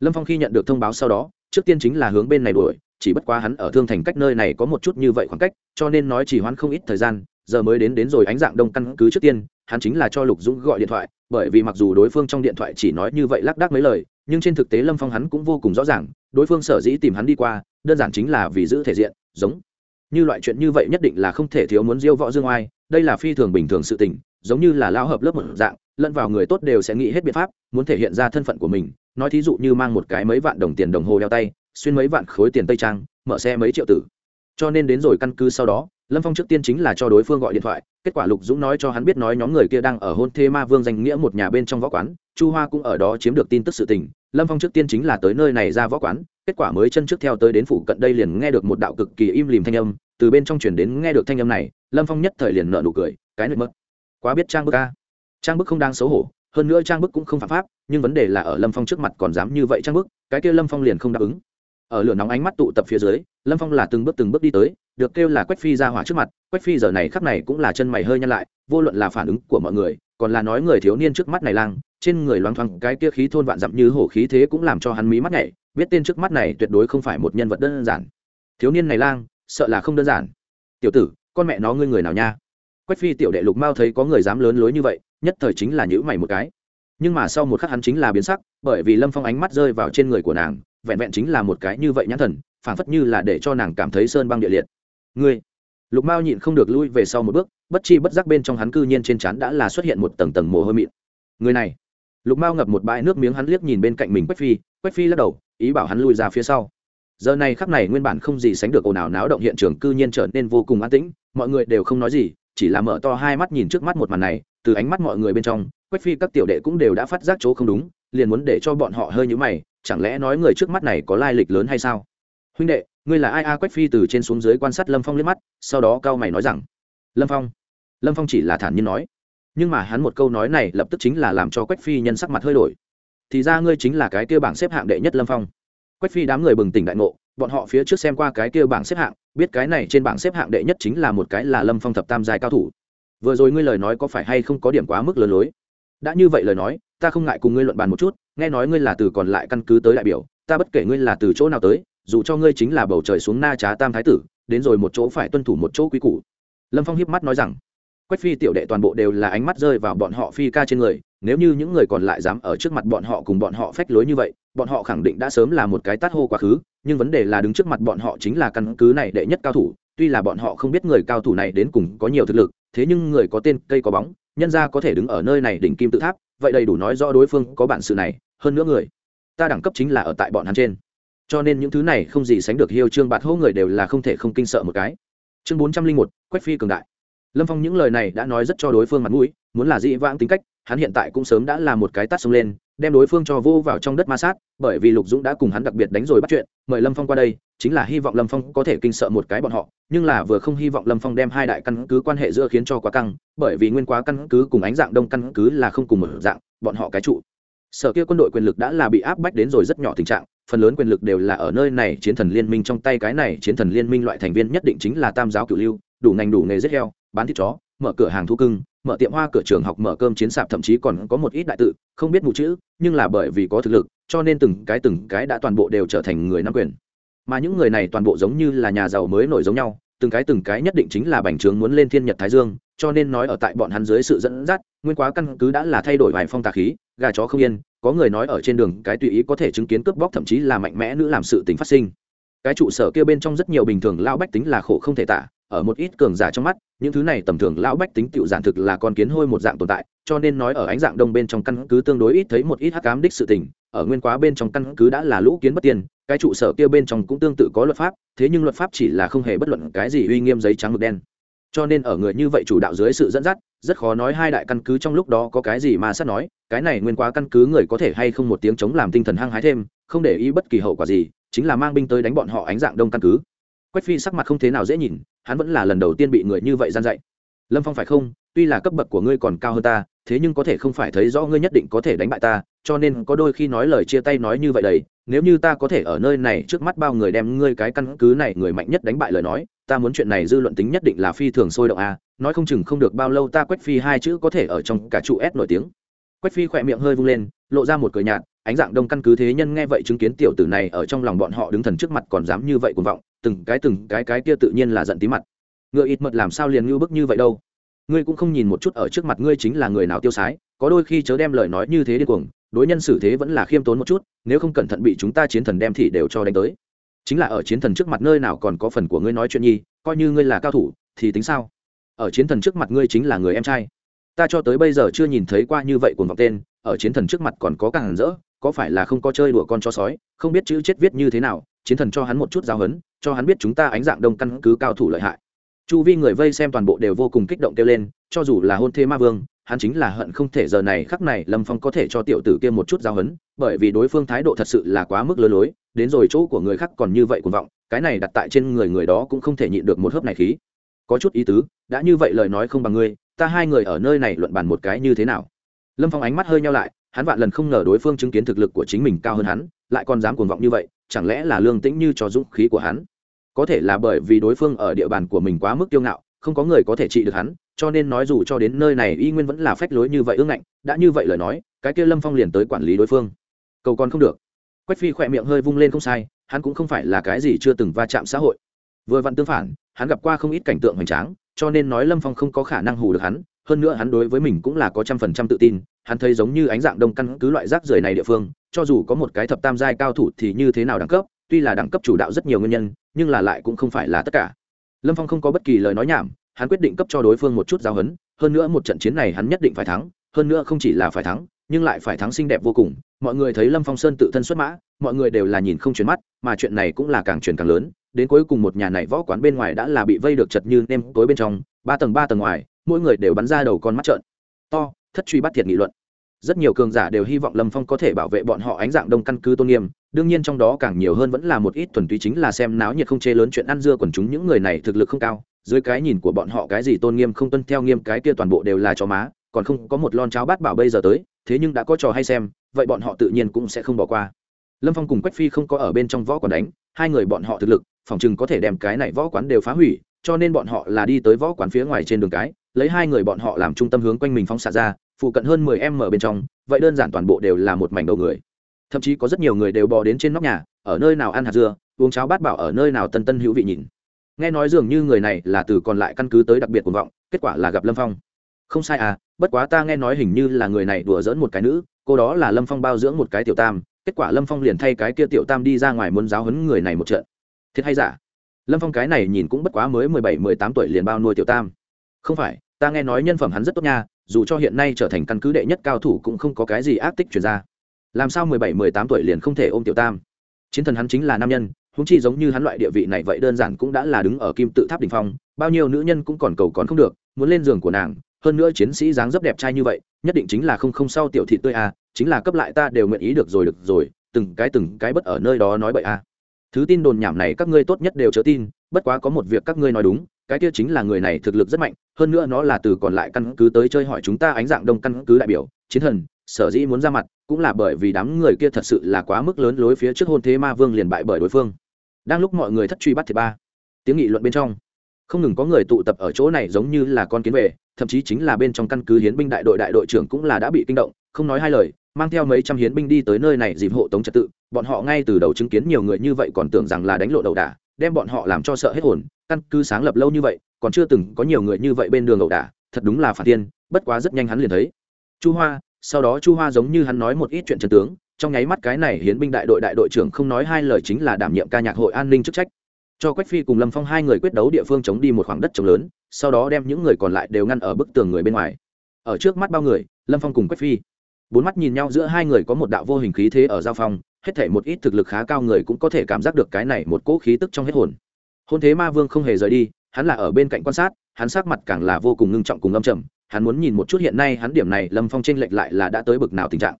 Lâm phong khi nhận được thông báo sau đó, trước tiên chính là hướng bên này đuổi chỉ bất quá hắn ở thương thành cách nơi này có một chút như vậy khoảng cách, cho nên nói chỉ hoãn không ít thời gian, giờ mới đến đến rồi ánh dạng đông căn cứ trước tiên, hắn chính là cho lục dũng gọi điện thoại, bởi vì mặc dù đối phương trong điện thoại chỉ nói như vậy lác đác mấy lời, nhưng trên thực tế lâm phong hắn cũng vô cùng rõ ràng, đối phương sở dĩ tìm hắn đi qua, đơn giản chính là vì giữ thể diện, giống như loại chuyện như vậy nhất định là không thể thiếu muốn diêu võ dương oai, đây là phi thường bình thường sự tình, giống như là lao hợp lớp một dạng, lẫn vào người tốt đều sẽ nghĩ hết biện pháp, muốn thể hiện ra thân phận của mình, nói thí dụ như mang một cái mấy vạn đồng tiền đồng hồ đeo tay xuyên mấy vạn khối tiền tây trang, mở xe mấy triệu tử. Cho nên đến rồi căn cứ sau đó, lâm phong trước tiên chính là cho đối phương gọi điện thoại, kết quả lục dũng nói cho hắn biết nói nhóm người kia đang ở hôn thê ma vương danh nghĩa một nhà bên trong võ quán, chu hoa cũng ở đó chiếm được tin tức sự tình, lâm phong trước tiên chính là tới nơi này ra võ quán, kết quả mới chân trước theo tới đến phủ cận đây liền nghe được một đạo cực kỳ im lìm thanh âm, từ bên trong chuyển đến nghe được thanh âm này, lâm phong nhất thời liền nợ nụ cười, cái nực mất. Quá biết trang bức ca trang bức không đang xấu hổ, hơn nữa trang bức cũng không phạm pháp, nhưng vấn đề là ở lâm phong trước mặt còn dám như vậy trang bức, cái kia lâm phong liền không đáp ứng ở lửa nóng ánh mắt tụ tập phía dưới, lâm phong là từng bước từng bước đi tới, được kêu là quách phi ra hỏa trước mặt, quách phi giờ này khắp này cũng là chân mày hơi nhăn lại, vô luận là phản ứng của mọi người, còn là nói người thiếu niên trước mắt này lang, trên người loang thoang cái kia khí thôn vạn dặm như hổ khí thế cũng làm cho hắn mí mắt nhảy, biết tên trước mắt này tuyệt đối không phải một nhân vật đơn giản. Thiếu niên này lang, sợ là không đơn giản. Tiểu tử, con mẹ nó ngươi người nào nha? Quách phi tiểu đệ lục mao thấy có người dám lớn lối như vậy, nhất thời chính là nhữ mày một cái nhưng mà sau một khắc hắn chính là biến sắc, bởi vì lâm phong ánh mắt rơi vào trên người của nàng, vẹn vẹn chính là một cái như vậy nhãn thần, phảng phất như là để cho nàng cảm thấy sơn băng địa liệt. Ngươi, lục mao nhịn không được lui về sau một bước, bất chi bất giác bên trong hắn cư nhiên trên trán đã là xuất hiện một tầng tầng mồ hôi mịn. Người này, lục mao ngập một bãi nước miếng hắn liếc nhìn bên cạnh mình quách phi quách phi lắc đầu, ý bảo hắn lui ra phía sau. Giờ này khắc này nguyên bản không gì sánh được ồn ào náo động hiện trường cư nhiên trở nên vô cùng an tĩnh, mọi người đều không nói gì, chỉ là mở to hai mắt nhìn trước mắt một màn này, từ ánh mắt mọi người bên trong quách phi các tiểu đệ cũng đều đã phát giác chỗ không đúng, liền muốn để cho bọn họ hơi nhũ mày, chẳng lẽ nói người trước mắt này có lai lịch lớn hay sao? Huynh đệ, ngươi là ai a? Quách phi từ trên xuống dưới quan sát lâm phong liếc mắt, sau đó cao mày nói rằng, lâm phong. Lâm phong chỉ là thản nhiên nói. Nhưng mà hắn một câu nói này lập tức chính là làm cho quách phi nhân sắc mặt hơi đổi. Thì ra ngươi chính là cái kia bảng xếp hạng đệ nhất lâm phong. Quách phi đám người bừng tỉnh đại ngộ, bọn họ phía trước xem qua cái kia bảng xếp hạng, biết cái này trên bảng xếp hạng đệ nhất chính là một cái là lâm phong thập tam giai cao thủ. Vừa rồi ngươi lời nói có phải hay không có điểm quá mức lớn lối? Đã như vậy lời nói, ta không ngại cùng ngươi luận bàn một chút, nghe nói ngươi là từ còn lại căn cứ tới đại biểu, ta bất kể ngươi là từ chỗ nào tới, dù cho ngươi chính là bầu trời xuống na trá tam thái tử, đến rồi một chỗ phải tuân thủ một chỗ quý củ. Lâm phong hiếp mắt nói rằng, quách phi tiểu đệ toàn bộ đều là ánh mắt rơi vào bọn họ phi ca trên người, nếu như những người còn lại dám ở trước mặt bọn họ cùng bọn họ phách lối như vậy, bọn họ khẳng định đã sớm là một cái tát hô quá khứ, nhưng vấn đề là đứng trước mặt bọn họ chính là căn cứ này đệ nhất cao thủ, tuy là bọn họ không biết người cao thủ này đến cùng có nhiều thực lực, thế nhưng người có tên cây có bóng nhân ra có thể đứng ở nơi này đỉnh kim tự tháp, vậy đầy đủ nói rõ đối phương có bản sự này, hơn nữa người, ta đẳng cấp chính là ở tại bọn hắn trên. Cho nên những thứ này không gì sánh được hiêu trương bạt hô người đều là không thể không kinh sợ một cái. Chương bốn trăm linh một, quách phi cường đại. Lâm phong những lời này đã nói rất cho đối phương mặt mũi, muốn là dĩ vãng tính cách, hắn hiện tại cũng sớm đã là một cái tát xông lên đem đối phương cho vô vào trong đất ma sát, bởi vì lục dũng đã cùng hắn đặc biệt đánh rồi bắt chuyện, mời lâm phong qua đây, chính là hy vọng lâm phong có thể kinh sợ một cái bọn họ, nhưng là vừa không hy vọng lâm phong đem hai đại căn cứ quan hệ giữa khiến cho quá căng, bởi vì nguyên quá căn cứ cùng ánh dạng đông căn cứ là không cùng một dạng, bọn họ cái trụ. Sở kia quân đội quyền lực đã là bị áp bách đến rồi rất nhỏ tình trạng, phần lớn quyền lực đều là ở nơi này chiến thần liên minh trong tay cái này chiến thần liên minh loại thành viên nhất định chính là tam giáo cửu lưu, đủ ngành đủ nghề giết heo, bán thịt chó mở cửa hàng thu cưng, mở tiệm hoa cửa trường học mở cơm chiến sạp, thậm chí còn có một ít đại tự, không biết mụ chữ, nhưng là bởi vì có thực lực, cho nên từng cái từng cái đã toàn bộ đều trở thành người nắm quyền. Mà những người này toàn bộ giống như là nhà giàu mới nổi giống nhau, từng cái từng cái nhất định chính là bành trướng muốn lên thiên nhật thái dương, cho nên nói ở tại bọn hắn dưới sự dẫn dắt, nguyên quá căn cứ đã là thay đổi vài phong tà khí, gà chó không yên, có người nói ở trên đường cái tùy ý có thể chứng kiến cướp bóc, thậm chí là mạnh mẽ nữ làm sự tính phát sinh. Cái trụ sở kia bên trong rất nhiều bình thường lao bách tính là khổ không thể tả ở một ít cường giả trong mắt, những thứ này tầm thường lão bách tính tựu giản thực là con kiến hôi một dạng tồn tại, cho nên nói ở ánh dạng đông bên trong căn cứ tương đối ít thấy một ít hắc cám đích sự tình, ở nguyên quá bên trong căn cứ đã là lũ kiến bất tiền cái trụ sở kia bên trong cũng tương tự có luật pháp, thế nhưng luật pháp chỉ là không hề bất luận cái gì uy nghiêm giấy trắng mực đen. Cho nên ở người như vậy chủ đạo dưới sự dẫn dắt, rất khó nói hai đại căn cứ trong lúc đó có cái gì mà sát nói, cái này nguyên quá căn cứ người có thể hay không một tiếng chống làm tinh thần hăng hái thêm, không để ý bất kỳ hậu quả gì, chính là mang binh tới đánh bọn họ ánh dạng đông căn cứ quách phi sắc mặt không thế nào dễ nhìn, hắn vẫn là lần đầu tiên bị người như vậy gian dạy. Lâm phong phải không? Tuy là cấp bậc của ngươi còn cao hơn ta, thế nhưng có thể không phải thấy rõ ngươi nhất định có thể đánh bại ta, cho nên có đôi khi nói lời chia tay nói như vậy đấy nếu như ta có thể ở nơi này trước mắt bao người đem ngươi cái căn cứ này người mạnh nhất đánh bại lời nói, ta muốn chuyện này dư luận tính nhất định là phi thường sôi động a, nói không chừng không được bao lâu ta quách phi hai chữ có thể ở trong cả trụ s nổi tiếng quách phi khỏe miệng hơi vung lên, lộ ra một cười nhạt, ánh dạng đông căn cứ thế nhân nghe vậy chứng kiến tiểu tử này ở trong lòng bọn họ đứng thần trước mặt còn dám như vậy cuồng vọng, từng cái từng cái cái kia tự nhiên là giận tí mặt. Ngựa ít mật làm sao liền ngưu bức như vậy đâu? Ngươi cũng không nhìn một chút ở trước mặt ngươi chính là người nào tiêu sái, có đôi khi chớ đem lời nói như thế đi cuồng, đối nhân xử thế vẫn là khiêm tốn một chút, nếu không cẩn thận bị chúng ta chiến thần đem thì đều cho đánh tới. Chính là ở chiến thần trước mặt nơi nào còn có phần của ngươi nói chuyện nhi, coi như ngươi là cao thủ, thì tính sao? Ở chiến thần trước mặt ngươi chính là người em trai ta cho tới bây giờ chưa nhìn thấy qua như vậy cuồng vọng tên, ở chiến thần trước mặt còn có càng rỡ, có phải là không có chơi đùa con chó sói, không biết chữ chết viết như thế nào, chiến thần cho hắn một chút giáo hấn cho hắn biết chúng ta ánh dạng đông căn cứ cao thủ lợi hại. Chu vi người vây xem toàn bộ đều vô cùng kích động kêu lên, cho dù là hôn thê ma vương, hắn chính là hận không thể giờ này khắc này lâm phong có thể cho tiểu tử kia một chút giáo hấn bởi vì đối phương thái độ thật sự là quá mức lơ lối, đến rồi chỗ của người khác còn như vậy cuồng vọng, cái này đặt tại trên người người đó cũng không thể nhịn được một hớp này khí. Có chút ý tứ, đã như vậy lời nói không bằng ngươi ta hai người ở nơi này luận bàn một cái như thế nào? Lâm phong ánh mắt hơi nhau lại, hắn vạn lần không ngờ đối phương chứng kiến thực lực của chính mình cao hơn hắn, lại còn dám cuồng vọng như vậy, chẳng lẽ là lương tĩnh như cho dũng khí của hắn? Có thể là bởi vì đối phương ở địa bàn của mình quá mức kiêu ngạo, không có người có thể trị được hắn, cho nên nói dù cho đến nơi này y nguyên vẫn là phách lối như vậy ương ngạnh, đã như vậy lời nói, cái kia lâm phong liền tới quản lý đối phương. Cầu còn không được. Quách phi khỏe miệng hơi vung lên không sai, hắn cũng không phải là cái gì chưa từng va chạm xã hội. Vừa vặn tương phản, hắn gặp qua không ít cảnh tượng hoành tráng cho nên nói lâm phong không có khả năng hù được hắn, hơn nữa hắn đối với mình cũng là có trăm phần trăm tự tin, hắn thấy giống như ánh dạng đông căn cứ loại rác rưởi này địa phương, cho dù có một cái thập tam giai cao thủ thì như thế nào đẳng cấp, tuy là đẳng cấp chủ đạo rất nhiều nguyên nhân, nhưng là lại cũng không phải là tất cả. Lâm phong không có bất kỳ lời nói nhảm, hắn quyết định cấp cho đối phương một chút giáo hấn hơn nữa một trận chiến này hắn nhất định phải thắng, hơn nữa không chỉ là phải thắng, nhưng lại phải thắng xinh đẹp vô cùng. Mọi người thấy lâm phong sơn tự thân xuất mã, mọi người đều là nhìn không chuyển mắt, mà chuyện này cũng là càng chuyển càng lớn đến cuối cùng một nhà này võ quán bên ngoài đã là bị vây được chật như nêm tối bên trong, ba tầng ba tầng ngoài, mỗi người đều bắn ra đầu con mắt trợn. To, thất truy bắt thiệt nghị luận. Rất nhiều cường giả đều hy vọng lâm phong có thể bảo vệ bọn họ ánh dạng đông căn cứ tôn nghiêm, đương nhiên trong đó càng nhiều hơn vẫn là một ít thuần túy chính là xem náo nhiệt không chê lớn chuyện ăn dưa quần chúng những người này thực lực không cao, dưới cái nhìn của bọn họ cái gì tôn nghiêm không tuân theo nghiêm cái kia toàn bộ đều là chó má, còn không có một lon cháo bát bảo bây giờ tới, thế nhưng đã có trò hay xem, vậy bọn họ tự nhiên cũng sẽ không bỏ qua. Lâm phong cùng quách phi không có ở bên trong võ quán đánh, hai người bọn họ thực lực phòng chừng có thể đem cái này võ quán đều phá hủy, cho nên bọn họ là đi tới võ quán phía ngoài trên đường cái, lấy hai người bọn họ làm trung tâm hướng quanh mình phóng xạ ra, phụ cận hơn mười em ở bên trong, vậy đơn giản toàn bộ đều là một mảnh đầu người. Thậm chí có rất nhiều người đều bò đến trên nóc nhà, ở nơi nào ăn hạt dưa, uống cháo bát bảo ở nơi nào tân tân hữu vị nhìn. Nghe nói dường như người này là từ còn lại căn cứ tới đặc biệt cuồng vọng, kết quả là gặp lâm phong. Không sai à bất quá ta nghe nói hình như là người này đùa dỡn một cái nữ, cô đó là lâm phong bao dưỡng một cái tiểu tam, kết quả lâm phong liền thay cái kia tiểu tam đi ra ngoài muốn giáo hấn người này một trận thiệt hay giả? Lâm phong cái này nhìn cũng bất quá mới mười bảy, mười tám tuổi liền bao nuôi tiểu tam. Không phải, ta nghe nói nhân phẩm hắn rất tốt nha, dù cho hiện nay trở thành căn cứ đệ nhất cao thủ cũng không có cái gì ác tích chuyển ra. Làm sao mười bảy, mười tám tuổi liền không thể ôm tiểu tam? Chiến thần hắn chính là nam nhân húng chi giống như hắn loại địa vị này vậy đơn giản cũng đã là đứng ở kim tự tháp đ ỉ n h phong, bao nhiêu nữ nhân cũng còn cầu còn không được, muốn lên giường của nàng, hơn nữa chiến sĩ dáng dấp đẹp trai như vậy, nhất định chính là không không sau tiểu thị tươi a chính là cấp lại ta đều nguyện ý được rồi được rồi, từng cái từng cái bất ở nơi đó nói bậy a thứ tin đồn nhảm này các ngươi tốt nhất đều chớ tin, bất quá có một việc các ngươi nói đúng, cái kia chính là người này thực lực rất mạnh, hơn nữa nó là từ còn lại căn cứ tới chơi hỏi chúng ta ánh dạng đông căn cứ đại biểu, chiến thần, sở dĩ muốn ra mặt, cũng là bởi vì đám người kia thật sự là quá mức lớn lối phía trước hôn thế ma vương liền bại bởi đối phương. Đang lúc mọi người thất truy bắt thì ba, tiếng nghị luận bên trong, không ngừng có người tụ tập ở chỗ này giống như là con kiến về, thậm chí chính là bên trong căn cứ hiến binh đại đội đại đội trưởng cũng là đã bị kinh động, không nói hai lời mang theo mấy trăm hiến binh đi tới nơi này dịp hộ tống trật tự, bọn họ ngay từ đầu chứng kiến nhiều người như vậy còn tưởng rằng là đánh lộ đầu đà, đem bọn họ làm cho sợ hết hồn, căn cứ sáng lập lâu như vậy, còn chưa từng có nhiều người như vậy bên đường ẩu đả, thật đúng là phản tiên, bất quá rất nhanh hắn liền thấy. Chu hoa, sau đó chu hoa giống như hắn nói một ít chuyện trần tướng, trong nháy mắt cái này hiến binh đại đội đại đội trưởng không nói hai lời chính là đảm nhiệm ca nhạc hội an ninh chức trách. Cho quách phi cùng lâm phong hai người quyết đấu địa phương chống đi một khoảng đất trống lớn, sau đó đem những người còn lại đều ngăn ở bức tường người bên ngoài. Ở trước mắt bao người, lâm phong cùng quách phi bốn mắt nhìn nhau giữa hai người có một đạo vô hình khí thế ở giao phong, hết thể một ít thực lực khá cao người cũng có thể cảm giác được cái này một cỗ khí tức trong hết hồn. Hôn thế ma vương không hề rời đi, hắn là ở bên cạnh quan sát, hắn sắc mặt càng là vô cùng ngưng trọng cùng âm trầm, hắn muốn nhìn một chút hiện nay hắn điểm này lâm phong tranh lệch lại là đã tới bực nào tình trạng.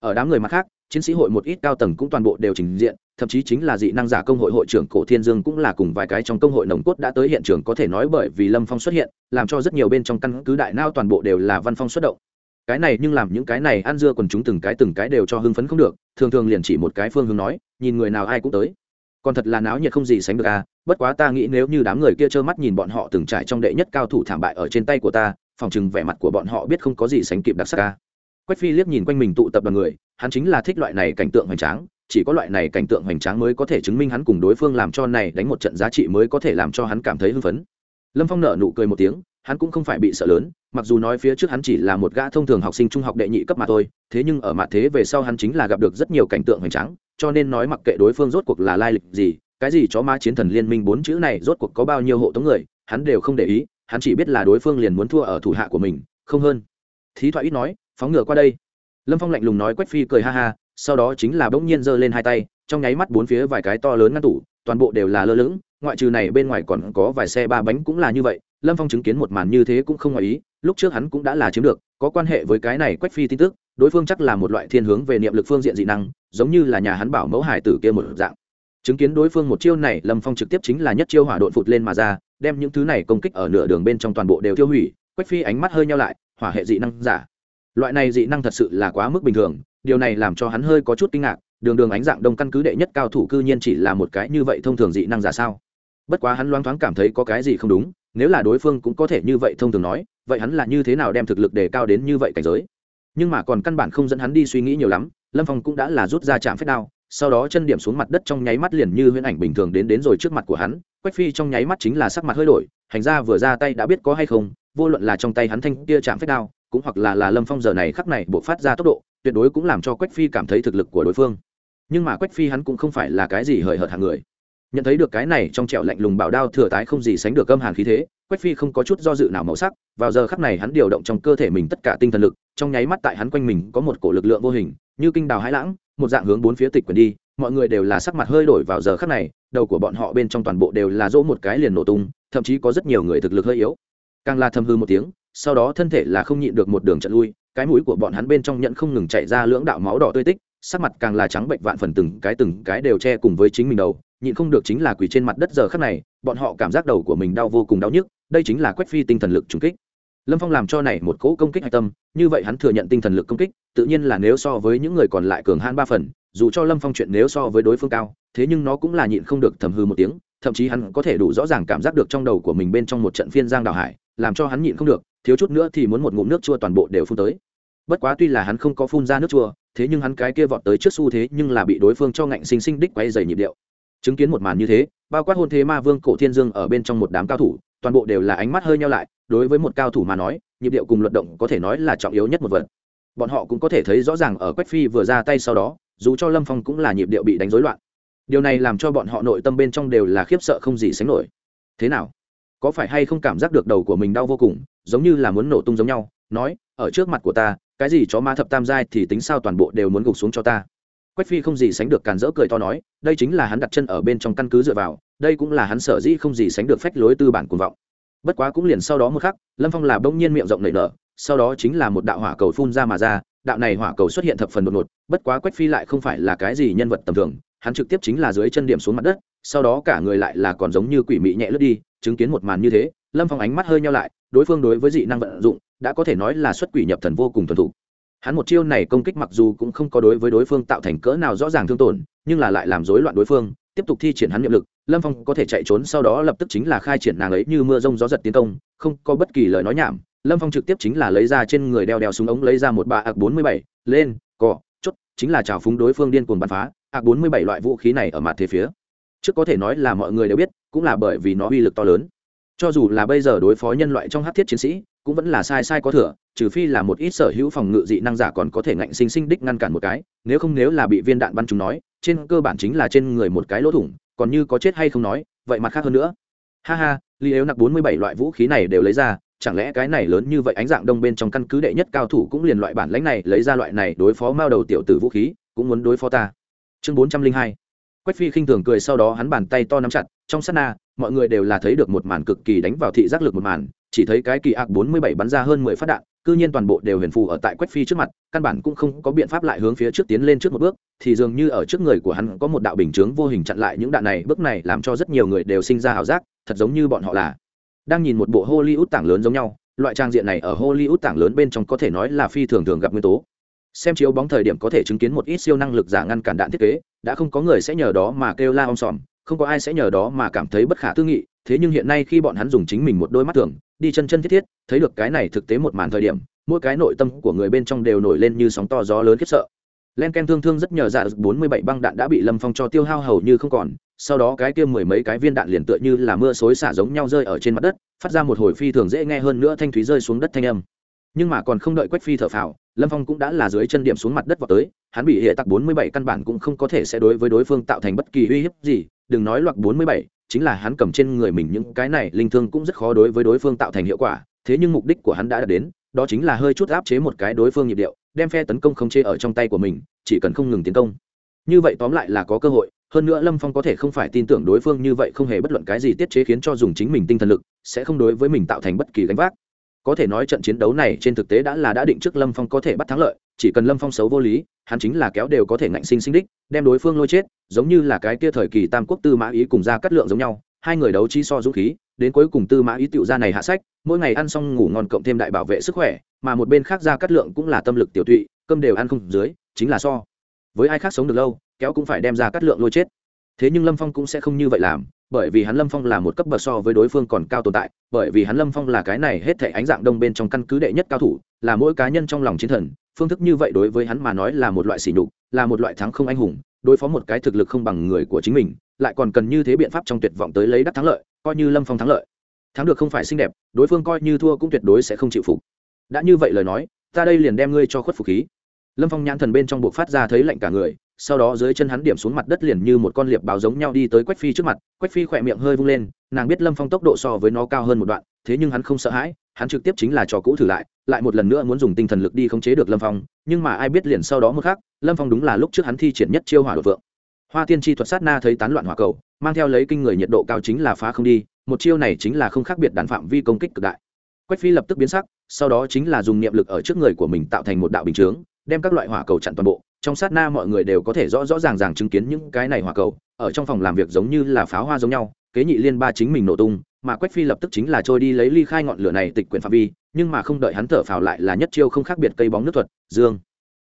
Ở đám người mặt khác, chiến sĩ hội một ít cao tầng cũng toàn bộ đều trình diện, thậm chí chính là dị năng giả công hội hội trưởng cổ thiên dương cũng là cùng vài cái trong công hội nồng cốt đã tới hiện trường có thể nói bởi vì lâm phong xuất hiện, làm cho rất nhiều bên trong căn cứ đại nao toàn bộ đều là văn phong xuất động cái này nhưng làm những cái này ăn dưa còn chúng từng cái từng cái đều cho hưng phấn không được, thường thường liền chỉ một cái phương hướng nói, nhìn người nào ai cũng tới. Còn thật là náo nhiệt không gì sánh được à bất quá ta nghĩ nếu như đám người kia trơ mắt nhìn bọn họ từng trải trong đệ nhất cao thủ thảm bại ở trên tay của ta, phòng chừng vẻ mặt của bọn họ biết không có gì sánh kịp đặc sắc ca quách phi liếc nhìn quanh mình tụ tập đoàn người, hắn chính là thích loại này cảnh tượng hoành tráng, chỉ có loại này cảnh tượng hoành tráng mới có thể chứng minh hắn cùng đối phương làm cho này đánh một trận giá trị mới có thể làm cho hắn cảm thấy hưng phấn. Lâm phong nở nụ cười một tiếng, hắn cũng không phải bị sợ lớn mặc dù nói phía trước hắn chỉ là một gã thông thường học sinh trung học đệ nhị cấp mà thôi, thế nhưng ở mặt thế về sau hắn chính là gặp được rất nhiều cảnh tượng hoành tráng, cho nên nói mặc kệ đối phương rốt cuộc là lai lịch gì, cái gì chó ma chiến thần liên minh bốn chữ này rốt cuộc có bao nhiêu hộ tống người, hắn đều không để ý, hắn chỉ biết là đối phương liền muốn thua ở thủ hạ của mình, không hơn. Thí thoại ít nói, phóng ngựa qua đây. Lâm phong lạnh lùng nói quách phi cười ha ha, sau đó chính là bỗng nhiên giơ lên hai tay, trong nháy mắt bốn phía vài cái to lớn ngăn tủ, toàn bộ đều là lơ lửng, ngoại trừ này bên ngoài còn có vài xe ba bánh cũng là như vậy, lâm phong chứng kiến một màn như thế cũng không ngoài ý lúc trước hắn cũng đã là chiếm được, có quan hệ với cái này quách phi tin tức, đối phương chắc là một loại thiên hướng về niệm lực phương diện dị năng, giống như là nhà hắn bảo mẫu hải tử kia một dạng. Chứng kiến đối phương một chiêu này, lâm phong trực tiếp chính là nhất chiêu hỏa độn phụt lên mà ra, đem những thứ này công kích ở nửa đường bên trong toàn bộ đều tiêu hủy, quách phi ánh mắt hơi nhau lại, hỏa hệ dị năng giả. Loại này dị năng thật sự là quá mức bình thường, điều này làm cho hắn hơi có chút kinh ngạc, đường đường ánh dạng đông căn cứ đệ nhất cao thủ cư nhiên chỉ là một cái như vậy thông thường dị năng giả sao? Bất quá hắn loáng thoáng cảm thấy có cái gì không đúng nếu là đối phương cũng có thể như vậy thông thường nói, vậy hắn là như thế nào đem thực lực đề cao đến như vậy cảnh giới? Nhưng mà còn căn bản không dẫn hắn đi suy nghĩ nhiều lắm, lâm phong cũng đã là rút ra chạm phép đao, sau đó chân điểm xuống mặt đất trong nháy mắt liền như huyễn ảnh bình thường đến đến rồi trước mặt của hắn, quách phi trong nháy mắt chính là sắc mặt hơi đổi, hành ra vừa ra tay đã biết có hay không, vô luận là trong tay hắn thanh kia chạm phép đao, cũng hoặc là là lâm phong giờ này khắc này buộc phát ra tốc độ, tuyệt đối cũng làm cho quách phi cảm thấy thực lực của đối phương. Nhưng mà quách phi hắn cũng không phải là cái gì hời hợt hàng người nhận thấy được cái này trong trẻo lạnh lùng bảo đao thừa tái không gì sánh được âm hàn khí thế, quách phi không có chút do dự nào màu sắc, vào giờ khắc này hắn điều động trong cơ thể mình tất cả tinh thần lực, trong nháy mắt tại hắn quanh mình có một cổ lực lượng vô hình, như kinh đào hãi lãng, một dạng hướng bốn phía tịch quyền đi, mọi người đều là sắc mặt hơi đổi vào giờ khắc này, đầu của bọn họ bên trong toàn bộ đều là dỗ một cái liền nổ tung, thậm chí có rất nhiều người thực lực hơi yếu. Càng là thầm hư một tiếng, sau đó thân thể là không nhịn được một đường trận lui, cái mũi của bọn hắn bên trong nhận không ngừng chạy ra lưỡng đạo máu đỏ tươi tích, sắc mặt càng là trắng bệnh vạn phần, từng cái từng cái đều che cùng với chính mình đầu nhịn không được chính là quỳ trên mặt đất giờ khắc này, bọn họ cảm giác đầu của mình đau vô cùng đau nhức, đây chính là quét phi tinh thần lực trùng kích. Lâm phong làm cho này một cỗ công kích hạch tâm, như vậy hắn thừa nhận tinh thần lực công kích, tự nhiên là nếu so với những người còn lại cường han ba phần, dù cho lâm phong chuyện nếu so với đối phương cao, thế nhưng nó cũng là nhịn không được thầm hư một tiếng, thậm chí hắn có thể đủ rõ ràng cảm giác được trong đầu của mình bên trong một trận phiên giang đào hải, làm cho hắn nhịn không được, thiếu chút nữa thì muốn một ngụm nước chua toàn bộ đều phun tới. Bất quá tuy là hắn không có phun ra nước chua, thế nhưng hắn cái kia vọt tới trước xu thế nhưng là bị đối phương cho ngạnh sinh sinh đích quay dày nhịp điệu chứng kiến một màn như thế, bao quát hôn thế ma vương cổ thiên dương ở bên trong một đám cao thủ, toàn bộ đều là ánh mắt hơi nhau lại, đối với một cao thủ mà nói, nhịp điệu cùng luận động có thể nói là trọng yếu nhất một vật. Bọn họ cũng có thể thấy rõ ràng ở quách phi vừa ra tay sau đó, dù cho lâm phong cũng là nhịp điệu bị đánh rối loạn. Điều này làm cho bọn họ nội tâm bên trong đều là khiếp sợ không gì sánh nổi. Thế nào? Có phải hay không cảm giác được đầu của mình đau vô cùng, giống như là muốn nổ tung giống nhau, nói, ở trước mặt của ta, cái gì chó ma thập tam giai thì tính sao toàn bộ đều muốn gục xuống cho ta? Quách phi không gì sánh được càn rỡ cười to nói, đây chính là hắn đặt chân ở bên trong căn cứ dựa vào, đây cũng là hắn sở dĩ không gì sánh được phách lối tư bản cuồng vọng. Bất quá cũng liền sau đó một khắc, lâm phong là bỗng nhiên miệng rộng nảy nở, sau đó chính là một đạo hỏa cầu phun ra mà ra, đạo này hỏa cầu xuất hiện thập phần đột ngột, bất quá quách phi lại không phải là cái gì nhân vật tầm thường, hắn trực tiếp chính là dưới chân điểm xuống mặt đất, sau đó cả người lại là còn giống như quỷ mị nhẹ lướt đi, chứng kiến một màn như thế, lâm phong ánh mắt hơi nhau lại, đối phương đối với dị năng vận dụng, đã có thể nói là xuất quỷ nhập thần vô cùng thuần thục hắn một chiêu này công kích mặc dù cũng không có đối với đối phương tạo thành cỡ nào rõ ràng thương tổn, nhưng là lại làm rối loạn đối phương, tiếp tục thi triển hắn nhiệm lực, lâm phong có thể chạy trốn sau đó lập tức chính là khai triển nàng ấy như mưa rông gió giật tiến công, không có bất kỳ lời nói nhảm. Lâm phong trực tiếp chính là lấy ra trên người đeo đeo súng ống lấy ra một bà ạc bốn mươi bảy, lên cò chốt, chính là trào phúng đối phương điên cuồng bắn phá. Ạc bốn mươi bảy loại vũ khí này ở mặt thế phía. Trước có thể nói là mọi người đều biết, cũng là bởi vì nó uy lực to lớn. Cho dù là bây giờ đối phó nhân loại trong hát thiết chiến sĩ cũng vẫn là sai sai có thừa, trừ phi là một ít sở hữu phòng ngự dị năng giả còn có thể ngạnh sinh sinh đích ngăn cản một cái, nếu không nếu là bị viên đạn bắn chúng nói, trên cơ bản chính là trên người một cái lỗ thủng, còn như có chết hay không nói, vậy mặt khác hơn nữa. Ha ha li yếu nặc bốn mươi bảy loại vũ khí này đều lấy ra, chẳng lẽ cái này lớn như vậy ánh dạng đông bên trong căn cứ đệ nhất cao thủ cũng liền loại bản lãnh này lấy ra loại này đối phó mao đầu tiểu tử vũ khí, cũng muốn đối phó ta. Chương bốn trăm linh hai. Quách phi khinh thường cười sau đó hắn bàn tay to nắm chặt, trong sát na, mọi người đều là thấy được một màn cực kỳ đánh vào thị giác lực một màn chỉ thấy cái kỳ ạc bốn mươi bảy bắn ra hơn mười phát đạn, cư nhiên toàn bộ đều huyền phù ở tại quách phi trước mặt, căn bản cũng không có biện pháp lại hướng phía trước tiến lên trước một bước, thì dường như ở trước người của hắn có một đạo bình chướng vô hình chặn lại những đạn này, bước này làm cho rất nhiều người đều sinh ra ảo giác, thật giống như bọn họ là đang nhìn một bộ hollywood tảng lớn giống nhau, loại trang diện này ở hollywood tảng lớn bên trong có thể nói là phi thường thường gặp nguyên tố. Xem chiếu bóng thời điểm có thể chứng kiến một ít siêu năng lực giả ngăn cản đạn thiết kế, đã không có người sẽ nhờ đó mà kêu la om sòm không có ai sẽ nhờ đó mà cảm thấy bất khả tư nghị, thế nhưng hiện nay khi bọn hắn dùng chính mình một đôi mắt thường, đi chân chân thiết thiết, thấy được cái này thực tế một màn thời điểm, mỗi cái nội tâm của người bên trong đều nổi lên như sóng to gió lớn khiếp sợ. Len ken thương thương rất nhờ dạ bốn mươi bảy băng đạn đã bị lâm phong cho tiêu hao hầu như không còn, sau đó cái kia mười mấy cái viên đạn liền tựa như là mưa xối xả giống nhau rơi ở trên mặt đất, phát ra một hồi phi thường dễ nghe hơn nữa thanh thúy rơi xuống đất thanh âm. Nhưng mà còn không đợi quách phi thở phào, lâm phong cũng đã là dưới chân điểm xuống mặt đất vào tới, hắn bị hệ tặc bốn mươi bảy căn bản cũng không có thể sẽ đối với đối phương tạo thành bất kỳ uy hiếp gì đừng nói loạt bốn mươi bảy, chính là hắn cầm trên người mình những cái này, linh thương cũng rất khó đối với đối phương tạo thành hiệu quả. Thế nhưng mục đích của hắn đã đạt đến, đó chính là hơi chút áp chế một cái đối phương nhịp điệu, đem phe tấn công không chê ở trong tay của mình, chỉ cần không ngừng tiến công. Như vậy tóm lại là có cơ hội, hơn nữa lâm phong có thể không phải tin tưởng đối phương như vậy không hề bất luận cái gì tiết chế khiến cho dùng chính mình tinh thần lực, sẽ không đối với mình tạo thành bất kỳ gánh vác. Có thể nói trận chiến đấu này trên thực tế đã là đã định trước lâm phong có thể bắt thắng lợi chỉ cần lâm phong xấu vô lý, hắn chính là kéo đều có thể ngạnh sinh sinh đích, đem đối phương lôi chết, giống như là cái kia thời kỳ tam quốc tư mã ý cùng ra cắt lượng giống nhau, hai người đấu chi so dũng khí, đến cuối cùng tư mã ý tựu ra này hạ sách, mỗi ngày ăn xong ngủ ngon cộng thêm đại bảo vệ sức khỏe, mà một bên khác ra cắt lượng cũng là tâm lực tiểu tụy, cơm đều ăn không dưới, chính là so. Với ai khác sống được lâu, kéo cũng phải đem ra cắt lượng lôi chết. Thế nhưng lâm phong cũng sẽ không như vậy làm bởi vì hắn lâm phong là một cấp bậc so với đối phương còn cao tồn tại, bởi vì hắn lâm phong là cái này hết thể ánh dạng đông bên trong căn cứ đệ nhất cao thủ, là mỗi cá nhân trong lòng chiến thần, phương thức như vậy đối với hắn mà nói là một loại sỉ nhục, là một loại thắng không anh hùng, đối phó một cái thực lực không bằng người của chính mình, lại còn cần như thế biện pháp trong tuyệt vọng tới lấy đắc thắng lợi, coi như lâm phong thắng lợi. Thắng được không phải xinh đẹp, đối phương coi như thua cũng tuyệt đối sẽ không chịu phục. Đã như vậy lời nói, ta đây liền đem ngươi cho khuất phục khí. Lâm phong nhãn thần bên trong buộc phát ra thấy lạnh cả người sau đó dưới chân hắn điểm xuống mặt đất liền như một con liệp báo giống nhau đi tới quách phi trước mặt, quách phi khỏe miệng hơi vung lên, nàng biết lâm phong tốc độ so với nó cao hơn một đoạn, thế nhưng hắn không sợ hãi, hắn trực tiếp chính là trò cũ thử lại lại một lần nữa muốn dùng tinh thần lực đi khống chế được lâm phong, nhưng mà ai biết liền sau đó một khác lâm phong đúng là lúc trước hắn thi triển nhất chiêu hỏa đột vượng. Hoa tiên tri thuật sát na thấy tán loạn hỏa cầu, mang theo lấy kinh người nhiệt độ cao chính là phá không đi, một chiêu này chính là không khác biệt đàn phạm vi công kích cực đại. Quách phi lập tức biến sắc, sau đó chính là dùng niệm lực ở trước người của mình tạo thành một đạo bình chướng, đem các loại hỏa cầu chặn toàn bộ trong sát na mọi người đều có thể rõ rõ ràng ràng chứng kiến những cái này hỏa cầu, ở trong phòng làm việc giống như là pháo hoa giống nhau, kế nhị liên ba chính mình nổ tung, mà quách phi lập tức chính là trôi đi lấy ly khai ngọn lửa này tịch quyển phạm vi, nhưng mà không đợi hắn thở phào lại là nhất chiêu không khác biệt cây bóng nước thuật, dương.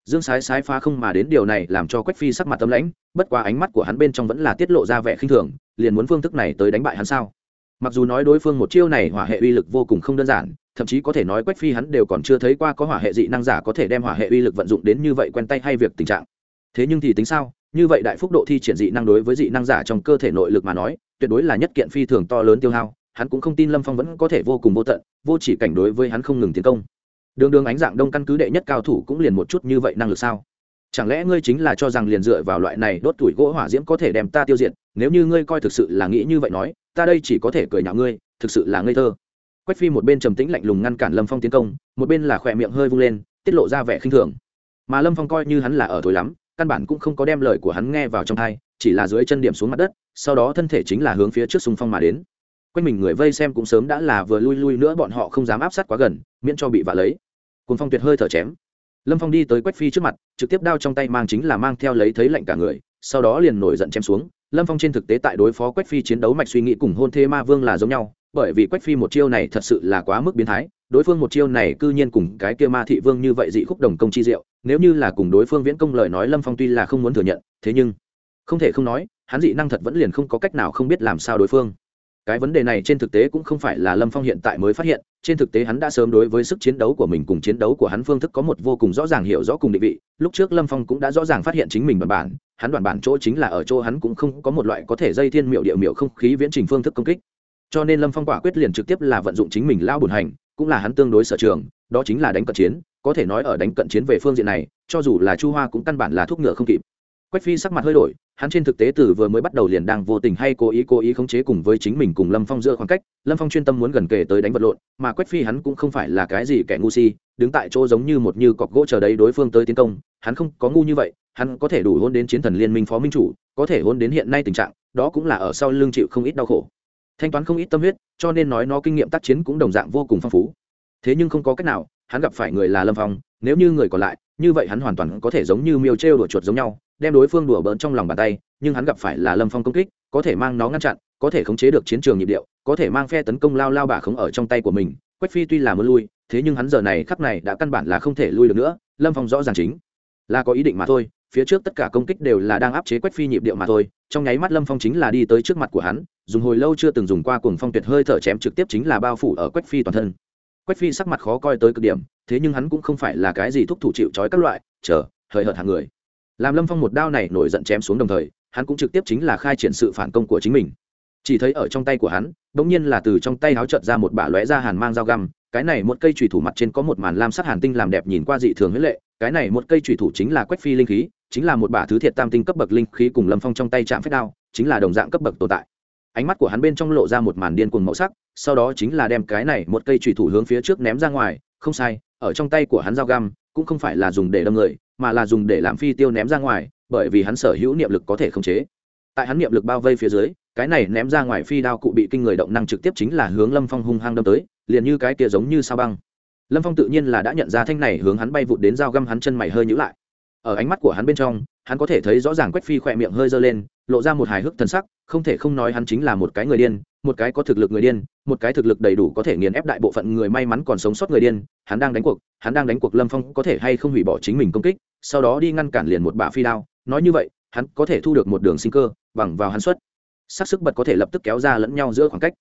Dương sái sái phá không mà đến điều này làm cho quách phi sắc mặt tâm lãnh, bất quá ánh mắt của hắn bên trong vẫn là tiết lộ ra vẻ khinh thường, liền muốn phương thức này tới đánh bại hắn sao? Mặc dù nói đối phương một chiêu này hỏa hệ uy lực vô cùng không đơn giản thậm chí có thể nói quách phi hắn đều còn chưa thấy qua có hỏa hệ dị năng giả có thể đem hỏa hệ uy lực vận dụng đến như vậy quen tay hay việc tình trạng. Thế nhưng thì tính sao, như vậy đại phúc độ thi triển dị năng đối với dị năng giả trong cơ thể nội lực mà nói, tuyệt đối là nhất kiện phi thường to lớn tiêu hao, hắn cũng không tin lâm phong vẫn có thể vô cùng vô tận, vô chỉ cảnh đối với hắn không ngừng tiến công. Đường đường ánh dạng đông căn cứ đệ nhất cao thủ cũng liền một chút như vậy năng lực sao? Chẳng lẽ ngươi chính là cho rằng liền dựa vào loại này đốt tuổi gỗ hỏa diễm có thể đem ta tiêu diệt, nếu như ngươi coi thực sự là nghĩ như vậy nói, ta đây chỉ có thể cười nhạo ngươi, thực sự là ngây thơ quách phi một bên trầm tĩnh lạnh lùng ngăn cản lâm phong tiến công, một bên là khỏe miệng hơi vung lên, tiết lộ ra vẻ khinh thường. Mà lâm phong coi như hắn là ở thối lắm, căn bản cũng không có đem lời của hắn nghe vào trong thai chỉ là dưới chân điểm xuống mặt đất, sau đó thân thể chính là hướng phía trước sùng phong mà đến. Quanh mình người vây xem cũng sớm đã là vừa lui lui nữa, bọn họ không dám áp sát quá gần, miễn cho bị vạ lấy. Cùng phong tuyệt hơi thở chém. Lâm phong đi tới quách phi trước mặt, trực tiếp đao trong tay mang chính là mang theo lấy thấy lạnh cả người, sau đó liền nổi giận chém xuống. Lâm phong trên thực tế tại đối phó quách phi chiến đấu mạch suy nghĩ cùng hôn thê ma vương là giống nhau bởi vì quách phi một chiêu này thật sự là quá mức biến thái, đối phương một chiêu này cư nhiên cùng cái kia ma thị vương như vậy dị khúc đồng công chi diệu, nếu như là cùng đối phương viễn công lời nói lâm phong tuy là không muốn thừa nhận, thế nhưng, không thể không nói, hắn dị năng thật vẫn liền không có cách nào không biết làm sao đối phương. Cái vấn đề này trên thực tế cũng không phải là lâm phong hiện tại mới phát hiện, trên thực tế hắn đã sớm đối với sức chiến đấu của mình cùng chiến đấu của hắn phương thức có một vô cùng rõ ràng hiểu rõ cùng định vị, lúc trước lâm phong cũng đã rõ ràng phát hiện chính mình đoàn bản, hắn đoàn bản chỗ chính là ở chỗ hắn cũng không có một loại có thể dây thiên miệu địa miệu không khí viễn trình phương thức công kích cho nên lâm phong quả quyết liền trực tiếp là vận dụng chính mình lao bùn hành, cũng là hắn tương đối sở trường, đó chính là đánh cận chiến, có thể nói ở đánh cận chiến về phương diện này, cho dù là chu hoa cũng căn bản là thuốc ngựa không kịp. Quách phi sắc mặt hơi đổi, hắn trên thực tế từ vừa mới bắt đầu liền đang vô tình hay cố ý cố ý khống chế cùng với chính mình cùng lâm phong giữa khoảng cách, lâm phong chuyên tâm muốn gần kề tới đánh vật lộn, mà quách phi hắn cũng không phải là cái gì kẻ ngu si, đứng tại chỗ giống như một như cọc gỗ chờ đấy đối phương tới tiến công, hắn không có ngu như vậy, hắn có thể đủ hôn đến chiến thần liên minh phó minh chủ, có thể hôn đến hiện nay tình trạng, đó cũng là ở sau lưng chịu không ít đau khổ thanh toán không ít tâm huyết, cho nên nói nó kinh nghiệm tác chiến cũng đồng dạng vô cùng phong phú. Thế nhưng không có cách nào, hắn gặp phải người là lâm phong, nếu như người còn lại, như vậy hắn hoàn toàn có thể giống như miêu trêu đuổi chuột giống nhau, đem đối phương đùa bỡn trong lòng bàn tay, nhưng hắn gặp phải là lâm phong công kích, có thể mang nó ngăn chặn, có thể khống chế được chiến trường nhịp điệu, có thể mang phe tấn công lao lao bả khống ở trong tay của mình, quách phi tuy là muốn lui, thế nhưng hắn giờ này khắp này đã căn bản là không thể lui được nữa, lâm phong rõ ràng chính là có ý định mà thôi phía trước tất cả công kích đều là đang áp chế quách phi nhịp điệu mà thôi, trong nháy mắt lâm phong chính là đi tới trước mặt của hắn, dùng hồi lâu chưa từng dùng qua cuồng phong tuyệt hơi thở chém trực tiếp chính là bao phủ ở quách phi toàn thân. Quách phi sắc mặt khó coi tới cực điểm, thế nhưng hắn cũng không phải là cái gì thúc thủ chịu trói các loại, chờ, hời hợt hàng người. Làm lâm phong một đao này nổi giận chém xuống đồng thời, hắn cũng trực tiếp chính là khai triển sự phản công của chính mình. Chỉ thấy ở trong tay của hắn đ ỗ n g nhiên là từ trong tay háo trợt ra một bả lóe ra hàn mang dao găm, cái này một cây trùy thủ mặt trên có một màn lam sắc hàn tinh làm đẹp nhìn qua dị thường huế lệ cái này một cây trùy thủ chính là quách phi linh khí, chính là một bả thứ thiệt tam tinh cấp bậc linh khí cùng lâm phong trong tay chạm phép đao, chính là đồng dạng cấp bậc tồn tại. Ánh mắt của hắn bên trong lộ ra một màn điên cuồng màu sắc, sau đó chính là đem cái này một cây trùy thủ hướng phía trước ném ra ngoài, không sai, ở trong tay của hắn dao găm, cũng không phải là dùng để đâm người, mà là dùng để làm phi tiêu ném ra ngoài, bởi vì hắn sở hữu niệm lực có thể khống chế. Tại hắn niệm lực bao vây phía dưới, cái này ném ra ngoài phi đao cụ bị kinh người động năng trực tiếp chính là hướng lâm phong hung hăng đâm tới, liền như cái kia giống như sao băng lâm phong tự nhiên là đã nhận ra thanh này hướng hắn bay vụt đến dao găm hắn chân mày hơi nhữ lại. Ở ánh mắt của hắn bên trong, hắn có thể thấy rõ ràng quách phi khỏe miệng hơi dơ lên, lộ ra một hài hước thần sắc, không thể không nói hắn chính là một cái người điên, một cái có thực lực người điên, một cái thực lực đầy đủ có thể nghiền ép đại bộ phận người may mắn còn sống sót người điên. Hắn đang đánh cuộc, hắn đang đánh cuộc lâm phong có thể hay không hủy bỏ chính mình công kích, sau đó đi ngăn cản liền một bả phi đao. Nói như vậy, hắn có thể thu được một đường sinh cơ, bằng vào hắn xuất. Sắc sức bật có thể lập tức kéo ra lẫn nhau giữa khoảng cách.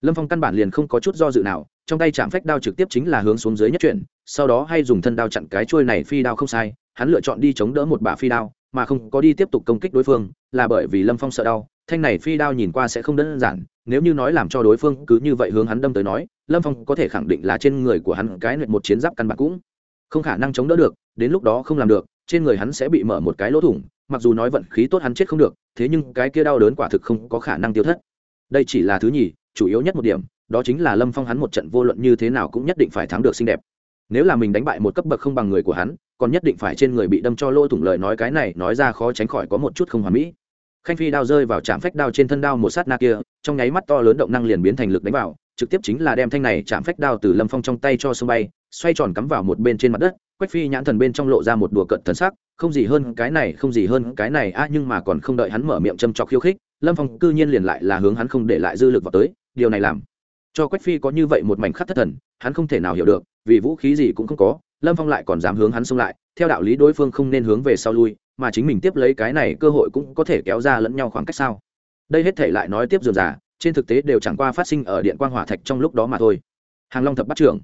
Lâm phong căn bản liền không có chút do dự nào trong tay chạm phách đao trực tiếp chính là hướng xuống dưới nhất chuyển, sau đó hay dùng thân đao chặn cái trôi này phi đao không sai, hắn lựa chọn đi chống đỡ một bả phi đao, mà không có đi tiếp tục công kích đối phương, là bởi vì lâm phong sợ đau, thanh này phi đao nhìn qua sẽ không đơn giản, nếu như nói làm cho đối phương cứ như vậy hướng hắn đâm tới nói, lâm phong có thể khẳng định là trên người của hắn cái một chiến giáp căn bản cũng không khả năng chống đỡ được, đến lúc đó không làm được, trên người hắn sẽ bị mở một cái lỗ thủng, mặc dù nói vận khí tốt hắn chết không được, thế nhưng cái kia đau đớn quả thực không có khả năng tiêu thất. Đây chỉ là thứ nhì, chủ yếu nhất một điểm đó chính là lâm phong hắn một trận vô luận như thế nào cũng nhất định phải thắng được xinh đẹp. Nếu là mình đánh bại một cấp bậc không bằng người của hắn, còn nhất định phải trên người bị đâm cho lỗ thủng lời nói cái này, nói ra khó tránh khỏi có một chút không hoàn mỹ. Khanh phi đao rơi vào trạm phách đao trên thân đao một sát na kia, trong nháy mắt to lớn động năng liền biến thành lực đánh vào, trực tiếp chính là đem thanh này chạm phách đao từ lâm phong trong tay cho sông bay, xoay tròn cắm vào một bên trên mặt đất, quách phi nhãn thần bên trong lộ ra một đùa cận thần sắc, không gì hơn cái này, không gì hơn cái này a nhưng mà còn không đợi hắn mở miệng châm trọc khiêu khích, lâm phong cư nhiên liền lại là hướng hắn không để lại dư lực vào tới, điều này làm cho quách phi có như vậy một mảnh khắc thất thần, hắn không thể nào hiểu được, vì vũ khí gì cũng không có, lâm phong lại còn dám hướng hắn xông lại, theo đạo lý đối phương không nên hướng về sau lui, mà chính mình tiếp lấy cái này cơ hội cũng có thể kéo ra lẫn nhau khoảng cách sao? Đây hết thể lại nói tiếp dườm giả trên thực tế đều chẳng qua phát sinh ở điện quan hỏa thạch trong lúc đó mà thôi. Hàng long thập bắt trưởng.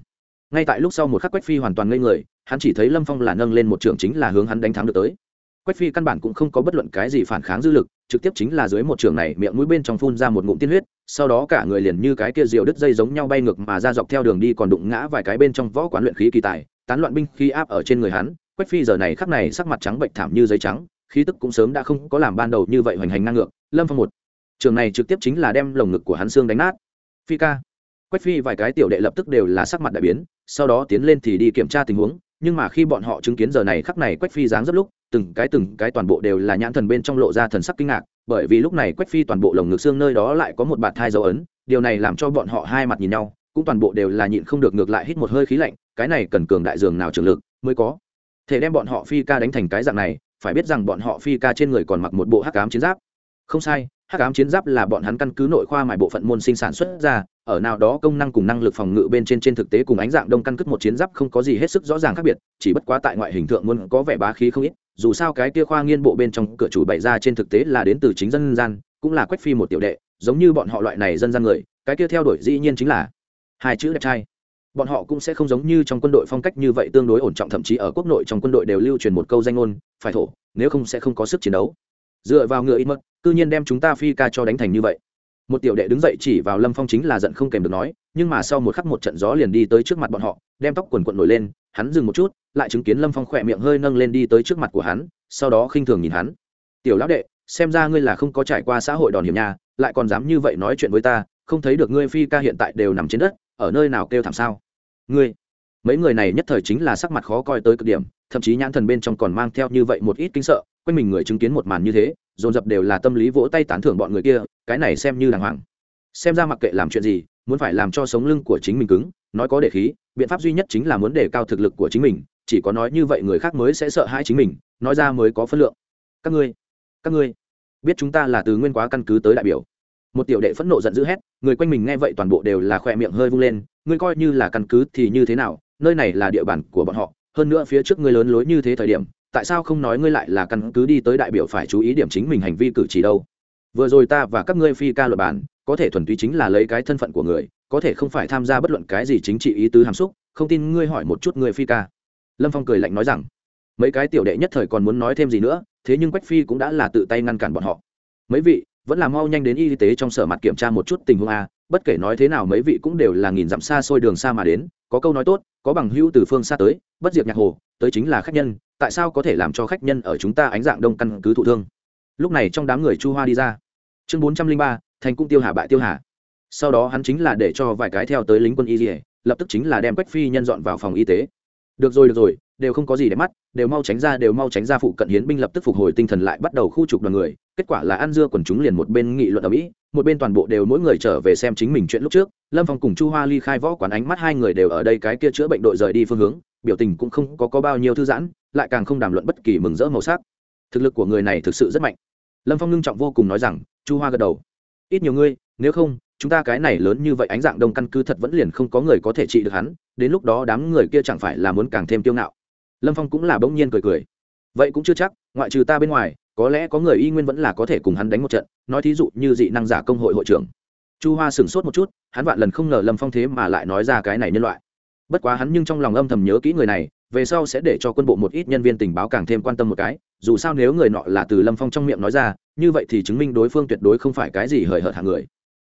Ngay tại lúc sau một khắc quách phi hoàn toàn ngây người, hắn chỉ thấy lâm phong là nâng lên một trưởng chính là hướng hắn đánh thắng được tới quách phi căn bản cũng không có bất luận cái gì phản kháng dư lực, trực tiếp chính là dưới một trường này miệng mũi bên trong phun ra một ngụm tiên huyết, sau đó cả người liền như cái kia diều đứt dây giống nhau bay ngược mà ra dọc theo đường đi còn đụng ngã vài cái bên trong võ quán luyện khí kỳ tài, tán loạn binh khi áp ở trên người hắn. Quách phi giờ này khắc này sắc mặt trắng bệnh thảm như giấy trắng, khí tức cũng sớm đã không có làm ban đầu như vậy hoành hành ngang ngược. Lâm phong một, trường này trực tiếp chính là đem lồng ngực của hắn xương đánh nát. Phi ca, quách phi vài cái tiểu đệ lập tức đều là sắc mặt đại biến, sau đó tiến lên thì đi kiểm tra tình huống, nhưng mà khi bọn họ chứng kiến giờ này khắc này quách phi dáng rất lúc từng cái từng cái toàn bộ đều là nhãn thần bên trong lộ ra thần sắc kinh ngạc, bởi vì lúc này quách phi toàn bộ lồng ngực xương nơi đó lại có một bạt thai dấu ấn, điều này làm cho bọn họ hai mặt nhìn nhau, cũng toàn bộ đều là nhịn không được ngược lại hít một hơi khí lạnh, cái này cần cường đại dường nào trường lực mới có. Thể đem bọn họ phi ca đánh thành cái dạng này, phải biết rằng bọn họ phi ca trên người còn mặc một bộ hắc ám chiến giáp. Không sai, hắc ám chiến giáp là bọn hắn căn cứ nội khoa mài bộ phận môn sinh sản xuất ra, ở nào đó công năng cùng năng lực phòng ngự bên trên trên thực tế cùng ánh dạng đông căn cước một chiến giáp không có gì hết sức rõ ràng khác biệt, chỉ bất quá tại ngoại hình tượng muốn có vẻ bá khí không ít dù sao cái kia khoa nghiên bộ bên trong cửa chủ bày ra trên thực tế là đến từ chính dân gian, cũng là quách phi một tiểu đệ, giống như bọn họ loại này dân gian người, cái kia theo đuổi dĩ nhiên chính là hai chữ đẹp trai. Bọn họ cũng sẽ không giống như trong quân đội phong cách như vậy tương đối ổn trọng, thậm chí ở quốc nội trong quân đội đều lưu truyền một câu danh ngôn, phải thổ, nếu không sẽ không có sức chiến đấu. Dựa vào ngựa ít mất cư nhiên đem chúng ta phi ca cho đánh thành như vậy. Một tiểu đệ đứng dậy chỉ vào lâm phong chính là giận không kèm được nói, nhưng mà sau một khắc một trận gió liền đi tới trước mặt bọn họ, đem tóc quần quận nổi lên hắn dừng một chút, lại chứng kiến lâm phong khỏe miệng hơi nâng lên đi tới trước mặt của hắn, sau đó khinh thường nhìn hắn. Tiểu lão đệ, xem ra ngươi là không có trải qua xã hội đòn hiểm nhà lại còn dám như vậy nói chuyện với ta, không thấy được ngươi phi ca hiện tại đều nằm trên đất, ở nơi nào kêu thảm sao? Ngươi? Mấy người này nhất thời chính là sắc mặt khó coi tới cực điểm, thậm chí nhãn thần bên trong còn mang theo như vậy một ít kinh sợ, quanh mình người chứng kiến một màn như thế, dồn dập đều là tâm lý vỗ tay tán thưởng bọn người kia, cái này xem như đàng hoàng. Xem ra mặc kệ làm chuyện gì, muốn phải làm cho sống lưng của chính mình cứng nói có để khí, biện pháp duy nhất chính là muốn đề cao thực lực của chính mình, chỉ có nói như vậy người khác mới sẽ sợ hãi chính mình, nói ra mới có phân lượng. Các ngươi các ngươi, biết chúng ta là từ nguyên quá căn cứ tới đại biểu. Một tiểu đệ phẫn nộ giận dữ hét, người quanh mình nghe vậy toàn bộ đều là khoe miệng hơi vung lên, ngươi coi như là căn cứ thì như thế nào, nơi này là địa bàn của bọn họ, hơn nữa phía trước ngươi lớn lối như thế thời điểm, tại sao không nói ngươi lại là căn cứ đi tới đại biểu phải chú ý điểm chính mình hành vi cử chỉ đâu? Vừa rồi ta và các ngươi phi ca luật bản, có thể thuần túy chính là lấy cái thân phận của người có thể không phải tham gia bất luận cái gì chính trị ý tứ hàm xúc, không tin ngươi hỏi một chút người phi ca. Lâm phong cười lạnh nói rằng, mấy cái tiểu đệ nhất thời còn muốn nói thêm gì nữa, thế nhưng quách phi cũng đã là tự tay ngăn cản bọn họ. Mấy vị, vẫn là mau nhanh đến y tế trong sở mặt kiểm tra một chút tình huống a, bất kể nói thế nào mấy vị cũng đều là nghìn dặm xa xôi đường xa mà đến, có câu nói tốt, có bằng hữu từ phương xa tới, bất diệt nhạc hồ, tới chính là khách nhân, tại sao có thể làm cho khách nhân ở chúng ta ánh dạng đông căn cứ thụ thương? Lúc này trong đám người chu hoa đi ra. Chương bốn trăm linh ba, thành cung tiêu hà bại tiêu hà sau đó hắn chính là để cho vài cái theo tới lính quân y dỉa lập tức chính là đem quách phi nhân dọn vào phòng y tế. Được rồi được rồi đều không có gì để mắt đều mau tránh ra đều mau tránh ra phụ cận hiến binh lập tức phục hồi tinh thần lại bắt đầu khu trục đoàn người. Kết quả là ăn dưa quần chúng liền một bên nghị luận ở mỹ một bên toàn bộ đều mỗi người trở về xem chính mình chuyện lúc trước. Lâm phong cùng chu hoa ly khai võ quán ánh mắt hai người đều ở đây cái kia chữa bệnh đội rời đi phương hướng biểu tình cũng không có, có bao nhiêu thư giãn lại càng không đàm luận bất kỳ mừng rỡ màu sắc. Thực lực của người này thực sự rất mạnh. Lâm phong ngưng trọng vô cùng nói rằng chu hoa gật đầu ít nhiều ngươi nếu không chúng ta cái này lớn như vậy ánh dạng đông căn cứ thật vẫn liền không có người có thể trị được hắn, đến lúc đó đám người kia chẳng phải là muốn càng thêm tiêu ngạo. Lâm phong cũng là bỗng nhiên cười cười. Vậy cũng chưa chắc, ngoại trừ ta bên ngoài, có lẽ có người y nguyên vẫn là có thể cùng hắn đánh một trận, nói thí dụ như dị năng giả công hội hội trưởng. Chu hoa sửng sốt một chút, hắn vạn lần không ngờ lâm phong thế mà lại nói ra cái này nhân loại. Bất quá hắn nhưng trong lòng âm thầm nhớ kỹ người này, về sau sẽ để cho quân bộ một ít nhân viên tình báo càng thêm quan tâm một cái, dù sao nếu người nọ là từ lâm phong trong miệng nói ra, như vậy thì chứng minh đối phương tuyệt đối không phải cái gì hời hợt hàng người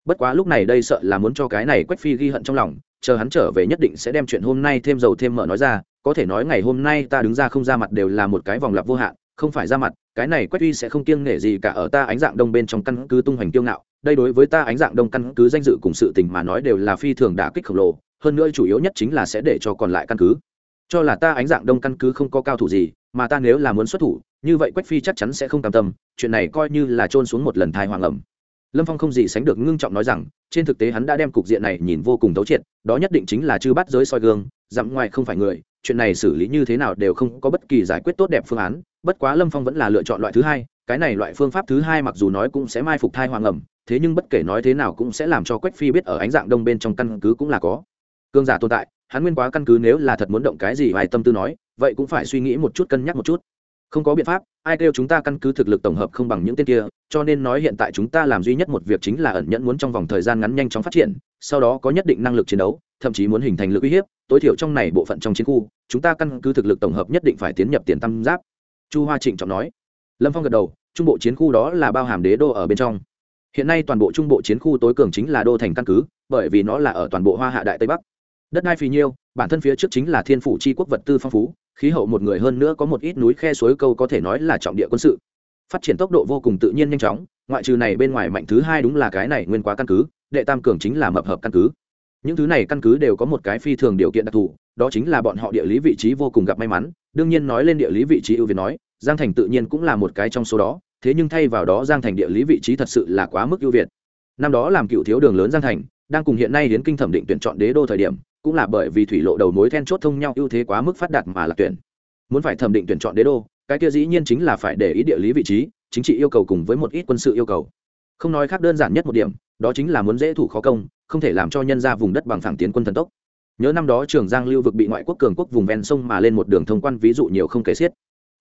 bất quá lúc này đây sợ là muốn cho cái này quách phi ghi hận trong lòng, chờ hắn trở về nhất định sẽ đem chuyện hôm nay thêm dầu thêm mở nói ra, có thể nói ngày hôm nay ta đứng ra không ra mặt đều là một cái vòng lặp vô hạn, không phải ra mặt, cái này quách uy sẽ không kiêng nể gì cả ở ta ánh dạng đông bên trong căn cứ tung hoành kiêu ngạo, đây đối với ta ánh dạng đông căn cứ danh dự cùng sự tình mà nói đều là phi thường đả kích khổng lồ, hơn nữa chủ yếu nhất chính là sẽ để cho còn lại căn cứ. Cho là ta ánh dạng đông căn cứ không có cao thủ gì, mà ta nếu là muốn xuất thủ, như vậy quách phi chắc chắn sẽ không cam tâm, chuyện này coi như là trôn xuống một lần thai hoàng ẩm lâm phong không gì sánh được ngưng trọng nói rằng, trên thực tế hắn đã đem cục diện này nhìn vô cùng tấu triệt, đó nhất định chính là chư bắt giới soi gương, dặm ngoài không phải người, chuyện này xử lý như thế nào đều không có bất kỳ giải quyết tốt đẹp phương án, bất quá lâm phong vẫn là lựa chọn loại thứ hai, cái này loại phương pháp thứ hai mặc dù nói cũng sẽ mai phục thai hoàng ẩm, thế nhưng bất kể nói thế nào cũng sẽ làm cho quách phi biết ở ánh dạng đông bên trong căn cứ cũng là có. Cương giả tồn tại, hắn nguyên quá căn cứ nếu là thật muốn động cái gì vài tâm tư nói, vậy cũng phải suy nghĩ một chút, cân nhắc một chút. Không có biện pháp ai kêu chúng ta căn cứ thực lực tổng hợp không bằng những tên kia, cho nên nói hiện tại chúng ta làm duy nhất một việc chính là ẩn nhẫn muốn trong vòng thời gian ngắn nhanh chóng phát triển, sau đó có nhất định năng lực chiến đấu, thậm chí muốn hình thành lực uy hiếp, tối thiểu trong này bộ phận trong chiến khu, chúng ta căn cứ thực lực tổng hợp nhất định phải tiến nhập tiền tam giáp. Chu hoa trịnh trọng nói. Lâm phong gật đầu, trung bộ chiến khu đó là bao hàm đế đô ở bên trong. Hiện nay toàn bộ trung bộ chiến khu tối cường chính là đô thành căn cứ, bởi vì nó là ở toàn bộ hoa hạ đại tây bắc đất đai phì nhiêu, bản thân phía trước chính là thiên phủ c h i quốc vật tư phong phú, khí hậu một người hơn nữa có một ít núi khe suối câu có thể nói là trọng địa quân sự. Phát triển tốc độ vô cùng tự nhiên nhanh chóng, ngoại trừ này bên ngoài mạnh thứ hai đúng là cái này nguyên quá căn cứ, đệ tam cường chính là mập hợp căn cứ. Những thứ này căn cứ đều có một cái phi thường điều kiện đặc thù, đó chính là bọn họ địa lý vị trí vô cùng gặp may mắn, đương nhiên nói lên địa lý vị trí ưu việt nói, giang thành tự nhiên cũng là một cái trong số đó, thế nhưng thay vào đó giang thành địa lý vị trí thật sự là quá mức ưu việt. Năm đó làm cựu thiếu đường lớn giang thành, đang cùng hiện nay đến kinh thẩm định tuyển chọn đế đô thời điểm cũng là bởi vì thủy lộ đầu mối then chốt thông nhau ưu thế quá mức phát đạt mà là tuyển. Muốn phải thẩm định tuyển chọn đế đô, cái kia dĩ nhiên chính là phải để ý địa lý vị trí, chính trị yêu cầu cùng với một ít quân sự yêu cầu. Không nói khác đơn giản nhất một điểm, đó chính là muốn dễ thủ khó công, không thể làm cho nhân ra vùng đất bằng phẳng tiến quân thần tốc. Nhớ năm đó trường giang lưu vực bị ngoại quốc cường quốc vùng ven sông mà lên một đường thông quan ví dụ nhiều không kể xiết.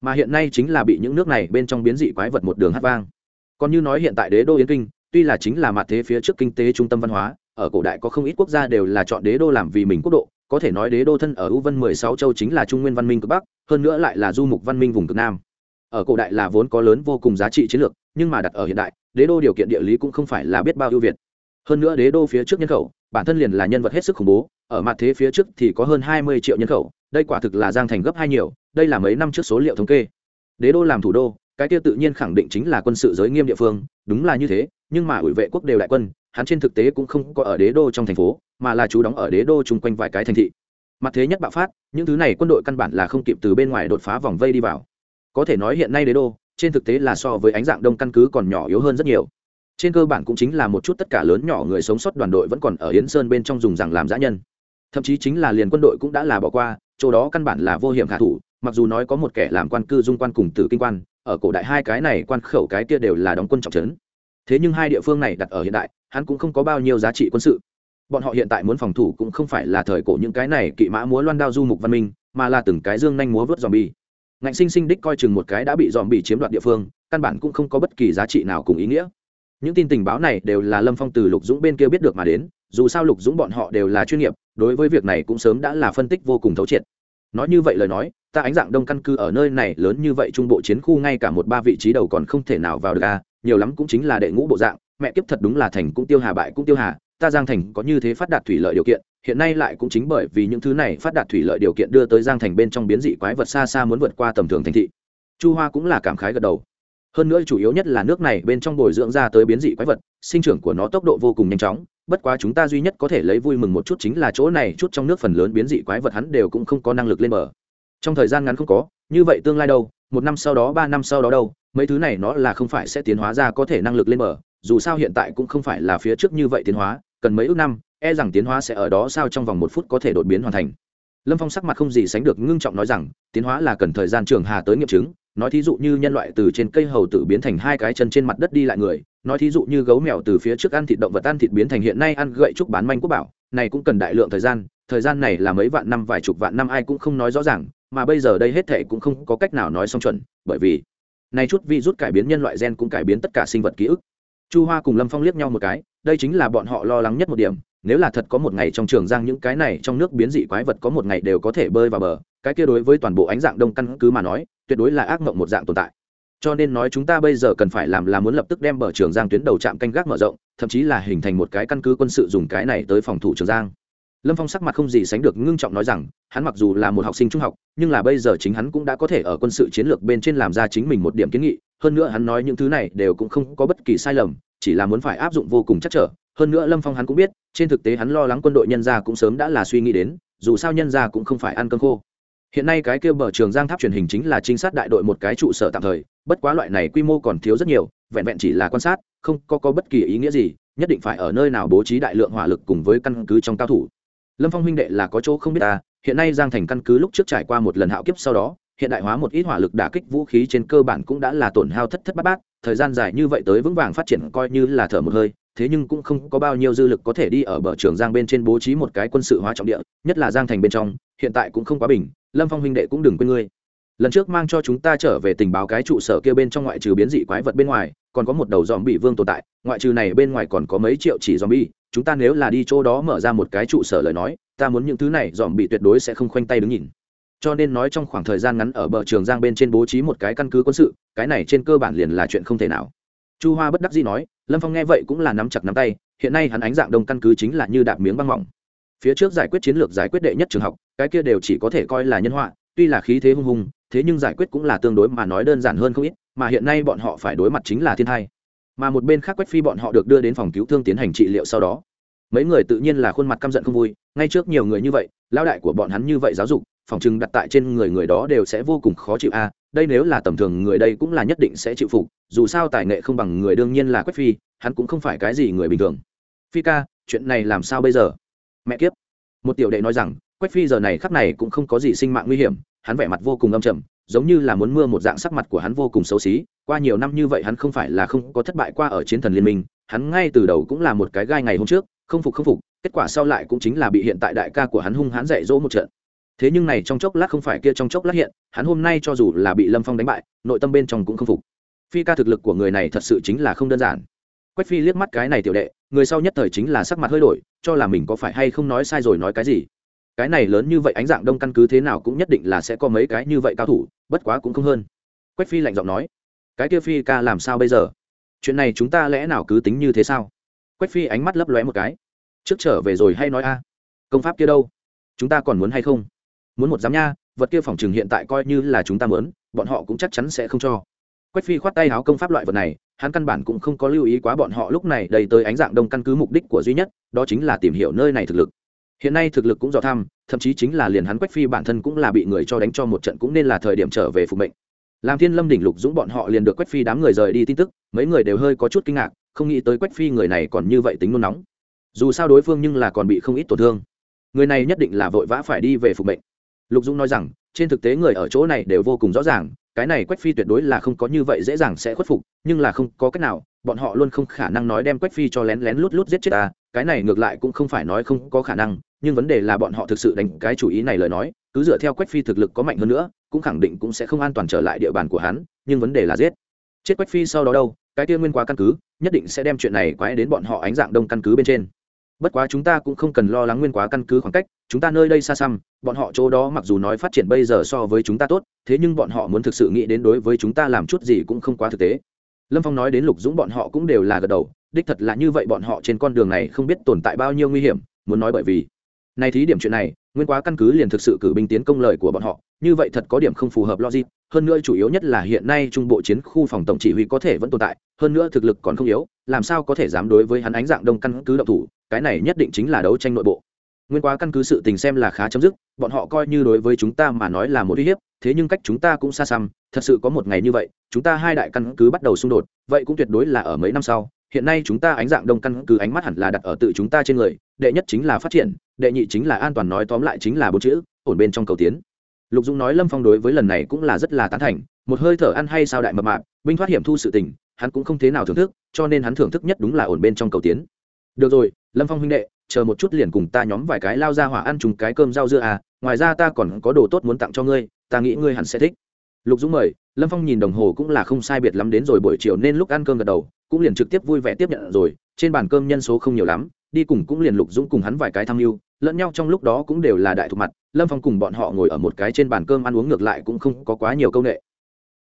Mà hiện nay chính là bị những nước này bên trong biến dị quái vật một đường hát vang. Còn như nói hiện tại đế đô yến kinh, tuy là chính là mặt thế phía trước kinh tế trung tâm văn hóa ở cổ đại có không ít quốc gia đều là chọn đế đô làm vì mình quốc độ, có thể nói đế đô thân ở u vân mười sáu châu chính là trung nguyên văn minh cực bắc, hơn nữa lại là du mục văn minh vùng cực nam. Ở cổ đại là vốn có lớn vô cùng giá trị chiến lược, nhưng mà đặt ở hiện đại, đế đô điều kiện địa lý cũng không phải là biết bao ưu việt. Hơn nữa đế đô phía trước nhân khẩu, bản thân liền là nhân vật hết sức khủng bố, ở mặt thế phía trước thì có hơn hai mươi triệu nhân khẩu, đây quả thực là giang thành gấp hai nhiều, đây là mấy năm trước số liệu thống kê. Đế đô làm thủ đô, cái tiêu tự nhiên khẳng định chính là quân sự giới nghiêm địa phương, đúng là như thế, nhưng mà ủy vệ quốc đều đại quân hắn trên thực tế cũng không có ở đế đô trong thành phố, mà là chú đóng ở đế đô chung quanh vài cái thành thị. Mặt thế nhất bạo phát, những thứ này quân đội căn bản là không kịp từ bên ngoài đột phá vòng vây đi vào. Có thể nói hiện nay đế đô, trên thực tế là so với ánh dạng đông căn cứ còn nhỏ yếu hơn rất nhiều. Trên cơ bản cũng chính là một chút tất cả lớn nhỏ người sống sót đoàn đội vẫn còn ở yến sơn bên trong dùng rằng làm giã nhân. Thậm chí chính là liền quân đội cũng đã là bỏ qua, chỗ đó căn bản là vô hiểm khả thủ, mặc dù nói có một kẻ làm quan cư, dung quan cùng tử kinh quan, ở cổ đại hai cái này quan khẩu cái kia đều là đóng quân trọng trấn thế nhưng hai địa phương này đặt ở hiện đại, hắn cũng không có bao nhiêu giá trị quân sự. Bọn họ hiện tại muốn phòng thủ cũng không phải là thời cổ những cái này kỵ mã múa loan đao du mục văn minh, mà là từng cái dương nhanh múa vớt dòm bi ngạnh sinh sinh đích coi chừng một cái đã bị dòm bị chiếm đoạt địa phương, căn bản cũng không có bất kỳ giá trị nào cùng ý nghĩa. Những tin tình báo này đều là lâm phong từ lục dũng bên kia biết được mà đến, dù sao lục dũng bọn họ đều là chuyên nghiệp, đối với việc này cũng sớm đã là phân tích vô cùng thấu triệt. Nói như vậy lời nói, ta ánh dạng đông căn cư ở nơi này lớn như vậy trung bộ chiến khu ngay cả một ba vị trí đầu còn không thể nào vào được à nhiều lắm cũng chính là đệ ngũ bộ dạng, mẹ kiếp thật đúng là thành cũng tiêu hà bại cũng tiêu hà, ta giang thành có như thế phát đạt thủy lợi điều kiện, hiện nay lại cũng chính bởi vì những thứ này phát đạt thủy lợi điều kiện đưa tới giang thành bên trong biến dị quái vật xa xa muốn vượt qua tầm thường thành thị. Chu hoa cũng là cảm khái gật đầu. Hơn nữa chủ yếu nhất là nước này bên trong bồi dưỡng ra tới biến dị quái vật, sinh trưởng của nó tốc độ vô cùng nhanh chóng, bất quá chúng ta duy nhất có thể lấy vui mừng một chút chính là chỗ này, chút trong nước phần lớn biến dị quái vật hắn đều cũng không có năng lực lên bờ. Trong thời gian ngắn không có, như vậy tương lai đâu, một năm sau đó, ba năm sau đó đâu mấy thứ này nó là không phải sẽ tiến hóa ra có thể năng lực lên mở dù sao hiện tại cũng không phải là phía trước như vậy tiến hóa, cần mấy ước năm e rằng tiến hóa sẽ ở đó sao trong vòng một phút có thể đột biến hoàn thành. Lâm phong sắc mặt không gì sánh được ngưng trọng nói rằng, tiến hóa là cần thời gian trường hà tới nghiệm chứng, nói thí dụ như nhân loại từ trên cây hầu tự biến thành hai cái chân trên mặt đất đi lại người, nói thí dụ như gấu mèo từ phía trước ăn thịt động vật ăn thịt biến thành hiện nay ăn gậy trúc bán manh quốc bảo, này cũng cần đại lượng thời gian thời gian này là mấy vạn năm, vài chục vạn năm ai cũng không nói rõ ràng, mà bây giờ đây hết thệ cũng không có cách nào nói xong chuẩn, bởi vì này chút vi rút cải biến nhân loại gen cũng cải biến tất cả sinh vật ký ức. Chu hoa cùng lâm phong liếc nhau một cái, đây chính là bọn họ lo lắng nhất một điểm, nếu là thật có một ngày trong trường giang những cái này trong nước biến dị quái vật có một ngày đều có thể bơi vào bờ, cái kia đối với toàn bộ ánh dạng đông căn cứ mà nói, tuyệt đối là ác mộng một dạng tồn tại. Cho nên nói chúng ta bây giờ cần phải làm là muốn lập tức đem bờ trường giang tuyến đầu trạm canh gác mở rộng, thậm chí là hình thành một cái căn cứ quân sự dùng cái này tới phòng thủ trường giang lâm phong sắc mặt không gì sánh được ngưng trọng nói rằng hắn mặc dù là một học sinh trung học nhưng là bây giờ chính hắn cũng đã có thể ở quân sự chiến lược bên trên làm ra chính mình một điểm kiến nghị hơn nữa hắn nói những thứ này đều cũng không có bất kỳ sai lầm chỉ là muốn phải áp dụng vô cùng chắc trở. Hơn nữa lâm phong hắn cũng biết trên thực tế hắn lo lắng quân đội nhân gia cũng sớm đã là suy nghĩ đến dù sao nhân gia cũng không phải ăn cơm khô. Hiện nay cái kêu bờ trường giang tháp truyền hình chính là trinh sát đại đội một cái trụ sở tạm thời bất quá loại này quy mô còn thiếu rất nhiều vẹn vẹn chỉ là quan sát không có, có bất kỳ ý nghĩa gì nhất định phải ở nơi nào bố trí đại lượng hỏa lực cùng với căn cứ trong cao thủ lâm phong huynh đệ là có chỗ không biết ta, hiện nay giang thành căn cứ lúc trước trải qua một lần hạo kiếp sau đó, hiện đại hóa một ít hỏa lực đả kích vũ khí trên cơ bản cũng đã là tổn hao thất thất bát bát, thời gian dài như vậy tới vững vàng phát triển coi như là thở một hơi, thế nhưng cũng không có bao nhiêu dư lực có thể đi ở bờ trường giang bên trên bố trí một cái quân sự hóa trọng địa, nhất là giang thành bên trong, hiện tại cũng không quá bình, lâm phong huynh đệ cũng đừng quên ngươi. Lần trước mang cho chúng ta trở về tình báo cái trụ sở kia bên trong ngoại trừ biến dị quái vật bên ngoài, còn có một đầu dòm bị vương tồn tại, ngoại trừ này bên ngoài còn có mấy triệu chỉ dòm bi chúng ta nếu là đi chỗ đó mở ra một cái trụ sở lời nói, ta muốn những thứ này dòm bị tuyệt đối sẽ không khoanh tay đứng nhìn. Cho nên nói trong khoảng thời gian ngắn ở bờ trường giang bên trên bố trí một cái căn cứ quân sự, cái này trên cơ bản liền là chuyện không thể nào. Chu hoa bất đắc dĩ nói, lâm phong nghe vậy cũng là nắm chặt nắm tay, hiện nay hắn ánh dạng đông căn cứ chính là như đạp miếng băng mỏng. Phía trước giải quyết chiến lược giải quyết đệ nhất trường học, cái kia đều chỉ có thể coi là nhân họa, tuy là khí thế hung hùng, thế nhưng giải quyết cũng là tương đối mà nói đơn giản hơn không ít, mà hiện nay bọn họ phải đối mặt chính là thiên thai mà một bên khác quách phi bọn họ được đưa đến phòng cứu thương tiến hành trị liệu sau đó. Mấy người tự nhiên là khuôn mặt căm giận không vui, ngay trước nhiều người như vậy lao đại của bọn hắn như vậy giáo dục, phòng chừng đặt tại trên người người đó đều sẽ vô cùng khó chịu a, đây nếu là tầm thường người đây cũng là nhất định sẽ chịu phục, dù sao tài nghệ không bằng người đương nhiên là quách phi, hắn cũng không phải cái gì người bình thường. Phi ca, chuyện này làm sao bây giờ? Mẹ kiếp. Một tiểu đệ nói rằng, quách phi giờ này khắc này cũng không có gì sinh mạng nguy hiểm, hắn vẻ mặt vô cùng âm trầm giống như là muốn mưa một dạng sắc mặt của hắn vô cùng xấu xí, qua nhiều năm như vậy hắn không phải là không có thất bại qua ở chiến thần liên minh, hắn ngay từ đầu cũng là một cái gai ngày hôm trước, không phục không phục, kết quả sau lại cũng chính là bị hiện tại đại ca của hắn hung hãn dạy dỗ một trận. Thế nhưng này trong chốc lát không phải kia trong chốc lát hiện, hắn hôm nay cho dù là bị lâm phong đánh bại, nội tâm bên trong cũng không phục. Phi ca thực lực của người này thật sự chính là không đơn giản. Quách phi liếc mắt cái này tiểu đệ, người sau nhất thời chính là sắc mặt hơi đổi, cho là mình có phải hay không nói sai rồi nói cái gì. Cái này lớn như vậy ánh dạng đông căn cứ thế nào cũng nhất định là sẽ có mấy cái như vậy cao thủ bất quá cũng không hơn. Quách phi lạnh giọng nói, cái kia phi ca làm sao bây giờ? Chuyện này chúng ta lẽ nào cứ tính như thế sao? Quách phi ánh mắt lấp lóe một cái, trước trở về rồi hay nói a? Công pháp kia đâu? Chúng ta còn muốn hay không? Muốn một giám nha, vật kia phòng trường hiện tại coi như là chúng ta muốn, bọn họ cũng chắc chắn sẽ không cho. Quách phi khoát tay áo công pháp loại vật này, hắn căn bản cũng không có lưu ý quá bọn họ lúc này đầy tới ánh dạng đông căn cứ mục đích của duy nhất, đó chính là tìm hiểu nơi này thực lực hiện nay thực lực cũng do tham thậm chí chính là liền hắn quách phi bản thân cũng là bị người cho đánh cho một trận cũng nên là thời điểm trở về phục mệnh. Làm thiên lâm đỉnh lục dũng bọn họ liền được quách phi đám người rời đi tin tức, mấy người đều hơi có chút kinh ngạc, không nghĩ tới quách phi người này còn như vậy tính nôn nóng. Dù sao đối phương nhưng là còn bị không ít tổn thương. Người này nhất định là vội vã phải đi về phục mệnh. Lục dũng nói rằng, trên thực tế người ở chỗ này đều vô cùng rõ ràng, cái này quách phi tuyệt đối là không có như vậy dễ dàng sẽ khuất phục, nhưng là không có cách nào, bọn họ luôn không khả năng nói đem quách phi cho lén lén lút lút giết chết ta, cái này ngược lại cũng không phải nói không có khả năng nhưng vấn đề là bọn họ thực sự đánh cái chủ ý này lời nói, cứ dựa theo quách phi thực lực có mạnh hơn nữa, cũng khẳng định cũng sẽ không an toàn trở lại địa bàn của hắn, nhưng vấn đề là giết. Chết quách phi sau đó đâu? Cái tiên nguyên quá căn cứ, nhất định sẽ đem chuyện này quái đến bọn họ ánh dạng đông căn cứ bên trên. Bất quá chúng ta cũng không cần lo lắng nguyên quá căn cứ khoảng cách, chúng ta nơi đây xa xăm, bọn họ chỗ đó mặc dù nói phát triển bây giờ so với chúng ta tốt, thế nhưng bọn họ muốn thực sự nghĩ đến đối với chúng ta làm chút gì cũng không quá thực tế. Lâm phong nói đến lục dũng bọn họ cũng đều là gật đầu, đích thật là như vậy bọn họ trên con đường này không biết tồn tại bao nhiêu nguy hiểm, muốn nói bởi vì này thí điểm chuyện này, nguyên quá căn cứ liền thực sự cử binh tiến công lời của bọn họ, như vậy thật có điểm không phù hợp logic. Hơn nữa chủ yếu nhất là hiện nay trung bộ chiến khu phòng tổng chỉ huy có thể vẫn tồn tại, hơn nữa thực lực còn không yếu, làm sao có thể dám đối với hắn ánh dạng đông căn cứ động thủ, cái này nhất định chính là đấu tranh nội bộ. Nguyên quá căn cứ sự tình xem là khá chấm dứt, bọn họ coi như đối với chúng ta mà nói là một uy hiếp, thế nhưng cách chúng ta cũng xa xăm, thật sự có một ngày như vậy, chúng ta hai đại căn cứ bắt đầu xung đột, vậy cũng tuyệt đối là ở mấy năm sau hiện nay chúng ta ánh dạng đông căn cứ ánh mắt hẳn là đặt ở tự chúng ta trên người, đệ nhất chính là phát triển, đệ nhị chính là an toàn nói tóm lại chính là bốn chữ, ổn bên trong cầu tiến. Lục dũng nói lâm phong đối với lần này cũng là rất là tán thành, một hơi thở ăn hay sao đại mập mạp, binh thoát hiểm thu sự tình, hắn cũng không thế nào thưởng thức, cho nên hắn thưởng thức nhất đúng là ổn bên trong cầu tiến. Được rồi, lâm phong huynh đệ, chờ một chút liền cùng ta nhóm vài cái lao ra hỏa ăn trùng cái cơm rau dưa à ngoài ra ta còn có đồ tốt muốn tặng cho ngươi, ta nghĩ ngươi hẳn sẽ thích lục dũng mời, lâm phong nhìn đồng hồ cũng là không sai biệt lắm đến rồi, buổi chiều nên lúc ăn cơm gật đầu, cũng liền trực tiếp vui vẻ tiếp nhận rồi, trên bàn cơm nhân số không nhiều lắm, đi cùng cũng liền lục dũng cùng hắn vài cái tham mưu, lẫn nhau trong lúc đó cũng đều là đại thuộc mặt, lâm phong cùng bọn họ ngồi ở một cái trên bàn cơm ăn uống ngược lại cũng không có quá nhiều công nghệ